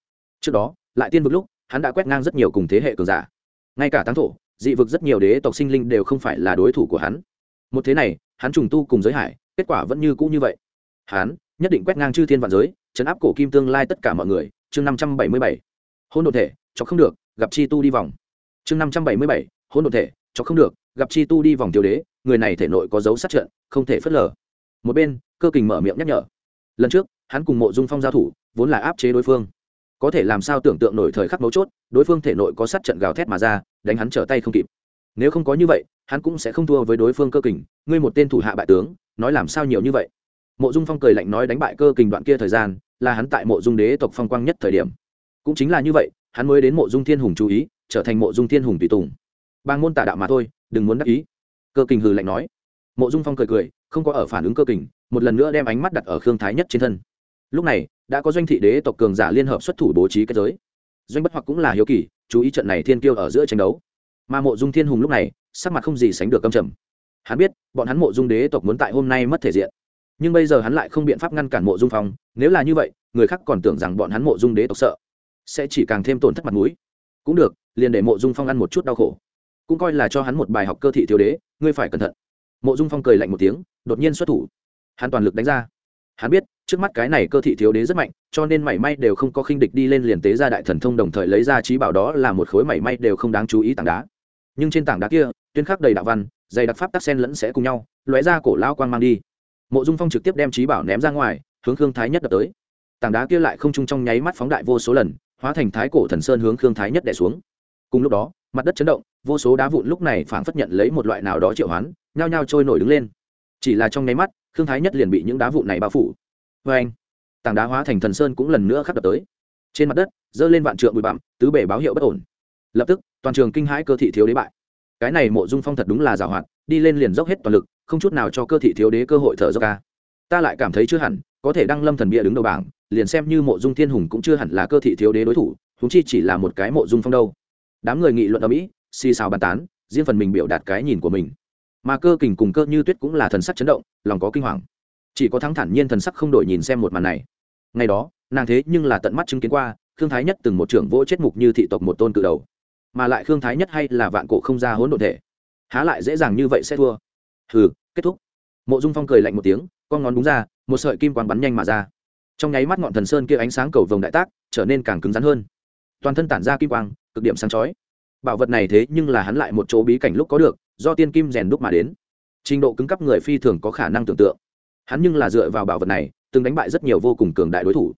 Trước đó, lại tiên vực lúc, hắn đã quét ngang rất nhiều cùng thế hệ cường giả. Ngay cả táng thổ, dị vực rất nhiều đế tộc sinh linh đều không phải là đối thủ của hắn. Một thế này, hắn trùng tu cùng giới hải, kết quả vẫn như cũ như vậy. Hắn nhất định quét ngang chư thiên vạn giới, chấn áp cổ kim tương lai tất cả mọi người. Chương năm trăm bảy mươi bảy. Hôn đ ộ thể cho không được gặp chi tu đi vòng. Chương năm trăm bảy mươi bảy hôn đ thể, cho không được, gặp chi tu đi vòng tiêu đế, người này thể nội có dấu sát trận, không thể phớt lờ. Một bên, cơ kình mở miệng nhắc nhở. Lần trước, hắn cùng mộ dung phong giao thủ, vốn là áp chế đối phương. Có thể làm sao tưởng tượng nổi thời khắc mấu chốt, đối phương thể nội có sát trận gào thét mà ra, đánh hắn trở tay không kịp. Nếu không có như vậy, hắn cũng sẽ không thua với đối phương cơ kình. Ngươi một tên thủ hạ bại tướng, nói làm sao nhiều như vậy? Mộ dung phong cười lạnh nói đánh bại cơ kình đoạn kia thời gian, là hắn tại mộ dung đế tộc phong quang nhất thời điểm. Cũng chính là như vậy hắn mới đến mộ dung thiên hùng chú ý, trở thành mộ dung thiên hùng tùy tùng. Bang môn tà đạo mà thôi, đừng muốn đắc ý. Cơ kình hừ lạnh nói. Mộ dung phong cười cười, không có ở phản ứng cơ kình, một lần nữa đem ánh mắt đặt ở khương thái nhất trên thân. Lúc này, đã có doanh thị đế tộc cường giả liên hợp xuất thủ bố trí kết giới. Doanh bất hoặc cũng là hiếu kỳ, chú ý trận này thiên kiêu ở giữa tranh đấu. Mà mộ dung thiên hùng lúc này, sắc mặt không gì sánh được câm trầm. Hắn biết, bọn hắn mộ dung đế tộc muốn tại hôm nay mất thể diện. Nhưng bây giờ hắn lại không biện pháp ngăn cản mộ dung phong, nếu là như vậy, người khác còn tưởng rằng bọn hắn mộ dung đế tộc sợ sẽ chỉ càng thêm tổn thất mặt mũi. Cũng được, liền để mộ dung phong ăn một chút đau khổ. Cũng coi là cho hắn một bài học cơ thị thiếu đế, ngươi phải cẩn thận. Mộ dung phong cười lạnh một tiếng, đột nhiên xuất thủ. Hắn toàn lực đánh ra. Hắn biết, trước mắt cái này cơ thị thiếu đế rất mạnh, cho nên mảy may đều không có khinh địch đi lên liền tế ra đại thần thông đồng thời lấy ra trí bảo đó là một khối mảy may đều không đáng chú ý tảng đá. Nhưng trên tảng đá kia, tuyên khắc đầy đạo văn, dày đặc pháp tắc sen lẫn sẽ cùng nhau, lóe ra cổ lao quang mang đi. Mộ dung phong trực tiếp đem trí bảo ném ra ngoài, hướng khương thái nhất đập tới. Tảng đá kia lại không chung trong nháy mắt phóng đại vô số lần hóa thành thái cổ thần sơn hướng khương thái nhất đẻ xuống. Cùng lúc đó, mặt đất chấn động, vô số đá vụn lúc này phảng phất nhận lấy một loại nào đó triệu hoán, nhao nhao trôi nổi đứng lên. Chỉ là trong nháy mắt, khương thái nhất liền bị những đá vụn này bao phủ. Vê anh tảng đá hóa thành thần sơn cũng lần nữa khắc đập tới. Trên mặt đất giơ lên vạn trượng bụi bặm, tứ bể báo hiệu bất ổn. Lập tức, toàn trường kinh hãi cơ thị thiếu đế bại. Cái này mộ dung phong thật đúng là giảo hoạt, đi lên liền dốc hết toàn lực, không chút nào cho cơ thị thiếu đế cơ hội thở dốc ca. Ta lại cảm thấy chưa hẳn, có thể đăng lâm thần bia đứng đầu bảng liền xem như mộ dung thiên hùng cũng chưa hẳn là cơ thị thiếu đế đối thủ húng chi chỉ là một cái mộ dung phong đâu. Đám người nghị luận ở mỹ, xì xào bàn tán, riêng phần mình biểu đạt cái nhìn của mình. Mà cơ kình cùng cơ như tuyết cũng là thần sắc chấn động, lòng có kinh hoàng. Chỉ có thắng thản nhiên thần sắc không đổi nhìn xem một màn này. Ngày đó, nàng thế nhưng là tận mắt chứng kiến qua, khương thái nhất từng một trưởng vỗ chết mục như thị tộc một tôn cự đầu. Mà lại khương thái nhất hay là vạn cổ không ra hỗn độn thể. Há lại dễ dàng như vậy sẽ thua. Hừ, kết thúc. Mộ dung phong cười lạnh một tiếng, con ngón đúng ra, một sợi kim quang bắn nhanh mà ra trong nháy mắt ngọn thần sơn kia ánh sáng cầu vồng đại tác trở nên càng cứng rắn hơn. Toàn thân tản ra kim quang, cực điểm sáng chói. Bảo vật này thế nhưng là hắn lại một chỗ bí cảnh lúc có được, do tiên kim rèn đúc mà đến. Trình độ cứng cấp người phi thường có khả năng tưởng tượng. Hắn nhưng là dựa vào bảo vật này, từng đánh bại rất nhiều vô cùng cường đại đối thủ.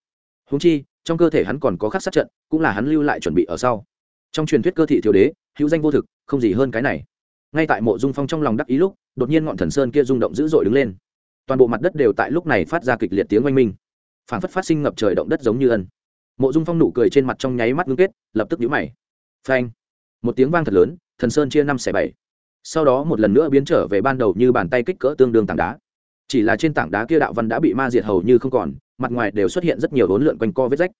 Húng chi, trong cơ thể hắn còn có khắc sát trận, cũng là hắn lưu lại chuẩn bị ở sau. Trong truyền thuyết cơ thị thiếu đế, hữu danh vô thực, không gì hơn cái này. Ngay tại mộ dung phong trong lòng đắc ý lúc, đột nhiên ngọn thần sơn kia rung động dữ dội đứng lên. Toàn bộ mặt đất đều tại lúc này phát ra kịch liệt tiếng oanh minh phản phất phát sinh ngập trời động đất giống như ân. Mộ dung phong nụ cười trên mặt trong nháy mắt ngưng kết, lập tức nhũ mày. Phanh. Một tiếng vang thật lớn, thần sơn chia năm xẻ bảy. Sau đó một lần nữa biến trở về ban đầu như bàn tay kích cỡ tương đương tảng đá. Chỉ là trên tảng đá kia đạo văn đã bị ma diệt hầu như không còn, mặt ngoài đều xuất hiện rất nhiều hỗn lượn quanh co vết rách.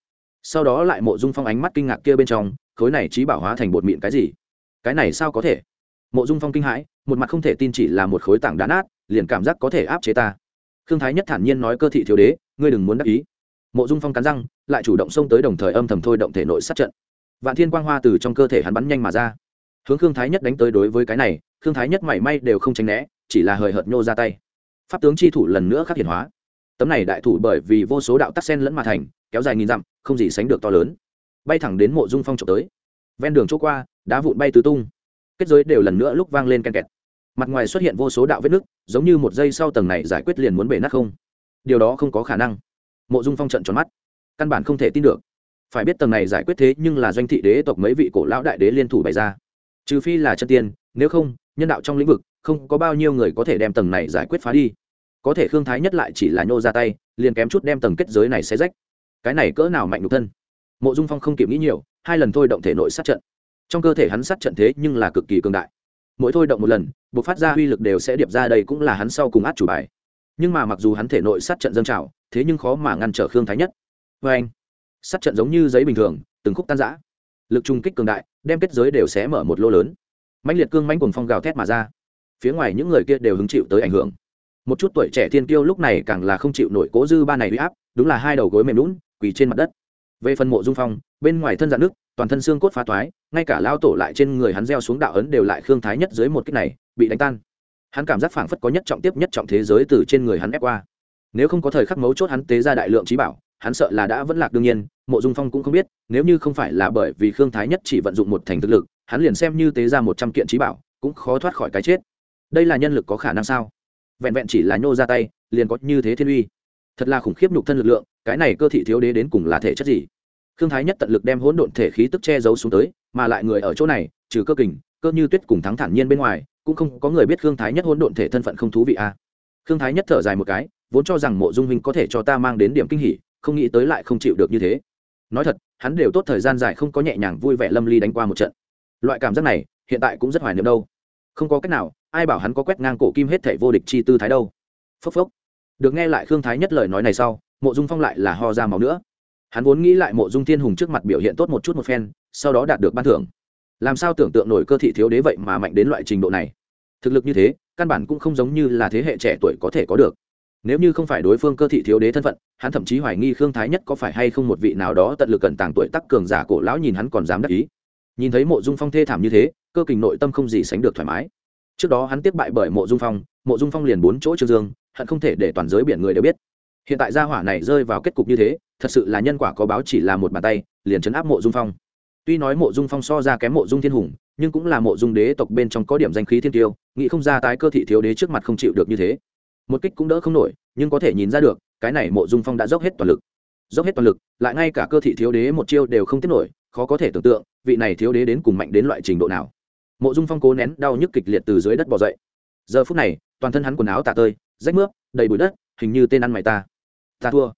Sau đó lại mộ dung phong ánh mắt kinh ngạc kia bên trong, khối này trí bảo hóa thành bột mịn cái gì? Cái này sao có thể? Mộ dung phong kinh hãi, một mặt không thể tin chỉ là một khối tảng đá nát, liền cảm giác có thể áp chế ta khương thái nhất thản nhiên nói cơ thị thiếu đế, ngươi đừng muốn đắc ý. Mộ dung phong cắn răng, lại chủ động xông tới đồng thời âm thầm thôi động thể nội sát trận. Vạn thiên quang hoa từ trong cơ thể hắn bắn nhanh mà ra. Hướng khương thái nhất đánh tới đối với cái này, khương thái nhất mảy may đều không tránh né, chỉ là hời hợt nhô ra tay. Pháp tướng chi thủ lần nữa khắc hiển hóa. Tấm này đại thủ bởi vì vô số đạo tắc sen lẫn mà thành, kéo dài nghìn dặm, không gì sánh được to lớn. Bay thẳng đến mộ dung phong trộm tới. Ven đường chỗ qua, đá vụn bay tứ tung. Kết giới đều lần nữa lúc vang lên ken kẹt mặt ngoài xuất hiện vô số đạo vết nứt, giống như một giây sau tầng này giải quyết liền muốn bể nát không? Điều đó không có khả năng. Mộ dung phong trận tròn mắt. Căn bản không thể tin được. Phải biết tầng này giải quyết thế nhưng là doanh thị đế tộc mấy vị cổ lão đại đế liên thủ bày ra. Trừ phi là chân tiên, nếu không, nhân đạo trong lĩnh vực, không có bao nhiêu người có thể đem tầng này giải quyết phá đi. Có thể khương thái nhất lại chỉ là nhô ra tay, liền kém chút đem tầng kết giới này xé rách. Cái này cỡ nào mạnh nhục thân? Mộ dung phong không kịp nghĩ nhiều, hai lần thôi động thể nội sát trận. Trong cơ thể hắn sát trận thế nhưng là cực kỳ cường đại mỗi thôi động một lần, buộc phát ra uy lực đều sẽ điệp ra đây cũng là hắn sau cùng át chủ bài. Nhưng mà mặc dù hắn thể nội sát trận dâng trào, thế nhưng khó mà ngăn trở khương thái nhất. Vê anh, sát trận giống như giấy bình thường, từng khúc tan giã lực trung kích cường đại, đem kết giới đều sẽ mở một lô lớn. Mạnh liệt cương mánh cùng phong gào thét mà ra. Phía ngoài những người kia đều hứng chịu tới ảnh hưởng. Một chút tuổi trẻ thiên tiêu lúc này càng là không chịu nổi cố dư ba này huy áp, đúng là hai đầu gối mềm lún quỳ trên mặt đất. Về phần mộ dung phong, bên ngoài thân dạn nước toàn thân xương cốt phá toái ngay cả lao tổ lại trên người hắn gieo xuống đạo ấn đều lại khương thái nhất dưới một kích này, bị đánh tan. Hắn cảm giác phảng phất có nhất trọng tiếp nhất trọng thế giới từ trên người hắn ép qua. Nếu không có thời khắc mấu chốt hắn tế ra đại lượng trí bảo, hắn sợ là đã vẫn lạc đương nhiên, mộ dung phong cũng không biết, nếu như không phải là bởi vì khương thái nhất chỉ vận dụng một thành thực lực, hắn liền xem như tế ra một trăm kiện trí bảo, cũng khó thoát khỏi cái chết. Đây là nhân lực có khả năng sao? Vẹn vẹn chỉ là nhô ra tay, liền có như thế thiên uy. Thật là khủng khiếp nhục thân lực lượng, cái này cơ thị thiếu đế đến cùng là thể chất gì? Khương thái nhất tận lực đem hỗn độn thể khí tức che giấu xuống tới, mà lại người ở chỗ này, trừ cơ kình, cơ như tuyết cùng thắng thản nhiên bên ngoài, cũng không có người biết khương thái nhất hỗn độn thể thân phận không thú vị a. À. khương thái nhất thở dài một cái, vốn cho rằng mộ dung huynh có thể cho ta mang đến điểm kinh hỉ, không nghĩ tới lại không chịu được như thế. Nói thật, hắn đều tốt thời gian dài không có nhẹ nhàng vui vẻ lâm ly đánh qua một trận. Loại cảm giác này, hiện tại cũng rất hoài niệm đâu. Không có cách nào, ai bảo hắn có quét ngang cổ kim hết thể vô địch chi tư thái đâu. Phốc phốc. Được nghe lại khương thái nhất lời nói này sau, mộ dung phong lại là ho ra máu nữa hắn vốn nghĩ lại mộ dung thiên hùng trước mặt biểu hiện tốt một chút một phen, sau đó đạt được ban thưởng. Làm sao tưởng tượng nổi cơ thị thiếu đế vậy mà mạnh đến loại trình độ này? Thực lực như thế, căn bản cũng không giống như là thế hệ trẻ tuổi có thể có được. Nếu như không phải đối phương cơ thị thiếu đế thân phận, hắn thậm chí hoài nghi khương thái nhất có phải hay không một vị nào đó tận lực cẩn tàng tuổi tắc cường giả cổ lão nhìn hắn còn dám đắc ý. Nhìn thấy mộ dung phong thê thảm như thế, cơ kình nội tâm không gì sánh được thoải mái. Trước đó hắn tiếp bại bởi mộ dung phong, mộ dung phong liền bốn chỗ trương dương, hận không thể để toàn giới biển người đều biết. Hiện tại gia hỏa này rơi vào kết cục như thế thật sự là nhân quả có báo chỉ là một bàn tay, liền chấn áp mộ dung phong. Tuy nói mộ dung phong so ra kém mộ dung thiên hùng, nhưng cũng là mộ dung đế tộc bên trong có điểm danh khí thiên tiêu, nghĩ không ra tái cơ thị thiếu đế trước mặt không chịu được như thế. Một kích cũng đỡ không nổi, nhưng có thể nhìn ra được, cái này mộ dung phong đã dốc hết toàn lực. Dốc hết toàn lực, lại ngay cả cơ thị thiếu đế một chiêu đều không tiếp nổi, khó có thể tưởng tượng, vị này thiếu đế đến cùng mạnh đến loại trình độ nào. Mộ dung phong cố nén đau nhức kịch liệt từ dưới đất bỏ dậy. Giờ phút này, toàn thân hắn quần áo tả tơi, rách mướp, đầy bụi đất, hình như tên ăn mày ta. Ta thua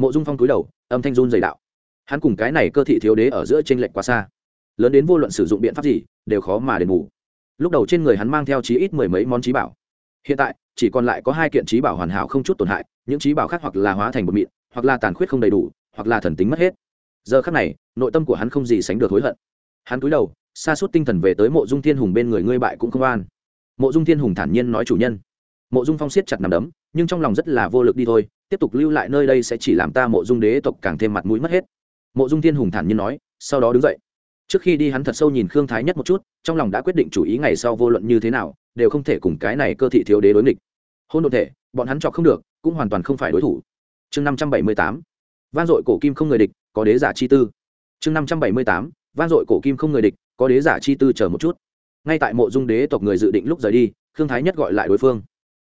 mộ dung phong cúi đầu, âm thanh run dày đạo. Hắn cùng cái này cơ thị thiếu đế ở giữa t r ê n lệch quá xa. Lớn đến vô luận sử dụng biện pháp gì, đều khó mà đền bù. Lúc đầu trên người hắn mang theo chí ít mười mấy món trí bảo. Hiện tại, chỉ còn lại có hai kiện trí bảo hoàn hảo không chút tổn hại, những trí bảo khác hoặc là hóa thành bột mịn, hoặc là tàn khuyết không đầy đủ, hoặc là thần tính mất hết. Giờ khác này, nội tâm của hắn không gì sánh được hối hận. Hắn cúi đầu, xa suốt tinh thần về tới mộ dung thiên hùng bên người ngươi bại cũng không an mộ dung thiên hùng thản nhiên nói chủ nhân. Mộ dung phong siết chặt nằm đấm, nhưng trong lòng rất là vô lực đi thôi tiếp tục lưu lại nơi đây sẽ chỉ làm ta mộ dung đế tộc càng thêm mặt mũi mất hết. Mộ dung thiên hùng thản nhiên nói, sau đó đứng dậy. Trước khi đi hắn thật sâu nhìn khương thái nhất một chút, trong lòng đã quyết định chủ ý ngày sau vô luận như thế nào, đều không thể cùng cái này cơ thị thiếu đế đối nghịch. Hôn đột thể, bọn hắn chọc không được, cũng hoàn toàn không phải đối thủ. Chương năm trăm bảy mươi tám van dội cổ kim không người địch, có đế giả chi tư. Chương năm trăm bảy mươi tám van dội cổ kim không người địch, có đế giả chi tư chờ một chút. Ngay tại mộ dung đế tộc người dự định lúc rời đi, khương thái nhất gọi lại đối phương.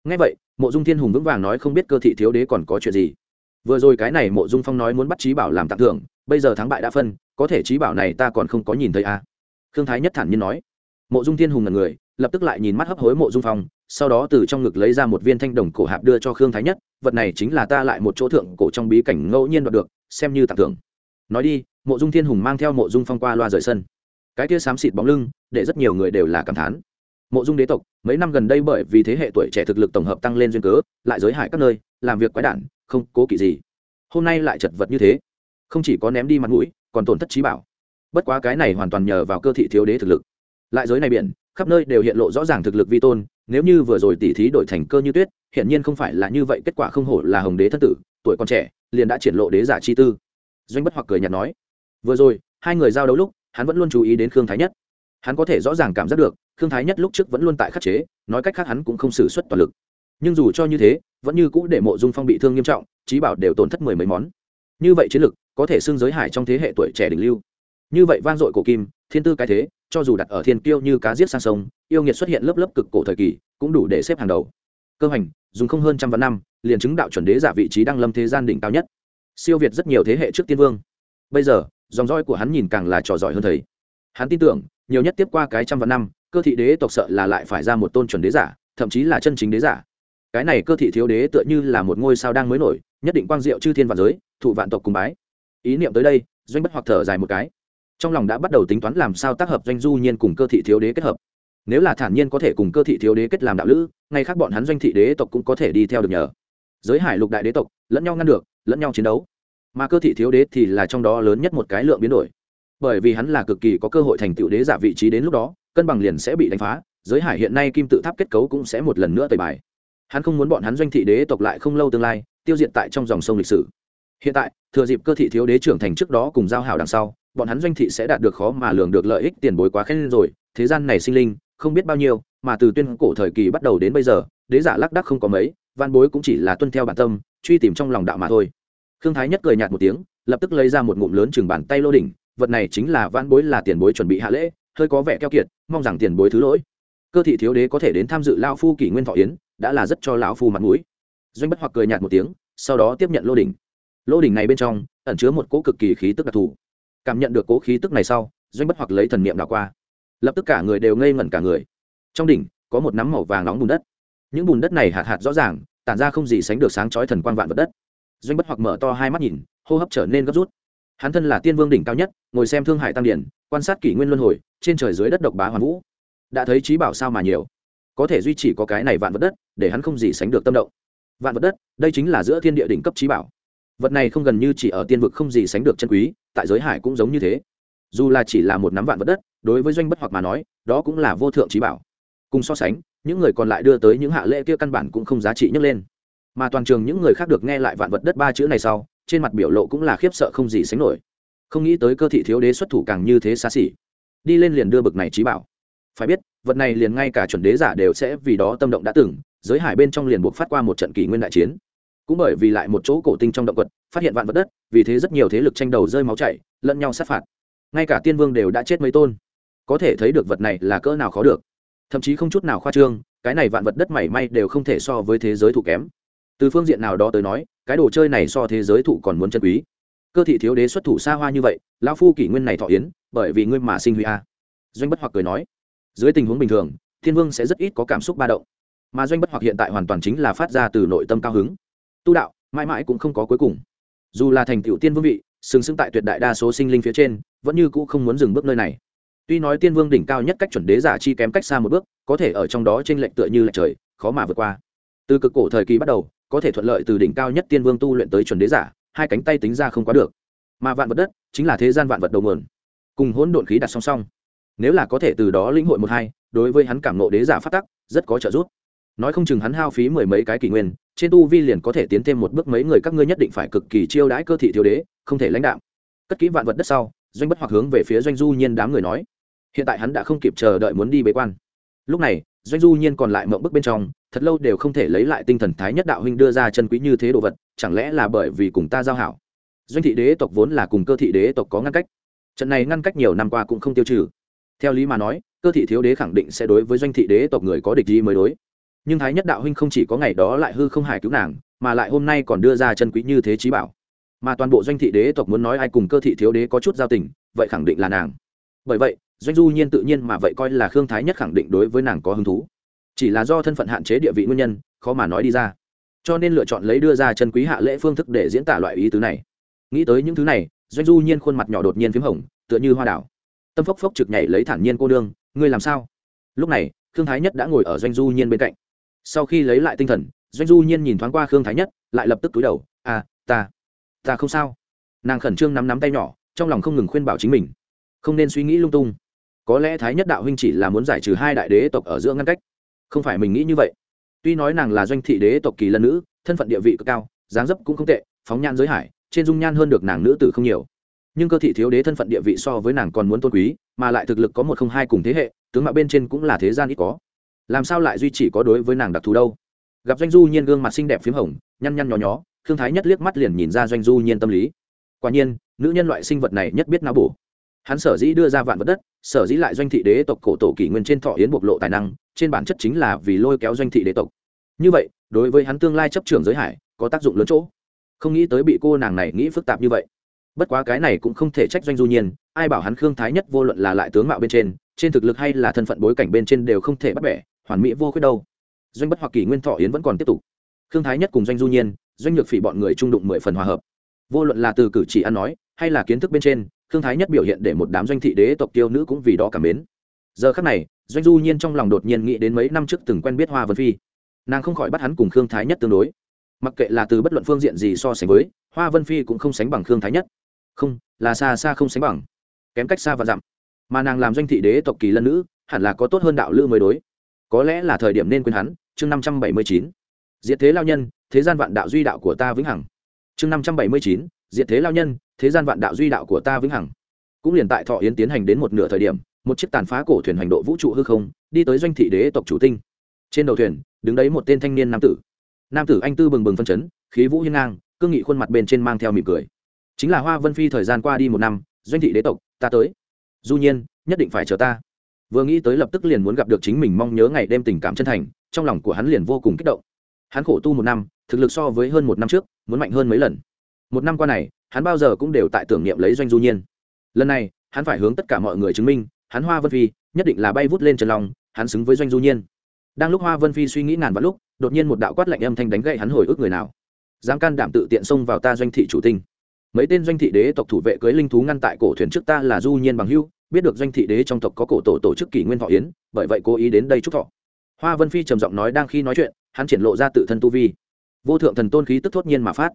Ngay vậy mộ dung thiên hùng vững vàng nói không biết cơ thị thiếu đế còn có chuyện gì. Vừa rồi cái này mộ dung phong nói muốn bắt trí bảo làm tặng thưởng, bây giờ thắng bại đã phân, có thể trí bảo này ta còn không có nhìn thấy à. khương thái nhất thản nhiên nói. Mộ dung thiên hùng là người, lập tức lại nhìn mắt hấp hối mộ dung phong, sau đó từ trong ngực lấy ra một viên thanh đồng cổ hạp đưa cho khương thái nhất, vật này chính là ta lại một chỗ thượng cổ trong bí cảnh ngẫu nhiên đoạt được, xem như tặng thưởng. Nói đi, mộ dung thiên hùng mang theo mộ dung phong qua loa rời sân. Cái kia xám xịt bóng lưng, để rất nhiều người đều là cảm thán mộ dung đế tộc, mấy năm gần đây bởi vì thế hệ tuổi trẻ thực lực tổng hợp tăng lên duyên cớ, lại giới hại các nơi, làm việc quái đản, không cố kỵ gì. Hôm nay lại chật vật như thế. Không chỉ có ném đi mặt mũi, còn tổn thất trí bảo. Bất quá cái này hoàn toàn nhờ vào cơ thị thiếu đế thực lực. Lại giới này biển, khắp nơi đều hiện lộ rõ ràng thực lực vi tôn, nếu như vừa rồi tỉ thí đổi thành cơ như tuyết hiện nhiên không phải là như vậy, kết quả không hổ là hồng đế thân tử, tuổi còn trẻ, liền đã triển lộ đế giả chi tư. Doanh bất hoặc cười nhạt nói, vừa rồi, hai người giao đấu lúc, hắn vẫn luôn chú ý đến khương thái nhất. Hắn có thể rõ ràng cảm giác được khương thái nhất lúc trước vẫn luôn tại khắc chế, nói cách khác hắn cũng không sử xuất toàn lực. Nhưng dù cho như thế, vẫn như cũ để mộ dung phong bị thương nghiêm trọng, Chí bảo đều tổn thất mười mấy món. Như vậy chiến lực, có thể xưng giới hải trong thế hệ tuổi trẻ đỉnh lưu. Như vậy vang dội cổ kim, thiên tư cái thế, cho dù đặt ở thiên kiêu như cá giết sang sông, yêu nghiệt xuất hiện lớp lớp cực cổ thời kỳ, cũng đủ để xếp hàng đầu. Cơ hành, dùng không hơn trăm vạn năm, liền chứng đạo chuẩn đế giả vị trí đăng lâm thế gian đỉnh cao nhất. Siêu việt rất nhiều thế hệ trước tiên vương. Bây giờ, dòng dõi của hắn nhìn càng là trò giỏi hơn thầy. Hắn tin tưởng, nhiều nhất tiếp qua cái trăm vạn năm cơ thị đế tộc sợ là lại phải ra một tôn chuẩn đế giả, thậm chí là chân chính đế giả. Cái này cơ thị thiếu đế tựa như là một ngôi sao đang mới nổi, nhất định quang diệu chư thiên vạn giới, thụ vạn tộc cùng bái. Ý niệm tới đây, doanh bất hoặc thở dài một cái. Trong lòng đã bắt đầu tính toán làm sao tác hợp doanh du nhiên cùng cơ thị thiếu đế kết hợp. Nếu là thản nhiên có thể cùng cơ thị thiếu đế kết làm đạo lữ, ngay khác bọn hắn doanh thị đế tộc cũng có thể đi theo được nhờ. Giới hải lục đại đế tộc, lẫn nhau ngăn được, lẫn nhau chiến đấu. Mà cơ thị thiếu đế thì là trong đó lớn nhất một cái lượng biến đổi. Bởi vì hắn là cực kỳ có cơ hội thành tựu đế giả vị trí đến lúc đó cân bằng liền sẽ bị đánh phá, giới hải hiện nay kim tự tháp kết cấu cũng sẽ một lần nữa tẩy bài. Hắn không muốn bọn hắn doanh thị đế tộc lại không lâu tương lai, tiêu diệt tại trong dòng sông lịch sử. Hiện tại, thừa dịp cơ thị thiếu đế trưởng thành trước đó cùng giao hảo đằng sau, bọn hắn doanh thị sẽ đạt được khó mà lường được lợi ích tiền bối quá khen rồi, thế gian này sinh linh, không biết bao nhiêu, mà từ tuyên cổ thời kỳ bắt đầu đến bây giờ, đế giả lác đắc không có mấy, văn bối cũng chỉ là tuân theo bản tâm, truy tìm trong lòng đạo mà thôi. Khương thái nhất cười nhạt một tiếng, lập tức lấy ra một ngụm lớn chừng bàn tay lô đỉnh, vật này chính là văn bối là tiền bối chuẩn bị hạ lễ hơi có vẻ keo kiệt, mong rằng tiền bối thứ lỗi. Cơ thị thiếu đế có thể đến tham dự lao phu kỷ nguyên thọ yến, đã là rất cho lão phu mặt mũi. Doanh bất hoặc cười nhạt một tiếng, sau đó tiếp nhận lô đỉnh. Lô đỉnh này bên trong, ẩn chứa một cỗ cực kỳ khí tức đặc thù. Cảm nhận được cỗ khí tức này sau, doanh bất hoặc lấy thần niệm đảo qua. Lập tức cả người đều ngây ngẩn cả người. Trong đỉnh, có một nắm màu vàng nóng bùn đất. Những bùn đất này hạt hạt rõ ràng, tản ra không gì sánh được sáng chói thần quang vạn vật đất. Doanh bất hoặc mở to hai mắt nhìn, hô hấp trở nên gấp rút. Hắn thân là tiên vương đỉnh cao nhất, ngồi xem thương hải tăng điển, quan sát kỷ nguyên luân hồi trên trời dưới đất độc bá hoàn vũ. Đã thấy trí bảo sao mà nhiều. Có thể duy trì có cái này vạn vật đất, để hắn không gì sánh được tâm động. Vạn vật đất, đây chính là giữa thiên địa đỉnh cấp trí bảo. Vật này không gần như chỉ ở tiên vực không gì sánh được chân quý, tại giới hải cũng giống như thế. Dù là chỉ là một nắm vạn vật đất, đối với doanh bất hoặc mà nói, đó cũng là vô thượng trí bảo. Cùng so sánh, những người còn lại đưa tới những hạ lễ kia căn bản cũng không giá trị nhấc lên. Mà toàn trường những người khác được nghe lại vạn vật đất ba chữ này sau, trên mặt biểu lộ cũng là khiếp sợ không gì sánh nổi. Không nghĩ tới cơ thị thiếu đế xuất thủ càng như thế xa xỉ đi lên liền đưa bực này trí bảo. Phải biết, vật này liền ngay cả chuẩn đế giả đều sẽ vì đó tâm động đã từng, giới hải bên trong liền buộc phát qua một trận kỷ nguyên đại chiến. Cũng bởi vì lại một chỗ cổ tinh trong động vật phát hiện vạn vật đất, vì thế rất nhiều thế lực tranh đầu rơi máu chảy, lẫn nhau sát phạt. Ngay cả tiên vương đều đã chết mấy tôn. Có thể thấy được vật này là cỡ nào khó được. Thậm chí không chút nào khoa trương, cái này vạn vật đất mảy may đều không thể so với thế giới thụ kém. Từ phương diện nào đó tới nói, cái đồ chơi này so thế giới thụ còn muốn chân quý cơ thị thiếu đế xuất thủ xa hoa như vậy, lão phu kỷ nguyên này thọ yến, bởi vì ngươi mà sinh huy a. Doanh bất hoặc cười nói, dưới tình huống bình thường, thiên vương sẽ rất ít có cảm xúc ba động. Mà doanh bất hoặc hiện tại hoàn toàn chính là phát ra từ nội tâm cao hứng. Tu đạo, mãi mãi cũng không có cuối cùng. Dù là thành tựu tiên vương vị, sừng sững tại tuyệt đại đa số sinh linh phía trên, vẫn như cũ không muốn dừng bước nơi này. Tuy nói tiên vương đỉnh cao nhất cách chuẩn đế giả chi kém cách xa một bước, có thể ở trong đó t r ê n lệch tựa như lệch trời, khó mà vượt qua. Từ cực cổ thời kỳ bắt đầu, có thể thuận lợi từ đỉnh cao nhất tiên vương tu luyện tới chuẩn đế giả hai cánh tay tính ra không quá được. Mà vạn vật đất chính là thế gian vạn vật đầu mườn cùng hỗn độn khí đặt song song. Nếu là có thể từ đó lĩnh hội một hai, đối với hắn cảm nộ đế giả phát tắc, rất có trợ giúp. Nói không chừng hắn hao phí mười mấy cái kỷ nguyên, trên tu vi liền có thể tiến thêm một bước mấy người các ngươi nhất định phải cực kỳ chiêu đãi cơ thị thiếu đế, không thể lãnh đạo cất kỹ vạn vật đất sau, doanh bất hoặc hướng về phía doanh du nhiên đám người nói. Hiện tại hắn đã không kịp chờ đợi muốn đi bế quan. Lúc này doanh du nhiên còn lại mộng bức bên trong, thật lâu đều không thể lấy lại tinh thần thái nhất đạo huynh đưa ra chân quý như thế đồ vật, chẳng lẽ là bởi vì cùng ta giao hảo? Doanh thị đế tộc vốn là cùng cơ thị đế tộc có ngăn cách. Trận này ngăn cách nhiều năm qua cũng không tiêu trừ. Theo lý mà nói, cơ thị thiếu đế khẳng định sẽ đối với doanh thị đế tộc người có địch gì mới đối. Nhưng thái nhất đạo huynh không chỉ có ngày đó lại hư không hải cứu nàng, mà lại hôm nay còn đưa ra chân quý như thế trí bảo. Mà toàn bộ doanh thị đế tộc muốn nói ai cùng cơ thị thiếu đế có chút giao tình, vậy khẳng định là nàng. Bởi vậy doanh du nhiên tự nhiên mà vậy coi là khương thái nhất khẳng định đối với nàng có hứng thú. Chỉ là do thân phận hạn chế địa vị nguyên nhân, khó mà nói đi ra. Cho nên lựa chọn lấy đưa ra chân quý hạ lễ phương thức để diễn tả loại ý tứ này. Nghĩ tới những thứ này, doanh du nhiên khuôn mặt nhỏ đột nhiên p h í m hồng, tựa như hoa đảo. Tâm phốc phốc trực nhảy lấy thản nhiên cô đương, ngươi làm sao? Lúc này, khương thái nhất đã ngồi ở doanh du nhiên bên cạnh. Sau khi lấy lại tinh thần, doanh du nhiên nhìn thoáng qua khương thái nhất, lại lập tức túi đầu à ta ta không sao. Nàng khẩn trương nắm nắm tay nhỏ, trong lòng không ngừng khuyên bảo chính mình. Không nên suy nghĩ lung tung có lẽ thái nhất đạo huynh chỉ là muốn giải trừ hai đại đế tộc ở giữa ngăn cách. Không phải mình nghĩ như vậy. Tuy nói nàng là doanh thị đế tộc kỳ lân nữ, thân phận địa vị cực cao, dáng dấp cũng không tệ, phóng nhan giới hải, trên dung nhan hơn được nàng nữ tử không nhiều. Nhưng cơ thị thiếu đế thân phận địa vị so với nàng còn muốn tôn quý, mà lại thực lực có một không hai cùng thế hệ, tướng mạo bên trên cũng là thế gian ít có. Làm sao lại duy chỉ có đối với nàng đặc thù đâu? Gặp doanh du nhiên gương mặt xinh đẹp p h í m hồng, nhăn nhăn nhó nhó thương thái nhất liếc mắt liền nhìn ra doanh du nhiên tâm lý. Quả nhiên, nữ nhân loại sinh vật này nhất biết não bổ hắn sở dĩ đưa ra vạn vật đất, sở dĩ lại doanh thị đế tộc cổ tổ kỷ nguyên trên thọ yến bộc lộ tài năng, trên bản chất chính là vì lôi kéo doanh thị đế tộc. Như vậy, đối với hắn tương lai chấp trưởng giới hải, có tác dụng lớn chỗ. Không nghĩ tới bị cô nàng này nghĩ phức tạp như vậy. Bất quá cái này cũng không thể trách doanh du nhiên, ai bảo hắn khương thái nhất vô luận là lại tướng mạo bên trên trên thực lực hay là thân phận bối cảnh bên trên đều không thể bắt bẻ, hoàn mỹ vô khuyết đâu. Doanh bất hoặc kỷ nguyên thọ yến vẫn còn tiếp tục. Khương thái nhất cùng doanh du nhiên, doanh nhược phỉ bọn người trung đụng mười phần hòa hợp. Vô luận là từ cử chỉ ăn nói, hay là kiến thức bên trên thương thái nhất biểu hiện để một đám doanh thị đế tộc tiêu nữ cũng vì đó cảm mến. Giờ khắc này, doanh du nhiên trong lòng đột nhiên nghĩ đến mấy năm trước từng quen biết hoa vân phi. Nàng không khỏi bắt hắn cùng khương thái nhất tương đối. Mặc kệ là từ bất luận phương diện gì so sánh với, hoa vân phi cũng không sánh bằng khương thái nhất. Không, là xa xa không sánh bằng. Kém cách xa và dặm. Mà nàng làm doanh thị đế tộc kỳ lân nữ, hẳn là có tốt hơn đạo lữ mới đối. Có lẽ là thời điểm nên quên hắn, chương năm trăm bảy mươi chín. Diệt thế lao nhân, thế gian vạn đạo duy đạo của ta vĩnh hằng. Chương năm trăm bảy mươi chín, diệt thế lao nhân thế gian vạn đạo duy đạo của ta vĩnh hằng. Cũng liền tại thọ yến tiến hành đến một nửa thời điểm, một chiếc tàn phá cổ thuyền hành độ vũ trụ hư không, đi tới doanh thị đế tộc chủ tinh. Trên đầu thuyền, đứng đấy một tên thanh niên nam tử. Nam tử anh tư bừng bừng phân chấn, khí vũ hiên ngang, cương nghị khuôn mặt bên trên mang theo mỉm cười. Chính là hoa vân phi thời gian qua đi một năm, doanh thị đế tộc, ta tới. Du nhiên, nhất định phải chờ ta. Vừa nghĩ tới lập tức liền muốn gặp được chính mình mong nhớ ngày đêm tình cảm chân thành, trong lòng của hắn liền vô cùng kích động. Hắn khổ tu một năm, thực lực so với hơn một năm trước, muốn mạnh hơn mấy lần. Một năm qua này hắn bao giờ cũng đều tại tưởng niệm lấy doanh du nhiên. Lần này hắn phải hướng tất cả mọi người chứng minh hắn hoa vân phi nhất định là bay vút lên trần long, hắn xứng với doanh du nhiên. Đang lúc hoa vân phi suy nghĩ ngàn vạn lúc đột nhiên một đạo quát lạnh âm thanh đánh gậy hắn hồi ức người nào. Dám can đảm tự tiện xông vào ta doanh thị chủ tinh. Mấy tên doanh thị đế tộc thủ vệ cưới linh thú ngăn tại cổ thuyền trước ta là du nhiên bằng hưu biết được doanh thị đế trong tộc có cổ tổ tổ chức kỷ nguyên thọ yến bởi vậy cố ý đến đây chúc thọ. Hoa vân phi trầm giọng nói đang khi nói chuyện hắn triển lộ ra tự thân tu vi. Vô thượng thần tôn khí tức thốt nhiên mà phát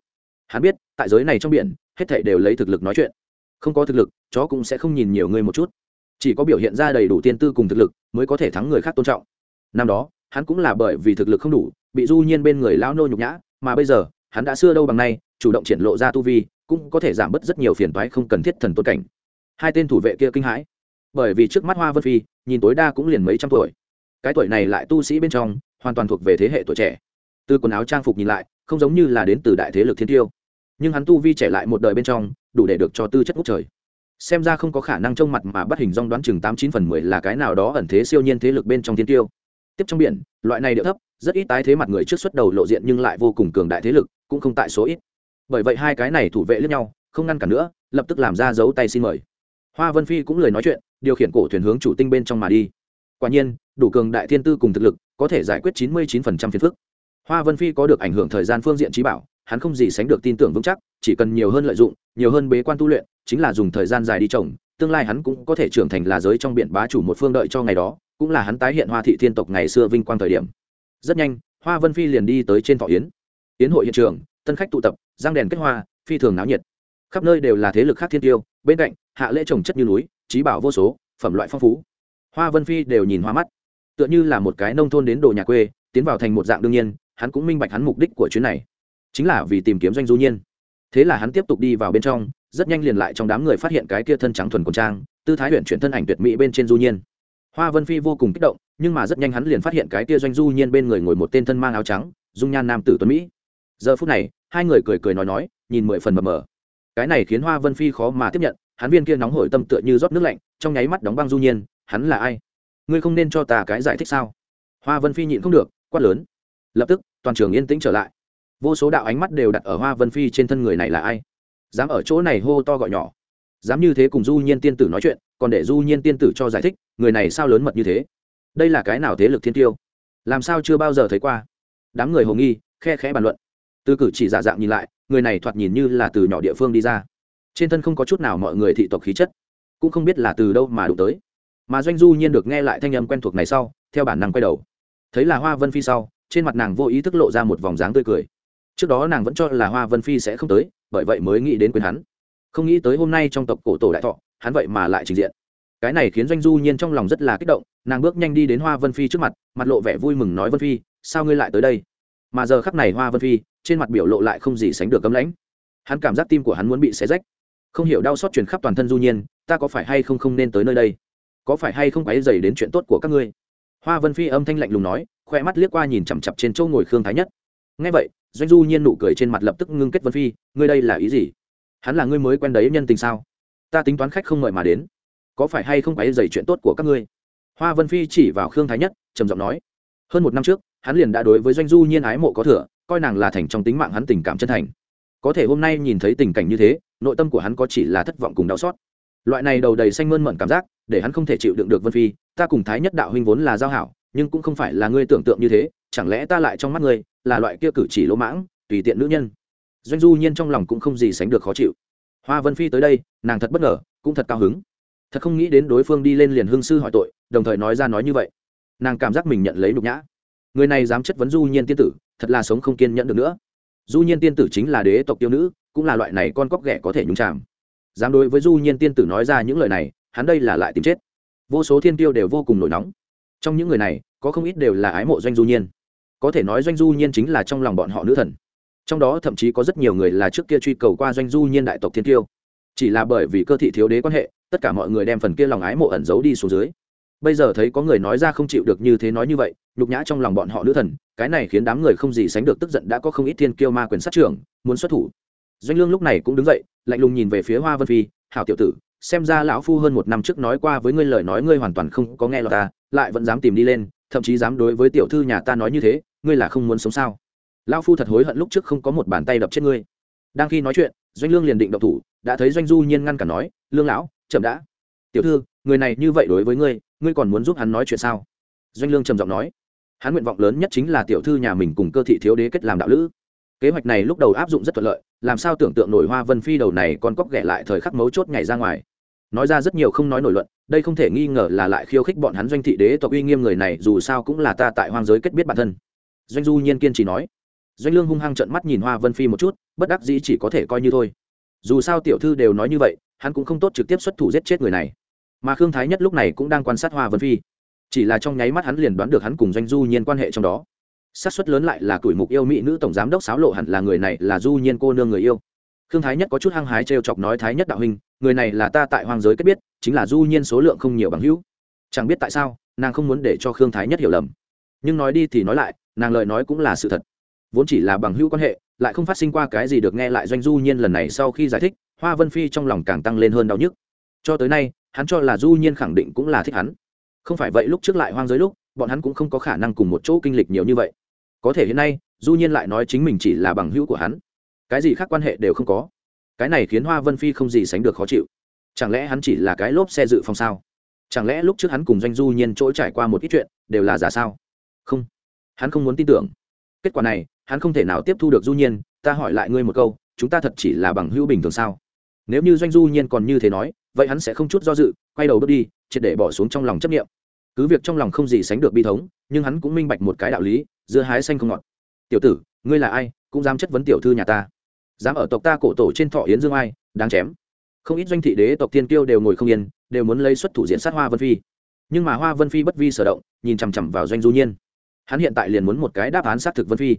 hắn biết, tại giới này trong biển, hết thảy đều lấy thực lực nói chuyện. Không có thực lực, chó cũng sẽ không nhìn nhiều người một chút. Chỉ có biểu hiện ra đầy đủ tiên tư cùng thực lực, mới có thể thắng người khác tôn trọng. Năm đó, hắn cũng là bởi vì thực lực không đủ, bị du nhiên bên người lão nô nhục nhã, mà bây giờ, hắn đã xưa đâu bằng nay, chủ động triển lộ ra tu vi, cũng có thể giảm bớt rất nhiều phiền toái không cần thiết thần tôn cảnh. Hai tên thủ vệ kia kinh hãi. Bởi vì trước mắt hoa vân phi, nhìn tối đa cũng liền mấy trăm tuổi. Cái tuổi này lại tu sĩ bên trong, hoàn toàn thuộc về thế hệ tuổi trẻ. Từ quần áo trang phục nhìn lại không giống như là đến từ đại thế lực thiên tiêu. Nhưng hắn tu vi trẻ lại một đời bên trong, đủ để được cho tư chất ngút trời. Xem ra không có khả năng trông mặt mà bắt hình rong đoán chừng tám chín phần mười là cái nào đó ẩn thế siêu nhiên thế lực bên trong thiên tiêu. Tiếp trong biển, loại này điệu thấp, rất ít tái thế mặt người trước xuất đầu lộ diện nhưng lại vô cùng cường đại thế lực, cũng không tại số ít. Bởi vậy hai cái này thủ vệ lẫn nhau, không ngăn cản nữa, lập tức làm ra dấu tay xin mời. Hoa vân phi cũng lời nói chuyện, điều khiển cổ thuyền hướng chủ tinh bên trong mà đi. Quả nhiên, đủ cường đại thiên tư cùng thực lực, có thể giải quyết chín mươi chín phần trăm phiền phức hoa vân phi có được ảnh hưởng thời gian phương diện trí bảo, hắn không gì sánh được tin tưởng vững chắc, chỉ cần nhiều hơn lợi dụng, nhiều hơn bế quan tu luyện, chính là dùng thời gian dài đi trồng, tương lai hắn cũng có thể trưởng thành là giới trong biển bá chủ một phương đợi cho ngày đó, cũng là hắn tái hiện hoa thị thiên tộc ngày xưa vinh quang thời điểm. Rất nhanh, hoa vân phi liền đi tới trên thọ yến. Yến hội hiện trường, tân khách tụ tập giang đèn kết hoa, phi thường náo nhiệt. Khắp nơi đều là thế lực khác thiên tiêu, bên cạnh, hạ lễ trồng chất như núi, trí bảo vô số, phẩm loại phong phú. Hoa vân phi đều nhìn hoa mắt. Tựa như là một cái nông thôn đến đồ nhà quê, tiến vào thành một dạng đương nhiên hắn cũng minh bạch hắn mục đích của chuyến này. Chính là vì tìm kiếm doanh du nhiên. Thế là hắn tiếp tục đi vào bên trong, rất nhanh liền lại trong đám người phát hiện cái kia thân trắng thuần quần trang, tư thái huyện chuyển thân ảnh tuyệt mỹ bên trên du nhiên. Hoa vân phi vô cùng kích động, nhưng mà rất nhanh hắn liền phát hiện cái kia doanh du nhiên bên người ngồi một tên thân mang áo trắng, dung nhan nam tử tuấn mỹ. Giờ phút này, hai người cười cười nói nói, nhìn mười phần mờ mờ. Cái này khiến hoa vân phi khó mà tiếp nhận, hắn viên kia nóng hổi tâm tựa như rót nước lạnh, trong nháy mắt đóng băng du nhiên, hắn là ai? Ngươi không nên cho ta cái giải thích sao? Hoa vân phi nhịn không được, quát lớn lập tức, toàn trường yên tĩnh trở lại. Vô số đạo ánh mắt đều đặt ở hoa vân phi trên thân người này là ai? Dám ở chỗ này hô to gọi nhỏ. Dám như thế cùng du nhiên tiên tử nói chuyện, còn để du nhiên tiên tử cho giải thích, người này sao lớn mật như thế? Đây là cái nào thế lực thiên tiêu? Làm sao chưa bao giờ thấy qua? Đám người hồ nghi, khe khẽ bàn luận. Từ cử chỉ giả dạng nhìn lại, người này thoạt nhìn như là từ nhỏ địa phương đi ra. Trên thân không có chút nào mọi người thị tộc khí chất, cũng không biết là từ đâu mà đụng tới. Mà doanh du nhiên được nghe lại thanh âm quen thuộc này sau, theo bản năng quay đầu. Thấy là hoa vân phi sau trên mặt nàng vô ý thức lộ ra một vòng dáng tươi cười. Trước đó nàng vẫn cho là hoa vân phi sẽ không tới, bởi vậy mới nghĩ đến quyền hắn. Không nghĩ tới hôm nay trong tộc cổ tổ đại thọ, hắn vậy mà lại trình diện. Cái này khiến doanh du nhiên trong lòng rất là kích động, nàng bước nhanh đi đến hoa vân phi trước mặt mặt lộ vẻ vui mừng nói, vân phi, sao ngươi lại tới đây? Mà giờ khắc này hoa vân phi, trên mặt biểu lộ lại không gì sánh được cấm lãnh. Hắn cảm giác tim của hắn muốn bị xé rách. Không hiểu đau xót truyền khắp toàn thân du nhiên, ta có phải hay không không nên tới nơi đây? Có phải hay không quấy dày đến chuyện tốt của các ngươi? Hoa vân phi âm thanh lạnh lùng nói khoe mắt liếc qua nhìn chằm chặp trên châu ngồi khương thái nhất. Ngay vậy, doanh du nhiên nụ cười trên mặt lập tức ngưng kết vân phi, ngươi đây là ý gì? Hắn là ngươi mới quen đấy nhân tình sao? Ta tính toán khách không mời mà đến. Có phải hay không phải dày chuyện tốt của các ngươi? Hoa vân phi chỉ vào khương thái nhất, trầm giọng nói. Hơn một năm trước, hắn liền đã đối với doanh du nhiên ái mộ có thừa, coi nàng là thành trong tính mạng hắn tình cảm chân thành. Có thể hôm nay nhìn thấy tình cảnh như thế, nội tâm của hắn có chỉ là thất vọng cùng đau xót. Loại này đầu đầy xanh mơn mận cảm giác, để hắn không thể chịu đựng được vân phi ta cùng thái nhất đạo huynh vốn là giao hảo, nhưng cũng không phải là ngươi tưởng tượng như thế, chẳng lẽ ta lại trong mắt ngươi, là loại kia cử chỉ lỗ mãng, tùy tiện nữ nhân. Doanh du nhiên trong lòng cũng không gì sánh được khó chịu. Hoa vân phi tới đây, nàng thật bất ngờ, cũng thật cao hứng. Thật không nghĩ đến đối phương đi lên liền hương sư hỏi tội, đồng thời nói ra nói như vậy. Nàng cảm giác mình nhận lấy nhục nhã. Người này dám chất vấn du nhiên tiên tử, thật là sống không kiên nhẫn được nữa. Du nhiên tiên tử chính là đế tộc tiêu nữ, cũng là loại này con cóc ghẻ có thể nhúng chàm. Dám đối với du nhiên tiên tử nói ra những lời này, hắn đây là lại tìm chết vô số thiên tiêu đều vô cùng nổi nóng. Trong những người này, có không ít đều là ái mộ doanh du nhiên. Có thể nói doanh du nhiên chính là trong lòng bọn họ nữ thần. Trong đó thậm chí có rất nhiều người là trước kia truy cầu qua doanh du nhiên đại tộc thiên tiêu. Chỉ là bởi vì cơ thị thiếu đế quan hệ, tất cả mọi người đem phần kia lòng ái mộ ẩn giấu đi xuống dưới. Bây giờ thấy có người nói ra không chịu được như thế nói như vậy, nhục nhã trong lòng bọn họ nữ thần, cái này khiến đám người không gì sánh được tức giận đã có không ít thiên kiêu ma quyền sát trưởng, muốn xuất thủ. Doanh lương lúc này cũng đứng dậy, lạnh lùng nhìn về phía hoa vân phi, hảo tiểu tử xem ra lão phu hơn một năm trước nói qua với ngươi lời nói ngươi hoàn toàn không có nghe lọt ta, lại vẫn dám tìm đi lên, thậm chí dám đối với tiểu thư nhà ta nói như thế, ngươi là không muốn sống sao? Lão phu thật hối hận lúc trước không có một bàn tay đập chết ngươi. Đang khi nói chuyện, doanh lương liền định động thủ, đã thấy doanh du nhiên ngăn cản nói, lương lão, chậm đã. Tiểu thư, người này như vậy đối với ngươi ngươi còn muốn giúp hắn nói chuyện sao? Doanh lương trầm giọng nói, hắn nguyện vọng lớn nhất chính là tiểu thư nhà mình cùng cơ thị thiếu đế kết làm đạo lữ. Kế hoạch này lúc đầu áp dụng rất thuận lợi làm sao tưởng tượng nổi hoa vân phi đầu này còn cóc ghẻ lại thời khắc mấu chốt nhảy ra ngoài. Nói ra rất nhiều không nói nổi luận, đây không thể nghi ngờ là lại khiêu khích bọn hắn doanh thị đế tộc uy nghiêm người này, dù sao cũng là ta tại hoang giới kết biết bản thân. Doanh du nhiên kiên trì nói. Doanh lương hung hăng trận mắt nhìn hoa vân phi một chút, bất đắc dĩ chỉ có thể coi như thôi. Dù sao tiểu thư đều nói như vậy, hắn cũng không tốt trực tiếp xuất thủ giết chết người này. Mà khương thái nhất lúc này cũng đang quan sát hoa vân phi. Chỉ là trong nháy mắt hắn liền đoán được hắn cùng doanh du nhiên quan hệ trong đó xác suất lớn lại là tuổi mục yêu mỹ nữ tổng giám đốc sáo lộ hẳn là người này là du nhiên cô nương người yêu. Khương thái nhất có chút hăng hái t chọc nói, thái nhất đạo hình người này là ta tại hoang giới kết biết, chính là du nhiên số lượng không nhiều bằng hữu. Chẳng biết tại sao, nàng không muốn để cho khương thái nhất hiểu lầm. Nhưng nói đi thì nói lại, nàng lời nói cũng là sự thật. Vốn chỉ là bằng hữu quan hệ, lại không phát sinh qua cái gì được nghe lại doanh du nhiên lần này sau khi giải thích, hoa vân phi trong lòng càng tăng lên hơn đau nhức. Cho tới nay, hắn cho là du nhiên khẳng định cũng là thích hắn. Không phải vậy lúc trước lại hoang giới lúc, bọn hắn cũng không có khả năng cùng một chỗ kinh lịch nhiều như vậy có thể hiện nay, du nhiên lại nói chính mình chỉ là bằng hữu của hắn. Cái gì khác quan hệ đều không có. Cái này khiến hoa vân phi không gì sánh được khó chịu. Chẳng lẽ hắn chỉ là cái lốp xe dự phòng sao? Chẳng lẽ lúc trước hắn cùng doanh du nhiên chỗ trải qua một ít chuyện, đều là giả sao? Không. Hắn không muốn tin tưởng. Kết quả này, hắn không thể nào tiếp thu được du nhiên, ta hỏi lại ngươi một câu, chúng ta thật chỉ là bằng hữu bình thường sao? Nếu như doanh du nhiên còn như thế nói, vậy hắn sẽ không chút do dự, quay đầu bước đi, triệt để bỏ xuống trong lòng chấp nghiệm cứ việc trong lòng không gì sánh được bi thống, nhưng hắn cũng minh bạch một cái đạo lý dưa hái xanh không ngọt. Tiểu tử, ngươi là ai, cũng dám chất vấn tiểu thư nhà ta. Dám ở tộc ta cổ tổ trên thọ yến dương ai, đáng chém. Không ít doanh thị đế tộc tiên tiêu đều ngồi không yên, đều muốn lấy xuất thủ diện sát hoa vân phi. Nhưng mà hoa vân phi bất vi sở động, nhìn chằm chằm vào doanh du nhiên. Hắn hiện tại liền muốn một cái đáp án xác thực vân phi.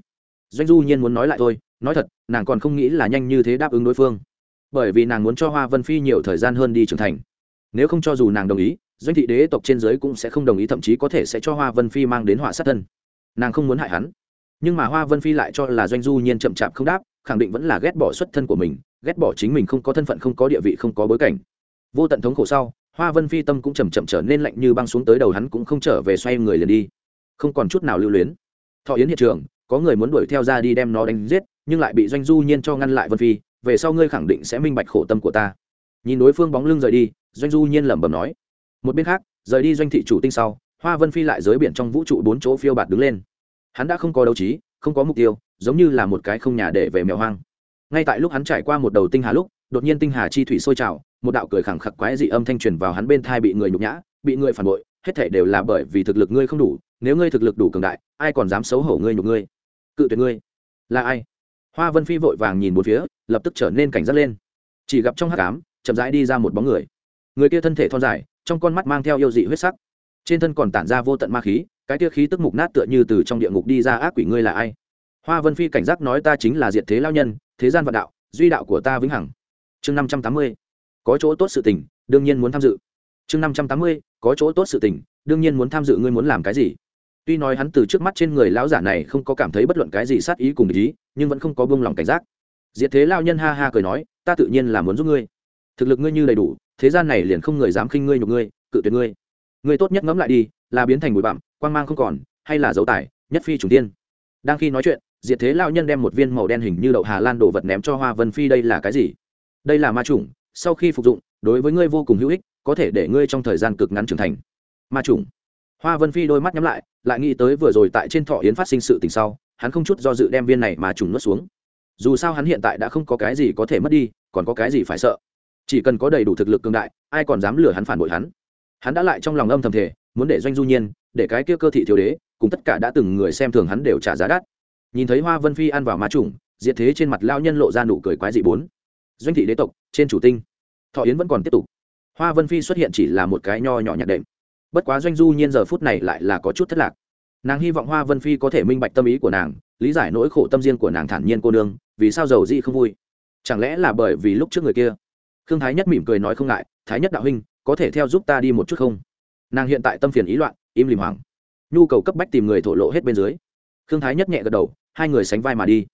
Doanh du nhiên muốn nói lại thôi, nói thật, nàng còn không nghĩ là nhanh như thế đáp ứng đối phương. Bởi vì nàng muốn cho hoa vân phi nhiều thời gian hơn đi trưởng thành. Nếu không cho dù nàng đồng ý, doanh thị đế tộc trên giới cũng sẽ không đồng ý, thậm chí có thể sẽ cho hoa vân phi mang đến họa sát thân nàng không muốn hại hắn. Nhưng mà hoa vân phi lại cho là doanh du nhiên chậm chạp không đáp, khẳng định vẫn là ghét bỏ xuất thân của mình, ghét bỏ chính mình không có thân phận, không có địa vị, không có bối cảnh. Vô tận thống khổ sau, hoa vân phi tâm cũng chầm chậm trở nên lạnh như băng xuống tới đầu hắn cũng không trở về xoay người liền đi. Không còn chút nào lưu luyến. Thọ yến hiện trường, có người muốn đuổi theo ra đi đem nó đánh giết, nhưng lại bị doanh du nhiên cho ngăn lại vân phi, về sau ngươi khẳng định sẽ minh bạch khổ tâm của ta. Nhìn đối phương bóng lưng rời đi, doanh du nhiên lẩm bẩm nói. Một bên khác, rời đi doanh thị chủ tinh sau hoa vân phi lại giới biển trong vũ trụ bốn chỗ phiêu bạt đứng lên. Hắn đã không có đấu trí, không có mục tiêu, giống như là một cái không nhà để về mèo hoang. Ngay tại lúc hắn trải qua một đầu tinh hà lúc, đột nhiên tinh hà chi thủy sôi trào, một đạo cười khẳng khặc quái dị âm thanh truyền vào hắn bên thai bị người nhục nhã, bị người phản bội, hết thể đều là bởi vì thực lực ngươi không đủ, nếu ngươi thực lực đủ cường đại, ai còn dám xấu hổ ngươi nhục ngươi? Cự tuyệt ngươi. Là ai? Hoa vân phi vội vàng nhìn một phía, lập tức trở nên cảnh giác lên. Chỉ gặp trong hát cám chậm rãi đi ra một bóng người. Người kia thân thể thon dài, trong con mắt mang theo yêu dị huyết sắc trên thân còn tản ra vô tận ma khí, cái tia khí tức mục nát tựa như từ trong địa ngục đi ra, ác quỷ ngươi là ai? Hoa vân phi cảnh giác nói, ta chính là diệt thế lao nhân, thế gian vạn đạo, duy đạo của ta vĩnh hằng. Chương năm trăm tám mươi, có chỗ tốt sự tình, đương nhiên muốn tham dự. Chương năm trăm tám mươi, có chỗ tốt sự tình, đương nhiên muốn tham dự, ngươi muốn làm cái gì? Tuy nói hắn từ trước mắt trên người lão giả này không có cảm thấy bất luận cái gì sát ý cùng ý, nhưng vẫn không có buông lòng cảnh giác. Diệt thế lao nhân ha ha cười nói, ta tự nhiên là muốn giúp ngươi. Thực lực ngươi như đầy đủ, thế gian này liền không người dám khinh ngươi nhục ngươi, cự tuyệt ngươi ngươi tốt nhất ngẫm lại đi, là biến thành bụi bặm, quang mang không còn, hay là dấu tài nhất phi trùng tiên. Đang khi nói chuyện, diệt thế lao nhân đem một viên màu đen hình như đậu hà lan đổ vật ném cho hoa vân phi, đây là cái gì? Đây là ma trùng sau khi phục dụng, đối với ngươi vô cùng hữu ích, có thể để ngươi trong thời gian cực ngắn trưởng thành. Ma trùng hoa vân phi đôi mắt nhắm lại lại nghĩ tới vừa rồi tại trên thọ yến phát sinh sự tình sau, hắn không chút do dự đem viên này mà trùng nuốt xuống. Dù sao hắn hiện tại đã không có cái gì có thể mất đi, còn có cái gì phải sợ? Chỉ cần có đầy đủ thực lực cường đại, ai còn dám lừa hắn phản bội hắn? Hắn đã lại trong lòng âm thầm thể muốn để doanh du nhiên, để cái kia cơ thị thiếu đế, cùng tất cả đã từng người xem thường hắn đều trả giá đắt. Nhìn thấy hoa vân phi ăn vào ma trùng, diệt thế trên mặt lao nhân lộ ra nụ cười quái dị bốn. Doanh thị đế tộc, trên chủ tinh. Thọ yến vẫn còn tiếp tục. Hoa vân phi xuất hiện chỉ là một cái nho nhỏ nhạt đệm. Bất quá doanh du nhiên giờ phút này lại là có chút thất lạc. Nàng hy vọng hoa vân phi có thể minh bạch tâm ý của nàng, lý giải nỗi khổ tâm riêng của nàng thản nhiên cô nương, vì sao giàu di không vui. Chẳng lẽ là bởi vì lúc trước người kia? Khương thái nhất mỉm cười nói không ngại, thái nhất đạo huynh có thể theo giúp ta đi một chút không? Nàng hiện tại tâm phiền ý loạn, im lìm hoảng. Nhu cầu cấp bách tìm người thổ lộ hết bên dưới. Khương thái nhất nhẹ gật đầu, hai người sánh vai mà đi.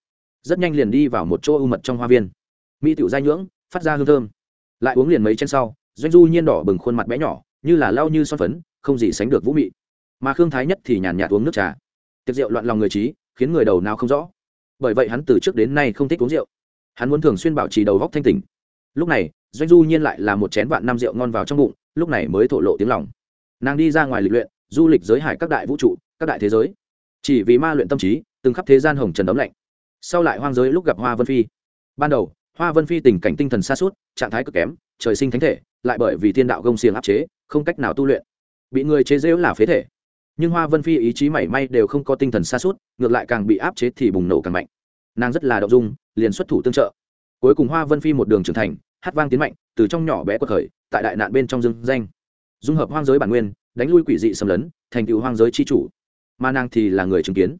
Rất nhanh liền đi vào một chỗ u mật trong hoa viên. Mỹ tiểu giai nhưỡng, phát ra hương thơm. Lại uống liền mấy chân sau, doanh du nhiên đỏ bừng khuôn mặt bé nhỏ, như là lau như son phấn, không gì sánh được vũ mị. Mà khương thái nhất thì nhàn nhạt uống nước trà. Tiệc rượu loạn lòng người trí, khiến người đầu nào không rõ. Bởi vậy hắn từ trước đến nay không thích uống rượu. Hắn muốn thường xuyên bảo trì đầu góc thanh tỉnh. Lúc này doanh du nhiên lại là một chén vạn năm rượu ngon vào trong bụng, lúc này mới thổ lộ tiếng lòng. Nàng đi ra ngoài lịch luyện, du lịch giới hải các đại vũ trụ, các đại thế giới. Chỉ vì ma luyện tâm trí, từng khắp thế gian hồng trần ấm lạnh. Sau lại hoang giới lúc gặp hoa vân phi. Ban đầu, hoa vân phi tình cảnh tinh thần xa suốt trạng thái cực kém, trời sinh thánh thể, lại bởi vì thiên đạo gông xiềng áp chế, không cách nào tu luyện. Bị người chế dễu là phế thể. Nhưng hoa vân phi ý chí mảy may đều không có tinh thần xa suốt ngược lại càng bị áp chế thì bùng nổ càng mạnh. Nàng rất là đậu dung, liền xuất thủ tương trợ. Cuối cùng hoa vân phi một đường trưởng thành hát vang tiến mạnh, từ trong nhỏ bé quật khởi, tại đại nạn bên trong dương danh. Dung hợp hoang giới bản nguyên, đánh lui quỷ dị xâm lấn, thành tựu hoang giới c h i chủ. Mà nàng thì là người chứng kiến.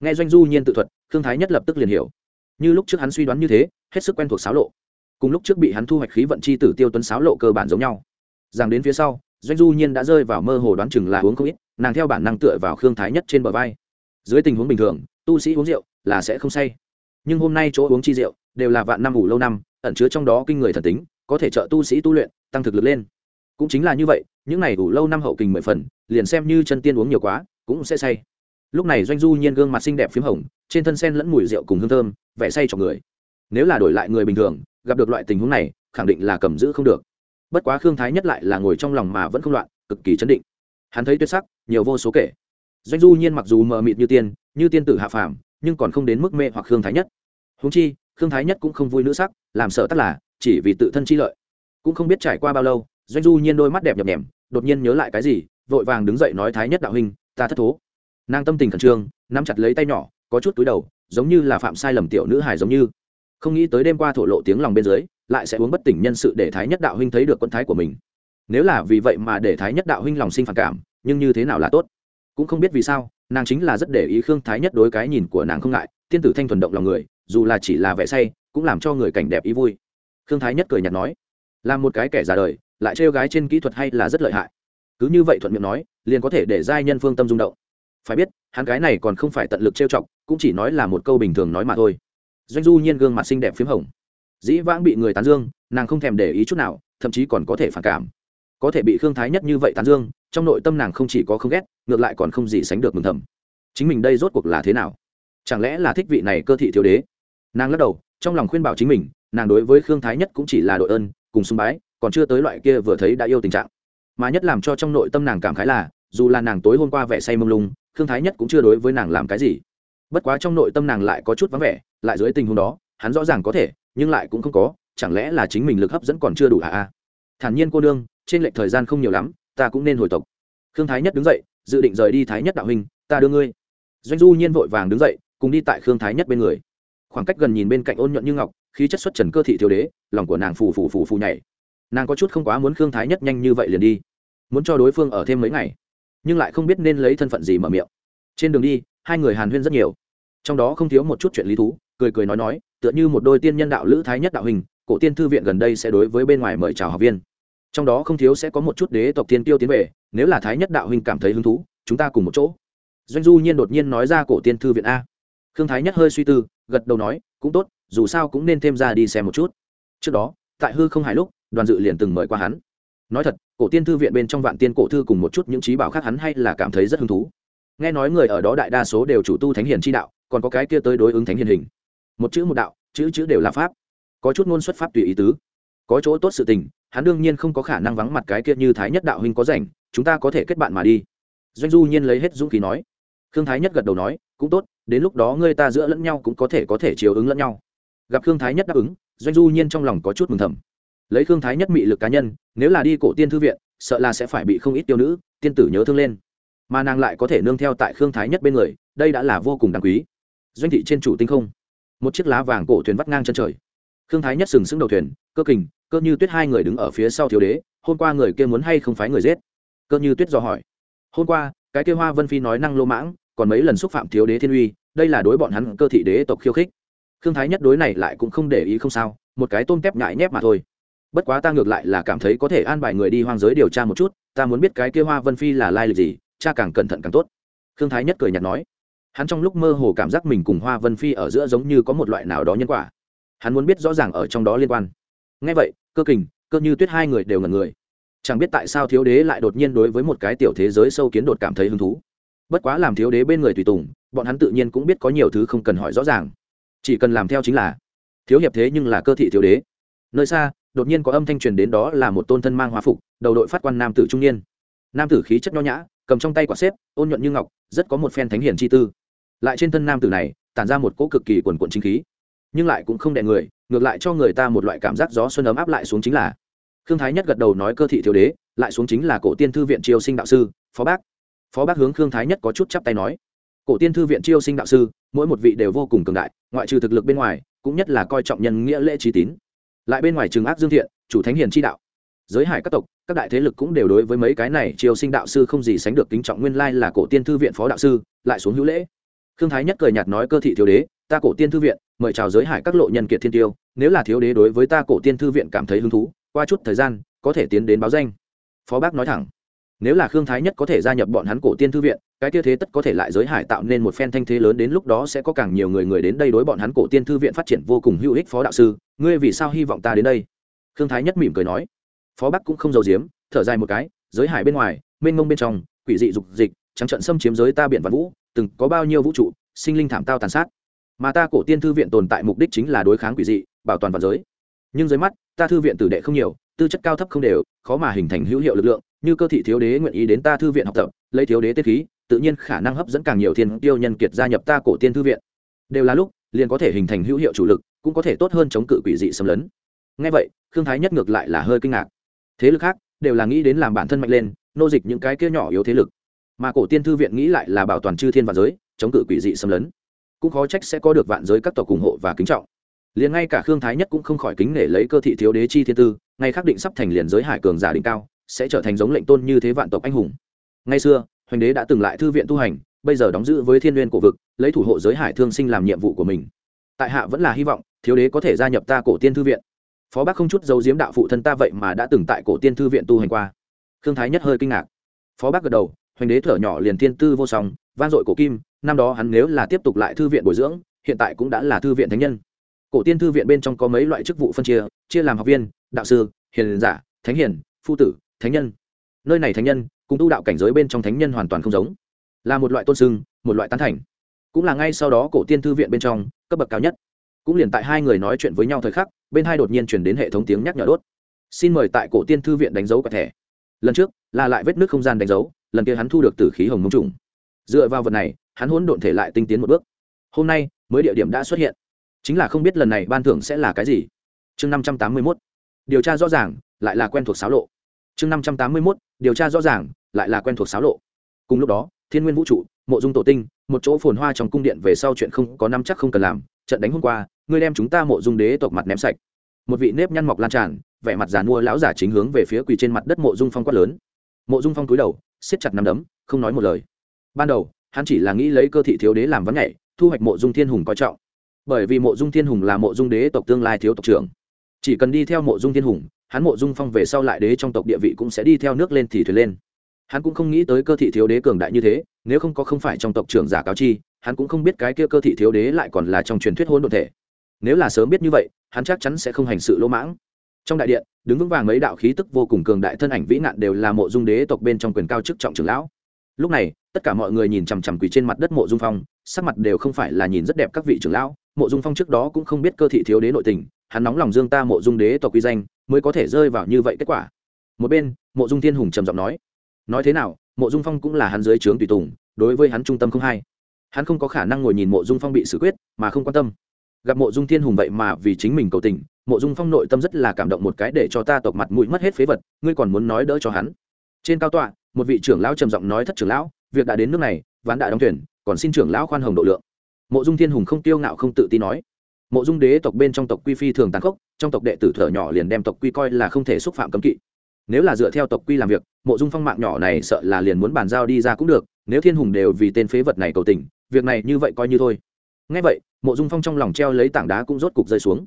Nghe doanh du nhiên tự thuật thương thái nhất lập tức liền hiểu. Như lúc trước hắn suy đoán như thế, hết sức quen thuộc sáo lộ. Cùng lúc trước bị hắn thu hoạch khí vận chi tử tiêu tuấn sáo lộ cơ bản giống nhau. Rằng đến phía sau, doanh du nhiên đã rơi vào mơ hồ đoán chừng là uống không ít, nàng theo bản năng tựa vào khương thái nhất trên bờ vai. Dưới tình huống bình thường, tu sĩ uống rượu là sẽ không say. Nhưng hôm nay chỗ uống chi rượu đều là vạn năm ngủ lâu năm ẩn chứa trong đó kinh người thần tính, có thể trợ tu sĩ tu luyện, tăng thực lực lên. Cũng chính là như vậy, những này đủ lâu năm hậu kình mười phần, liền xem như chân tiên uống nhiều quá, cũng sẽ say. Lúc này doanh du nhiên gương mặt xinh đẹp p h í m hồng, trên thân sen lẫn mùi rượu cùng hương thơm, vẻ say cho người. Nếu là đổi lại người bình thường, gặp được loại tình huống này, khẳng định là cầm giữ không được. Bất quá khương thái nhất lại là ngồi trong lòng mà vẫn không loạn, cực kỳ chấn định. Hắn thấy tuyệt sắc, nhiều vô số kể. Doanh du nhiên mặc dù mờ mịt như tiên như tiên tử hạ phàm, nhưng còn không đến mức mê hoặc khương thái nhất. Húng chi khương thái nhất cũng không vui nữ sắc, làm sợ tất là, chỉ vì tự thân chi lợi. Cũng không biết trải qua bao lâu, doanh du nhiên đôi mắt đẹp nhập nhèm, đột nhiên nhớ lại cái gì, vội vàng đứng dậy nói thái nhất đạo huynh, ta thất thố. Nàng tâm tình khẩn trương, nắm chặt lấy tay nhỏ, có chút túi đầu, giống như là phạm sai lầm tiểu nữ hải giống như. Không nghĩ tới đêm qua thổ lộ tiếng lòng bên dưới, lại sẽ uống bất tỉnh nhân sự để thái nhất đạo huynh thấy được quân thái của mình. Nếu là vì vậy mà để thái nhất đạo huynh lòng sinh phản cảm, nhưng như thế nào là tốt? Cũng không biết vì sao, nàng chính là rất để ý khương thái nhất đối cái nhìn của nàng không ngại, tiên tử thanh thuần động lòng người dù là chỉ là vẻ say, cũng làm cho người cảnh đẹp ý vui. Khương thái nhất cười nhạt nói, là một cái kẻ già đời, lại trêu gái trên kỹ thuật hay là rất lợi hại? Cứ như vậy thuận miệng nói, liền có thể để giai nhân phương tâm rung động. Phải biết, hắn gái này còn không phải tận lực trêu chọc, cũng chỉ nói là một câu bình thường nói mà thôi. Doanh du nhiên gương mặt xinh đẹp p h í m hồng. Dĩ vãng bị người tán dương, nàng không thèm để ý chút nào, thậm chí còn có thể phản cảm. Có thể bị khương thái nhất như vậy tán dương, trong nội tâm nàng không chỉ có không ghét, ngược lại còn không gì sánh được mừng thầm. Chính mình đây rốt cuộc là thế nào? Chẳng lẽ là thích vị này cơ thị thiếu đế? Nàng lắc đầu, trong lòng khuyên bảo chính mình, nàng đối với khương thái nhất cũng chỉ là đội ơn, cùng sùng bái, còn chưa tới loại kia vừa thấy đã yêu tình trạng. Mà nhất làm cho trong nội tâm nàng cảm khái là, dù là nàng tối hôm qua vẻ say mông lung, khương thái nhất cũng chưa đối với nàng làm cái gì. Bất quá trong nội tâm nàng lại có chút vắng vẻ, lại dưới tình huống đó, hắn rõ ràng có thể, nhưng lại cũng không có, chẳng lẽ là chính mình lực hấp dẫn còn chưa đủ à à. Thản nhiên cô đương trên lệch thời gian không nhiều lắm, ta cũng nên hồi tộc. Khương thái nhất đứng dậy, dự định rời đi thái nhất đạo huynh, ta đưa ngươi. Doanh du nhiên vội vàng đứng dậy, cùng đi tại khương thái nhất bên người khoảng cách gần nhìn bên cạnh ôn nhuận như ngọc, khí chất xuất trần cơ thị thiếu đế, lòng của nàng phù phù phù phù nhảy. Nàng có chút không quá muốn khương thái nhất nhanh như vậy liền đi, muốn cho đối phương ở thêm mấy ngày, nhưng lại không biết nên lấy thân phận gì mở miệng. Trên đường đi, hai người hàn huyên rất nhiều. Trong đó không thiếu một chút chuyện lý thú, cười cười nói nói, tựa như một đôi tiên nhân đạo lữ thái nhất đạo hình, cổ tiên thư viện gần đây sẽ đối với bên ngoài mời chào học viên. Trong đó không thiếu sẽ có một chút đế tộc tiên tiêu tiến về, nếu là thái nhất đạo huynh cảm thấy hứng thú, chúng ta cùng một chỗ. Doanh du nhiên đột nhiên nói ra cổ tiên thư viện a khương thái nhất hơi suy tư, gật đầu nói, cũng tốt, dù sao cũng nên thêm ra đi xem một chút. Trước đó, tại hư không hải lúc, đoàn dự liền từng mời qua hắn. Nói thật, cổ tiên thư viện bên trong vạn tiên cổ thư cùng một chút những trí bảo khác hắn hay là cảm thấy rất hứng thú. Nghe nói người ở đó đại đa số đều chủ tu thánh hiền chi đạo, còn có cái kia tới đối ứng thánh hiền hình. Một chữ một đạo, chữ chữ đều là pháp. Có chút ngôn xuất pháp tùy ý tứ. Có chỗ tốt sự tình, hắn đương nhiên không có khả năng vắng mặt cái kia như thái nhất đạo huynh có rảnh, chúng ta có thể kết bạn mà đi. Doanh du nhiên lấy hết dũng khí nói. Khương thái nhất gật đầu nói, cũng tốt đến lúc đó ngươi ta giữa lẫn nhau cũng có thể có thể chiều ứng lẫn nhau. Gặp khương thái nhất đáp ứng, doanh du nhiên trong lòng có chút mừng thầm. Lấy khương thái nhất mị lực cá nhân, nếu là đi cổ tiên thư viện, sợ là sẽ phải bị không ít tiêu nữ, tiên tử nhớ thương lên. Mà nàng lại có thể nương theo tại khương thái nhất bên người, đây đã là vô cùng đáng quý. Doanh thị trên chủ tinh không, một chiếc lá vàng cổ thuyền vắt ngang chân trời. Khương thái nhất sừng sững đầu thuyền, cơ kình, cơ như tuyết hai người đứng ở phía sau thiếu đế, hôm qua người kia muốn hay không phái người giết? Cơ như tuyết dò hỏi. Hôm qua, cái kia hoa vân phi nói năng lô mãng còn mấy lần xúc phạm thiếu đế thiên uy, đây là đối bọn hắn cơ thị đế tộc khiêu khích. Khương thái nhất đối này lại cũng không để ý không sao, một cái tôm tép nhại nhép mà thôi. Bất quá ta ngược lại là cảm thấy có thể an bài người đi hoang giới điều tra một chút, ta muốn biết cái kia hoa vân phi là lai lịch gì, cha càng cẩn thận càng tốt. Khương thái nhất cười nhạt nói. Hắn trong lúc mơ hồ cảm giác mình cùng hoa vân phi ở giữa giống như có một loại nào đó nhân quả. Hắn muốn biết rõ ràng ở trong đó liên quan. Ngay vậy, cơ kình, cơ như tuyết hai người đều ngẩn người. Chẳng biết tại sao thiếu đế lại đột nhiên đối với một cái tiểu thế giới sâu kiến đột cảm thấy hứng thú bất quá làm thiếu đế bên người tùy tùng, bọn hắn tự nhiên cũng biết có nhiều thứ không cần hỏi rõ ràng. Chỉ cần làm theo chính là, thiếu hiệp thế nhưng là cơ thị thiếu đế. Nơi xa, đột nhiên có âm thanh truyền đến đó là một tôn thân mang hóa phục, đầu đội phát quan nam tử trung niên. Nam tử khí chất nho nhã, cầm trong tay quả xếp, ôn nhuận như ngọc, rất có một phen thánh hiền chi tư. Lại trên thân nam tử này, tản ra một cỗ cực kỳ quần quận chính khí. Nhưng lại cũng không đẹ người, ngược lại cho người ta một loại cảm giác gió xuân ấm áp lại xuống chính là. Khương thái nhất gật đầu nói cơ thị thiếu đế, lại xuống chính là cổ tiên thư viện triều sinh đạo sư, phó bác phó bác hướng khương thái nhất có chút chắp tay nói cổ tiên thư viện chiêu sinh đạo sư mỗi một vị đều vô cùng cường đại ngoại trừ thực lực bên ngoài cũng nhất là coi trọng nhân nghĩa lễ trí tín lại bên ngoài trường ác dương thiện chủ thánh hiền chi đạo giới hải các tộc các đại thế lực cũng đều đối với mấy cái này chiêu sinh đạo sư không gì sánh được kính trọng nguyên lai là cổ tiên thư viện phó đạo sư lại xuống hữu lễ khương thái nhất cười nhạt nói cơ thị thiếu đế ta cổ tiên thư viện mời chào giới hải các lộ nhân kiệt thiên tiêu nếu là thiếu đế đối với ta cổ tiên thư viện cảm thấy hứng thú qua chút thời gian có thể tiến đến báo danh phó bác nói thẳng nếu là khương thái nhất có thể gia nhập bọn hắn cổ tiên thư viện, cái kia thế tất có thể lại giới hải tạo nên một phen thanh thế lớn đến lúc đó sẽ có càng nhiều người người đến đây đối bọn hắn cổ tiên thư viện phát triển vô cùng hữu ích phó đạo sư, ngươi vì sao hy vọng ta đến đây? Khương thái nhất mỉm cười nói. Phó bắc cũng không giàu giếm, thở dài một cái, giới hải bên ngoài, mênh mông bên trong, quỷ dị dục dịch, trắng trận xâm chiếm giới ta biển và vũ, từng có bao nhiêu vũ trụ, sinh linh thảm tao tàn sát. Mà ta cổ tiên thư viện tồn tại mục đích chính là đối kháng quỷ dị, bảo toàn vật giới. Nhưng dưới mắt, ta thư viện tử đệ không nhiều, tư chất cao thấp không đều, khó mà hình thành hữu hiệu lực lượng như cơ thị thiếu đế nguyện ý đến ta thư viện học tập, lấy thiếu đế tiết khí, tự nhiên khả năng hấp dẫn càng nhiều thiên tiêu nhân kiệt gia nhập ta cổ tiên thư viện. Đều là lúc, liền có thể hình thành hữu hiệu chủ lực, cũng có thể tốt hơn chống cự quỷ dị xâm lấn. Ngay vậy, khương thái nhất ngược lại là hơi kinh ngạc. Thế lực khác, đều là nghĩ đến làm bản thân mạnh lên, nô dịch những cái kia nhỏ yếu thế lực. Mà cổ tiên thư viện nghĩ lại là bảo toàn chư thiên vạn giới, chống cự quỷ dị xâm lấn. Cũng khó trách sẽ có được vạn giới các tộc ủng hộ và kính trọng. Liền ngay cả khương thái nhất cũng không khỏi kính nể lấy cơ thị thiếu đế chi thiên tư ngay khắc định sắp thành liền giới hải cường giả đỉnh cao sẽ trở thành giống lệnh tôn như thế vạn tộc anh hùng. Ngay xưa, hoành đế đã từng lại thư viện tu hành, bây giờ đóng giữ với thiên n cổ vực, lấy thủ hộ giới hải thương sinh làm nhiệm vụ của mình. Tại hạ vẫn là hy vọng, thiếu đế có thể gia nhập ta cổ tiên thư viện. Phó bác không chút giấu diếm đạo phụ thân ta vậy mà đã từng tại cổ tiên thư viện tu hành qua. Khương thái nhất hơi kinh ngạc. Phó bác gật đầu, hoành đế thở nhỏ liền thiên tư vô song van dội cổ kim, năm đó hắn nếu là tiếp tục lại thư viện bồi dưỡng, hiện tại cũng đã là thư viện thánh nhân. Cổ tiên thư viện bên trong có mấy loại chức vụ phân chia chia làm học viên, đạo sư, hiền giả, thánh hiền, phu tử thánh nhân. Nơi này thánh nhân, cùng tu đạo cảnh giới bên trong thánh nhân hoàn toàn không giống. Là một loại tôn sưng, một loại tán thành. Cũng là ngay sau đó cổ tiên thư viện bên trong, cấp bậc cao nhất. Cũng liền tại hai người nói chuyện với nhau thời khắc, bên hai đột nhiên chuyển đến hệ thống tiếng nhắc nhở đốt. Xin mời tại cổ tiên thư viện đánh dấu quẹt thẻ. Lần trước, là lại vết nước không gian đánh dấu, lần kia hắn thu được từ khí hồng mông trùng. Dựa vào vật này, hắn hỗn độn thể lại tinh tiến một bước. Hôm nay, mới địa điểm đã xuất hiện. Chính là không biết lần này ban thưởng sẽ là cái gì. Chương năm trăm tám mươi mốt. Điều tra rõ ràng, lại là quen thuộc xáo lộ chương năm trăm tám mươi mốt, điều tra rõ ràng, lại là quen thuộc xáo lộ. Cùng lúc đó, thiên nguyên vũ trụ, mộ dung tổ tinh, một chỗ phồn hoa trong cung điện về sau chuyện không có năm chắc không cần làm, trận đánh hôm qua, ngươi đem chúng ta mộ dung đế tộc mặt ném sạch. Một vị nếp nhăn mọc lan tràn, vẻ mặt giàn mua lão giả chính hướng về phía quỳ trên mặt đất mộ dung phong quát lớn. Mộ dung phong cúi đầu, siết chặt nắm đấm, không nói một lời. Ban đầu, hắn chỉ là nghĩ lấy cơ thị thiếu đế làm vấn nhảy, thu hoạch mộ dung thiên hùng coi trọng. Bởi vì mộ dung thiên hùng là mộ dung đế tộc tương lai thiếu tộc trưởng. Chỉ cần đi theo mộ dung thiên hùng hắn mộ dung phong về sau lại đế trong tộc địa vị cũng sẽ đi theo nước lên thì thuyền lên. Hắn cũng không nghĩ tới cơ thị thiếu đế cường đại như thế, nếu không có không phải trong tộc trưởng giả cáo chi, hắn cũng không biết cái kia cơ thị thiếu đế lại còn là trong truyền thuyết hôn đ ộ thể. Nếu là sớm biết như vậy, hắn chắc chắn sẽ không hành sự lỗ mãng. Trong đại điện, đứng vững vàng mấy đạo khí tức vô cùng cường đại thân ảnh vĩ nạn đều là mộ dung đế tộc bên trong quyền cao chức trọng trưởng lão. Lúc này, tất cả mọi người nhìn chằm chằm quỳ trên mặt đất mộ dung phong, sắc mặt đều không phải là nhìn rất đẹp các vị trưởng lão. Mộ dung phong trước đó cũng không biết cơ thị thiếu đế nội tình, hắn nóng lòng dương ta mộ dung đế tộc quy danh mới có thể rơi vào như vậy kết quả. Một bên, mộ dung thiên hùng trầm giọng nói nói thế nào, mộ dung phong cũng là hắn dưới trướng tùy tùng, đối với hắn trung tâm không hay. Hắn không có khả năng ngồi nhìn mộ dung phong bị xử quyết, mà không quan tâm. Gặp mộ dung thiên hùng vậy mà vì chính mình cầu tình, mộ dung phong nội tâm rất là cảm động một cái để cho ta tộc mặt mũi mất hết phế vật, ngươi còn muốn nói đỡ cho hắn? Trên cao tọa, một vị trưởng lão trầm giọng nói, thất trưởng lão, việc đã đến nước này, ván đã đóng thuyền, còn xin trưởng lão khoan hồng độ lượng. Mộ dung thiên hùng không tiêu ngạo không tự tin nói mộ dung đế tộc bên trong tộc quy phi thường tàn khốc, trong tộc đệ tử thở nhỏ liền đem tộc quy coi là không thể xúc phạm cấm kỵ. Nếu là dựa theo tộc quy làm việc, mộ dung phong mạng nhỏ này sợ là liền muốn bàn giao đi ra cũng được, nếu thiên hùng đều vì tên phế vật này cầu tình, việc này như vậy coi như thôi. Ngay vậy, mộ dung phong trong lòng treo lấy tảng đá cũng rốt cục rơi xuống.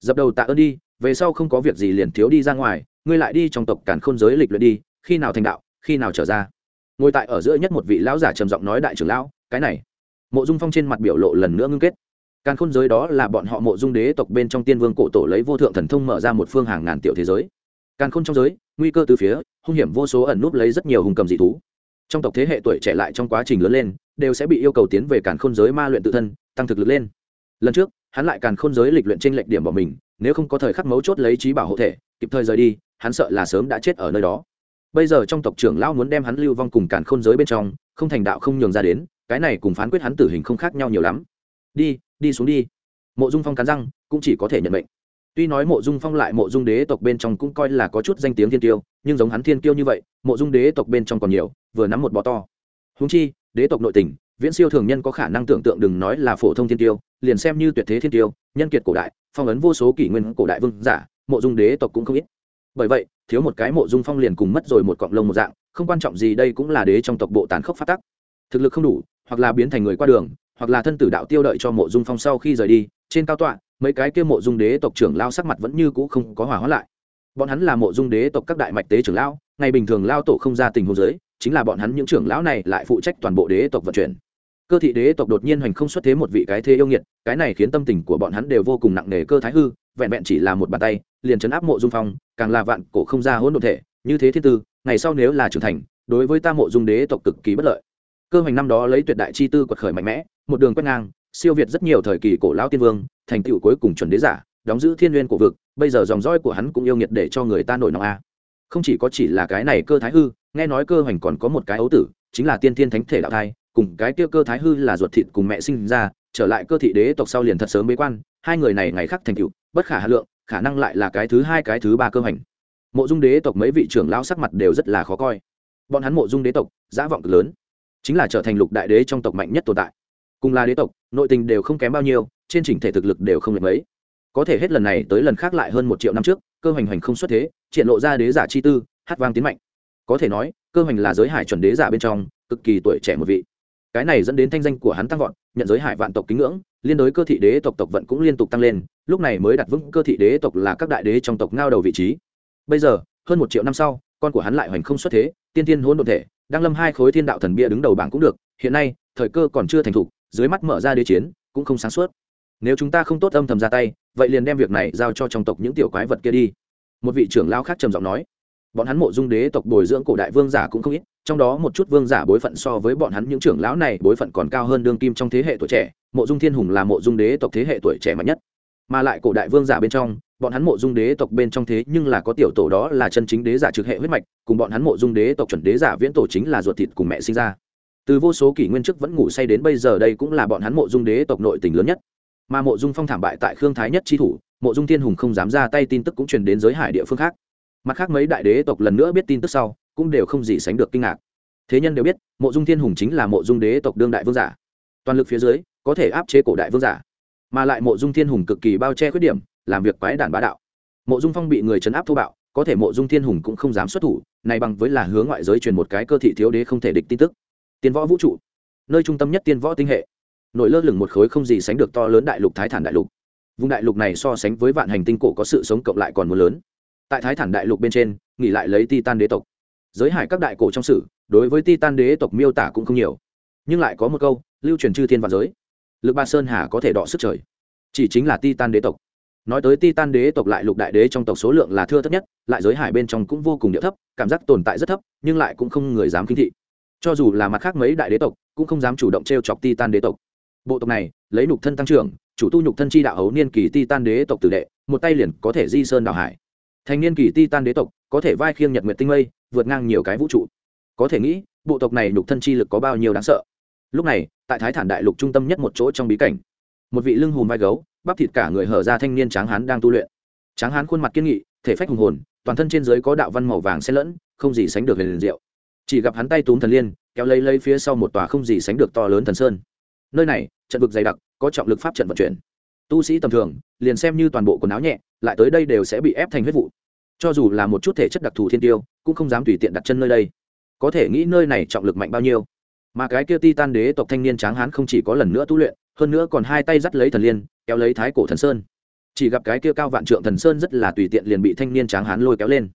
Dập đầu tạ ơn đi, về sau không có việc gì liền thiếu đi ra ngoài, ngươi lại đi trong tộc cản khôn giới lịch luyện đi, khi nào thành đạo, khi nào trở ra. Ngồi tại ở giữa nhất một vị lão giả trầm giọng nói đại trưởng lão, cái này. Mộ dung phong trên mặt biểu lộ lần nữa ngưng kết càn khôn giới đó là bọn họ mộ dung đế tộc bên trong tiên vương cổ tổ lấy vô thượng thần thông mở ra một phương hàng ngàn tiểu thế giới. Càn khôn trong giới, nguy cơ từ phía, hung hiểm vô số ẩn núp lấy rất nhiều hùng cầm dị thú. Trong tộc thế hệ tuổi trẻ lại trong quá trình lớn lên, đều sẽ bị yêu cầu tiến về càn khôn giới ma luyện tự thân, tăng thực lực lên. Lần trước, hắn lại càn khôn giới lịch luyện trên lệch điểm bỏ mình, nếu không có thời khắc mấu chốt lấy trí bảo hộ thể, kịp thời rời đi, hắn sợ là sớm đã chết ở nơi đó. Bây giờ trong tộc trưởng lão muốn đem hắn lưu vong cùng càn khôn giới bên trong, không thành đạo không nhường ra đến, cái này cùng phán quyết hắn tử hình không khác nhau nhiều lắm. Đi đi xuống đi. Mộ dung phong cắn răng, cũng chỉ có thể nhận mệnh. Tuy nói mộ dung phong lại mộ dung đế tộc bên trong cũng coi là có chút danh tiếng thiên tiêu nhưng giống hắn thiên tiêu như vậy, mộ dung đế tộc bên trong còn nhiều, vừa nắm một bò to. Húng chi, đế tộc nội tình, viễn siêu thường nhân có khả năng tưởng tượng đừng nói là phổ thông thiên tiêu liền xem như tuyệt thế thiên tiêu nhân kiệt cổ đại, phong ấn vô số kỷ nguyên cổ đại vương giả, mộ dung đế tộc cũng không ít. Bởi vậy, thiếu một cái mộ dung phong liền cùng mất rồi một cọng lông một dạng, không quan trọng gì đây cũng là đế trong tộc bộ tàn khốc phát tắc. Thực lực không đủ, hoặc là biến thành người qua đường hoặc là thân tử đạo tiêu đợi cho mộ dung phong sau khi rời đi, trên cao tọa, mấy cái kia mộ dung đế tộc trưởng lao sắc mặt vẫn như cũ không có hỏa hóa lại. Bọn hắn là mộ dung đế tộc các đại mạch tế trưởng lão ngày bình thường lao tổ không ra tình huống giới chính là bọn hắn những trưởng lão này lại phụ trách toàn bộ đế tộc vận chuyển. Cơ thị đế tộc đột nhiên hoành không xuất thế một vị cái thế yêu nghiệt, cái này khiến tâm tình của bọn hắn đều vô cùng nặng nề cơ thái hư, vẹn vẹn chỉ là một bàn tay, liền chấn áp mộ dung phong, càng là vạn cổ không ra hỗn độn thể, như thế thiên tư, ngày sau nếu là trưởng thành, đối với ta mộ dung đế tộc cực kỳ bất lợi cơ hoành năm đó lấy tuyệt đại chi tư quật khởi mạnh mẽ, một đường quét ngang, siêu việt rất nhiều thời kỳ cổ lão tiên vương, thành tựu cuối cùng chuẩn đế giả, đóng giữ thiên nguyên cổ vực, bây giờ dòng roi của hắn cũng yêu nghiệt để cho người ta nổi nóng a. Không chỉ có chỉ là cái này cơ thái hư, nghe nói cơ hoành còn có một cái ấu tử, chính là tiên thiên thánh thể đạo thai, cùng cái kia cơ thái hư là ruột thịt cùng mẹ sinh ra, trở lại cơ thị đế tộc sau liền thật sớm bế quan, hai người này ngày khác thành cựu bất khả hà lượng, khả năng lại là cái thứ hai, cái thứ ba cơ hoành. Mộ dung đế tộc mấy vị trưởng lão sắc mặt đều rất là khó coi. Bọn hắn mộ dung đế tộc giả vọng cực lớn chính là trở thành lục đại đế trong tộc mạnh nhất tồn tại. Cùng là đế tộc, nội tình đều không kém bao nhiêu, trên chỉnh thể thực lực đều không lệch mấy. Có thể hết lần này tới lần khác lại hơn một triệu năm trước, cơ hoành hoành không xuất thế, triển lộ ra đế giả chi tư, hát vang tiến mạnh. Có thể nói, cơ hoành là giới hải chuẩn đế giả bên trong, cực kỳ tuổi trẻ một vị. Cái này dẫn đến thanh danh của hắn tăng vọt, nhận giới hải vạn tộc kính ngưỡng, liên đối cơ thị đế tộc tộc vận cũng liên tục tăng lên, lúc này mới đặt vững cơ thị đế tộc là các đại đế trong tộc ngao đầu vị trí. Bây giờ, hơn một triệu năm sau, con của hắn lại hoành không xuất thế, tiên tiên hôn đ ộ thể đang lâm hai khối thiên đạo thần bia đứng đầu bảng cũng được, hiện nay, thời cơ còn chưa thành thục, dưới mắt mở ra đế chiến, cũng không sáng suốt. Nếu chúng ta không tốt âm thầm ra tay, vậy liền đem việc này giao cho trong tộc những tiểu quái vật kia đi. Một vị trưởng lao khác trầm giọng nói. Bọn hắn mộ dung đế tộc bồi dưỡng cổ đại vương giả cũng không ít, trong đó một chút vương giả bối phận so với bọn hắn những trưởng lão này bối phận còn cao hơn đương kim trong thế hệ tuổi trẻ, mộ dung thiên hùng là mộ dung đế tộc thế hệ tuổi trẻ mạnh nhất. Mà lại cổ đại vương giả bên trong bọn hắn mộ dung đế tộc bên trong thế nhưng là có tiểu tổ đó là chân chính đế giả trực hệ huyết mạch, cùng bọn hắn mộ dung đế tộc chuẩn đế giả viễn tổ chính là ruột thịt cùng mẹ sinh ra. Từ vô số kỷ nguyên trước vẫn ngủ say đến bây giờ đây cũng là bọn hắn mộ dung đế tộc nội tình lớn nhất. Mà mộ dung phong thảm bại tại khương thái nhất chi thủ, mộ dung thiên hùng không dám ra tay tin tức cũng truyền đến giới hải địa phương khác. Mặt khác mấy đại đế tộc lần nữa biết tin tức sau, cũng đều không gì sánh được kinh ngạc. Thế nhân đều biết, mộ dung thiên hùng chính là mộ dung đế tộc đương đại vương giả. Toàn lực phía dưới, có thể áp chế cổ đại vương giả. Mà lại mộ dung thiên hùng cực kỳ bao che khuyết điểm làm việc quái đản bá đạo. Mộ dung phong bị người chấn áp thô bạo, có thể mộ dung thiên hùng cũng không dám xuất thủ, này bằng với là hướng ngoại giới truyền một cái cơ thị thiếu đế không thể địch tin tức. Tiên võ vũ trụ, nơi trung tâm nhất tiên võ tinh hệ. Nội lơ lửng một khối không gì sánh được to lớn đại lục thái thản đại lục. Vùng đại lục này so sánh với vạn hành tinh cổ có sự sống cộng lại còn muốn lớn. Tại thái thản đại lục bên trên, nghỉ lại lấy titan đế tộc. Giới hải các đại cổ trong sử, đối với titan đế tộc miêu tả cũng không nhiều. Nhưng lại có một câu, lưu truyền chư thiên và giới. Lực ba sơn hà có thể đọ sức trời. Chỉ chính là titan đế tộc nói tới titan đế tộc lại lục đại đế trong tộc số lượng là thưa thấp nhất, lại giới hải bên trong cũng vô cùng địa thấp, cảm giác tồn tại rất thấp, nhưng lại cũng không người dám kinh thị. Cho dù là mặt khác mấy đại đế tộc, cũng không dám chủ động t r e o chọc titan đế tộc. Bộ tộc này, lấy nhục thân tăng trưởng, chủ tu nhục thân chi đạo hấu niên kỳ titan đế tộc tử đệ, một tay liền có thể di sơn đào hải. Thành niên kỳ titan đế tộc, có thể vai khiêng nhật nguyệt tinh mây, vượt ngang nhiều cái vũ trụ. Có thể nghĩ, bộ tộc này nhục thân chi lực có bao nhiêu đáng sợ. Lúc này, tại thái thản đại lục trung tâm nhất một chỗ trong bí cảnh, một vị lưng hùm vai gấu bắp thịt cả người hở ra thanh niên tráng hán đang tu luyện. Tráng hán khuôn mặt kiên nghị, thể phách hùng hồn, toàn thân trên dưới có đạo văn màu vàng xen lẫn, không gì sánh được về liền diệu. Chỉ gặp hắn tay túm thần liên, kéo lấy lấy phía sau một tòa không gì sánh được to lớn thần sơn. Nơi này, trận vực dày đặc, có trọng lực pháp trận vận chuyển. Tu sĩ tầm thường, liền xem như toàn bộ quần áo nhẹ, lại tới đây đều sẽ bị ép thành huyết vụ. Cho dù là một chút thể chất đặc thù thiên tiêu, cũng không dám tùy tiện đặt chân nơi đây. Có thể nghĩ nơi này trọng lực mạnh bao nhiêu. Mà cái kia ti tan đế tộc thanh niên tráng hán không chỉ có lần nữa tu luyện, hơn nữa còn hai tay dắt lấy thần liên kéo lấy thái cổ thần sơn. Chỉ gặp cái kia cao vạn trượng thần sơn rất là tùy tiện liền bị thanh niên tráng hán lôi kéo lên.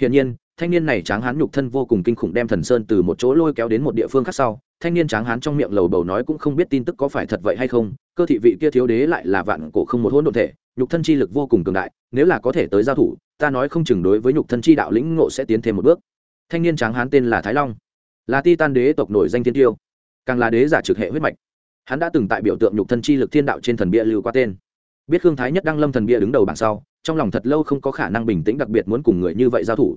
Hiển nhiên, thanh niên này tráng hán nhục thân vô cùng kinh khủng đem thần sơn từ một chỗ lôi kéo đến một địa phương khác sau, thanh niên tráng hán trong miệng lầu bầu nói cũng không biết tin tức có phải thật vậy hay không, cơ thị vị kia thiếu đế lại là vạn cổ không một hỗn độn thể, nhục thân chi lực vô cùng cường đại, nếu là có thể tới giao thủ, ta nói không chừng đối với nhục thân chi đạo lĩnh ngộ sẽ tiến thêm một bước. Thanh niên tráng hán tên là thái long, là ti tan đế tộc nổi danh thiên tiêu, càng là đế giả trực hệ huyết mạch hắn đã từng tại biểu tượng nhục thân chi lực thiên đạo trên thần bia lưu qua tên. Biết khương thái nhất đăng lâm thần bia đứng đầu bảng sau, trong lòng thật lâu không có khả năng bình tĩnh đặc biệt muốn cùng người như vậy giao thủ.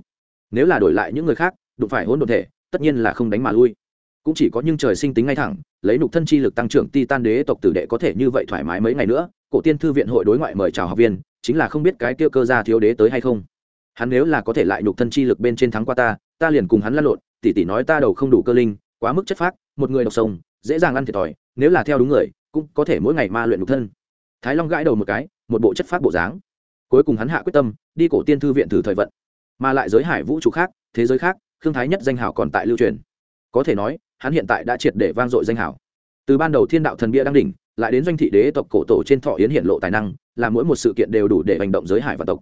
Nếu là đổi lại những người khác, đụng phải hỗn độn thể, tất nhiên là không đánh mà lui. Cũng chỉ có nhưng trời sinh tính ngay thẳng, lấy nục thân chi lực tăng trưởng ti tan đế tộc tử đệ có thể như vậy thoải mái mấy ngày nữa, cổ tiên thư viện hội đối ngoại mời chào học viên, chính là không biết cái kia cơ gia thiếu đế tới hay không. Hắn nếu là có thể lại nục thân chi lực bên trên thắng qua ta ta liền cùng hắn lăn lộn tỷ tỷ nói ta đầu không đủ cơ linh, quá mức chất phác, một người độc sông, dễ dàng ăn thiệt thòi nếu là theo đúng người, cũng có thể mỗi ngày ma luyện nhục thân. Thái long gãi đầu một cái, một bộ chất phát bộ dáng. Cuối cùng hắn hạ quyết tâm, đi cổ tiên thư viện thử thời vận. Mà lại giới hải vũ trụ khác, thế giới khác thương thái nhất danh hào còn tại lưu truyền. Có thể nói, hắn hiện tại đã triệt để vang dội danh hào từ ban đầu thiên đạo thần bia đăng đỉnh, lại đến doanh thị đế tộc cổ tổ trên thọ yến hiện lộ tài năng là mỗi một sự kiện đều đủ để hành động giới hải và tộc.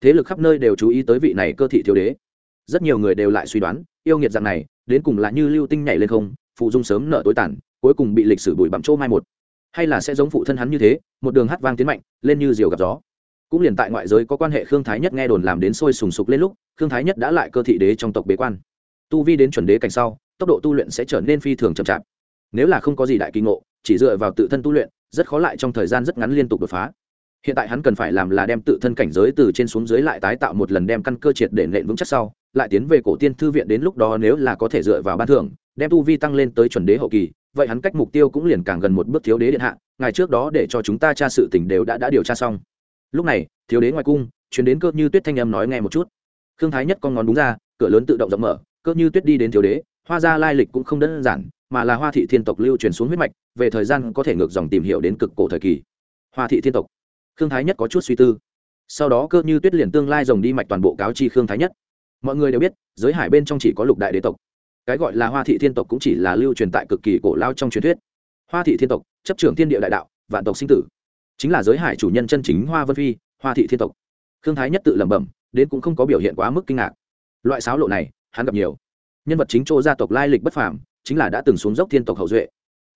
Thế lực khắp nơi đều chú ý tới vị này cơ thị thiếu đế. Rất nhiều người đều lại suy đoán, yêu nghiệt dạng này, đến cùng là như lưu tinh nhảy lên không phụ dung sớm nợ tối tàn cuối cùng bị lịch sử bụi bặm chỗ mai một. Hay là sẽ giống phụ thân hắn như thế, một đường hát vang tiến mạnh, lên như diều gặp gió. Cũng liền tại ngoại giới có quan hệ khương thái nhất nghe đồn làm đến sôi sùng sục lên lúc, khương thái nhất đã lại cơ thị đế trong tộc bế quan. Tu vi đến chuẩn đế cảnh sau, tốc độ tu luyện sẽ trở nên phi thường chậm chạp. Nếu là không có gì đại kỳ ngộ, chỉ dựa vào tự thân tu luyện, rất khó lại trong thời gian rất ngắn liên tục đột phá. Hiện tại hắn cần phải làm là đem tự thân cảnh giới từ trên xuống dưới lại tái tạo một lần đem căn cơ triệt để nện vững chắc sau, lại tiến về cổ tiên thư viện đến lúc đó nếu là có thể dựa vào ban thưởng, đem tu vi tăng lên tới chuẩn đế hậu kỳ vậy hắn cách mục tiêu cũng liền càng gần một bước thiếu đế điện hạ, ngày trước đó để cho chúng ta tra sự tình đều đã đã điều tra xong. Lúc này, thiếu đế ngoài cung chuyến đến cơ như tuyết thanh âm nói nghe một chút. Khương thái nhất con ngón đúng ra, cửa lớn tự động rộng mở, cơ như tuyết đi đến thiếu đế, hoa gia lai lịch cũng không đơn giản, mà là hoa thị thiên tộc lưu truyền xuống huyết mạch, về thời gian có thể ngược dòng tìm hiểu đến cực cổ thời kỳ. Hoa thị thiên tộc. Khương thái nhất có chút suy tư. Sau đó cơ như tuyết liền tương lai rồng đi mạch toàn bộ cáo chi khương thái nhất. Mọi người đều biết, giới hải bên trong chỉ có lục đại đế tộc cái gọi là hoa thị thiên tộc cũng chỉ là lưu truyền tại cực kỳ cổ lao trong truyền thuyết. Hoa thị thiên tộc, chấp trưởng thiên địa đại đạo, vạn tộc sinh tử. Chính là giới hải chủ nhân chân chính hoa vân phi, hoa thị thiên tộc. Khương thái nhất tự lẩm bẩm, đến cũng không có biểu hiện quá mức kinh ngạc. Loại sáo lộ này, hắn gặp nhiều. Nhân vật chính chỗ gia tộc lai lịch bất phàm, chính là đã từng xuống dốc thiên tộc hậu duệ.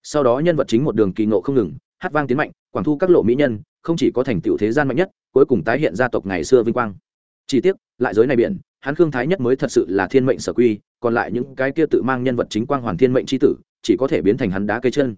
Sau đó nhân vật chính một đường kỳ ngộ không ngừng, hát vang tiến mạnh, quảng thu các lộ mỹ nhân, không chỉ có thành tựu thế gian mạnh nhất, cuối cùng tái hiện gia tộc ngày xưa vinh quang. Chỉ tiếc, lại giới này biển hắn khương thái nhất mới thật sự là thiên mệnh sở quy, còn lại những cái kia tự mang nhân vật chính quang hoàn thiên mệnh c tử, chỉ có thể biến thành hắn đá cây chân.